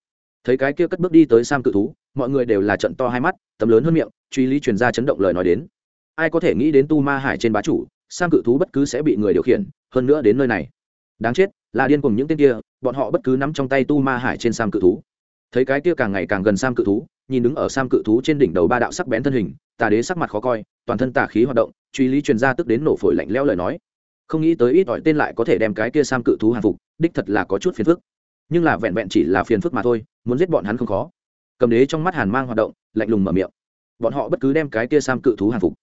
Thấy cái kia cất bước đi tới sam cự thú, mọi người đều là trận to hai mắt tầm lớn hơn miệng, truy lý truyền ra chấn động lời nói đến ai có thể nghĩ đến tu ma hải trên bá chủ, sam cự thú bất cứ sẽ bị người điều khiển, hơn nữa đến nơi này. Đáng chết, là điên cùng những tên kia, bọn họ bất cứ nắm trong tay tu ma hải trên sam cự thú. Thấy cái kia càng ngày càng gần sam cự thú, nhìn đứng ở sam cự thú trên đỉnh đầu ba đạo sắc bén thân hình, tà đế sắc mặt khó coi, toàn thân tà khí hoạt động, truy lý truyền ra tức đến nổ phổi lạnh lẽo lời nói. Không nghĩ tới ít ỏi tên lại có thể đem cái kia sam cự thú hàng phục, đích thật là có chút phiền phức. Nhưng là vẹn vẹn chỉ là phiền phức mà thôi, muốn giết bọn hắn không khó. Cầm đế trong mắt hàn mang hoạt động, lạnh lùng mở miệng. Bọn họ bất cứ đem cái kia sam cự thú hàng phục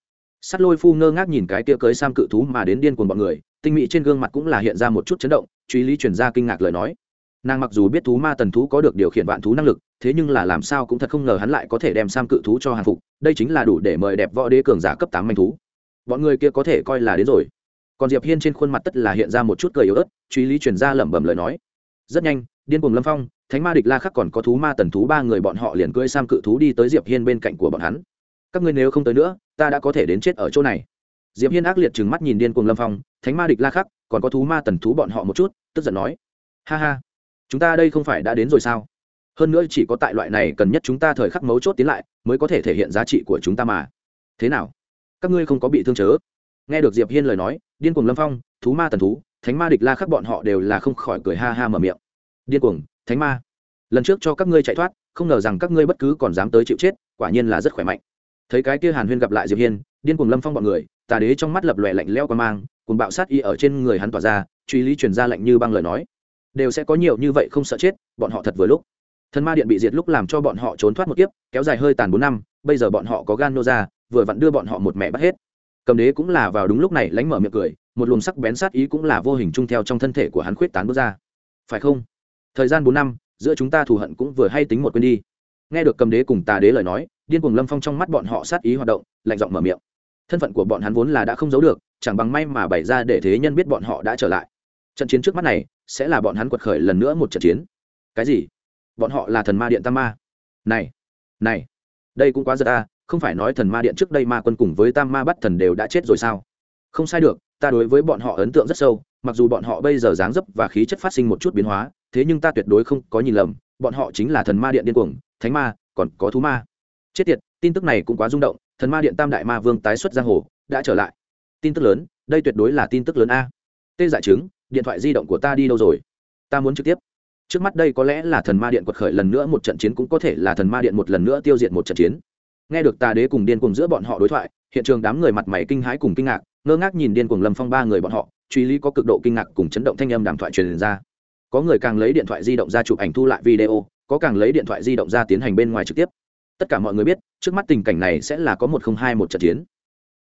sắt lôi phu ngơ ngác nhìn cái kia cưới sam cự thú mà đến điên cuồng bọn người, tinh mỹ trên gương mặt cũng là hiện ra một chút chấn động, truy lý truyền ra kinh ngạc lời nói. Nàng mặc dù biết thú ma tần thú có được điều khiển vạn thú năng lực, thế nhưng là làm sao cũng thật không ngờ hắn lại có thể đem sam cự thú cho hàng phục, đây chính là đủ để mời đẹp võ đế cường giả cấp tám manh thú. Bọn người kia có thể coi là đến rồi. Còn diệp hiên trên khuôn mặt tất là hiện ra một chút cười yếu ớt, truy lý truyền ra lẩm bẩm lời nói. Rất nhanh, điên cuồng lâm phong, thánh ma địch la khắc còn có thú ma tần thú ba người bọn họ liền cưỡi sam cự thú đi tới diệp hiên bên cạnh của bọn hắn các ngươi nếu không tới nữa, ta đã có thể đến chết ở chỗ này. Diệp hiên ác liệt trừng mắt nhìn điên cuồng lâm phong, thánh ma địch la khắc, còn có thú ma tần thú bọn họ một chút, tức giận nói, ha ha, chúng ta đây không phải đã đến rồi sao? Hơn nữa chỉ có tại loại này cần nhất chúng ta thời khắc mấu chốt tiến lại, mới có thể thể hiện giá trị của chúng ta mà. Thế nào? Các ngươi không có bị thương chớ? Nghe được diệp hiên lời nói, điên cuồng lâm phong, thú ma tần thú, thánh ma địch la khắc bọn họ đều là không khỏi cười ha ha mở miệng. Điên cuồng, thánh ma, lần trước cho các ngươi chạy thoát, không ngờ rằng các ngươi bất cứ còn dám tới chịu chết, quả nhiên là rất khỏe mạnh thấy cái kia hàn huyên gặp lại diệp hiên, điên cuồng lâm phong bọn người, tà đế trong mắt lập lòe lạnh leo qua mang, cùng bạo sát y ở trên người hắn tỏa ra, truy lý truyền ra lạnh như băng lời nói. Đều sẽ có nhiều như vậy không sợ chết, bọn họ thật vừa lúc. Thần ma điện bị diệt lúc làm cho bọn họ trốn thoát một kiếp, kéo dài hơi tàn bốn năm, bây giờ bọn họ có gan nô ra, vừa vặn đưa bọn họ một mẹ bắt hết. Cầm đế cũng là vào đúng lúc này lánh mở miệng cười, một luồng sắc bén sát ý cũng là vô hình chung theo trong thân thể của hắn khuyết tán bước ra. Phải không? Thời gian bốn năm, giữa chúng ta thù hận cũng vừa hay tính một quên đi. Nghe được cầm đế cùng tà đế lời nói điên cuồng lâm phong trong mắt bọn họ sát ý hoạt động, lạnh giọng mở miệng. Thân phận của bọn hắn vốn là đã không giấu được, chẳng bằng may mà bày ra để thế nhân biết bọn họ đã trở lại. Trận chiến trước mắt này, sẽ là bọn hắn quật khởi lần nữa một trận chiến. Cái gì? Bọn họ là thần ma điện tam ma. Này này, đây cũng quá giật ta không phải nói thần ma điện trước đây ma quân cùng với tam ma bắt thần đều đã chết rồi sao? Không sai được, ta đối với bọn họ ấn tượng rất sâu, mặc dù bọn họ bây giờ dáng dấp và khí chất phát sinh một chút biến hóa, thế nhưng ta tuyệt đối không có nhìn lầm, bọn họ chính là thần ma điện điên cuồng, thánh ma, còn có thú ma chết tiệt, tin tức này cũng quá rung động, thần ma điện tam đại ma vương tái xuất giang hồ, đã trở lại. Tin tức lớn, đây tuyệt đối là tin tức lớn a. Tê giải chứng, điện thoại di động của ta đi đâu rồi? Ta muốn trực tiếp. Trước mắt đây có lẽ là thần ma điện quật khởi lần nữa một trận chiến cũng có thể là thần ma điện một lần nữa tiêu diệt một trận chiến. Nghe được tà đế cùng điên cùng giữa bọn họ đối thoại, hiện trường đám người mặt mày kinh hãi cùng kinh ngạc, ngơ ngác nhìn điên cùng lâm phong ba người bọn họ, truy lý có cực độ kinh ngạc cùng chấn động thanh âm đàm thoại truyền ra. Có người càng lấy điện thoại di động ra chụp ảnh thu lại video, có càng lấy điện thoại di động ra tiến hành bên ngoài trực tiếp tất cả mọi người biết, trước mắt tình cảnh này sẽ là có một không hai một trận chiến.